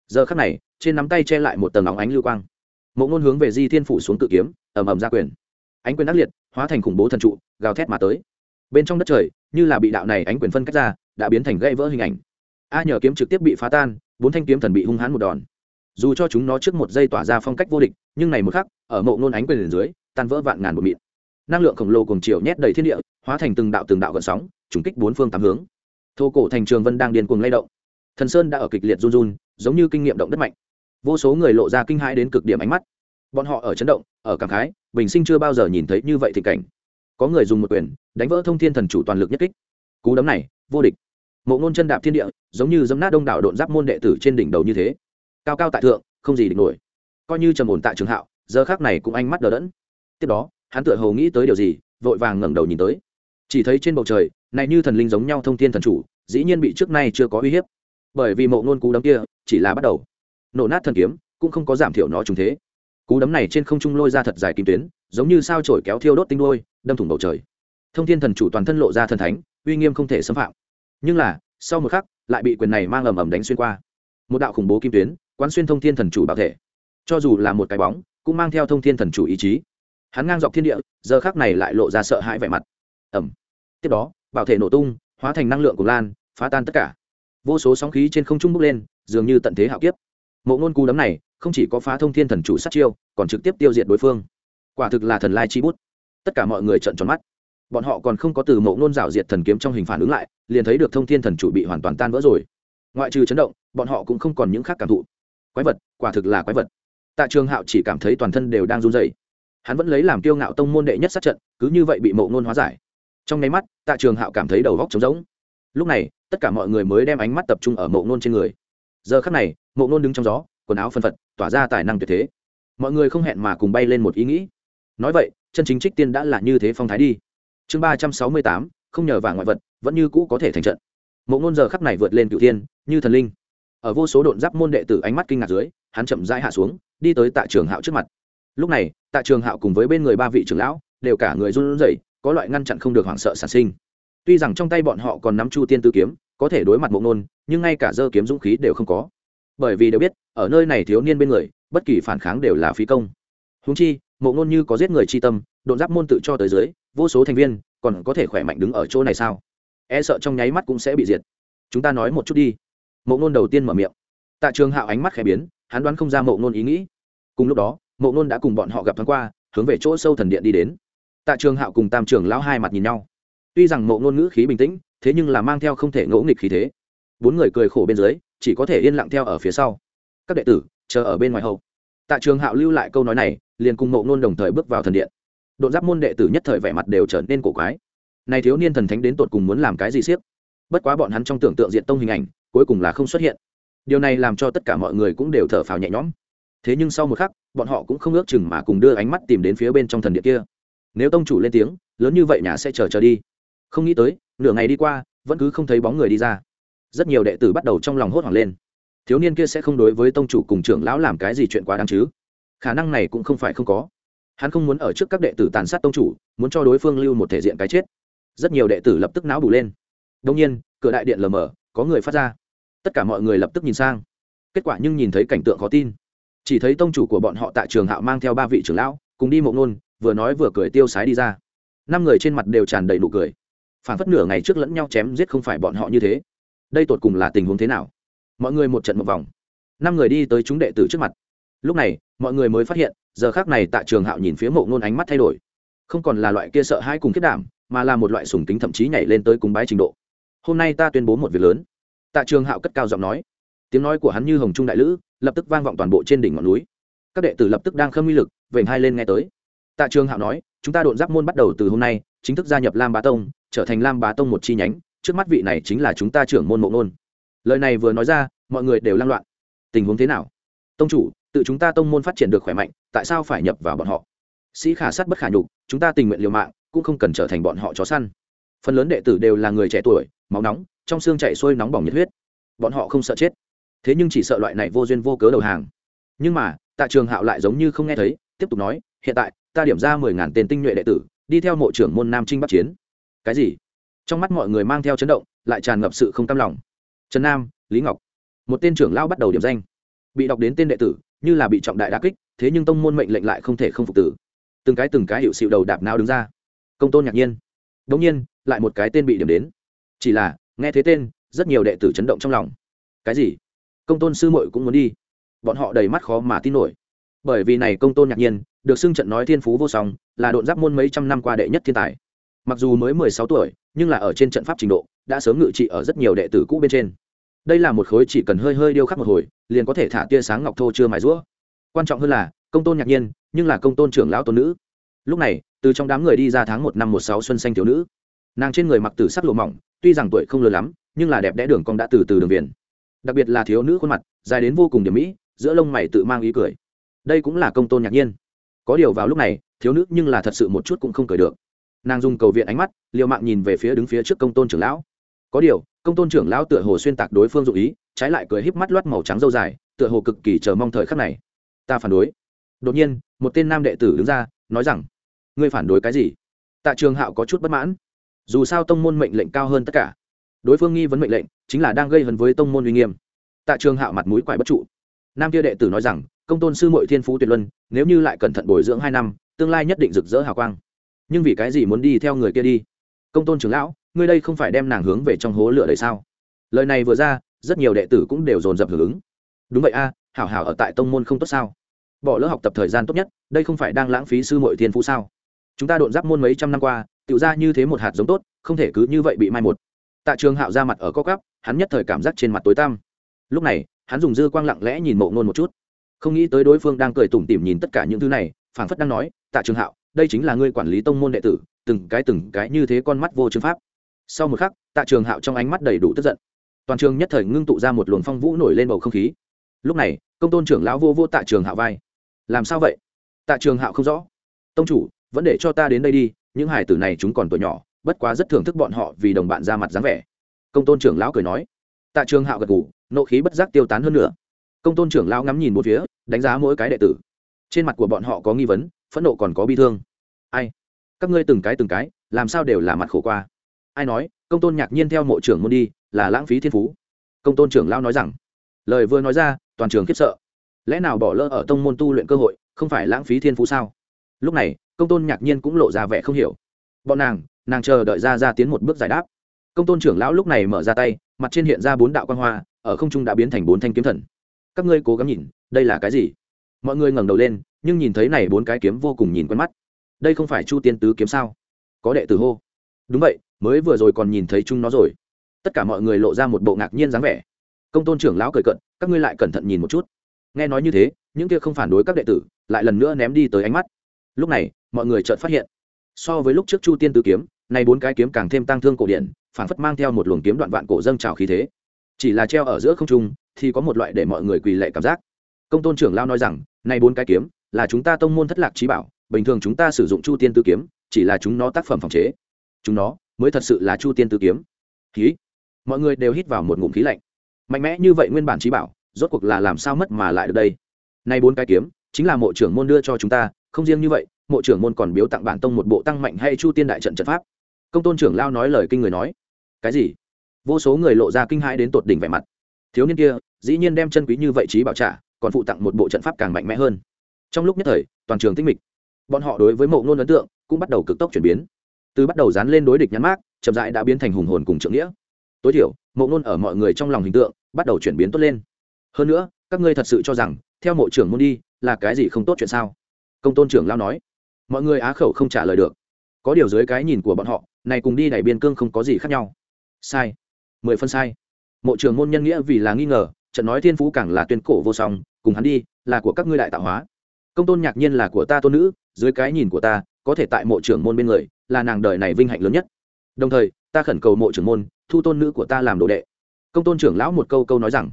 Giờ khắc này, trên nắm tay che lại một tầng óng ánh lưu quang. Mộ ngôn hướng về di thiên phủ xuống tự kiếm, ầm ầm ra quyền. Ánh quyền ác liệt, hóa thành khủng bố thần trụ, gào thét mà tới. Bên trong đất trời, như là bị đạo này ánh quyền phân cách ra, đã biến thành gãy vỡ hình ảnh. A nhờ kiếm trực tiếp bị phá tan, bốn thanh kiếm thần bị hung hãn một đòn. Dù cho chúng nó trước một giây tỏa ra phong cách vô địch, nhưng này một khắc, ở mộ ngôn ánh quyền lên dưới, tan vỡ vạn ngàn bột mịn. Năng lượng khổng lồ cùng chiều nhét đầy thiên địa, hóa thành từng đạo từng đạo gợn sóng, trùng kích bốn phương tám hướng thô cổ thành trường vân đang điên cuồng lay động. Thần sơn đã ở kịch liệt run run, giống như kinh nghiệm động đất mạnh. Vô số người lộ ra kinh hãi đến cực điểm ánh mắt. Bọn họ ở chấn động, ở cảm khái, bình sinh chưa bao giờ nhìn thấy như vậy thì cảnh. Có người dùng một quyền, đánh vỡ thông thiên thần chủ toàn lực nhất kích. Cú đấm này, vô địch. Mộ ngôn chân đạp thiên địa, giống như dấm nát đông đảo độn giáp môn đệ tử trên đỉnh đầu như thế. Cao cao tại thượng, không gì địch nổi. Coi như trầm ổn tại trường hạo, giờ khác này cũng ánh mắt đờ đẫn. Tiếp đó, hắn tựa hồ nghĩ tới điều gì, vội vàng ngẩng đầu nhìn tới. Chỉ thấy trên bầu trời, này như thần linh giống nhau thông thiên thần chủ dĩ nhiên bị trước nay chưa có uy hiếp. Bởi vì mộ ngôn cú đấm kia chỉ là bắt đầu. Nổ nát thần kiếm, cũng không có giảm thiểu nó trùng thế. Cú đấm này trên không trung lôi ra thật dài kim tuyến, giống như sao trổi kéo thiêu đốt tinh đôi đâm thủng bầu trời. Thông thiên thần chủ toàn thân lộ ra thần thánh, uy nghiêm không thể xâm phạm. Nhưng là, sau một khắc, lại bị quyền này mang ầm ầm đánh xuyên qua. Một đạo khủng bố kim tuyến, quán xuyên thông thiên thần chủ bảo thể. Cho dù là một cái bóng, cũng mang theo thông thiên thần chủ ý chí. Hắn ngang dọc thiên địa, giờ khác này lại lộ ra sợ hãi vẻ mặt. Ẩm tiếp đó, bảo thể nổ tung, hóa thành năng lượng của lan phá tan tất cả. Vô số sóng khí trên không trung bốc lên, dường như tận thế hạo kiếp. Mộ ngôn cú đấm này, không chỉ có phá thông thiên thần chủ sát chiêu, còn trực tiếp tiêu diệt đối phương. Quả thực là thần lai chi bút. Tất cả mọi người trợn tròn mắt. Bọn họ còn không có từ mộ ngôn rảo diệt thần kiếm trong hình phản ứng lại, liền thấy được thông thiên thần chủ bị hoàn toàn tan vỡ rồi. Ngoại trừ chấn động, bọn họ cũng không còn những khác cảm thụ. Quái vật, quả thực là quái vật. Tạ trường hạo chỉ cảm thấy toàn thân đều đang run dày hắn vẫn lấy làm kiêu ngạo tông môn đệ nhất sát trận, cứ như vậy bị mộ ngôn hóa giải. Trong nháy mắt, tạ trường hạo cảm thấy đầu góc trống rỗng lúc này, tất cả mọi người mới đem ánh mắt tập trung ở mộ ngôn trên người. Giờ khắc này, mộ ngôn đứng trong gió, quần áo phân phật, tỏa ra tài năng tuyệt thế. Mọi người không hẹn mà cùng bay lên một ý nghĩ. Nói vậy, chân chính trích tiên đã là như thế phong thái đi. Chương ba trăm sáu mươi tám, không nhờ vào ngoại vật, vẫn như cũ có thể thành trận. Mộ ngôn giờ khắc này vượt lên cựu tiên như thần linh. Ở vô số độn giáp môn đệ tử ánh mắt kinh ngạc dưới, hắn chậm rãi hạ xuống, đi tới tạ trường hạo trước mặt. Lúc này, tạ trường hạo cùng với bên người ba vị trưởng lão, đều cả người run rẩy, có loại ngăn chặn không được hoảng sợ sản sinh tuy rằng trong tay bọn họ còn nắm chu tiên tư kiếm, có thể đối mặt mộ ngôn, nhưng ngay cả dơ kiếm dũng khí đều không có. Bởi vì đều biết, ở nơi này thiếu niên bên người, bất kỳ phản kháng đều là phí công. Húng chi, mộ ngôn như có giết người chi tâm, độn giáp môn tự cho tới dưới, vô số thành viên, còn có thể khỏe mạnh đứng ở chỗ này sao? E sợ trong nháy mắt cũng sẽ bị diệt. Chúng ta nói một chút đi. Mộ ngôn đầu tiên mở miệng. Tạ trường hạo ánh mắt khẽ biến, hắn đoán không ra mộ ngôn ý nghĩ. Cùng lúc đó, mộ ngôn đã cùng bọn họ gặp thoáng qua, hướng về chỗ sâu thần điện đi đến. Tạ trường hạo cùng tam trường lão hai mặt nhìn nhau tuy rằng mộ ngôn ngữ khí bình tĩnh, thế nhưng là mang theo không thể ngỗ nghịch khí thế. Bốn người cười khổ bên dưới, chỉ có thể yên lặng theo ở phía sau. Các đệ tử, chờ ở bên ngoài hậu tạ trường hạo lưu lại câu nói này, liền cùng mộ ngôn đồng thời bước vào thần điện. Đột giáp môn đệ tử nhất thời vẻ mặt đều trở nên cổ quái. Này thiếu niên thần thánh đến tột cùng muốn làm cái gì siếc bất quá bọn hắn trong tưởng tượng diện tông hình ảnh, cuối cùng là không xuất hiện. Điều này làm cho tất cả mọi người cũng đều thở phào nhẹ nhõm. Thế nhưng sau một khắc, bọn họ cũng không ước chừng mà cùng đưa ánh mắt tìm đến phía bên trong thần điện kia. Nếu tông chủ lên tiếng, lớn như vậy nhà sẽ chờ chờ đi không nghĩ tới, nửa ngày đi qua, vẫn cứ không thấy bóng người đi ra. Rất nhiều đệ tử bắt đầu trong lòng hốt hoảng lên. Thiếu niên kia sẽ không đối với tông chủ cùng trưởng lão làm cái gì chuyện quá đáng chứ? Khả năng này cũng không phải không có. Hắn không muốn ở trước các đệ tử tàn sát tông chủ, muốn cho đối phương lưu một thể diện cái chết. Rất nhiều đệ tử lập tức não bù lên. Đông nhiên, cửa đại điện lờ mờ, có người phát ra. Tất cả mọi người lập tức nhìn sang. Kết quả nhưng nhìn thấy cảnh tượng khó tin. Chỉ thấy tông chủ của bọn họ tại trường hạo mang theo ba vị trưởng lão, cùng đi mộng nôn vừa nói vừa cười tiêu sái đi ra. Năm người trên mặt đều tràn đầy nụ cười phản phất nửa ngày trước lẫn nhau chém giết không phải bọn họ như thế. Đây tột cùng là tình huống thế nào? Mọi người một trận một vòng. Năm người đi tới chúng đệ tử trước mặt. Lúc này, mọi người mới phát hiện, giờ khác này Tạ trường hạo nhìn phía mộ ngôn ánh mắt thay đổi. Không còn là loại kia sợ hãi cùng kết đảm, mà là một loại sùng tính thậm chí nhảy lên tới cúng bái trình độ. Hôm nay ta tuyên bố một việc lớn. Tạ trường hạo cất cao giọng nói. Tiếng nói của hắn như hồng trung đại lữ, lập tức vang vọng toàn bộ trên đỉnh ngọn núi. Các đệ tử lập tức đang khâm uy lực, vểnh hai lên nghe tới. Tạ trường hạo nói, chúng ta đột giáp môn bắt đầu từ hôm nay, chính thức gia nhập lam bá tông trở thành lam bá tông một chi nhánh, trước mắt vị này chính là chúng ta trưởng môn mộ ngôn. Lời này vừa nói ra, mọi người đều lan loạn. Tình huống thế nào? Tông chủ, tự chúng ta tông môn phát triển được khỏe mạnh, tại sao phải nhập vào bọn họ? Sĩ khả sát bất khả nhục, chúng ta tình nguyện liều mạng, cũng không cần trở thành bọn họ chó săn. Phần lớn đệ tử đều là người trẻ tuổi, máu nóng, trong xương chạy xuôi nóng bỏng nhiệt huyết. Bọn họ không sợ chết. Thế nhưng chỉ sợ loại này vô duyên vô cớ đầu hàng. Nhưng mà, tạ trường hạo lại giống như không nghe thấy, tiếp tục nói, hiện tại, ta điểm ra mười ngàn tên tinh nhuệ đệ tử, đi theo mộ trưởng môn nam trinh bắc chiến cái gì? Trong mắt mọi người mang theo chấn động, lại tràn ngập sự không cam lòng. Trần nam, lý ngọc. Một tên trưởng lao bắt đầu điểm danh. Bị đọc đến tên đệ tử, như là bị trọng đại đà kích, thế nhưng tông môn mệnh lệnh lại không thể không phục tử. Từng cái từng cái hiệu xịu đầu đạp nào đứng ra. Công tôn ngạc nhiên. Đ ỗ n g nhiên, lại một cái tên bị điểm đến. Chỉ là, nghe thế tên, rất nhiều đệ tử chấn động trong lòng. Cái gì? Công tôn sư mội cũng muốn đi. Bọn họ đầy mắt khó mà tin nổi. Bởi vì này công tôn ngạc nhiên, được xưng trận nói thiên phú vô song, là độn giáp môn mấy trăm năm qua đệ nhất thiên tài mặc dù mới mười sáu tuổi, nhưng là ở trên trận pháp trình độ, đã sớm ngự trị ở rất nhiều đệ tử cũ bên trên. Đây là một khối chỉ cần hơi hơi điêu khắc một hồi, liền có thể thả tia sáng ngọc thô chưa mài rũa quan trọng hơn là, công tôn nhạc nhiên, nhưng là công tôn trưởng lão tôn nữ. Lúc này, từ trong đám người đi ra tháng một năm một sáu xuân xanh thiếu nữ. Nàng trên người mặc tử sắc lộ mỏng, tuy rằng tuổi không lớn lắm, nhưng là đẹp đẽ đường cong đã từ từ đường viền. Đặc biệt là thiếu nữ khuôn mặt, dài đến vô cùng điểm mỹ, giữa lông mày tự mang ý cười. Đây cũng là công tôn nhạc nhiên. Có điều vào lúc này, thiếu nữ nhưng là thật sự một chút cũng không cười được nàng dùng cầu viện ánh mắt, liều mạng nhìn về phía đứng phía trước công tôn trưởng lão. Có điều, công tôn trưởng lão tựa hồ xuyên tạc đối phương dụ ý, trái lại cười híp mắt loắt màu trắng dâu dài, tựa hồ cực kỳ chờ mong thời khắc này. Ta phản đối. Đột nhiên, một tên nam đệ tử đứng ra, nói rằng, ngươi phản đối cái gì? Tạ trường hạo có chút bất mãn. Dù sao tông môn mệnh lệnh cao hơn tất cả. Đối phương nghi vấn mệnh lệnh, chính là đang gây hấn với tông môn uy nghiêm. Tạ trường hạo mặt mũi quải bất trụ. Nam kia đệ tử nói rằng, công tôn sư mội thiên phú tuyệt luân, nếu như lại cẩn thận bồi dưỡng hai năm, tương lai nhất định rực rỡ hào quang nhưng vì cái gì muốn đi theo người kia đi? Công tôn trưởng lão, ngươi đây không phải đem nàng hướng về trong hố lửa đấy sao? Lời này vừa ra, rất nhiều đệ tử cũng đều dồn dập hưởng ứng. Đúng vậy a, hảo hảo ở tại tông môn không tốt sao? Bỏ lỡ học tập thời gian tốt nhất, đây không phải đang lãng phí sư mội thiên phú sao? Chúng ta độn giáp môn mấy trăm năm qua tự ra như thế một hạt giống tốt, không thể cứ như vậy bị mai một. Tạ trường hạo ra mặt ở co cắp hắn nhất thời cảm giác trên mặt tối tăm. Lúc này, hắn dùng dư quang lặng lẽ nhìn mộ ngôn một chút. Không nghĩ tới đối phương đang cười tủm tỉm nhìn tất cả những thứ này, phảng phất đang nói, tạ trường hạo đây chính là ngươi quản lý tông môn đệ tử, từng cái từng cái như thế con mắt vô chứng pháp. Sau một khắc, tạ trường hạo trong ánh mắt đầy đủ tức giận. Toàn trường nhất thời ngưng tụ ra một luồng phong vũ nổi lên bầu không khí. Lúc này, công tôn trưởng lão vô vô tạ trường hạo vai. Làm sao vậy? Tạ trường hạo không rõ. Tông chủ, vẫn để cho ta đến đây đi, những hải tử này chúng còn tuổi nhỏ, bất quá rất thưởng thức bọn họ vì đồng bạn ra mặt dáng vẻ. Công tôn trưởng lão cười nói. Tạ trường hạo gật g ủ nộ khí bất giác tiêu tán hơn nữa. Công tôn trưởng lão ngắm nhìn một phía, đánh giá mỗi cái đệ tử. Trên mặt của bọn họ có nghi vấn phẫn nộ còn có bi thương. Ai? Các ngươi từng cái từng cái, làm sao đều là mặt khổ qua. Ai nói, công tôn nhạc nhiên theo mộ trưởng môn đi, là lãng phí thiên phú. Công tôn trưởng lão nói rằng, lời vừa nói ra, toàn trường khiếp sợ. Lẽ nào bỏ lỡ ở tông môn tu luyện cơ hội, không phải lãng phí thiên phú sao? Lúc này, công tôn nhạc nhiên cũng lộ ra vẻ không hiểu. Bọn nàng nàng chờ đợi ra ra tiến một bước giải đáp. Công tôn trưởng lão lúc này mở ra tay, mặt trên hiện ra bốn đạo quan hoa, ở không trung đã biến thành bốn thanh kiếm thần. Các ngươi cố gắng nhìn, đây là cái gì? Mọi người ngẩng đầu lên nhưng nhìn thấy này bốn cái kiếm vô cùng nhìn quen mắt. Đây không phải chu tiên tứ kiếm sao? Có đệ tử hô. Đúng vậy, mới vừa rồi còn nhìn thấy chúng nó rồi. Tất cả mọi người lộ ra một bộ ngạc nhiên dáng vẻ. Công tôn trưởng lão cười cận các ngươi lại cẩn thận nhìn một chút. Nghe nói như thế, những kia không phản đối các đệ tử lại lần nữa ném đi tới ánh mắt. Lúc này, mọi người chợt phát hiện, so với lúc trước chu tiên tứ kiếm nay bốn cái kiếm càng thêm tăng thương cổ điển phản phất mang theo một luồng kiếm đoạn vạn cổ dâng trào khí thế. Chỉ là treo ở giữa không trung thì có một loại để mọi người quỳ lệ cảm giác. Công tôn trưởng lao nói rằng nay bốn cái kiếm là chúng ta tông môn thất lạc trí bảo, bình thường chúng ta sử dụng chu tiên tứ kiếm, chỉ là chúng nó tác phẩm phòng chế. Chúng nó mới thật sự là chu tiên tứ kiếm. Khí mọi người đều hít vào một ngụm khí lạnh. Mạnh mẽ như vậy nguyên bản trí bảo, rốt cuộc là làm sao mất mà lại được đây? Nay bốn cái kiếm, chính là mộ trưởng môn đưa cho chúng ta, không riêng như vậy, mộ trưởng môn còn biếu tặng bản tông một bộ tăng mạnh hay chu tiên đại trận trận pháp. Công tôn trưởng lao nói lời kinh người nói. Cái gì? Vô số người lộ ra kinh hãi đến tột đỉnh vẻ mặt. Thiếu niên kia, dĩ nhiên đem chân quý như vậy trí bảo trả, còn phụ tặng một bộ trận pháp càng mạnh mẽ hơn trong lúc nhất thời, toàn trường tinh mịch. Bọn họ đối với mộ ngôn ấn tượng cũng bắt đầu cực tốc chuyển biến. Từ bắt đầu dán lên đối địch nhắn mát chậm rãi đã biến thành hùng hồn cùng trưởng nghĩa. Tối thiểu, mộ ngôn ở mọi người trong lòng hình tượng bắt đầu chuyển biến tốt lên. Hơn nữa, các ngươi thật sự cho rằng, theo mộ trưởng môn đi, là cái gì không tốt chuyện sao? Công tôn trưởng lao nói. Mọi người á khẩu không trả lời được. Có điều dưới cái nhìn của bọn họ, này cùng đi đẩy biên cương không có gì khác nhau. Sai. Mười phân sai. Mộ trưởng môn nhân nghĩa vì là nghi ngờ, trận nói thiên phú càng là tuyên cổ vô song, cùng hắn đi, là của các ngươi đại tạo hóa công tôn nhạc nhiên là của ta tôn nữ, dưới cái nhìn của ta, có thể tại mộ trưởng môn bên người, là nàng đời này vinh hạnh lớn nhất. Đồng thời, ta khẩn cầu mộ trưởng môn, thu tôn nữ của ta làm đồ đệ. Công tôn trưởng lão một câu câu nói rằng,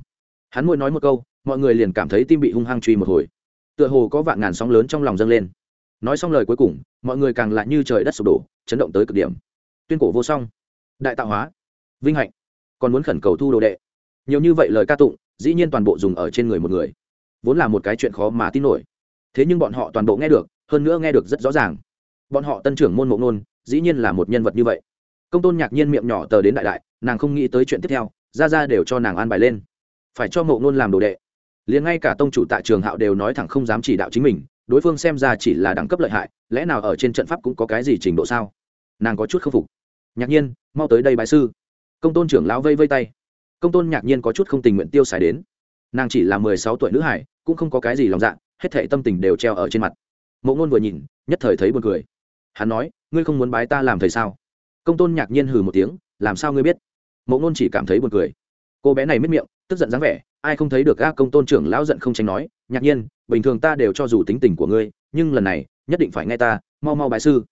hắn mỗi nói một câu, mọi người liền cảm thấy tim bị hung hăng truy một hồi. Tựa hồ có vạn ngàn sóng lớn trong lòng dâng lên. Nói xong lời cuối cùng, mọi người càng lại như trời đất sụp đổ, chấn động tới cực điểm. Tuyên cổ vô song, đại tạo hóa, vinh hạnh, còn muốn khẩn cầu thu đồ đệ. Nhiều như vậy lời ca tụng, dĩ nhiên toàn bộ dùng ở trên người một người. Vốn là một cái chuyện khó mà tin nổi thế nhưng bọn họ toàn bộ nghe được, hơn nữa nghe được rất rõ ràng. Bọn họ tân trưởng môn mộ nôn dĩ nhiên là một nhân vật như vậy. Công tôn nhạc nhiên miệng nhỏ tờ đến đại đại, nàng không nghĩ tới chuyện tiếp theo, ra ra đều cho nàng an bài lên. Phải cho mộ nôn làm đồ đệ. Liền ngay cả tông chủ tại trường hạo đều nói thẳng không dám chỉ đạo chính mình, đối phương xem ra chỉ là đẳng cấp lợi hại, lẽ nào ở trên trận pháp cũng có cái gì trình độ sao? Nàng có chút khâm phục. Nhạc nhiên, mau tới đây bài sư. Công tôn trưởng lão vây vây tay. Công tôn nhạc nhiên có chút không tình nguyện tiêu xài đến. Nàng chỉ là mười sáu tuổi nữ hải, cũng không có cái gì lòng dạ hết thảy tâm tình đều treo ở trên mặt. Mộ ngôn vừa nhìn, nhất thời thấy buồn cười. Hắn nói, ngươi không muốn bái ta làm thầy sao? Công tôn nhạc nhiên hừ một tiếng, làm sao ngươi biết? Mộ ngôn chỉ cảm thấy buồn cười. Cô bé này mất miệng, tức giận dáng vẻ, ai không thấy được ga công tôn trưởng lão giận không tránh nói, nhạc nhiên, bình thường ta đều cho dù tính tình của ngươi, nhưng lần này, nhất định phải nghe ta, mau mau bái sư.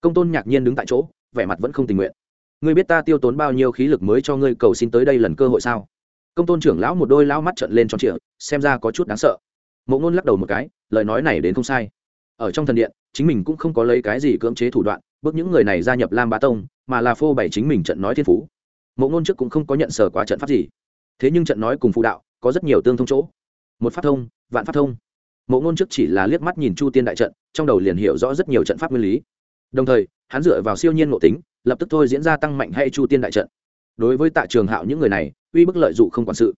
Công tôn nhạc nhiên đứng tại chỗ, vẻ mặt vẫn không tình nguyện. Ngươi biết ta tiêu tốn bao nhiêu khí lực mới cho ngươi cầu xin tới đây lần cơ hội sao? Công tôn trưởng lão một đôi lão mắt trận lên tròn trịa, xem ra có chút đáng sợ mộ ngôn lắc đầu một cái, lời nói này đến không sai. Ở trong thần điện, chính mình cũng không có lấy cái gì cưỡng chế thủ đoạn, bước những người này gia nhập lam bá tông, mà là phô bày chính mình trận nói thiên phú. Mộ ngôn trước cũng không có nhận sở quá trận pháp gì. Thế nhưng trận nói cùng phụ đạo, có rất nhiều tương thông chỗ. Một phát thông, vạn phát thông. Mộ ngôn trước chỉ là liếc mắt nhìn chu tiên đại trận, trong đầu liền hiểu rõ rất nhiều trận pháp nguyên lý. Đồng thời, hắn dựa vào siêu nhiên ngộ tính, lập tức thôi diễn ra tăng mạnh hay chu tiên đại trận. Đối với tạ trường hạo những người này, uy bức lợi dụng không quản sự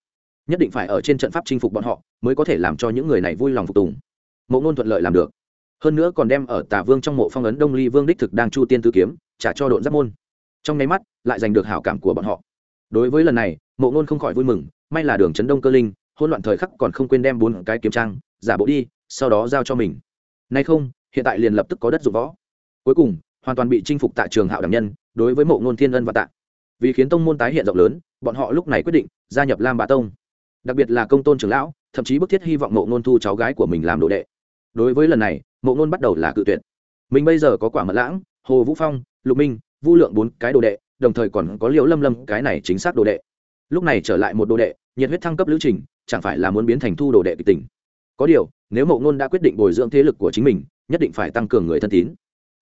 nhất định phải ở trên trận pháp chinh phục bọn họ, mới có thể làm cho những người này vui lòng phục tùng. Mộ ngôn thuận lợi làm được. Hơn nữa còn đem ở tả vương trong mộ phong ấn đông ly vương đích thực đang chu tiên tư kiếm, trả cho đội giáp môn. Trong nháy mắt, lại giành được hảo cảm của bọn họ. Đối với lần này, mộ ngôn không khỏi vui mừng, may là đường trấn đông cơ linh hôn loạn thời khắc còn không quên đem bốn cái kiếm trang, giả bộ đi, sau đó giao cho mình. Nay không, hiện tại liền lập tức có đất dụng võ. Cuối cùng, hoàn toàn bị chinh phục tại trường hạo đảm nhân, đối với mộ ngôn thiên ân và tạ. Vì khiến tông môn tái hiện rộng lớn, bọn họ lúc này quyết định gia nhập lam bá tông đặc biệt là công tôn trưởng lão, thậm chí bức thiết hy vọng mộ ngôn thu cháu gái của mình làm đồ đệ. Đối với lần này, mộ ngôn bắt đầu là cự tuyệt. Mình bây giờ có quả mật lãng, hồ vũ phong, lục minh, vu lượng bốn cái đồ đệ, đồng thời còn có liễu lâm lâm cái này chính xác đồ đệ. Lúc này trở lại một đồ đệ, nhiệt huyết thăng cấp lữ trình, chẳng phải là muốn biến thành thu đồ đệ kịch tình. Có điều, nếu mộ ngôn đã quyết định bồi dưỡng thế lực của chính mình, nhất định phải tăng cường người thân tín.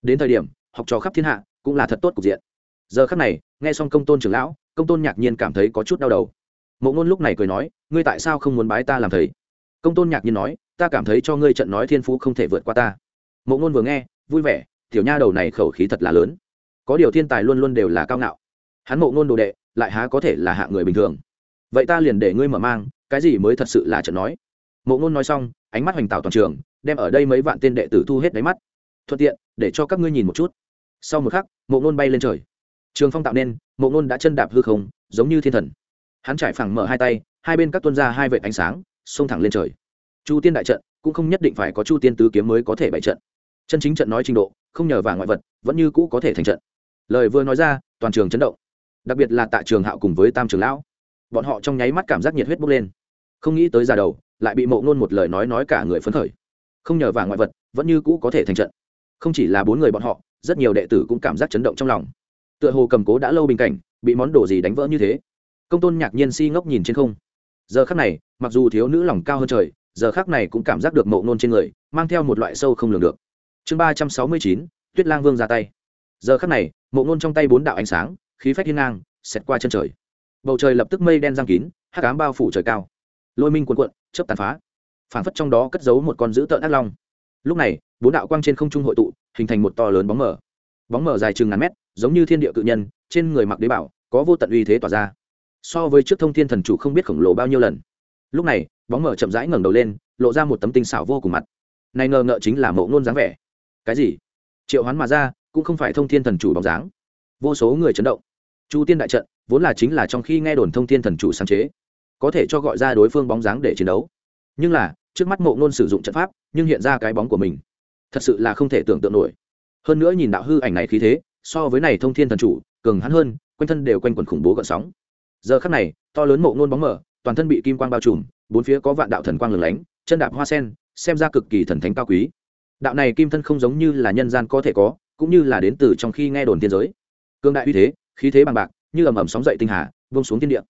Đến thời điểm, học trò khắp thiên hạ cũng là thật tốt cục diện. Giờ khắc này, nghe xong công tôn trưởng lão, công tôn nhạc nhiên cảm thấy có chút đau đầu mộ ngôn lúc này cười nói, ngươi tại sao không muốn bái ta làm thầy? Công tôn nhạc nhiên nói, ta cảm thấy cho ngươi trận nói thiên phú không thể vượt qua ta. Mộ ngôn vừa nghe, vui vẻ, tiểu nha đầu này khẩu khí thật là lớn. Có điều thiên tài luôn luôn đều là cao ngạo. Hắn mộ ngôn đồ đệ, lại há có thể là hạ người bình thường. Vậy ta liền để ngươi mở mang, cái gì mới thật sự là trận nói? Mộ ngôn nói xong, ánh mắt hoành tạo toàn trường, đem ở đây mấy vạn tên đệ tử thu hết đáy mắt. Thuận tiện, để cho các ngươi nhìn một chút. Sau một khắc, mộ ngôn bay lên trời. Trường phong tạo nên, mộ ngôn đã chân đạp hư không, giống như thiên thần hắn trải phẳng mở hai tay, hai bên các tuân ra hai vệ ánh sáng, xông thẳng lên trời. Chu tiên đại trận, cũng không nhất định phải có chu tiên tứ kiếm mới có thể bày trận. Chân chính trận nói trình độ, không nhờ vào ngoại vật, vẫn như cũ có thể thành trận. Lời vừa nói ra, toàn trường chấn động. Đặc biệt là tại trường hạo cùng với tam trường lão. Bọn họ trong nháy mắt cảm giác nhiệt huyết bốc lên. Không nghĩ tới già đầu, lại bị mộ ngôn một lời nói nói cả người phấn khởi. Không nhờ vào ngoại vật, vẫn như cũ có thể thành trận. Không chỉ là bốn người bọn họ, rất nhiều đệ tử cũng cảm giác chấn động trong lòng. Tựa hồ cầm cố đã lâu bình cảnh, bị món đồ gì đánh vỡ như thế công tôn nhạc nhiên si ngốc nhìn trên không. Giờ khắc này, mặc dù thiếu nữ lòng cao hơn trời, giờ khắc này cũng cảm giác được mậu nôn trên người, mang theo một loại sâu không lường được. Chương ba trăm sáu mươi chín, tuyết lang vương ra tay. Giờ khắc này mậu nôn trong tay bốn đạo ánh sáng, khí phách hiên ngang, xẹt qua chân trời. Bầu trời lập tức mây đen giang kín hát cám bao phủ trời cao. Lôi minh cuộn cuộn, chớp tàn phá. Phản phất trong đó cất giấu một con dữ tợn ác long. Lúc này, bốn đạo quang trên không trung hội tụ, hình thành một to lớn bóng mờ. bóng mờ dài chừng ngàn mét, giống như thiên địa cự nhân, trên người mặc đế bảo, có vô tận uy thế tỏa ra so với trước thông thiên thần chủ không biết khổng lồ bao nhiêu lần. Lúc này, bóng mở chậm rãi ngẩng đầu lên, lộ ra một tấm tinh xảo vô cùng mặt. Này ngờ ngợ chính là mộ ngôn dáng vẻ. Cái gì? Triệu hoán mà ra, cũng không phải thông thiên thần chủ bóng dáng. Vô số người chấn động. Chu tiên đại trận, vốn là chính là trong khi nghe đồn thông thiên thần chủ sáng chế, có thể cho gọi ra đối phương bóng dáng để chiến đấu. Nhưng là, trước mắt mộ ngôn sử dụng trận pháp, nhưng hiện ra cái bóng của mình, thật sự là không thể tưởng tượng nổi. Hơn nữa nhìn đạo hư ảnh này khí thế, so với này thông thiên thần chủ, cường hắn hơn, quanh thân đều quanh quần khủng bố gợn sóng giờ khắc này, to lớn mộ ngôn bóng mở, toàn thân bị kim quang bao trùm, bốn phía có vạn đạo thần quang lửng lánh, chân đạp hoa sen, xem ra cực kỳ thần thánh cao quý. Đạo này kim thân không giống như là nhân gian có thể có, cũng như là đến từ trong khi nghe đồn tiên giới. Cương đại uy thế, khí thế bằng bạc, như ầm ầm sóng dậy tinh hà vông xuống thiên địa.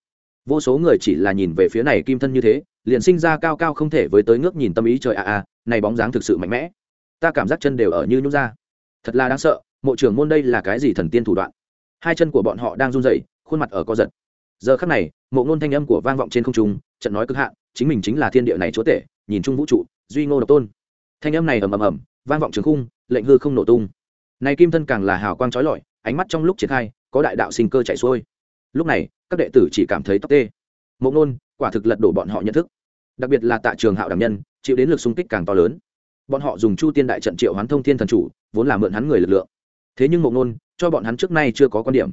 Vô số người chỉ là nhìn về phía này kim thân như thế, liền sinh ra cao cao không thể với tới ngước nhìn tâm ý trời a a này bóng dáng thực sự mạnh mẽ. Ta cảm giác chân đều ở như nhút ra. Thật là đáng sợ, mộ trưởng môn đây là cái gì thần tiên thủ đoạn? Hai chân của bọn họ đang run rẩy, khuôn mặt ở co giật giờ khắc này, mộ ngôn thanh âm của vang vọng trên không trung, trận nói cực hạn, chính mình chính là thiên địa này chúa tể, nhìn chung vũ trụ, duy ngô độc tôn. Thanh âm này ầm ầm ầm, vang vọng trường khung, lệnh hư không nổ tung. Này kim thân càng là hào quang trói lọi, ánh mắt trong lúc triển khai, có đại đạo sinh cơ chạy xuôi. Lúc này, các đệ tử chỉ cảm thấy tóc tê. Mộ ngôn, quả thực lật đổ bọn họ nhận thức. Đặc biệt là tại trường hạo đảm nhân, chịu đến lực xung kích càng to lớn. Bọn họ dùng chu tiên đại trận triệu hoán thông thiên thần chủ, vốn là mượn hắn người lực lượng. Thế nhưng mộ ngôn, cho bọn hắn trước nay chưa có quan điểm.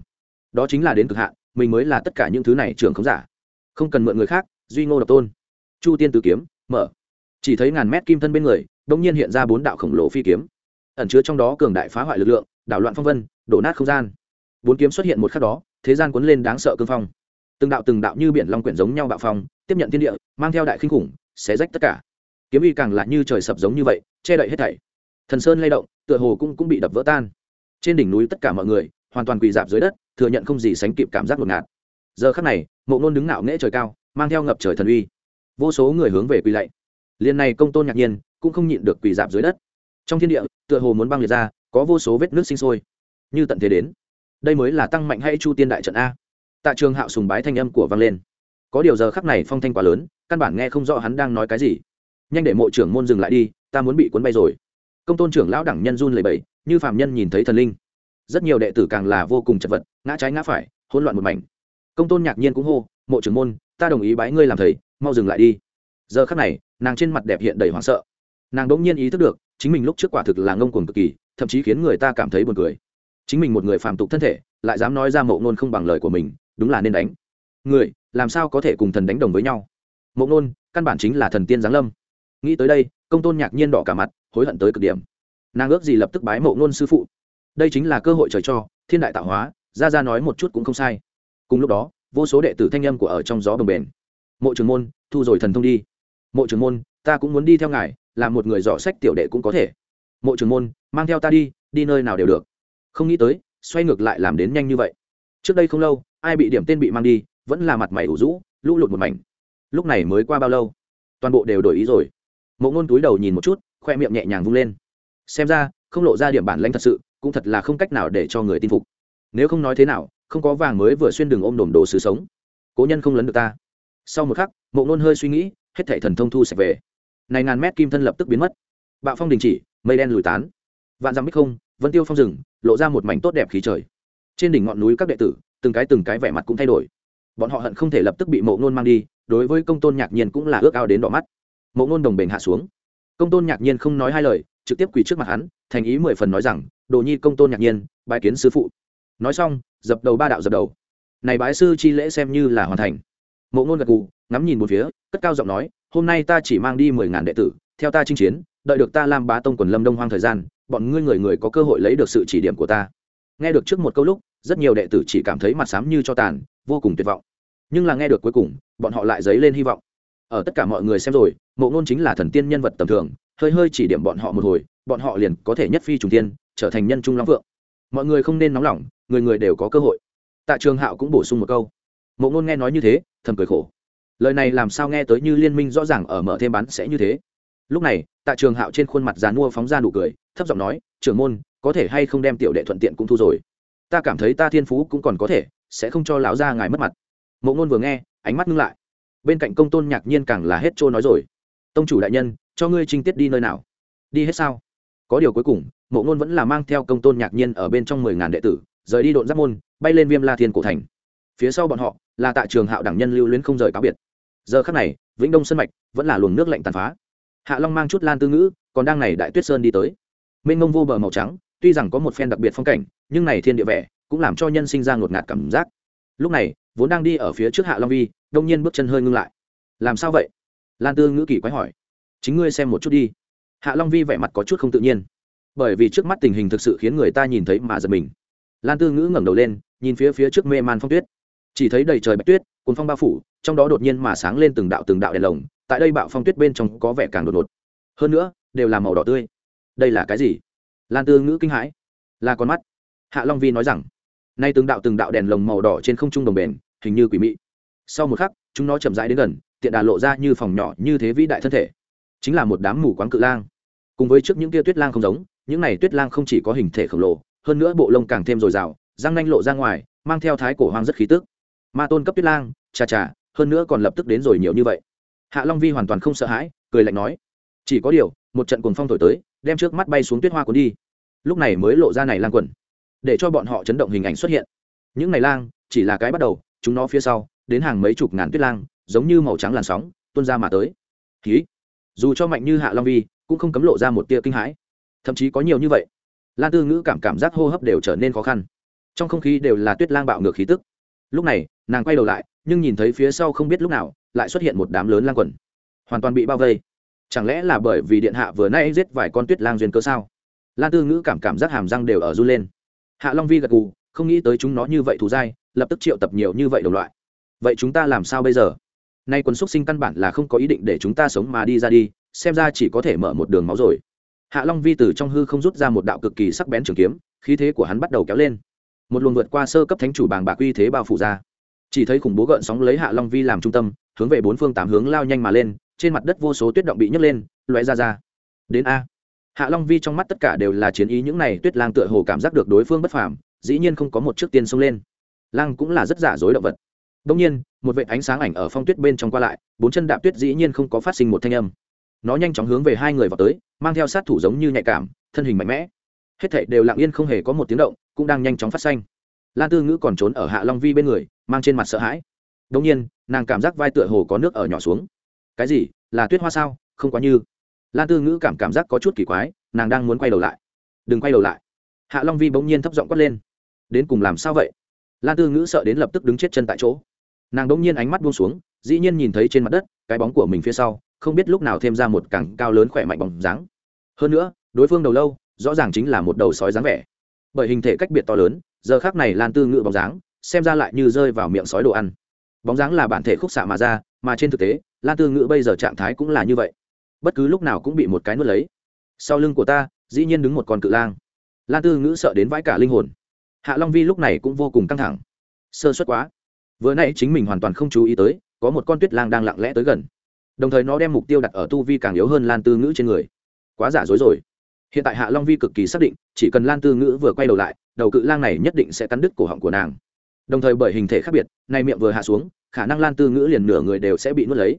Đó chính là đến cực hạn mình mới là tất cả những thứ này trường không giả. Không cần mượn người khác, duy ngô độc tôn. Chu tiên tử kiếm, mở. Chỉ thấy ngàn mét kim thân bên người đông nhiên hiện ra bốn đạo khổng lồ phi kiếm. Ẩn chứa trong đó cường đại phá hoại lực lượng, đảo loạn phong vân, đổ nát không gian. Bốn kiếm xuất hiện một khắc đó, thế gian cuốn lên đáng sợ cương phong. Từng đạo từng đạo như biển long quyển giống nhau bạo phong, tiếp nhận thiên địa, mang theo đại khinh khủng, xé rách tất cả. Kiếm uy càng lại như trời sập giống như vậy, che đậy hết thảy. Thần sơn lay động, tựa hồ cũng cũng bị đập vỡ tan. Trên đỉnh núi tất cả mọi người hoàn toàn quỳ dạp dưới đất thừa nhận không gì sánh kịp cảm giác ngột ngạt. Giờ khắc này mộ ngôn đứng ngạo nghễ trời cao mang theo ngập trời thần uy. Vô số người hướng về quỳ lạy. Liền này công tôn ngạc nhiên cũng không nhịn được quỳ dạp dưới đất. Trong thiên địa tựa hồ muốn băng liệt ra có vô số vết nước sinh sôi. Như tận thế đến đây mới là tăng mạnh hay chu tiên đại trận a? Tạ trường hạo sùng bái thanh âm của vang lên. Có điều giờ khắc này phong thanh quá lớn căn bản nghe không rõ hắn đang nói cái gì. Nhanh để mộ trưởng môn dừng lại đi ta muốn bị cuốn bay rồi. Công tôn trưởng lão đẳng nhân run lầy bẩy, như phạm nhân nhìn thấy thần linh rất nhiều đệ tử càng là vô cùng chật vật, ngã trái ngã phải, hỗn loạn một mảnh. Công tôn nhạc nhiên cũng hô, mộ trưởng môn, ta đồng ý bái ngươi làm thầy, mau dừng lại đi. Giờ khắc này, nàng trên mặt đẹp hiện đầy hoảng sợ. Nàng đỗng nhiên ý thức được, chính mình lúc trước quả thực là ngông cuồng cực kỳ, thậm chí khiến người ta cảm thấy buồn cười. Chính mình một người phàm tục thân thể, lại dám nói ra mộ ngôn không bằng lời của mình, đúng là nên đánh. Người, làm sao có thể cùng thần đánh đồng với nhau? Mộ ngôn căn bản chính là thần tiên giáng lâm. Nghĩ tới đây, công tôn nhạc nhiên đỏ cả mặt, hối hận tới cực điểm. Nàng ước gì lập tức bái mộ ngôn sư phụ đây chính là cơ hội trời cho, thiên đại tạo hóa ra ra nói một chút cũng không sai. Cùng lúc đó, vô số đệ tử thanh âm của ở trong gió bồng bền mộ trưởng môn, thu rồi thần thông đi. Mộ trưởng môn, ta cũng muốn đi theo ngài, làm một người dò sách tiểu đệ cũng có thể. Mộ trưởng môn, mang theo ta đi đi nơi nào đều được. Không nghĩ tới, xoay ngược lại làm đến nhanh như vậy. Trước đây không lâu, ai bị điểm tên bị mang đi, vẫn là mặt mày ủ rũ, lũ lụt một mảnh. Lúc này mới qua bao lâu, toàn bộ đều đổi ý rồi. Mộ ngôn túi đầu nhìn một chút, khoe miệng nhẹ nhàng vung lên. Xem ra, không lộ ra điểm bản lãnh thật sự cũng thật là không cách nào để cho người tin phục. Nếu không nói thế nào, không có vàng mới vừa xuyên đường ôm đồm đồ sứ sống. Cố nhân không lấn được ta. Sau một khắc, mộ ngôn hơi suy nghĩ, hết thảy thần thông thu sạch về. Này ngàn mét kim thân lập tức biến mất. Bạo phong đình chỉ, mây đen lùi tán. Vạn dặm bích không, vân tiêu phong rừng, lộ ra một mảnh tốt đẹp khí trời. Trên đỉnh ngọn núi các đệ tử, từng cái từng cái vẻ mặt cũng thay đổi. Bọn họ hận không thể lập tức bị mộ ngôn mang đi, đối với công tôn nhạc nhiên cũng là ước ao đến đỏ mắt. Mộ ngôn đồng bền hạ xuống. Công tôn nhạc nhiên không nói hai lời, trực tiếp quỳ trước mặt hắn, thành ý mười phần nói rằng đồ nhi công tôn nhạc nhiên, bái kiến sư phụ. Nói xong, dập đầu ba đạo dập đầu. Này bái sư chi lễ xem như là hoàn thành. Mộ ngôn gật gù, ngắm nhìn một phía, cất cao giọng nói, hôm nay ta chỉ mang đi mười ngàn đệ tử, theo ta chinh chiến, đợi được ta làm bá tông quần lâm đông hoang thời gian, bọn ngươi người người có cơ hội lấy được sự chỉ điểm của ta. Nghe được trước một câu lúc, rất nhiều đệ tử chỉ cảm thấy mặt xám như cho tàn, vô cùng tuyệt vọng. Nhưng là nghe được cuối cùng, bọn họ lại dấy lên hy vọng. Ở tất cả mọi người xem rồi, mộ ngôn chính là thần tiên nhân vật tầm thường, hơi hơi chỉ điểm bọn họ một hồi bọn họ liền có thể nhất phi trùng tiên trở thành nhân trung long phượng. Mọi người không nên nóng lòng, người người đều có cơ hội. Tạ trường hạo cũng bổ sung một câu. Mộ ngôn nghe nói như thế, thầm cười khổ. Lời này làm sao nghe tới như liên minh rõ ràng ở mở thêm bán sẽ như thế. Lúc này, tạ trường hạo trên khuôn mặt dàn mua phóng ra nụ cười, thấp giọng nói, trưởng môn, có thể hay không đem tiểu đệ thuận tiện cũng thu rồi? Ta cảm thấy ta thiên phú cũng còn có thể, sẽ không cho lão gia ngài mất mặt. Mộ ngôn vừa nghe, ánh mắt ngưng lại. Bên cạnh công tôn nhạc nhiên càng là hết trôi nói rồi. Tông chủ đại nhân, cho ngươi trinh tiết đi nơi nào? Đi hết sao? Có điều cuối cùng, mộ ngôn vẫn là mang theo công tôn nhạc nhiên ở bên trong mười ngàn đệ tử, rời đi độn giáp môn, bay lên viêm la thiên cổ thành. Phía sau bọn họ, là tạ trường hạo đảng nhân lưu luyến không rời cáo biệt. Giờ khắc này, vĩnh đông sân mạch vẫn là luồng nước lạnh tàn phá. Hạ long mang chút lan tư ngữ, còn đang này đại tuyết sơn đi tới. Mênh mông vô bờ màu trắng, tuy rằng có một phen đặc biệt phong cảnh, nhưng này thiên địa vẻ cũng làm cho nhân sinh ra ngột ngạt cảm giác. Lúc này, vốn đang đi ở phía trước hạ long vi, đông nhiên bước chân hơi ngưng lại. Làm sao vậy? Lan tư ngữ kỳ quái hỏi. Chính ngươi xem một chút đi hạ long vi vẻ mặt có chút không tự nhiên. Bởi vì trước mắt tình hình thực sự khiến người ta nhìn thấy mà giật mình. Lan tư ngữ ngẩng đầu lên, nhìn phía phía trước mê man phong tuyết. Chỉ thấy đầy trời bạch tuyết, cuốn phong bao phủ, trong đó đột nhiên mà sáng lên từng đạo từng đạo đèn lồng, tại đây bạo phong tuyết bên trong có vẻ càng đột ngột. Hơn nữa, đều là màu đỏ tươi. Đây là cái gì? Lan tư ngữ kinh hãi. Là con mắt. Hạ long vi nói rằng, nay từng đạo từng đạo đèn lồng màu đỏ trên không trung đồng bền, hình như quỷ mị. Sau một khắc, chúng nó chậm rãi đến gần, tiện đà lộ ra như phòng nhỏ như thế vĩ đại thân thể. Chính là một đám mù quáng cự lang cùng với trước những tia tuyết lang không giống, những này tuyết lang không chỉ có hình thể khổng lồ, hơn nữa bộ lông càng thêm dồi dào, răng nanh lộ ra ngoài, mang theo thái cổ hoang rất khí tức. Ma tôn cấp tuyết lang, chà chà, hơn nữa còn lập tức đến rồi nhiều như vậy. Hạ long vi hoàn toàn không sợ hãi, cười lạnh nói, chỉ có điều, một trận cuồng phong thổi tới, đem trước mắt bay xuống tuyết hoa cuốn đi. Lúc này mới lộ ra này lang quần, để cho bọn họ chấn động hình ảnh xuất hiện. Những này lang, chỉ là cái bắt đầu, chúng nó phía sau, đến hàng mấy chục ngàn tuyết lang, giống như màu trắng làn sóng, tuôn ra mà tới. Khí dù cho mạnh như hạ long vi cũng không cấm lộ ra một tia kinh hãi. Thậm chí có nhiều như vậy, lan tư ngữ cảm cảm giác hô hấp đều trở nên khó khăn. Trong không khí đều là tuyết lang bạo ngược khí tức. Lúc này, nàng quay đầu lại, nhưng nhìn thấy phía sau không biết lúc nào, lại xuất hiện một đám lớn lang quần. Hoàn toàn bị bao vây. Chẳng lẽ là bởi vì điện hạ vừa nay giết vài con tuyết lang duyên cơ sao? Lan tư ngữ cảm cảm giác hàm răng đều ở run lên. Hạ long vi gật gù, không nghĩ tới chúng nó như vậy thù dai, lập tức triệu tập nhiều như vậy đồng loại. Vậy chúng ta làm sao bây giờ? Nay Quần xúc sinh căn bản là không có ý định để chúng ta sống mà đi ra đi xem ra chỉ có thể mở một đường máu rồi. Hạ long vi từ trong hư không rút ra một đạo cực kỳ sắc bén trường kiếm, khí thế của hắn bắt đầu kéo lên. Một luồng vượt qua sơ cấp thánh chủ bàng bạc uy thế bao phủ ra. Chỉ thấy khủng bố gợn sóng lấy hạ long vi làm trung tâm, hướng về bốn phương tám hướng lao nhanh mà lên, trên mặt đất vô số tuyết động bị nhấc lên loé ra ra. Đến a. Hạ long vi trong mắt tất cả đều là chiến ý, những này tuyết lang tựa hồ cảm giác được đối phương bất phàm, dĩ nhiên không có một trước tiên xông lên. Lang cũng là rất giả dối động vật. Đông nhiên, một vệ ánh sáng ảnh ở phong tuyết bên trong qua lại, bốn chân đạp tuyết dĩ nhiên không có phát sinh một thanh âm nó nhanh chóng hướng về hai người vào tới, mang theo sát thủ giống như nhạy cảm, thân hình mạnh mẽ. Hết thảy đều lặng yên không hề có một tiếng động, cũng đang nhanh chóng phát xanh lan tư ngữ còn trốn ở hạ long vi bên người, mang trên mặt sợ hãi. Đông nhiên, nàng cảm giác vai tựa hồ có nước ở nhỏ xuống. Cái gì? Là tuyết hoa sao? Không quá như. Lan tư ngữ cảm cảm giác có chút kỳ quái, nàng đang muốn quay đầu lại. Đừng quay đầu lại. Hạ long vi bỗng nhiên thấp giọng quát lên. Đến cùng làm sao vậy? Lan tư ngữ sợ đến lập tức đứng chết chân tại chỗ. Nàng bỗng nhiên ánh mắt buông xuống, dĩ nhiên nhìn thấy trên mặt đất, cái bóng của mình phía sau không biết lúc nào thêm ra một cẳng cao lớn khỏe mạnh bóng dáng. Hơn nữa, đối phương đầu lâu, rõ ràng chính là một đầu sói dáng vẻ. Bởi hình thể cách biệt to lớn, giờ khác này lan tư ngự bóng dáng, xem ra lại như rơi vào miệng sói đồ ăn. Bóng dáng là bản thể khúc xạ mà ra, mà trên thực tế, lan tư ngự bây giờ trạng thái cũng là như vậy. Bất cứ lúc nào cũng bị một cái nuốt lấy. Sau lưng của ta, dĩ nhiên đứng một con cự lang. Lan tư ngữ sợ đến vãi cả linh hồn. Hạ long vi lúc này cũng vô cùng căng thẳng. Sơ suất quá. Vừa nãy chính mình hoàn toàn không chú ý tới, có một con tuyết lang đang lặng lẽ tới gần đồng thời nó đem mục tiêu đặt ở tu vi càng yếu hơn lan tư ngữ trên người. Quá giả dối rồi. Hiện tại hạ long vi cực kỳ xác định, chỉ cần lan tư ngữ vừa quay đầu lại, đầu cự lang này nhất định sẽ cắn đứt cổ họng của nàng. Đồng thời bởi hình thể khác biệt, nay miệng vừa hạ xuống, khả năng lan tư ngữ liền nửa người đều sẽ bị nuốt lấy.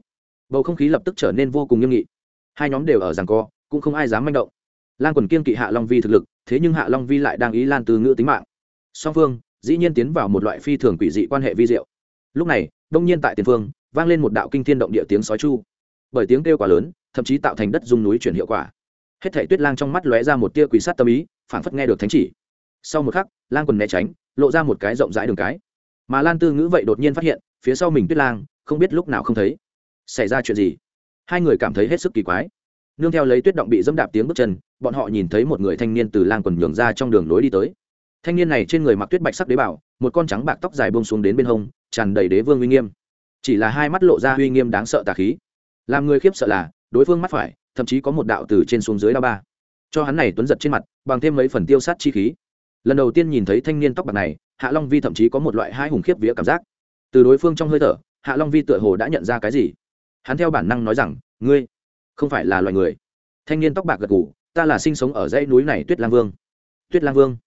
Bầu không khí lập tức trở nên vô cùng nghiêm nghị. Hai nhóm đều ở rằng co, cũng không ai dám manh động. Lan quần kiên kỵ hạ long vi thực lực, thế nhưng hạ long vi lại đang ý lan tư ngữ tính mạng. Song phương, dĩ nhiên tiến vào một loại phi thường quỷ dị quan hệ vi diệu. Lúc này, đông nhiên tại tiền phương vang lên một đạo kinh thiên động địa tiếng sói chu. Bởi tiếng kêu quá lớn, thậm chí tạo thành đất dung núi chuyển hiệu quả. Hết thảy tuyết lang trong mắt lóe ra một tia quỷ sát tâm ý, phảng phất nghe được thánh chỉ. Sau một khắc, lang quần né tránh, lộ ra một cái rộng rãi đường cái. Mà lan tư ngữ vậy đột nhiên phát hiện, phía sau mình tuyết lang, không biết lúc nào không thấy. Xảy ra chuyện gì? Hai người cảm thấy hết sức kỳ quái. Nương theo lấy tuyết động bị dẫm đạp tiếng bước chân, bọn họ nhìn thấy một người thanh niên từ lang quần nhường ra trong đường lối đi tới. Thanh niên này trên người mặc tuyết bạch sắc đế bảo một con trắng bạc tóc dài bông xuống đến bên hông, tràn đầy đế vương uy nghiêm chỉ là hai mắt lộ ra uy nghiêm đáng sợ tà khí. Làm người khiếp sợ là, đối phương mắt phải, thậm chí có một đạo từ trên xuống dưới đao ba. Cho hắn này tuấn giật trên mặt, bằng thêm mấy phần tiêu sát chi khí. Lần đầu tiên nhìn thấy thanh niên tóc bạc này, hạ long vi thậm chí có một loại hai hùng khiếp vía cảm giác. Từ đối phương trong hơi thở, hạ long vi tựa hồ đã nhận ra cái gì. Hắn theo bản năng nói rằng, ngươi, không phải là loài người. Thanh niên tóc bạc gật ngủ ta là sinh sống ở dãy núi này tuyết lang vương. Tuyết lang vương?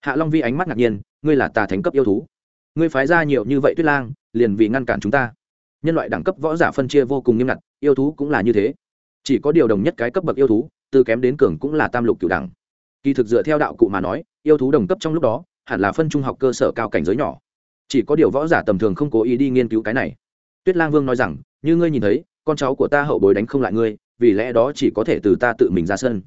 Hạ long vi ánh mắt ngạc nhiên, ngươi là tà thánh cấp yêu thú. Ngươi phái ra nhiều như vậy tuyết lang, liền vì ngăn cản chúng ta nhân loại đẳng cấp võ giả phân chia vô cùng nghiêm ngặt, yêu thú cũng là như thế. Chỉ có điều đồng nhất cái cấp bậc yêu thú, từ kém đến cường cũng là tam lục cửu đẳng. Kỳ thực dựa theo đạo cụ mà nói, yêu thú đồng cấp trong lúc đó, hẳn là phân trung học cơ sở cao cảnh giới nhỏ. Chỉ có điều võ giả tầm thường không cố ý đi nghiên cứu cái này. Tuyết lang vương nói rằng, như ngươi nhìn thấy, con cháu của ta hậu bối đánh không lại ngươi, vì lẽ đó chỉ có thể từ ta tự mình ra sân.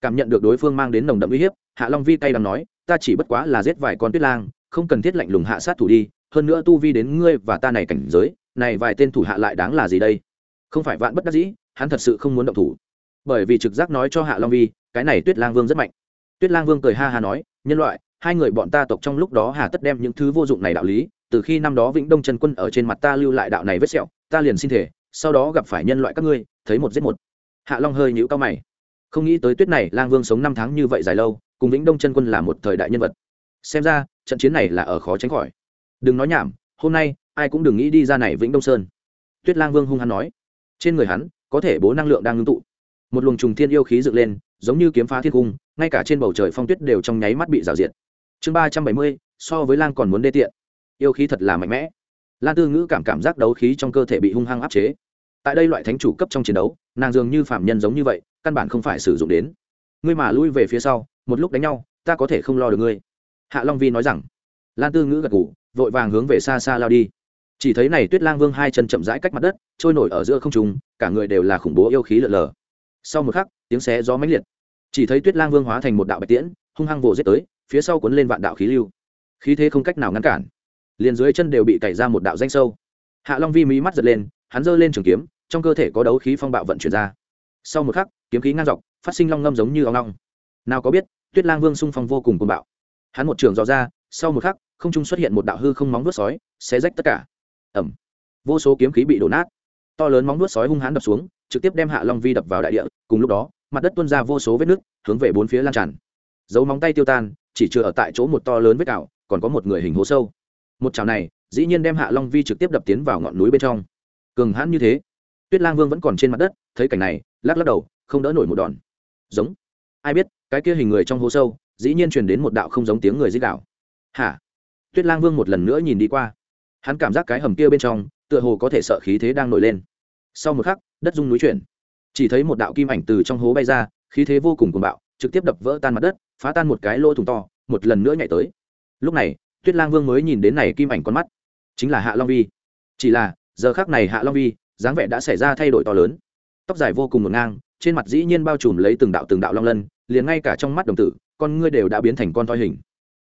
Cảm nhận được đối phương mang đến nồng đậm uy hiếp, hạ long vi cay đắng nói, ta chỉ bất quá là giết vài con tuyết lang, không cần thiết lạnh lùng hạ sát thủ đi, hơn nữa tu vi đến ngươi và ta này cảnh giới này vài tên thủ hạ lại đáng là gì đây? Không phải vạn bất đắc dĩ, hắn thật sự không muốn động thủ. Bởi vì trực giác nói cho hạ long vi, cái này tuyết lang vương rất mạnh. Tuyết lang vương cười ha ha nói, nhân loại, hai người bọn ta tộc trong lúc đó hà tất đem những thứ vô dụng này đạo lý, từ khi năm đó vĩnh đông trần quân ở trên mặt ta lưu lại đạo này vết sẹo, ta liền xin thể, sau đó gặp phải nhân loại các ngươi, thấy một giết một. Hạ long hơi nhũ cao mày. Không nghĩ tới tuyết này, lang vương sống năm tháng như vậy dài lâu, cùng vĩnh đông chân quân là một thời đại nhân vật. Xem ra, trận chiến này là ở khó tránh khỏi. Đừng nói nhảm, hôm nay ai cũng đừng nghĩ đi ra này vĩnh đông sơn tuyết lang vương hung hắn nói trên người hắn có thể bố năng lượng đang ngưng tụ một luồng trùng thiên yêu khí dựng lên giống như kiếm phá thiên cung ngay cả trên bầu trời phong tuyết đều trong nháy mắt bị rào diệt chương ba trăm bảy mươi so với lan còn muốn đê tiện yêu khí thật là mạnh mẽ lan tư ngữ cảm cảm giác đấu khí trong cơ thể bị hung hăng áp chế tại đây loại thánh chủ cấp trong chiến đấu nàng dường như phạm nhân giống như vậy căn bản không phải sử dụng đến ngươi mà lui về phía sau một lúc đánh nhau ta có thể không lo được ngươi hạ long vi nói rằng lan tư ngữ gật ngủ vội vàng hướng về xa xa lao đi chỉ thấy này tuyết lang vương hai chân chậm rãi cách mặt đất, trôi nổi ở giữa không trùng cả người đều là khủng bố yêu khí lợn lờ. Sau một khắc, tiếng xé gió mãnh liệt. Chỉ thấy tuyết lang vương hóa thành một đạo bạch tiễn, hung hăng vồ giết tới, phía sau cuốn lên vạn đạo khí lưu. Khí thế không cách nào ngăn cản. Liền dưới chân đều bị cày ra một đạo danh sâu. Hạ long vi mí mắt giật lên, hắn giơ lên trường kiếm, trong cơ thể có đấu khí phong bạo vận chuyển ra. Sau một khắc, kiếm khí ngang dọc, phát sinh long ngâm giống như ong long. Nào có biết, tuyết lang vương xung phong vô cùng cuồng bạo. Hắn một trường dò ra, sau một khắc, không trung xuất hiện một đạo hư không móng vuốt sói, xé rách tất cả ẩm. Vô số kiếm khí bị đổ nát. To lớn móng vuốt sói hung hãn đập xuống trực tiếp đem hạ long vi đập vào đại địa cùng lúc đó mặt đất tuôn ra vô số vết nước, hướng về bốn phía lan tràn. Dấu móng tay tiêu tan chỉ chưa ở tại chỗ một to lớn vết cào còn có một người hình hố sâu. Một chảo này dĩ nhiên đem hạ long vi trực tiếp đập tiến vào ngọn núi bên trong. Cường hãn như thế tuyết lang vương vẫn còn trên mặt đất thấy cảnh này lắc lắc đầu không đỡ nổi một đòn. Giống. Ai biết cái kia hình người trong hố sâu dĩ nhiên truyền đến một đạo không giống tiếng người dích đạo hả? Tuyết lang vương một lần nữa nhìn đi qua hắn cảm giác cái hầm kia bên trong, tựa hồ có thể sợ khí thế đang nổi lên. Sau một khắc, đất rung núi chuyển. Chỉ thấy một đạo kim ảnh từ trong hố bay ra, khí thế vô cùng cuồng bạo, trực tiếp đập vỡ tan mặt đất, phá tan một cái lỗ thủng to, một lần nữa nhảy tới. Lúc này, tuyết lang vương mới nhìn đến này kim ảnh con mắt. Chính là hạ long vi. Chỉ là, giờ khác này hạ long vi, dáng vẻ đã xảy ra thay đổi to lớn. Tóc dài vô cùng ngổn ngang, trên mặt dĩ nhiên bao trùm lấy từng đạo từng đạo long lân, liền ngay cả trong mắt đồng tử, con ngươi đều đã biến thành con toi hình.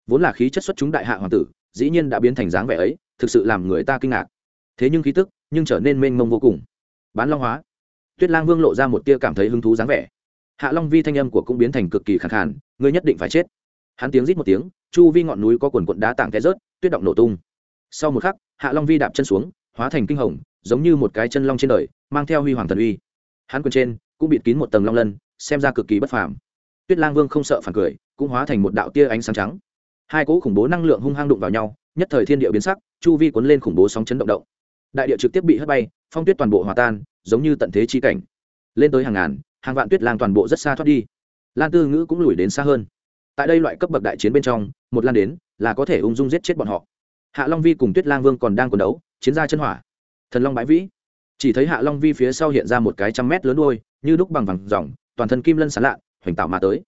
Vốn là khí chất xuất chúng đại hạ hoàng tử, dĩ nhiên đã biến thành dáng vẻ ấy thực sự làm người ta kinh ngạc. Thế nhưng khí tức, nhưng trở nên mênh mông vô cùng. Bán long hóa. Tuyết lang vương lộ ra một tia cảm thấy hứng thú dáng vẻ. Hạ long vi thanh âm của cũng biến thành cực kỳ khẳng khàn, ngươi nhất định phải chết. Hắn tiếng rít một tiếng, chu vi ngọn núi có quần quận đá tảng té rớt, tuyết động nổ tung. Sau một khắc, hạ long vi đạp chân xuống, hóa thành kinh hồng, giống như một cái chân long trên đời, mang theo huy hoàng thần uy. Hắn quần trên, cũng bịt kín một tầng long lân, xem ra cực kỳ bất phàm. Tuyết lang vương không sợ phản cười, cũng hóa thành một đạo tia ánh sáng trắng. Hai cỗ khủng bố năng lượng hung hăng đụng vào nhau nhất thời thiên địa biến sắc, chu vi cuốn lên khủng bố sóng chấn động động. Đại địa trực tiếp bị hất bay, phong tuyết toàn bộ hòa tan, giống như tận thế chi cảnh. Lên tới hàng ngàn, hàng vạn tuyết lang toàn bộ rất xa thoát đi. Lan tư ngữ cũng lùi đến xa hơn. Tại đây loại cấp bậc đại chiến bên trong, một lan đến, là có thể ung dung giết chết bọn họ. Hạ long vi cùng tuyết lang vương còn đang quần đấu, chiến ra chân hỏa. Thần long bãi vĩ. Chỉ thấy hạ long vi phía sau hiện ra một cái trăm mét lớn đôi như đúc bằng vàng dòng toàn thân kim lân sán lạ, hoành tạo mà tới.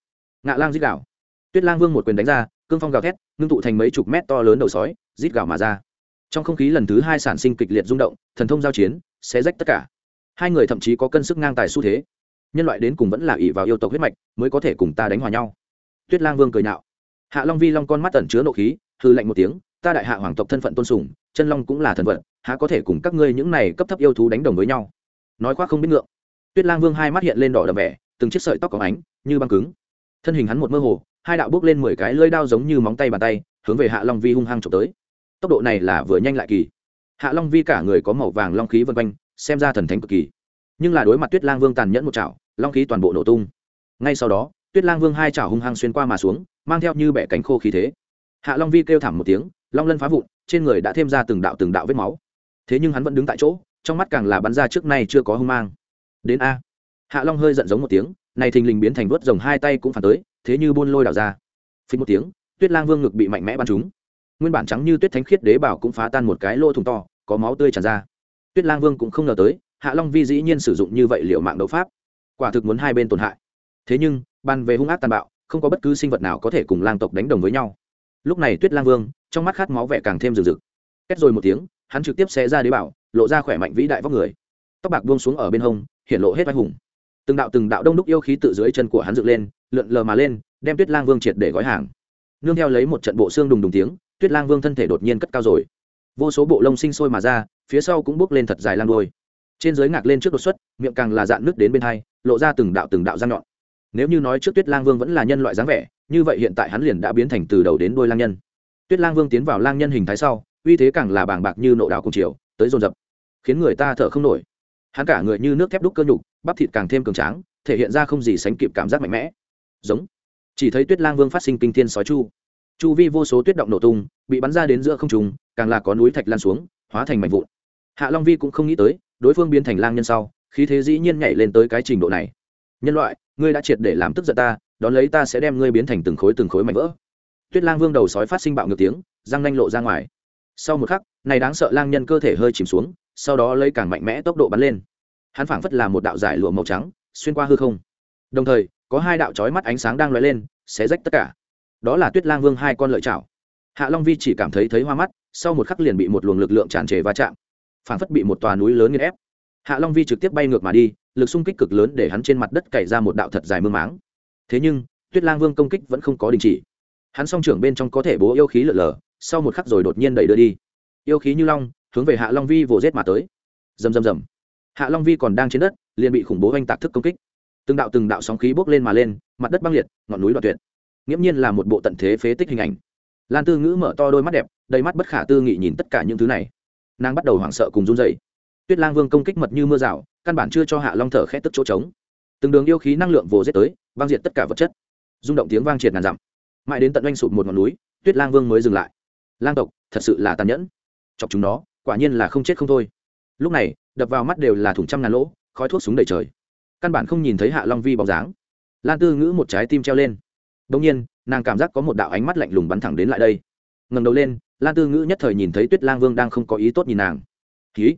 Ngạ lang giết đảo. Tuyết lang vương một quyền đánh ra cương phong gào thét ngưng tụ thành mấy chục mét to lớn đầu sói rít gào mà ra. Trong không khí lần thứ hai sản sinh kịch liệt rung động thần thông giao chiến sẽ rách tất cả. Hai người thậm chí có cân sức ngang tài xu thế. Nhân loại đến cùng vẫn là ỷ vào yêu tộc huyết mạch mới có thể cùng ta đánh hòa nhau. Tuyết lang vương cười nạo, hạ long vi long con mắt tẩn chứa nộ khí hư lạnh một tiếng ta đại hạ hoàng tộc thân phận tôn sùng chân long cũng là thần vật há có thể cùng các ngươi những này cấp thấp yêu thú đánh đồng với nhau? Nói khoác không biết ngượng. Tuyết lang vương hai mắt hiện lên đỏ đậm vẻ từng chiếc sợi tóc có ánh như băng cứng. Thân hình hắn một mơ hồ hai đạo bước lên mười cái lưỡi đao giống như móng tay bàn tay, hướng về hạ long vi hung hăng trộm tới. Tốc độ này là vừa nhanh lại kỳ. Hạ long vi cả người có màu vàng long khí vân quanh, xem ra thần thánh cực kỳ. Nhưng là đối mặt tuyết lang vương tàn nhẫn một chảo, long khí toàn bộ nổ tung. Ngay sau đó, tuyết lang vương hai chảo hung hăng xuyên qua mà xuống, mang theo như bẻ cánh khô khí thế. Hạ long vi kêu thảm một tiếng, long lân phá vụn, trên người đã thêm ra từng đạo từng đạo vết máu. Thế nhưng hắn vẫn đứng tại chỗ, trong mắt càng là bắn ra trước nay chưa có hung mang. Đến a. Hạ long hơi giận giống một tiếng, này thình lình biến thành vớt rồng hai tay cũng phản tới thế như buôn lôi đảo ra. Phí một tiếng, tuyết lang vương ngực bị mạnh mẽ bắn trúng. Nguyên bản trắng như tuyết thánh khiết đế bảo cũng phá tan một cái lỗ thùng to, có máu tươi tràn ra. Tuyết lang vương cũng không ngờ tới, hạ long vi dĩ nhiên sử dụng như vậy liệu mạng đấu pháp. Quả thực muốn hai bên tổn hại. Thế nhưng, ban về hung ác tàn bạo, không có bất cứ sinh vật nào có thể cùng lang tộc đánh đồng với nhau. Lúc này tuyết lang vương, trong mắt khát máu vẻ càng thêm rực rực kết rồi một tiếng, hắn trực tiếp xé ra đế bảo, lộ ra khỏe mạnh vĩ đại vóc người. Tóc bạc buông xuống ở bên hông, hiện lộ hết vai hùng từng đạo từng đạo đông đúc yêu khí tự dưới chân của hắn dựng lên, lượn lờ mà lên, đem tuyết lang vương triệt để gói hàng. Nương theo lấy một trận bộ xương đùng đùng tiếng, tuyết lang vương thân thể đột nhiên cất cao rồi. Vô số bộ lông sinh sôi mà ra, phía sau cũng bước lên thật dài lang đôi trên dưới ngạc lên trước đột xuất, miệng càng là dạn nước đến bên hai, lộ ra từng đạo từng đạo răng nhọn. Nếu như nói trước tuyết lang vương vẫn là nhân loại dáng vẻ, như vậy hiện tại hắn liền đã biến thành từ đầu đến đôi lang nhân. Tuyết lang vương tiến vào lang nhân hình thái sau, uy thế càng là bàng bạc như nộ đạo cùng chiều, tới dồn dập, khiến người ta thở không nổi hắn cả người như nước thép đúc cơ nhục, bắp thịt càng thêm cường tráng, thể hiện ra không gì sánh kịp cảm giác mạnh mẽ. Giống. Chỉ thấy tuyết lang vương phát sinh kinh thiên sói chu. Chu vi vô số tuyết động nổ tung, bị bắn ra đến giữa không trùng càng là có núi thạch lan xuống, hóa thành mảnh vụn. Hạ long vi cũng không nghĩ tới, đối phương biến thành lang nhân sau, khí thế dĩ nhiên nhảy lên tới cái trình độ này. Nhân loại, ngươi đã triệt để làm tức giận ta, đón lấy ta sẽ đem ngươi biến thành từng khối từng khối mảnh vỡ. Tuyết lang vương đầu sói phát sinh bạo ngược tiếng, răng nanh lộ ra ngoài. Sau một khắc, này đáng sợ lang nhân cơ thể hơi chìm xuống sau đó lấy càng mạnh mẽ tốc độ bắn lên. Hắn phảng phất là một đạo giải lụa màu trắng, xuyên qua hư không. Đồng thời, có hai đạo trói mắt ánh sáng đang lóe lên, xé rách tất cả. Đó là tuyết lang vương hai con lợi chảo. Hạ long vi chỉ cảm thấy thấy hoa mắt, sau một khắc liền bị một luồng lực lượng tràn trề va chạm, phảng phất bị một tòa núi lớn nghiền ép. Hạ long vi trực tiếp bay ngược mà đi, lực xung kích cực lớn để hắn trên mặt đất cày ra một đạo thật dài mương máng. Thế nhưng, tuyết lang vương công kích vẫn không có đình chỉ. Hắn song trưởng bên trong có thể bố yêu khí lở lở, sau một khắc rồi đột nhiên đẩy đưa đi. Yêu khí như long hướng về hạ long vi vồ rết mà tới. Rầm rầm rầm. Hạ long vi còn đang trên đất, liền bị khủng bố oanh tạc thức công kích. Từng đạo từng đạo sóng khí bốc lên mà lên, mặt đất băng liệt, ngọn núi đoạn tuyệt. Nghiễm nhiên là một bộ tận thế phế tích hình ảnh. Lan tư ngữ mở to đôi mắt đẹp, đầy mắt bất khả tư nghị nhìn tất cả những thứ này. Nàng bắt đầu hoảng sợ cùng run dày tuyết lang vương công kích mật như mưa rào, căn bản chưa cho hạ long thở khẽ tức chỗ trống. Từng đường yêu khí năng lượng vồ rết tới băng diệt tất cả vật chất. Rung động tiếng vang triệt ngàn dặm. Mãi đến tận oanh sụp một ngọn núi, tuyết lang vương mới dừng lại. Lang tộc, thật sự là tàn nhẫn. Chọc chúng nó quả nhiên là không chết không thôi. Lúc này, đập vào mắt đều là thủng trăm ngàn lỗ, khói thuốc súng đầy trời. Căn bản không nhìn thấy hạ long vi bóng dáng. Lan tư ngữ một trái tim treo lên. Đông nhiên, nàng cảm giác có một đạo ánh mắt lạnh lùng bắn thẳng đến lại đây. Ngầm đầu lên, lan tư ngữ nhất thời nhìn thấy tuyết lang vương đang không có ý tốt nhìn nàng. Ký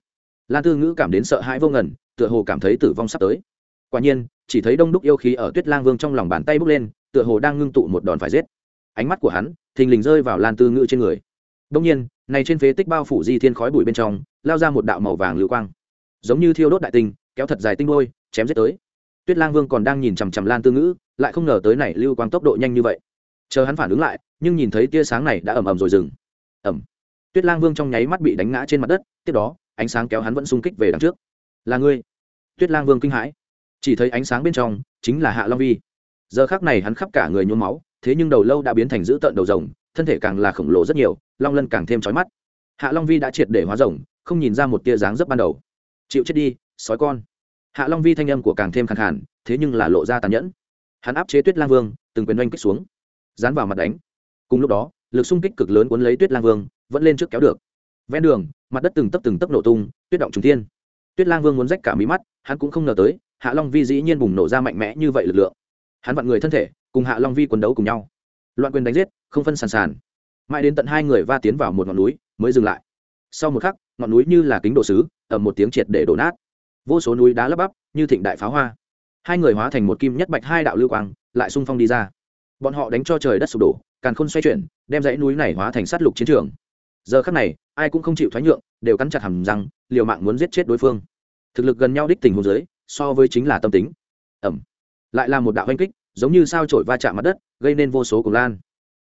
lan tư ngữ cảm đến sợ hãi vô ngần, tựa hồ cảm thấy tử vong sắp tới. Quả nhiên, chỉ thấy đông đúc yêu khí ở tuyết lang vương trong lòng bàn tay bước lên, tựa hồ đang ngưng tụ một đòn phải giết. Ánh mắt của hắn, thình lình rơi vào lan tư ngữ trên người. Đông nhiên này trên phế tích bao phủ di thiên khói bụi bên trong, lao ra một đạo màu vàng lưu quang. Giống như thiêu đốt đại tinh, kéo thật dài tinh đôi, chém giết tới. Tuyết lang vương còn đang nhìn chằm chằm lan tư ngữ, lại không ngờ tới này lưu quang tốc độ nhanh như vậy. Chờ hắn phản ứng lại, nhưng nhìn thấy tia sáng này đã ầm ầm rồi dừng. Ầm. Tuyết lang vương trong nháy mắt bị đánh ngã trên mặt đất, tiếp đó, ánh sáng kéo hắn vẫn xung kích về đằng trước. Là ngươi? Tuyết lang vương kinh hãi. Chỉ thấy ánh sáng bên trong chính là hạ long vi. Giờ khác này hắn khắp cả người nhuốm máu, thế nhưng đầu lâu đã biến thành dữ tợn đầu rồng thân thể càng là khổng lồ rất nhiều, long lân càng thêm trói mắt. Hạ long vi đã triệt để hóa rồng, không nhìn ra một tia dáng dấp ban đầu. Chịu chết đi, sói con. Hạ long vi thanh âm của càng thêm khẳng hẳn thế nhưng là lộ ra tàn nhẫn. Hắn áp chế tuyết lang vương, từng quyền oanh kích xuống. Dán vào mặt đánh. Cùng lúc đó, lực xung kích cực lớn cuốn lấy tuyết lang vương, vẫn lên trước kéo được. Ven đường, mặt đất từng tấp từng tấp nổ tung, tuyết động trùng thiên. Tuyết lang vương muốn rách cả mí mắt, hắn cũng không ngờ tới, hạ long vi dĩ nhiên bùng nổ ra mạnh mẽ như vậy lực lượng. Hắn vặn người thân thể, cùng hạ long vi quần đấu cùng nhau loạn quyền đánh giết, không phân sàn sàn. Mãi đến tận hai người va tiến vào một ngọn núi, mới dừng lại. Sau một khắc, ngọn núi như là kính đồ sứ ở một tiếng triệt để đổ nát. Vô số núi đá lấp bắp, như thịnh đại pháo hoa. Hai người hóa thành một kim nhất bạch hai đạo lưu quang, lại xung phong đi ra. Bọn họ đánh cho trời đất sụp đổ, càn khôn xoay chuyển, đem dãy núi này hóa thành sát lục chiến trường. Giờ khắc này, ai cũng không chịu thoái nhượng, đều cắn chặt hầm răng, liều mạng muốn giết chết đối phương. Thực lực gần nhau đích tình hồ dưới, so với chính là tâm tính. Ẩm. Lại là một đạo hành kích giống như sao trổi va chạm mặt đất, gây nên vô số cùng lan.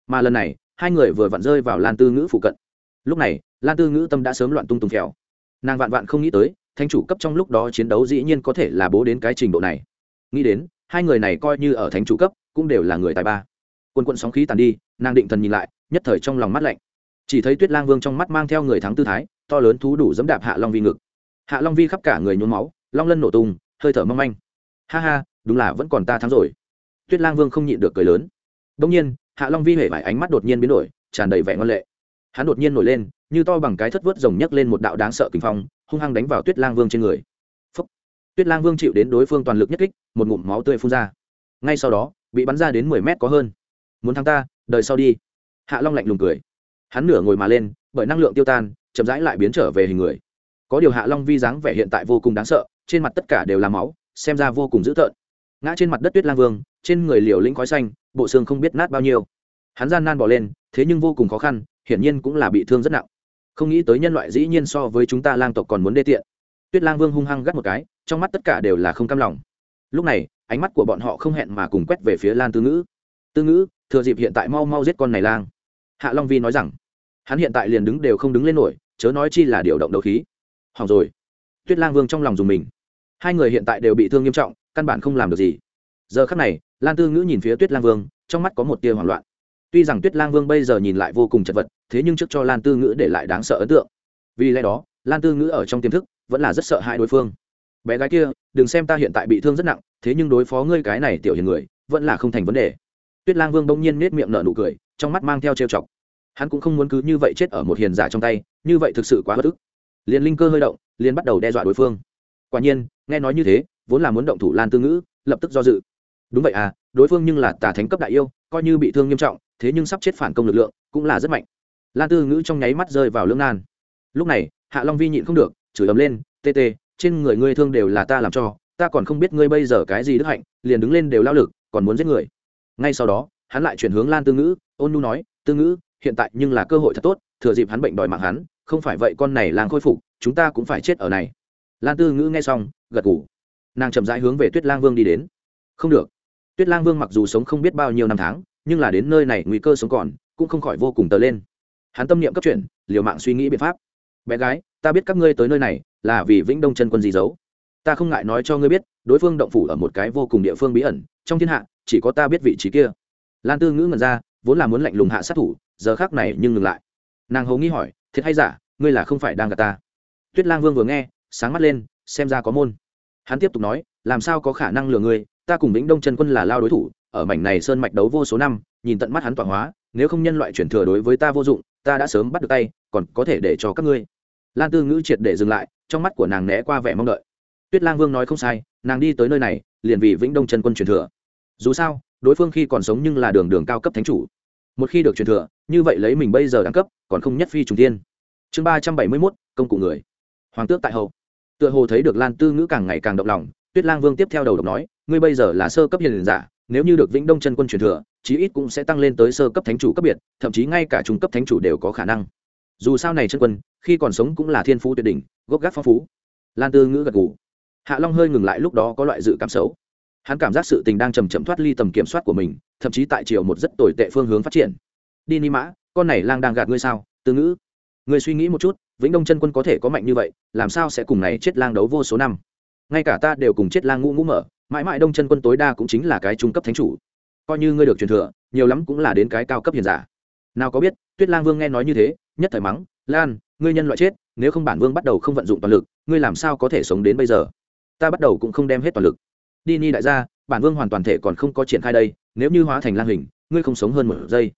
Mà lần này, hai người vừa vặn rơi vào lan tư ngữ phụ cận. Lúc này, lan tư ngữ tâm đã sớm loạn tung tùng phèo. Nàng vạn vạn không nghĩ tới thanh chủ cấp trong lúc đó chiến đấu dĩ nhiên có thể là bố đến cái trình độ này. Nghĩ đến, hai người này coi như ở thánh chủ cấp, cũng đều là người tài ba. Quân quận sóng khí tàn đi, nàng định thần nhìn lại, nhất thời trong lòng mắt lạnh. Chỉ thấy tuyết lang vương trong mắt mang theo người thắng tư thái, to lớn thú đủ dẫm đạp hạ long vi ngực. Hạ long vi khắp cả người nhuốm máu, long lân nổ tung, hơi thở mong manh. Ha ha, đúng là vẫn còn ta thắng rồi tuyết lang vương không nhịn được cười lớn. Đông nhiên, hạ long vi hể vải ánh mắt đột nhiên biến đổi, tràn đầy vẻ ngon lệ. Hắn đột nhiên nổi lên, như to bằng cái thất vớt rồng nhấc lên một đạo đáng sợ kinh phong, hung hăng đánh vào tuyết lang vương trên người. Phúc. tuyết lang vương chịu đến đối phương toàn lực nhất kích, một ngụm máu tươi phun ra. Ngay sau đó, bị bắn ra đến mười mét có hơn. Muốn thắng ta đợi sau đi. Hạ long lạnh lùng cười. Hắn nửa ngồi mà lên, bởi năng lượng tiêu tan, chậm rãi lại biến trở về hình người. Có điều hạ long vi dáng vẻ hiện tại vô cùng đáng sợ, trên mặt tất cả đều là máu, xem ra vô cùng dữ tợn ngã trên mặt đất tuyết lang vương, trên người liều lĩnh khói xanh, bộ xương không biết nát bao nhiêu. Hắn gian nan bỏ lên, thế nhưng vô cùng khó khăn, hiển nhiên cũng là bị thương rất nặng. Không nghĩ tới nhân loại dĩ nhiên so với chúng ta lang tộc còn muốn đê tiện. Tuyết lang vương hung hăng gắt một cái, trong mắt tất cả đều là không cam lòng. Lúc này, ánh mắt của bọn họ không hẹn mà cùng quét về phía lan tư ngữ. Tư ngữ, thừa dịp hiện tại mau mau giết con này lang. Hạ long vi nói rằng, hắn hiện tại liền đứng đều không đứng lên nổi, chớ nói chi là điều động đấu khí. Hỏng rồi. Tuyết lang vương trong lòng dùng mình. Hai người hiện tại đều bị thương nghiêm trọng căn bản không làm được gì. Giờ khắc này, lan tư ngữ nhìn phía tuyết lang vương, trong mắt có một tia hoảng loạn. Tuy rằng tuyết lang vương bây giờ nhìn lại vô cùng chật vật, thế nhưng trước cho lan tư ngữ để lại đáng sợ ấn tượng. Vì lẽ đó, lan tư ngữ ở trong tiềm thức, vẫn là rất sợ hãi đối phương. Bé gái kia, đừng xem ta hiện tại bị thương rất nặng, thế nhưng đối phó ngươi cái này tiểu hiền người, vẫn là không thành vấn đề. Tuyết lang vương bỗng nhiên nết miệng nở nụ cười, trong mắt mang theo trêu chọc. Hắn cũng không muốn cứ như vậy chết ở một hiền giả trong tay, như vậy thực sự quá bất ức. Liền linh cơ hơi động, liền bắt đầu đe dọa đối phương. Quả nhiên, nghe nói như thế vốn là muốn động thủ lan tư ngữ, lập tức do dự. Đúng vậy à đối phương nhưng là tà thánh cấp đại yêu, coi như bị thương nghiêm trọng, thế nhưng sắp chết phản công lực lượng, cũng là rất mạnh. Lan tư ngữ trong nháy mắt rơi vào lưỡng nan. Lúc này, hạ long vi nhịn không được, chửi ấm lên, tê tê, trên người ngươi thương đều là ta làm cho, ta còn không biết ngươi bây giờ cái gì đức hạnh, liền đứng lên đều lao lực, còn muốn giết người. Ngay sau đó, hắn lại chuyển hướng lan tư ngữ, ôn nu nói, tư ngữ, hiện tại nhưng là cơ hội thật tốt, thừa dịp hắn bệnh đòi mạng hắn, không phải vậy con này làng khôi phục, chúng ta cũng phải chết ở này. Lan tư ngữ nghe xong, gật ngủ nàng chậm rãi hướng về tuyết lang vương đi đến. Không được. Tuyết lang vương mặc dù sống không biết bao nhiêu năm tháng, nhưng là đến nơi này nguy cơ sống còn, cũng không khỏi vô cùng tờ lên. Hắn tâm niệm cấp chuyển, liều mạng suy nghĩ biện pháp. Bé gái, ta biết các ngươi tới nơi này là vì vĩnh đông chân quân gì giấu ta không ngại nói cho ngươi biết, đối phương động phủ ở một cái vô cùng địa phương bí ẩn, trong thiên hạ, chỉ có ta biết vị trí kia. Lan tư ngữ ngẩn ra, vốn là muốn lạnh lùng hạ sát thủ, giờ khác này nhưng ngừng lại. Nàng hầu nghi hỏi, thiệt hay giả, ngươi là không phải đang gặp ta? Tuyết lang vương vừa nghe, sáng mắt lên, xem ra có môn hắn tiếp tục nói, làm sao có khả năng lừa ngươi? Ta cùng vĩnh đông chân quân là lao đối thủ, ở mảnh này sơn mạch đấu vô số năm, nhìn tận mắt hắn tọa hóa, nếu không nhân loại chuyển thừa đối với ta vô dụng, ta đã sớm bắt được tay, còn có thể để cho các ngươi. Lan tư ngữ triệt để dừng lại, trong mắt của nàng né qua vẻ mong đợi. Tuyết lang vương nói không sai, nàng đi tới nơi này, liền vì vĩnh đông chân quân truyền thừa. Dù sao, đối phương khi còn sống nhưng là đường đường cao cấp thánh chủ. Một khi được truyền thừa, như vậy lấy mình bây giờ đẳng cấp, còn không nhất phi trùng tiên chương ba trăm bảy mươi mốt, công cụ người. Hoàng tước tại hậu tựa hồ thấy được lan tư ngữ càng ngày càng động lòng, tuyết lang vương tiếp theo đầu độc nói, ngươi bây giờ là sơ cấp hiền giả, nếu như được vĩnh đông chân quân truyền thừa, chí ít cũng sẽ tăng lên tới sơ cấp thánh chủ cấp biệt, thậm chí ngay cả trung cấp thánh chủ đều có khả năng. Dù sao này chân quân, khi còn sống cũng là thiên phú tuyệt đỉnh, gốc gác phong phú. Lan tư ngữ gật gù. Hạ long hơi ngừng lại lúc đó có loại dự cảm xấu. Hắn cảm giác sự tình đang chầm chậm thoát ly tầm kiểm soát của mình, thậm chí tại chiều một rất tồi tệ phương hướng phát triển. Đi ni mã, con này lang đang gạt ngươi sao? Tư ngữ ngươi suy nghĩ một chút, vĩnh đông chân quân có thể có mạnh như vậy, làm sao sẽ cùng này chết lang đấu vô số năm? Ngay cả ta đều cùng chết lang ngũ ngũ mở, mãi mãi đông chân quân tối đa cũng chính là cái trung cấp thánh chủ. Coi như ngươi được truyền thừa, nhiều lắm cũng là đến cái cao cấp hiền giả. Nào có biết, tuyết lang vương nghe nói như thế, nhất thời mắng, lan, ngươi nhân loại chết, nếu không bản vương bắt đầu không vận dụng toàn lực, ngươi làm sao có thể sống đến bây giờ? Ta bắt đầu cũng không đem hết toàn lực. Đi ni đại gia, bản vương hoàn toàn thể còn không có triển khai đây, nếu như hóa thành lang hình, ngươi không sống hơn một giây,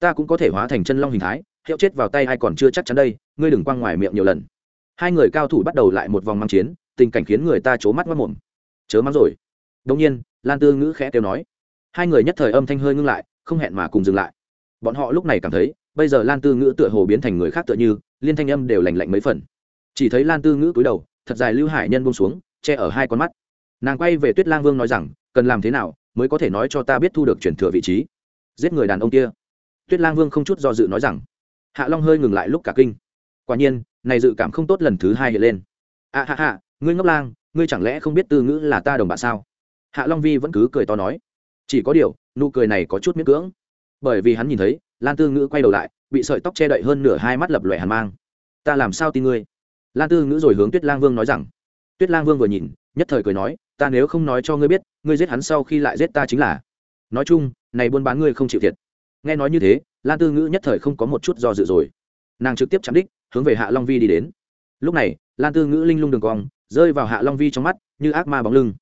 ta cũng có thể hóa thành chân long hình thái hiệu chết vào tay hay còn chưa chắc chắn đây, ngươi đừng quăng ngoài miệng nhiều lần. Hai người cao thủ bắt đầu lại một vòng mang chiến, tình cảnh khiến người ta c mắt mất mồm. Chớ mắng rồi. Đông nhiên, lan tư ngữ khẽ kêu nói. Hai người nhất thời âm thanh hơi ngưng lại, không hẹn mà cùng dừng lại. Bọn họ lúc này cảm thấy, bây giờ lan tư ngữ tựa hồ biến thành người khác tựa như, liên thanh âm đều lành lạnh mấy phần. Chỉ thấy lan tư ngữ cúi đầu, thật dài lưu hải nhân bông xuống, che ở hai con mắt. Nàng quay về tuyết lang vương nói rằng, cần làm thế nào mới có thể nói cho ta biết thu được chuyển thừa vị trí? Giết người đàn ông kia. Tuyết lang vương không chút do dự nói rằng hạ long hơi ngừng lại lúc cả kinh. Quả nhiên này dự cảm không tốt lần thứ hai hiện lên. A à, hạ hạ ngươi ngốc lang ngươi chẳng lẽ không biết tư ngữ là ta đồng bạn sao? Hạ long vi vẫn cứ cười to nói. Chỉ có điều nụ cười này có chút miễn cưỡng. Bởi vì hắn nhìn thấy lan tư ngữ quay đầu lại bị sợi tóc che đậy hơn nửa hai mắt lập lòe hàn mang. Ta làm sao tin ngươi? Lan tư ngữ rồi hướng tuyết lang vương nói rằng. Tuyết lang vương vừa nhìn nhất thời cười nói ta nếu không nói cho ngươi biết ngươi giết hắn sau khi lại giết ta chính là. Nói chung này buôn bán ngươi không chịu thiệt nghe nói như thế, lan tư ngữ nhất thời không có một chút do dự rồi. Nàng trực tiếp chạm đích, hướng về hạ long vi đi đến. Lúc này, lan tư ngữ linh lung đường cong, rơi vào hạ long vi trong mắt, như ác ma bóng lưng.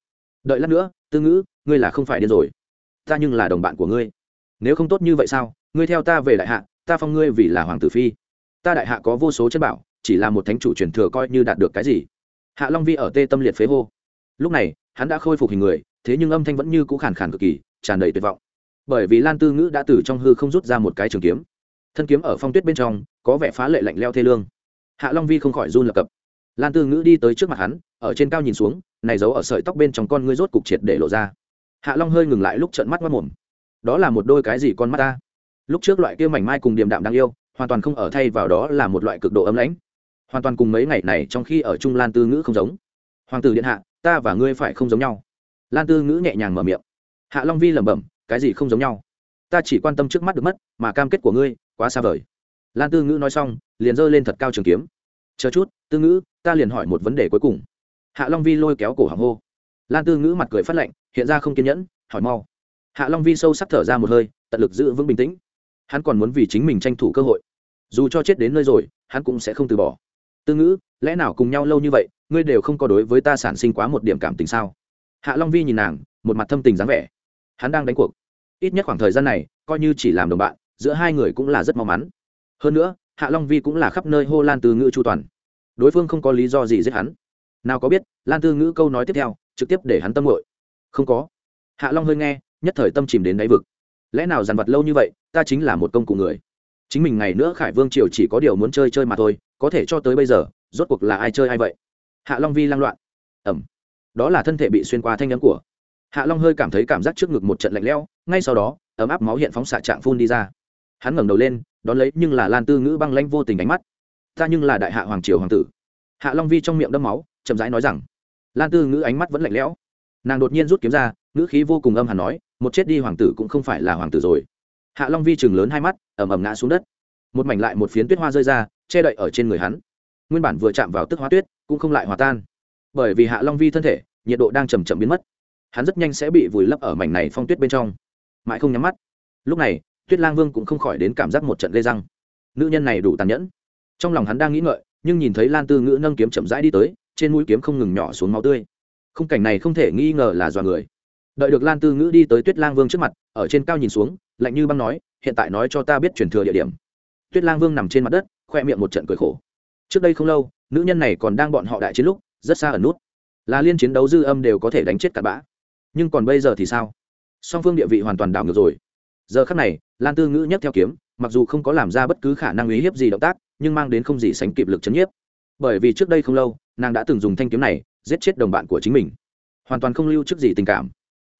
Đợi lát nữa, tư ngữ, ngươi là không phải điên rồi. Ta nhưng là đồng bạn của ngươi. Nếu không tốt như vậy sao? Ngươi theo ta về đại hạ, ta phong ngươi vì là hoàng tử phi. Ta đại hạ có vô số chân bảo, chỉ là một thánh chủ truyền thừa coi như đạt được cái gì? Hạ long vi ở tê tâm liệt phế hô. Lúc này, hắn đã khôi phục hình người, thế nhưng âm thanh vẫn như cũ khàn khàn cực kỳ, tràn đầy tuyệt vọng bởi vì lan tư ngữ đã từ trong hư không rút ra một cái trường kiếm. Thân kiếm ở phong tuyết bên trong, có vẻ phá lệ lạnh leo thê lương. Hạ long vi không khỏi run lập cập. Lan tư ngữ đi tới trước mặt hắn, ở trên cao nhìn xuống, này giấu ở sợi tóc bên trong con ngươi rốt cục triệt để lộ ra. Hạ long hơi ngừng lại lúc trợn mắt mất mồm. Đó là một đôi cái gì con mắt ta? Lúc trước loại kia mảnh mai cùng điềm đạm đáng yêu, hoàn toàn không ở thay vào đó là một loại cực độ ấm lãnh. Hoàn toàn cùng mấy ngày này trong khi ở trung lan tư ngữ không giống. Hoàng tử điện hạ, ta và ngươi phải không giống nhau. Lan tư ngữ nhẹ nhàng mở miệng. Hạ long vi lẩm bẩm cái gì không giống nhau. Ta chỉ quan tâm trước mắt được mất, mà cam kết của ngươi, quá xa vời. Lan tư ngữ nói xong, liền giơ lên thật cao trường kiếm. Chờ chút, tư ngữ, ta liền hỏi một vấn đề cuối cùng. Hạ long vi lôi kéo cổ hàng hô. Lan tư ngữ mặt cười phát lạnh, hiện ra không kiên nhẫn, hỏi mau. Hạ long vi sâu sắc thở ra một hơi, tận lực giữ vững bình tĩnh. Hắn còn muốn vì chính mình tranh thủ cơ hội. Dù cho chết đến nơi rồi, hắn cũng sẽ không từ bỏ. Tư ngữ, lẽ nào cùng nhau lâu như vậy, ngươi đều không có đối với ta sản sinh quá một điểm cảm tình sao? Hạ long vi nhìn nàng, một mặt thâm tình dáng vẻ. Hắn đang đánh cuộc ít nhất khoảng thời gian này, coi như chỉ làm đồng bạn, giữa hai người cũng là rất mau mắn. Hơn nữa, hạ long vi cũng là khắp nơi hô lan từ ngữ chu toàn. Đối phương không có lý do gì giết hắn. Nào có biết, lan tư ngữ câu nói tiếp theo, trực tiếp để hắn tâm hội không có. Hạ long hơi nghe, nhất thời tâm chìm đến đáy vực. Lẽ nào dàn vật lâu như vậy, ta chính là một công cụ người. Chính mình ngày nữa khải vương triều chỉ có điều muốn chơi chơi mà thôi, có thể cho tới bây giờ, rốt cuộc là ai chơi ai vậy? Hạ long vi lang loạn. Ẩm. Đó là thân thể bị xuyên qua thanh nhắn của hạ long hơi cảm thấy cảm giác trước ngực một trận lạnh lẽo, ngay sau đó, ấm áp máu hiện phóng xạ trạng phun đi ra. Hắn ngẩng đầu lên, đón lấy nhưng là lan tư ngữ băng lanh vô tình ánh mắt. Ta nhưng là đại hạ hoàng triều hoàng tử. Hạ long vi trong miệng đâm máu, chậm rãi nói rằng. Lan tư ngữ ánh mắt vẫn lạnh lẽo. Nàng đột nhiên rút kiếm ra, ngữ khí vô cùng âm hẳn nói, một chết đi hoàng tử cũng không phải là hoàng tử rồi. Hạ long vi chừng lớn hai mắt ẩm ẩm ngã xuống đất. Một mảnh lại một phiến tuyết hoa rơi ra, che đậy ở trên người hắn. Nguyên bản vừa chạm vào tức hóa tuyết, cũng không lại hòa tan. Bởi vì hạ long vi thân thể, nhiệt độ đang chầm chậm biến mất hắn rất nhanh sẽ bị vùi lấp ở mảnh này phong tuyết bên trong. Mãi không nhắm mắt. Lúc này, tuyết lang vương cũng không khỏi đến cảm giác một trận lê răng. Nữ nhân này đủ tàn nhẫn. Trong lòng hắn đang nghĩ ngợi, nhưng nhìn thấy lan tư ngữ nâng kiếm chậm rãi đi tới, trên mũi kiếm không ngừng nhỏ xuống máu tươi. Khung cảnh này không thể nghi ngờ là do người. Đợi được lan tư ngữ đi tới tuyết lang vương trước mặt, ở trên cao nhìn xuống, lạnh như băng nói, hiện tại nói cho ta biết truyền thừa địa điểm. Tuyết lang vương nằm trên mặt đất, khoe miệng một trận cười khổ. Trước đây không lâu, nữ nhân này còn đang bọn họ đại chiến lúc, rất xa ở nút. Là liên chiến đấu dư âm đều có thể đánh chết cặn bã nhưng còn bây giờ thì sao? Song phương địa vị hoàn toàn đảo ngược rồi. Giờ khắc này, lan tư ngữ nhấc theo kiếm, mặc dù không có làm ra bất cứ khả năng uy hiếp gì động tác, nhưng mang đến không gì sánh kịp lực chấn nhiếp. Bởi vì trước đây không lâu, nàng đã từng dùng thanh kiếm này giết chết đồng bạn của chính mình. Hoàn toàn không lưu trước gì tình cảm.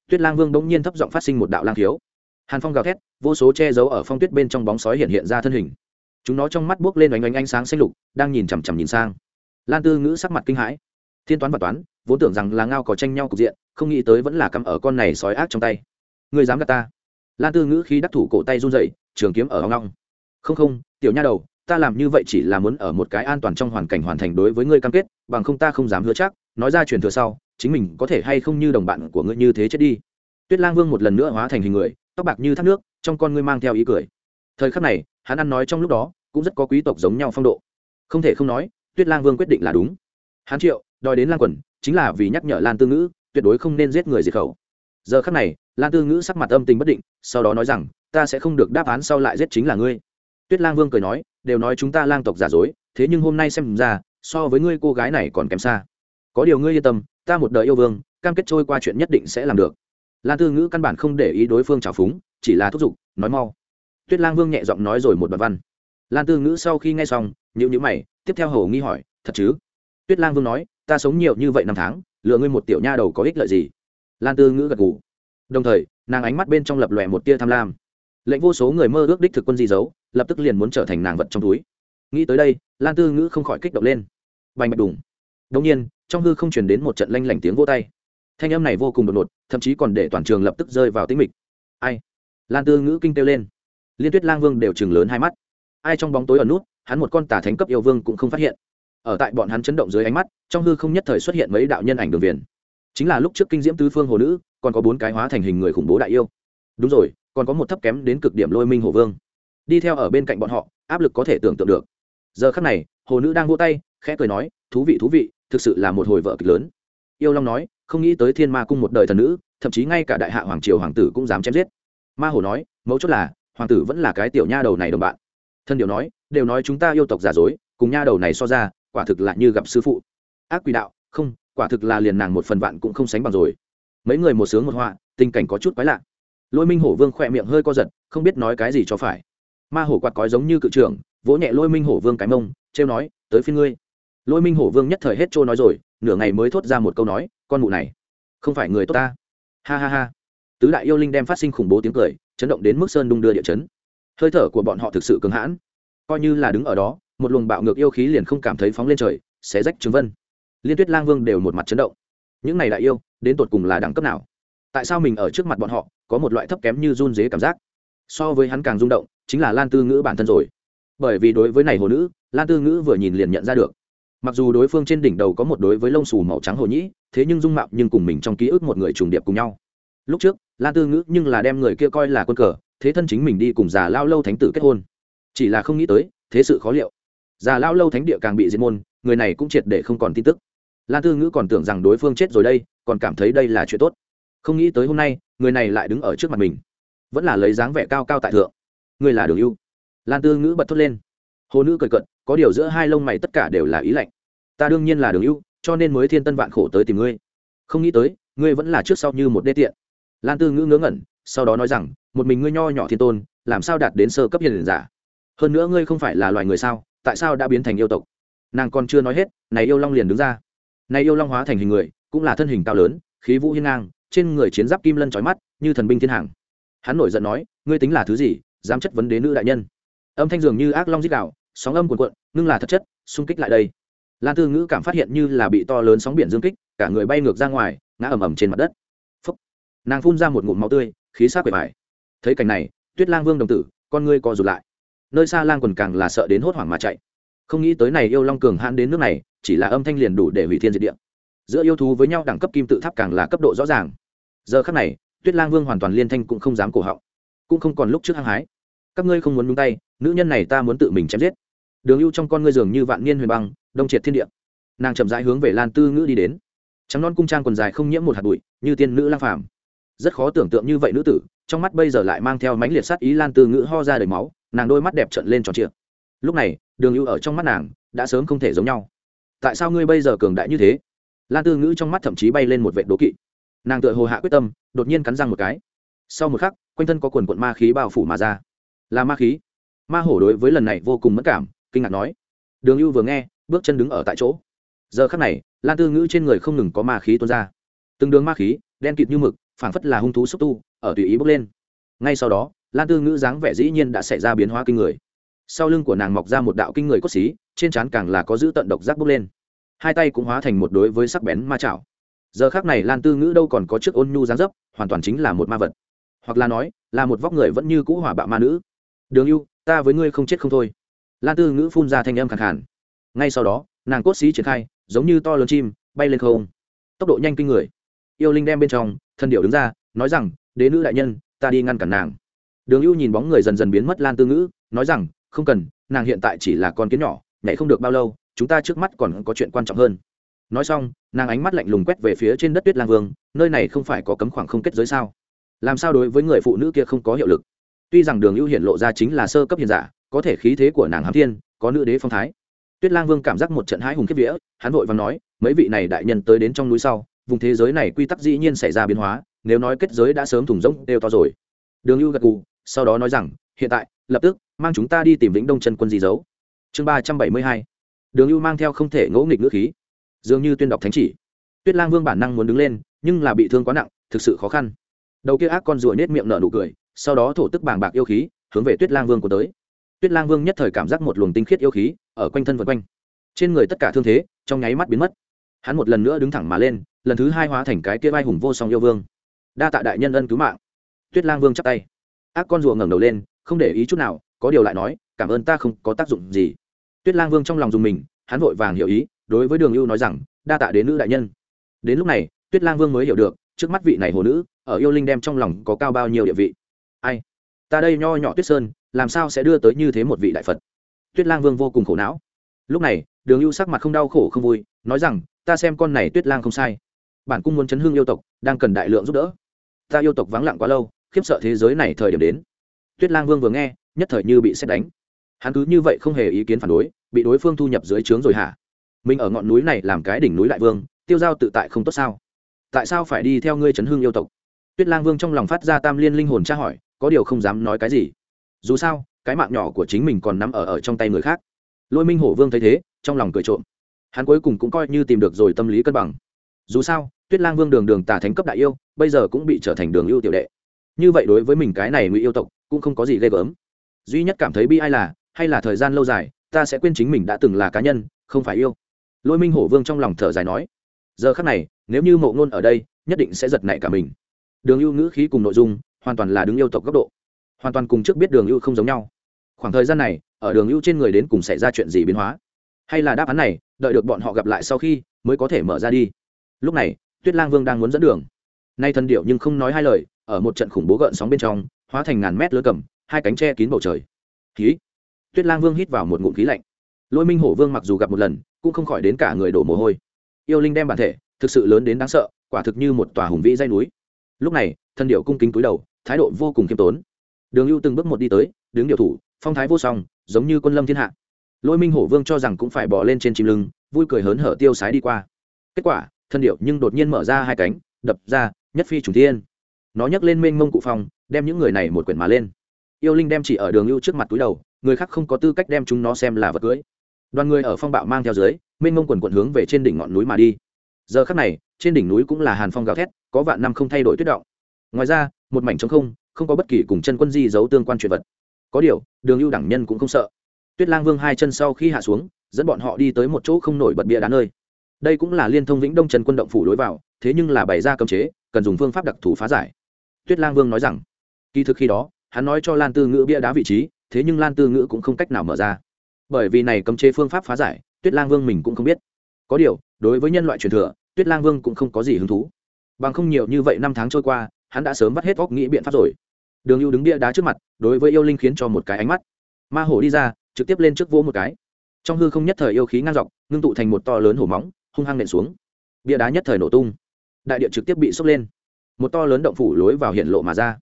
Tuyết lang vương bỗng nhiên thấp giọng phát sinh một đạo lang thiếu hàn phong gào thét, vô số che giấu ở phong tuyết bên trong bóng sói hiện hiện ra thân hình. Chúng nó trong mắt buốc lên oanh oanh ánh sáng xanh lục, đang nhìn chằm chằm nhìn sang. Lan tư ngữ sắc mặt kinh hãi. Thiên toán và toán vốn tưởng rằng là ngao có tranh nhau cục diện, không nghĩ tới vẫn là cắm ở con này sói ác trong tay. Người dám gạt ta? Lan tư ngữ khi đắc thủ cổ tay run dậy trường kiếm ở hoang long. Không không, tiểu nha đầu, ta làm như vậy chỉ là muốn ở một cái an toàn trong hoàn cảnh hoàn thành đối với ngươi cam kết, bằng không ta không dám hứa chắc. Nói ra truyền thừa sau, chính mình có thể hay không như đồng bạn của ngươi như thế chết đi. Tuyết lang vương một lần nữa hóa thành hình người, tóc bạc như thác nước, trong con ngươi mang theo ý cười. Thời khắc này, hắn ăn nói trong lúc đó, cũng rất có quý tộc giống nhau phong độ. Không thể không nói, tuyết lang vương quyết định là đúng. Hắn triệu, đòi đến Lang quần chính là vì nhắc nhở lan tư ngữ, tuyệt đối không nên giết người diệt khẩu. Giờ khắc này, lan tư ngữ sắc mặt âm tình bất định, sau đó nói rằng, ta sẽ không được đáp án sau lại giết chính là ngươi. Tuyết lang vương cười nói, đều nói chúng ta lang tộc giả dối, thế nhưng hôm nay xem ra, so với ngươi cô gái này còn kém xa. Có điều ngươi yên tâm, ta một đời yêu vương, cam kết trôi qua chuyện nhất định sẽ làm được. Lan tư ngữ căn bản không để ý đối phương trào phúng, chỉ là thúc giục, nói mau. Tuyết lang vương nhẹ giọng nói rồi một đoạn văn. Lan tư ngữ sau khi nghe xong nhữ nhữ mày, tiếp theo hầu nghi hỏi, thật chứ? Tuyết lang vương nói ta sống nhiều như vậy năm tháng, lựa ngươi một tiểu nha đầu có ích lợi gì? Lan tư ngữ gật g ủ đồng thời, nàng ánh mắt bên trong lập lòe một tia tham lam. Lệnh vô số người mơ ước đích thực quân di giấu lập tức liền muốn trở thành nàng vật trong túi. Nghĩ tới đây, lan tư ngữ không khỏi kích động lên. Bành bạch đùng. Đông nhiên, trong hư không chuyển đến một trận lanh lảnh tiếng vô tay. Thanh âm này vô cùng đột ngột, thậm chí còn để toàn trường lập tức rơi vào tĩnh mịch. Ai? Lan tư ngữ kinh kêu lên. Liên tuyết lang vương đều chừng lớn hai mắt. Ai trong bóng tối ở nút, hắn một con tà thánh cấp yêu vương cũng không phát hiện ở tại bọn hắn chấn động dưới ánh mắt, trong hư không nhất thời xuất hiện mấy đạo nhân ảnh đường viền. Chính là lúc trước kinh diễm tứ phương hồ nữ, còn có bốn cái hóa thành hình người khủng bố đại yêu. Đúng rồi, còn có một thấp kém đến cực điểm lôi minh hồ vương. Đi theo ở bên cạnh bọn họ, áp lực có thể tưởng tượng được. Giờ khắc này, hồ nữ đang vô tay, khẽ cười nói, thú vị thú vị, thực sự là một hồi vợ kịch lớn. Yêu long nói, không nghĩ tới thiên ma cung một đời thần nữ, thậm chí ngay cả đại hạ hoàng triều hoàng tử cũng dám chém giết. Ma hồ nói, mấu chốt là, hoàng tử vẫn là cái tiểu nha đầu này đồng bạn. Thân điều nói, đều nói chúng ta yêu tộc giả dối, cùng nha đầu này so ra quả thực là như gặp sư phụ. Ác quỷ đạo, không, quả thực là liền nàng một phần vạn cũng không sánh bằng rồi. Mấy người một sướng một họa, tình cảnh có chút quái lạ. Lôi minh hổ vương khỏe miệng hơi co giật, không biết nói cái gì cho phải. Ma hổ quạt cói giống như cự trưởng, vỗ nhẹ lôi minh hổ vương cái mông, trêu nói, tới phiên ngươi. Lôi minh hổ vương nhất thời hết trôi nói rồi, nửa ngày mới thốt ra một câu nói, con mụ này, không phải người tốt ta. Ha ha ha. Tứ đại yêu linh đem phát sinh khủng bố tiếng cười, chấn động đến mức sơn đung đưa địa chấn. Hơi thở của bọn họ thực sự cứng hãn. Coi như là đứng ở đó một luồng bạo ngược yêu khí liền không cảm thấy phóng lên trời, xé rách trứng vân. Liên tuyết lang vương đều một mặt chấn động. Những này đại yêu, đến tột cùng là đẳng cấp nào? Tại sao mình ở trước mặt bọn họ, có một loại thấp kém như run dế cảm giác? So với hắn càng rung động, chính là lan tư ngữ bản thân rồi. Bởi vì đối với này hồ nữ, lan tư ngữ vừa nhìn liền nhận ra được. Mặc dù đối phương trên đỉnh đầu có một đối với lông xù màu trắng hồ nhĩ, thế nhưng dung mạo nhưng cùng mình trong ký ức một người trùng điệp cùng nhau. Lúc trước, lan tư ngữ nhưng là đem người kia coi là quân cờ, thế thân chính mình đi cùng già lao lâu thánh tử kết hôn. Chỉ là không nghĩ tới, thế sự khó liệu già lao lâu thánh địa càng bị diệt môn, người này cũng triệt để không còn tin tức. Lan tư ngữ còn tưởng rằng đối phương chết rồi đây, còn cảm thấy đây là chuyện tốt. Không nghĩ tới hôm nay, người này lại đứng ở trước mặt mình. Vẫn là lấy dáng vẻ cao cao tại thượng. Người là đường ưu. Lan tư ngữ bật thốt lên. Hồ nữ cười cận có điều giữa hai lông mày tất cả đều là ý lạnh. Ta đương nhiên là đường ưu, cho nên mới thiên tân vạn khổ tới tìm ngươi. Không nghĩ tới, ngươi vẫn là trước sau như một đê tiện. Lan tư ngữ ngớ ngẩn, sau đó nói rằng, một mình ngươi nho nhỏ thiên tôn, làm sao đạt đến sơ cấp hiền giả? Hơn nữa ngươi không phải là loài người sao? Tại sao đã biến thành yêu tộc? Nàng còn chưa nói hết, này yêu long liền đứng ra. Này yêu long hóa thành hình người, cũng là thân hình cao lớn, khí vũ hiên ngang, trên người chiến giáp kim lân trói mắt, như thần binh thiên hàng. Hắn nổi giận nói, ngươi tính là thứ gì, dám chất vấn đế nữ đại nhân? Âm thanh dường như ác long dít đạo sóng âm cuồn cuộn, ngưng là thật chất, xung kích lại đây. Lan tư ngữ cảm phát hiện như là bị to lớn sóng biển dương kích, cả người bay ngược ra ngoài, ngã ầm ầm trên mặt đất. Phúc. nàng phun ra một ngụm máu tươi, khí sắc quệ vải thấy cảnh này, tuyết lang vương đồng tử, con ngươi co rụt lại nơi xa lang quần càng là sợ đến hốt hoảng mà chạy. Không nghĩ tới này yêu long cường hãn đến nước này, chỉ là âm thanh liền đủ để hủy thiên diệt địa. Giữa yêu thú với nhau đẳng cấp kim tự tháp càng là cấp độ rõ ràng. Giờ khắc này, tuyết lang vương hoàn toàn liên thanh cũng không dám cổ họng. Cũng không còn lúc trước hăng hái. Các ngươi không muốn nhúng tay, nữ nhân này ta muốn tự mình chém giết. Đường ưu trong con ngươi dường như vạn niên huyền băng, đông triệt thiên địa. Nàng chậm rãi hướng về lan tư ngữ đi đến. Trắng non cung trang quần dài không nhiễm một hạt bụi, như tiên nữ lang phàm. Rất khó tưởng tượng như vậy nữ tử, trong mắt bây giờ lại mang theo mãnh liệt sát ý lan tư ngữ ho ra đầy máu nàng đôi mắt đẹp trợn lên tròn trịa. Lúc này, đường ưu ở trong mắt nàng, đã sớm không thể giống nhau. Tại sao ngươi bây giờ cường đại như thế? Lan tư ngữ trong mắt thậm chí bay lên một vệ đố kỵ. Nàng tựa hồ hạ quyết tâm, đột nhiên cắn răng một cái. Sau một khắc, quanh thân có quần quận ma khí bao phủ mà ra. Là ma khí. Ma hổ đối với lần này vô cùng mất cảm, kinh ngạc nói. Đường ưu vừa nghe, bước chân đứng ở tại chỗ. Giờ khắc này, lan tư ngữ trên người không ngừng có ma khí tuôn ra. Từng đường ma khí, đen kịt như mực, phảng phất là hung thú xúc tu, ở tùy ý bốc lên. Ngay sau đó lan tư ngữ dáng vẻ dĩ nhiên đã xảy ra biến hóa kinh người. Sau lưng của nàng mọc ra một đạo kinh người cốt xí, trên trán càng là có giữ tận độc giác bốc lên. Hai tay cũng hóa thành một đối với sắc bén ma chảo. Giờ khác này lan tư ngữ đâu còn có chiếc ôn nhu dáng dấp, hoàn toàn chính là một ma vật. Hoặc là nói, là một vóc người vẫn như cũ hỏa bạo ma nữ. Đường ưu, ta với ngươi không chết không thôi. Lan tư ngữ phun ra thanh âm khẳng hẳn ngay sau đó, nàng cốt xí triển khai, giống như to lớn chim, bay lên không. Tốc độ nhanh kinh người. Yêu linh đem bên trong, thân điệu đứng ra, nói rằng, đế nữ đại nhân, ta đi ngăn cản nàng đường ưu nhìn bóng người dần dần biến mất lan tư ngữ, nói rằng, không cần, nàng hiện tại chỉ là con kiến nhỏ, nhảy không được bao lâu, chúng ta trước mắt còn có chuyện quan trọng hơn. Nói xong, nàng ánh mắt lạnh lùng quét về phía trên đất tuyết lang vương, nơi này không phải có cấm khoảng không kết giới sao? Làm sao đối với người phụ nữ kia không có hiệu lực? Tuy rằng đường ưu hiện lộ ra chính là sơ cấp hiền giả, có thể khí thế của nàng hám thiên, có nữ đế phong thái. Tuyết lang vương cảm giác một trận hãi hùng kiếp vía, hắn vội và nói, mấy vị này đại nhân tới đến trong núi sau, vùng thế giới này quy tắc dĩ nhiên xảy ra biến hóa, nếu nói kết giới đã sớm thủng rỗng, đều to rồi. Đường ưu gật gù sau đó nói rằng, hiện tại, lập tức, mang chúng ta đi tìm vĩnh đông chân quân di dấu. Chương ba trăm bảy mươi hai. Đường ưu mang theo không thể ngỗ nghịch ngữ khí. Dường như tuyên đọc thánh chỉ. Tuyết lang vương bản năng muốn đứng lên, nhưng là bị thương quá nặng, thực sự khó khăn. Đầu kia ác con rùa nết miệng nở nụ cười, sau đó thổ tức bàng bạc yêu khí, hướng về tuyết lang vương của tới. Tuyết lang vương nhất thời cảm giác một luồng tinh khiết yêu khí, ở quanh thân vượt quanh. Trên người tất cả thương thế, trong nháy mắt biến mất. Hắn một lần nữa đứng thẳng mà lên, lần thứ hai hóa thành cái kia vai hùng vô song yêu vương. Đa tạ đại nhân ân cứu mạng. Tuyết lang vương chắp tay ác con rùa ngẩng đầu lên, không để ý chút nào, có điều lại nói, cảm ơn ta không có tác dụng gì. Tuyết lang vương trong lòng dùng mình, hắn vội vàng hiểu ý, đối với đường ưu nói rằng, đa tạ đến nữ đại nhân. Đến lúc này, tuyết lang vương mới hiểu được, trước mắt vị này hồ nữ, ở yêu linh đem trong lòng có cao bao nhiêu địa vị. Ai, ta đây nho nhỏ tuyết sơn, làm sao sẽ đưa tới như thế một vị đại phật? Tuyết lang vương vô cùng khổ não. Lúc này, đường ưu sắc mặt không đau khổ không vui, nói rằng, ta xem con này tuyết lang không sai. Bản cung muốn chấn hương yêu tộc, đang cần đại lượng giúp đỡ. Ta yêu tộc vắng lặng quá lâu khiếp sợ thế giới này thời điểm đến. Tuyết lang vương vừa nghe, nhất thời như bị xét đánh. Hắn cứ như vậy không hề ý kiến phản đối, bị đối phương thu nhập dưới trướng rồi hả? Mình ở ngọn núi này làm cái đỉnh núi đại vương, tiêu giao tự tại không tốt sao? Tại sao phải đi theo ngươi chấn hương yêu tộc? Tuyết lang vương trong lòng phát ra tam liên linh hồn tra hỏi, có điều không dám nói cái gì. Dù sao, cái mạng nhỏ của chính mình còn nắm ở ở trong tay người khác. Lôi minh hổ vương thấy thế, trong lòng cười trộm. Hắn cuối cùng cũng coi như tìm được rồi tâm lý cân bằng. Dù sao, tuyết lang vương đường đường tà thánh cấp đại yêu, bây giờ cũng bị trở thành đường ưu tiểu đệ như vậy đối với mình cái này ngụy yêu tộc, cũng không có gì ghê gớm. Duy nhất cảm thấy bi ai là, hay là thời gian lâu dài, ta sẽ quên chính mình đã từng là cá nhân, không phải yêu. Lôi minh hổ vương trong lòng thở dài nói, giờ khắc này, nếu như mộ ngôn ở đây, nhất định sẽ giật nảy cả mình. Đường ưu ngữ khí cùng nội dung, hoàn toàn là đứng yêu tộc góc độ. Hoàn toàn cùng trước biết đường ưu không giống nhau. Khoảng thời gian này, ở đường ưu trên người đến cùng xảy ra chuyện gì biến hóa? Hay là đáp án này, đợi được bọn họ gặp lại sau khi, mới có thể mở ra đi. Lúc này, tuyết lang vương đang muốn dẫn đường. Nay thần điệu nhưng không nói hai lời ở một trận khủng bố gợn sóng bên trong, hóa thành ngàn mét lơ cầm, hai cánh tre kín bầu trời. Khí. Tuyết lang vương hít vào một ngụm khí lạnh. Lôi minh hổ vương mặc dù gặp một lần, cũng không khỏi đến cả người đổ mồ hôi. Yêu linh đem bản thể, thực sự lớn đến đáng sợ, quả thực như một tòa hùng vĩ dây núi. Lúc này, thân điệu cung kính túi đầu, thái độ vô cùng khiêm tốn. Đường lưu từng bước một đi tới, đứng điệu thủ, phong thái vô song, giống như quân lâm thiên hạ. Lôi minh hổ vương cho rằng cũng phải bỏ lên trên chim lưng, vui cười hớn hở tiêu sái đi qua. Kết quả, thân điệu nhưng đột nhiên mở ra hai cánh, đập ra, nhất phi trùng thiên nó nhấc lên mênh mông cụ phong, đem những người này một quyển mà lên. Yêu linh đem chỉ ở đường lưu trước mặt túi đầu, người khác không có tư cách đem chúng nó xem là vật cưới. Đoàn người ở phong bạo mang theo dưới, mênh mông quần quận hướng về trên đỉnh ngọn núi mà đi. Giờ khắc này, trên đỉnh núi cũng là hàn phong gào thét, có vạn năm không thay đổi tuyết động. Ngoài ra, một mảnh trống không không có bất kỳ cùng chân quân di giấu tương quan chuyện vật. Có điều, đường lưu đẳng nhân cũng không sợ. Tuyết lang vương hai chân sau khi hạ xuống, dẫn bọn họ đi tới một chỗ không nổi bật bia đá nơi. Đây cũng là liên thông vĩnh đông trần quân động phủ lối vào, thế nhưng là bày ra cấm chế, cần dùng phương pháp đặc thù phá giải tuyết lang vương nói rằng, kỳ thực khi đó, hắn nói cho lan tư ngữ bia đá vị trí, thế nhưng lan tư ngữ cũng không cách nào mở ra. Bởi vì này cấm chế phương pháp phá giải, tuyết lang vương mình cũng không biết. Có điều, đối với nhân loại truyền thừa, tuyết lang vương cũng không có gì hứng thú. Bằng không nhiều như vậy năm tháng trôi qua, hắn đã sớm vắt hết óc nghĩ biện pháp rồi. Đường ưu đứng bia đá trước mặt, đối với yêu linh khiến cho một cái ánh mắt. Ma hổ đi ra, trực tiếp lên trước vỗ một cái. Trong hư không nhất thời yêu khí ngang dọc, ngưng tụ thành một to lớn hổ móng, hung hăng nện xuống. Bia đá nhất thời nổ tung. Đại địa trực tiếp bị sốc lên một to lớn động phủ lối vào hiện lộ mà ra.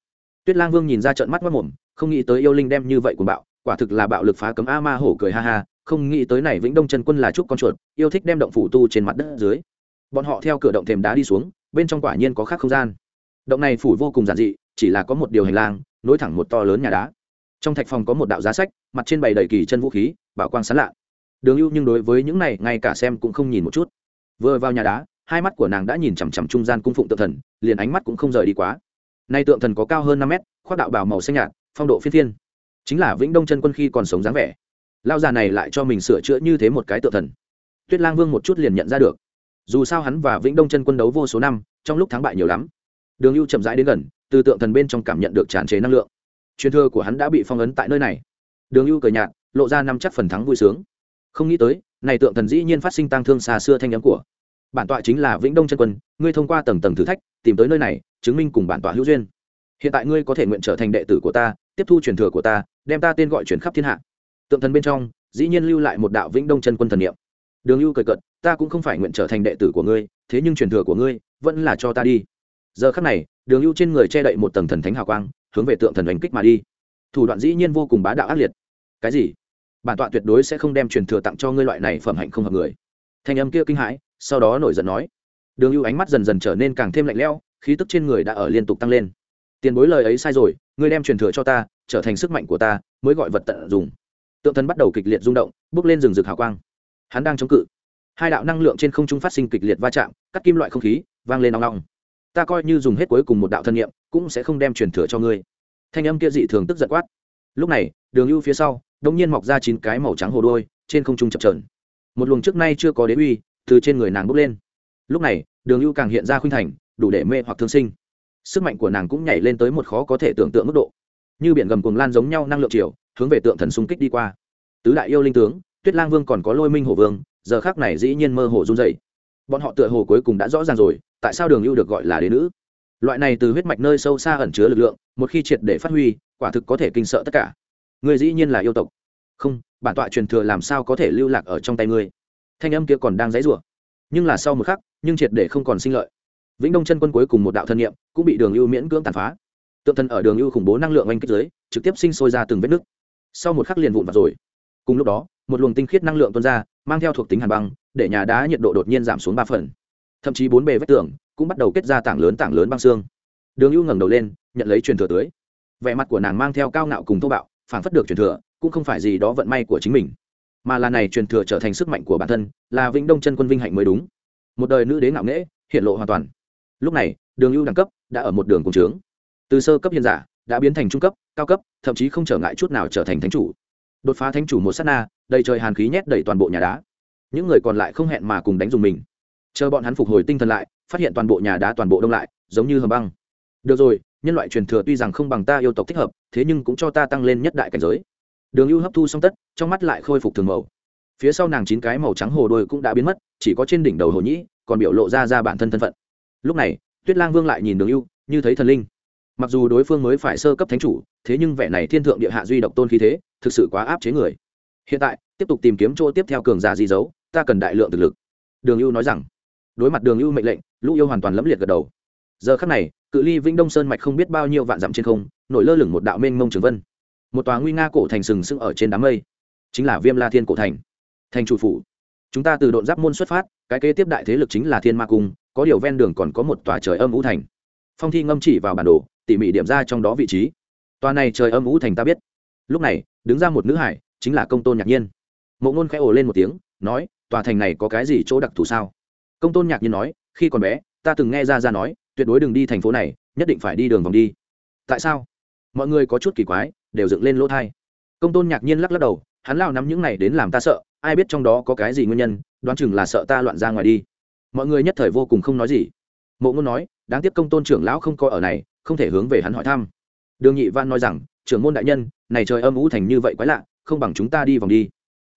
Tuyết lang vương nhìn ra trận mắt mất mồm, không nghĩ tới yêu linh đem như vậy của bạo, quả thực là bạo lực phá cấm a ma hổ cười ha ha, không nghĩ tới này vĩnh đông trần quân là trúc con chuột, yêu thích đem động phủ tu trên mặt đất dưới. Bọn họ theo cửa động thềm đá đi xuống, bên trong quả nhiên có khác không gian. Động này phủ vô cùng giản dị, chỉ là có một điều hành lang, nối thẳng một to lớn nhà đá. Trong thạch phòng có một đạo giá sách, mặt trên bày đầy kỳ chân vũ khí, bảo quang sán lạ. Đường ưu nhưng đối với những này, ngay cả xem cũng không nhìn một chút. Vừa vào nhà đá hai mắt của nàng đã nhìn chằm chằm trung gian cung phụng tượng thần liền ánh mắt cũng không rời đi quá. Nay tượng thần có cao hơn năm mét khoác đạo bào màu xanh nhạt phong độ phiên thiên, chính là vĩnh đông chân quân khi còn sống dáng vẻ. Lao già này lại cho mình sửa chữa như thế một cái tượng thần. Tuyết lang vương một chút liền nhận ra được. Dù sao hắn và vĩnh đông chân quân đấu vô số năm trong lúc thắng bại nhiều lắm. Đường ưu chậm rãi đến gần từ tượng thần bên trong cảm nhận được tràn chế năng lượng. Truyền thừa của hắn đã bị phong ấn tại nơi này. Đường ưu cờ nhạt lộ ra năm chắc phần thắng vui sướng. Không nghĩ tới này tượng thần dĩ nhiên phát sinh tăng thương xa xưa thanh nhắm của bản tọa chính là vĩnh đông chân quân, ngươi thông qua tầng tầng thử thách, tìm tới nơi này, chứng minh cùng bản tọa hữu duyên. Hiện tại ngươi có thể nguyện trở thành đệ tử của ta, tiếp thu truyền thừa của ta, đem ta tên gọi truyền khắp thiên hạ. Tượng thần bên trong, dĩ nhiên lưu lại một đạo vĩnh đông chân quân thần niệm. Đường ưu cười cận ta cũng không phải nguyện trở thành đệ tử của ngươi, thế nhưng truyền thừa của ngươi, vẫn là cho ta đi. Giờ khắc này, đường ưu trên người che đậy một tầng thần thánh hào quang, hướng về tượng thần đánh kích mà đi. Thủ đoạn dĩ nhiên vô cùng bá đạo ác liệt. Cái gì? Bản tọa tuyệt đối sẽ không đem truyền thừa tặng cho ngươi loại này phẩm hạnh không hợp người. Thanh âm kia kinh hãi sau đó nổi giận nói, đường ưu ánh mắt dần dần trở nên càng thêm lạnh lẽo, khí tức trên người đã ở liên tục tăng lên. Tiền bối lời ấy sai rồi, ngươi đem truyền thừa cho ta, trở thành sức mạnh của ta, mới gọi vật tận dùng tượng thần bắt đầu kịch liệt rung động, bước lên rừng rực hào quang. Hắn đang chống cự. Hai đạo năng lượng trên không trung phát sinh kịch liệt va chạm, cắt kim loại không khí, vang lên nóng nóng ta coi như dùng hết cuối cùng một đạo thân nhiệm cũng sẽ không đem truyền thừa cho ngươi. Thanh âm kia dị thường tức giận quát. Lúc này, đường ưu phía sau đông nhiên mọc ra chín cái màu trắng hồ đôi trên không trung chập trờn một luồng trước nay chưa có đế uy từ trên người nàng bốc lên. Lúc này, đường ưu càng hiện ra khuynh thành, đủ để mê hoặc thương sinh. Sức mạnh của nàng cũng nhảy lên tới một khó có thể tưởng tượng mức độ. Như biển gầm cuồng lan giống nhau năng lượng chiều hướng về tượng thần xung kích đi qua. Tứ đại yêu linh tướng, tuyết lang vương còn có lôi minh hồ vương, giờ khác này dĩ nhiên mơ hồ run dậy bọn họ tựa hồ cuối cùng đã rõ ràng rồi, tại sao đường ưu được gọi là đế nữ? Loại này từ huyết mạch nơi sâu xa ẩn chứa lực lượng, một khi triệt để phát huy, quả thực có thể kinh sợ tất cả. Người dĩ nhiên là yêu tộc. Không, bản tọa truyền thừa làm sao có thể lưu lạc ở trong tay ngươi? Thanh âm kia còn đang dãy rủa. Nhưng là sau một khắc, nhưng triệt để không còn sinh lợi. Vĩnh đông chân quân cuối cùng một đạo thân nhiệm cũng bị đường ưu miễn cưỡng tàn phá. Tượng thần ở đường ưu khủng bố năng lượng oanh kích giới trực tiếp sinh sôi ra từng vết nứt. Sau một khắc liền vụn vặt rồi. Cùng lúc đó, một luồng tinh khiết năng lượng tuôn ra, mang theo thuộc tính hàn băng, để nhà đá nhiệt độ đột nhiên giảm xuống ba phần. Thậm chí bốn bề vách tường cũng bắt đầu kết ra tảng lớn tảng lớn băng xương. Đường ưu ngẩng đầu lên, nhận lấy truyền thừa tưới. Vẻ mặt của nàng mang theo cao ngạo cùng thô bạo phản phất được truyền thừa, cũng không phải gì đó vận may của chính mình mà là này truyền thừa trở thành sức mạnh của bản thân, là vĩnh đông chân quân vinh hạnh mới đúng. Một đời nữ đế ngạo nghễ hiện lộ hoàn toàn. Lúc này, đường ưu đẳng cấp đã ở một đường cùng trướng từ sơ cấp hiền giả đã biến thành trung cấp, cao cấp, thậm chí không trở ngại chút nào trở thành thánh chủ. Đột phá thánh chủ một s á t na, đầy trời hàn khí nhét đầy toàn bộ nhà đá. Những người còn lại không hẹn mà cùng đánh dùng mình. Chờ bọn hắn phục hồi tinh thần lại, phát hiện toàn bộ nhà đá toàn bộ đông lại, giống như hầm băng. Được rồi, nhân loại truyền thừa tuy rằng không bằng ta yêu tộc thích hợp, thế nhưng cũng cho ta tăng lên nhất đại cảnh giới đường ưu hấp thu xong tất, trong mắt lại khôi phục thường màu. Phía sau nàng chín cái màu trắng hồ đôi cũng đã biến mất, chỉ có trên đỉnh đầu hồ nhĩ, còn biểu lộ ra ra bản thân thân phận. Lúc này, tuyết lang vương lại nhìn đường ưu, như thấy thần linh. Mặc dù đối phương mới phải sơ cấp thánh chủ, thế nhưng vẻ này thiên thượng địa hạ duy độc tôn khí thế, thực sự quá áp chế người. Hiện tại, tiếp tục tìm kiếm chỗ tiếp theo cường giả di dấu, ta cần đại lượng thực lực. Đường ưu nói rằng. Đối mặt đường ưu mệnh lệnh, lũ yêu hoàn toàn lẫm liệt gật đầu. Giờ khắc này, cự ly vĩnh đông sơn mạch không biết bao nhiêu vạn dặm trên không, nổi lơ lửng một đạo mênh mông trường vân một tòa nguy nga cổ thành sừng sững ở trên đám mây. Chính là viêm la thiên cổ thành. Thành chủ phủ. Chúng ta từ độn giáp môn xuất phát, cái kế tiếp đại thế lực chính là thiên ma cung, có điều ven đường còn có một tòa trời âm ngũ thành. Phong thi ngâm chỉ vào bản đồ, tỉ mỉ điểm ra trong đó vị trí. Tòa này trời âm ngũ thành ta biết. Lúc này, đứng ra một nữ hải, chính là công tôn nhạc nhiên. Mộ ngôn khẽ ồ lên một tiếng, nói, tòa thành này có cái gì chỗ đặc thù sao? Công tôn nhạc nhiên nói, khi còn bé, ta từng nghe ra ra nói, tuyệt đối đừng đi thành phố này, nhất định phải đi đường vòng đi. Tại sao? Mọi người có chút kỳ quái đều dựng lên lỗ thai. Công tôn nhạc nhiên lắc lắc đầu, hắn lao nắm những này đến làm ta sợ, ai biết trong đó có cái gì nguyên nhân, đoán chừng là sợ ta loạn ra ngoài đi. Mọi người nhất thời vô cùng không nói gì. Mộ ngôn nói, đáng tiếc công tôn trưởng lão không coi ở này, không thể hướng về hắn hỏi thăm. Đường nhị văn nói rằng, trưởng môn đại nhân, này trời âm ú thành như vậy quái lạ, không bằng chúng ta đi vòng đi.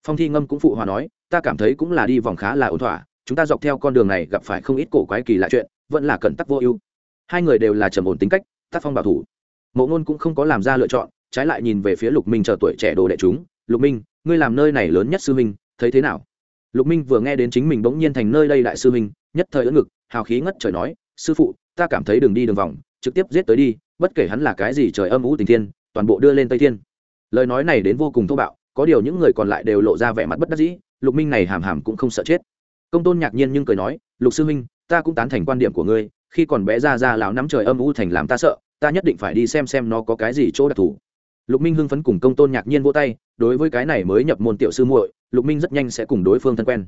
Phong thi ngâm cũng phụ hòa nói, ta cảm thấy cũng là đi vòng khá là ổn thỏa, chúng ta dọc theo con đường này gặp phải không ít cổ quái kỳ lạ chuyện, vẫn là cẩn tắc vô ưu. Hai người đều là trầm ổn tính cách, tác phong bảo thủ. Mộ ngôn cũng không có làm ra lựa chọn trái lại nhìn về phía lục minh chờ tuổi trẻ đồ đệ chúng, lục minh, ngươi làm nơi này lớn nhất sư minh thấy thế nào? Lục minh vừa nghe đến chính mình bỗng nhiên thành nơi đây đại sư minh nhất thời ưỡn ngực, hào khí ngất trời nói, sư phụ, ta cảm thấy đường đi đường vòng, trực tiếp giết tới đi, bất kể hắn là cái gì trời âm ủ tình thiên, toàn bộ đưa lên tây thiên. Lời nói này đến vô cùng thô bạo, có điều những người còn lại đều lộ ra vẻ mặt bất đắc dĩ, lục minh này hàm hàm cũng không sợ chết. Công tôn nhạc nhiên nhưng cười nói, lục sư minh ta cũng tán thành quan điểm của ngươi, khi còn bé ra ra lão nắm trời âm u thành làm ta sợ, ta nhất định phải đi xem xem nó có cái gì chỗ đặc thù lục minh hưng phấn cùng công tôn nhạc nhiên vỗ tay, đối với cái này mới nhập môn tiểu sư muội, lục minh rất nhanh sẽ cùng đối phương thân quen.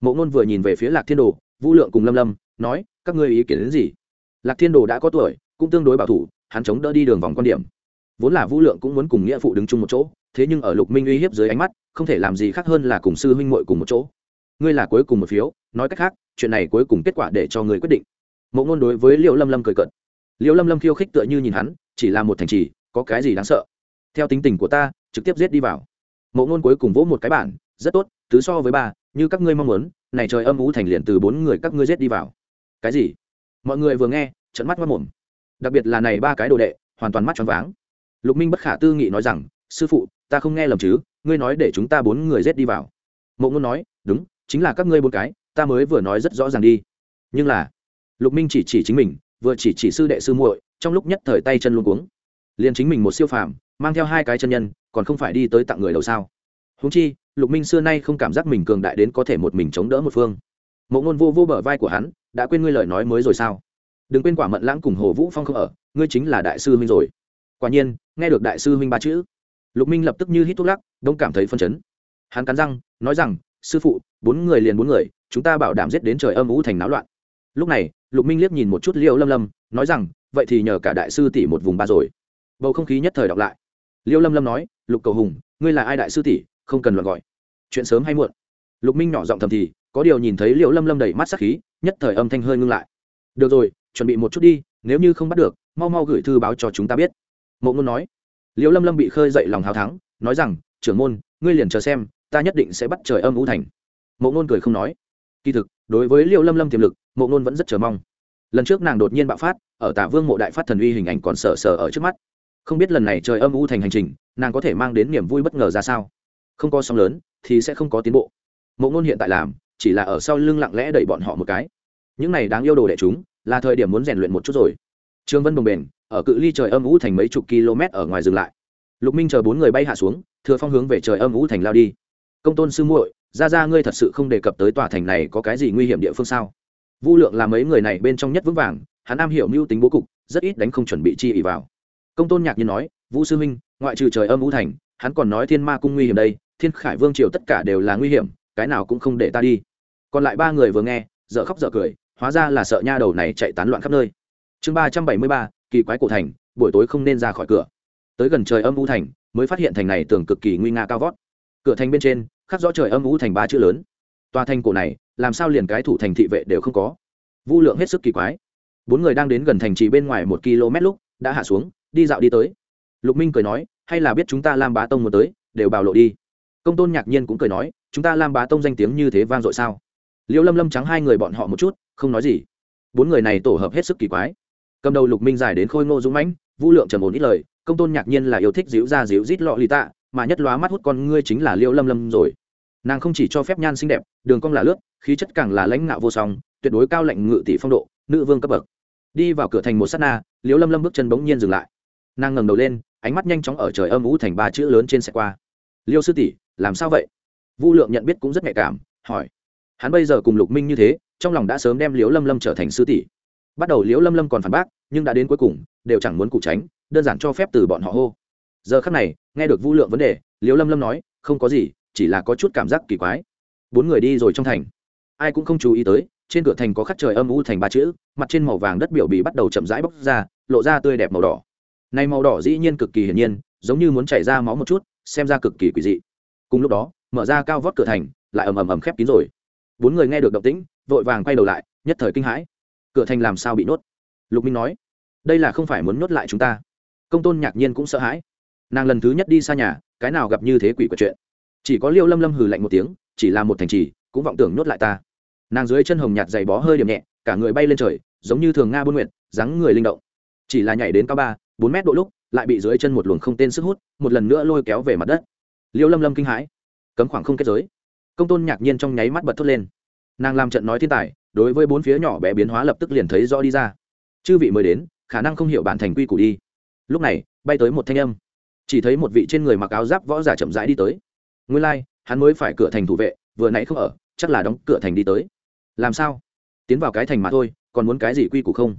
Mộ ngôn vừa nhìn về phía lạc thiên đồ, vũ lượng cùng lâm lâm, nói, các ngươi ý kiến đến gì? Lạc thiên đồ đã có tuổi, cũng tương đối bảo thủ, hắn chống đỡ đi đường vòng quan điểm. Vốn là vũ lượng cũng muốn cùng nghĩa phụ đứng chung một chỗ, thế nhưng ở lục minh uy hiếp dưới ánh mắt, không thể làm gì khác hơn là cùng sư huynh muội cùng một chỗ. Ngươi là cuối cùng một phiếu, nói cách khác, chuyện này cuối cùng kết quả để cho người quyết định. Mộ ngôn đối với liệu lâm lâm cười cận liệu lâm lâm khiêu khích tựa như nhìn hắn, chỉ là một thành trì, có cái gì đáng sợ? Theo tính tình của ta, trực tiếp giết đi vào. Mộ ngôn cuối cùng vỗ một cái bản, rất tốt, tứ so với ba, như các ngươi mong muốn, này trời âm ú thành liền từ bốn người các ngươi giết đi vào. Cái gì? Mọi người vừa nghe trận mắt mất mồm. Đặc biệt là này ba cái đồ đệ, hoàn toàn mắt choáng váng. Lục minh bất khả tư nghị nói rằng, sư phụ, ta không nghe lầm chứ, ngươi nói để chúng ta bốn người giết đi vào. Mộ ngôn nói, đúng, chính là các ngươi bốn cái, ta mới vừa nói rất rõ ràng đi. Nhưng là, lục minh chỉ chỉ chính mình, vừa chỉ chỉ sư đệ sư muội, trong lúc nhất thời tay chân luôn cuống. Liền chính mình một siêu phàm mang theo hai cái chân nhân, còn không phải đi tới tặng người đầu sao? Húng chi, lục minh xưa nay không cảm giác mình cường đại đến có thể một mình chống đỡ một phương. Mộ ngôn vô vô bờ vai của hắn, đã quên ngươi lời nói mới rồi sao? Đừng quên quả mận lãng cùng hồ vũ phong không ở, ngươi chính là đại sư huynh rồi. Quả nhiên, nghe được đại sư huynh ba chữ, lục minh lập tức như hít thuốc lắc, đông cảm thấy phân chấn. Hắn cắn răng, nói rằng, sư phụ, bốn người liền bốn người, chúng ta bảo đảm giết đến trời âm ú thành náo loạn. Lúc này, lục minh liếc nhìn một chút liêu lâm lâm, nói rằng, vậy thì nhờ cả đại sư tỷ một vùng ba rồi. Bầu không khí nhất thời đọc lại liêu lâm lâm nói, lục cầu hùng, ngươi là ai đại sư tỷ, không cần loạn gọi. Chuyện sớm hay muộn. Lục minh nhỏ giọng thầm thì, có điều nhìn thấy liêu lâm lâm đầy mắt sắc khí, nhất thời âm thanh hơi ngưng lại. Được rồi, chuẩn bị một chút đi, nếu như không bắt được, mau mau gửi thư báo cho chúng ta biết. Mộ ngôn nói. Liêu lâm lâm bị khơi dậy lòng hào thắng, nói rằng, trưởng môn, ngươi liền chờ xem, ta nhất định sẽ bắt trời âm ngũ thành. Mộ ngôn cười không nói. Kỳ thực, đối với liêu lâm lâm tiềm lực, mộ ngôn vẫn rất chờ mong. Lần trước nàng đột nhiên bạo phát, ở tả vương mộ đại phát thần uy hình ảnh còn sờ sờ ở trước mắt không biết lần này trời âm u thành hành trình, nàng có thể mang đến niềm vui bất ngờ ra sao? Không có sóng lớn, thì sẽ không có tiến bộ. Mộ ngôn hiện tại làm, chỉ là ở sau lưng lặng lẽ đẩy bọn họ một cái. Những này đáng yêu đồ đệ chúng, là thời điểm muốn rèn luyện một chút rồi. Trương vân bồng bền ở cự ly trời âm u thành mấy chục km ở ngoài dừng lại. Lục minh chờ bốn người bay hạ xuống, thừa phong hướng về trời âm u thành lao đi. Công tôn sư muội, ra ra ngươi thật sự không đề cập tới tòa thành này có cái gì nguy hiểm địa phương sao? Vu lượng là mấy người này bên trong nhất vững vàng, hắn am hiểu mưu tính bố cục, rất ít đánh không chuẩn bị chi ỉ vào công tôn nhạc nhiên nói, vũ sư minh ngoại trừ trời âm vũ thành, hắn còn nói thiên ma cung nguy hiểm đây, thiên khải vương triều tất cả đều là nguy hiểm, cái nào cũng không để ta đi. Còn lại ba người vừa nghe, dở khóc dở cười, hóa ra là sợ nha đầu này chạy tán loạn khắp nơi. Chương ba trăm bảy mươi ba, kỳ quái cổ thành, buổi tối không nên ra khỏi cửa. Tới gần trời âm vũ thành, mới phát hiện thành này tưởng cực kỳ nguy nga cao vót. Cửa thành bên trên, khắc rõ trời âm vũ thành ba chữ lớn. Tòa thành cổ này, làm sao liền cái thủ thành thị vệ đều không có? Vu lượng hết sức kỳ quái. Bốn người đang đến gần thành trì bên ngoài một km lúc, đã hạ xuống đi dạo đi tới. Lục minh cười nói, hay là biết chúng ta lam bá tông muốn tới, đều bào lộ đi. Công tôn nhạc nhiên cũng cười nói, chúng ta lam bá tông danh tiếng như thế vang dội sao? Liêu lâm lâm trắng hai người bọn họ một chút, không nói gì. Bốn người này tổ hợp hết sức kỳ quái. Cầm đầu lục minh dài đến khôi ngô dũng mãnh, vũ lượng trầm ổn ít lời, công tôn nhạc nhiên là yêu thích dịu ra dịu rít lọ lì tạ, mà nhất lóa mắt hút con ngươi chính là liêu lâm lâm rồi. Nàng không chỉ cho phép nhan xinh đẹp, đường cong là lướt, khí chất càng là lãnh ngạo vô song, tuyệt đối cao lạnh ngự tỷ phong độ, nữ vương cấp bậc. Đi vào cửa thành một s á t na, liêu lâm lâm bước chân bỗng nhiên dừng lại nàng ngẩng đầu lên, ánh mắt nhanh chóng ở trời âm ú thành ba chữ lớn trên xe qua. Liêu sư tỷ, làm sao vậy? Vu lượng nhận biết cũng rất nhạy cảm, hỏi. Hắn bây giờ cùng lục minh như thế, trong lòng đã sớm đem liễu lâm lâm trở thành sư tỷ. Bắt đầu liễu lâm lâm còn phản bác, nhưng đã đến cuối cùng, đều chẳng muốn cụ tránh, đơn giản cho phép từ bọn họ hô. Giờ khắc này, nghe được Vu lượng vấn đề, liễu lâm lâm nói, không có gì, chỉ là có chút cảm giác kỳ quái. Bốn người đi rồi trong thành. Ai cũng không chú ý tới, trên cửa thành có khắc trời âm u thành ba chữ, mặt trên màu vàng đất biểu bị bắt đầu chậm rãi bóc ra, lộ ra tươi đẹp màu đỏ này màu đỏ dĩ nhiên cực kỳ hiển nhiên, giống như muốn chảy ra máu một chút, xem ra cực kỳ quỷ dị. Cùng lúc đó, mở ra cao vót cửa thành, lại ầm ầm ầm khép kín rồi. Bốn người nghe được động tĩnh, vội vàng quay đầu lại, nhất thời kinh hãi. Cửa thành làm sao bị nốt lục minh nói, đây là không phải muốn nhốt lại chúng ta. Công tôn nhạc nhiên cũng sợ hãi. Nàng lần thứ nhất đi xa nhà, cái nào gặp như thế quỷ của chuyện? Chỉ có liêu lâm lâm hừ lạnh một tiếng, chỉ là một thành trì, cũng vọng tưởng nhốt lại ta. Nàng dưới chân hồng nhạt dày bó hơi điểm nhẹ, cả người bay lên trời, giống như thường nga buôn nguyện dáng người linh động. Chỉ là nhảy đến cao ba bốn mét độ lúc lại bị dưới chân một luồng không tên sức hút một lần nữa lôi kéo về mặt đất. Liêu lâm lâm kinh hãi. Cấm khoảng không kết giới. Công tôn nhạc nhiên trong nháy mắt bật thốt lên. Nàng làm trận nói thiên tài đối với bốn phía nhỏ bé biến hóa lập tức liền thấy rõ đi ra. Chư vị mới đến khả năng không hiểu bản thành quy củ đi. Lúc này bay tới một thanh âm. Chỉ thấy một vị trên người mặc áo giáp võ giả chậm rãi đi tới. Nguyên lai、like, hắn mới phải cửa thành thủ vệ vừa nãy không ở chắc là đóng cửa thành đi tới. Làm sao? Tiến vào cái thành mà thôi còn muốn cái gì quy củ không?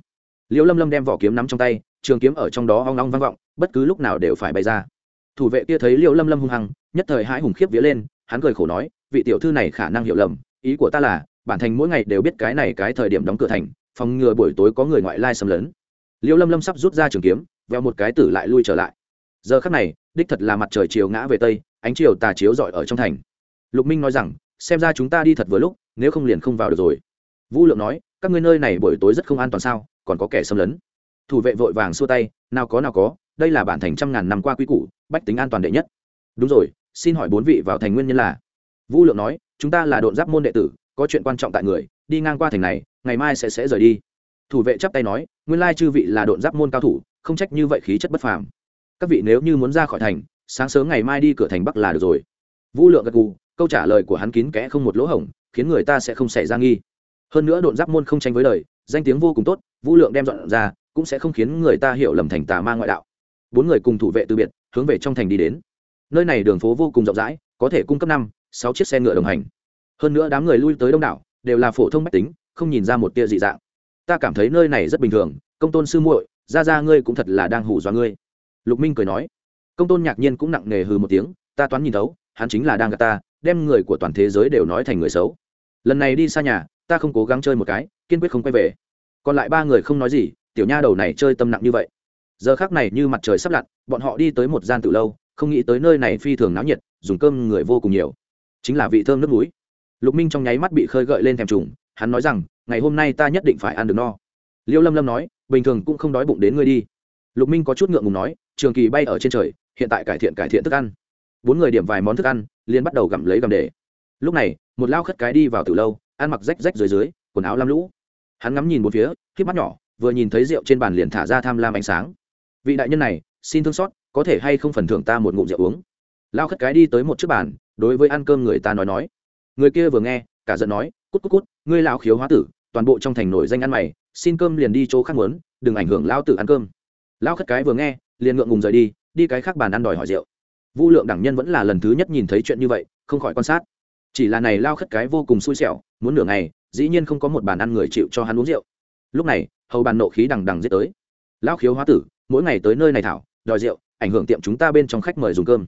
Liễu lâm lâm đem vỏ kiếm nắm trong tay, trường kiếm ở trong đó hoang long vang vọng, bất cứ lúc nào đều phải bay ra. Thủ vệ kia thấy liễu lâm lâm hung hăng, nhất thời hãi hùng khiếp vía lên, hắn cười khổ nói, vị tiểu thư này khả năng hiểu lầm, ý của ta là, bản thành mỗi ngày đều biết cái này cái thời điểm đóng cửa thành, phòng ngừa buổi tối có người ngoại lai xâm lấn. Liễu lâm lâm sắp rút ra trường kiếm, veo một cái tử lại lui trở lại. Giờ khắc này, đích thật là mặt trời chiều ngã về tây, ánh chiều tà chiếu rọi ở trong thành. Lục minh nói rằng, xem ra chúng ta đi thật vừa lúc, nếu không liền không vào được rồi. Vũ lượng nói, các ngươi nơi này buổi tối rất không an toàn sao? Còn có kẻ xâm lấn. Thủ vệ vội vàng xua tay, nào có nào có, đây là bản thành trăm ngàn năm qua quy củ, bách tính an toàn đệ nhất. Đúng rồi, xin hỏi bốn vị vào thành nguyên nhân là? Vũ lượng nói, chúng ta là độn giáp môn đệ tử, có chuyện quan trọng tại người, đi ngang qua thành này, ngày mai sẽ sẽ rời đi. Thủ vệ chắp tay nói, nguyên lai chư vị là độn giáp môn cao thủ, không trách như vậy khí chất bất phàm. Các vị nếu như muốn ra khỏi thành, sáng sớm ngày mai đi cửa thành bắc là được rồi. Vũ lượng gật gù, câu trả lời của hắn kín kẽ không một lỗ hổng, khiến người ta sẽ không xảy ra nghi. Hơn nữa độn giáp môn không tranh với lời danh tiếng vô cùng tốt, vũ lượng đem dọn ra, cũng sẽ không khiến người ta hiểu lầm thành tà ma ngoại đạo. Bốn người cùng thủ vệ từ biệt, hướng về trong thành đi đến. Nơi này đường phố vô cùng rộng rãi, có thể cung cấp năm, sáu chiếc xe ngựa đồng hành. Hơn nữa đám người lui tới đông đảo, đều là phổ thông mách tính, không nhìn ra một tia dị dạng. Ta cảm thấy nơi này rất bình thường, công tôn sư muội, ra ra ngươi cũng thật là đang hủ dọa ngươi. Lục minh cười nói. Công tôn nhạc nhiên cũng nặng nề hừ một tiếng, ta toán nhìn thấu, hắn chính là đang gạt ta, đem người của toàn thế giới đều nói thành người xấu. Lần này đi xa nhà, ta không cố gắng chơi một cái kiên quyết không quay về. Còn lại ba người không nói gì, tiểu nha đầu này chơi tâm nặng như vậy. Giờ khác này như mặt trời sắp lặn, bọn họ đi tới một gian từ lâu, không nghĩ tới nơi này phi thường náo nhiệt, dùng cơm người vô cùng nhiều. Chính là vị thơm nước núi. Lục minh trong nháy mắt bị khơi gợi lên thèm trùng, hắn nói rằng, ngày hôm nay ta nhất định phải ăn được no. Liêu lâm lâm nói, bình thường cũng không đói bụng đến ngươi đi. Lục minh có chút ngượng ngùng nói, trường kỳ bay ở trên trời, hiện tại cải thiện cải thiện thức ăn. Bốn người điểm vài món thức ăn, liền bắt đầu gặm lấy gặm để. Lúc này, một lao khất cái đi vào từ lâu, ăn mặc rách rách dưới dưới quần áo lam lũ. Hắn ngắm nhìn một phía khiếp mắt nhỏ, vừa nhìn thấy rượu trên bàn liền thả ra tham lam ánh sáng. Vị đại nhân này, xin thương xót, có thể hay không phần thưởng ta một ngụm rượu uống? Lao khất cái đi tới một chiếc bàn, đối với ăn cơm người ta nói nói. Người kia vừa nghe, cả giận nói, cút cút cút, ngươi lao khiếu hóa tử, toàn bộ trong thành nổi danh ăn mày, xin cơm liền đi chỗ khác muốn, đừng ảnh hưởng lao tử ăn cơm. Lao khất cái vừa nghe, liền ngượng ngùng rời đi đi cái khác bàn ăn đòi hỏi rượu. Vu lượng đẳng nhân vẫn là lần thứ nhất nhìn thấy chuyện như vậy, không khỏi quan sát. Chỉ là này lao khất cái vô cùng xui xẻo, muốn nửa ngày dĩ nhiên không có một bàn ăn người chịu cho hắn uống rượu. Lúc này, hầu bàn nộ khí đằng đằng giết tới. Lao khiếu hóa tử, mỗi ngày tới nơi này thảo, đòi rượu, ảnh hưởng tiệm chúng ta bên trong khách mời dùng cơm.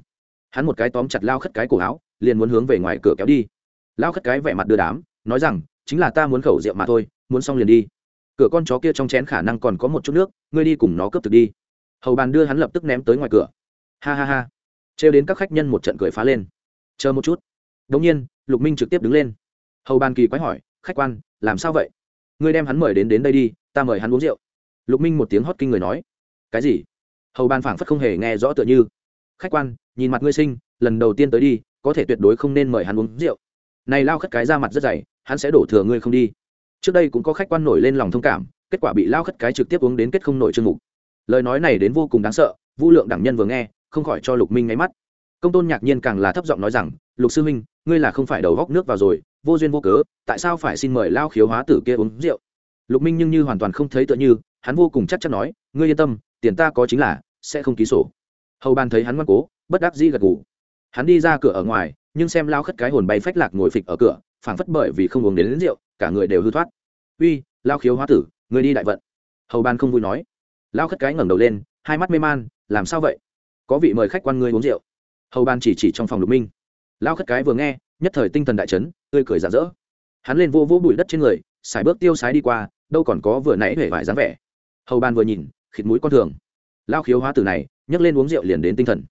Hắn một cái tóm chặt lao khất cái cổ áo, liền muốn hướng về ngoài cửa kéo đi. Lao khất cái vẻ mặt đưa đám, nói rằng, chính là ta muốn khẩu rượu mà thôi, muốn xong liền đi. Cửa con chó kia trong chén khả năng còn có một chút nước, ngươi đi cùng nó cướp thực đi. Hầu bàn đưa hắn lập tức ném tới ngoài cửa. Ha ha ha. Trêu đến các khách nhân một trận cười phá lên. Chờ một chút. Đống nhiên, lục minh trực tiếp đứng lên. Hầu bàn kỳ quái hỏi khách quan, làm sao vậy? Ngươi đem hắn mời đến đến đây đi, ta mời hắn uống rượu. Lục minh một tiếng hót kinh người nói, cái gì? Hầu Ban phảng phất không hề nghe rõ tựa như. Khách quan, nhìn mặt ngươi sinh, lần đầu tiên tới đi, có thể tuyệt đối không nên mời hắn uống rượu. Này lao khất cái ra mặt rất dày, hắn sẽ đổ thừa ngươi không đi. Trước đây cũng có khách quan nổi lên lòng thông cảm, kết quả bị lao khất cái trực tiếp uống đến kết không nổi chương mục. Lời nói này đến vô cùng đáng sợ vũ lượng đẳng nhân vừa nghe, không khỏi cho lục minh ngáy mắt. Công tôn nhạc nhiên càng là thấp giọng nói rằng, lục sư minh ngươi là không phải đầu góc nước vào rồi vô duyên vô cớ tại sao phải xin mời lao khiếu hóa tử kia uống rượu? Lục minh nhưng như hoàn toàn không thấy tựa như hắn vô cùng chắc chắn nói ngươi yên tâm tiền ta có chính là sẽ không ký sổ. Hầu bàn thấy hắn ngoan cố bất đắc dĩ gật gù. Hắn đi ra cửa ở ngoài nhưng xem lao khất cái hồn bay phách lạc ngồi phịch ở cửa phảng phất bởi vì không uống đến, đến rượu cả người đều hư thoát. Uy lao khiếu hóa tử người đi đại vận. Hầu ban không vui nói. Lao khất cái ngẩng đầu lên hai mắt mê man làm sao vậy? Có vị mời khách quan ngươi uống rượu. Hầu ban chỉ chỉ trong phòng lục minh lao khất cái vừa nghe, nhất thời tinh thần đại chấn, tươi cười rạng rỡ. Hắn lên vô vô bụi đất trên người, xài bước tiêu sái đi qua, đâu còn có vừa nãy hể vải dáng vẻ. Hầu ban vừa nhìn, khịt mũi con thường. Lao khiếu hóa tử này, nhấc lên uống rượu liền đến tinh thần.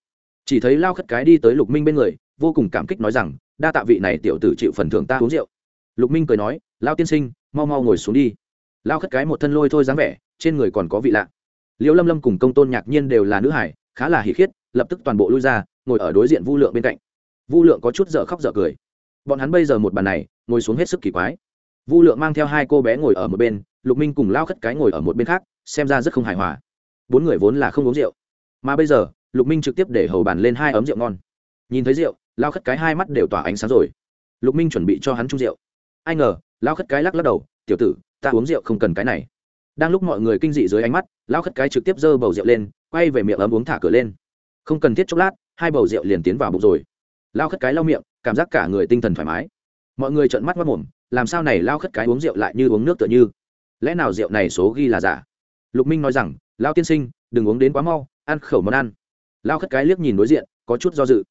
Chỉ thấy lao khất cái đi tới lục minh bên người, vô cùng cảm kích nói rằng, đa tạ vị này tiểu tử chịu phần thưởng ta uống rượu. Lục minh cười nói, lao tiên sinh, mau mau ngồi xuống đi. Lao khất cái một thân lôi thôi dáng vẻ, trên người còn có vị lạ. Liễu lâm lâm cùng công tôn nhạc nhiên đều là nữ hải, khá là hỉ khiết, lập tức toàn bộ lui ra, ngồi ở đối diện vu lượng bên cạnh vu lượng có chút dở khóc dở cười. Bọn hắn bây giờ một bàn này, ngồi xuống hết sức kỳ quái. Vu lượng mang theo hai cô bé ngồi ở một bên, lục minh cùng lao khất cái ngồi ở một bên khác, xem ra rất không hài hòa. Bốn người vốn là không uống rượu. Mà bây giờ, lục minh trực tiếp để hầu bàn lên hai ấm rượu ngon. Nhìn thấy rượu, lao khất cái hai mắt đều tỏa ánh sáng rồi. Lục minh chuẩn bị cho hắn chung rượu. Ai ngờ, lao khất cái lắc lắc đầu, tiểu tử, ta uống rượu không cần cái này. Đang lúc mọi người kinh dị dưới ánh mắt, lao khất cái trực tiếp giơ bầu rượu lên, quay về miệng ấm uống thả cửa lên. Không cần thiết chốc lát, hai bầu rượu liền tiến vào bụng rồi lao khất cái lau miệng, cảm giác cả người tinh thần thoải mái. Mọi người trợn mắt mất mồm, làm sao này lao khất cái uống rượu lại như uống nước tựa như? Lẽ nào rượu này số ghi là giả? Lục minh nói rằng, lao tiên sinh, đừng uống đến quá mau, ăn khẩu món ăn. Lao khất cái liếc nhìn đối diện, có chút do dự.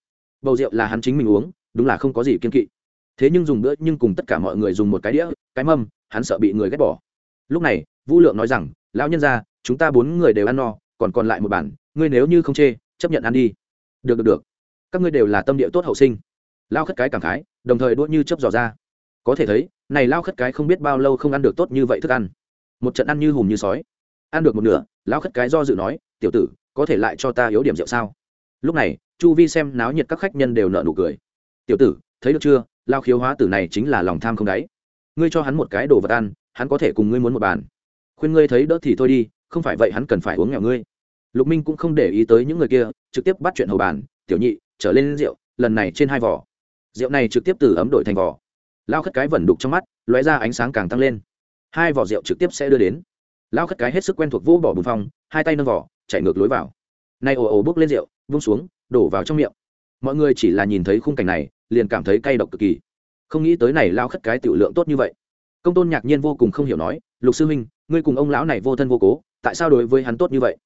Bầu rượu là hắn chính mình uống, đúng là không có gì kiên kỵ. Thế nhưng dùng bữa nhưng cùng tất cả mọi người dùng một cái đĩa, cái mâm, hắn sợ bị người ghét bỏ. Lúc này, vũ lượng nói rằng, lão nhân ra chúng ta bốn người đều ăn no, còn còn lại một bản ngươi nếu như không chê, chấp nhận ăn đi. Được được được các ngươi đều là tâm địa tốt hậu sinh. Lao khất cái cảm khái, đồng thời đốt như chớp dò ra. Có thể thấy, này lao khất cái không biết bao lâu không ăn được tốt như vậy thức ăn. Một trận ăn như hùm như sói. Ăn được một nửa, lao khất cái do dự nói, tiểu tử, có thể lại cho ta yếu điểm rượu sao? Lúc này, chu vi xem náo nhiệt các khách nhân đều nợ nụ cười. Tiểu tử, thấy được chưa? Lao khiếu hóa tử này chính là lòng tham không đáy. Ngươi cho hắn một cái đồ vật ăn, hắn có thể cùng ngươi muốn một bàn. Khuyên ngươi thấy đỡ thì thôi đi, không phải vậy hắn cần phải uống nghèo ngươi. Lục minh cũng không để ý tới những người kia, trực tiếp bắt chuyện hầu bàn tiểu nhị, trở lên rượu, lần này trên hai vỏ. Rượu này trực tiếp từ ấm đổi thành vỏ. Lao khất cái vẩn đục trong mắt, lóe ra ánh sáng càng tăng lên. Hai vỏ rượu trực tiếp sẽ đưa đến. Lao khất cái hết sức quen thuộc vũ bỏ bùn phong hai tay nâng vỏ, chạy ngược lối vào. Nay ồ ồ bước lên rượu, vung xuống, đổ vào trong miệng. Mọi người chỉ là nhìn thấy khung cảnh này, liền cảm thấy cay độc cực kỳ. Không nghĩ tới này lao khất cái tiểu lượng tốt như vậy. Công tôn nhạc nhiên vô cùng không hiểu nói, lục sư huynh, ngươi cùng ông lão này vô thân vô cố, tại sao đối với hắn tốt như vậy?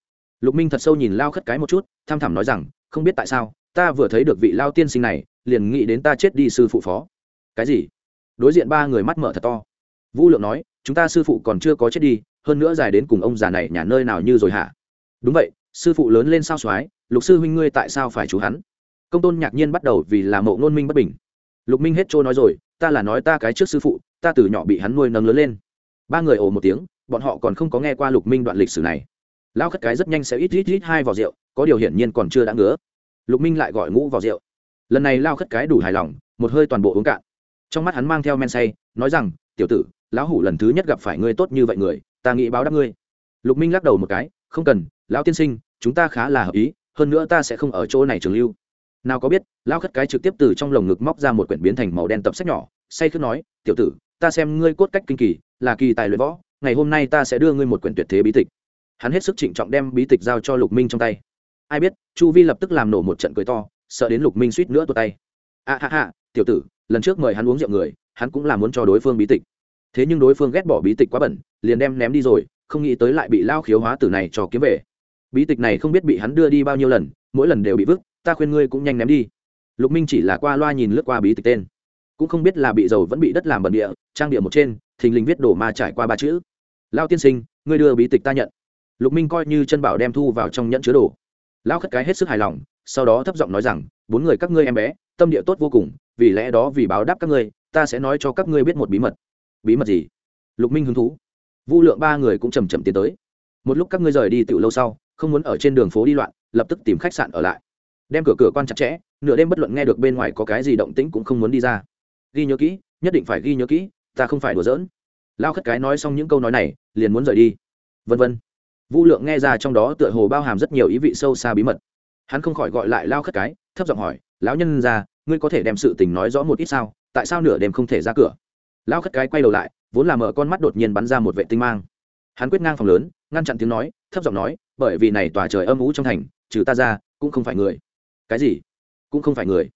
Lục minh thật sâu nhìn lao khất cái một chút, tham thảm nói rằng không biết tại sao, ta vừa thấy được vị lao tiên sinh này, liền nghĩ đến ta chết đi sư phụ phó. Cái gì? Đối diện ba người mắt mở thật to. Vũ lượng nói, chúng ta sư phụ còn chưa có chết đi, hơn nữa dài đến cùng ông già này nhà nơi nào như rồi hả? Đúng vậy, sư phụ lớn lên sao soái lục sư huynh ngươi tại sao phải chú hắn? Công tôn nhạc nhiên bắt đầu vì là mộ ngôn minh bất bình. Lục minh hết trôi nói rồi, ta là nói ta cái trước sư phụ, ta từ nhỏ bị hắn nuôi nâng lớn lên. Ba người ồ một tiếng, bọn họ còn không có nghe qua lục minh đoạn lịch sử này lao khất cái rất nhanh sẽ ít ít ít hai vỏ rượu, có điều hiển nhiên còn chưa đã ngứa. Lục minh lại gọi ngũ vào rượu. Lần này lao khất cái đủ hài lòng, một hơi toàn bộ uống cạn. Trong mắt hắn mang theo men say, nói rằng, tiểu tử, lão hủ lần thứ nhất gặp phải ngươi tốt như vậy người, ta nghĩ báo đáp ngươi. Lục minh lắc đầu một cái, không cần, lão tiên sinh, chúng ta khá là hợp ý, hơn nữa ta sẽ không ở chỗ này trường lưu. Nào có biết lao khất cái trực tiếp từ trong lồng ngực móc ra một quyển biến thành màu đen tập sách nhỏ, say khước nói, tiểu tử, ta xem ngươi cốt cách kinh kỳ, là kỳ tài luyện võ, ngày hôm nay ta sẽ đưa ngươi một quyển tuyệt thế bí tịch hắn hết sức trịnh trọng đem bí tịch giao cho lục minh trong tay. Ai biết chu vi lập tức làm nổ một trận cười to sợ đến lục minh suýt nữa tuột tay. A à, ha ha tiểu tử lần trước mời hắn uống rượu người hắn cũng là muốn cho đối phương bí tịch. Thế nhưng đối phương ghét bỏ bí tịch quá bẩn liền đem ném đi rồi không nghĩ tới lại bị lao khiếu hóa tử này cho kiếm về. Bí tịch này không biết bị hắn đưa đi bao nhiêu lần mỗi lần đều bị vứt ta khuyên ngươi cũng nhanh ném đi. Lục minh chỉ là qua loa nhìn lướt qua bí tịch tên. Cũng không biết là bị dầu vẫn bị đất làm bẩn địa trang địa một trên thình lình viết đổ ma trải qua ba chữ. Lao tiên sinh ngươi đưa bí tịch ta nhận lục minh coi như chân bảo đem thu vào trong nhẫn chứa đồ. Lao khất cái hết sức hài lòng, sau đó thấp giọng nói rằng, bốn người các ngươi em bé, tâm địa tốt vô cùng, vì lẽ đó vì báo đáp các ngươi, ta sẽ nói cho các ngươi biết một bí mật. Bí mật gì? Lục minh hứng thú. Vu lượng ba người cũng chầm chậm tiến tới. Một lúc các ngươi rời đi từ lâu sau, không muốn ở trên đường phố đi loạn, lập tức tìm khách sạn ở lại. Đem cửa cửa quan chặt chẽ, nửa đêm bất luận nghe được bên ngoài có cái gì động tĩnh cũng không muốn đi ra. Ghi nhớ kỹ, nhất định phải ghi nhớ kỹ, ta không phải đùa giỡn. Lao khất cái nói xong những câu nói này, liền muốn rời đi. Vân vân vũ lượng nghe ra trong đó tựa hồ bao hàm rất nhiều ý vị sâu xa bí mật. Hắn không khỏi gọi lại lao khất cái, thấp giọng hỏi, lão nhân ra, ngươi có thể đem sự tình nói rõ một ít sao? Tại sao nửa đêm không thể ra cửa? Lao khất cái quay đầu lại, vốn là mở con mắt đột nhiên bắn ra một vệ tinh mang. Hắn quyết ngang phòng lớn, ngăn chặn tiếng nói, thấp giọng nói, bởi vì này tòa trời âm ú trong thành, trừ ta ra, cũng không phải người. Cái gì? Cũng không phải người.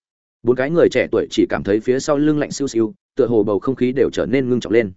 Bốn cái người trẻ tuổi chỉ cảm thấy phía sau lưng lạnh siêu siêu, tựa hồ bầu không khí đều trở nên ngưng trọng lên.